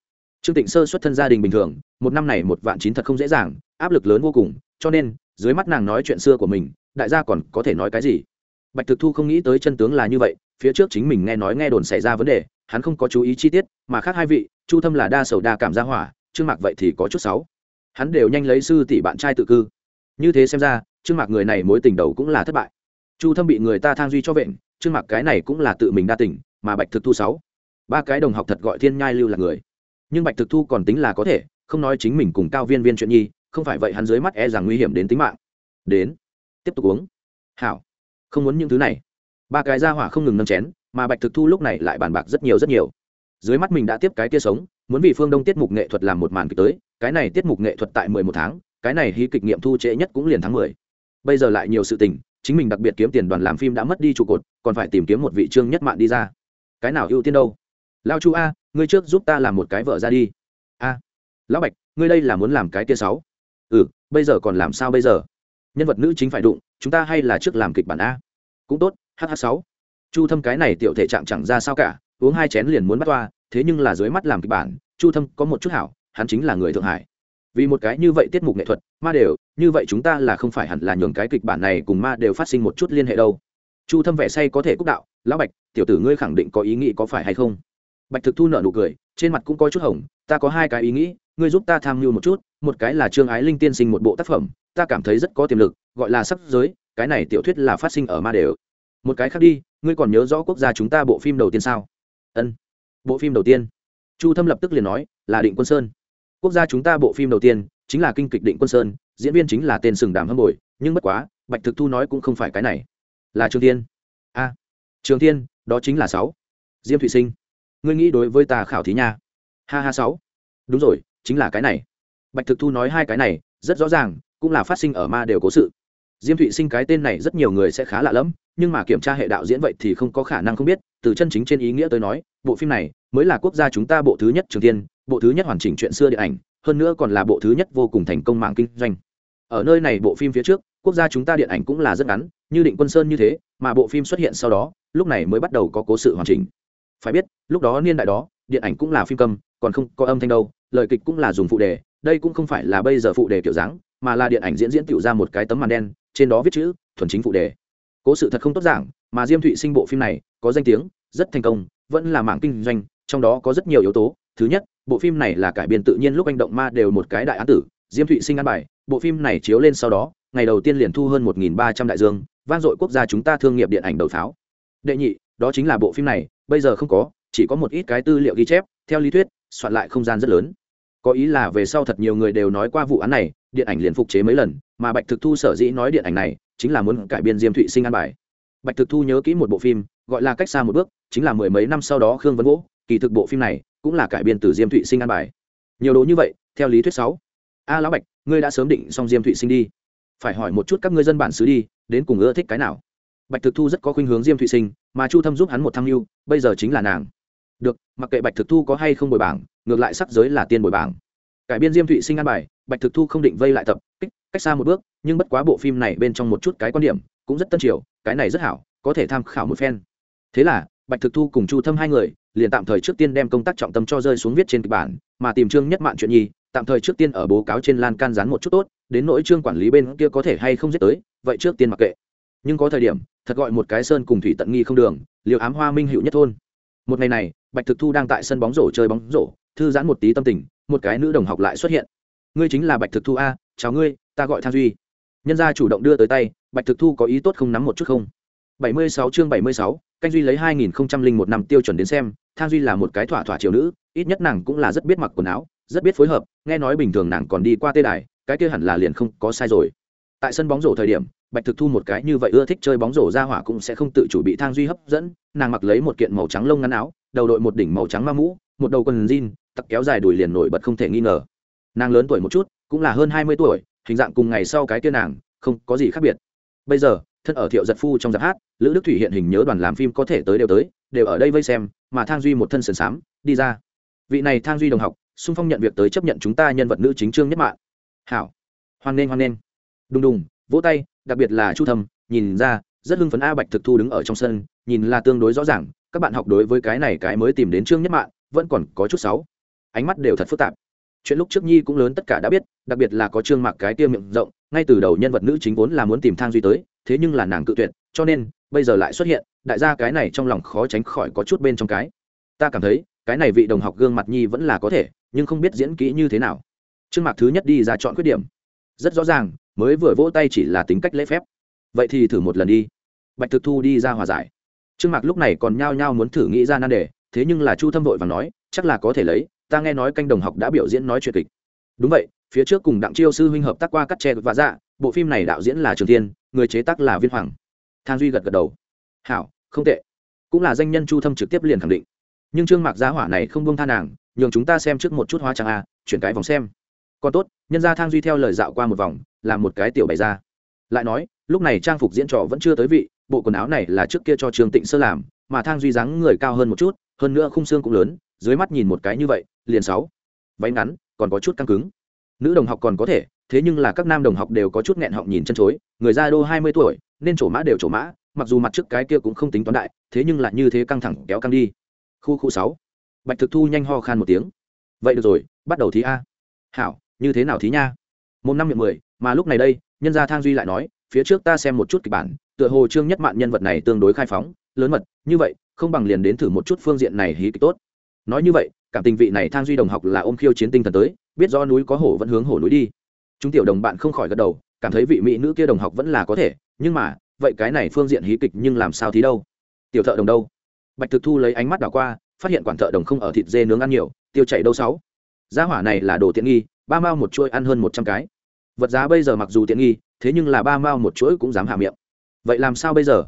trương tịnh sơ xuất thân gia đình bình thường, một năm này một vạn chín thật không dễ dàng, áp lực lớn vô cùng, cho nên, dưới mắt nàng nói chuyện xưa của mình, đại gia còn có thể nói cái gì? Bạch thực thu không nghĩ tới chân tướng là như vậy, phía trước chính mình nghe nói nghe đồn xảy ra vấn đề, hắn không có chú ý chi tiết, mà khác hai vị, chu thâm là đa sầu đa cảm gia hỏa, trương mạc vậy thì có chút sáu hắn đều nhanh lấy sư tỷ bạn trai tự cư. Như thế xem ra, trương mạc người này mối tình đầu cũng là thất bại. Chu thâm bị người ta thang duy cho vện trương mạc cái này cũng là tự mình đa tình, mà bạch thực thu sáu ba cái đồng học thật gọi thiên nhai lưu là người nhưng bạch thực thu còn tính là có thể, không nói chính mình cùng cao viên viên chuyện nhi, không phải vậy hắn dưới mắt e rằng nguy hiểm đến tính mạng. Đến, tiếp tục uống. Hảo, không muốn những thứ này. Ba cái ra hỏa không ngừng nâng chén, mà bạch thực thu lúc này lại bàn bạc rất nhiều rất nhiều. Dưới mắt mình đã tiếp cái kia sống, muốn vì phương đông tiết mục nghệ thuật làm một màn kịch tới, cái này tiết mục nghệ thuật tại mười một tháng, cái này hí kịch nghiệm thu trễ nhất cũng liền tháng mười. Bây giờ lại nhiều sự tình, chính mình đặc biệt kiếm tiền đoàn làm phim đã mất đi trụ cột, còn phải tìm kiếm một vị trương nhất mạng đi ra. Cái nào ưu tiên đâu? Lao chu a ngươi trước giúp ta làm một cái vợ ra đi. A, lão bạch, ngươi đây là muốn làm cái kia sáu. Ừ bây giờ còn làm sao bây giờ? Nhân vật nữ chính phải đụng, chúng ta hay là trước làm kịch bản a? Cũng tốt hh sáu. Chu thâm cái này tiểu thể trạng chẳng ra sao cả, uống hai chén liền muốn bắt toa, thế nhưng là dưới mắt làm kịch bản, chu thâm có một chút hảo, hắn chính là người thượng hải. Vì một cái như vậy tiết mục nghệ thuật, ma đều, như vậy chúng ta là không phải hẳn là nhường cái kịch bản này cùng ma đều phát sinh một chút liên hệ đâu. Chu thâm vẻ say có thể cúc đạo, lão bạch, tiểu tử ngươi khẳng định có ý nghĩ có phải hay không? Bạch thực thu nợ nụ cười, trên mặt cũng có chút hỏng ta có hai cái ý nghĩ, ngươi giúp ta tham mưu một chút, một cái là trương ái linh tiên sinh một bộ tác phẩm, ta cảm thấy rất có tiềm lực, gọi là sắp giới, cái này tiểu thuyết là phát sinh ở ma đều. Một cái khác đi, ngươi còn nhớ rõ quốc gia chúng ta bộ phim đầu tiên sao? Ân, bộ phim đầu tiên. Chu thâm lập tức liền nói, là định quân sơn. Quốc gia chúng ta bộ phim đầu tiên, chính là kinh kịch định quân sơn, diễn viên chính là tên sừng đàm hâm bồi, nhưng bất quá, bạch thực thu nói cũng không phải cái này. Là trường tiên a, trường tiên đó chính là sáu. Diêm thụy sinh ngươi nghĩ đối với ta khảo thí nha. Ha ha sáu. Đúng rồi, chính là cái này. Bạch thực thu nói hai cái này, rất rõ ràng, cũng là phát sinh ở ma đều cố sự. Diêm thụy sinh cái tên này rất nhiều người sẽ khá lạ lẫm, nhưng mà kiểm tra hệ đạo diễn vậy thì không có khả năng không biết, từ chân chính trên ý nghĩa tới nói, bộ phim này mới là quốc gia chúng ta bộ thứ nhất trường tiên, bộ thứ nhất hoàn chỉnh chuyện xưa điện ảnh, hơn nữa còn là bộ thứ nhất vô cùng thành công mạng kinh doanh. Ở nơi này bộ phim phía trước, quốc gia chúng ta điện ảnh cũng là rất ngắn, như định quân sơn như thế, mà bộ phim xuất hiện sau đó, lúc này mới bắt đầu có cố sự hoàn chỉnh phải biết, lúc đó niên đại đó, điện ảnh cũng là phim cầm còn không có âm thanh đâu, lời kịch cũng là dùng phụ đề, đây cũng không phải là bây giờ phụ đề kiểu dáng, mà là điện ảnh diễn diễn tiểu ra một cái tấm màn đen, trên đó viết chữ, thuần chính phụ đề. Cố sự thật không tốt giảng, mà diêm thụy sinh bộ phim này, có danh tiếng, rất thành công, vẫn là mảng kinh doanh, trong đó có rất nhiều yếu tố. Thứ nhất, bộ phim này là cải biên tự nhiên lúc anh động ma đều một cái đại án tử, diêm thụy sinh ăn bài, bộ phim này chiếu lên sau đó, ngày đầu tiên liền thu hơn một ba trăm đại dương, vang dội quốc gia chúng ta thương nghiệp điện ảnh đầu pháo. Đệ nhị, đó chính là bộ phim này bây giờ không có, chỉ có một ít cái tư liệu ghi chép, theo lý thuyết, soạn lại không gian rất lớn. Có ý là về sau thật nhiều người đều nói qua vụ án này, điện ảnh liền phục chế mấy lần, mà bạch thực thu sở dĩ nói điện ảnh này, chính là muốn cải biên diêm thụy sinh ăn bài. Bạch thực thu nhớ kỹ một bộ phim, gọi là cách xa một bước, chính là mười mấy năm sau đó khương vấn vỗ kỳ thực bộ phim này cũng là cải biên từ diêm thụy sinh ăn bài. Nhiều đồ như vậy, theo lý thuyết sáu. A lão bạch, ngươi đã sớm định xong diêm thụy sinh đi. Phải hỏi một chút các ngươi dân bản xứ đi, đến cùng ưa thích cái nào? Bạch thực thu rất có khuynh hướng diêm thụy sinh, mà chu thâm giúp hắn một tham mưu bây giờ chính là nàng. Được, mặc kệ bạch thực thu có hay không bồi bảng, ngược lại sắc giới là tiên bồi bảng. Cải biên diêm thụy sinh ăn bài, bạch thực thu không định vây lại tập, kích, cách xa một bước, nhưng bất quá bộ phim này bên trong một chút cái quan điểm, cũng rất tân triều, cái này rất hảo, có thể tham khảo một phen. Thế là, bạch thực thu cùng chu thâm hai người, liền tạm thời trước tiên đem công tác trọng tâm cho rơi xuống viết trên kịch bản, mà tìm trương nhất mạn chuyện nhi tạm thời trước tiên ở bố cáo trên lan can rán một chút tốt, đến nỗi trương quản lý bên kia có thể hay không giết tới, vậy trước tiên mặc kệ. Nhưng có thời điểm thật gọi một cái sơn cùng thủy tận nghi không đường liệu ám hoa minh hữu nhất thôn. Một ngày này bạch thực thu đang tại sân bóng rổ chơi bóng rổ thư giãn một tí tâm tình một cái nữ đồng học lại xuất hiện. Ngươi chính là bạch thực thu a chào ngươi ta gọi thang duy. Nhân gia chủ động đưa tới tay bạch thực thu có ý tốt không nắm một chút không? 76 chương 76, canh duy lấy 2001 năm tiêu chuẩn đến xem thang duy là một cái thỏa thỏa triều nữ ít nhất nàng cũng là rất biết mặc quần áo rất biết phối hợp nghe nói bình thường nàng còn đi qua tê đài cái kia hẳn là liền không có sai rồi. Tại sân bóng rổ thời điểm bạch thực thu một cái như vậy ưa thích chơi bóng rổ ra hỏa cũng sẽ không tự chủ bị thang duy hấp dẫn, nàng mặc lấy một kiện màu trắng lông ngắn áo, đầu đội một đỉnh màu trắng ma mũ, một đầu quần jean, tặc kéo dài đùi liền nổi bật không thể nghi ngờ. Nàng lớn tuổi một chút, cũng là hơn hai mươi tuổi, hình dạng cùng ngày sau cái kia nàng, không có gì khác biệt. Bây giờ, thân ở thiệu giật phu trong giáp hát, lữ đức thủy hiện hình nhớ đoàn làm phim có thể tới đều tới, đều ở đây vây xem, mà thang duy một thân sườn xám, đi ra. Vị này thang duy đồng học, xung phong nhận việc tới chấp nhận chúng ta nhân vật nữ chính trương nhất mạng hảo. Hoan nghênh hoan nghênh. Đùng đùng, vỗ tay đặc biệt là chu thâm, nhìn ra, rất hưng phấn a bạch thực thu đứng ở trong sân, nhìn là tương đối rõ ràng, các bạn học đối với cái này cái mới tìm đến trương nhất mạng vẫn còn có chút sáu ánh mắt đều thật phức tạp. Chuyện lúc trước nhi cũng lớn tất cả đã biết, đặc biệt là có trương mạc cái tiêu miệng rộng, ngay từ đầu nhân vật nữ chính vốn là muốn tìm thang duy tới, thế nhưng là nàng cự tuyệt, cho nên, bây giờ lại xuất hiện, đại gia cái này trong lòng khó tránh khỏi có chút bên trong cái. Ta cảm thấy, cái này vị đồng học gương mặt nhi vẫn là có thể, nhưng không biết diễn kỹ như thế nào. Trương mạc thứ nhất đi ra chọn khuyết điểm. Rất rõ ràng mới vừa vỗ tay chỉ là tính cách lễ phép. Vậy thì thử một lần đi. Bạch thực thu đi ra hòa giải. Trương mạc lúc này còn nhao nhao muốn thử nghĩ ra nan đề, thế nhưng là chu thâm vội và nói, chắc là có thể lấy, ta nghe nói canh đồng học đã biểu diễn nói chuyện kịch. Đúng vậy, phía trước cùng đặng chiêu sư huynh hợp tác qua cắt tre và dạ bộ phim này đạo diễn là trường tiên người chế tác là viên hoàng. Thang duy gật gật đầu. Hảo, không tệ. Cũng là danh nhân chu thâm trực tiếp liền khẳng định. Nhưng trương mạc giá hỏa này không buông tha nàng, nhường chúng ta xem trước một chút hóa trang a, chuyển cái vòng xem. Còn tốt, nhân gia thang duy theo lời dạo qua một vòng làm một cái tiểu bày ra. Lại nói, lúc này trang phục diễn trò vẫn chưa tới vị, bộ quần áo này là trước kia cho trường tịnh sơ làm, mà thang duy dáng người cao hơn một chút, hơn nữa khung xương cũng lớn, dưới mắt nhìn một cái như vậy, liền sáu. Váy ngắn, còn có chút căng cứng. Nữ đồng học còn có thể, thế nhưng là các nam đồng học đều có chút nghẹn họng nhìn chân chối, người ra đô hai mươi tuổi, nên trổ mã đều trổ mã, mặc dù mặt trước cái kia cũng không tính toán đại, thế nhưng là như thế căng thẳng kéo căng đi. Khu khu sáu. Bạch thực thu nhanh ho khan một tiếng. Vậy được rồi, bắt đầu thí a. Hảo, như thế nào thí nha? Mồm năm miệng mười, mà lúc này đây, nhân gia thang duy lại nói, phía trước ta xem một chút kịch bản, tựa hồ trương nhất mạn nhân vật này tương đối khai phóng, lớn mật, như vậy, không bằng liền đến thử một chút phương diện này hí kịch tốt. Nói như vậy, cảm tình vị này thang duy đồng học là ôm khiêu chiến tinh thần tới, biết do núi có hổ vẫn hướng hổ núi đi. Chúng tiểu đồng bạn không khỏi gật đầu, cảm thấy vị mỹ nữ kia đồng học vẫn là có thể, nhưng mà, vậy cái này phương diện hí kịch nhưng làm sao thí đâu? Tiểu thợ đồng đâu? Bạch thực thu lấy ánh mắt đảo qua, phát hiện quản thợ đồng không ở thịt dê nướng ăn nhiều, tiêu chảy đâu sáu. Gia hỏa này là đồ tiện nghi, ba mao một chuỗi ăn hơn một trăm cái vật giá bây giờ mặc dù tiện nghi, thế nhưng là ba mao một chuỗi cũng dám hạ miệng. Vậy làm sao bây giờ?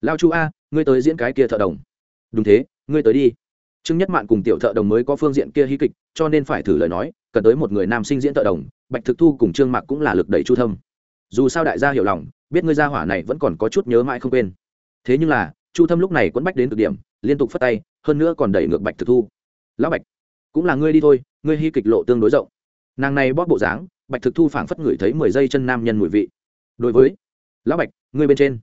Lao chu a, ngươi tới diễn cái kia thợ đồng. Đúng thế, ngươi tới đi. Trương nhất mạn cùng tiểu thợ đồng mới có phương diện kia hí kịch, cho nên phải thử lời nói, cần tới một người nam sinh diễn thợ đồng, bạch thực thu cùng trương mạc cũng là lực đẩy chu thâm. Dù sao đại gia hiểu lòng, biết ngươi gia hỏa này vẫn còn có chút nhớ mãi không quên. Thế nhưng là, chu thâm lúc này quẫn bách đến cực điểm, liên tục phất tay, hơn nữa còn đẩy ngược bạch thực thu. Lão bạch, cũng là ngươi đi thôi, ngươi hy kịch lộ tương đối rộng. Nàng này bóp bộ dáng bạch thực thu phảng phất ngửi thấy mười giây chân nam nhân mùi vị. Đối với, lão bạch, ngươi bên trên.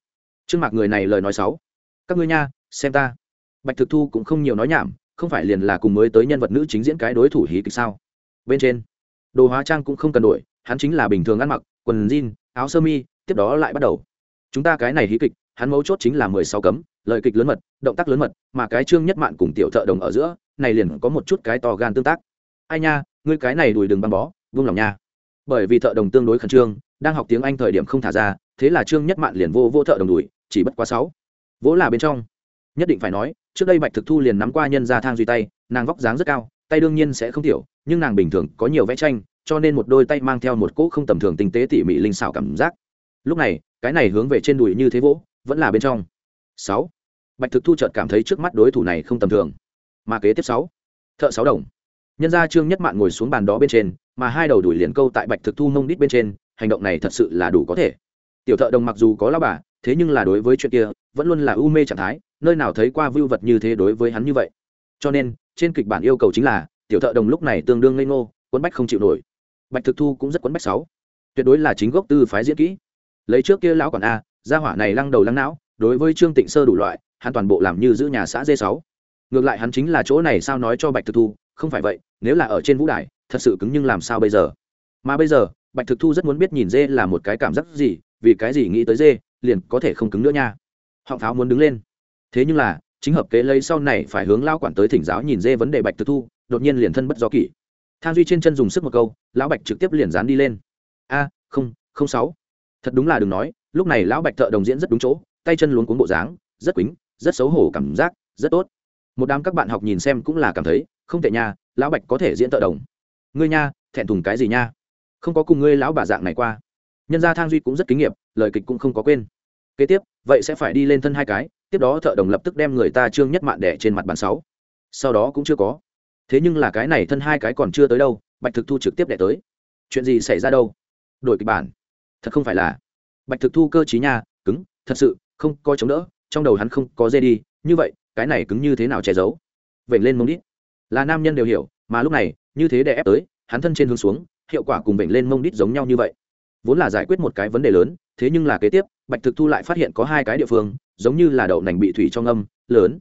Trước mặt người này lời nói xấu. Các ngươi nha, xem ta. Bạch thực thu cũng không nhiều nói nhảm, không phải liền là cùng mới tới nhân vật nữ chính diễn cái đối thủ hí kịch sao? Bên trên, đồ hóa trang cũng không cần đổi, hắn chính là bình thường ăn mặc, quần jean, áo sơ mi, tiếp đó lại bắt đầu. Chúng ta cái này hí kịch, hắn mấu chốt chính là mười sáu cấm, lời kịch lớn mật, động tác lớn mật, mà cái trương nhất mạn cùng tiểu thợ đồng ở giữa, này liền có một chút cái to gan tương tác. Ai nha, ngươi cái này đùi đường băng bó vung lòng nha bởi vì thợ đồng tương đối khẩn trương đang học tiếng anh thời điểm không thả ra thế là trương nhất mạn liền vô vô thợ đồng đùi chỉ bất quá sáu. Vỗ là bên trong. Nhất định phải nói trước đây bạch thực thu liền nắm qua nhân ra thang duy tay nàng vóc dáng rất cao tay đương nhiên sẽ không thiểu, nhưng nàng bình thường có nhiều vẽ tranh cho nên một đôi tay mang theo một cỗ không tầm thường tinh tế tỉ mỉ linh xảo cảm giác. Lúc này cái này hướng về trên đùi như thế vỗ vẫn là bên trong. Sáu. Bạch thực thu chợt cảm thấy trước mắt đối thủ này không tầm thường. Mà kế tiếp sáu. Thợ sáu đồng. Nhân gia trương nhất mạn ngồi xuống bàn đó bên trên mà hai đầu đuổi liền câu tại bạch thực thu mông đít bên trên, hành động này thật sự là đủ có thể. Tiểu thợ đồng mặc dù có lao bà, thế nhưng là đối với chuyện kia, vẫn luôn là u mê trạng thái, nơi nào thấy qua vưu vật như thế đối với hắn như vậy. Cho nên, trên kịch bản yêu cầu chính là, tiểu thợ đồng lúc này tương đương ngây ngô, quấn bách không chịu nổi. Bạch thực thu cũng rất quấn bách sáu. Tuyệt đối là chính gốc tư phái diễn kỹ. Lấy trước kia lão còn a, gia hỏa này lăng đầu lăng não, đối với trương tịnh sơ đủ loại, hắn toàn bộ làm như giữ nhà xã d sáu. Ngược lại hắn chính là chỗ này sao nói cho bạch thực thu, không phải vậy, nếu là ở trên vũ đài thật sự cứng nhưng làm sao bây giờ? Mà bây giờ, bạch thực thu rất muốn biết nhìn dê là một cái cảm giác gì, vì cái gì nghĩ tới dê, liền có thể không cứng nữa nha. Họng pháo muốn đứng lên. Thế nhưng là, chính hợp kế lấy sau này phải hướng lao quản tới thỉnh giáo nhìn dê vấn đề bạch thực thu, đột nhiên liền thân bất do kỷ. Thang duy trên chân dùng sức một câu, lão bạch trực tiếp liền dán đi lên. A, không không sáu. Thật đúng là đừng nói, lúc này lão bạch thợ đồng diễn rất đúng chỗ, tay chân luống cuống bộ dáng, rất quýnh rất xấu hổ cảm giác, rất tốt. Một đám các bạn học nhìn xem cũng là cảm thấy, không tệ nha, lão bạch có thể diễn thợ đồng ngươi nha, thẹn thùng cái gì nha? Không có cùng ngươi lão bà dạng này qua. Nhân gia thang duy cũng rất kinh nghiệm lời kịch cũng không có quên. Kế tiếp, vậy sẽ phải đi lên thân hai cái, tiếp đó thợ đồng lập tức đem người ta trương nhất mạn đẻ trên mặt bàn sáu. Sau đó cũng chưa có. Thế nhưng là cái này thân hai cái còn chưa tới đâu, bạch thực thu trực tiếp đẻ tới. Chuyện gì xảy ra đâu? Đổi kịch bản. Thật không phải là. Bạch thực thu cơ chí nha, cứng, thật sự, không có chống đỡ, trong đầu hắn không có dê đi, như vậy, cái này cứng như thế nào che giấu? Vểnh lên mông đít. Là nam nhân đều hiểu, mà lúc này như thế đè ép tới, hắn thân trên hướng xuống, hiệu quả cùng bệnh lên mông đít giống nhau như vậy. Vốn là giải quyết một cái vấn đề lớn, thế nhưng là kế tiếp, bạch thực thu lại phát hiện có hai cái địa phương, giống như là đậu nành bị thủy trong âm, lớn.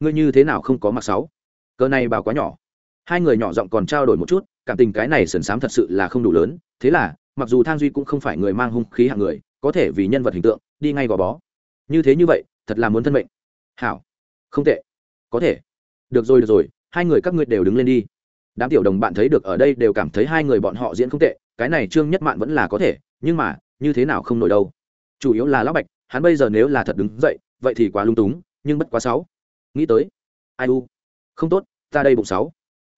Ngươi như thế nào không có mặc sáu? Cơ này bảo quá nhỏ. Hai người nhỏ giọng còn trao đổi một chút, cảm tình cái này sườn sám thật sự là không đủ lớn, thế là, mặc dù thang duy cũng không phải người mang hung khí hạng người, có thể vì nhân vật hình tượng, đi ngay gò bó. Như thế như vậy, thật là muốn thân mệnh. Hảo. Không tệ. Có thể. Được rồi được rồi, hai người các ngươi đều đứng lên đi đám tiểu đồng bạn thấy được ở đây đều cảm thấy hai người bọn họ diễn không tệ, cái này trương nhất mạn vẫn là có thể, nhưng mà, như thế nào không nổi đâu. Chủ yếu là lão bạch, hắn bây giờ nếu là thật đứng dậy, vậy thì quá lung túng, nhưng bất quá sáu. Nghĩ tới, ai u? Không tốt, ta đây bụng sáu.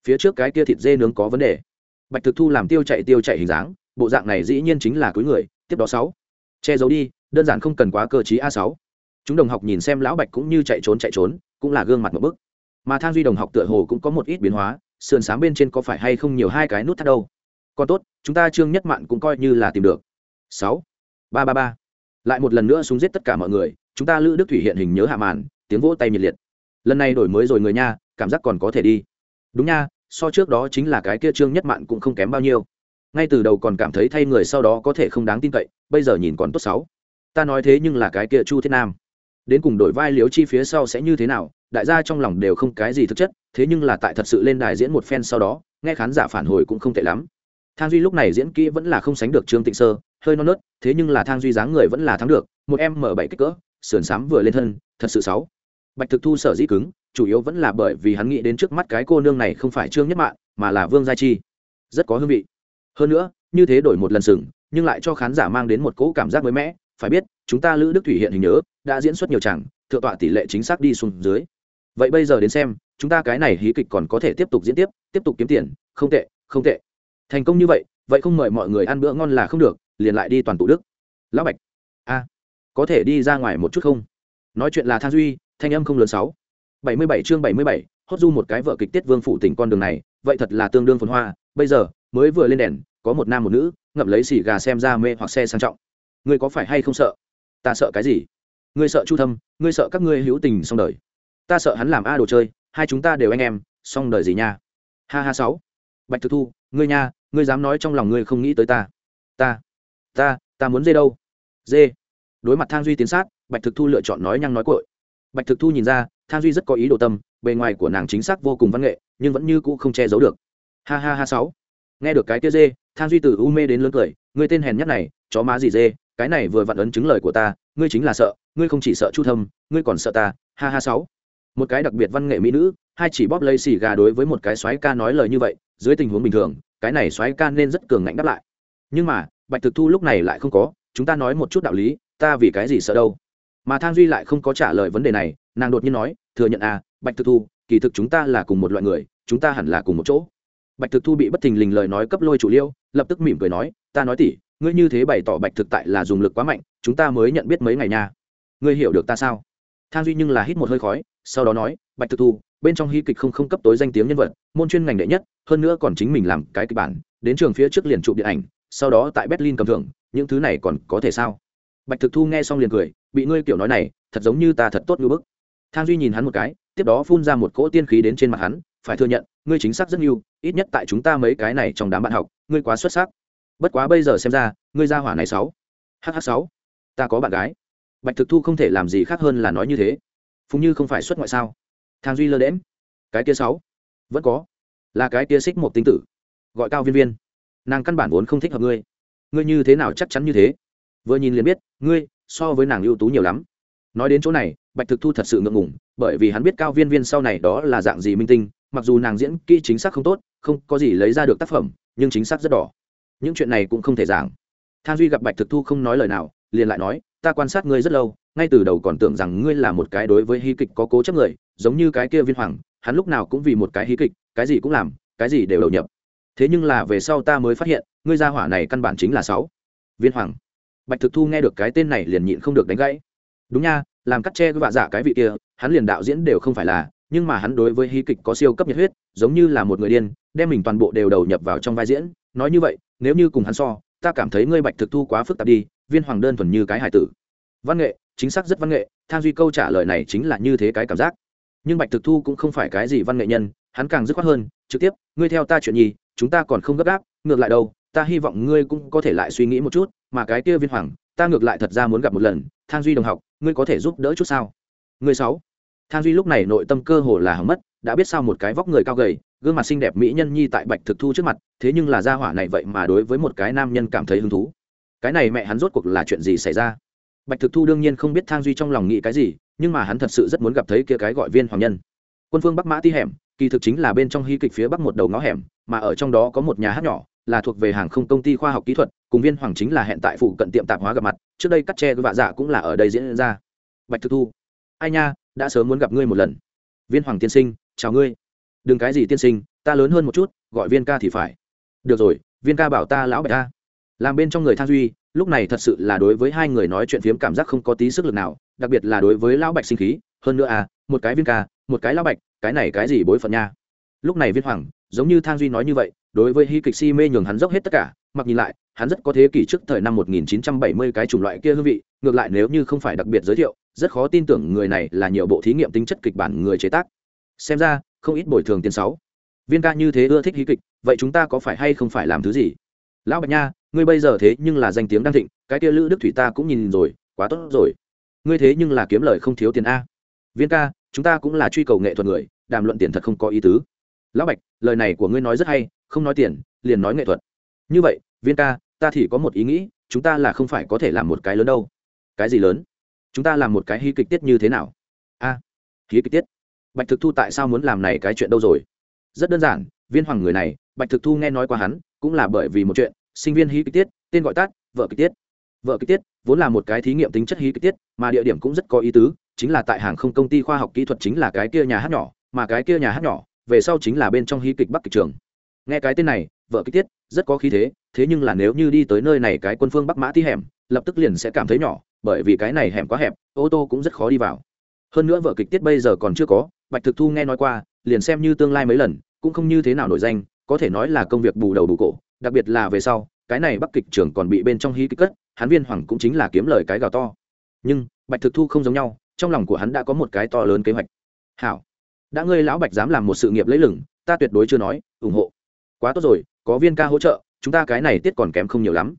Phía trước cái kia thịt dê nướng có vấn đề. Bạch thực thu làm tiêu chạy tiêu chạy hình dáng, bộ dạng này dĩ nhiên chính là cuối người, tiếp đó sáu. Che giấu đi, đơn giản không cần quá cơ chí a sáu. Chúng đồng học nhìn xem lão bạch cũng như chạy trốn chạy trốn, cũng là gương mặt một bức. Mà thang duy đồng học tựa hồ cũng có một ít biến hóa sườn sáng bên trên có phải hay không nhiều hai cái nút thắt đâu. Còn tốt, chúng ta trương nhất mạn cũng coi như là tìm được. Sáu, ba ba ba. Lại một lần nữa xuống giết tất cả mọi người, chúng ta lữ đức thủy hiện hình nhớ hạ màn, tiếng vỗ tay nhiệt liệt. Lần này đổi mới rồi người nha, cảm giác còn có thể đi. Đúng nha, so trước đó chính là cái kia trương nhất mạn cũng không kém bao nhiêu. Ngay từ đầu còn cảm thấy thay người sau đó có thể không đáng tin cậy, bây giờ nhìn còn tốt sáu. Ta nói thế nhưng là cái kia chu thiết nam. Đến cùng đổi vai liếu chi phía sau sẽ như thế nào, đại gia trong lòng đều không cái gì thực chất thế nhưng là tại thật sự lên đài diễn một phen sau đó, nghe khán giả phản hồi cũng không tệ lắm. Thang duy lúc này diễn kỹ vẫn là không sánh được trương tịnh sơ, hơi non nớt, thế nhưng là thang duy dáng người vẫn là thắng được, một em m bảy kích cỡ, sườn xám vừa lên thân, thật sự sáu. Bạch thực thu sở dĩ cứng, chủ yếu vẫn là bởi vì hắn nghĩ đến trước mắt cái cô nương này không phải trương nhất mạng mà là vương gia chi. Rất có hương vị. Hơn nữa, như thế đổi một lần sừng, nhưng lại cho khán giả mang đến một cỗ cảm giác mới mẻ. Phải biết, chúng ta lữ đức thủy hiện hình nhớ, đã diễn xuất nhiều chẳng thượng tọa tỷ lệ chính xác đi xuống dưới. Vậy bây giờ đến xem chúng ta cái này hí kịch còn có thể tiếp tục diễn tiếp tiếp tục kiếm tiền, không tệ không tệ. Thành công như vậy vậy không mời mọi người ăn bữa ngon là không được, liền lại đi toàn tụ đức. Lão bạch. A. Có thể đi ra ngoài một chút không? Nói chuyện là thang duy, thanh âm không lớn sáu. Bảy mươi bảy chương bảy mươi bảy, hốt du một cái vợ kịch tiết vương phủ tỉnh con đường này, vậy thật là tương đương phồn hoa. Bây giờ, mới vừa lên đèn, có một nam một nữ, ngậm lấy xì gà xem ra mê hoặc xe sang trọng. Ngươi có phải hay không sợ? Ta sợ cái gì? Ngươi sợ chu thâm, ngươi sợ các ngươi hữu tình xong đời. Ta sợ hắn làm a đồ chơi hai chúng ta đều anh em, xong đời gì nha. Ha ha sáu. Bạch thực thu, ngươi nha, ngươi dám nói trong lòng ngươi không nghĩ tới ta. Ta ta ta muốn dê đâu? Dê. Đối mặt thang duy tiến sát, bạch thực thu lựa chọn nói nhăng nói cội bạch thực thu nhìn ra, thang duy rất có ý đồ tâm, bề ngoài của nàng chính xác vô cùng văn nghệ, nhưng vẫn như cũ không che giấu được. Ha ha ha sáu. Nghe được cái kia dê, thang duy từ u mê đến lớn cười, ngươi tên hèn nhất này, chó má gì dê, cái này vừa vặn ấn chứng lời của ta, ngươi chính là sợ, ngươi không chỉ sợ chu thâm, ngươi còn sợ ta. Ha ha sáu một cái đặc biệt văn nghệ mỹ nữ, hai chỉ bóp lấy xì gà đối với một cái soái ca nói lời như vậy, dưới tình huống bình thường, cái này soái ca nên rất cường ngạnh đáp lại. Nhưng mà, bạch thực thu lúc này lại không có, chúng ta nói một chút đạo lý, ta vì cái gì sợ đâu? Mà thang duy lại không có trả lời vấn đề này, nàng đột nhiên nói, thừa nhận à bạch thực thu, kỳ thực chúng ta là cùng một loại người, chúng ta hẳn là cùng một chỗ. Bạch thực thu bị bất thình lình lời nói cấp lôi chủ liêu, lập tức mỉm cười nói, ta nói tỉ, ngươi như thế bày tỏ bạch thực tại là dùng lực quá mạnh, chúng ta mới nhận biết mấy ngày nha. Ngươi hiểu được ta sao? Thang duy nhưng là hít một hơi khói, sau đó nói, bạch thực thu, bên trong hy kịch không không cấp tối danh tiếng nhân vật, môn chuyên ngành đệ nhất, hơn nữa còn chính mình làm cái kịch bản, đến trường phía trước liền chụp điện ảnh, sau đó tại berlin cầm thưởng, những thứ này còn có thể sao? Bạch thực thu nghe xong liền cười, bị ngươi kiểu nói này, thật giống như ta thật tốt như bức. Thang duy nhìn hắn một cái, tiếp đó phun ra một cỗ tiên khí đến trên mặt hắn, phải thừa nhận, ngươi chính xác rất nhiều, ít nhất tại chúng ta mấy cái này trong đám bạn học, ngươi quá xuất sắc. Bất quá bây giờ xem ra, ngươi ra hỏa này sáu. Hh sáu. Ta có bạn gái bạch thực thu không thể làm gì khác hơn là nói như thế. Phùng như không phải xuất ngoại sao? Thang duy lơ đễm cái kia sáu. Vẫn có. Là cái kia xích một tinh tử. Gọi cao viên viên. Nàng căn bản vốn không thích hợp ngươi. Ngươi như thế nào chắc chắn như thế? Vừa nhìn liền biết, ngươi so với nàng ưu tú nhiều lắm. Nói đến chỗ này, bạch thực thu thật sự ngượng ngùng, bởi vì hắn biết cao viên viên sau này đó là dạng gì minh tinh, mặc dù nàng diễn kỹ chính xác không tốt, không có gì lấy ra được tác phẩm, nhưng chính xác rất đỏ. Những chuyện này cũng không thể giảng. Thang duy gặp bạch thực thu không nói lời nào, liền lại nói ta quan sát ngươi rất lâu, ngay từ đầu còn tưởng rằng ngươi là một cái đối với hy kịch có cố chấp người, giống như cái kia viên hoàng, hắn lúc nào cũng vì một cái hí kịch, cái gì cũng làm, cái gì đều đầu nhập. Thế nhưng là về sau ta mới phát hiện, ngươi gia hỏa này căn bản chính là sáu. Viên hoàng. Bạch thực thu nghe được cái tên này liền nhịn không được đánh gãy. Đúng nha, làm cắt che với vạ giả cái vị kia, hắn liền đạo diễn đều không phải là, nhưng mà hắn đối với hí kịch có siêu cấp nhiệt huyết, giống như là một người điên, đem mình toàn bộ đều đầu nhập vào trong vai diễn. Nói như vậy, nếu như cùng hắn so, ta cảm thấy ngươi bạch thực thu quá phức tạp đi viên hoàng đơn thuần như cái hải tử. Văn nghệ, chính xác rất văn nghệ, thang duy câu trả lời này chính là như thế cái cảm giác. Nhưng bạch thực thu cũng không phải cái gì văn nghệ nhân, hắn càng dứt khoát hơn, trực tiếp, ngươi theo ta chuyện gì chúng ta còn không gấp gáp, ngược lại đâu, ta hy vọng ngươi cũng có thể lại suy nghĩ một chút, mà cái kia viên hoàng, ta ngược lại thật ra muốn gặp một lần, thang duy đồng học, ngươi có thể giúp đỡ chút sao? Ngươi sáu. Thang duy lúc này nội tâm cơ hồ là hỏng mất, đã biết sao một cái vóc người cao gầy, gương mặt xinh đẹp mỹ nhân nhi tại bạch thực thu trước mặt, thế nhưng là gia hỏa này vậy mà đối với một cái nam nhân cảm thấy hứng thú cái này mẹ hắn rốt cuộc là chuyện gì xảy ra? Bạch thực thu đương nhiên không biết thang duy trong lòng nghĩ cái gì, nhưng mà hắn thật sự rất muốn gặp thấy kia cái gọi viên hoàng nhân. Quân phương bắc mã ti hẻm, kỳ thực chính là bên trong hy kịch phía bắc một đầu ngõ hẻm, mà ở trong đó có một nhà hát nhỏ, là thuộc về hàng không công ty khoa học kỹ thuật, cùng viên hoàng chính là hẹn tại phụ cận tiệm tạp hóa gặp mặt, trước đây cắt tre vạ dạ cũng là ở đây diễn ra. Bạch thực thu, ai nha, đã sớm muốn gặp ngươi một lần. Viên hoàng tiên sinh, chào ngươi. Đừng cái gì tiên sinh, ta lớn hơn một chút, gọi viên ca thì phải. Được rồi, viên ca bảo ta lão bạch ta làm bên trong người thang duy, lúc này thật sự là đối với hai người nói chuyện phiếm cảm giác không có tí sức lực nào, đặc biệt là đối với lão bạch sinh khí, hơn nữa à một cái viên ca, một cái lão bạch, cái này cái gì bối phận nha. Lúc này viên hoàng, giống như thang duy nói như vậy, đối với hy kịch si mê nhường hắn dốc hết tất cả, mặc nhìn lại, hắn rất có thế kỷ trước thời năm 1970 cái chủng loại kia hương vị, ngược lại nếu như không phải đặc biệt giới thiệu, rất khó tin tưởng người này là nhiều bộ thí nghiệm tính chất kịch bản người chế tác. Xem ra, không ít bồi thường tiền sáu. Viên ca như thế ưa thích hí kịch, vậy chúng ta có phải hay không phải làm thứ gì? Lão bạch nha ngươi bây giờ thế nhưng là danh tiếng đang thịnh cái kia lữ đức thủy ta cũng nhìn rồi quá tốt rồi. Ngươi thế nhưng là kiếm lời không thiếu tiền a. Viên ca chúng ta cũng là truy cầu nghệ thuật người đàm luận tiền thật không có ý tứ. Lão bạch lời này của ngươi nói rất hay không nói tiền liền nói nghệ thuật. Như vậy viên ca ta thì có một ý nghĩ chúng ta là không phải có thể làm một cái lớn đâu. Cái gì lớn? Chúng ta làm một cái hí kịch tiết như thế nào? A à, hí kịch tiết. Bạch thực thu tại sao muốn làm này cái chuyện đâu rồi? Rất đơn giản viên hoàng người này bạch thực thu nghe nói qua hắn cũng là bởi vì một chuyện sinh viên hí kịch tiết, tên gọi tắt, vợ kịch tiết. Vợ kịch tiết vốn là một cái thí nghiệm tính chất hí kịch tiết, mà địa điểm cũng rất có ý tứ, chính là tại hàng không công ty khoa học kỹ thuật chính là cái kia nhà hát nhỏ, mà cái kia nhà hát nhỏ, về sau chính là bên trong hí kịch bắc kịch trường. Nghe cái tên này, vợ kịch tiết rất có khí thế thế nhưng là nếu như đi tới nơi này cái quân phương bắc mã thi hẻm, lập tức liền sẽ cảm thấy nhỏ, bởi vì cái này hẻm quá hẹp, ô tô cũng rất khó đi vào. Hơn nữa vợ kịch tiết bây giờ còn chưa có, bạch thực thu nghe nói qua, liền xem như tương lai mấy lần, cũng không như thế nào nổi danh, có thể nói là công việc bù đầu bù cổ đặc biệt là về sau, cái này bắc kịch trường còn bị bên trong hí kịch cất, hắn viên hoàng cũng chính là kiếm lời cái gào to. Nhưng, bạch thực thu không giống nhau, trong lòng của hắn đã có một cái to lớn kế hoạch. Hảo, đã ngươi lão bạch dám làm một sự nghiệp lấy lửng ta tuyệt đối chưa nói, ủng hộ. Quá tốt rồi, có viên ca hỗ trợ, chúng ta cái này tiết còn kém không nhiều lắm.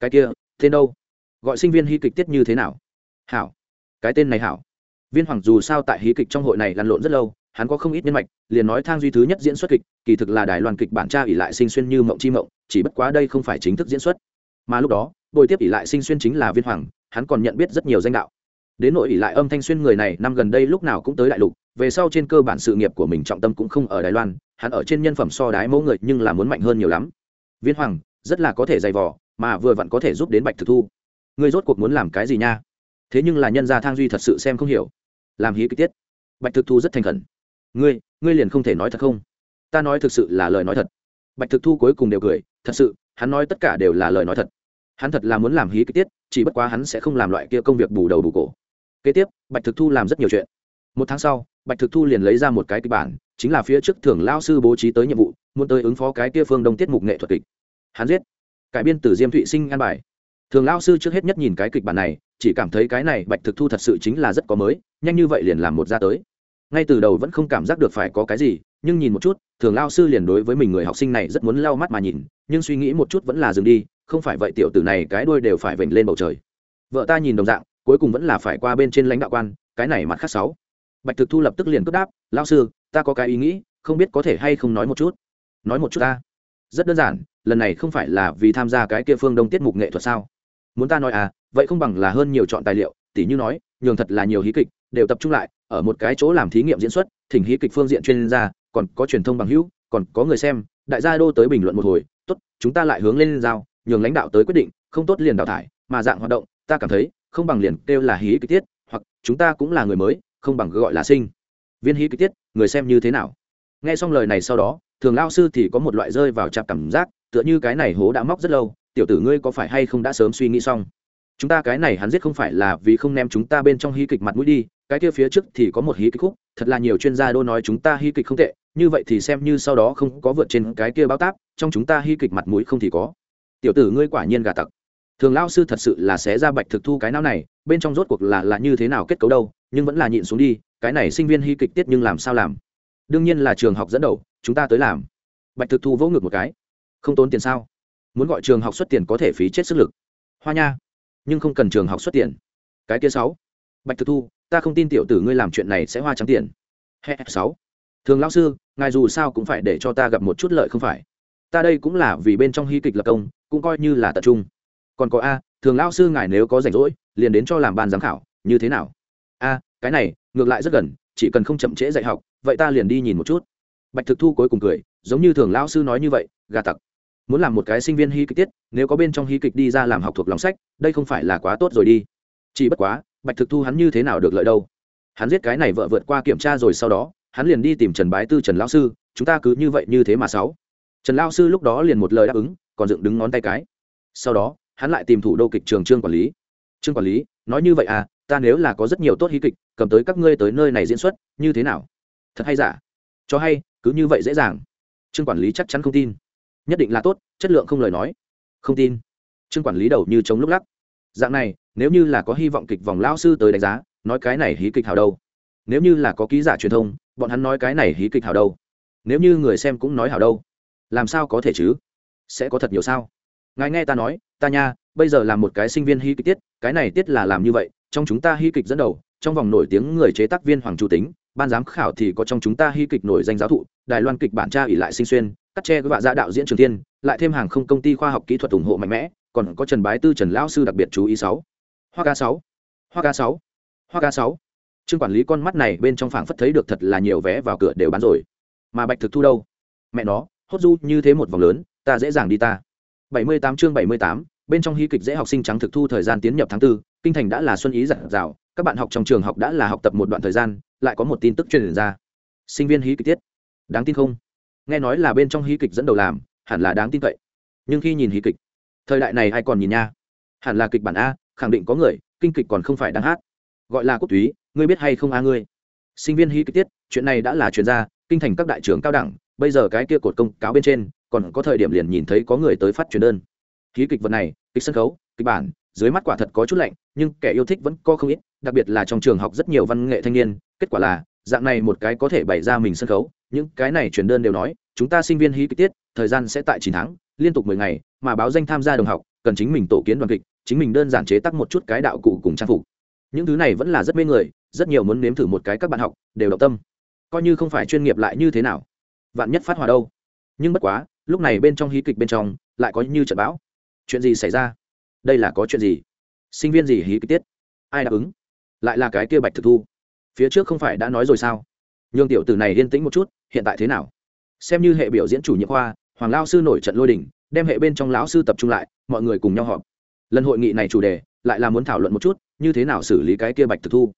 Cái kia, tên đâu? Gọi sinh viên hí kịch tiết như thế nào? Hảo, cái tên này hảo. Viên hoàng dù sao tại hí kịch trong hội này lăn lộn rất lâu hắn có không ít nhân mạch, liền nói thang duy thứ nhất diễn xuất kịch, kỳ thực là đài loan kịch bản tra ỉ lại sinh xuyên như mộng chi mộng, chỉ bất quá đây không phải chính thức diễn xuất. Mà lúc đó bồi tiếp ỉ lại sinh xuyên chính là viên hoàng, hắn còn nhận biết rất nhiều danh đạo. Đến nội ỉ lại âm thanh xuyên người này, năm gần đây lúc nào cũng tới đại lục, về sau trên cơ bản sự nghiệp của mình trọng tâm cũng không ở đài loan, hắn ở trên nhân phẩm so đái mẫu người nhưng là muốn mạnh hơn nhiều lắm. Viên hoàng, rất là có thể dày vò, mà vừa vặn có thể giúp đến bạch thực thu. Người rốt cuộc muốn làm cái gì nha? Thế nhưng là nhân gia thang duy thật sự xem không hiểu. Làm hí kịch tiết. Bạch thực thu rất thành khẩn ngươi ngươi liền không thể nói thật không? Ta nói thực sự là lời nói thật. Bạch thực thu cuối cùng đều cười, thật sự, hắn nói tất cả đều là lời nói thật. Hắn thật là muốn làm hí kích tiết, chỉ bất quá hắn sẽ không làm loại kia công việc bù đầu bù cổ. Kế tiếp, bạch thực thu làm rất nhiều chuyện. Một tháng sau, bạch thực thu liền lấy ra một cái kịch bản, chính là phía trước thường lao sư bố trí tới nhiệm vụ, muốn tới ứng phó cái kia phương đông tiết mục nghệ thuật kịch. Hắn giết. Cải biên từ diêm thụy sinh an bài. Thường lao sư trước hết nhất nhìn cái kịch bản này, chỉ cảm thấy cái này bạch thực thu thật sự chính là rất có mới, nhanh như vậy liền làm một ra tới ngay từ đầu vẫn không cảm giác được phải có cái gì, nhưng nhìn một chút, thường lao sư liền đối với mình người học sinh này rất muốn lau mắt mà nhìn, nhưng suy nghĩ một chút vẫn là dừng đi, không phải vậy tiểu tử này cái đuôi đều phải vểnh lên bầu trời. Vợ ta nhìn đồng dạng, cuối cùng vẫn là phải qua bên trên lãnh đạo quan, cái này mặt khác sáu. Bạch thực thu lập tức liền cướp đáp, lao sư, ta có cái ý nghĩ, không biết có thể hay không nói một chút. Nói một chút ta? Rất đơn giản, lần này không phải là vì tham gia cái kia phương đông tiết mục nghệ thuật sao? Muốn ta nói à vậy không bằng là hơn nhiều chọn tài liệu, tỉ như nói, nhường thật là nhiều hí kịch đều tập trung lại, ở một cái chỗ làm thí nghiệm diễn xuất, thỉnh hí kịch phương diện chuyên gia, còn có truyền thông bằng hữu, còn có người xem, đại gia đô tới bình luận một hồi, tốt, chúng ta lại hướng lên giao, nhường lãnh đạo tới quyết định, không tốt liền đào thải, mà dạng hoạt động, ta cảm thấy, không bằng liền kêu là hí kịch tiết, hoặc, chúng ta cũng là người mới, không bằng gọi là sinh. Viên hí kịch tiết, người xem như thế nào? Nghe xong lời này sau đó, thường lao sư thì có một loại rơi vào chạp cảm giác, tựa như cái này hố đã móc rất lâu, tiểu tử ngươi có phải hay không đã sớm suy nghĩ xong? Chúng ta cái này hắn giết không phải là vì không ném chúng ta bên trong hí kịch mặt mũi đi cái kia phía trước thì có một hí kịch khúc, thật là nhiều chuyên gia đô nói chúng ta hí kịch không tệ, như vậy thì xem như sau đó không có vượt trên cái kia báo táp, trong chúng ta hí kịch mặt mũi không thì có. Tiểu tử ngươi quả nhiên gà tặc. Thường lao sư thật sự là sẽ ra bạch thực thu cái não này, bên trong rốt cuộc là là như thế nào kết cấu đâu, nhưng vẫn là nhịn xuống đi, cái này sinh viên hy kịch tiết nhưng làm sao làm? Đương nhiên là trường học dẫn đầu, chúng ta tới làm. Bạch thực thu vỗ ngược một cái. Không tốn tiền sao? Muốn gọi trường học xuất tiền có thể phí chết sức lực. Hoa nha. Nhưng không cần trường học xuất tiền. Cái kia sáu. Bạch thực thu ta không tin tiểu tử ngươi làm chuyện này sẽ hoa trắng tiền. He sáu. Thường lão sư, ngài dù sao cũng phải để cho ta gặp một chút lợi không phải? Ta đây cũng là vì bên trong hy kịch lập công, cũng coi như là tập trung. Còn có a, thường lão sư ngài nếu có rảnh rỗi, liền đến cho làm ban giám khảo, như thế nào? A, cái này, ngược lại rất gần, chỉ cần không chậm trễ dạy học, vậy ta liền đi nhìn một chút. Bạch thực thu cuối cùng cười, giống như thường lão sư nói như vậy, gà tặc. Muốn làm một cái sinh viên hy kịch tiết, nếu có bên trong hy kịch đi ra làm học thuộc lòng sách, đây không phải là quá tốt rồi đi. Chỉ bất quá bạch thực thu hắn như thế nào được lợi đâu? Hắn giết cái này vợ vượt qua kiểm tra rồi sau đó, hắn liền đi tìm trần bái tư trần lão sư, chúng ta cứ như vậy như thế mà sáu. Trần lão sư lúc đó liền một lời đáp ứng, còn dựng đứng ngón tay cái. Sau đó, hắn lại tìm thủ đô kịch trường trương quản lý. Trương quản lý, nói như vậy à ta nếu là có rất nhiều tốt hí kịch, cầm tới các ngươi tới nơi này diễn xuất, như thế nào? Thật hay giả? Cho hay, cứ như vậy dễ dàng. Trương quản lý chắc chắn không tin. Nhất định là tốt, chất lượng không lời nói. Không tin. Trương quản lý đầu như chống lúc lắc dạng này, nếu như là có hy vọng kịch vòng lao sư tới đánh giá, nói cái này hí kịch hào đâu. Nếu như là có ký giả truyền thông, bọn hắn nói cái này hí kịch hào đâu. Nếu như người xem cũng nói hào đâu. Làm sao có thể chứ? Sẽ có thật nhiều sao? Ngài nghe ta nói, ta nha, bây giờ là một cái sinh viên hí kịch tiết, cái này tiết là làm như vậy, trong chúng ta hí kịch dẫn đầu, trong vòng nổi tiếng người chế tác viên hoàng chủ tính, ban giám khảo thì có trong chúng ta hí kịch nổi danh giáo thụ, đài loan kịch bản tra ỉ lại sinh xuyên, cắt tre với vạ gia đạo diễn trường tiên lại thêm hàng không công ty khoa học kỹ thuật ủng hộ mạnh mẽ còn có trần bái tư trần lão sư đặc biệt chú ý sáu. Hoa ca sáu. Hoa ca sáu. Hoa ca sáu. Trương quản lý con mắt này bên trong phảng phất thấy được thật là nhiều vé vào cửa đều bán rồi. Mà bạch thực thu đâu? Mẹ nó hốt du như thế một vòng lớn ta dễ dàng đi ta. Bảy mươi tám chương bảy mươi tám bên trong hí kịch dễ học sinh trắng thực thu thời gian tiến nhập tháng 4, kinh thành đã là xuân ý giản dào các bạn học trong trường học đã là học tập một đoạn thời gian lại có một tin tức truyền ra. Sinh viên hí kịch tiết. Đáng tin không? Nghe nói là bên trong hí kịch dẫn đầu làm hẳn là đáng tin cậy. Nhưng khi nhìn hí kịch thời đại này ai còn nhìn nha? Hẳn là kịch bản a, khẳng định có người, kinh kịch còn không phải đang hát. Gọi là quốc túy, ngươi biết hay không a ngươi? Sinh viên hí kịch tiết, chuyện này đã là chuyên gia, kinh thành các đại trường cao đẳng, bây giờ cái kia cột công cáo bên trên, còn có thời điểm liền nhìn thấy có người tới phát truyền đơn. Hí kịch vật này, kịch sân khấu, kịch bản, dưới mắt quả thật có chút lạnh, nhưng kẻ yêu thích vẫn có không ít, đặc biệt là trong trường học rất nhiều văn nghệ thanh niên. Kết quả là, dạng này một cái có thể bày ra mình sân khấu, những cái này truyền đơn đều nói, chúng ta sinh viên hí kịch tiết, thời gian sẽ tại chín tháng, liên tục mười ngày mà báo danh tham gia đồng học, cần chính mình tổ kiến đoàn kịch, chính mình đơn giản chế tác một chút cái đạo cụ cùng trang phục. Những thứ này vẫn là rất mê người, rất nhiều muốn nếm thử một cái các bạn học, đều động tâm. Coi như không phải chuyên nghiệp lại như thế nào? Vạn nhất phát hòa đâu? Nhưng bất quá, lúc này bên trong hí kịch bên trong, lại có như trận bão. Chuyện gì xảy ra? Đây là có chuyện gì? Sinh viên gì hí kịch tiết? Ai đáp ứng? Lại là cái kia bạch thực thu. Phía trước không phải đã nói rồi sao? Nhường tiểu tử này yên tĩnh một chút, hiện tại thế nào? Xem như hệ biểu diễn chủ nhiệm khoa, hoàng lao sư nổi trận lôi đình đem hệ bên trong lão sư tập trung lại, mọi người cùng nhau họp. Lần hội nghị này chủ đề lại là muốn thảo luận một chút, như thế nào xử lý cái kia bạch thực thu.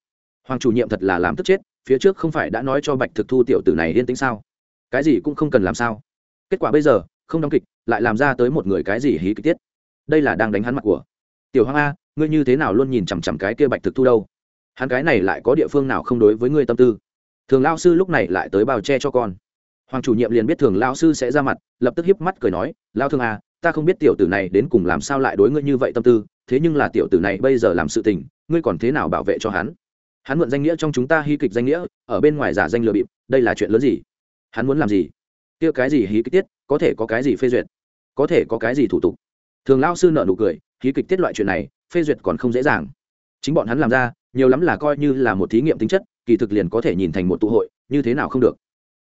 Hoàng chủ nhiệm thật là làm tức chết, phía trước không phải đã nói cho bạch thực thu tiểu tử này yên tĩnh sao? Cái gì cũng không cần làm sao. Kết quả bây giờ, không đóng kịch, lại làm ra tới một người cái gì hí kịch tiết. Đây là đang đánh hắn mặt của. Tiểu hoàng a, ngươi như thế nào luôn nhìn chằm chằm cái kia bạch thực thu đâu? Hắn cái này lại có địa phương nào không đối với ngươi tâm tư? Thường lao sư lúc này lại tới bao che cho con hoàng chủ nhiệm liền biết thường lao sư sẽ ra mặt, lập tức hiếp mắt cười nói lao thương à ta không biết tiểu tử này đến cùng làm sao lại đối ngươi như vậy tâm tư, thế nhưng là tiểu tử này bây giờ làm sự tình, ngươi còn thế nào bảo vệ cho hắn? Hắn mượn danh nghĩa trong chúng ta hy kịch danh nghĩa, ở bên ngoài giả danh lừa bịp, đây là chuyện lớn gì? Hắn muốn làm gì? Kia cái gì hí kịch tiết, có thể có cái gì phê duyệt? Có thể có cái gì thủ tục? Thường lao sư nợ nụ cười, hí kịch tiết loại chuyện này, phê duyệt còn không dễ dàng. Chính bọn hắn làm ra, nhiều lắm là coi như là một thí nghiệm tính chất, kỳ thực liền có thể nhìn thành một tụ hội, như thế nào không được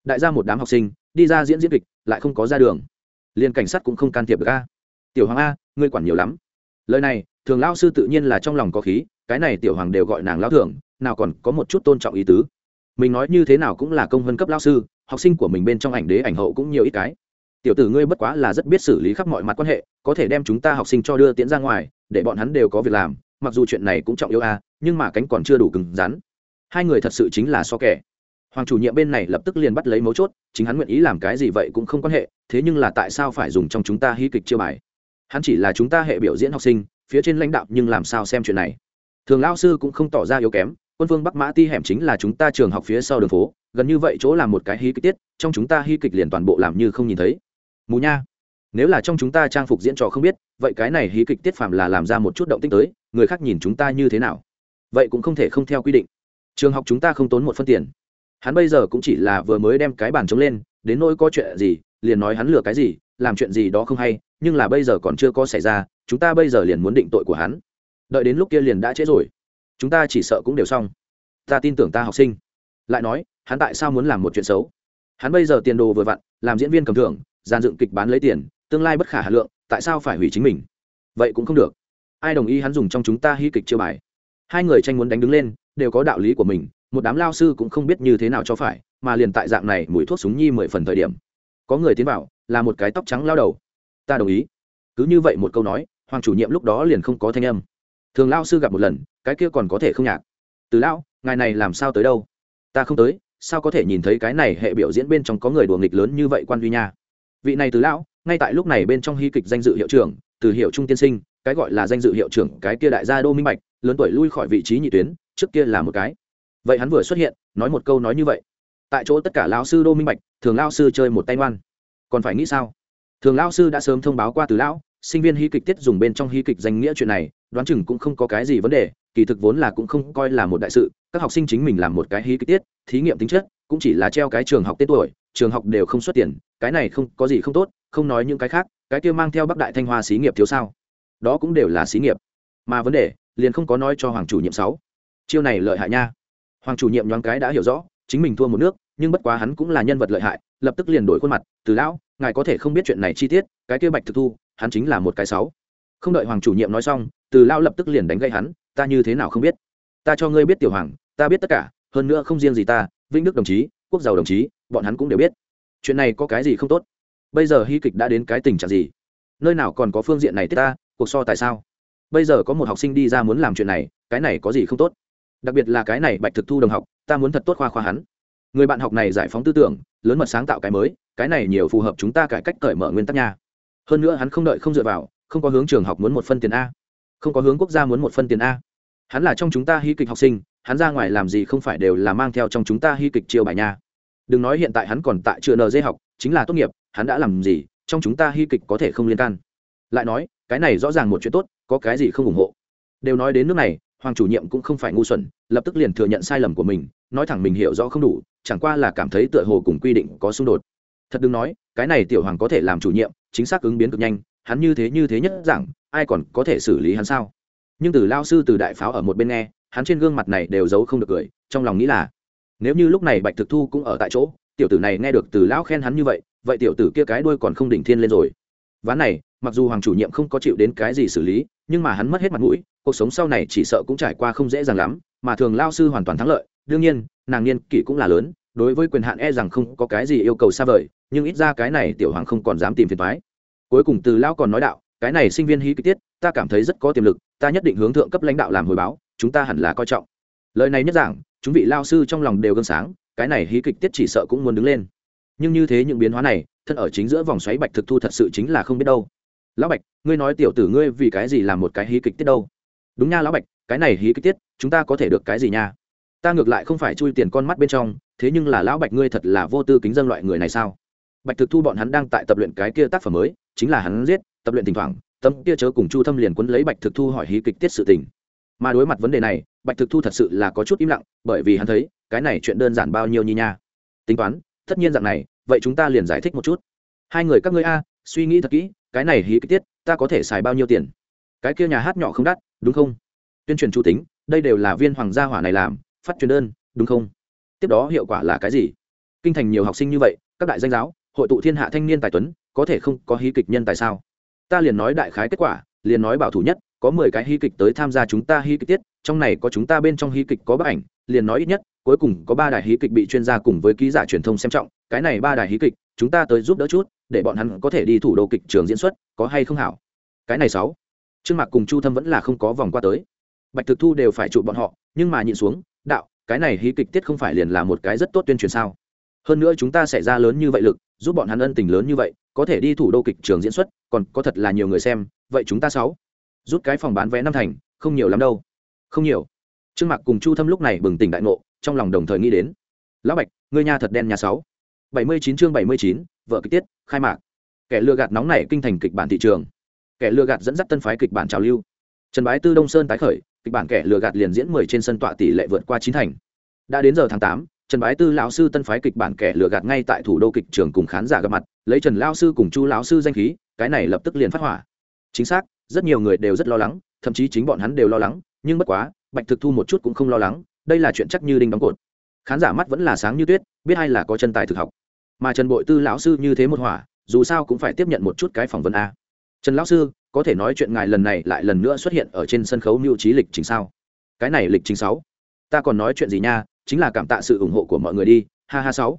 đại gia một đám học sinh, đi ra diễn diễn kịch, lại không có ra đường. Liền cảnh sát cũng không can thiệp được a. Tiểu hoàng a, ngươi quản nhiều lắm. Lời này, thường lao sư tự nhiên là trong lòng có khí, cái này tiểu hoàng đều gọi nàng lao thường nào còn có một chút tôn trọng ý tứ. Mình nói như thế nào cũng là công hơn cấp lao sư, học sinh của mình bên trong ảnh đế ảnh hậu cũng nhiều ít cái. Tiểu tử ngươi bất quá là rất biết xử lý khắp mọi mặt quan hệ, có thể đem chúng ta học sinh cho đưa tiễn ra ngoài, để bọn hắn đều có việc làm, mặc dù chuyện này cũng trọng yêu a, nhưng mà cánh còn chưa đủ cứng rắn. Hai người thật sự chính là so kẻ hoàng chủ nhiệm bên này lập tức liền bắt lấy mấu chốt, chính hắn nguyện ý làm cái gì vậy cũng không quan hệ, thế nhưng là tại sao phải dùng trong chúng ta hí kịch chiêu bài? Hắn chỉ là chúng ta hệ biểu diễn học sinh, phía trên lãnh đạo nhưng làm sao xem chuyện này? Thường lao sư cũng không tỏ ra yếu kém, quân phương bắc mã ti hẻm chính là chúng ta trường học phía sau đường phố, gần như vậy chỗ làm một cái hí kịch tiết, trong chúng ta hí kịch liền toàn bộ làm như không nhìn thấy. Mù nha. Nếu là trong chúng ta trang phục diễn trò không biết, vậy cái này hí kịch tiết phạm là làm ra một chút động tích tới, người khác nhìn chúng ta như thế nào? Vậy cũng không thể không theo quy định. Trường học chúng ta không tốn một phân tiền hắn bây giờ cũng chỉ là vừa mới đem cái bàn chống lên, đến nỗi có chuyện gì, liền nói hắn lừa cái gì, làm chuyện gì đó không hay, nhưng là bây giờ còn chưa có xảy ra, chúng ta bây giờ liền muốn định tội của hắn. Đợi đến lúc kia liền đã trễ rồi. Chúng ta chỉ sợ cũng đều xong. Ta tin tưởng ta học sinh. Lại nói, hắn tại sao muốn làm một chuyện xấu? Hắn bây giờ tiền đồ vừa vặn, làm diễn viên cầm thưởng giàn dựng kịch bán lấy tiền, tương lai bất khả hà lượng, tại sao phải hủy chính mình? Vậy cũng không được. Ai đồng ý hắn dùng trong chúng ta hy kịch chưa bài? Hai người tranh muốn đánh đứng lên, đều có đạo lý của mình một đám lao sư cũng không biết như thế nào cho phải, mà liền tại dạng này mùi thuốc súng nhi mười phần thời điểm. Có người tiến vào, là một cái tóc trắng lao đầu. Ta đồng ý. Cứ như vậy một câu nói, hoàng chủ nhiệm lúc đó liền không có thanh âm. Thường lao sư gặp một lần, cái kia còn có thể không nhạc. Từ lão, ngài này làm sao tới đâu? Ta không tới, sao có thể nhìn thấy cái này hệ biểu diễn bên trong có người đùa nghịch lớn như vậy quan duy nha? Vị này từ lão, ngay tại lúc này bên trong hy kịch danh dự hiệu trưởng, từ hiệu trung tiên sinh, cái gọi là danh dự hiệu trưởng, cái kia đại gia đô minh bạch, lớn tuổi lui khỏi vị trí nhị tuyến, trước kia là một cái vậy hắn vừa xuất hiện, nói một câu nói như vậy. Tại chỗ tất cả lao sư đô minh bạch, thường lao sư chơi một tay ngoan. Còn phải nghĩ sao? Thường lao sư đã sớm thông báo qua từ lão, sinh viên hy kịch tiết dùng bên trong hy kịch danh nghĩa chuyện này, đoán chừng cũng không có cái gì vấn đề, kỳ thực vốn là cũng không coi là một đại sự, các học sinh chính mình làm một cái hy kịch tiết, thí nghiệm tính chất, cũng chỉ là treo cái trường học tên tuổi, trường học đều không xuất tiền, cái này không có gì không tốt, không nói những cái khác, cái kia mang theo bắc đại thanh hoa xí nghiệp thiếu sao? Đó cũng đều là xí nghiệp. Mà vấn đề, liền không có nói cho hoàng chủ nhiệm sáu. Chiêu này lợi hại nha hoàng chủ nhiệm nhoáng cái đã hiểu rõ, chính mình thua một nước, nhưng bất quá hắn cũng là nhân vật lợi hại, lập tức liền đổi khuôn mặt, từ lão, ngài có thể không biết chuyện này chi tiết, cái kia bạch thực thu, hắn chính là một cái sáu. Không đợi hoàng chủ nhiệm nói xong, từ lão lập tức liền đánh gây hắn, ta như thế nào không biết? Ta cho ngươi biết tiểu hoàng, ta biết tất cả, hơn nữa không riêng gì ta, vĩnh đức đồng chí, quốc giàu đồng chí, bọn hắn cũng đều biết. Chuyện này có cái gì không tốt? Bây giờ hy kịch đã đến cái tình trạng gì? Nơi nào còn có phương diện này tiết ta, cuộc so tại sao? Bây giờ có một học sinh đi ra muốn làm chuyện này, cái này có gì không tốt? Đặc biệt là cái này bạch thực thu đồng học, ta muốn thật tốt khoa khoa hắn. Người bạn học này giải phóng tư tưởng, lớn mật sáng tạo cái mới, cái này nhiều phù hợp chúng ta cải cách cởi mở nguyên tắc nha. Hơn nữa hắn không đợi không dựa vào, không có hướng trường học muốn một phân tiền a. Không có hướng quốc gia muốn một phân tiền a. Hắn là trong chúng ta hy kịch học sinh, hắn ra ngoài làm gì không phải đều là mang theo trong chúng ta hy kịch chiêu bài nha. Đừng nói hiện tại hắn còn tại chưa nd học, chính là tốt nghiệp, hắn đã làm gì, trong chúng ta hy kịch có thể không liên can. Lại nói, cái này rõ ràng một chuyện tốt, có cái gì không ủng hộ. Đều nói đến nước này hoàng chủ nhiệm cũng không phải ngu xuẩn, lập tức liền thừa nhận sai lầm của mình, nói thẳng mình hiểu rõ không đủ, chẳng qua là cảm thấy tựa hồ cùng quy định có xung đột. Thật đừng nói, cái này tiểu hoàng có thể làm chủ nhiệm, chính xác ứng biến cực nhanh, hắn như thế như thế nhất rằng ai còn có thể xử lý hắn sao? Nhưng từ lao sư từ đại pháo ở một bên nghe, hắn trên gương mặt này đều giấu không được cười, trong lòng nghĩ là, nếu như lúc này bạch thực thu cũng ở tại chỗ, tiểu tử này nghe được từ lão khen hắn như vậy vậy tiểu tử kia cái đuôi còn không đỉnh thiên lên rồi. Ván này, mặc dù hoàng chủ nhiệm không có chịu đến cái gì xử lý, nhưng mà hắn mất hết mặt mũi cuộc sống sau này chỉ sợ cũng trải qua không dễ dàng lắm, mà thường lao sư hoàn toàn thắng lợi. Đương nhiên, nàng niên kỷ cũng là lớn, đối với quyền hạn e rằng không có cái gì yêu cầu xa vời, nhưng ít ra cái này tiểu hoàng không còn dám tìm phiền thoái cuối cùng từ lão còn nói đạo, cái này sinh viên hí kịch tiết, ta cảm thấy rất có tiềm lực, ta nhất định hướng thượng cấp lãnh đạo làm hồi báo, chúng ta hẳn là coi trọng. Lời này nhất giảng, chúng vị lao sư trong lòng đều gương sáng, cái này hí kịch tiết chỉ sợ cũng muốn đứng lên. Nhưng như thế những biến hóa này, thân ở chính giữa vòng xoáy bạch thực thu thật sự chính là không biết đâu. Lão bạch, ngươi nói tiểu tử ngươi vì cái gì làm một cái hí kịch tiết đâu? Đúng nha lão bạch, cái này hí kịch tiết, chúng ta có thể được cái gì nha? Ta ngược lại không phải chui tiền con mắt bên trong, thế nhưng là lão bạch ngươi thật là vô tư kính dân loại người này sao? Bạch thực thu bọn hắn đang tại tập luyện cái kia tác phẩm mới, chính là hắn giết, tập luyện thỉnh thoảng, tấm kia chớ cùng chu thâm liền quấn lấy bạch thực thu hỏi hí kịch tiết sự tình. Mà đối mặt vấn đề này, bạch thực thu thật sự là có chút im lặng, bởi vì hắn thấy, cái này chuyện đơn giản bao nhiêu như nha. Tính toán, tất nhiên dạng này, vậy chúng ta liền giải thích một chút. Hai người các ngươi a, suy nghĩ thật kỹ, cái này hí kịch tiết, ta có thể xài bao nhiêu tiền? Cái kia nhà hát nhỏ không đắt, đúng không? Tuyên truyền chủ tính, đây đều là viên hoàng gia hỏa này làm, phát truyền đơn, đúng không? Tiếp đó hiệu quả là cái gì? Kinh thành nhiều học sinh như vậy, các đại danh giáo, hội tụ thiên hạ thanh niên tài tuấn, có thể không có hí kịch nhân tại sao? Ta liền nói đại khái kết quả, liền nói bảo thủ nhất, có mười cái hí kịch tới tham gia chúng ta hí kịch tiết, trong này có chúng ta bên trong hí kịch có bức ảnh, liền nói ít nhất, cuối cùng có ba đài hí kịch bị chuyên gia cùng với ký giả truyền thông xem trọng, cái này ba đài hí kịch, chúng ta tới giúp đỡ chút, để bọn hắn có thể đi thủ đô kịch trường diễn xuất, có hay không hảo? Cái này sáu trương mạc cùng chu thâm vẫn là không có vòng qua tới. Bạch thực thu đều phải chụp bọn họ, nhưng mà nhịn xuống, đạo, cái này hí kịch tiết không phải liền là một cái rất tốt tuyên truyền sao? Hơn nữa chúng ta sẽ ra lớn như vậy lực, giúp bọn hắn ân tình lớn như vậy, có thể đi thủ đô kịch trường diễn xuất, còn có thật là nhiều người xem, vậy chúng ta sáu rút cái phòng bán vé năm thành, không nhiều lắm đâu. Không nhiều. Trương mạc cùng chu thâm lúc này bừng tỉnh đại ngộ, trong lòng đồng thời nghĩ đến, lão bạch, ngươi nhà thật đen nhà sáu. Bảy mươi chín chương bảy mươi chín, vợ kịch tiết, khai mạc. Kẻ lừa gạt nóng này kinh thành kịch bản thị trường kẻ lừa gạt dẫn dắt tân phái kịch bản trào lưu. Trần bái tư đông sơn tái khởi, kịch bản kẻ lừa gạt liền diễn mười trên sân tọa tỷ lệ vượt qua chín thành. Đã đến giờ tháng tám, trần bái tư lão sư tân phái kịch bản kẻ lừa gạt ngay tại thủ đô kịch trường cùng khán giả gặp mặt, lấy trần lão sư cùng chu lão sư danh khí, cái này lập tức liền phát hỏa. Chính xác, rất nhiều người đều rất lo lắng, thậm chí chính bọn hắn đều lo lắng, nhưng bất quá, bạch thực thu một chút cũng không lo lắng, đây là chuyện chắc như đinh đóng cột. Khán giả mắt vẫn là sáng như tuyết, biết hay là có chân tài thực học. Mà trần bội tư lão sư như thế một hỏa, dù sao cũng phải tiếp nhận một chút cái phỏng vấn a trần lão sư, có thể nói chuyện ngài lần này lại lần nữa xuất hiện ở trên sân khấu mưu trí lịch trình sao? Cái này lịch trình sáu. Ta còn nói chuyện gì nha, chính là cảm tạ sự ủng hộ của mọi người đi, ha ha sáu.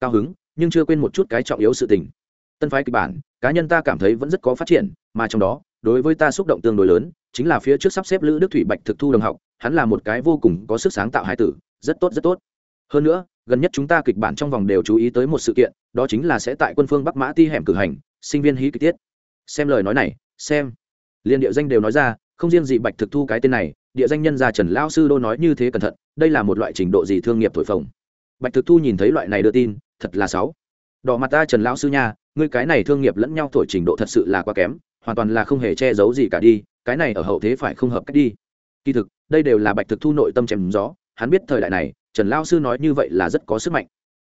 Cao hứng, nhưng chưa quên một chút cái trọng yếu sự tình. Tân phái kịch bản, cá nhân ta cảm thấy vẫn rất có phát triển, mà trong đó, đối với ta xúc động tương đối lớn, chính là phía trước sắp xếp lữ đức thủy bạch thực thu đồng học, hắn là một cái vô cùng có sức sáng tạo hải tử, rất tốt rất tốt. Hơn nữa, gần nhất chúng ta kịch bản trong vòng đều chú ý tới một sự kiện, đó chính là sẽ tại quân phương bắc mã ti hẻm cử hành, sinh viên hí kịch tiết xem lời nói này, xem. Liên địa danh đều nói ra, không riêng gì bạch thực thu cái tên này, địa danh nhân gia trần lao sư đô nói như thế cẩn thận, đây là một loại trình độ gì thương nghiệp thổi phồng. Bạch thực thu nhìn thấy loại này đưa tin, thật là sáu đỏ mặt ta trần lão sư nha, ngươi cái này thương nghiệp lẫn nhau thổi trình độ thật sự là quá kém, hoàn toàn là không hề che giấu gì cả đi, cái này ở hậu thế phải không hợp cách đi. Kỳ thực, đây đều là bạch thực thu nội tâm chém gió, hắn biết thời đại này, trần lao sư nói như vậy là rất có sức mạnh.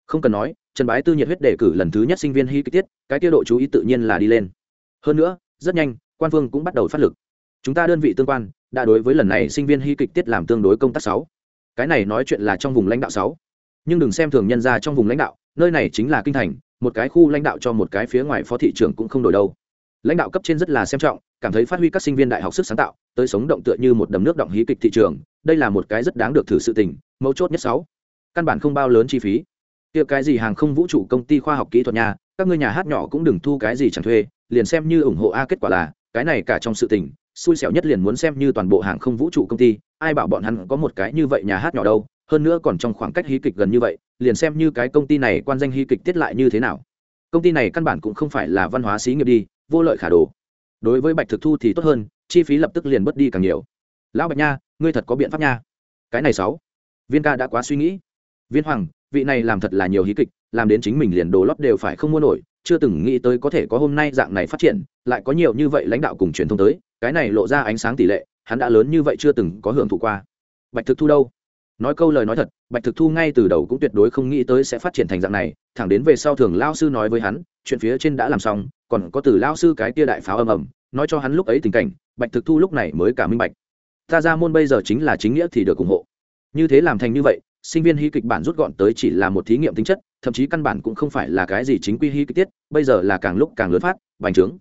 Không cần nói, trần bái tư nhiệt huyết đề cử lần thứ nhất sinh viên hy kích tiết, cái tiêu độ chú ý tự nhiên là đi lên hơn nữa, rất nhanh, quan phương cũng bắt đầu phát lực. Chúng ta đơn vị tương quan, đã đối với lần này sinh viên hy kịch tiết làm tương đối công tác sáu. Cái này nói chuyện là trong vùng lãnh đạo sáu. Nhưng đừng xem thường nhân ra trong vùng lãnh đạo, nơi này chính là kinh thành, một cái khu lãnh đạo cho một cái phía ngoài phó thị trưởng cũng không đổi đâu. Lãnh đạo cấp trên rất là xem trọng, cảm thấy phát huy các sinh viên đại học sức sáng tạo, tới sống động tựa như một đầm nước động hí kịch thị trường, đây là một cái rất đáng được thử sự tình, mấu chốt nhất sáu. Căn bản không bao lớn chi phí. Kia cái gì hàng không vũ trụ công ty khoa học kỹ thuật nhà, các ngươi nhà hát nhỏ cũng đừng thu cái gì chẳng thuê liền xem như ủng hộ a kết quả là, cái này cả trong sự tình, xui xẻo nhất liền muốn xem như toàn bộ hàng không vũ trụ công ty, ai bảo bọn hắn có một cái như vậy nhà hát nhỏ đâu, hơn nữa còn trong khoảng cách hí kịch gần như vậy, liền xem như cái công ty này quan danh hí kịch tiết lại như thế nào. Công ty này căn bản cũng không phải là văn hóa xí nghiệp đi, vô lợi khả đồ. Đối với bạch thực thu thì tốt hơn, chi phí lập tức liền mất đi càng nhiều. Lão bạch nha, ngươi thật có biện pháp nha. Cái này sáu. Viên ca đã quá suy nghĩ. Viên hoàng, vị này làm thật là nhiều hí kịch, làm đến chính mình liền đồ lót đều phải không mua nổi chưa từng nghĩ tới có thể có hôm nay dạng này phát triển, lại có nhiều như vậy lãnh đạo cùng truyền thông tới, cái này lộ ra ánh sáng tỷ lệ, hắn đã lớn như vậy chưa từng có hưởng thụ qua. Bạch thực thu đâu? Nói câu lời nói thật, bạch thực thu ngay từ đầu cũng tuyệt đối không nghĩ tới sẽ phát triển thành dạng này, thẳng đến về sau thường lao sư nói với hắn, chuyện phía trên đã làm xong, còn có từ lao sư cái tia đại pháo ầm ầm, nói cho hắn lúc ấy tình cảnh, bạch thực thu lúc này mới cả minh bạch. Ta ra môn bây giờ chính là chính nghĩa thì được ủng hộ. Như thế làm thành như vậy sinh viên hí kịch bản rút gọn tới chỉ là một thí nghiệm tính chất, thậm chí căn bản cũng không phải là cái gì chính quy hí kịch tiết, bây giờ là càng lúc càng lớn phát, bành trướng.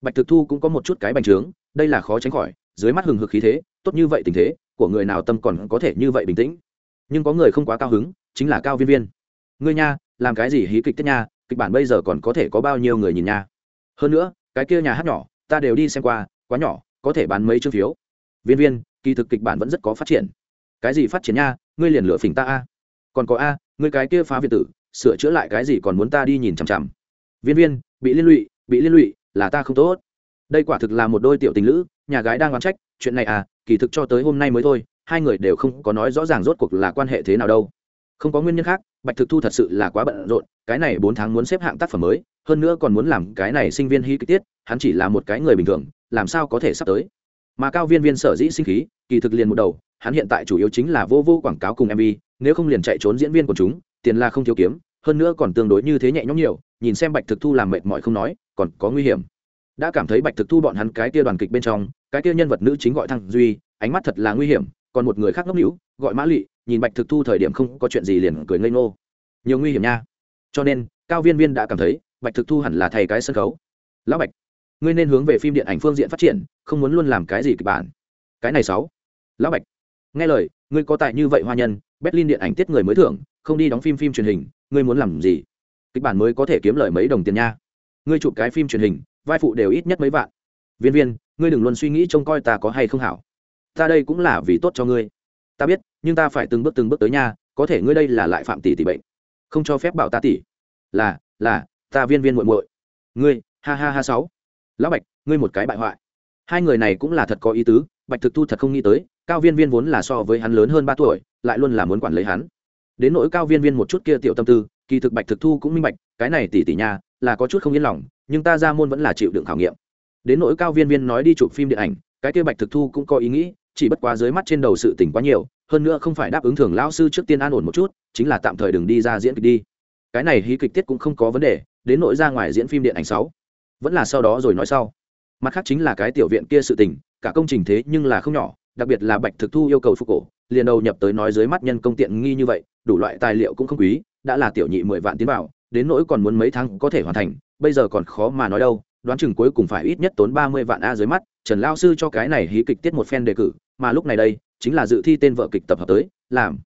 Bạch thực thu cũng có một chút cái bành trướng, đây là khó tránh khỏi, dưới mắt hừng hực khí thế, tốt như vậy tình thế, của người nào tâm còn có thể như vậy bình tĩnh. Nhưng có người không quá cao hứng, chính là cao viên viên. Ngươi nha, làm cái gì hí kịch tiết nha, kịch bản bây giờ còn có thể có bao nhiêu người nhìn nha. Hơn nữa, cái kia nhà hát nhỏ, ta đều đi xem qua, quá nhỏ, có thể bán mấy chương phiếu. Viên viên, kỳ thực kịch bản vẫn rất có phát triển. Cái gì phát triển nha ngươi liền lựa phỉnh ta a. Còn có a, ngươi cái kia phá việt tử, sửa chữa lại cái gì còn muốn ta đi nhìn chằm chằm. Viên viên, bị liên lụy, bị liên lụy, là ta không tốt. Đây quả thực là một đôi tiểu tình lữ, nhà gái đang oán trách, chuyện này à kỳ thực cho tới hôm nay mới thôi, hai người đều không có nói rõ ràng rốt cuộc là quan hệ thế nào đâu. Không có nguyên nhân khác, bạch thực thu thật sự là quá bận rộn, cái này bốn tháng muốn xếp hạng tác phẩm mới, hơn nữa còn muốn làm cái này sinh viên hy kịch tiết, hắn chỉ là một cái người bình thường, làm sao có thể sắp tới. Mà cao viên viên sở dĩ sinh khí, kỳ thực liền một đầu hắn hiện tại chủ yếu chính là vô vô quảng cáo cùng mv nếu không liền chạy trốn diễn viên của chúng, tiền là không thiếu kiếm, hơn nữa còn tương đối như thế nhẹ nhõm nhiều, nhìn xem bạch thực thu làm mệt mỏi không nói, còn có nguy hiểm. Đã cảm thấy bạch thực thu bọn hắn cái tia đoàn kịch bên trong, cái tia nhân vật nữ chính gọi thăng duy, ánh mắt thật là nguy hiểm, còn một người khác ngốc hữu gọi mã lụy nhìn bạch thực thu thời điểm không có chuyện gì liền cười ngây ngô. Nhiều nguy hiểm nha. Cho nên, cao viên viên đã cảm thấy, bạch thực thu hẳn là thầy cái sân khấu. Lão bạch, ngươi nên hướng về phim điện ảnh phương diện phát triển, không muốn luôn làm cái gì kịch bản. Cái này sáu. Lão bạch nghe lời, ngươi có tài như vậy hoa nhân, berlin điện ảnh tiết người mới thưởng, không đi đóng phim phim truyền hình, ngươi muốn làm gì? Kịch bản mới có thể kiếm lời mấy đồng tiền nha. Ngươi chụp cái phim truyền hình, vai phụ đều ít nhất mấy vạn. Viên viên, ngươi đừng luôn suy nghĩ trông coi ta có hay không hảo. Ta đây cũng là vì tốt cho ngươi. Ta biết, nhưng ta phải từng bước từng bước tới nha, có thể ngươi đây là lại phạm tỷ tỷ bệnh. Không cho phép bảo ta tỷ. Là là, ta viên viên muội muội. Ngươi, ha ha ha sáu. Lão bạch, ngươi một cái bại hoại. Hai người này cũng là thật có ý tứ, bạch thực thu thật không nghĩ tới cao viên viên vốn là so với hắn lớn hơn ba tuổi, lại luôn là muốn quản lấy hắn. Đến nỗi cao viên viên một chút kia tiểu tâm tư, kỳ thực bạch thực thu cũng minh bạch, cái này tỷ tỷ nha, là có chút không yên lòng, nhưng ta ra môn vẫn là chịu đựng khảo nghiệm. Đến nỗi cao viên viên nói đi chụp phim điện ảnh, cái kia bạch thực thu cũng có ý nghĩ, chỉ bất quá dưới mắt trên đầu sự tỉnh quá nhiều, hơn nữa không phải đáp ứng thường lão sư trước tiên an ổn một chút, chính là tạm thời đừng đi ra diễn kịch đi. Cái này hí kịch tiết cũng không có vấn đề, đến nỗi ra ngoài diễn phim điện ảnh sáu. Vẫn là sau đó rồi nói sau. Mặt khác chính là cái tiểu viện kia sự tình, cả công trình thế nhưng là không nhỏ đặc biệt là bạch thực thu yêu cầu phục cổ, liền đầu nhập tới nói dưới mắt nhân công tiện nghi như vậy, đủ loại tài liệu cũng không quý, đã là tiểu nhị mười vạn tiến vào, đến nỗi còn muốn mấy tháng có thể hoàn thành, bây giờ còn khó mà nói đâu, đoán chừng cuối cùng phải ít nhất tốn ba mươi vạn a dưới mắt, trần lao sư cho cái này hí kịch tiết một phen đề cử, mà lúc này đây, chính là dự thi tên vợ kịch tập hợp tới, làm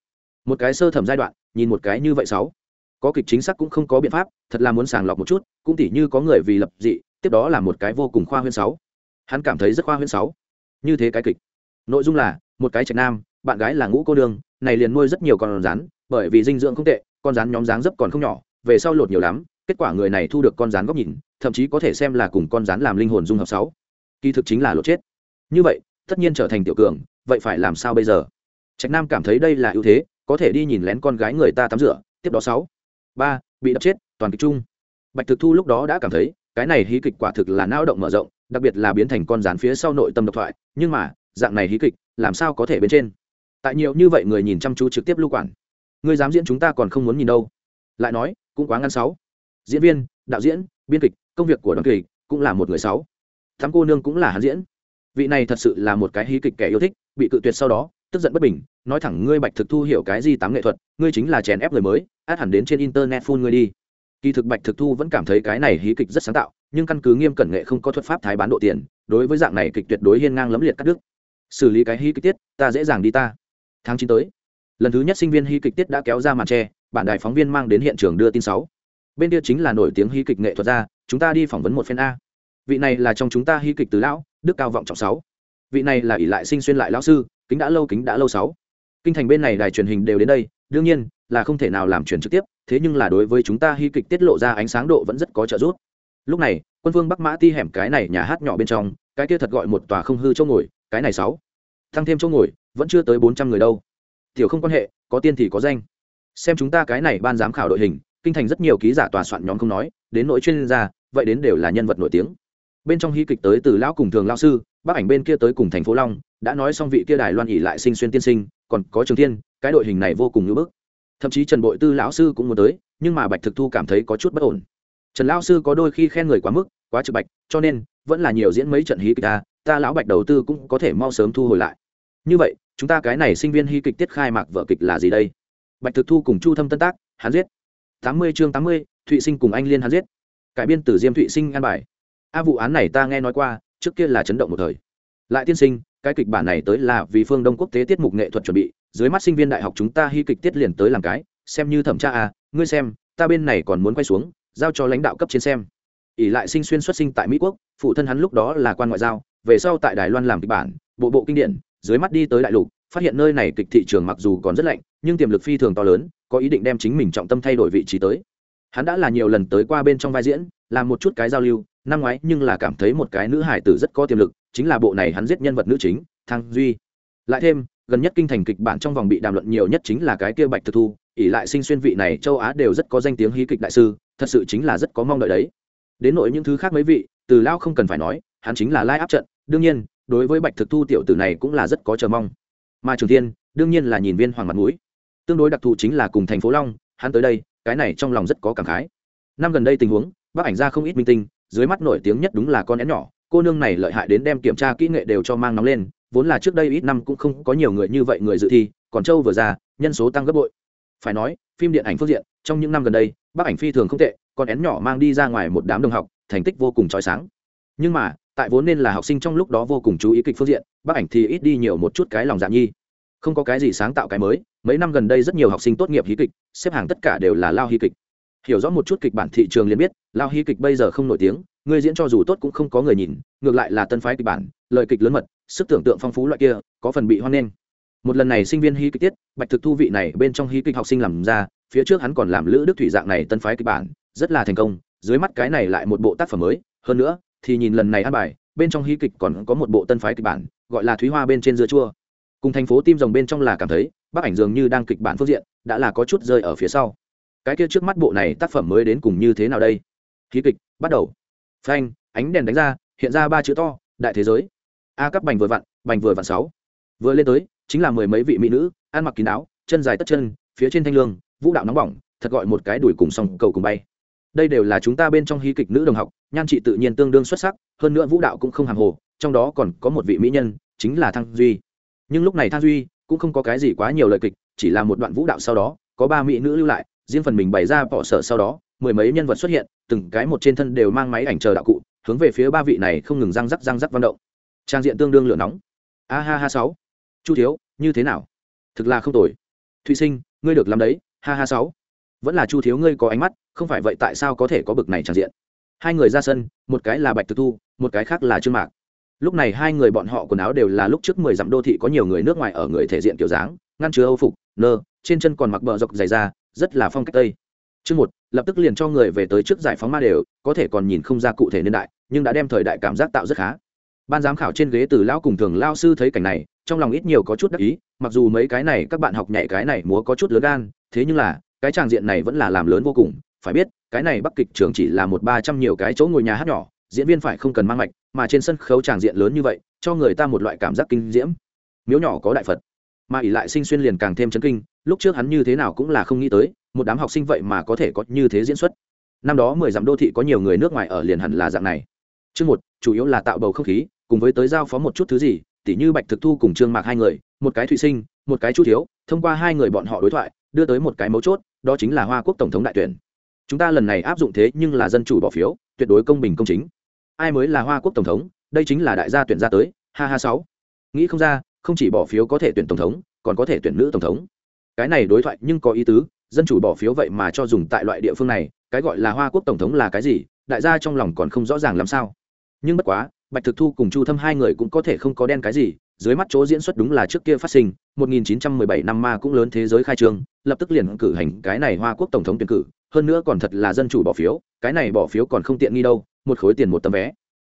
một cái sơ thẩm giai đoạn, nhìn một cái như vậy sáu. Có kịch chính xác cũng không có biện pháp, thật là muốn sàng lọc một chút, cũng tỉ như có người vì lập dị, tiếp đó là một cái vô cùng khoa huyên sáu. Hắn cảm thấy rất khoa huyên sáu. Như thế cái kịch nội dung là, một cái trạch nam, bạn gái là ngũ cô đường này liền nuôi rất nhiều con rắn, bởi vì dinh dưỡng không tệ, con rắn nhóm dáng dấp còn không nhỏ, về sau lột nhiều lắm, kết quả người này thu được con rắn góc nhìn, thậm chí có thể xem là cùng con rắn làm linh hồn dung hợp sáu. Kỳ thực chính là lột chết. Như vậy, tất nhiên trở thành tiểu cường, vậy phải làm sao bây giờ? Trạch nam cảm thấy đây là ưu thế, có thể đi nhìn lén con gái người ta tắm rửa, tiếp đó sáu. Ba, bị đập chết, toàn kịch chung. Bạch thực thu lúc đó đã cảm thấy, cái này hí kịch quả thực là não động mở rộng, đặc biệt là biến thành con rán phía sau nội tâm độc thoại, nhưng mà dạng này hí kịch, làm sao có thể bên trên? Tại nhiều như vậy người nhìn chăm chú trực tiếp lưu quản. Người dám diễn chúng ta còn không muốn nhìn đâu. Lại nói, cũng quá ngăn sáu. Diễn viên, đạo diễn, biên kịch, công việc của đoàn kịch, cũng là một người sáu. Thắm cô nương cũng là hắn diễn. Vị này thật sự là một cái hí kịch kẻ yêu thích, bị cự tuyệt sau đó, tức giận bất bình, nói thẳng ngươi bạch thực thu hiểu cái gì tám nghệ thuật, ngươi chính là chèn ép người mới, át hẳn đến trên internet phun ngươi đi. Kỳ thực bạch thực thu vẫn cảm thấy cái này hí kịch rất sáng tạo, nhưng căn cứ nghiêm cẩn nghệ không có thuật pháp thái bán độ tiền, đối với dạng này kịch tuyệt đối hiên ngang lấm liệt cắt đứt xử lý cái hy kịch tiết, ta dễ dàng đi ta. Tháng chín tới, lần thứ nhất sinh viên hy kịch tiết đã kéo ra màn tre bản đài phóng viên mang đến hiện trường đưa tin sáu. Bên kia chính là nổi tiếng hy kịch nghệ thuật ra chúng ta đi phỏng vấn một phen a. Vị này là trong chúng ta hy kịch từ lão, đức cao vọng trọng sáu. Vị này là ỷ lại sinh xuyên lại lão sư, kính đã lâu kính đã lâu sáu. Kinh thành bên này đài truyền hình đều đến đây, đương nhiên là không thể nào làm truyền trực tiếp, thế nhưng là đối với chúng ta hy kịch tiết lộ ra ánh sáng độ vẫn rất có trợ giúp. Lúc này, quân vương bắc mã ti hẻm cái này nhà hát nhỏ bên trong, cái kia thật gọi một tòa không hư chỗ ngồi cái này sáu. Tăng thêm chỗ ngồi, vẫn chưa tới bốn trăm người đâu. Tiểu không quan hệ, có tiên thì có danh. Xem chúng ta cái này ban giám khảo đội hình, kinh thành rất nhiều ký giả tòa soạn nhóm không nói, đến nội chuyên gia, vậy đến đều là nhân vật nổi tiếng. Bên trong hy kịch tới từ lão cùng thường lao sư, bác ảnh bên kia tới cùng thành phố long, đã nói xong vị kia đài loan ỉ lại sinh xuyên tiên sinh, còn có trường thiên, cái đội hình này vô cùng ngưỡng bức. Thậm chí trần bội tư lão sư cũng muốn tới, nhưng mà bạch thực thu cảm thấy có chút bất ổn. Trần lão sư có đôi khi khen người quá mức, quá trực bạch, cho nên, vẫn là nhiều diễn mấy trận hí kịch ta ta lão bạch đầu tư cũng có thể mau sớm thu hồi lại. Như vậy, chúng ta cái này sinh viên hy kịch tiết khai mạc vở kịch là gì đây? Bạch thực thu cùng chu thâm tân tác, hắn giết. Tám mươi chương tám mươi, thụy sinh cùng anh liên hắn giết. Cải biên từ diêm thụy sinh an bài. A, vụ án này ta nghe nói qua, trước kia là chấn động một thời. Lại tiên sinh, cái kịch bản này tới là vì phương đông quốc tế tiết mục nghệ thuật chuẩn bị, dưới mắt sinh viên đại học chúng ta hy kịch tiết liền tới làm cái, xem như thẩm tra à ngươi xem, ta bên này còn muốn quay xuống, giao cho lãnh đạo cấp trên xem. Ỷ lại sinh xuyên xuất sinh tại mỹ quốc, phụ thân hắn lúc đó là quan ngoại giao về sau tại đài loan làm kịch bản, bộ bộ kinh điển, dưới mắt đi tới đại lục, phát hiện nơi này kịch thị trường mặc dù còn rất lạnh, nhưng tiềm lực phi thường to lớn, có ý định đem chính mình trọng tâm thay đổi vị trí tới. Hắn đã là nhiều lần tới qua bên trong vai diễn, làm một chút cái giao lưu, năm ngoái nhưng là cảm thấy một cái nữ hải tử rất có tiềm lực, chính là bộ này hắn giết nhân vật nữ chính thăng duy. Lại thêm, gần nhất kinh thành kịch bản trong vòng bị đàm luận nhiều nhất chính là cái kia bạch thực thu, ỷ lại sinh xuyên vị này châu á đều rất có danh tiếng hí kịch đại sư, thật sự chính là rất có mong đợi đấy. Đến nội những thứ khác mấy vị, từ lao không cần phải nói hắn chính là lai áp trận, đương nhiên, đối với bạch thực thu tiểu tử này cũng là rất có chờ mong. Mà trường thiên, đương nhiên là nhìn viên hoàng mặt mũi. Tương đối đặc thù chính là cùng thành phố long, hắn tới đây, cái này trong lòng rất có cảm khái. Năm gần đây tình huống, bác ảnh ra không ít minh tinh, dưới mắt nổi tiếng nhất đúng là con én nhỏ, cô nương này lợi hại đến đem kiểm tra kỹ nghệ đều cho mang nóng lên, vốn là trước đây ít năm cũng không có nhiều người như vậy người dự thi, còn châu vừa ra, nhân số tăng gấp bội. Phải nói, phim điện ảnh phương diện, trong những năm gần đây, bác ảnh phi thường không tệ, con én nhỏ mang đi ra ngoài một đám đồng học, thành tích vô cùng trói sáng. Nhưng mà tại vốn nên là học sinh trong lúc đó vô cùng chú ý kịch phương diện, bác ảnh thì ít đi nhiều một chút cái lòng dạ nhi. Không có cái gì sáng tạo cái mới, mấy năm gần đây rất nhiều học sinh tốt nghiệp hí kịch, xếp hàng tất cả đều là lao hí kịch. Hiểu rõ một chút kịch bản thị trường liền biết, lao hí kịch bây giờ không nổi tiếng, người diễn cho dù tốt cũng không có người nhìn, ngược lại là tân phái kịch bản, lời kịch lớn mật, sức tưởng tượng phong phú loại kia, có phần bị hoan nghênh. Một lần này sinh viên hí kịch tiết, bạch thực thu vị này bên trong hí kịch học sinh làm ra, phía trước hắn còn làm lữ đức thủy dạng này tân phái kịch bản, rất là thành công, dưới mắt cái này lại một bộ tác phẩm mới, hơn nữa thì nhìn lần này ăn bài, bên trong hí kịch còn có một bộ tân phái kịch bản, gọi là thúy hoa bên trên dưa chua. Cùng thành phố tim rồng bên trong là cảm thấy, bác ảnh dường như đang kịch bản phương diện, đã là có chút rơi ở phía sau. Cái kia trước mắt bộ này tác phẩm mới đến cùng như thế nào đây? Hí kịch, bắt đầu. Phanh, ánh đèn đánh ra, hiện ra ba chữ to, đại thế giới. A cấp bành vừa vặn, bành vừa vặn sáu. Vừa lên tới, chính là mười mấy vị mỹ nữ, ăn mặc kín áo, chân dài tất chân, phía trên thanh lương, vũ đạo nóng bỏng, thật gọi một cái đùi cùng sòng cầu cùng bay đây đều là chúng ta bên trong hí kịch nữ đồng học, nhan trị tự nhiên tương đương xuất sắc, hơn nữa vũ đạo cũng không hàng hồ, trong đó còn có một vị mỹ nhân, chính là thăng duy. Nhưng lúc này thăng duy cũng không có cái gì quá nhiều lời kịch, chỉ là một đoạn vũ đạo sau đó, có ba mỹ nữ lưu lại, riêng phần mình bày ra bỏ sở sau đó, mười mấy nhân vật xuất hiện, từng cái một trên thân đều mang máy ảnh chờ đạo cụ, hướng về phía ba vị này không ngừng răng rắc răng rắc văn động. Trang diện tương đương lửa nóng. A ha ha sáu. Chu thiếu, như thế nào? Thực là không tồi. Thụy sinh, ngươi được làm đấy. Ha ha sáu. Vẫn là chu thiếu, ngươi có ánh mắt không phải vậy tại sao có thể có bực này trang diện? Hai người ra sân, một cái là bạch thực thu, một cái khác là trương mạc. Lúc này hai người bọn họ quần áo đều là lúc trước mười dặm đô thị có nhiều người nước ngoài ở người thể diện kiểu dáng, ngăn chứa âu phục, nơ, trên chân còn mặc bờ dọc dày da, rất là phong cách tây. Chương một, lập tức liền cho người về tới trước giải phóng ma đều, có thể còn nhìn không ra cụ thể niên đại, nhưng đã đem thời đại cảm giác tạo rất khá. Ban giám khảo trên ghế từ lão cùng thường lao sư thấy cảnh này, trong lòng ít nhiều có chút đắc ý, mặc dù mấy cái này các bạn học nhảy cái này múa có chút lớn gan, thế nhưng là, cái tràng diện này vẫn là làm lớn vô cùng phải biết, cái này bắc kịch trường chỉ là một ba trăm nhiều cái chỗ ngồi nhà hát nhỏ, diễn viên phải không cần mang mạch, mà trên sân khấu tràng diện lớn như vậy, cho người ta một loại cảm giác kinh diễm. Miếu nhỏ có đại phật. Mà ỉ lại sinh xuyên liền càng thêm chấn kinh, lúc trước hắn như thế nào cũng là không nghĩ tới, một đám học sinh vậy mà có thể có như thế diễn xuất. Năm đó mười dặm đô thị có nhiều người nước ngoài ở liền hẳn là dạng này. Chương một, chủ yếu là tạo bầu không khí, cùng với tới giao phó một chút thứ gì, tỉ như bạch thực thu cùng trương mạc hai người, một cái thụy sinh, một cái chu thiếu, thông qua hai người bọn họ đối thoại, đưa tới một cái mấu chốt, đó chính là hoa quốc tổng thống đại tuyển chúng ta lần này áp dụng thế nhưng là dân chủ bỏ phiếu, tuyệt đối công bình công chính. Ai mới là hoa quốc tổng thống, đây chính là đại gia tuyển ra tới, ha ha sáu. Nghĩ không ra, không chỉ bỏ phiếu có thể tuyển tổng thống, còn có thể tuyển nữ tổng thống. Cái này đối thoại nhưng có ý tứ, dân chủ bỏ phiếu vậy mà cho dùng tại loại địa phương này, cái gọi là hoa quốc tổng thống là cái gì, đại gia trong lòng còn không rõ ràng làm sao. Nhưng bất quá, bạch thực thu cùng chu thâm hai người cũng có thể không có đen cái gì, dưới mắt chỗ diễn xuất đúng là trước kia phát sinh 1917 năm ma cũng lớn thế giới khai trương, lập tức liền cử hành cái này hoa quốc tổng thống tuyển cử hơn nữa còn thật là dân chủ bỏ phiếu, cái này bỏ phiếu còn không tiện nghi đâu, một khối tiền một tấm vé.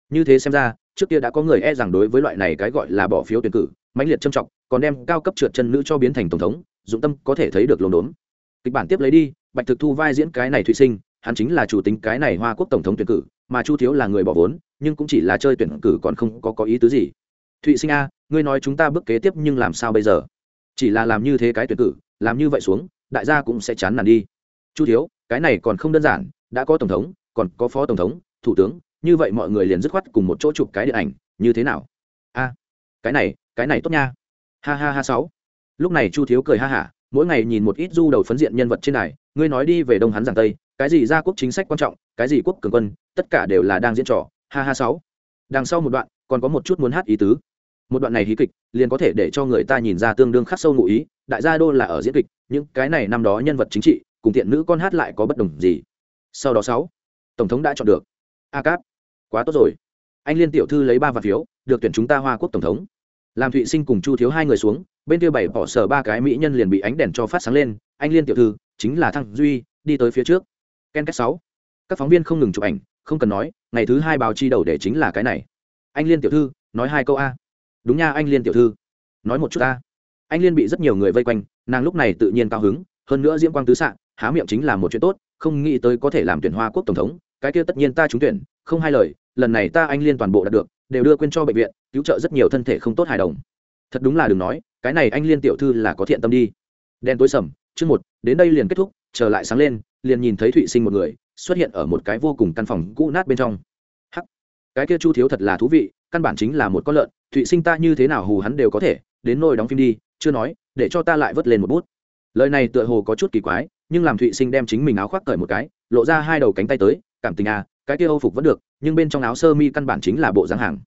Như thế xem ra, trước kia đã có người e rằng đối với loại này cái gọi là bỏ phiếu tuyển cử, mãnh liệt trầm trọng, còn đem cao cấp trượt chân nữ cho biến thành tổng thống, dụng tâm có thể thấy được lồn đốn. Kịch bản tiếp lấy đi, bạch thực thu vai diễn cái này thụy sinh, hắn chính là chủ tính cái này hoa quốc tổng thống tuyển cử, mà chu thiếu là người bỏ vốn, nhưng cũng chỉ là chơi tuyển cử còn không có có ý tứ gì. Thụy sinh a, ngươi nói chúng ta bước kế tiếp nhưng làm sao bây giờ? Chỉ là làm như thế cái tuyển cử, làm như vậy xuống, đại gia cũng sẽ chán nản đi. Chu thiếu cái này còn không đơn giản, đã có tổng thống, còn có phó tổng thống, thủ tướng, như vậy mọi người liền dứt khoát cùng một chỗ chụp cái điện ảnh, như thế nào? A, cái này cái này tốt nha. Ha ha ha sáu. Lúc này chu thiếu cười ha hả, mỗi ngày nhìn một ít du đầu phấn diện nhân vật trên này ngươi nói đi về đông hắn giảng tây, cái gì gia quốc chính sách quan trọng, cái gì quốc cường quân, tất cả đều là đang diễn trò. Ha ha sáu. Đằng sau một đoạn, còn có một chút muốn hát ý tứ. Một đoạn này hí kịch, liền có thể để cho người ta nhìn ra tương đương khắc sâu ngụ ý, đại gia đô là ở diễn kịch, những cái này năm đó nhân vật chính trị cùng tiện nữ con hát lại có bất đồng gì? Sau đó sáu, tổng thống đã chọn được. A cáp, quá tốt rồi. Anh liên tiểu thư lấy ba vạn phiếu, được tuyển chúng ta hoa quốc tổng thống. Làm thụy sinh cùng chu thiếu hai người xuống, bên kia bảy bỏ sở ba cái mỹ nhân liền bị ánh đèn cho phát sáng lên. Anh liên tiểu thư, chính là thăng duy, đi tới phía trước. Ken cách sáu, các phóng viên không ngừng chụp ảnh, không cần nói, ngày thứ hai báo chi đầu để chính là cái này. Anh liên tiểu thư, nói hai câu a. Đúng nha, anh liên tiểu thư. Nói một chút a. Anh liên bị rất nhiều người vây quanh, nàng lúc này tự nhiên cao hứng, hơn nữa diễm quang tứ s há miệng chính là một chuyện tốt, không nghĩ tới có thể làm tuyển hoa quốc tổng thống, cái kia tất nhiên ta trúng tuyển, không hai lời, lần này ta anh liên toàn bộ đạt được, đều đưa quên cho bệnh viện, cứu trợ rất nhiều thân thể không tốt hài đồng. Thật đúng là đừng nói, cái này anh liên tiểu thư là có thiện tâm đi. Đen tối sầm, chương một, đến đây liền kết thúc, trở lại sáng lên, liền nhìn thấy thụy sinh một người, xuất hiện ở một cái vô cùng căn phòng cũ nát bên trong. Hắc, cái kia chu thiếu thật là thú vị, căn bản chính là một con lợn, thụy sinh ta như thế nào hù hắn đều có thể, đến nôi đóng phim đi, chưa nói, để cho ta lại vớt lên một bút. Lời này tựa hồ có chút kỳ quái nhưng làm thụy sinh đem chính mình áo khoác cởi một cái, lộ ra hai đầu cánh tay tới, cảm tình à cái kia âu phục vẫn được, nhưng bên trong áo sơ mi căn bản chính là bộ dáng hàng.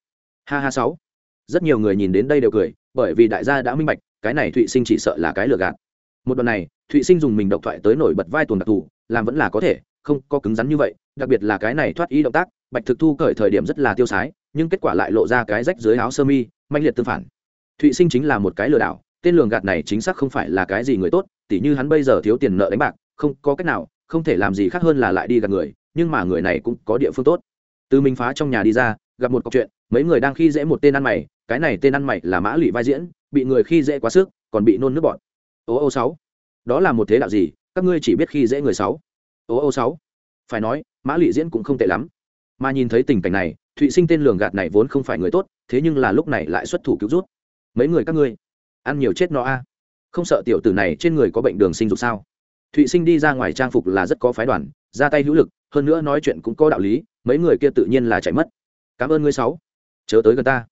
Ha ha sáu. Rất nhiều người nhìn đến đây đều cười, bởi vì đại gia đã minh bạch, cái này thụy sinh chỉ sợ là cái lừa gạt. Một đoạn này, thụy sinh dùng mình độc thoại tới nổi bật vai tuần đặc thù, làm vẫn là có thể, không có cứng rắn như vậy, đặc biệt là cái này thoát ý động tác, bạch thực thu cởi thời điểm rất là tiêu sái, nhưng kết quả lại lộ ra cái rách dưới áo sơ mi manh liệt tương phản. Thụy sinh chính là một cái lừa đảo, tên lường gạt này chính xác không phải là cái gì người tốt tỉ như hắn bây giờ thiếu tiền nợ đánh bạc, không có cách nào, không thể làm gì khác hơn là lại đi gặp người, nhưng mà người này cũng có địa phương tốt. Từ mình phá trong nhà đi ra, gặp một câu chuyện, mấy người đang khi dễ một tên ăn mày, cái này tên ăn mày là mã lụy vai diễn, bị người khi dễ quá sức, còn bị nôn nước bọt. Ô ô sáu, đó là một thế đạo gì, các ngươi chỉ biết khi dễ người sáu. Ô ô sáu, phải nói, mã lụy diễn cũng không tệ lắm. Mà nhìn thấy tình cảnh này, thụy sinh tên lường gạt này vốn không phải người tốt, thế nhưng là lúc này lại xuất thủ cứu rút mấy người các ngươi, ăn nhiều chết nó a không sợ tiểu tử này trên người có bệnh đường sinh dục sao? Thụy sinh đi ra ngoài trang phục là rất có phái đoàn, ra tay hữu lực, hơn nữa nói chuyện cũng có đạo lý, mấy người kia tự nhiên là chạy mất. Cảm ơn ngươi sáu. Chớ tới gần ta.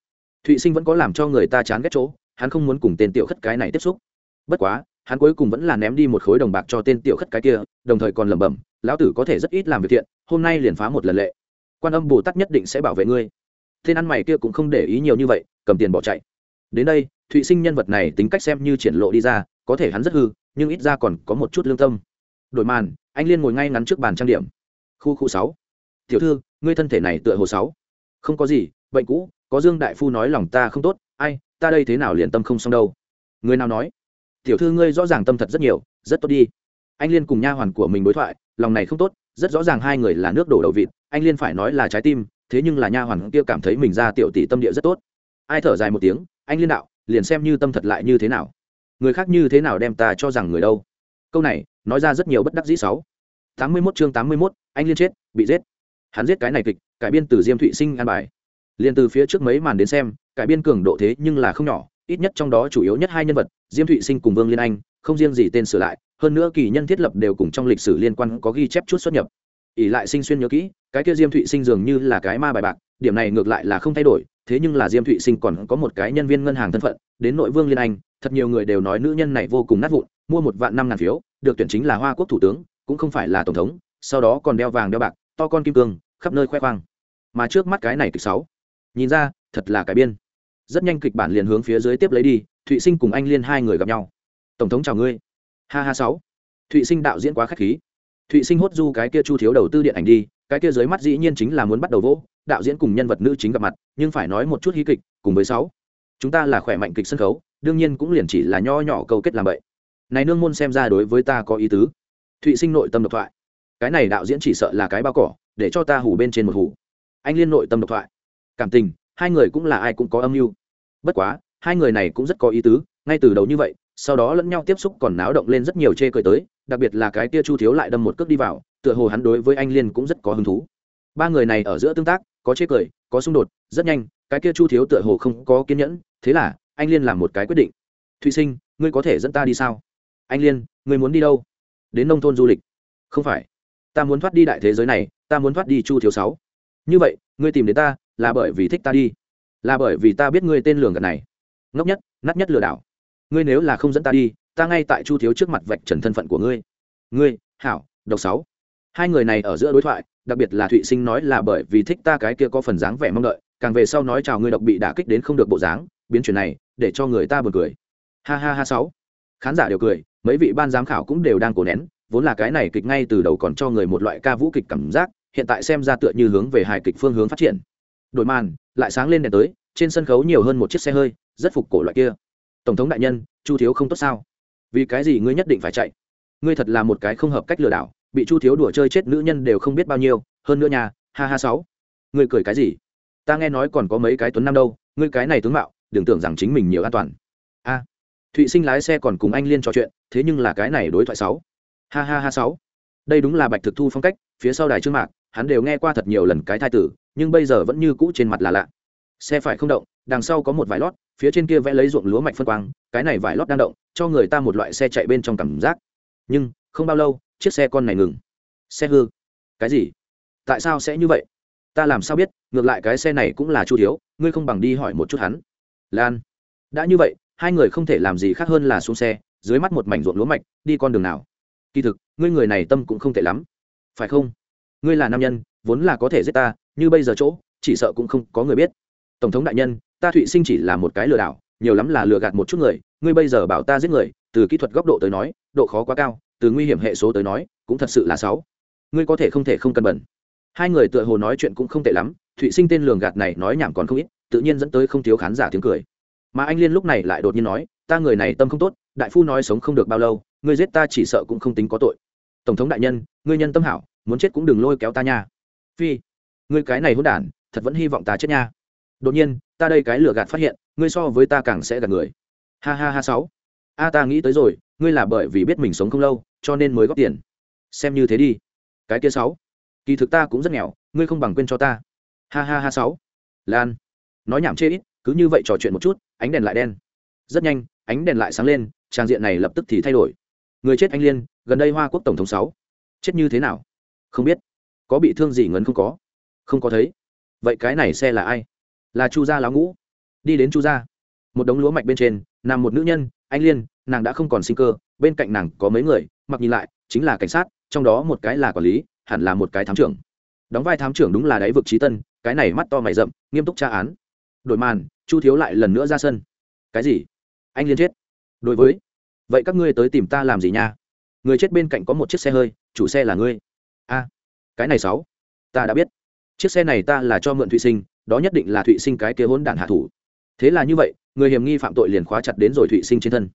Thụy sinh vẫn có làm cho người ta chán ghét chỗ, hắn không muốn cùng tên tiểu khất cái này tiếp xúc. Bất quá, hắn cuối cùng vẫn là ném đi một khối đồng bạc cho tên tiểu khất cái kia, đồng thời còn lẩm bẩm, lão tử có thể rất ít làm việc thiện, hôm nay liền phá một lần lệ. Quan âm bồ tát nhất định sẽ bảo vệ ngươi. Tên ăn mày kia cũng không để ý nhiều như vậy, cầm tiền bỏ chạy. Đến đây thụy sinh nhân vật này tính cách xem như triển lộ đi ra, có thể hắn rất hư, nhưng ít ra còn có một chút lương tâm. Đổi màn, anh liên ngồi ngay ngắn trước bàn trang điểm. Khu khu sáu. Tiểu thư, ngươi thân thể này tựa hồ sáu. Không có gì, bệnh cũ, có dương đại phu nói lòng ta không tốt, ai, ta đây thế nào liền tâm không xong đâu. Người nào nói? Tiểu thư ngươi rõ ràng tâm thật rất nhiều, rất tốt đi. Anh liên cùng nha hoàn của mình đối thoại, lòng này không tốt, rất rõ ràng hai người là nước đổ đầu vịt, anh liên phải nói là trái tim, thế nhưng là nha hoàn kia cảm thấy mình ra tiểu tỷ tâm địa rất tốt. Ai thở dài một tiếng, anh liên đạo liền xem như tâm thật lại như thế nào. Người khác như thế nào đem ta cho rằng người đâu? Câu này, nói ra rất nhiều bất đắc dĩ sáu. Tám mươi mốt chương tám mươi mốt, anh liên chết, bị giết. Hắn giết cái này kịch, cải biên từ diêm thụy sinh an bài. Liền từ phía trước mấy màn đến xem, cải biên cường độ thế nhưng là không nhỏ, ít nhất trong đó chủ yếu nhất hai nhân vật, diêm thụy sinh cùng vương liên anh, không riêng gì tên sửa lại, hơn nữa kỳ nhân thiết lập đều cùng trong lịch sử liên quan có ghi chép chút xuất nhập. Ỷ lại sinh xuyên nhớ kỹ cái kia diêm thụy sinh dường như là cái ma bài bạc, điểm này ngược lại là không thay đổi, thế nhưng là diêm thụy sinh còn có một cái nhân viên ngân hàng thân phận, đến nội vương liên anh, thật nhiều người đều nói nữ nhân này vô cùng nát vụn, mua một vạn năm ngàn phiếu, được tuyển chính là hoa quốc thủ tướng, cũng không phải là tổng thống, sau đó còn đeo vàng đeo bạc, to con kim cương, khắp nơi khoe khoang. Mà trước mắt cái này kịch sáu, nhìn ra, thật là cái biên. Rất nhanh kịch bản liền hướng phía dưới tiếp lấy đi, thụy sinh cùng anh liên hai người gặp nhau. Tổng thống chào ngươi. Ha ha sáu. Thụy sinh đạo diễn quá k h á c h khí. Thụy sinh hốt du cái kia chu thiếu đầu tư điện ảnh đi cái kia dưới mắt dĩ nhiên chính là muốn bắt đầu vỗ, đạo diễn cùng nhân vật nữ chính gặp mặt, nhưng phải nói một chút hí kịch, cùng với sáu. Chúng ta là khỏe mạnh kịch sân khấu, đương nhiên cũng liền chỉ là nho nhỏ câu kết làm vậy. Này nương môn xem ra đối với ta có ý tứ. Thụy sinh nội tâm độc thoại. Cái này đạo diễn chỉ sợ là cái bao cỏ, để cho ta hủ bên trên một hủ anh liên nội tâm độc thoại. Cảm tình, hai người cũng là ai cũng có âm mưu. Bất quá, hai người này cũng rất có ý tứ, ngay từ đầu như vậy, sau đó lẫn nhau tiếp xúc còn náo động lên rất nhiều chê cười tới đặc biệt là cái kia chu thiếu lại đâm một cước đi vào, tựa hồ hắn đối với anh liên cũng rất có hứng thú. Ba người này ở giữa tương tác, có chê cười, có xung đột, rất nhanh, cái kia chu thiếu tựa hồ không có kiên nhẫn, thế là, anh liên làm một cái quyết định. Thụy sinh, ngươi có thể dẫn ta đi sao? Anh liên, ngươi muốn đi đâu? Đến nông thôn du lịch. Không phải. Ta muốn thoát đi đại thế giới này, ta muốn thoát đi chu thiếu sáu. Như vậy, ngươi tìm đến ta, là bởi vì thích ta đi. Là bởi vì ta biết ngươi tên lường gạt này. Ngốc nhất, nát nhất lừa đảo. Ngươi nếu là không dẫn ta đi ta ngay tại chu thiếu trước mặt vạch trần thân phận của ngươi. Ngươi, hảo, độc sáu. Hai người này ở giữa đối thoại, đặc biệt là thụy sinh nói là bởi vì thích ta cái kia có phần dáng vẻ mong đợi, càng về sau nói chào ngươi độc bị đả kích đến không được bộ dáng, biến chuyển này, để cho người ta buồn cười. Ha ha ha sáu. Khán giả đều cười, mấy vị ban giám khảo cũng đều đang cổ nén, vốn là cái này kịch ngay từ đầu còn cho người một loại ca vũ kịch cảm giác, hiện tại xem ra tựa như hướng về hài kịch phương hướng phát triển. Đổi màn, lại sáng lên đèn tới, trên sân khấu nhiều hơn một chiếc xe hơi, rất phục cổ loại kia. Tổng thống đại nhân, chu thiếu không tốt sao? Vì cái gì ngươi nhất định phải chạy? Ngươi thật là một cái không hợp cách lừa đảo, bị chu thiếu đùa chơi chết nữ nhân đều không biết bao nhiêu, hơn nữa nhà ha ha sáu. Ngươi cười cái gì? Ta nghe nói còn có mấy cái tuấn nam đâu, ngươi cái này tướng mạo, đừng tưởng rằng chính mình nhiều an toàn. A, thụy sinh lái xe còn cùng anh liên trò chuyện, thế nhưng là cái này đối thoại sáu. Ha ha ha sáu. Đây đúng là bạch thực thu phong cách, phía sau đài trương mạc, hắn đều nghe qua thật nhiều lần cái thai tử, nhưng bây giờ vẫn như cũ trên mặt là lạ. Xe phải không động, đằng sau có một vài lót phía trên kia vẽ lấy ruộng lúa mạch phân quang, cái này vải lót đang động, cho người ta một loại xe chạy bên trong cảm giác. Nhưng, không bao lâu, chiếc xe con này ngừng. Xe hư. Cái gì? Tại sao sẽ như vậy? Ta làm sao biết, ngược lại cái xe này cũng là chu thiếu, ngươi không bằng đi hỏi một chút hắn. Lan. Đã như vậy, hai người không thể làm gì khác hơn là xuống xe, dưới mắt một mảnh ruộng lúa mạch, đi con đường nào? Kỳ thực, ngươi người này tâm cũng không tệ lắm. Phải không? Ngươi là nam nhân, vốn là có thể giết ta, như bây giờ chỗ, chỉ sợ cũng không có người biết. Tổng thống đại nhân ta thụy sinh chỉ là một cái lừa đảo, nhiều lắm là lừa gạt một chút người, ngươi bây giờ bảo ta giết người, từ kỹ thuật góc độ tới nói, độ khó quá cao, từ nguy hiểm hệ số tới nói, cũng thật sự là sáu ngươi có thể không thể không cân bẩn. Hai người tựa hồ nói chuyện cũng không tệ lắm, thụy sinh tên lường gạt này nói nhảm còn không ít, tự nhiên dẫn tới không thiếu khán giả tiếng cười. Mà anh liên lúc này lại đột nhiên nói, ta người này tâm không tốt, đại phu nói sống không được bao lâu, ngươi giết ta chỉ sợ cũng không tính có tội. Tổng thống đại nhân, ngươi nhân tâm hảo, muốn chết cũng đừng lôi kéo ta nha. Phi, ngươi cái này hôn đản, thật vẫn hy vọng ta chết nha đột nhiên, ta đây cái lừa gạt phát hiện, ngươi so với ta càng sẽ gạt người. Ha ha ha sáu. A ta nghĩ tới rồi, ngươi là bởi vì biết mình sống không lâu, cho nên mới góp tiền. Xem như thế đi. Cái kia sáu. Kỳ thực ta cũng rất nghèo, ngươi không bằng quên cho ta. Ha ha ha sáu. Lan. Nói nhảm chê ít, cứ như vậy trò chuyện một chút, ánh đèn lại đen. Rất nhanh, ánh đèn lại sáng lên, trang diện này lập tức thì thay đổi. Người chết anh liên, gần đây hoa quốc tổng thống sáu. Chết như thế nào? Không biết. Có bị thương gì ngấn không có? Không có thấy. Vậy cái này xe là ai? Là chu gia lão ngũ. Đi đến chu gia, một đống lúa mạch bên trên, nằm một nữ nhân, anh liên, nàng đã không còn sinh cơ, bên cạnh nàng có mấy người, mặc nhìn lại, chính là cảnh sát, trong đó một cái là quản lý, hẳn là một cái thám trưởng. Đóng vai thám trưởng đúng là đáy vực trí tân, cái này mắt to mày rậm, nghiêm túc tra án. Đổi màn, chu thiếu lại lần nữa ra sân. Cái gì? Anh liên chết. Đối với, vậy các ngươi tới tìm ta làm gì nha? Người chết bên cạnh có một chiếc xe hơi, chủ xe là ngươi. A, cái này sáu, ta đã biết. Chiếc xe này ta là cho mượn thụy sinh đó nhất định là thụy sinh cái kia hỗn đản hạ thủ. Thế là như vậy, người hiểm nghi phạm tội liền khóa chặt đến rồi thụy sinh trên thân.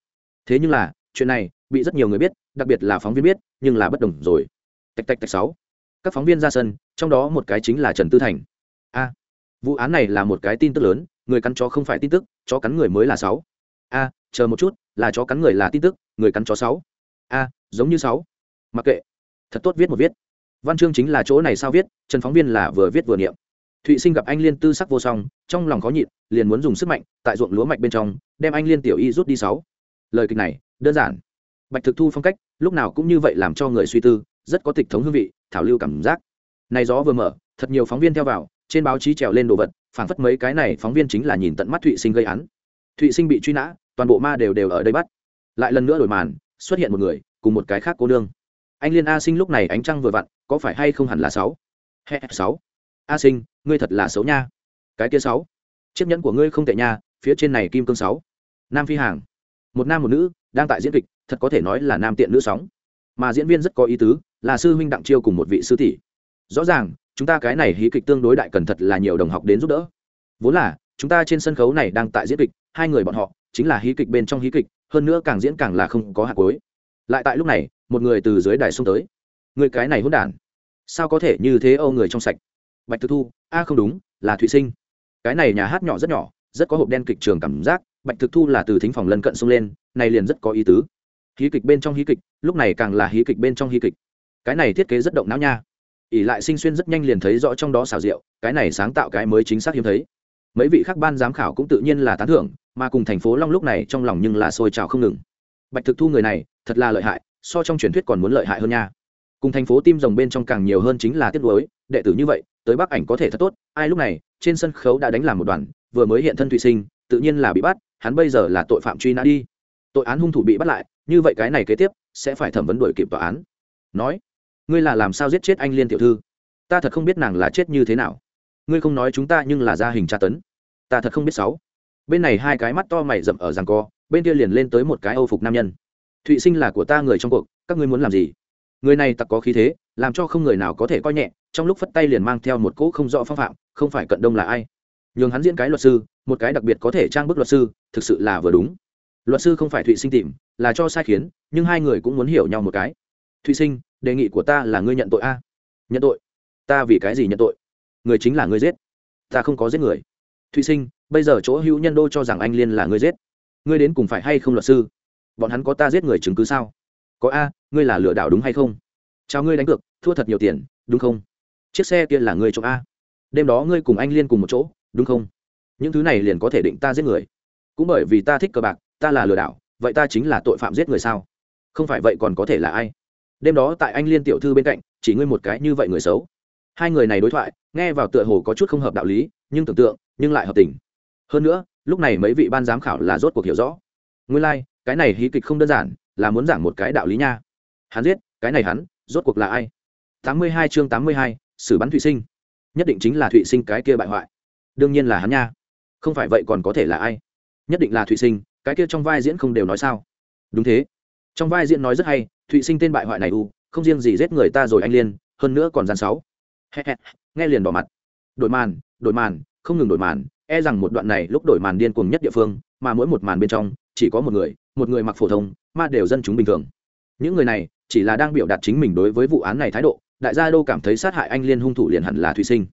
Thế nhưng là, chuyện này, bị rất nhiều người biết, đặc biệt là phóng viên biết, nhưng là bất đồng rồi. Tạch tạch tạch sáu. Các phóng viên ra sân, trong đó một cái chính là trần tư thành. A, vụ án này là một cái tin tức lớn, người cắn chó không phải tin tức, chó cắn người mới là sáu. A, chờ một chút, là chó cắn người là tin tức, người cắn chó sáu. A, giống như sáu. Mặc kệ. Thật tốt viết một viết. Văn chương chính là chỗ này sao viết, trần phóng viên là vừa viết vừa niệm thụy sinh gặp anh liên tư sắc vô song, trong lòng khó nhịn, liền muốn dùng sức mạnh tại ruộng lúa mạch bên trong, đem anh liên tiểu y rút đi sáu. Lời kịch này, đơn giản. Bạch thực thu phong cách, lúc nào cũng như vậy làm cho người suy tư, rất có tịch thống hương vị, thảo lưu cảm giác. Này gió vừa mở, thật nhiều phóng viên theo vào, trên báo chí trèo lên đồ vật, phảng phất mấy cái này phóng viên chính là nhìn tận mắt thụy sinh gây án. Thụy sinh bị truy nã, toàn bộ ma đều đều ở đây bắt. Lại lần nữa đổi màn, xuất hiện một người, cùng một cái khác cô đương. anh liên a sinh lúc này ánh trăng vừa vặn, có phải hay không hẳn là sáu? Sáu a sinh, ngươi thật là xấu nha. Cái kia sáu. Chiếc nhẫn của ngươi không tệ nha, phía trên này kim cương sáu. Nam phi hàng. Một nam một nữ, đang tại diễn kịch, thật có thể nói là nam tiện nữ sóng. Mà diễn viên rất có ý tứ, là sư huynh đặng chiêu cùng một vị sư tỷ. Rõ ràng, chúng ta cái này hí kịch tương đối đại cần thật là nhiều đồng học đến giúp đỡ. Vốn là, chúng ta trên sân khấu này đang tại diễn kịch, hai người bọn họ, chính là hí kịch bên trong hí kịch, hơn nữa càng diễn càng là không có hạt cối lại tại lúc này, một người từ dưới đài xông tới. Người cái này hôn đản. Sao có thể như thế âu người trong sạch? Bạch thực thu, a, không đúng, là thụy sinh. Cái này nhà hát nhỏ rất nhỏ, rất có hộp đen kịch trường cảm giác, bạch thực thu là từ thính phòng lân cận xông lên, này liền rất có ý tứ. Hí kịch bên trong hí kịch, lúc này càng là hí kịch bên trong hí kịch. Cái này thiết kế rất động não nha. Ỷ lại sinh xuyên rất nhanh liền thấy rõ trong đó xào rượu, cái này sáng tạo cái mới chính xác hiếm thấy. Mấy vị khác ban giám khảo cũng tự nhiên là tán thưởng, mà cùng thành phố long lúc này trong lòng nhưng là sôi trào không ngừng. Bạch thực thu người này, thật là lợi hại, so trong truyền thuyết còn muốn lợi hại hơn nha. Cùng thành phố tim rồng bên trong càng nhiều hơn chính là tiết đối đệ tử như vậy tới bắc ảnh có thể thật tốt, ai lúc này, trên sân khấu đã đánh làm một đoàn, vừa mới hiện thân thụy sinh, tự nhiên là bị bắt, hắn bây giờ là tội phạm truy nã đi. Tội án hung thủ bị bắt lại, như vậy cái này kế tiếp, sẽ phải thẩm vấn đuổi kịp tòa án. Nói, ngươi là làm sao giết chết anh liên tiểu thư? Ta thật không biết nàng là chết như thế nào. Ngươi không nói chúng ta nhưng là gia hình tra tấn. Ta thật không biết sáu. Bên này hai cái mắt to mày rậm ở ràng co, bên kia liền lên tới một cái âu phục nam nhân. Thụy sinh là của ta người trong cuộc, các ngươi muốn làm gì? Người này tặc có khí thế, làm cho không người nào có thể coi nhẹ, trong lúc phất tay liền mang theo một cỗ không rõ phong phạm, không phải cận đông là ai. Nhường hắn diễn cái luật sư, một cái đặc biệt có thể trang bức luật sư, thực sự là vừa đúng. Luật sư không phải thụy sinh tìm, là cho sai khiến, nhưng hai người cũng muốn hiểu nhau một cái. Thụy sinh, đề nghị của ta là ngươi nhận tội a. Nhận tội? Ta vì cái gì nhận tội? Người chính là ngươi giết. Ta không có giết người. Thụy sinh, bây giờ chỗ hữu nhân đô cho rằng anh liên là ngươi giết. Ngươi đến cùng phải hay không luật sư? Bọn hắn có ta giết người chứng cứ sao? Có a ngươi là lừa đảo đúng hay không? Chào ngươi đánh cược thua thật nhiều tiền đúng không? Chiếc xe kia là ngươi trộm a. Đêm đó ngươi cùng anh liên cùng một chỗ đúng không? Những thứ này liền có thể định ta giết người. Cũng bởi vì ta thích cờ bạc ta là lừa đảo vậy ta chính là tội phạm giết người sao? Không phải vậy còn có thể là ai? Đêm đó tại anh liên tiểu thư bên cạnh chỉ ngươi một cái như vậy người xấu. Hai người này đối thoại nghe vào tựa hồ có chút không hợp đạo lý nhưng tưởng tượng nhưng lại hợp tình. Hơn nữa lúc này mấy vị ban giám khảo là rốt cuộc hiểu rõ. Nguyên lai、like, cái này hí kịch không đơn giản là muốn giảng một cái đạo lý nha. Hắn giết, cái này hắn, rốt cuộc là ai? Tám mươi hai chương tám mươi hai, xử bắn thụy sinh. Nhất định chính là thụy sinh cái kia bại hoại. Đương nhiên là hắn nha. Không phải vậy còn có thể là ai? Nhất định là thụy sinh, cái kia trong vai diễn không đều nói sao? Đúng thế. Trong vai diễn nói rất hay, thụy sinh tên bại hoại này u, không riêng gì giết người ta rồi anh liên, hơn nữa còn gian sáu. Nghe liền bỏ mặt. Đổi màn đổi màn, không ngừng đổi màn e rằng một đoạn này lúc đổi màn điên cuồng nhất địa phương, mà mỗi một màn bên trong, chỉ có một người một người mặc phổ thông mà đều dân chúng bình thường. Những người này chỉ là đang biểu đạt chính mình đối với vụ án này thái độ, đại gia đô cảm thấy sát hại anh liên hung thủ liền hẳn là thụy sinh.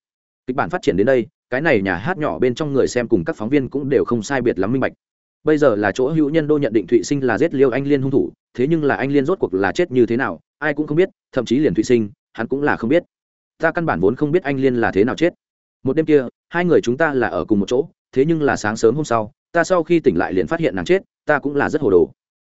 Kịch bản phát triển đến đây, cái này nhà hát nhỏ bên trong người xem cùng các phóng viên cũng đều không sai biệt lắm minh bạch. Bây giờ là chỗ hữu nhân đô nhận định thụy sinh là giết liêu anh liên hung thủ, thế nhưng là anh liên rốt cuộc là chết như thế nào, ai cũng không biết, thậm chí liền thụy sinh, hắn cũng là không biết. Ta căn bản vốn không biết anh liên là thế nào chết. Một đêm kia, hai người chúng ta là ở cùng một chỗ, thế nhưng là sáng sớm hôm sau, ta sau khi tỉnh lại liền phát hiện nàng chết ta cũng là rất hồ đồ.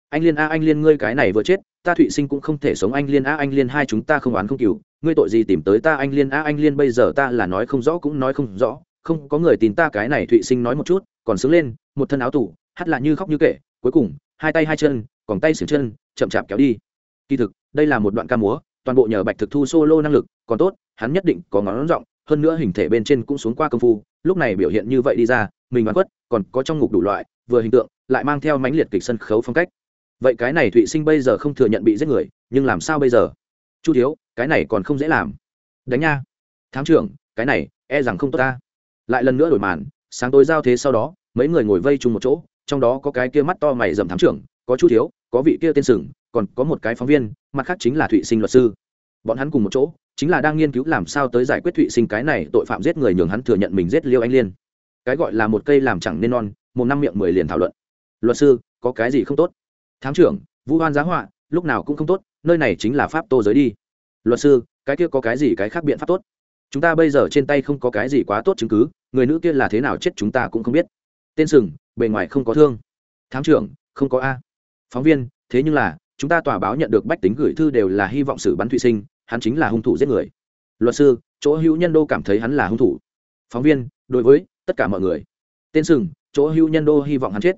Anh liên a, anh liên, ngươi cái này vừa chết, ta thụy sinh cũng không thể sống. Anh liên a, anh liên, hai chúng ta không oán không cừu. Ngươi tội gì tìm tới ta? Anh liên a, anh liên, bây giờ ta là nói không rõ cũng nói không rõ. Không có người tin ta, cái này thụy sinh nói một chút, còn sướng lên, một thân áo tủ hát là như khóc như kể. Cuối cùng, hai tay hai chân, còn tay xiềng chân, chậm chạp kéo đi. Kỳ thực, đây là một đoạn ca múa, toàn bộ nhờ bạch thực thu solo năng lực, còn tốt, hắn nhất định có ngón rộng hơn nữa hình thể bên trên cũng xuống qua công phu. Lúc này biểu hiện như vậy đi ra, mình đoán quất còn có trong ngục đủ loại, vừa hình tượng, lại mang theo mãnh liệt kịch sân khấu phong cách. Vậy cái này thụy sinh bây giờ không thừa nhận bị giết người, nhưng làm sao bây giờ? Chu thiếu, cái này còn không dễ làm. Đánh nha. Thám trưởng, cái này e rằng không tốt ta. Lại lần nữa đổi màn, sáng tối giao thế sau đó, mấy người ngồi vây chung một chỗ, trong đó có cái kia mắt to mày dầm thám trưởng, có chu thiếu, có vị kia tên sừng, còn có một cái phóng viên, mặt khác chính là thụy sinh luật sư. Bọn hắn cùng một chỗ, chính là đang nghiên cứu làm sao tới giải quyết thụy sinh cái này tội phạm giết người nhường hắn thừa nhận mình giết liêu anh liên cái gọi là một cây làm chẳng nên non, một năm miệng mười liền thảo luận. Luật sư, có cái gì không tốt? Thám trưởng vũ hoan giá họa, lúc nào cũng không tốt, nơi này chính là pháp tô giới đi. Luật sư, cái kia có cái gì cái khác biện pháp tốt? Chúng ta bây giờ trên tay không có cái gì quá tốt chứng cứ, người nữ kia là thế nào chết chúng ta cũng không biết. Tên sừng, bề ngoài không có thương. Thám trưởng, không có a. Phóng viên, thế nhưng là, chúng ta tòa báo nhận được bách tính gửi thư đều là hy vọng xử bắn thụy sinh, hắn chính là hung thủ giết người. Luật sư, chỗ hữu nhân đô cảm thấy hắn là hung thủ. Phóng viên, đối với tất cả mọi người. Tên sừng, chỗ hưu nhân đô hy vọng hắn chết.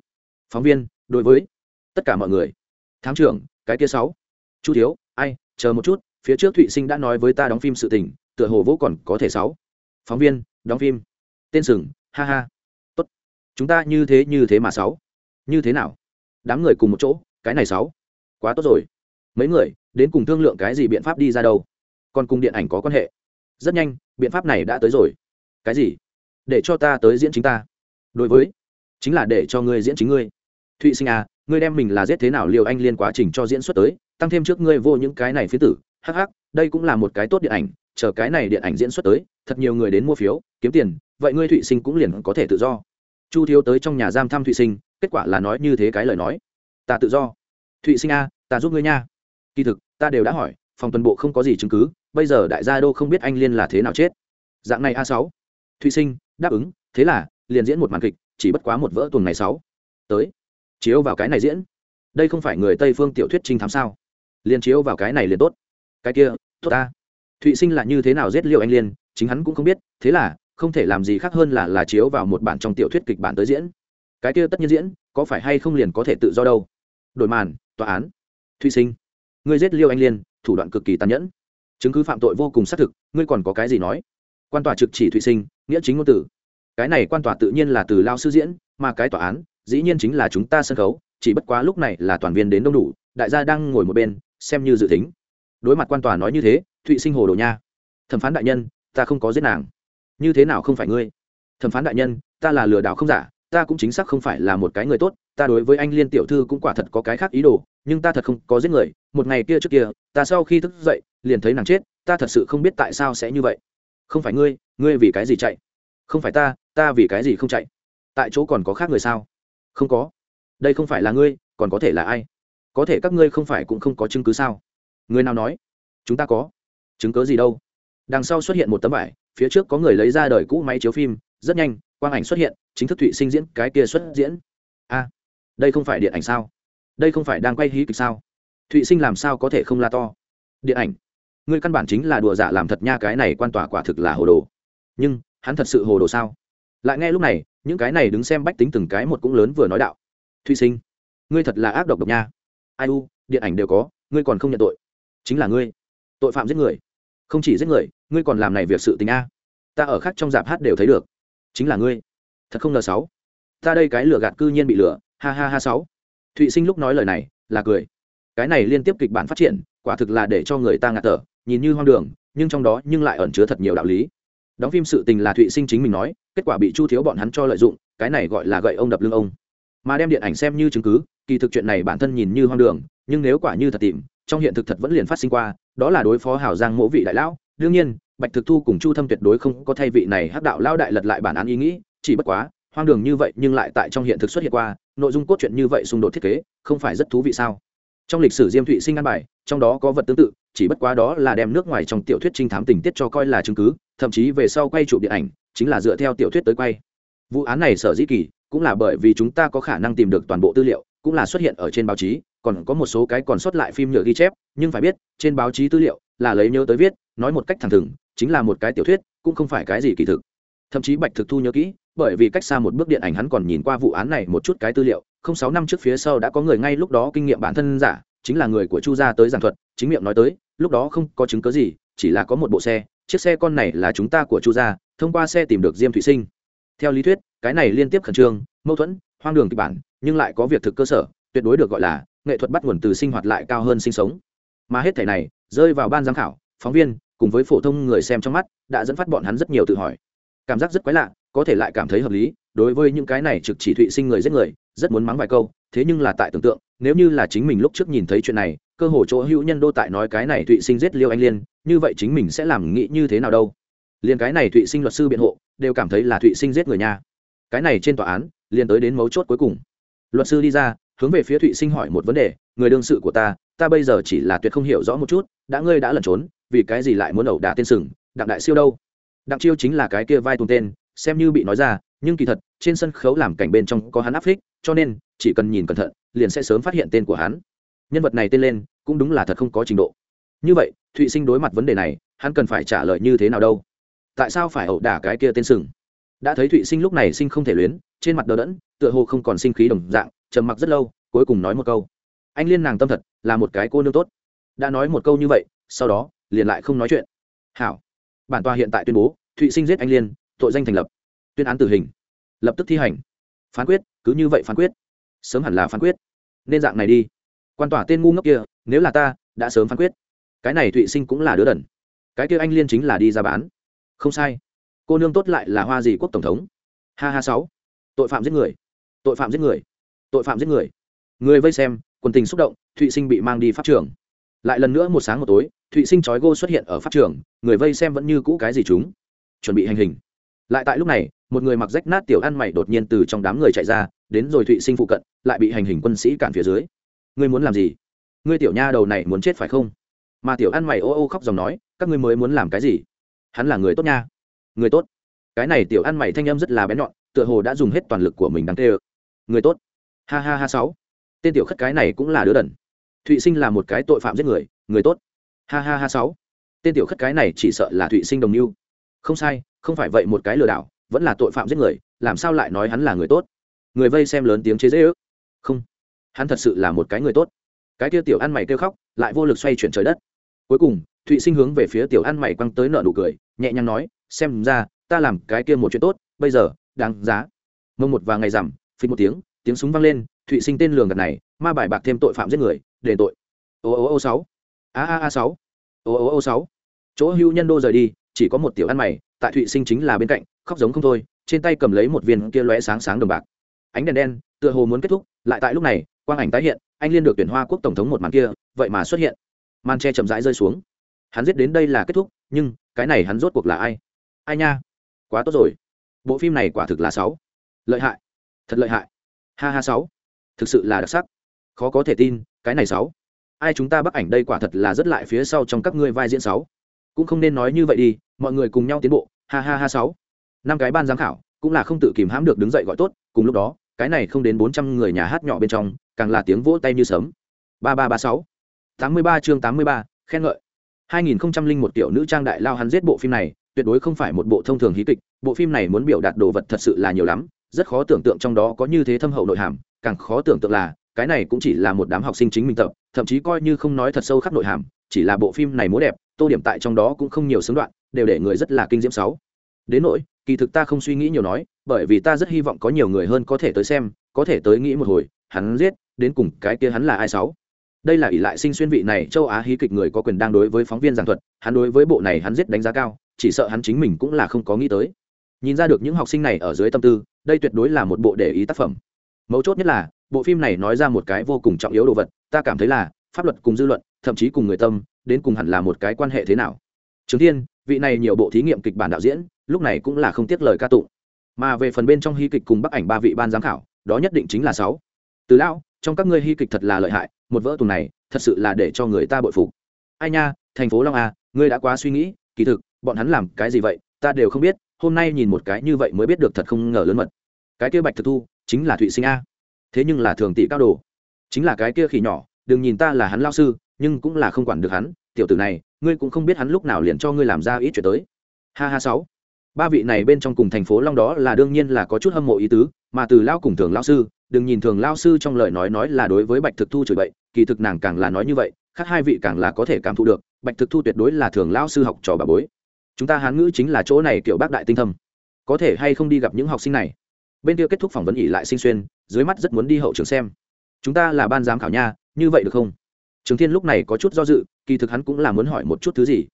Phóng viên, đối với tất cả mọi người. Tháng trưởng, cái kia sáu. Chu thiếu, ai, chờ một chút, phía trước thụy sinh đã nói với ta đóng phim sự tình, tựa hồ vũ còn có thể sáu. Phóng viên, đóng phim. Tên sừng, ha ha. Tốt. Chúng ta như thế như thế mà sáu. Như thế nào? Đám người cùng một chỗ, cái này sáu. Quá tốt rồi. Mấy người, đến cùng thương lượng cái gì biện pháp đi ra đâu? Còn cùng điện ảnh có quan hệ. Rất nhanh, biện pháp này đã tới rồi. Cái gì? Để cho ta tới diễn chính ta. Đối với, chính là để cho ngươi diễn chính ngươi. Thụy sinh à ngươi đem mình là giết thế nào liều anh liên quá trình cho diễn xuất tới, tăng thêm trước ngươi vô những cái này phía tử. Hắc hắc, đây cũng là một cái tốt điện ảnh, chờ cái này điện ảnh diễn xuất tới, thật nhiều người đến mua phiếu, kiếm tiền, vậy ngươi thụy sinh cũng liền có thể tự do. Chu thiếu tới trong nhà giam thăm thụy sinh, kết quả là nói như thế cái lời nói. Ta tự do. Thụy sinh a ta giúp ngươi nha. Kỳ thực, ta đều đã hỏi, phòng tuần bộ không có gì chứng cứ, bây giờ đại gia đô không biết anh liên là thế nào chết. Dạng này a sáu. Thụy sinh đáp ứng, thế là, liền diễn một màn kịch, chỉ bất quá một vỡ tuần này sáu. Tới, chiếu vào cái này diễn. Đây không phải người tây phương tiểu thuyết trinh thám sao? Liền chiếu vào cái này liền tốt. Cái kia, tốt ta. Thụy sinh là như thế nào giết liệu anh liên, chính hắn cũng không biết, thế là, không thể làm gì khác hơn là là chiếu vào một bản trong tiểu thuyết kịch bản tới diễn. Cái kia tất nhiên diễn, có phải hay không liền có thể tự do đâu? Đổi màn, tòa án. Thụy sinh, ngươi giết liêu anh liên, thủ đoạn cực kỳ tàn nhẫn. Chứng cứ phạm tội vô cùng xác thực, ngươi còn có cái gì nói? Quan tòa trực chỉ thụy sinh nghĩa chính ngôn tử cái này quan tòa tự nhiên là từ lao sư diễn, mà cái tòa án, dĩ nhiên chính là chúng ta sân khấu, chỉ bất quá lúc này là toàn viên đến đông đủ, đại gia đang ngồi một bên, xem như dự tính. Đối mặt quan tòa nói như thế, thụy sinh hồ đồ nha. Thẩm phán đại nhân, ta không có giết nàng. Như thế nào không phải ngươi? Thẩm phán đại nhân, ta là lừa đảo không giả, ta cũng chính xác không phải là một cái người tốt, ta đối với anh liên tiểu thư cũng quả thật có cái khác ý đồ, nhưng ta thật không có giết người. Một ngày kia trước kia, ta sau khi thức dậy, liền thấy nàng chết, ta thật sự không biết tại sao sẽ như vậy không phải ngươi ngươi vì cái gì chạy? Không phải ta ta vì cái gì không chạy? Tại chỗ còn có khác người sao? Không có. Đây không phải là ngươi, còn có thể là ai? Có thể các ngươi không phải cũng không có chứng cứ sao? Người nào nói? Chúng ta có. Chứng cứ gì đâu? Đằng sau xuất hiện một tấm vải, phía trước có người lấy ra đời cũ máy chiếu phim, rất nhanh, quang ảnh xuất hiện, chính thức thụy sinh diễn cái kia xuất diễn. A, đây không phải điện ảnh sao? Đây không phải đang quay hí kịch sao? Thụy sinh làm sao có thể không la to? Điện ảnh ngươi căn bản chính là đùa giả làm thật nha, cái này quan tòa quả thực là hồ đồ. Nhưng, hắn thật sự hồ đồ sao? Lại nghe lúc này, những cái này đứng xem bách tính từng cái một cũng lớn vừa nói đạo. Thụy sinh, ngươi thật là ác độc độc nha. Ai u, điện ảnh đều có, ngươi còn không nhận tội. Chính là ngươi. Tội phạm giết người. Không chỉ giết người, ngươi còn làm này việc sự tình a. Ta ở khác trong dạp hát đều thấy được. Chính là ngươi. Thật không ngờ sáu. Ta đây cái lửa gạt cư nhiên bị lửa ha ha ha sáu. Thụy sinh lúc nói lời này, là cười. Cái này liên tiếp kịch bản phát triển, quả thực là để cho người ta ngạt thở nhìn như hoang đường, nhưng trong đó nhưng lại ẩn chứa thật nhiều đạo lý. Đóng phim sự tình là thụy sinh chính mình nói, kết quả bị chu thiếu bọn hắn cho lợi dụng, cái này gọi là gậy ông đập lưng ông. Mà đem điện ảnh xem như chứng cứ, kỳ thực chuyện này bản thân nhìn như hoang đường, nhưng nếu quả như thật tìm, trong hiện thực thật vẫn liền phát sinh qua, đó là đối phó hảo giang mỗ vị đại lão. Đương nhiên, bạch thực thu cùng chu thâm tuyệt đối không có thay vị này hắc đạo lao đại lật lại bản án ý nghĩ, chỉ bất quá, hoang đường như vậy nhưng lại tại trong hiện thực xuất hiện qua, nội dung cốt truyện như vậy xung đột thiết kế, không phải rất thú vị sao? Trong lịch sử diêm thụy sinh ăn bài trong đó có vật tương tự, chỉ bất quá đó là đem nước ngoài trong tiểu thuyết trinh thám tình tiết cho coi là chứng cứ, thậm chí về sau quay chụp điện ảnh, chính là dựa theo tiểu thuyết tới quay. Vụ án này sở dĩ kỳ, cũng là bởi vì chúng ta có khả năng tìm được toàn bộ tư liệu, cũng là xuất hiện ở trên báo chí, còn có một số cái còn sót lại phim nhựa ghi chép, nhưng phải biết, trên báo chí tư liệu là lấy nhớ tới viết, nói một cách thẳng thừng, chính là một cái tiểu thuyết, cũng không phải cái gì kỳ thực. Thậm chí bạch thực thu nhớ kỹ, bởi vì cách xa một bước điện ảnh hắn còn nhìn qua vụ án này một chút cái tư liệu, không sáu năm trước phía sau đã có người ngay lúc đó kinh nghiệm bản thân giả chính là người của chu gia tới giảng thuật, chính miệng nói tới, lúc đó không có chứng cớ gì, chỉ là có một bộ xe, chiếc xe con này là chúng ta của chu gia, thông qua xe tìm được diêm thủy sinh. Theo lý thuyết, cái này liên tiếp khẩn trương, mâu thuẫn, hoang đường kịch bản, nhưng lại có việc thực cơ sở, tuyệt đối được gọi là nghệ thuật bắt nguồn từ sinh hoạt lại cao hơn sinh sống. Mà hết thể này rơi vào ban giám khảo, phóng viên, cùng với phổ thông người xem trong mắt, đã dẫn phát bọn hắn rất nhiều tự hỏi. Cảm giác rất quái lạ, có thể lại cảm thấy hợp lý, đối với những cái này trực chỉ thụy sinh người giết người, rất muốn mắng vài câu thế nhưng là tại tưởng tượng, nếu như là chính mình lúc trước nhìn thấy chuyện này, cơ hồ chỗ hữu nhân đô tại nói cái này thụy sinh giết liêu anh liên, như vậy chính mình sẽ làm nghĩ như thế nào đâu? Liền cái này thụy sinh luật sư biện hộ, đều cảm thấy là thụy sinh giết người nha cái này trên tòa án, liền tới đến mấu chốt cuối cùng. Luật sư đi ra, hướng về phía thụy sinh hỏi một vấn đề, người đương sự của ta ta bây giờ chỉ là tuyệt không hiểu rõ một chút, đã ngươi đã lẩn trốn, vì cái gì lại muốn ẩu đả tên sừng, đặng đại siêu đâu? Đặng chiêu chính là cái kia vai tùng tên, xem như bị nói ra, nhưng kỳ thật, trên sân khấu làm cảnh bên trong có hắn áp phích, cho nên chỉ cần nhìn cẩn thận, liền sẽ sớm phát hiện tên của hắn. Nhân vật này tên lên, cũng đúng là thật không có trình độ. Như vậy, thụy sinh đối mặt vấn đề này, hắn cần phải trả lời như thế nào đâu? Tại sao phải ẩu đả cái kia tên sừng? Đã thấy thụy sinh lúc này sinh không thể luyến, trên mặt đờ đẫn, tựa hồ không còn sinh khí đồng dạng, trầm mặc rất lâu, cuối cùng nói một câu. Anh liên nàng tâm thật, là một cái cô nương tốt. Đã nói một câu như vậy, sau đó, liền lại không nói chuyện. Hảo. Bản tòa hiện tại tuyên bố, thụy sinh giết anh liên, tội danh thành lập. Tuyên án tử hình. Lập tức thi hành. Phán quyết, cứ như vậy phán quyết sớm hẳn là phán quyết. Nên dạng này đi. Quan tỏa tên ngu ngốc kia, nếu là ta, đã sớm phán quyết. Cái này thụy sinh cũng là đứa đần. Cái kia anh liên chính là đi ra bán. Không sai. Cô nương tốt lại là hoa gì quốc tổng thống. Ha ha sáu. Tội phạm giết người. Tội phạm giết người. Tội phạm giết người. Người vây xem, quần tình xúc động, thụy sinh bị mang đi pháp trường. Lại lần nữa một sáng một tối, thụy sinh trói gô xuất hiện ở pháp trường, người vây xem vẫn như cũ cái gì chúng. Chuẩn bị hành hình. Lại tại lúc này, một người mặc rách nát tiểu ăn mày đột nhiên từ trong đám người chạy ra đến rồi thụy sinh phụ cận, lại bị hành hình quân sĩ cản phía dưới. Ngươi muốn làm gì? Ngươi tiểu nha đầu này muốn chết phải không? Mà tiểu ăn mày ô ô khóc dòng nói, các ngươi mới muốn làm cái gì? Hắn là người tốt nha. Người tốt. Cái này tiểu ăn mày thanh âm rất là bén nhọn, tựa hồ đã dùng hết toàn lực của mình đáng tê ơ người tốt. Ha ha ha sáu. Tên tiểu khất cái này cũng là đứa đần. Thụy sinh là một cái tội phạm giết người người tốt. Ha ha ha sáu. Tên tiểu khất cái này chỉ sợ là thụy sinh đồng mưu. Không sai, không phải vậy một cái lừa đảo, vẫn là tội phạm giết người, làm sao lại nói hắn là người tốt? Người vây xem lớn tiếng chế dễ ước. Không, hắn thật sự là một cái người tốt. Cái kia tiểu ăn mày kêu khóc, lại vô lực xoay chuyển trời đất. Cuối cùng, thụy sinh hướng về phía tiểu ăn mày quăng tới nợ nụ cười, nhẹ nhàng nói, xem ra, ta làm cái kia một chuyện tốt, bây giờ, đáng giá. Mông một và ngày rằm phí một tiếng tiếng súng vang lên, thụy sinh tên lường gạt này, ma bài bạc thêm tội phạm giết người, để tội. Ô ô ô sáu. A a a sáu. Ô ô ô sáu. Chỗ hưu nhân đô rời đi, chỉ có một tiểu ăn mày, tại thụy sinh chính là bên cạnh, khóc giống không thôi, trên tay cầm lấy một viên kia lóe sáng sáng đồng bạc ánh đèn đen, tựa hồ muốn kết thúc, lại tại lúc này, quang ảnh tái hiện, anh liên được tuyển hoa quốc tổng thống một màn kia, vậy mà xuất hiện. Màn che chậm rãi rơi xuống. Hắn giết đến đây là kết thúc, nhưng, cái này hắn rốt cuộc là ai? Ai nha? Quá tốt rồi. Bộ phim này quả thực là sáu. Lợi hại. Thật lợi hại. Ha ha sáu. Thực sự là đặc sắc. Khó có thể tin, cái này sáu. Ai chúng ta bắc ảnh đây quả thật là rất lại phía sau trong các ngươi vai diễn sáu. Cũng không nên nói như vậy đi, mọi người cùng nhau tiến bộ. Ha ha ha sáu. Năm cái ban giám khảo cũng là không tự kìm hãm được đứng dậy gọi tốt, cùng lúc đó, cái này không đến bốn trăm người nhà hát nhỏ bên trong, càng là tiếng vỗ tay như sớm ba ba ba sáu. Tám mươi ba chương tám mươi ba, khen ngợi. Hai nghìn không trăm linh một tiểu nữ trang đại lao hắn giết bộ phim này, tuyệt đối không phải một bộ thông thường hí kịch, bộ phim này muốn biểu đạt đồ vật thật sự là nhiều lắm, rất khó tưởng tượng trong đó có như thế thâm hậu nội hàm, càng khó tưởng tượng là, cái này cũng chỉ là một đám học sinh chính mình tập, thậm chí coi như không nói thật sâu khắc nội hàm, chỉ là bộ phim này múa đẹp, tô điểm tại trong đó cũng không nhiều xứng đoạn, đều để người rất là kinh diễm sáu. Đến nỗi kỳ thực ta không suy nghĩ nhiều nói bởi vì ta rất hy vọng có nhiều người hơn có thể tới xem có thể tới nghĩ một hồi hắn giết đến cùng cái kia hắn là ai sáu? Đây là ỷ lại sinh xuyên vị này châu á hí kịch người có quyền đang đối với phóng viên giảng thuật hắn đối với bộ này hắn giết đánh giá cao chỉ sợ hắn chính mình cũng là không có nghĩ tới. Nhìn ra được những học sinh này ở dưới tâm tư đây tuyệt đối là một bộ để ý tác phẩm. Mấu chốt nhất là bộ phim này nói ra một cái vô cùng trọng yếu đồ vật ta cảm thấy là pháp luật cùng dư luận thậm chí cùng người tâm đến cùng hẳn là một cái quan hệ thế nào? Trước Thiên, vị này nhiều bộ thí nghiệm kịch bản đạo diễn, lúc này cũng là không tiếc lời ca tụng. Mà về phần bên trong hy kịch cùng Bắc ảnh ba vị ban giám khảo, đó nhất định chính là sáu. Từ lão, trong các ngươi hy kịch thật là lợi hại, một vỡ tuồng này, thật sự là để cho người ta bội phục. Ai nha, thành phố Long A, ngươi đã quá suy nghĩ, kỳ thực, bọn hắn làm cái gì vậy, ta đều không biết, hôm nay nhìn một cái như vậy mới biết được thật không ngờ lớn mật. Cái kia Bạch Thực Thu, chính là Thụy Sinh a. Thế nhưng là thường tỷ cao đồ, chính là cái kia khỉ nhỏ, đừng nhìn ta là hắn lao sư, nhưng cũng là không quản được hắn, tiểu tử này, ngươi cũng không biết hắn lúc nào liền cho ngươi làm ra ít chuyện tới ha ha sáu ba vị này bên trong cùng thành phố long đó là đương nhiên là có chút hâm mộ ý tứ, mà từ lao cùng thường lao sư, đừng nhìn thường lao sư trong lời nói nói là đối với bạch thực thu chửi bậy, kỳ thực nàng càng là nói như vậy, khác hai vị càng là có thể cảm thụ được, bạch thực thu tuyệt đối là thường lao sư học trò bà bối. Chúng ta hán ngữ chính là chỗ này kiểu bác đại tinh thâm. Có thể hay không đi gặp những học sinh này? Bên kia kết thúc phỏng vấn ỉ lại sinh xuyên, dưới mắt rất muốn đi hậu trường xem. Chúng ta là ban giám khảo nha, như vậy được không? Trường thiên lúc này có chút do dự, kỳ thực hắn cũng là muốn hỏi một chút thứ gì.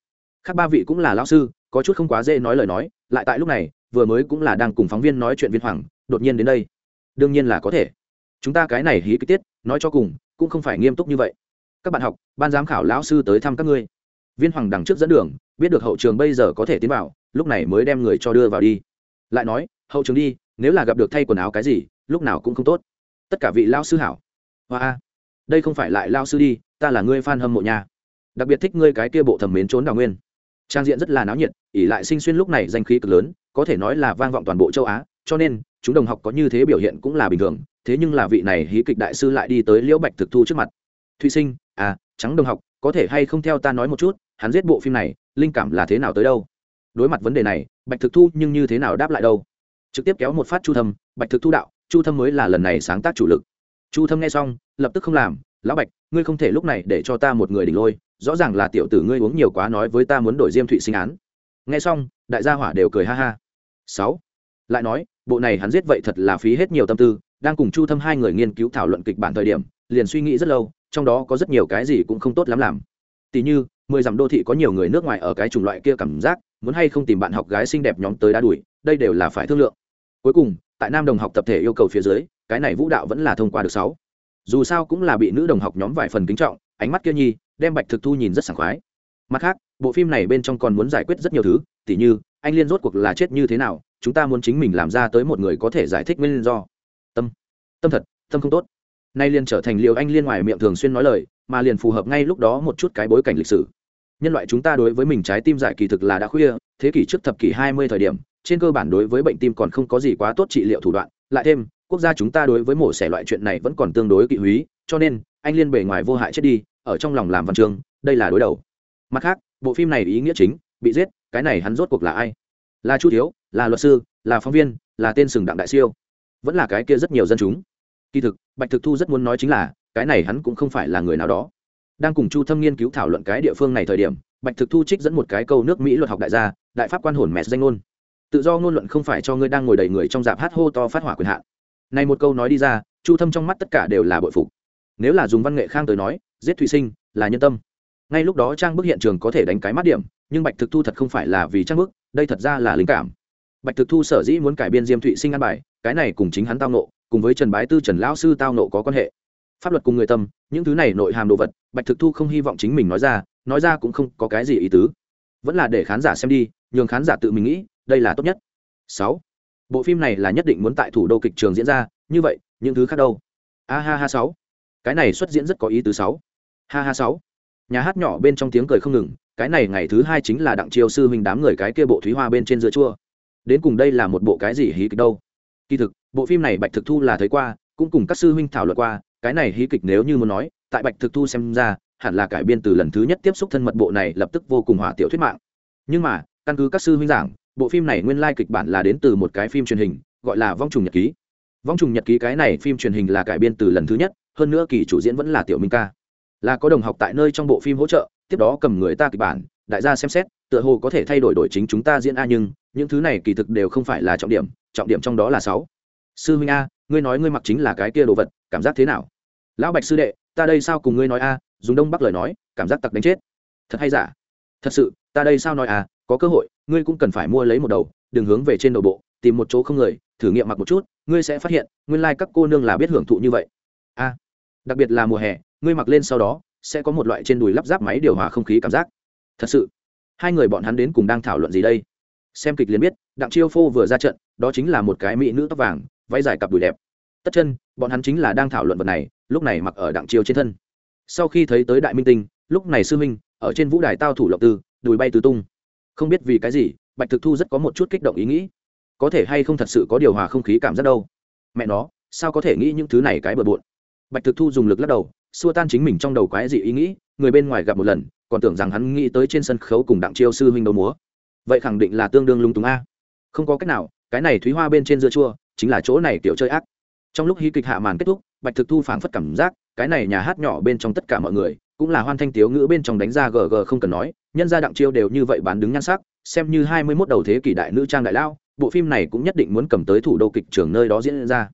Khác ba vị cũng là lão sư có chút không quá dễ nói lời nói, lại tại lúc này, vừa mới cũng là đang cùng phóng viên nói chuyện viên hoàng, đột nhiên đến đây. Đương nhiên là có thể. Chúng ta cái này hí cái tiết, nói cho cùng, cũng không phải nghiêm túc như vậy. Các bạn học, ban giám khảo lão sư tới thăm các ngươi. Viên hoàng đằng trước dẫn đường, biết được hậu trường bây giờ có thể tiến vào, lúc này mới đem người cho đưa vào đi. Lại nói, hậu trường đi, nếu là gặp được thay quần áo cái gì, lúc nào cũng không tốt. Tất cả vị lao sư hảo. Hoa đây không phải lại lao sư đi, ta là ngươi f a n hâm mộ nhà. Đặc biệt thích ngươi cái kia bộ thẩm mến trốn đào nguyên trang diện rất là náo nhiệt ỉ lại sinh xuyên lúc này danh khí cực lớn, có thể nói là vang vọng toàn bộ châu á, cho nên, chúng đồng học có như thế biểu hiện cũng là bình thường, thế nhưng là vị này hí kịch đại sư lại đi tới liễu bạch thực thu trước mặt. Thụy sinh à trắng đồng học, có thể hay không theo ta nói một chút, hắn giết bộ phim này, linh cảm là thế nào tới đâu? Đối mặt vấn đề này, bạch thực thu nhưng như thế nào đáp lại đâu? Trực tiếp kéo một phát chu thâm, bạch thực thu đạo, chu thâm mới là lần này sáng tác chủ lực. Chu thâm nghe xong, lập tức không làm lão bạch, ngươi không thể lúc này để cho ta một người đỉnh lôi, rõ ràng là tiểu tử ngươi uống nhiều quá nói với ta muốn đổi diêm thụy sinh án. Nghe xong, đại gia hỏa đều cười ha ha. Sáu. Lại nói, bộ này hắn giết vậy thật là phí hết nhiều tâm tư, đang cùng chu thâm hai người nghiên cứu thảo luận kịch bản thời điểm, liền suy nghĩ rất lâu, trong đó có rất nhiều cái gì cũng không tốt lắm làm. Tỉ như, mười dặm đô thị có nhiều người nước ngoài ở cái chủng loại kia cảm giác, muốn hay không tìm bạn học gái xinh đẹp nhóm tới đá đuổi, đây đều là phải thương lượng. Cuối cùng, tại nam đồng học tập thể yêu cầu phía dưới, cái này vũ đạo vẫn là thông qua được sáu dù sao cũng là bị nữ đồng học nhóm vài phần kính trọng, ánh mắt kia nhi, đem bạch thực thu nhìn rất sảng khoái. Mặt khác, bộ phim này bên trong còn muốn giải quyết rất nhiều thứ, tỉ như, anh liên rốt cuộc là chết như thế nào, chúng ta muốn chính mình làm ra tới một người có thể giải thích nguyên do. Tâm. Tâm thật, tâm không tốt. Nay liền trở thành liệu anh liên ngoài miệng thường xuyên nói lời, mà liền phù hợp ngay lúc đó một chút cái bối cảnh lịch sử. Nhân loại chúng ta đối với mình trái tim giải kỳ thực là đã khuya, thế kỷ trước thập kỷ hai mươi thời điểm, trên cơ bản đối với bệnh tim còn không có gì quá tốt trị liệu thủ đoạn, lại thêm quốc gia chúng ta đối với mổ xẻ loại chuyện này vẫn còn tương đối kỵ húy, cho nên anh liên bề ngoài vô hại chết đi, ở trong lòng làm văn chương, đây là đối đầu. Mặt khác, bộ phim này ý nghĩa chính, bị giết, cái này hắn rốt cuộc là ai? Là chu thiếu, là luật sư, là phóng viên, là tên sừng đặng đại siêu. Vẫn là cái kia rất nhiều dân chúng. Kỳ thực, bạch thực thu rất muốn nói chính là, cái này hắn cũng không phải là người nào đó. Đang cùng chu thâm nghiên cứu thảo luận cái địa phương này thời điểm, bạch thực thu trích dẫn một cái câu nước mỹ luật học đại gia, đại pháp quan hồn mẹ danh ngôn. Tự do ngôn luận không phải cho ngươi đang ngồi đầy người trong dạp hát hô to phát hỏa quyền hạn này một câu nói đi ra, chu thâm trong mắt tất cả đều là bội phục. Nếu là dùng văn nghệ khang tới nói, giết thụy sinh là nhân tâm. Ngay lúc đó trang bức hiện trường có thể đánh cái mắt điểm, nhưng bạch thực thu thật không phải là vì trang bức, đây thật ra là linh cảm. Bạch thực thu sở dĩ muốn cải biên diêm thụy sinh ăn bài, cái này cùng chính hắn tao nộ, cùng với trần bái tư trần lão sư tao nộ có quan hệ. Pháp luật cùng người tâm, những thứ này nội hàm đồ vật, bạch thực thu không hy vọng chính mình nói ra nói ra cũng không có cái gì ý tứ. Vẫn là để khán giả xem đi, nhường khán giả tự mình nghĩ, đây là tốt nhất. Sáu bộ phim này là nhất định muốn tại thủ đô kịch trường diễn ra, như vậy, những thứ khác đâu? A ha ha sáu. Cái này xuất diễn rất có ý tứ sáu. Ha ha sáu. Nhà hát nhỏ bên trong tiếng cười không ngừng, cái này ngày thứ hai chính là đặng chiêu sư huynh đám người cái kia bộ thúy hoa bên trên dưa chua. Đến cùng đây là một bộ cái gì hí kịch đâu? Kỳ thực, bộ phim này bạch thực thu là thấy qua, cũng cùng các sư huynh thảo luận qua, cái này hí kịch nếu như muốn nói, tại bạch thực thu xem ra, hẳn là cải biên từ lần thứ nhất tiếp xúc thân mật bộ này lập tức vô cùng hỏa tiểu thuyết mạng. Nhưng mà, căn cứ các sư huynh giảng bộ phim này nguyên lai kịch bản là đến từ một cái phim truyền hình, gọi là vong trùng nhật ký. Vong trùng nhật ký cái này phim truyền hình là cải biên từ lần thứ nhất, hơn nữa kỳ chủ diễn vẫn là tiểu minh ca. Là có đồng học tại nơi trong bộ phim hỗ trợ, tiếp đó cầm người ta kịch bản, đại gia xem xét, tựa hồ có thể thay đổi đổi chính chúng ta diễn a nhưng, những thứ này kỳ thực đều không phải là trọng điểm trọng điểm trong đó là sáu. Sư huynh a, ngươi nói ngươi mặc chính là cái kia đồ vật, cảm giác thế nào? Lão bạch sư đệ, ta đây sao cùng ngươi nói a, dùng đông bắc lời nói, cảm giác tặc đánh chết. Thật hay giả? Thật sự, ta đây sao nói à có cơ hội, ngươi cũng cần phải mua lấy một đầu, đừng hướng về trên đầu bộ, tìm một chỗ không người, thử nghiệm mặc một chút, ngươi sẽ phát hiện, nguyên lai、like、các cô nương là biết hưởng thụ như vậy. A, đặc biệt là mùa hè, ngươi mặc lên sau đó, sẽ có một loại trên đùi lắp ráp máy điều hòa không khí cảm giác. Thật sự, hai người bọn hắn đến cùng đang thảo luận gì đây? Xem kịch liền biết, đặng chiêu phô vừa ra trận, đó chính là một cái mỹ nữ tóc vàng, váy dài cặp đùi đẹp. Tất chân, bọn hắn chính là đang thảo luận vật này, lúc này mặc ở đặng chiêu trên thân. Sau khi thấy tới đại minh tinh, lúc này sư minh ở trên vũ đài tao thủ lộc tư, đùi bay tứ tung không biết vì cái gì, bạch thực thu rất có một chút kích động ý nghĩ. Có thể hay không thật sự có điều hòa không khí cảm giác đâu? Mẹ nó, sao có thể nghĩ những thứ này cái bừa bộn? Bạch thực thu dùng lực lắc đầu, xua tan chính mình trong đầu quái dị ý nghĩ, người bên ngoài gặp một lần, còn tưởng rằng hắn nghĩ tới trên sân khấu cùng đặng chiêu sư huynh đấu múa. Vậy khẳng định là tương đương lung túng a. Không có cách nào, cái này thúy hoa bên trên dưa chua, chính là chỗ này kiểu chơi ác. Trong lúc hí kịch hạ màn kết thúc, bạch thực thu phảng phất cảm giác, cái này nhà hát nhỏ bên trong tất cả mọi người cũng là hoan thanh tiếu ngữ bên trong đánh ra gg không cần nói, nhân gia đặng chiêu đều như vậy bán đứng nhan sắc, xem như hai mươi 21 đầu thế kỷ đại nữ trang đại lao, bộ phim này cũng nhất định muốn cầm tới thủ đô kịch trường nơi đó diễn ra.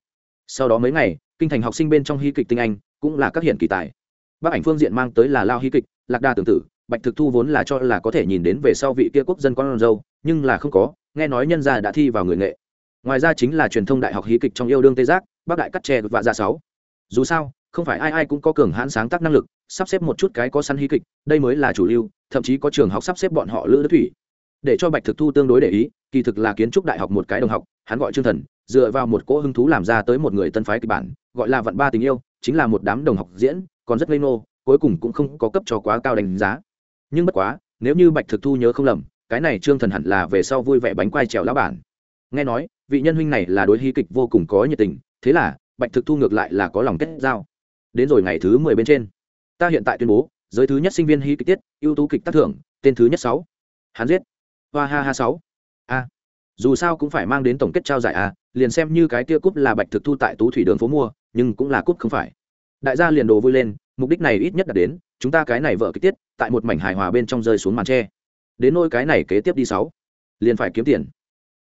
Sau đó mấy ngày, kinh thành học sinh bên trong hí kịch tinh anh, cũng là các hiện kỳ tài. Bác ảnh phương diện mang tới là lao hí kịch, lạc đa tưởng tử, bạch thực thu vốn là cho là có thể nhìn đến về sau vị kia quốc dân con dâu, nhưng là không có, nghe nói nhân gia đã thi vào người nghệ. Ngoài ra chính là truyền thông đại học hí kịch trong yêu đương tê giác, bác đại cắt tre và ra sáu. Dù sao không phải ai ai cũng có cường hãn sáng tác năng lực, sắp xếp một chút cái có săn hí kịch, đây mới là chủ lưu, thậm chí có trường học sắp xếp bọn họ lữ đức thủy. Để cho bạch thực thu tương đối để ý, kỳ thực là kiến trúc đại học một cái đồng học, hắn gọi trương thần, dựa vào một cỗ hứng thú làm ra tới một người tân phái kịch bản, gọi là vận ba tình yêu, chính là một đám đồng học diễn, còn rất lây nô cuối cùng cũng không có cấp cho quá cao đánh giá. Nhưng bất quá, nếu như bạch thực thu nhớ không lầm, cái này trương thần hẳn là về sau vui vẻ bánh quai trèo lão bản. Nghe nói, vị nhân huynh này là đối hí kịch vô cùng có nhiệt tình, thế là bạch thực thu ngược lại là có lòng kết giao đến rồi ngày thứ mười bên trên. Ta hiện tại tuyên bố, giới thứ nhất sinh viên hí kịch tiết, ưu tú kịch tác thưởng, tên thứ nhất sáu. Hắn giết. Hoa ha ha sáu. A. Dù sao cũng phải mang đến tổng kết trao giải a, liền xem như cái kia cúp là bạch thực thu tại tú thủy đường phố mua, nhưng cũng là cúp không phải. Đại gia liền đồ vui lên, mục đích này ít nhất là đến, chúng ta cái này vợ kịch tiết, tại một mảnh hài hòa bên trong rơi xuống màn tre. Đến nôi cái này kế tiếp đi sáu, liền phải kiếm tiền.